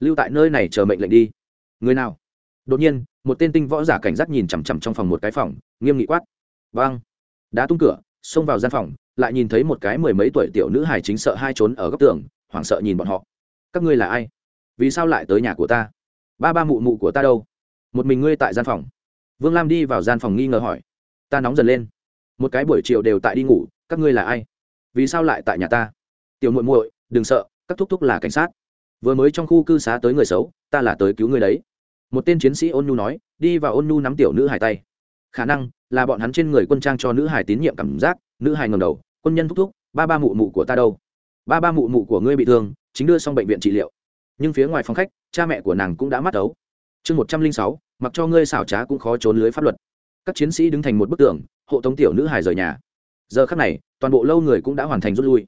lưu tại nơi này chờ mệnh lệnh đi. Người nào? Đột nhiên, một tên tinh võ giả cảnh giác nhìn chằm chằm trong phòng một cái phòng, nghiêm nghị quát. Vang đá tung cửa, xông vào gian phòng, lại nhìn thấy một cái mười mấy tuổi tiểu nữ hài chính sợ hai trốn ở góc tường, hoảng sợ nhìn bọn họ. Các ngươi là ai? Vì sao lại tới nhà của ta? Ba ba mụ mụ của ta đâu? Một mình ngươi tại gian phòng. Vương lam đi vào gian phòng nghi ngờ hỏi. Ta nóng dần lên một cái buổi chiều đều tại đi ngủ, các ngươi là ai? Vì sao lại tại nhà ta? Tiểu muội muội, đừng sợ, các thúc thúc là cảnh sát. Vừa mới trong khu cư xá tới người xấu, ta là tới cứu người đấy. Một tên chiến sĩ ôn nhu nói, đi vào ôn nhu nắm tiểu nữ hải tay. Khả năng là bọn hắn trên người quân trang cho nữ hải tín nhiệm cảm giác, nữ hải ngầm đầu, quân nhân thúc thúc, ba ba mụ mụ của ta đâu? Ba ba mụ mụ của ngươi bị thương, chính đưa xong bệnh viện trị liệu. Nhưng phía ngoài phòng khách, cha mẹ của nàng cũng đã mắt ấu. Chương một trăm linh sáu, mặc cho ngươi xảo trá cũng khó trốn lưới pháp luật. Các chiến sĩ đứng thành một bức tường hộ tống tiểu nữ hài rời nhà. Giờ khắc này, toàn bộ lâu người cũng đã hoàn thành rút lui.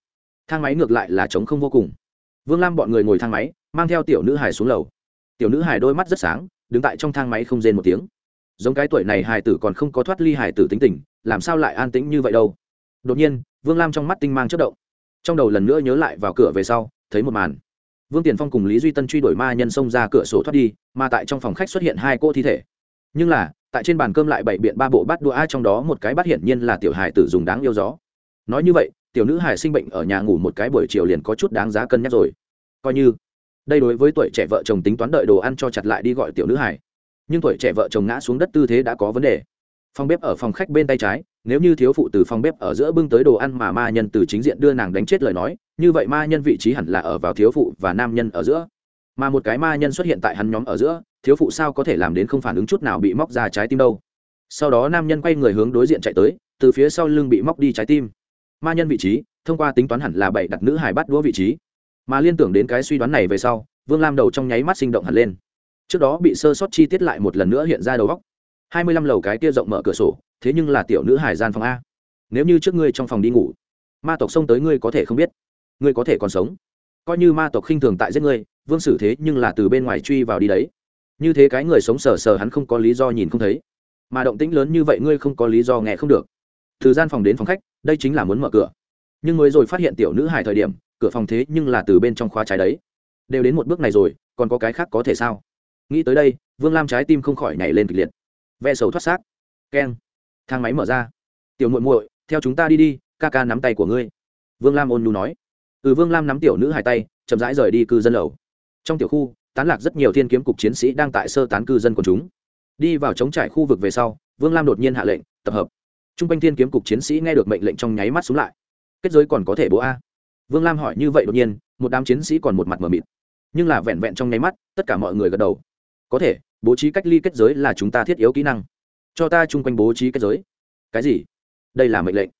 Thang máy ngược lại là chống không vô cùng. Vương lam bọn người ngồi thang máy, mang theo tiểu nữ hài xuống lầu. Tiểu nữ hài đôi mắt rất sáng, đứng tại trong thang máy không rên một tiếng. Giống cái tuổi này hài tử còn không có thoát ly hài tử tính tình, làm sao lại an tĩnh như vậy đâu? Đột nhiên, vương lam trong mắt tinh mang chất động. Trong đầu lần nữa nhớ lại vào cửa về sau, thấy một màn. Vương tiền phong cùng lý duy tân truy đuổi ma nhân xông ra cửa sổ thoát đi, mà tại trong phòng khách xuất hiện hai cô thi thể. Nhưng là tại trên bàn cơm lại bày biện ba bộ bát đũa, trong đó một cái bát hiển nhiên là tiểu hài tử dùng đáng yêu gió. Nói như vậy, tiểu nữ hải sinh bệnh ở nhà ngủ một cái buổi chiều liền có chút đáng giá cân nhắc rồi. Coi như, đây đối với tuổi trẻ vợ chồng tính toán đợi đồ ăn cho chặt lại đi gọi tiểu nữ hải nhưng tuổi trẻ vợ chồng ngã xuống đất tư thế đã có vấn đề. Phòng bếp ở phòng khách bên tay trái, nếu như thiếu phụ từ phòng bếp ở giữa bưng tới đồ ăn mà ma nhân từ chính diện đưa nàng đánh chết lời nói, như vậy ma nhân vị trí hẳn là ở vào thiếu phụ và nam nhân ở giữa mà một cái ma nhân xuất hiện tại hắn nhóm ở giữa, thiếu phụ sao có thể làm đến không phản ứng chút nào bị móc ra trái tim đâu. Sau đó nam nhân quay người hướng đối diện chạy tới, từ phía sau lưng bị móc đi trái tim. Ma nhân vị trí, thông qua tính toán hẳn là bảy đặt nữ hải bắt đũa vị trí. Mà liên tưởng đến cái suy đoán này về sau, vương lam đầu trong nháy mắt sinh động hẳn lên. Trước đó bị sơ sót chi tiết lại một lần nữa hiện ra đầu góc hai mươi lăm lầu cái kia rộng mở cửa sổ, thế nhưng là tiểu nữ hải gian phòng a. Nếu như trước ngươi trong phòng đi ngủ, ma tộc xông tới ngươi có thể không biết. Ngươi có thể còn sống coi như ma tộc khinh thường tại giết ngươi, vương xử thế nhưng là từ bên ngoài truy vào đi đấy. Như thế cái người sống sờ sờ hắn không có lý do nhìn không thấy. Mà động tĩnh lớn như vậy ngươi không có lý do nghe không được. Từ gian phòng đến phòng khách, đây chính là muốn mở cửa. Nhưng mới rồi phát hiện tiểu nữ hải thời điểm, cửa phòng thế nhưng là từ bên trong khóa trái đấy. Đều đến một bước này rồi, còn có cái khác có thể sao? Nghĩ tới đây, vương lam trái tim không khỏi nhảy lên kịch liệt. Ve sầu thoát xác. Keng. Thang máy mở ra. Tiểu muội muội, theo chúng ta đi đi, ca ca nắm tay của ngươi. Vương lam ôn nhu nói ừ vương lam nắm tiểu nữ hai tay, chậm rãi rời đi cư dân lầu. Trong tiểu khu, tán lạc rất nhiều thiên kiếm cục chiến sĩ đang tại sơ tán cư dân của chúng. Đi vào chống trải khu vực về sau, vương lam đột nhiên hạ lệnh, tập hợp. T r u n g quanh thiên kiếm cục chiến sĩ nghe được mệnh lệnh trong nháy mắt xuống lại. Kết giới còn có thể bố a? Vương lam hỏi như vậy đột nhiên, một đám chiến sĩ còn một mặt mờ mịt. Nhưng là vẹn vẹn trong nháy mắt, tất cả mọi người gật đầu. Có thể, bố trí cách ly kết giới là chúng ta thiết yếu kỹ năng. Cho ta chung quanh bố trí kết giới. Cái gì? Đây là mệnh lệnh.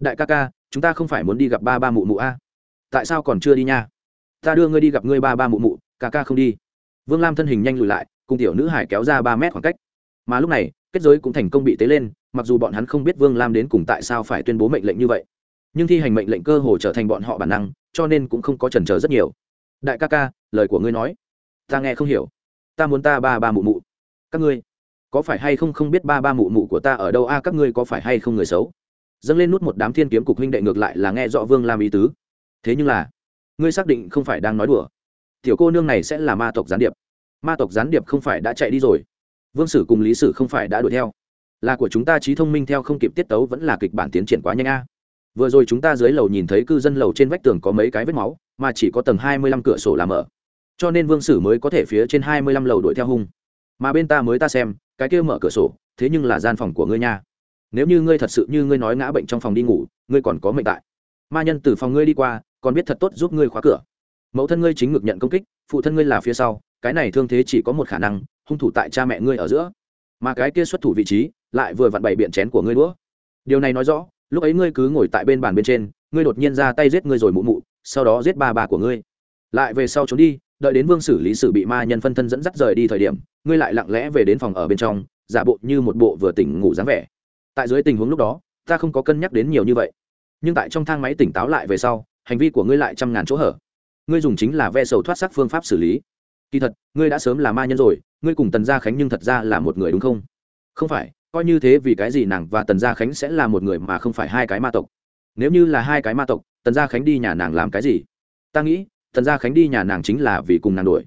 Đại ca ca, chúng ta không phải muốn đi gặp ba ba mụ mụ a? Tại sao còn chưa đi nha? Ta đưa ngươi đi gặp ngươi ba ba mụ mụ, ca ca không đi. Vương lam thân hình nhanh lùi lại, cùng tiểu nữ hải kéo ra ba mét khoảng cách. Mà lúc này, kết giới cũng thành công bị tế lên, mặc dù bọn hắn không biết vương lam đến cùng tại sao phải tuyên bố mệnh lệnh như vậy. Nhưng thi hành mệnh lệnh cơ hồ trở thành bọn họ bản năng, cho nên cũng không có trần trờ rất nhiều. Đại ca ca, lời của ngươi nói. Ta nghe không hiểu. Ta muốn ta ba ba mụ mụ. Các ngươi, có phải hay không không biết ba ba mụ mụ của ta ở đâu? A, các ngươi có phải hay không người xấu? Dâng lên nút một đám thiên kiếm cục huynh đệ ngược lại là nghe rõ vương lam ý tứ thế nhưng là, ngươi xác định không phải đang nói đùa. Tiểu cô nương này sẽ là ma tộc gián điệp. Ma tộc gián điệp không phải đã chạy đi rồi. Vương sử cùng lý sử không phải đã đuổi theo. Là của chúng ta trí thông minh theo không kịp tiết tấu vẫn là kịch bản tiến triển quá nhanh a. Vừa rồi chúng ta dưới lầu nhìn thấy cư dân lầu trên vách tường có mấy cái vết máu, mà chỉ có tầng hai mươi lăm cửa sổ làm mở. Cho nên vương sử mới có thể phía trên hai mươi lăm lầu đuổi theo hung. Mà bên ta mới ta xem, cái kia mở cửa sổ, thế nhưng là gian phòng của ngươi nha. Nếu như ngươi thật sự như ngươi nói ngã bệnh trong phòng đi ngủ, ngươi còn có mệnh tại. Ma nhân từ phòng ngươi đi qua còn biết thật tốt giúp ngươi khóa cửa. Mẫu thân ngươi chính ngực nhận công kích, phụ thân ngươi là phía sau, cái này thương thế chỉ có một khả năng, hung thủ tại cha mẹ ngươi ở giữa. Mà cái kia xuất thủ vị trí, lại vừa vặn bày biện chén của ngươi đũa. Điều này nói rõ, lúc ấy ngươi cứ ngồi tại bên bàn bên trên, ngươi đột nhiên ra tay giết ngươi rồi mụ mụ, sau đó giết ba bà của ngươi. Lại về sau trốn đi, đợi đến vương xử lý sự bị ma nhân phân thân dẫn dắt rời đi thời điểm, ngươi lại lặng lẽ về đến phòng ở bên trong, giả bộ như một bộ vừa tỉnh ngủ dáng vẻ. Tại dưới tình huống lúc đó, ta không có cân nhắc đến nhiều như vậy. Nhưng tại trong thang máy tỉnh táo lại về sau hành vi của ngươi lại trăm ngàn chỗ hở. Ngươi dùng chính là ve sầu thoát sắc phương pháp xử lý. Kỳ thật, ngươi đã sớm là ma nhân rồi, ngươi cùng tần gia khánh nhưng thật ra là một người đúng không? Không phải, coi như thế vì cái gì nàng và tần gia khánh sẽ là một người mà không phải hai cái ma tộc? Nếu như là hai cái ma tộc, tần gia khánh đi nhà nàng làm cái gì? Ta nghĩ, tần gia khánh đi nhà nàng chính là vì cùng nàng đuổi.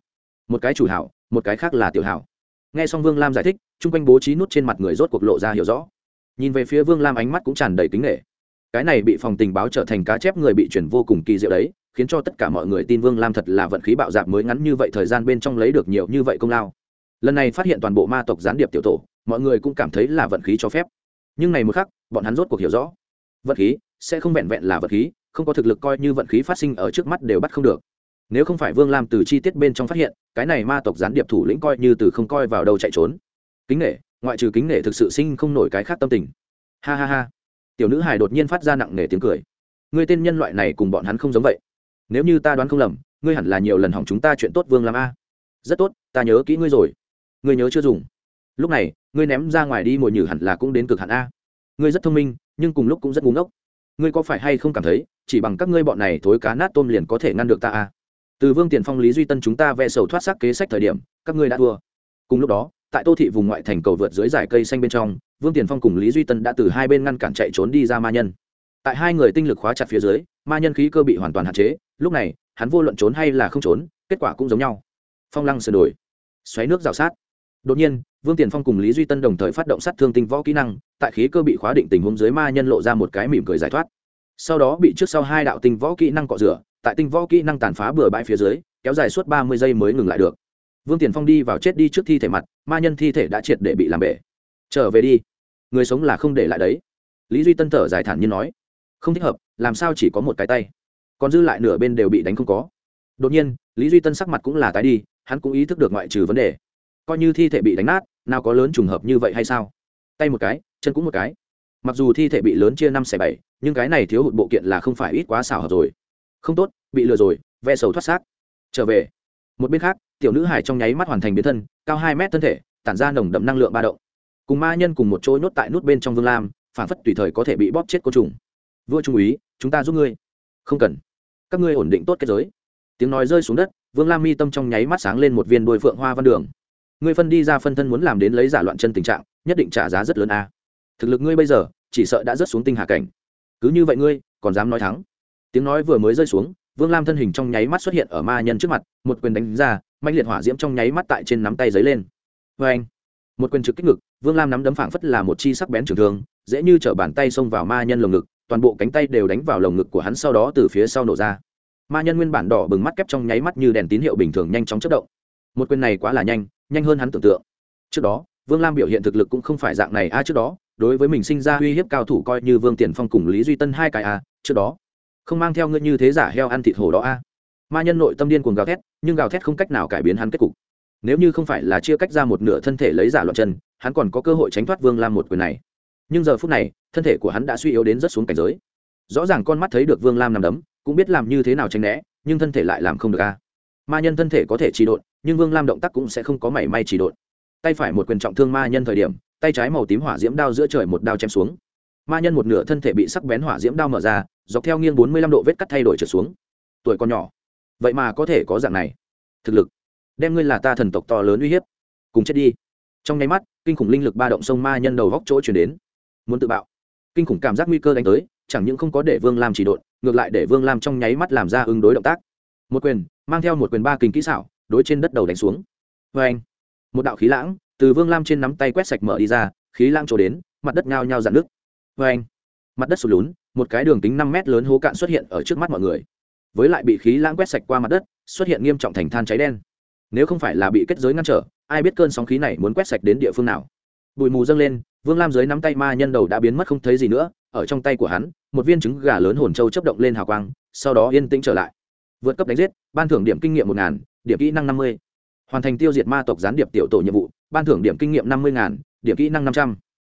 Một cái chủ hảo, một cái khác là tiểu hảo. Nghe xong vương lam giải thích, chung quanh bố trí nút trên mặt người rốt cuộc lộ ra hiểu rõ. Nhìn về phía vương lam ánh mắt cũng tràn đầy kính nghệ cái này bị phòng tình báo trở thành cá chép người bị chuyển vô cùng kỳ diệu đấy, khiến cho tất cả mọi người tin vương lam thật là vận khí bạo dạp mới ngắn như vậy thời gian bên trong lấy được nhiều như vậy công lao. Lần này phát hiện toàn bộ ma tộc gián điệp tiểu tổ, mọi người cũng cảm thấy là vận khí cho phép. Nhưng này một khắc, bọn hắn rốt cuộc hiểu rõ. Vận khí, sẽ không vẹn vẹn là vận khí, không có thực lực coi như vận khí phát sinh ở trước mắt đều bắt không được. Nếu không phải vương lam từ chi tiết bên trong phát hiện, cái này ma tộc gián điệp thủ lĩnh coi như từ không coi vào đâu chạy trốn. Kính nghệ ngoại trừ kính nghệ thực sự sinh không nổi cái khác tâm tình. Ha ha ha tiểu nữ hài đột nhiên phát ra nặng nề tiếng cười. Ngươi tên nhân loại này cùng bọn hắn không giống vậy. Nếu như ta đoán không lầm, ngươi hẳn là nhiều lần hỏng chúng ta chuyện tốt vương làm a. Rất tốt, ta nhớ kỹ ngươi rồi. Ngươi nhớ chưa dùng? Lúc này, ngươi ném ra ngoài đi mồi nhử hẳn là cũng đến cực hạn a. Ngươi rất thông minh, nhưng cùng lúc cũng rất ngu ngốc. Ngươi có phải hay không cảm thấy, chỉ bằng các ngươi bọn này thối cá nát tôm liền có thể ngăn được ta a? Từ vương tiền phong, lý duy tân chúng ta vẽ sầu thoát sắc kế sách thời điểm, các ngươi đã thua. Cùng lúc đó, tại tô thị vùng ngoại thành cầu vượt dưới dải cây xanh bên trong vương tiền phong cùng lý duy tân đã từ hai bên ngăn cản chạy trốn đi ra ma nhân. Tại hai người tinh lực khóa chặt phía dưới, ma nhân khí cơ bị hoàn toàn hạn chế, lúc này, hắn vô luận trốn hay là không trốn, kết quả cũng giống nhau. Phong lăng sửa đổi xoáy nước rào sát. Đột nhiên, vương tiền phong cùng lý duy tân đồng thời phát động sát thương tinh võ kỹ năng, tại khí cơ bị khóa định tình huống dưới ma nhân lộ ra một cái mỉm cười giải thoát. Sau đó bị trước sau hai đạo tinh võ kỹ năng cọ rửa, tại tinh võ kỹ năng tàn phá bừa bãi phía dưới, kéo dài suốt ba mươi giây mới ngừng lại được. Vương tiền phong đi vào chết đi trước thi thể mặt, ma nhân thi thể đã triệt để bị làm bể. Trở về đi người sống là không để lại đấy. Lý duy tân thở dài thản nhiên nói, không thích hợp, làm sao chỉ có một cái tay? Còn dư lại nửa bên đều bị đánh không có. Đột nhiên, lý duy tân sắc mặt cũng là tái đi, hắn cũng ý thức được ngoại trừ vấn đề. Coi như thi thể bị đánh nát, nào có lớn trùng hợp như vậy hay sao? Tay một cái, chân cũng một cái. Mặc dù thi thể bị lớn chia năm xẻ bảy, nhưng cái này thiếu hụt bộ kiện là không phải ít quá xảo hợp rồi. Không tốt, bị lừa rồi, ve sầu thoát xác. Trở về. Một bên khác, tiểu nữ hải trong nháy mắt hoàn thành biến thân, cao hai mét thân thể, tản ra nồng đậm năng lượng ba động cùng ma nhân cùng một chỗ nhốt tại nút bên trong vương lam, phản phất tùy thời có thể bị bóp chết côn trùng. Vua trung úy, chúng ta giúp ngươi. Không cần. Các ngươi ổn định tốt kết giới. Tiếng nói rơi xuống đất, vương lam mi tâm trong nháy mắt sáng lên một viên đôi phượng hoa văn đường. Ngươi phân đi ra phân thân muốn làm đến lấy giả loạn chân tình trạng, nhất định trả giá rất lớn a. Thực lực ngươi bây giờ, chỉ sợ đã rớt xuống tinh hạ cảnh. Cứ như vậy ngươi, còn dám nói thắng. Tiếng nói vừa mới rơi xuống, vương lam thân hình trong nháy mắt xuất hiện ở ma nhân trước mặt, một quyền đánh ra mạnh liệt hỏa diễm trong nháy mắt tại trên nắm tay giấy lên. Vê anh một quyền trực kích ngực vương lam nắm đấm phảng phất là một chi sắc bén trường thương, dễ như t bàn tay xông vào ma nhân lồng ngực, toàn bộ cánh tay đều đánh vào lồng ngực của hắn sau đó từ phía sau nổ ra. Ma nhân nguyên bản đỏ bừng mắt kép trong nháy mắt như đèn tín hiệu bình thường nhanh chóng chất động. Một quyền này quá là nhanh nhanh hơn hắn tưởng tượng. Trước đó, vương lam biểu hiện thực lực cũng không phải dạng này. A trước đó, đối với mình sinh ra uy hiếp cao thủ coi như vương tiền phong cùng lý duy tân hai cái a trước đó, không mang theo ngươi như thế giả heo ăn thịt hổ đó a ma nhân nội tâm điên cuồng gào thét, nhưng gào thét không cách nào cải biến hắn kết cục nếu như không phải là chia cách ra một nửa thân thể lấy giả loạn chân, hắn còn có cơ hội tránh thoát vương lam một quyền này. Nhưng giờ phút này, thân thể của hắn đã suy yếu đến rất xuống cảnh giới. Rõ ràng con mắt thấy được vương lam nằm đấm, cũng biết làm như thế nào tránh né, nhưng thân thể lại làm không được a. Ma nhân thân thể có thể trì độn, nhưng vương lam động tác cũng sẽ không có mảy may trì độn. Tay phải một quyền trọng thương ma nhân thời điểm, tay trái màu tím hỏa diễm đao giữa trời một đao chém xuống. Ma nhân một nửa thân thể bị sắc bén hỏa diễm đao mở ra, dọc theo nghiêng bốn mươi lăm độ vết cắt thay đổi trở xuống. Tuổi còn nhỏ, vậy mà có thể có dạng này. Thực lực đem ngươi là ta thần tộc to lớn uy hiếp, cùng chết đi. Trong nháy mắt, kinh khủng linh lực ba động sông ma nhân đầu góc chỗ chuyển đến. Muốn tự bạo. Kinh khủng cảm giác nguy cơ đánh tới, chẳng những không có để vương lam chỉ độn, ngược lại để vương lam trong nháy mắt làm ra ứng đối động tác. Một quyền, mang theo một quyền ba kình kỹ xảo, đối trên đất đầu đánh xuống. Vê anh một đạo khí lãng, từ vương lam trên nắm tay quét sạch mở đi ra, khí lãng trổ đến, mặt đất nhao nhao dạn nước vê anh mặt đất sụt lún, một cái đường kính năm mét lớn hố cạn xuất hiện ở trước mắt mọi người. Với lại bị khí lãng quét sạch qua mặt đất, xuất hiện nghiêm trọng thành than cháy đen nếu không phải là bị kết giới ngăn trở, ai biết cơn sóng khí này muốn quét sạch đến địa phương nào. Bụi mù dâng lên, vương lam dưới nắm tay ma nhân đầu đã biến mất không thấy gì nữa, ở trong tay của hắn, một viên trứng gà lớn hồn trâu chấp động lên hào quang, sau đó yên tĩnh trở lại. Vượt cấp đánh giết, ban thưởng điểm kinh nghiệm một ngàn, điểm kỹ năng năm mươi. Hoàn thành tiêu diệt ma tộc gián điệp tiểu tổ nhiệm vụ, ban thưởng điểm kinh nghiệm năm mươi ngàn, điểm kỹ năng năm trăm.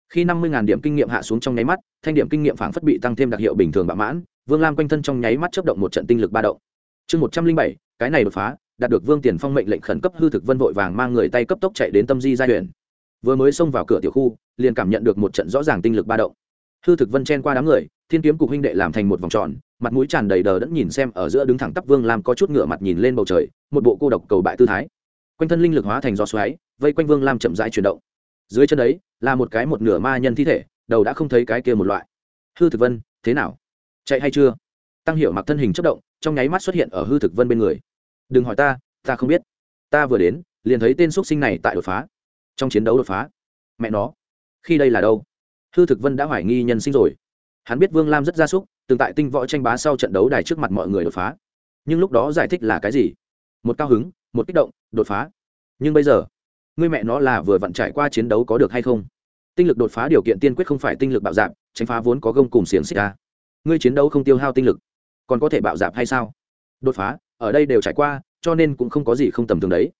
Khi năm mươi ngàn điểm kinh nghiệm hạ xuống trong nháy mắt, thanh điểm kinh nghiệm phảng phất bị tăng thêm đặc hiệu bình thường bạo mãn, vương lam quanh thân trong nháy mắt chấp động một trận tinh lực ba động. Chương một trăm linh bảy, cái này đột phá đạt được vương tiền phong mệnh lệnh khẩn cấp hư thực vân vội vàng mang người tay cấp tốc chạy đến tâm di giai huyện vừa mới xông vào cửa tiểu khu, liền cảm nhận được một trận rõ ràng tinh lực ba động. Hư thực vân chen qua đám người, thiên kiếm cục huynh đệ làm thành một vòng tròn, mặt mũi tràn đầy đờ đẫn nhìn xem ở giữa đứng thẳng tắp vương lam có chút ngựa mặt nhìn lên bầu trời, một bộ cô độc cầu bại tư thái. Quanh thân linh lực hóa thành gió xoáy, vây quanh vương lam chậm rãi chuyển động. Dưới chân đấy là một cái một nửa ma nhân thi thể, đầu đã không thấy cái kia một loại. Hư thực vân, thế nào? Chạy hay chưa? Tăng hiểu mặc thân hình chất động, trong nháy mắt xuất hiện ở hư thực vân bên người đừng hỏi ta ta không biết. Ta vừa đến, liền thấy tên x sinh này tại đột phá. Trong chiến đấu đột phá. Mẹ nó, khi đây là đâu? Hư thực vân đã hoài nghi nhân sinh rồi. Hắn biết vương lam rất gia súc, từng tại tinh võ tranh bá sau trận đấu đài trước mặt mọi người đột phá. Nhưng lúc đó giải thích là cái gì? Một cao hứng, một kích động, đột phá. Nhưng bây giờ, người mẹ nó là vừa vặn trải qua chiến đấu có được hay không? Tinh lực đột phá điều kiện tiên quyết không phải tinh lực bạo dạp, tránh phá vốn có gông cùng xiềng xích à? ra ngươi chiến đấu không tiêu hao tinh lực, còn có thể bạo dạp hay sao? Đột phá ở đây đều trải qua cho nên cũng không có gì không tầm thường đấy.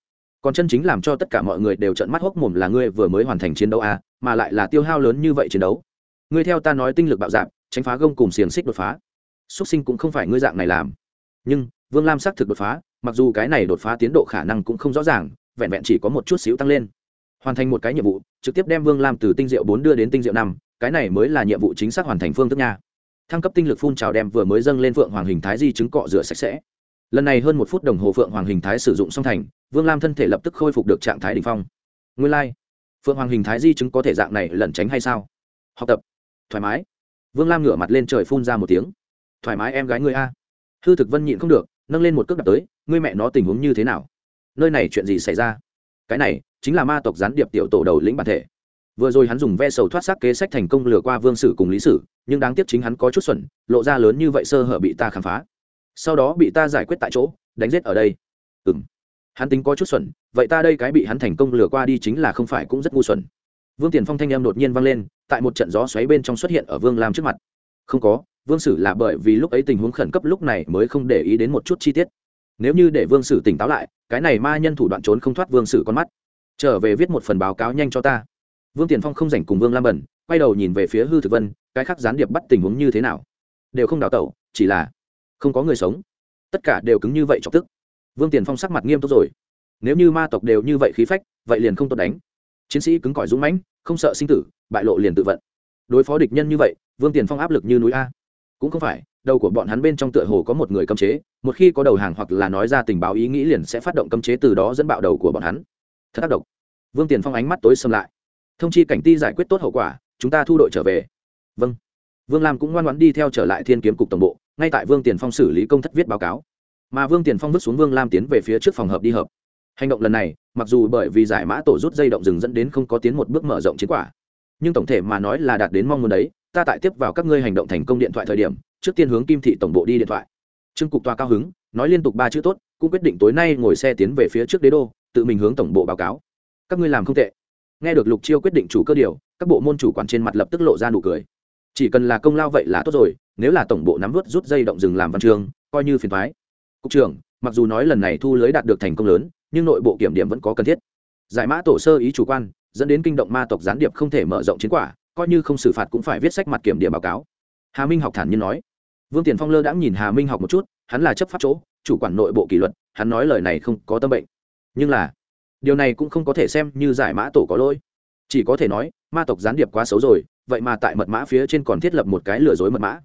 Còn chân chính làm cho tất cả mọi người đều trận mắt hốc mồm là ngươi vừa mới hoàn thành chiến đấu a à, mà lại là tiêu hao lớn như vậy chiến đấu. Ngươi theo ta nói tinh lực bạo dạp tránh phá gông cùng xiềng xích đột phá. Xuất sinh cũng không phải ngươi dạng này làm. Nhưng vương lam xác thực đột phá mặc dù cái này đột phá tiến độ khả năng cũng không rõ ràng vẹn vẹn chỉ có một chút xíu tăng lên. Hoàn thành một cái nhiệm vụ trực tiếp đem vương lam từ tinh diệu bốn đưa đến tinh diệu năm cái này mới là nhiệm vụ chính xác hoàn thành phương thức nha. Thăng cấp tinh lực phun trào đem vừa mới dâng lên phượng hoàng hình thái di chứng cọ rửa sạch sẽ lần này hơn một phút đồng hồ phượng hoàng hình thái sử dụng xong thành, vương lam thân thể lập tức khôi phục được trạng thái đ ỉ n h phong. Nguyên lai、like. phượng hoàng hình thái di chứng có thể dạng này lẩn tránh hay sao? Học tập. Thoải mái. Vương lam ngửa mặt lên trời phun ra một tiếng. Thoải mái em gái ngươi a. Hư thực vân nhịn không được, nâng lên một cước đặt tới, ngươi mẹ nó tình huống như thế nào? Nơi này chuyện gì xảy ra? Cái này, chính là ma tộc gián điệp tiểu tổ đầu lĩnh bản thể. Vừa rồi hắn dùng ve sầu thoát xác kế sách thành công lừa qua vương sử cùng lý sử, nhưng đáng tiếc chính hắn có chút xuẩn, lộ ra lớn như vậy sơ hở bị ta khám phá sau đó bị ta giải quyết tại chỗ, đánh giết ở đây. Ừng hắn tính có chút xuẩn, vậy ta đây cái bị hắn thành công lừa qua đi chính là không phải cũng rất ngu xuẩn. Vương tiền phong thanh em đột nhiên vang lên, tại một trận gió xoáy bên trong xuất hiện ở vương lam trước mặt. Không có, vương sử là bởi vì lúc ấy tình huống khẩn cấp lúc này mới không để ý đến một chút chi tiết. Nếu như để vương sử tỉnh táo lại, cái này ma nhân thủ đoạn trốn không thoát vương sử con mắt. Trở về viết một phần báo cáo nhanh cho ta. Vương tiền phong không dành cùng vương lam bẩn quay đầu nhìn về phía hư thực vân, cái khác gián điệp bắt tình huống như thế nào? Đều không đào tẩu, chỉ là không có người sống. Tất cả đều cứng như vậy chọc tức. Vương tiền phong sắc mặt nghiêm túc rồi. Nếu như ma tộc đều như vậy khí phách, vậy liền không tốt đánh. Chiến sĩ cứng cỏi dũng mãnh, không sợ sinh tử, bại lộ liền tự vận. Đối phó địch nhân như vậy, vương tiền phong áp lực như núi a. Cũng không phải, đầu của bọn hắn bên trong tựa hồ có một người cấm chế, một khi có đầu hàng hoặc là nói ra tình báo ý nghĩ liền sẽ phát động cấm chế từ đó dẫn bạo đầu của bọn hắn. Thật tác động vương tiền phong ánh mắt tối xâm lại. Thông chi cảnh ti giải quyết tốt hậu quả, chúng ta thu đội trở về. Vâng. Vương lam cũng ngoan ngoãn đi theo trở lại thiên kiếm cục tổng bộ ngay tại vương tiền phong xử lý công thất viết báo cáo. Mà vương tiền phong vứt xuống vương lam tiến về phía trước phòng hợp đi hợp. Hành động lần này, mặc dù bởi vì giải mã tổ rút dây động rừng dẫn đến không có tiến một bước mở rộng chiến quả, nhưng tổng thể mà nói là đạt đến mong muốn đấy, ta tại tiếp vào các ngươi hành động thành công điện thoại thời điểm, trước tiên hướng kim thị tổng bộ đi điện thoại. Trương cục tòa cao hứng, nói liên tục ba chữ tốt, cũng quyết định tối nay ngồi xe tiến về phía trước đế đô, tự mình hướng tổng bộ báo cáo. Các ngươi làm không tệ. Nghe được lục chiêu quyết định chủ cơ điều, các bộ môn chủ quản trên mặt lập tức lộ ra nụ cười. Chỉ cần là công lao vậy là tốt rồi nếu là tổng bộ nắm vớt rút dây động rừng làm văn chương, coi như phiền thoái cục trưởng, mặc dù nói lần này thu lưới đạt được thành công lớn, nhưng nội bộ kiểm điểm vẫn có cần thiết. Giải mã tổ sơ ý chủ quan, dẫn đến kinh động ma tộc gián điệp không thể mở rộng chiến quả, coi như không xử phạt cũng phải viết sách mặt kiểm điểm báo cáo. Hà minh học thản nhiên nói. Vương tiền phong lơ đã nhìn hà minh học một chút, hắn là chấp pháp chỗ, chủ quản nội bộ kỷ luật, hắn nói lời này không có tâm bệnh. Nhưng là, điều này cũng không có thể xem như giải mã tổ có lỗi. Chỉ có thể nói, ma tộc gián điệp quá xấu rồi, vậy mà tại mật mã phía trên còn thiết lập một cái lừa dối mật mã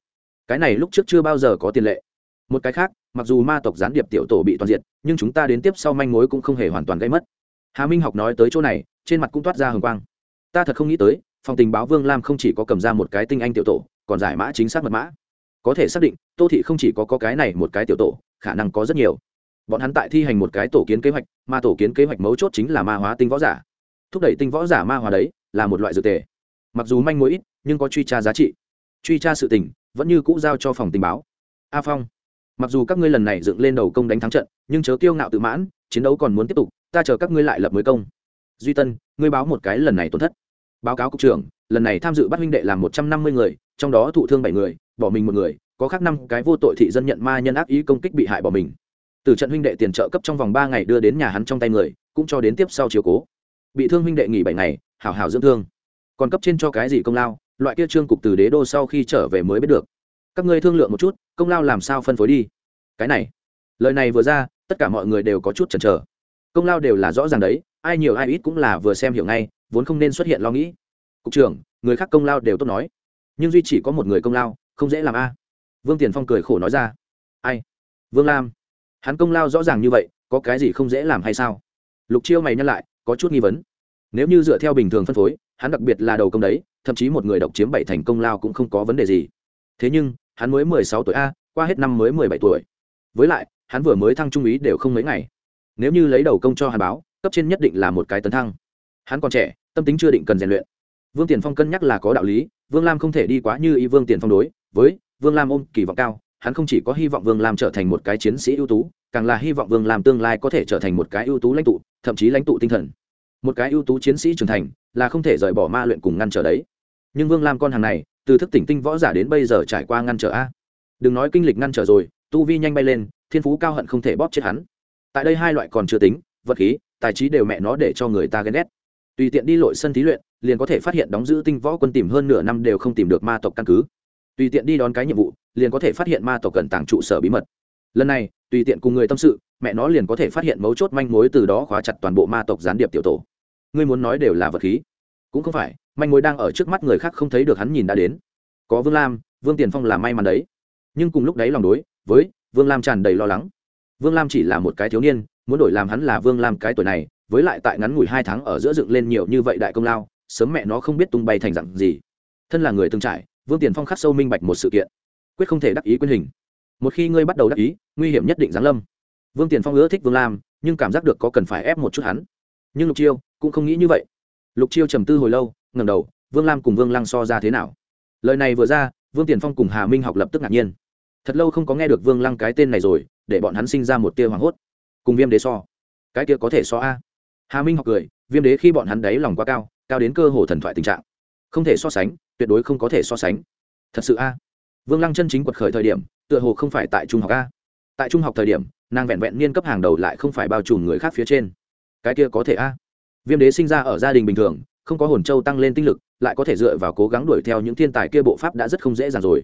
cái này lúc trước chưa bao giờ có tiền lệ. Một cái khác mặc dù ma tộc gián điệp tiểu tổ bị toàn diện nhưng chúng ta đến tiếp sau manh mối cũng không hề hoàn toàn gây mất. Hà minh học nói tới chỗ này trên mặt cũng toát ra hồng quang. Ta thật không nghĩ tới phòng tình báo vương lam không chỉ có cầm ra một cái tinh anh tiểu tổ còn giải mã chính xác mật mã. Có thể xác định tô thị không chỉ có, có cái này một cái tiểu tổ khả năng có rất nhiều. Bọn hắn tại thi hành một cái tổ kiến kế hoạch mà tổ kiến kế hoạch mấu chốt chính là ma hóa tinh võ giả. Thúc đẩy tinh võ giả ma hóa đấy là một loại dược tề. Mặc dù manh mối ít nhưng có truy tra giá trị. Truy tra sự tình vẫn như cũ giao cho phòng tình báo. A phong, mặc dù các ngươi lần này dựng lên đầu công đánh thắng trận, nhưng chớ kiêu ngạo tự mãn, chiến đấu còn muốn tiếp tục, ta chờ các ngươi lại lập mới công. Duy tân, ngươi báo một cái lần này tổn thất. Báo cáo cục trưởng, lần này tham dự bắt huynh đệ làm một trăm năm mươi người, trong đó thụ thương bảy người, bỏ mình một người, có khác năm cái vô tội thị dân nhận ma nhân ác ý công kích bị hại bỏ mình. Từ trận huynh đệ tiền trợ cấp trong vòng ba ngày đưa đến nhà hắn trong tay người, cũng cho đến tiếp sau chiều cố. Bị thương huynh đệ nghỉ bảy ngày, hảo hảo dưỡng thương. Còn cấp trên cho cái gì công lao? Loại kia trương cục từ đế đô sau khi trở về mới biết được. Các ngươi thương lượng một chút, công lao làm sao phân phối đi? Cái này, lời này vừa ra, tất cả mọi người đều có chút chần chờ. Công lao đều là rõ ràng đấy, ai nhiều ai ít cũng là vừa xem hiểu ngay, vốn không nên xuất hiện lo nghĩ. Cục trưởng, người khác công lao đều tốt nói. Nhưng duy chỉ có một người công lao, không dễ làm a. Vương tiền phong cười khổ nói ra. Ai? Vương lam. Hắn công lao rõ ràng như vậy, có cái gì không dễ làm hay sao? Lục chiêu mày nhắc lại, có chút nghi vấn. Nếu như dựa theo bình thường phân phối hắn đặc biệt là đầu công đấy, thậm chí một người độc chiếm bảy thành công lao cũng không có vấn đề gì. Thế nhưng, hắn mới mười sáu tuổi a, qua hết năm mới mười bảy tuổi. Với lại, hắn vừa mới thăng trung úy đều không mấy ngày. Nếu như lấy đầu công cho hắn báo, cấp trên nhất định là một cái tấn thăng. Hắn còn trẻ, tâm tính chưa định cần rèn luyện. Vương tiền phong cân nhắc là có đạo lý, vương lam không thể đi quá như ý vương tiền phong đối, với vương lam ôm kỳ vọng cao, hắn không chỉ có hy vọng vương lam trở thành một cái chiến sĩ ưu tú, càng là hy vọng vương lam tương lai có thể trở thành một cái ưu tú lãnh tụ, thậm chí lãnh tụ tinh thần một cái ưu tú chiến sĩ trưởng thành, là không thể rời bỏ ma luyện cùng ngăn trở đấy. Nhưng vương lam con hàng này, từ thức tỉnh tinh võ giả đến bây giờ trải qua ngăn trở a. Đừng nói kinh lịch ngăn trở rồi, tu vi nhanh bay lên, thiên phú cao hận không thể bóp chết hắn. Tại đây hai loại còn chưa tính, vật khí, tài trí đều mẹ nó để cho người ta ghen ghét. Tùy tiện đi lội sân thí luyện, liền có thể phát hiện đóng giữ tinh võ quân tìm hơn nửa năm đều không tìm được ma tộc căn cứ. Tùy tiện đi đón cái nhiệm vụ, liền có thể phát hiện ma tộc cần tàng trụ sở bí mật lần này, tùy tiện cùng người tâm sự, mẹ nó liền có thể phát hiện mấu chốt manh mối từ đó khóa chặt toàn bộ ma tộc gián điệp tiểu tổ. Ngươi muốn nói đều là vật khí. Cũng không phải, manh mối đang ở trước mắt người khác không thấy được hắn nhìn đã đến. Có vương lam, vương tiền phong là may mắn đấy. Nhưng cùng lúc đấy lòng đối với vương lam tràn đầy lo lắng. Vương lam chỉ là một cái thiếu niên, muốn đổi làm hắn là vương lam cái tuổi này, với lại tại ngắn ngủi hai tháng ở giữa dựng lên nhiều như vậy đại công lao, sớm mẹ nó không biết tung bay thành dặn gì. Thân là người từng trải, vương tiền phong khắc sâu minh bạch một sự kiện, quyết không thể đắc ý quyên hình một khi ngươi bắt đầu đắc ý, nguy hiểm nhất định giáng lâm. Vương tiền phong ưa thích vương lam, nhưng cảm giác được có cần phải ép một chút hắn. Nhưng lục chiêu cũng không nghĩ như vậy. Lục chiêu trầm tư hồi lâu ngầm đầu, vương lam cùng vương lăng so ra thế nào? Lời này vừa ra, vương tiền phong cùng hà minh học lập tức ngạc nhiên. Thật lâu không có nghe được vương lăng cái tên này rồi, để bọn hắn sinh ra một tia hoảng hốt. Cùng viêm đế so. Cái tia có thể so a? Hà minh học cười, viêm đế khi bọn hắn đáy lòng quá cao cao đến cơ hồ thần thoại tình trạng. Không thể so sánh, tuyệt đối không có thể so sánh. Thật sự a? Vương lăng chân chính quật khởi thời điểm, tựa hồ không phải tại trung học a. Tại trung học thời điểm, nàng vẹn vẹn niên cấp hàng đầu lại không phải bao trùm người khác phía trên. Cái kia có thể a. Viêm đế sinh ra ở gia đình bình thường, không có hồn châu tăng lên tinh lực, lại có thể dựa vào cố gắng đuổi theo những thiên tài kia bộ pháp đã rất không dễ dàng rồi.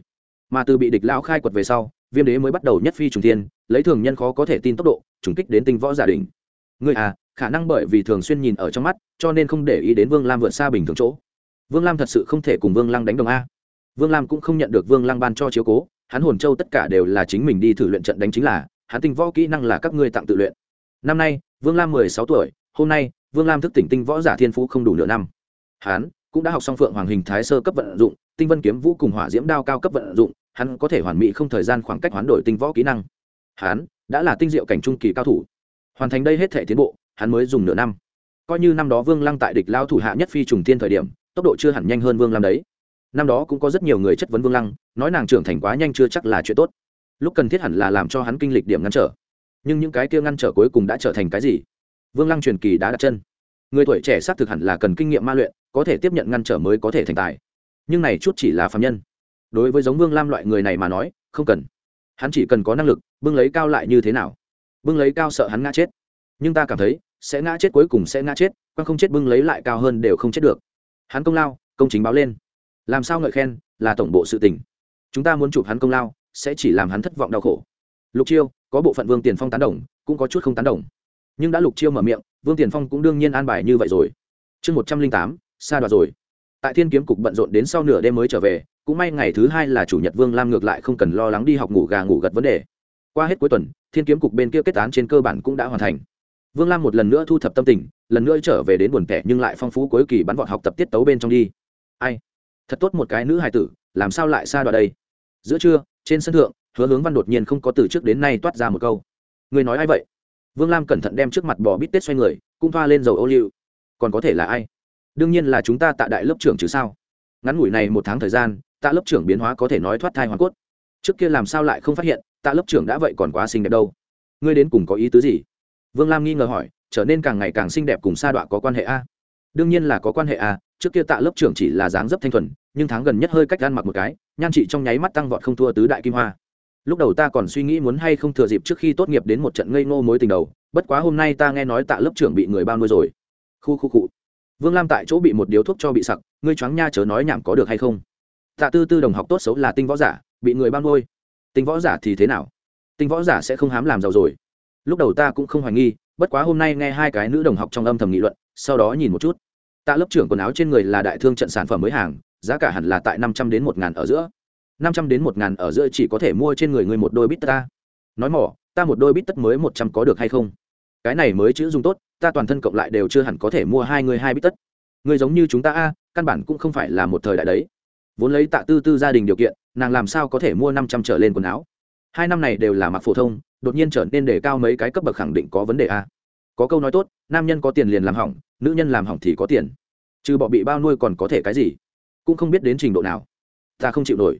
Mà từ bị địch lão khai quật về sau, viêm đế mới bắt đầu nhất phi trùng thiên, lấy thường nhân khó có thể tin tốc độ, trùng kích đến tinh võ gia đình người à khả năng bởi vì thường xuyên nhìn ở trong mắt, cho nên không để ý đến vương lam vượt xa bình thường chỗ. Vương lam thật sự không thể cùng vương lăng đánh đồng a vương lam cũng không nhận được vương lăng ban cho chiếu cố, hắn hồn châu tất cả đều là chính mình đi thử luyện trận đánh chính là, hắn tinh võ kỹ năng là các ngươi tặng tự luyện. Năm nay, vương lam mười sáu tuổi, hôm nay, vương lam thức tỉnh tinh võ giả thiên phú không đủ nửa năm. Hắn cũng đã học xong phượng hoàng hình thái sơ cấp vận dụng, tinh vân kiếm vũ cùng hỏa diễm đao cao cấp vận dụng, hắn có thể hoàn mỹ không thời gian khoảng cách hoán đổi tinh võ kỹ năng. Hắn đã là tinh diệu cảnh trung kỳ cao thủ. Hoàn thành đây hết thể tiến bộ, hắn mới dùng nửa năm. Coi như năm đó vương lăng tại địch lao thủ hạ nhất phi trùng tiên thời điểm, tốc độ chưa hẳn nhanh hơn vương lam đấy năm đó cũng có rất nhiều người chất vấn vương lăng, nói nàng trưởng thành quá nhanh chưa chắc là chuyện tốt. Lúc cần thiết hẳn là làm cho hắn kinh lịch điểm ngăn trở. Nhưng những cái kia ngăn trở cuối cùng đã trở thành cái gì? Vương lăng truyền kỳ đã đặt chân. Người tuổi trẻ xác thực hẳn là cần kinh nghiệm ma luyện, có thể tiếp nhận ngăn trở mới có thể thành tài. Nhưng này chút chỉ là phạm nhân. Đối với giống vương lam loại người này mà nói, không cần. Hắn chỉ cần có năng lực, bưng lấy cao lại như thế nào? Bưng lấy cao sợ hắn ngã chết. Nhưng ta cảm thấy, sẽ ngã chết cuối cùng sẽ ngã chết quan không chết bưng lấy lại cao hơn đều không chết được. Hắn công lao, công chính báo lên làm sao ngợi khen, là tổng bộ sự tình. Chúng ta muốn chụp hắn công lao, sẽ chỉ làm hắn thất vọng đau khổ. Lục chiêu, có bộ phận vương tiền phong tán đồng, cũng có chút không tán đồng. Nhưng đã lục chiêu mở miệng, vương tiền phong cũng đương nhiên an bài như vậy rồi. Chương một trăm linh tám xa đoạt rồi. Tại thiên kiếm cục bận rộn đến sau nửa đêm mới trở về, cũng may ngày thứ hai là chủ nhật vương lam ngược lại không cần lo lắng đi học ngủ gà ngủ gật vấn đề. Qua hết cuối tuần, thiên kiếm cục bên kia kết án trên cơ bản cũng đã hoàn thành. Vương lam một lần nữa thu thập tâm tình, lần nữa trở về đến buồn tẻ nhưng lại phong phú cuối kỳ bắn vọt học tập tiết tấu bên trong đi. Ai? Thật tốt một cái nữ hài tử, làm sao lại xa đoạn đây? Giữa trưa, trên sân thượng, hứa hướng văn đột nhiên không có từ trước đến nay toát ra một câu. Người nói ai vậy? Vương lam cẩn thận đem trước mặt bò bít tết xoay người, cũng thoa lên dầu ô liu. Còn có thể là ai? Đương nhiên là chúng ta tại đại lớp trưởng chứ sao? Ngắn ngủi này một tháng thời gian, tạ lớp trưởng biến hóa có thể nói thoát thai hoàn cốt. Trước kia làm sao lại không phát hiện, tạ lớp trưởng đã vậy còn quá xinh đẹp đâu? Ngươi đến cùng có ý tứ gì? Vương lam nghi ngờ hỏi, trở nên càng ngày càng xinh đẹp cùng sa đọa có quan hệ a? Đương nhiên là có quan hệ a trước kia tạ lớp trưởng chỉ là dáng dấp thanh thuần, nhưng tháng gần nhất hơi cách ăn mặc một cái, nhan chị trong nháy mắt tăng vọt không thua tứ đại kim hoa. Lúc đầu ta còn suy nghĩ muốn hay không thừa dịp trước khi tốt nghiệp đến một trận ngây ngô mối tình đầu, bất quá hôm nay ta nghe nói tạ lớp trưởng bị người bao nuôi rồi. Khu khu cụ vương lam tại chỗ bị một điếu thuốc cho bị sặc, ngươi choáng nha chớ nói nhảm có được hay không? Tạ tư tư đồng học tốt xấu là tinh võ giả, bị người bao nuôi. Tinh võ giả thì thế nào? Tinh võ giả sẽ không hám làm giàu rồi. Lúc đầu ta cũng không hoài nghi, bất quá hôm nay nghe hai cái nữ đồng học trong âm thầm nghị luận, sau đó nhìn một chút tạ lớp trưởng quần áo trên người là đại thương trận sản phẩm mới hàng, giá cả hẳn là tại năm trăm đến một ngàn ở giữa. Năm trăm đến một ngàn ở giữa chỉ có thể mua trên người người một đôi bít tất ta. Nói mỏ, ta một đôi bít tất mới một trăm có được hay không? Cái này mới chữ dùng tốt, ta toàn thân cộng lại đều chưa hẳn có thể mua hai người hai bít tất. Người giống như chúng ta a, căn bản cũng không phải là một thời đại đấy. Vốn lấy tạ tư tư gia đình điều kiện, nàng làm sao có thể mua năm trăm trở lên quần áo? Hai năm này đều là mặc phổ thông, đột nhiên trở nên đề cao mấy cái cấp bậc khẳng định có vấn đề a có câu nói tốt, nam nhân có tiền liền làm hỏng, nữ nhân làm hỏng thì có tiền. Trừ bọ bị bao nuôi còn có thể cái gì? Cũng không biết đến trình độ nào. Ta không chịu nổi.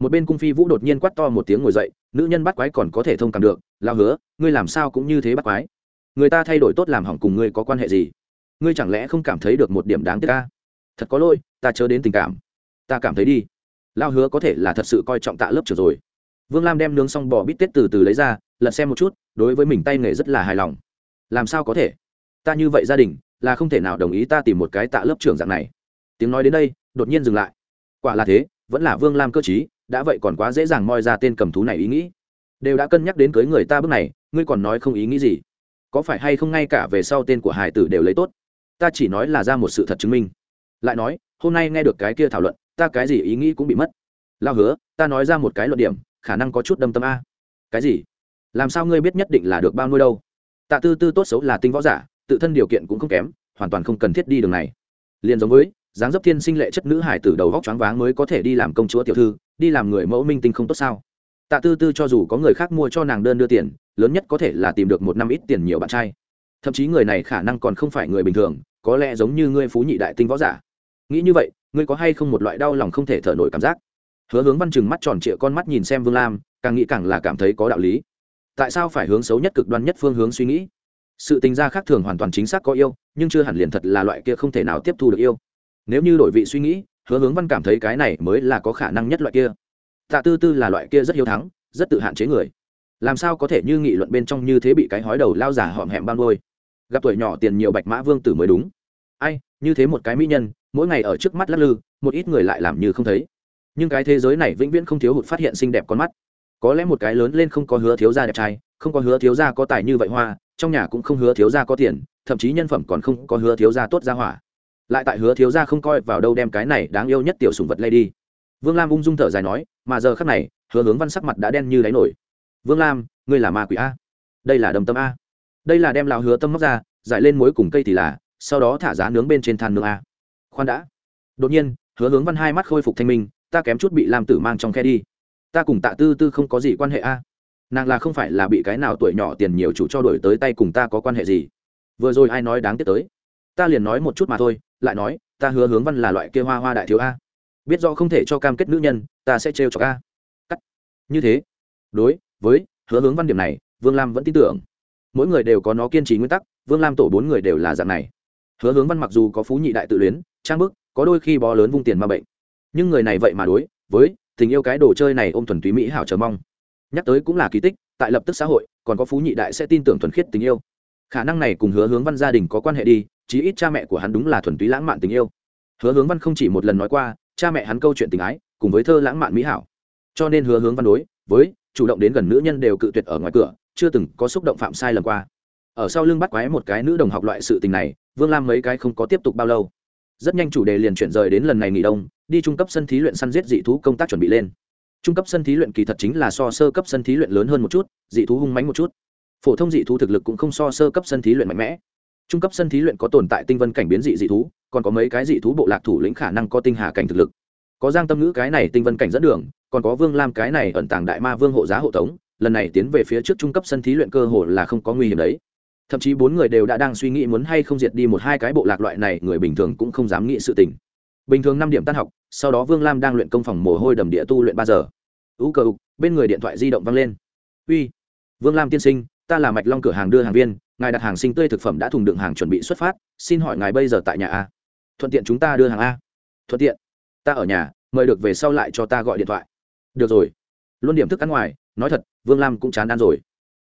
Một bên cung phi vũ đột nhiên quát to một tiếng ngồi dậy, nữ nhân bắt quái còn có thể thông cảm được, lao hứa, ngươi làm sao cũng như thế bắt quái. Người ta thay đổi tốt làm hỏng cùng ngươi có quan hệ gì? Ngươi chẳng lẽ không cảm thấy được một điểm đáng tiếc ca thật có lỗi, ta chớ đến tình cảm. Ta cảm thấy đi. Lao hứa có thể là thật sự coi trọng tạ lớp trưởng rồi. Vương lam đem nướng xong bò bít tết từ từ lấy ra, lật xem một chút, đối với mình tay nghề rất là hài lòng làm sao có thể? Ta như vậy gia đình, là không thể nào đồng ý ta tìm một cái tạ lớp trưởng dạng này. Tiếng nói đến đây, đột nhiên dừng lại. Quả là thế, vẫn là vương lam cơ t đã vậy còn quá dễ dàng moi ra tên cầm thú này ý nghĩ. Đều đã cân nhắc đến cưới người ta bước này, ngươi còn nói không ý nghĩ gì? Có phải hay không ngay cả về sau tên của hải tử đều lấy tốt? Ta chỉ nói là ra một sự thật chứng minh. Lại nói, hôm nay nghe được cái kia thảo luận, ta cái gì ý nghĩ cũng bị mất. Lao hứa, ta nói ra một cái luận điểm, khả năng có chút đâm tâm a. Cái gì? Làm sao ngươi biết nhất định là được bao nuôi đâu? Tạ tư tư tốt xấu là tinh võ giả, tự thân điều kiện cũng không kém, hoàn toàn không cần thiết đi đường này. Liền giống với, dáng dấp thiên sinh lệ chất nữ hải từ đầu góc choáng váng mới có thể đi làm công chúa tiểu thư, đi làm người mẫu minh tinh không tốt sao? Tạ tư tư cho dù có người khác mua cho nàng đơn đưa tiền, lớn nhất có thể là tìm được một năm ít tiền nhiều bạn trai. Thậm chí người này khả năng còn không phải người bình thường, có lẽ giống như ngươi phú nhị đại tinh võ giả. Nghĩ như vậy, ngươi có hay không một loại đau lòng không thể thở nổi cảm giác? Hứa hướng văn chừng mắt tròn trịa con mắt nhìn xem vương lam, càng nghĩ càng là cảm thấy có đạo lý tại sao phải hướng xấu nhất cực đoan nhất phương hướng suy nghĩ? Sự tình gia khác thường hoàn toàn chính xác có yêu, nhưng chưa hẳn liền thật là loại kia không thể nào tiếp thu được yêu. Nếu như đổi vị suy nghĩ, hứa hướng văn cảm thấy cái này mới là có khả năng nhất loại kia. Tạ tư tư là loại kia rất hiếu thắng, rất tự hạn chế người. Làm sao có thể như nghị luận bên trong như thế bị cái hói đầu lao giả họm hẹm ban ngôi? Gặp tuổi nhỏ tiền nhiều bạch mã vương tử mới đúng. Ai, như thế một cái mỹ nhân, mỗi ngày ở trước mắt lắc lư, một ít người lại làm như không thấy. Nhưng cái thế giới này vĩnh viễn không thiếu hụt phát hiện xinh đẹp con mắt có lẽ một cái lớn lên không có hứa thiếu gia đẹp trai, không có hứa thiếu gia có tài như vậy hoa, trong nhà cũng không hứa thiếu gia có tiền, thậm chí nhân phẩm còn không có hứa thiếu gia tốt ra hỏa. Lại tại hứa thiếu gia không coi vào đâu đem cái này đáng yêu nhất tiểu sùng vật lay đi. Vương lam ung dung thở dài nói, mà giờ khắc này, hứa hướng văn sắc mặt đã đen như đáy nổi. Vương lam, ngươi là ma quỷ a. Đây là đầm tâm a. Đây là đem lão hứa tâm móc ra, giải lên muối cùng cây thì là, sau đó thả giá nướng bên trên than nướng a. Khoan đã. Đột nhiên, hứa hướng văn hai mắt khôi phục thanh minh, ta kém chút bị làm tử mang trong khe đi ta cùng tạ tư tư không có gì quan hệ a. Nàng là không phải là bị cái nào tuổi nhỏ tiền nhiều chủ cho đổi tới tay cùng ta có quan hệ gì? Vừa rồi ai nói đáng tiếc tới? Ta liền nói một chút mà thôi, lại nói, ta hứa hướng văn là loại kia hoa hoa đại thiếu a. Biết do không thể cho cam kết nữ nhân, ta sẽ trêu cho a. Cắt. Như thế. Đối, với, hứa hướng văn điểm này, vương lam vẫn tin tưởng. Mỗi người đều có nó kiên trì nguyên tắc, vương lam tổ bốn người đều là dạng này. Hứa hướng văn mặc dù có phú nhị đại tự luyến, trang bức, có đôi khi bó lớn vung tiền ma bệnh. Nhưng người này vậy mà đối, với tình yêu cái đồ chơi này ôm thuần túy mỹ hảo chờ mong. Nhắc tới cũng là kỳ tích, tại lập tức xã hội, còn có phú nhị đại sẽ tin tưởng thuần khiết tình yêu. Khả năng này cùng hứa hướng văn gia đình có quan hệ đi, chí ít cha mẹ của hắn đúng là thuần túy lãng mạn tình yêu. Hứa hướng văn không chỉ một lần nói qua, cha mẹ hắn câu chuyện tình ái, cùng với thơ lãng mạn mỹ hảo. Cho nên hứa hướng văn đối với chủ động đến gần nữ nhân đều cự tuyệt ở ngoài cửa, chưa từng có xúc động phạm sai lầm qua. Ở sau lưng bắt quái một cái nữ đồng học loại sự tình này, vương lam mấy cái không có tiếp tục bao lâu. Rất nhanh chủ đề liền chuyển rời đến lần này nghỉ đông đi trung cấp sân thí luyện săn giết dị thú công tác chuẩn bị lên. Trung cấp sân thí luyện kỳ thật chính là so sơ cấp sân thí luyện lớn hơn một chút, dị thú hung mánh một chút. Phổ thông dị thú thực lực cũng không so sơ cấp sân thí luyện mạnh mẽ. Trung cấp sân thí luyện có tồn tại tinh vân cảnh biến dị dị thú, còn có mấy cái dị thú bộ lạc thủ lĩnh khả năng có tinh hà cảnh thực lực. Có giang tâm ngữ cái này tinh vân cảnh dẫn đường, còn có vương lam cái này ẩn tàng đại ma vương hộ giá hộ tống, lần này tiến về phía trước trung cấp sân thí luyện cơ hồ là không có nguy hiểm đấy. Thậm chí bốn người đều đã đang suy nghĩ muốn hay không diệt đi một hai cái bộ lạc loại này, người bình thường cũng không dám nghĩ sự tình bình thường năm điểm tan học, sau đó vương lam đang luyện công phòng mồ hôi đầm địa tu luyện ba giờ. Ú cờ ục, bên người điện thoại di động văng lên. Uy, vương lam tiên sinh, ta là mạch long cửa hàng đưa hàng viên, ngài đặt hàng sinh tươi thực phẩm đã thùng đựng hàng chuẩn bị xuất phát, xin hỏi ngài bây giờ tại nhà a? Thuận tiện chúng ta đưa hàng a. Thuận tiện, ta ở nhà, mời được về sau lại cho ta gọi điện thoại. Được rồi. Luôn điểm thức ăn ngoài, nói thật, vương lam cũng chán ăn rồi.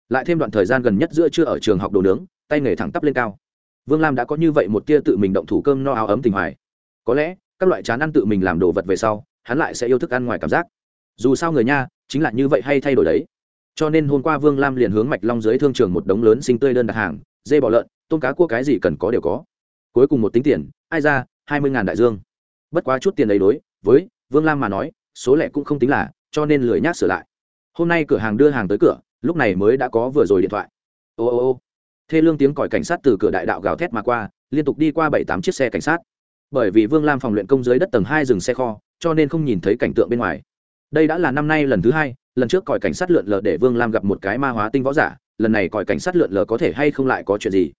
Lại thêm đoạn thời gian gần nhất giữa chưa ở trường học đồ nướng, tay nghề thẳng tắp lên cao. Vương lam đã có như vậy một tia tự mình động thủ cơm no áo ấm tình hoài. Có lẽ các loại chán ăn tự mình làm đồ vật về sau, hắn lại sẽ yêu thức ăn ngoài cảm giác. Dù sao người nha, chính là như vậy hay thay đổi đấy. Cho nên hôm qua vương lam liền hướng mạch long dưới thương trường một đống lớn sinh tươi đơn đặt hàng, dê bò lợn, tôm cá cua cái gì cần có đều có. Cuối cùng một tính tiền, ai ra, hai mươi ngàn đại dương. Bất quá chút tiền đấy đối với vương lam mà nói, số lẻ cũng không tính là, cho nên lười nhác sửa lại. Hôm nay cửa hàng đưa hàng tới cửa, lúc này mới đã có vừa rồi điện thoại. Ô ô ô. Thê lương tiếng còi cảnh sát từ cửa đại đạo gào thét mà qua, liên tục đi qua bảy tám chiếc xe cảnh sát bởi vì vương lam phòng luyện công dưới đất tầng hai dừng xe kho, cho nên không nhìn thấy cảnh tượng bên ngoài. Đây đã là năm nay lần thứ hai, lần trước còi cảnh sát lượn lờ để vương lam gặp một cái ma hóa tinh võ giả, lần này còi cảnh sát lượn lờ có thể hay không lại có chuyện gì?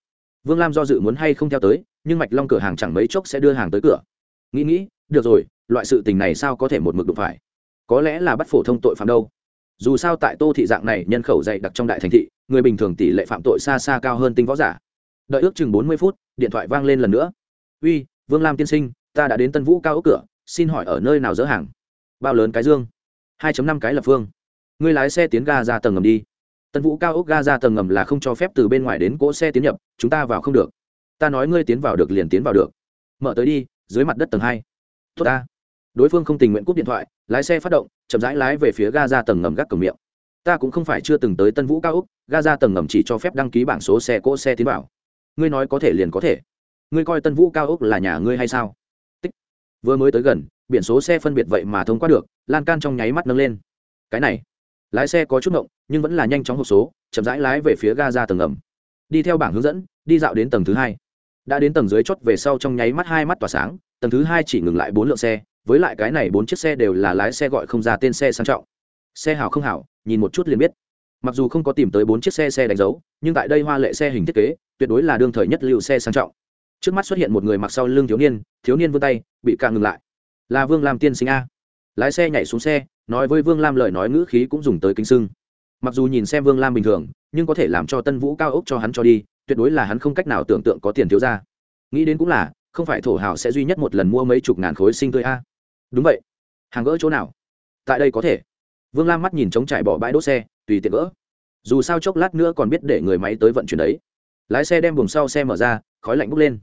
Vương lam do dự muốn hay không theo tới, nhưng mạch long cửa hàng chẳng mấy chốc sẽ đưa hàng tới cửa. Nghĩ nghĩ, được rồi, loại sự tình này sao có thể một mực đụng phải? Có lẽ là bắt phổ thông tội phạm đâu. Dù sao tại tô thị dạng này, nhân khẩu dày đặc trong đại thành thị, người bình thường tỷ lệ phạm tội xa xa cao hơn tinh võ giả. Đợi ước chừng bốn mươi phút, điện thoại vang lên lần nữa. Uy vương lam tiên sinh, ta đã đến tân vũ cao ốc cửa, xin hỏi ở nơi nào dỡ hàng? Bao lớn cái dương? hai năm cái lập phương. Ngươi lái xe tiến ga ra tầng ngầm đi. Tân vũ cao ốc ga ra tầng ngầm là không cho phép từ bên ngoài đến cỗ xe tiến nhập, chúng ta vào không được. Ta nói ngươi tiến vào được liền tiến vào được. Mở tới đi, dưới mặt đất tầng hai. Tốt ta. Đối phương không tình nguyện cúp điện thoại, lái xe phát động, chậm rãi lái về phía ga ra tầng ngầm gác cổng miệng. Ta cũng không phải chưa từng tới tân vũ cao úc ga ra tầng ngầm chỉ cho phép đăng ký bảng số xe, cỗ xe tiến vào. Ngươi nói có thể liền có thể ngươi coi tân vũ cao úc là nhà ngươi hay sao? Tích. Vừa mới tới gần biển số xe phân biệt vậy mà thông qua được lan can trong nháy mắt nâng lên. Cái này lái xe có chút động, nhưng vẫn là nhanh chóng hộp số chậm rãi lái về phía ga ra tầng ngầm đi theo bảng hướng dẫn đi dạo đến tầng thứ hai. Đã đến tầng dưới chót về sau trong nháy mắt hai mắt tỏa sáng tầng thứ hai chỉ ngừng lại bốn lượng xe với lại cái này bốn chiếc xe đều là lái xe gọi không ra tên xe sang trọng. Xe hảo không hảo nhìn một chút liền biết. Mặc dù không có tìm tới bốn chiếc xe xe đánh dấu nhưng tại đây hoa lệ xe hình thiết kế tuyệt đối là đương thời nhất lưu xe sang trọng trước mắt xuất hiện một người mặc sau lưng thiếu niên thiếu niên vươn tay, bị càng ngừng lại. Là vương lam tiên sinh a. Lái xe nhảy xuống xe, nói với vương lam lời nói ngữ khí cũng dùng tới kính sưng. Mặc dù nhìn xem vương lam bình thường, nhưng có thể làm cho tân vũ cao ốc cho hắn cho đi, tuyệt đối là hắn không cách nào tưởng tượng có tiền thiếu ra. Nghĩ đến cũng là, không phải thổ hào sẽ duy nhất một lần mua mấy chục ngàn khối sinh tươi a. Đúng vậy. Hàng gỡ chỗ nào? Tại đây có thể. Vương lam mắt nhìn trống trải bỏ bãi đỗ xe, tùy tiện gỡ. Dù sao chốc lát nữa còn biết để người máy tới vận chuyển đấy. Lái xe đem buồng sau xe mở ra, khói lạnh bốc lên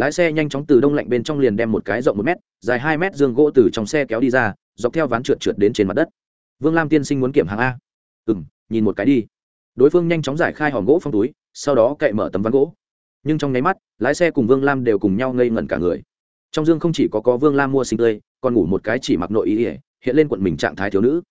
lái xe nhanh chóng từ đông lạnh bên trong liền đem một cái rộng một mét, dài hai mét, dương gỗ từ trong xe kéo đi ra dọc theo ván trượt trượt đến trên mặt đất. Vương lam tiên sinh muốn kiểm hàng a. Ừ m nhìn một cái đi. Đối phương nhanh chóng giải khai hòm gỗ phong túi sau đó cậy mở tấm ván gỗ. Nhưng trong nháy mắt lái xe cùng vương lam đều cùng nhau ngây ngẩn cả người. Trong dương không chỉ có có vương lam mua sinh tươi còn ngủ một cái chỉ mặc nội ý ỉa hiện lên quận mình trạng thái thiếu nữ.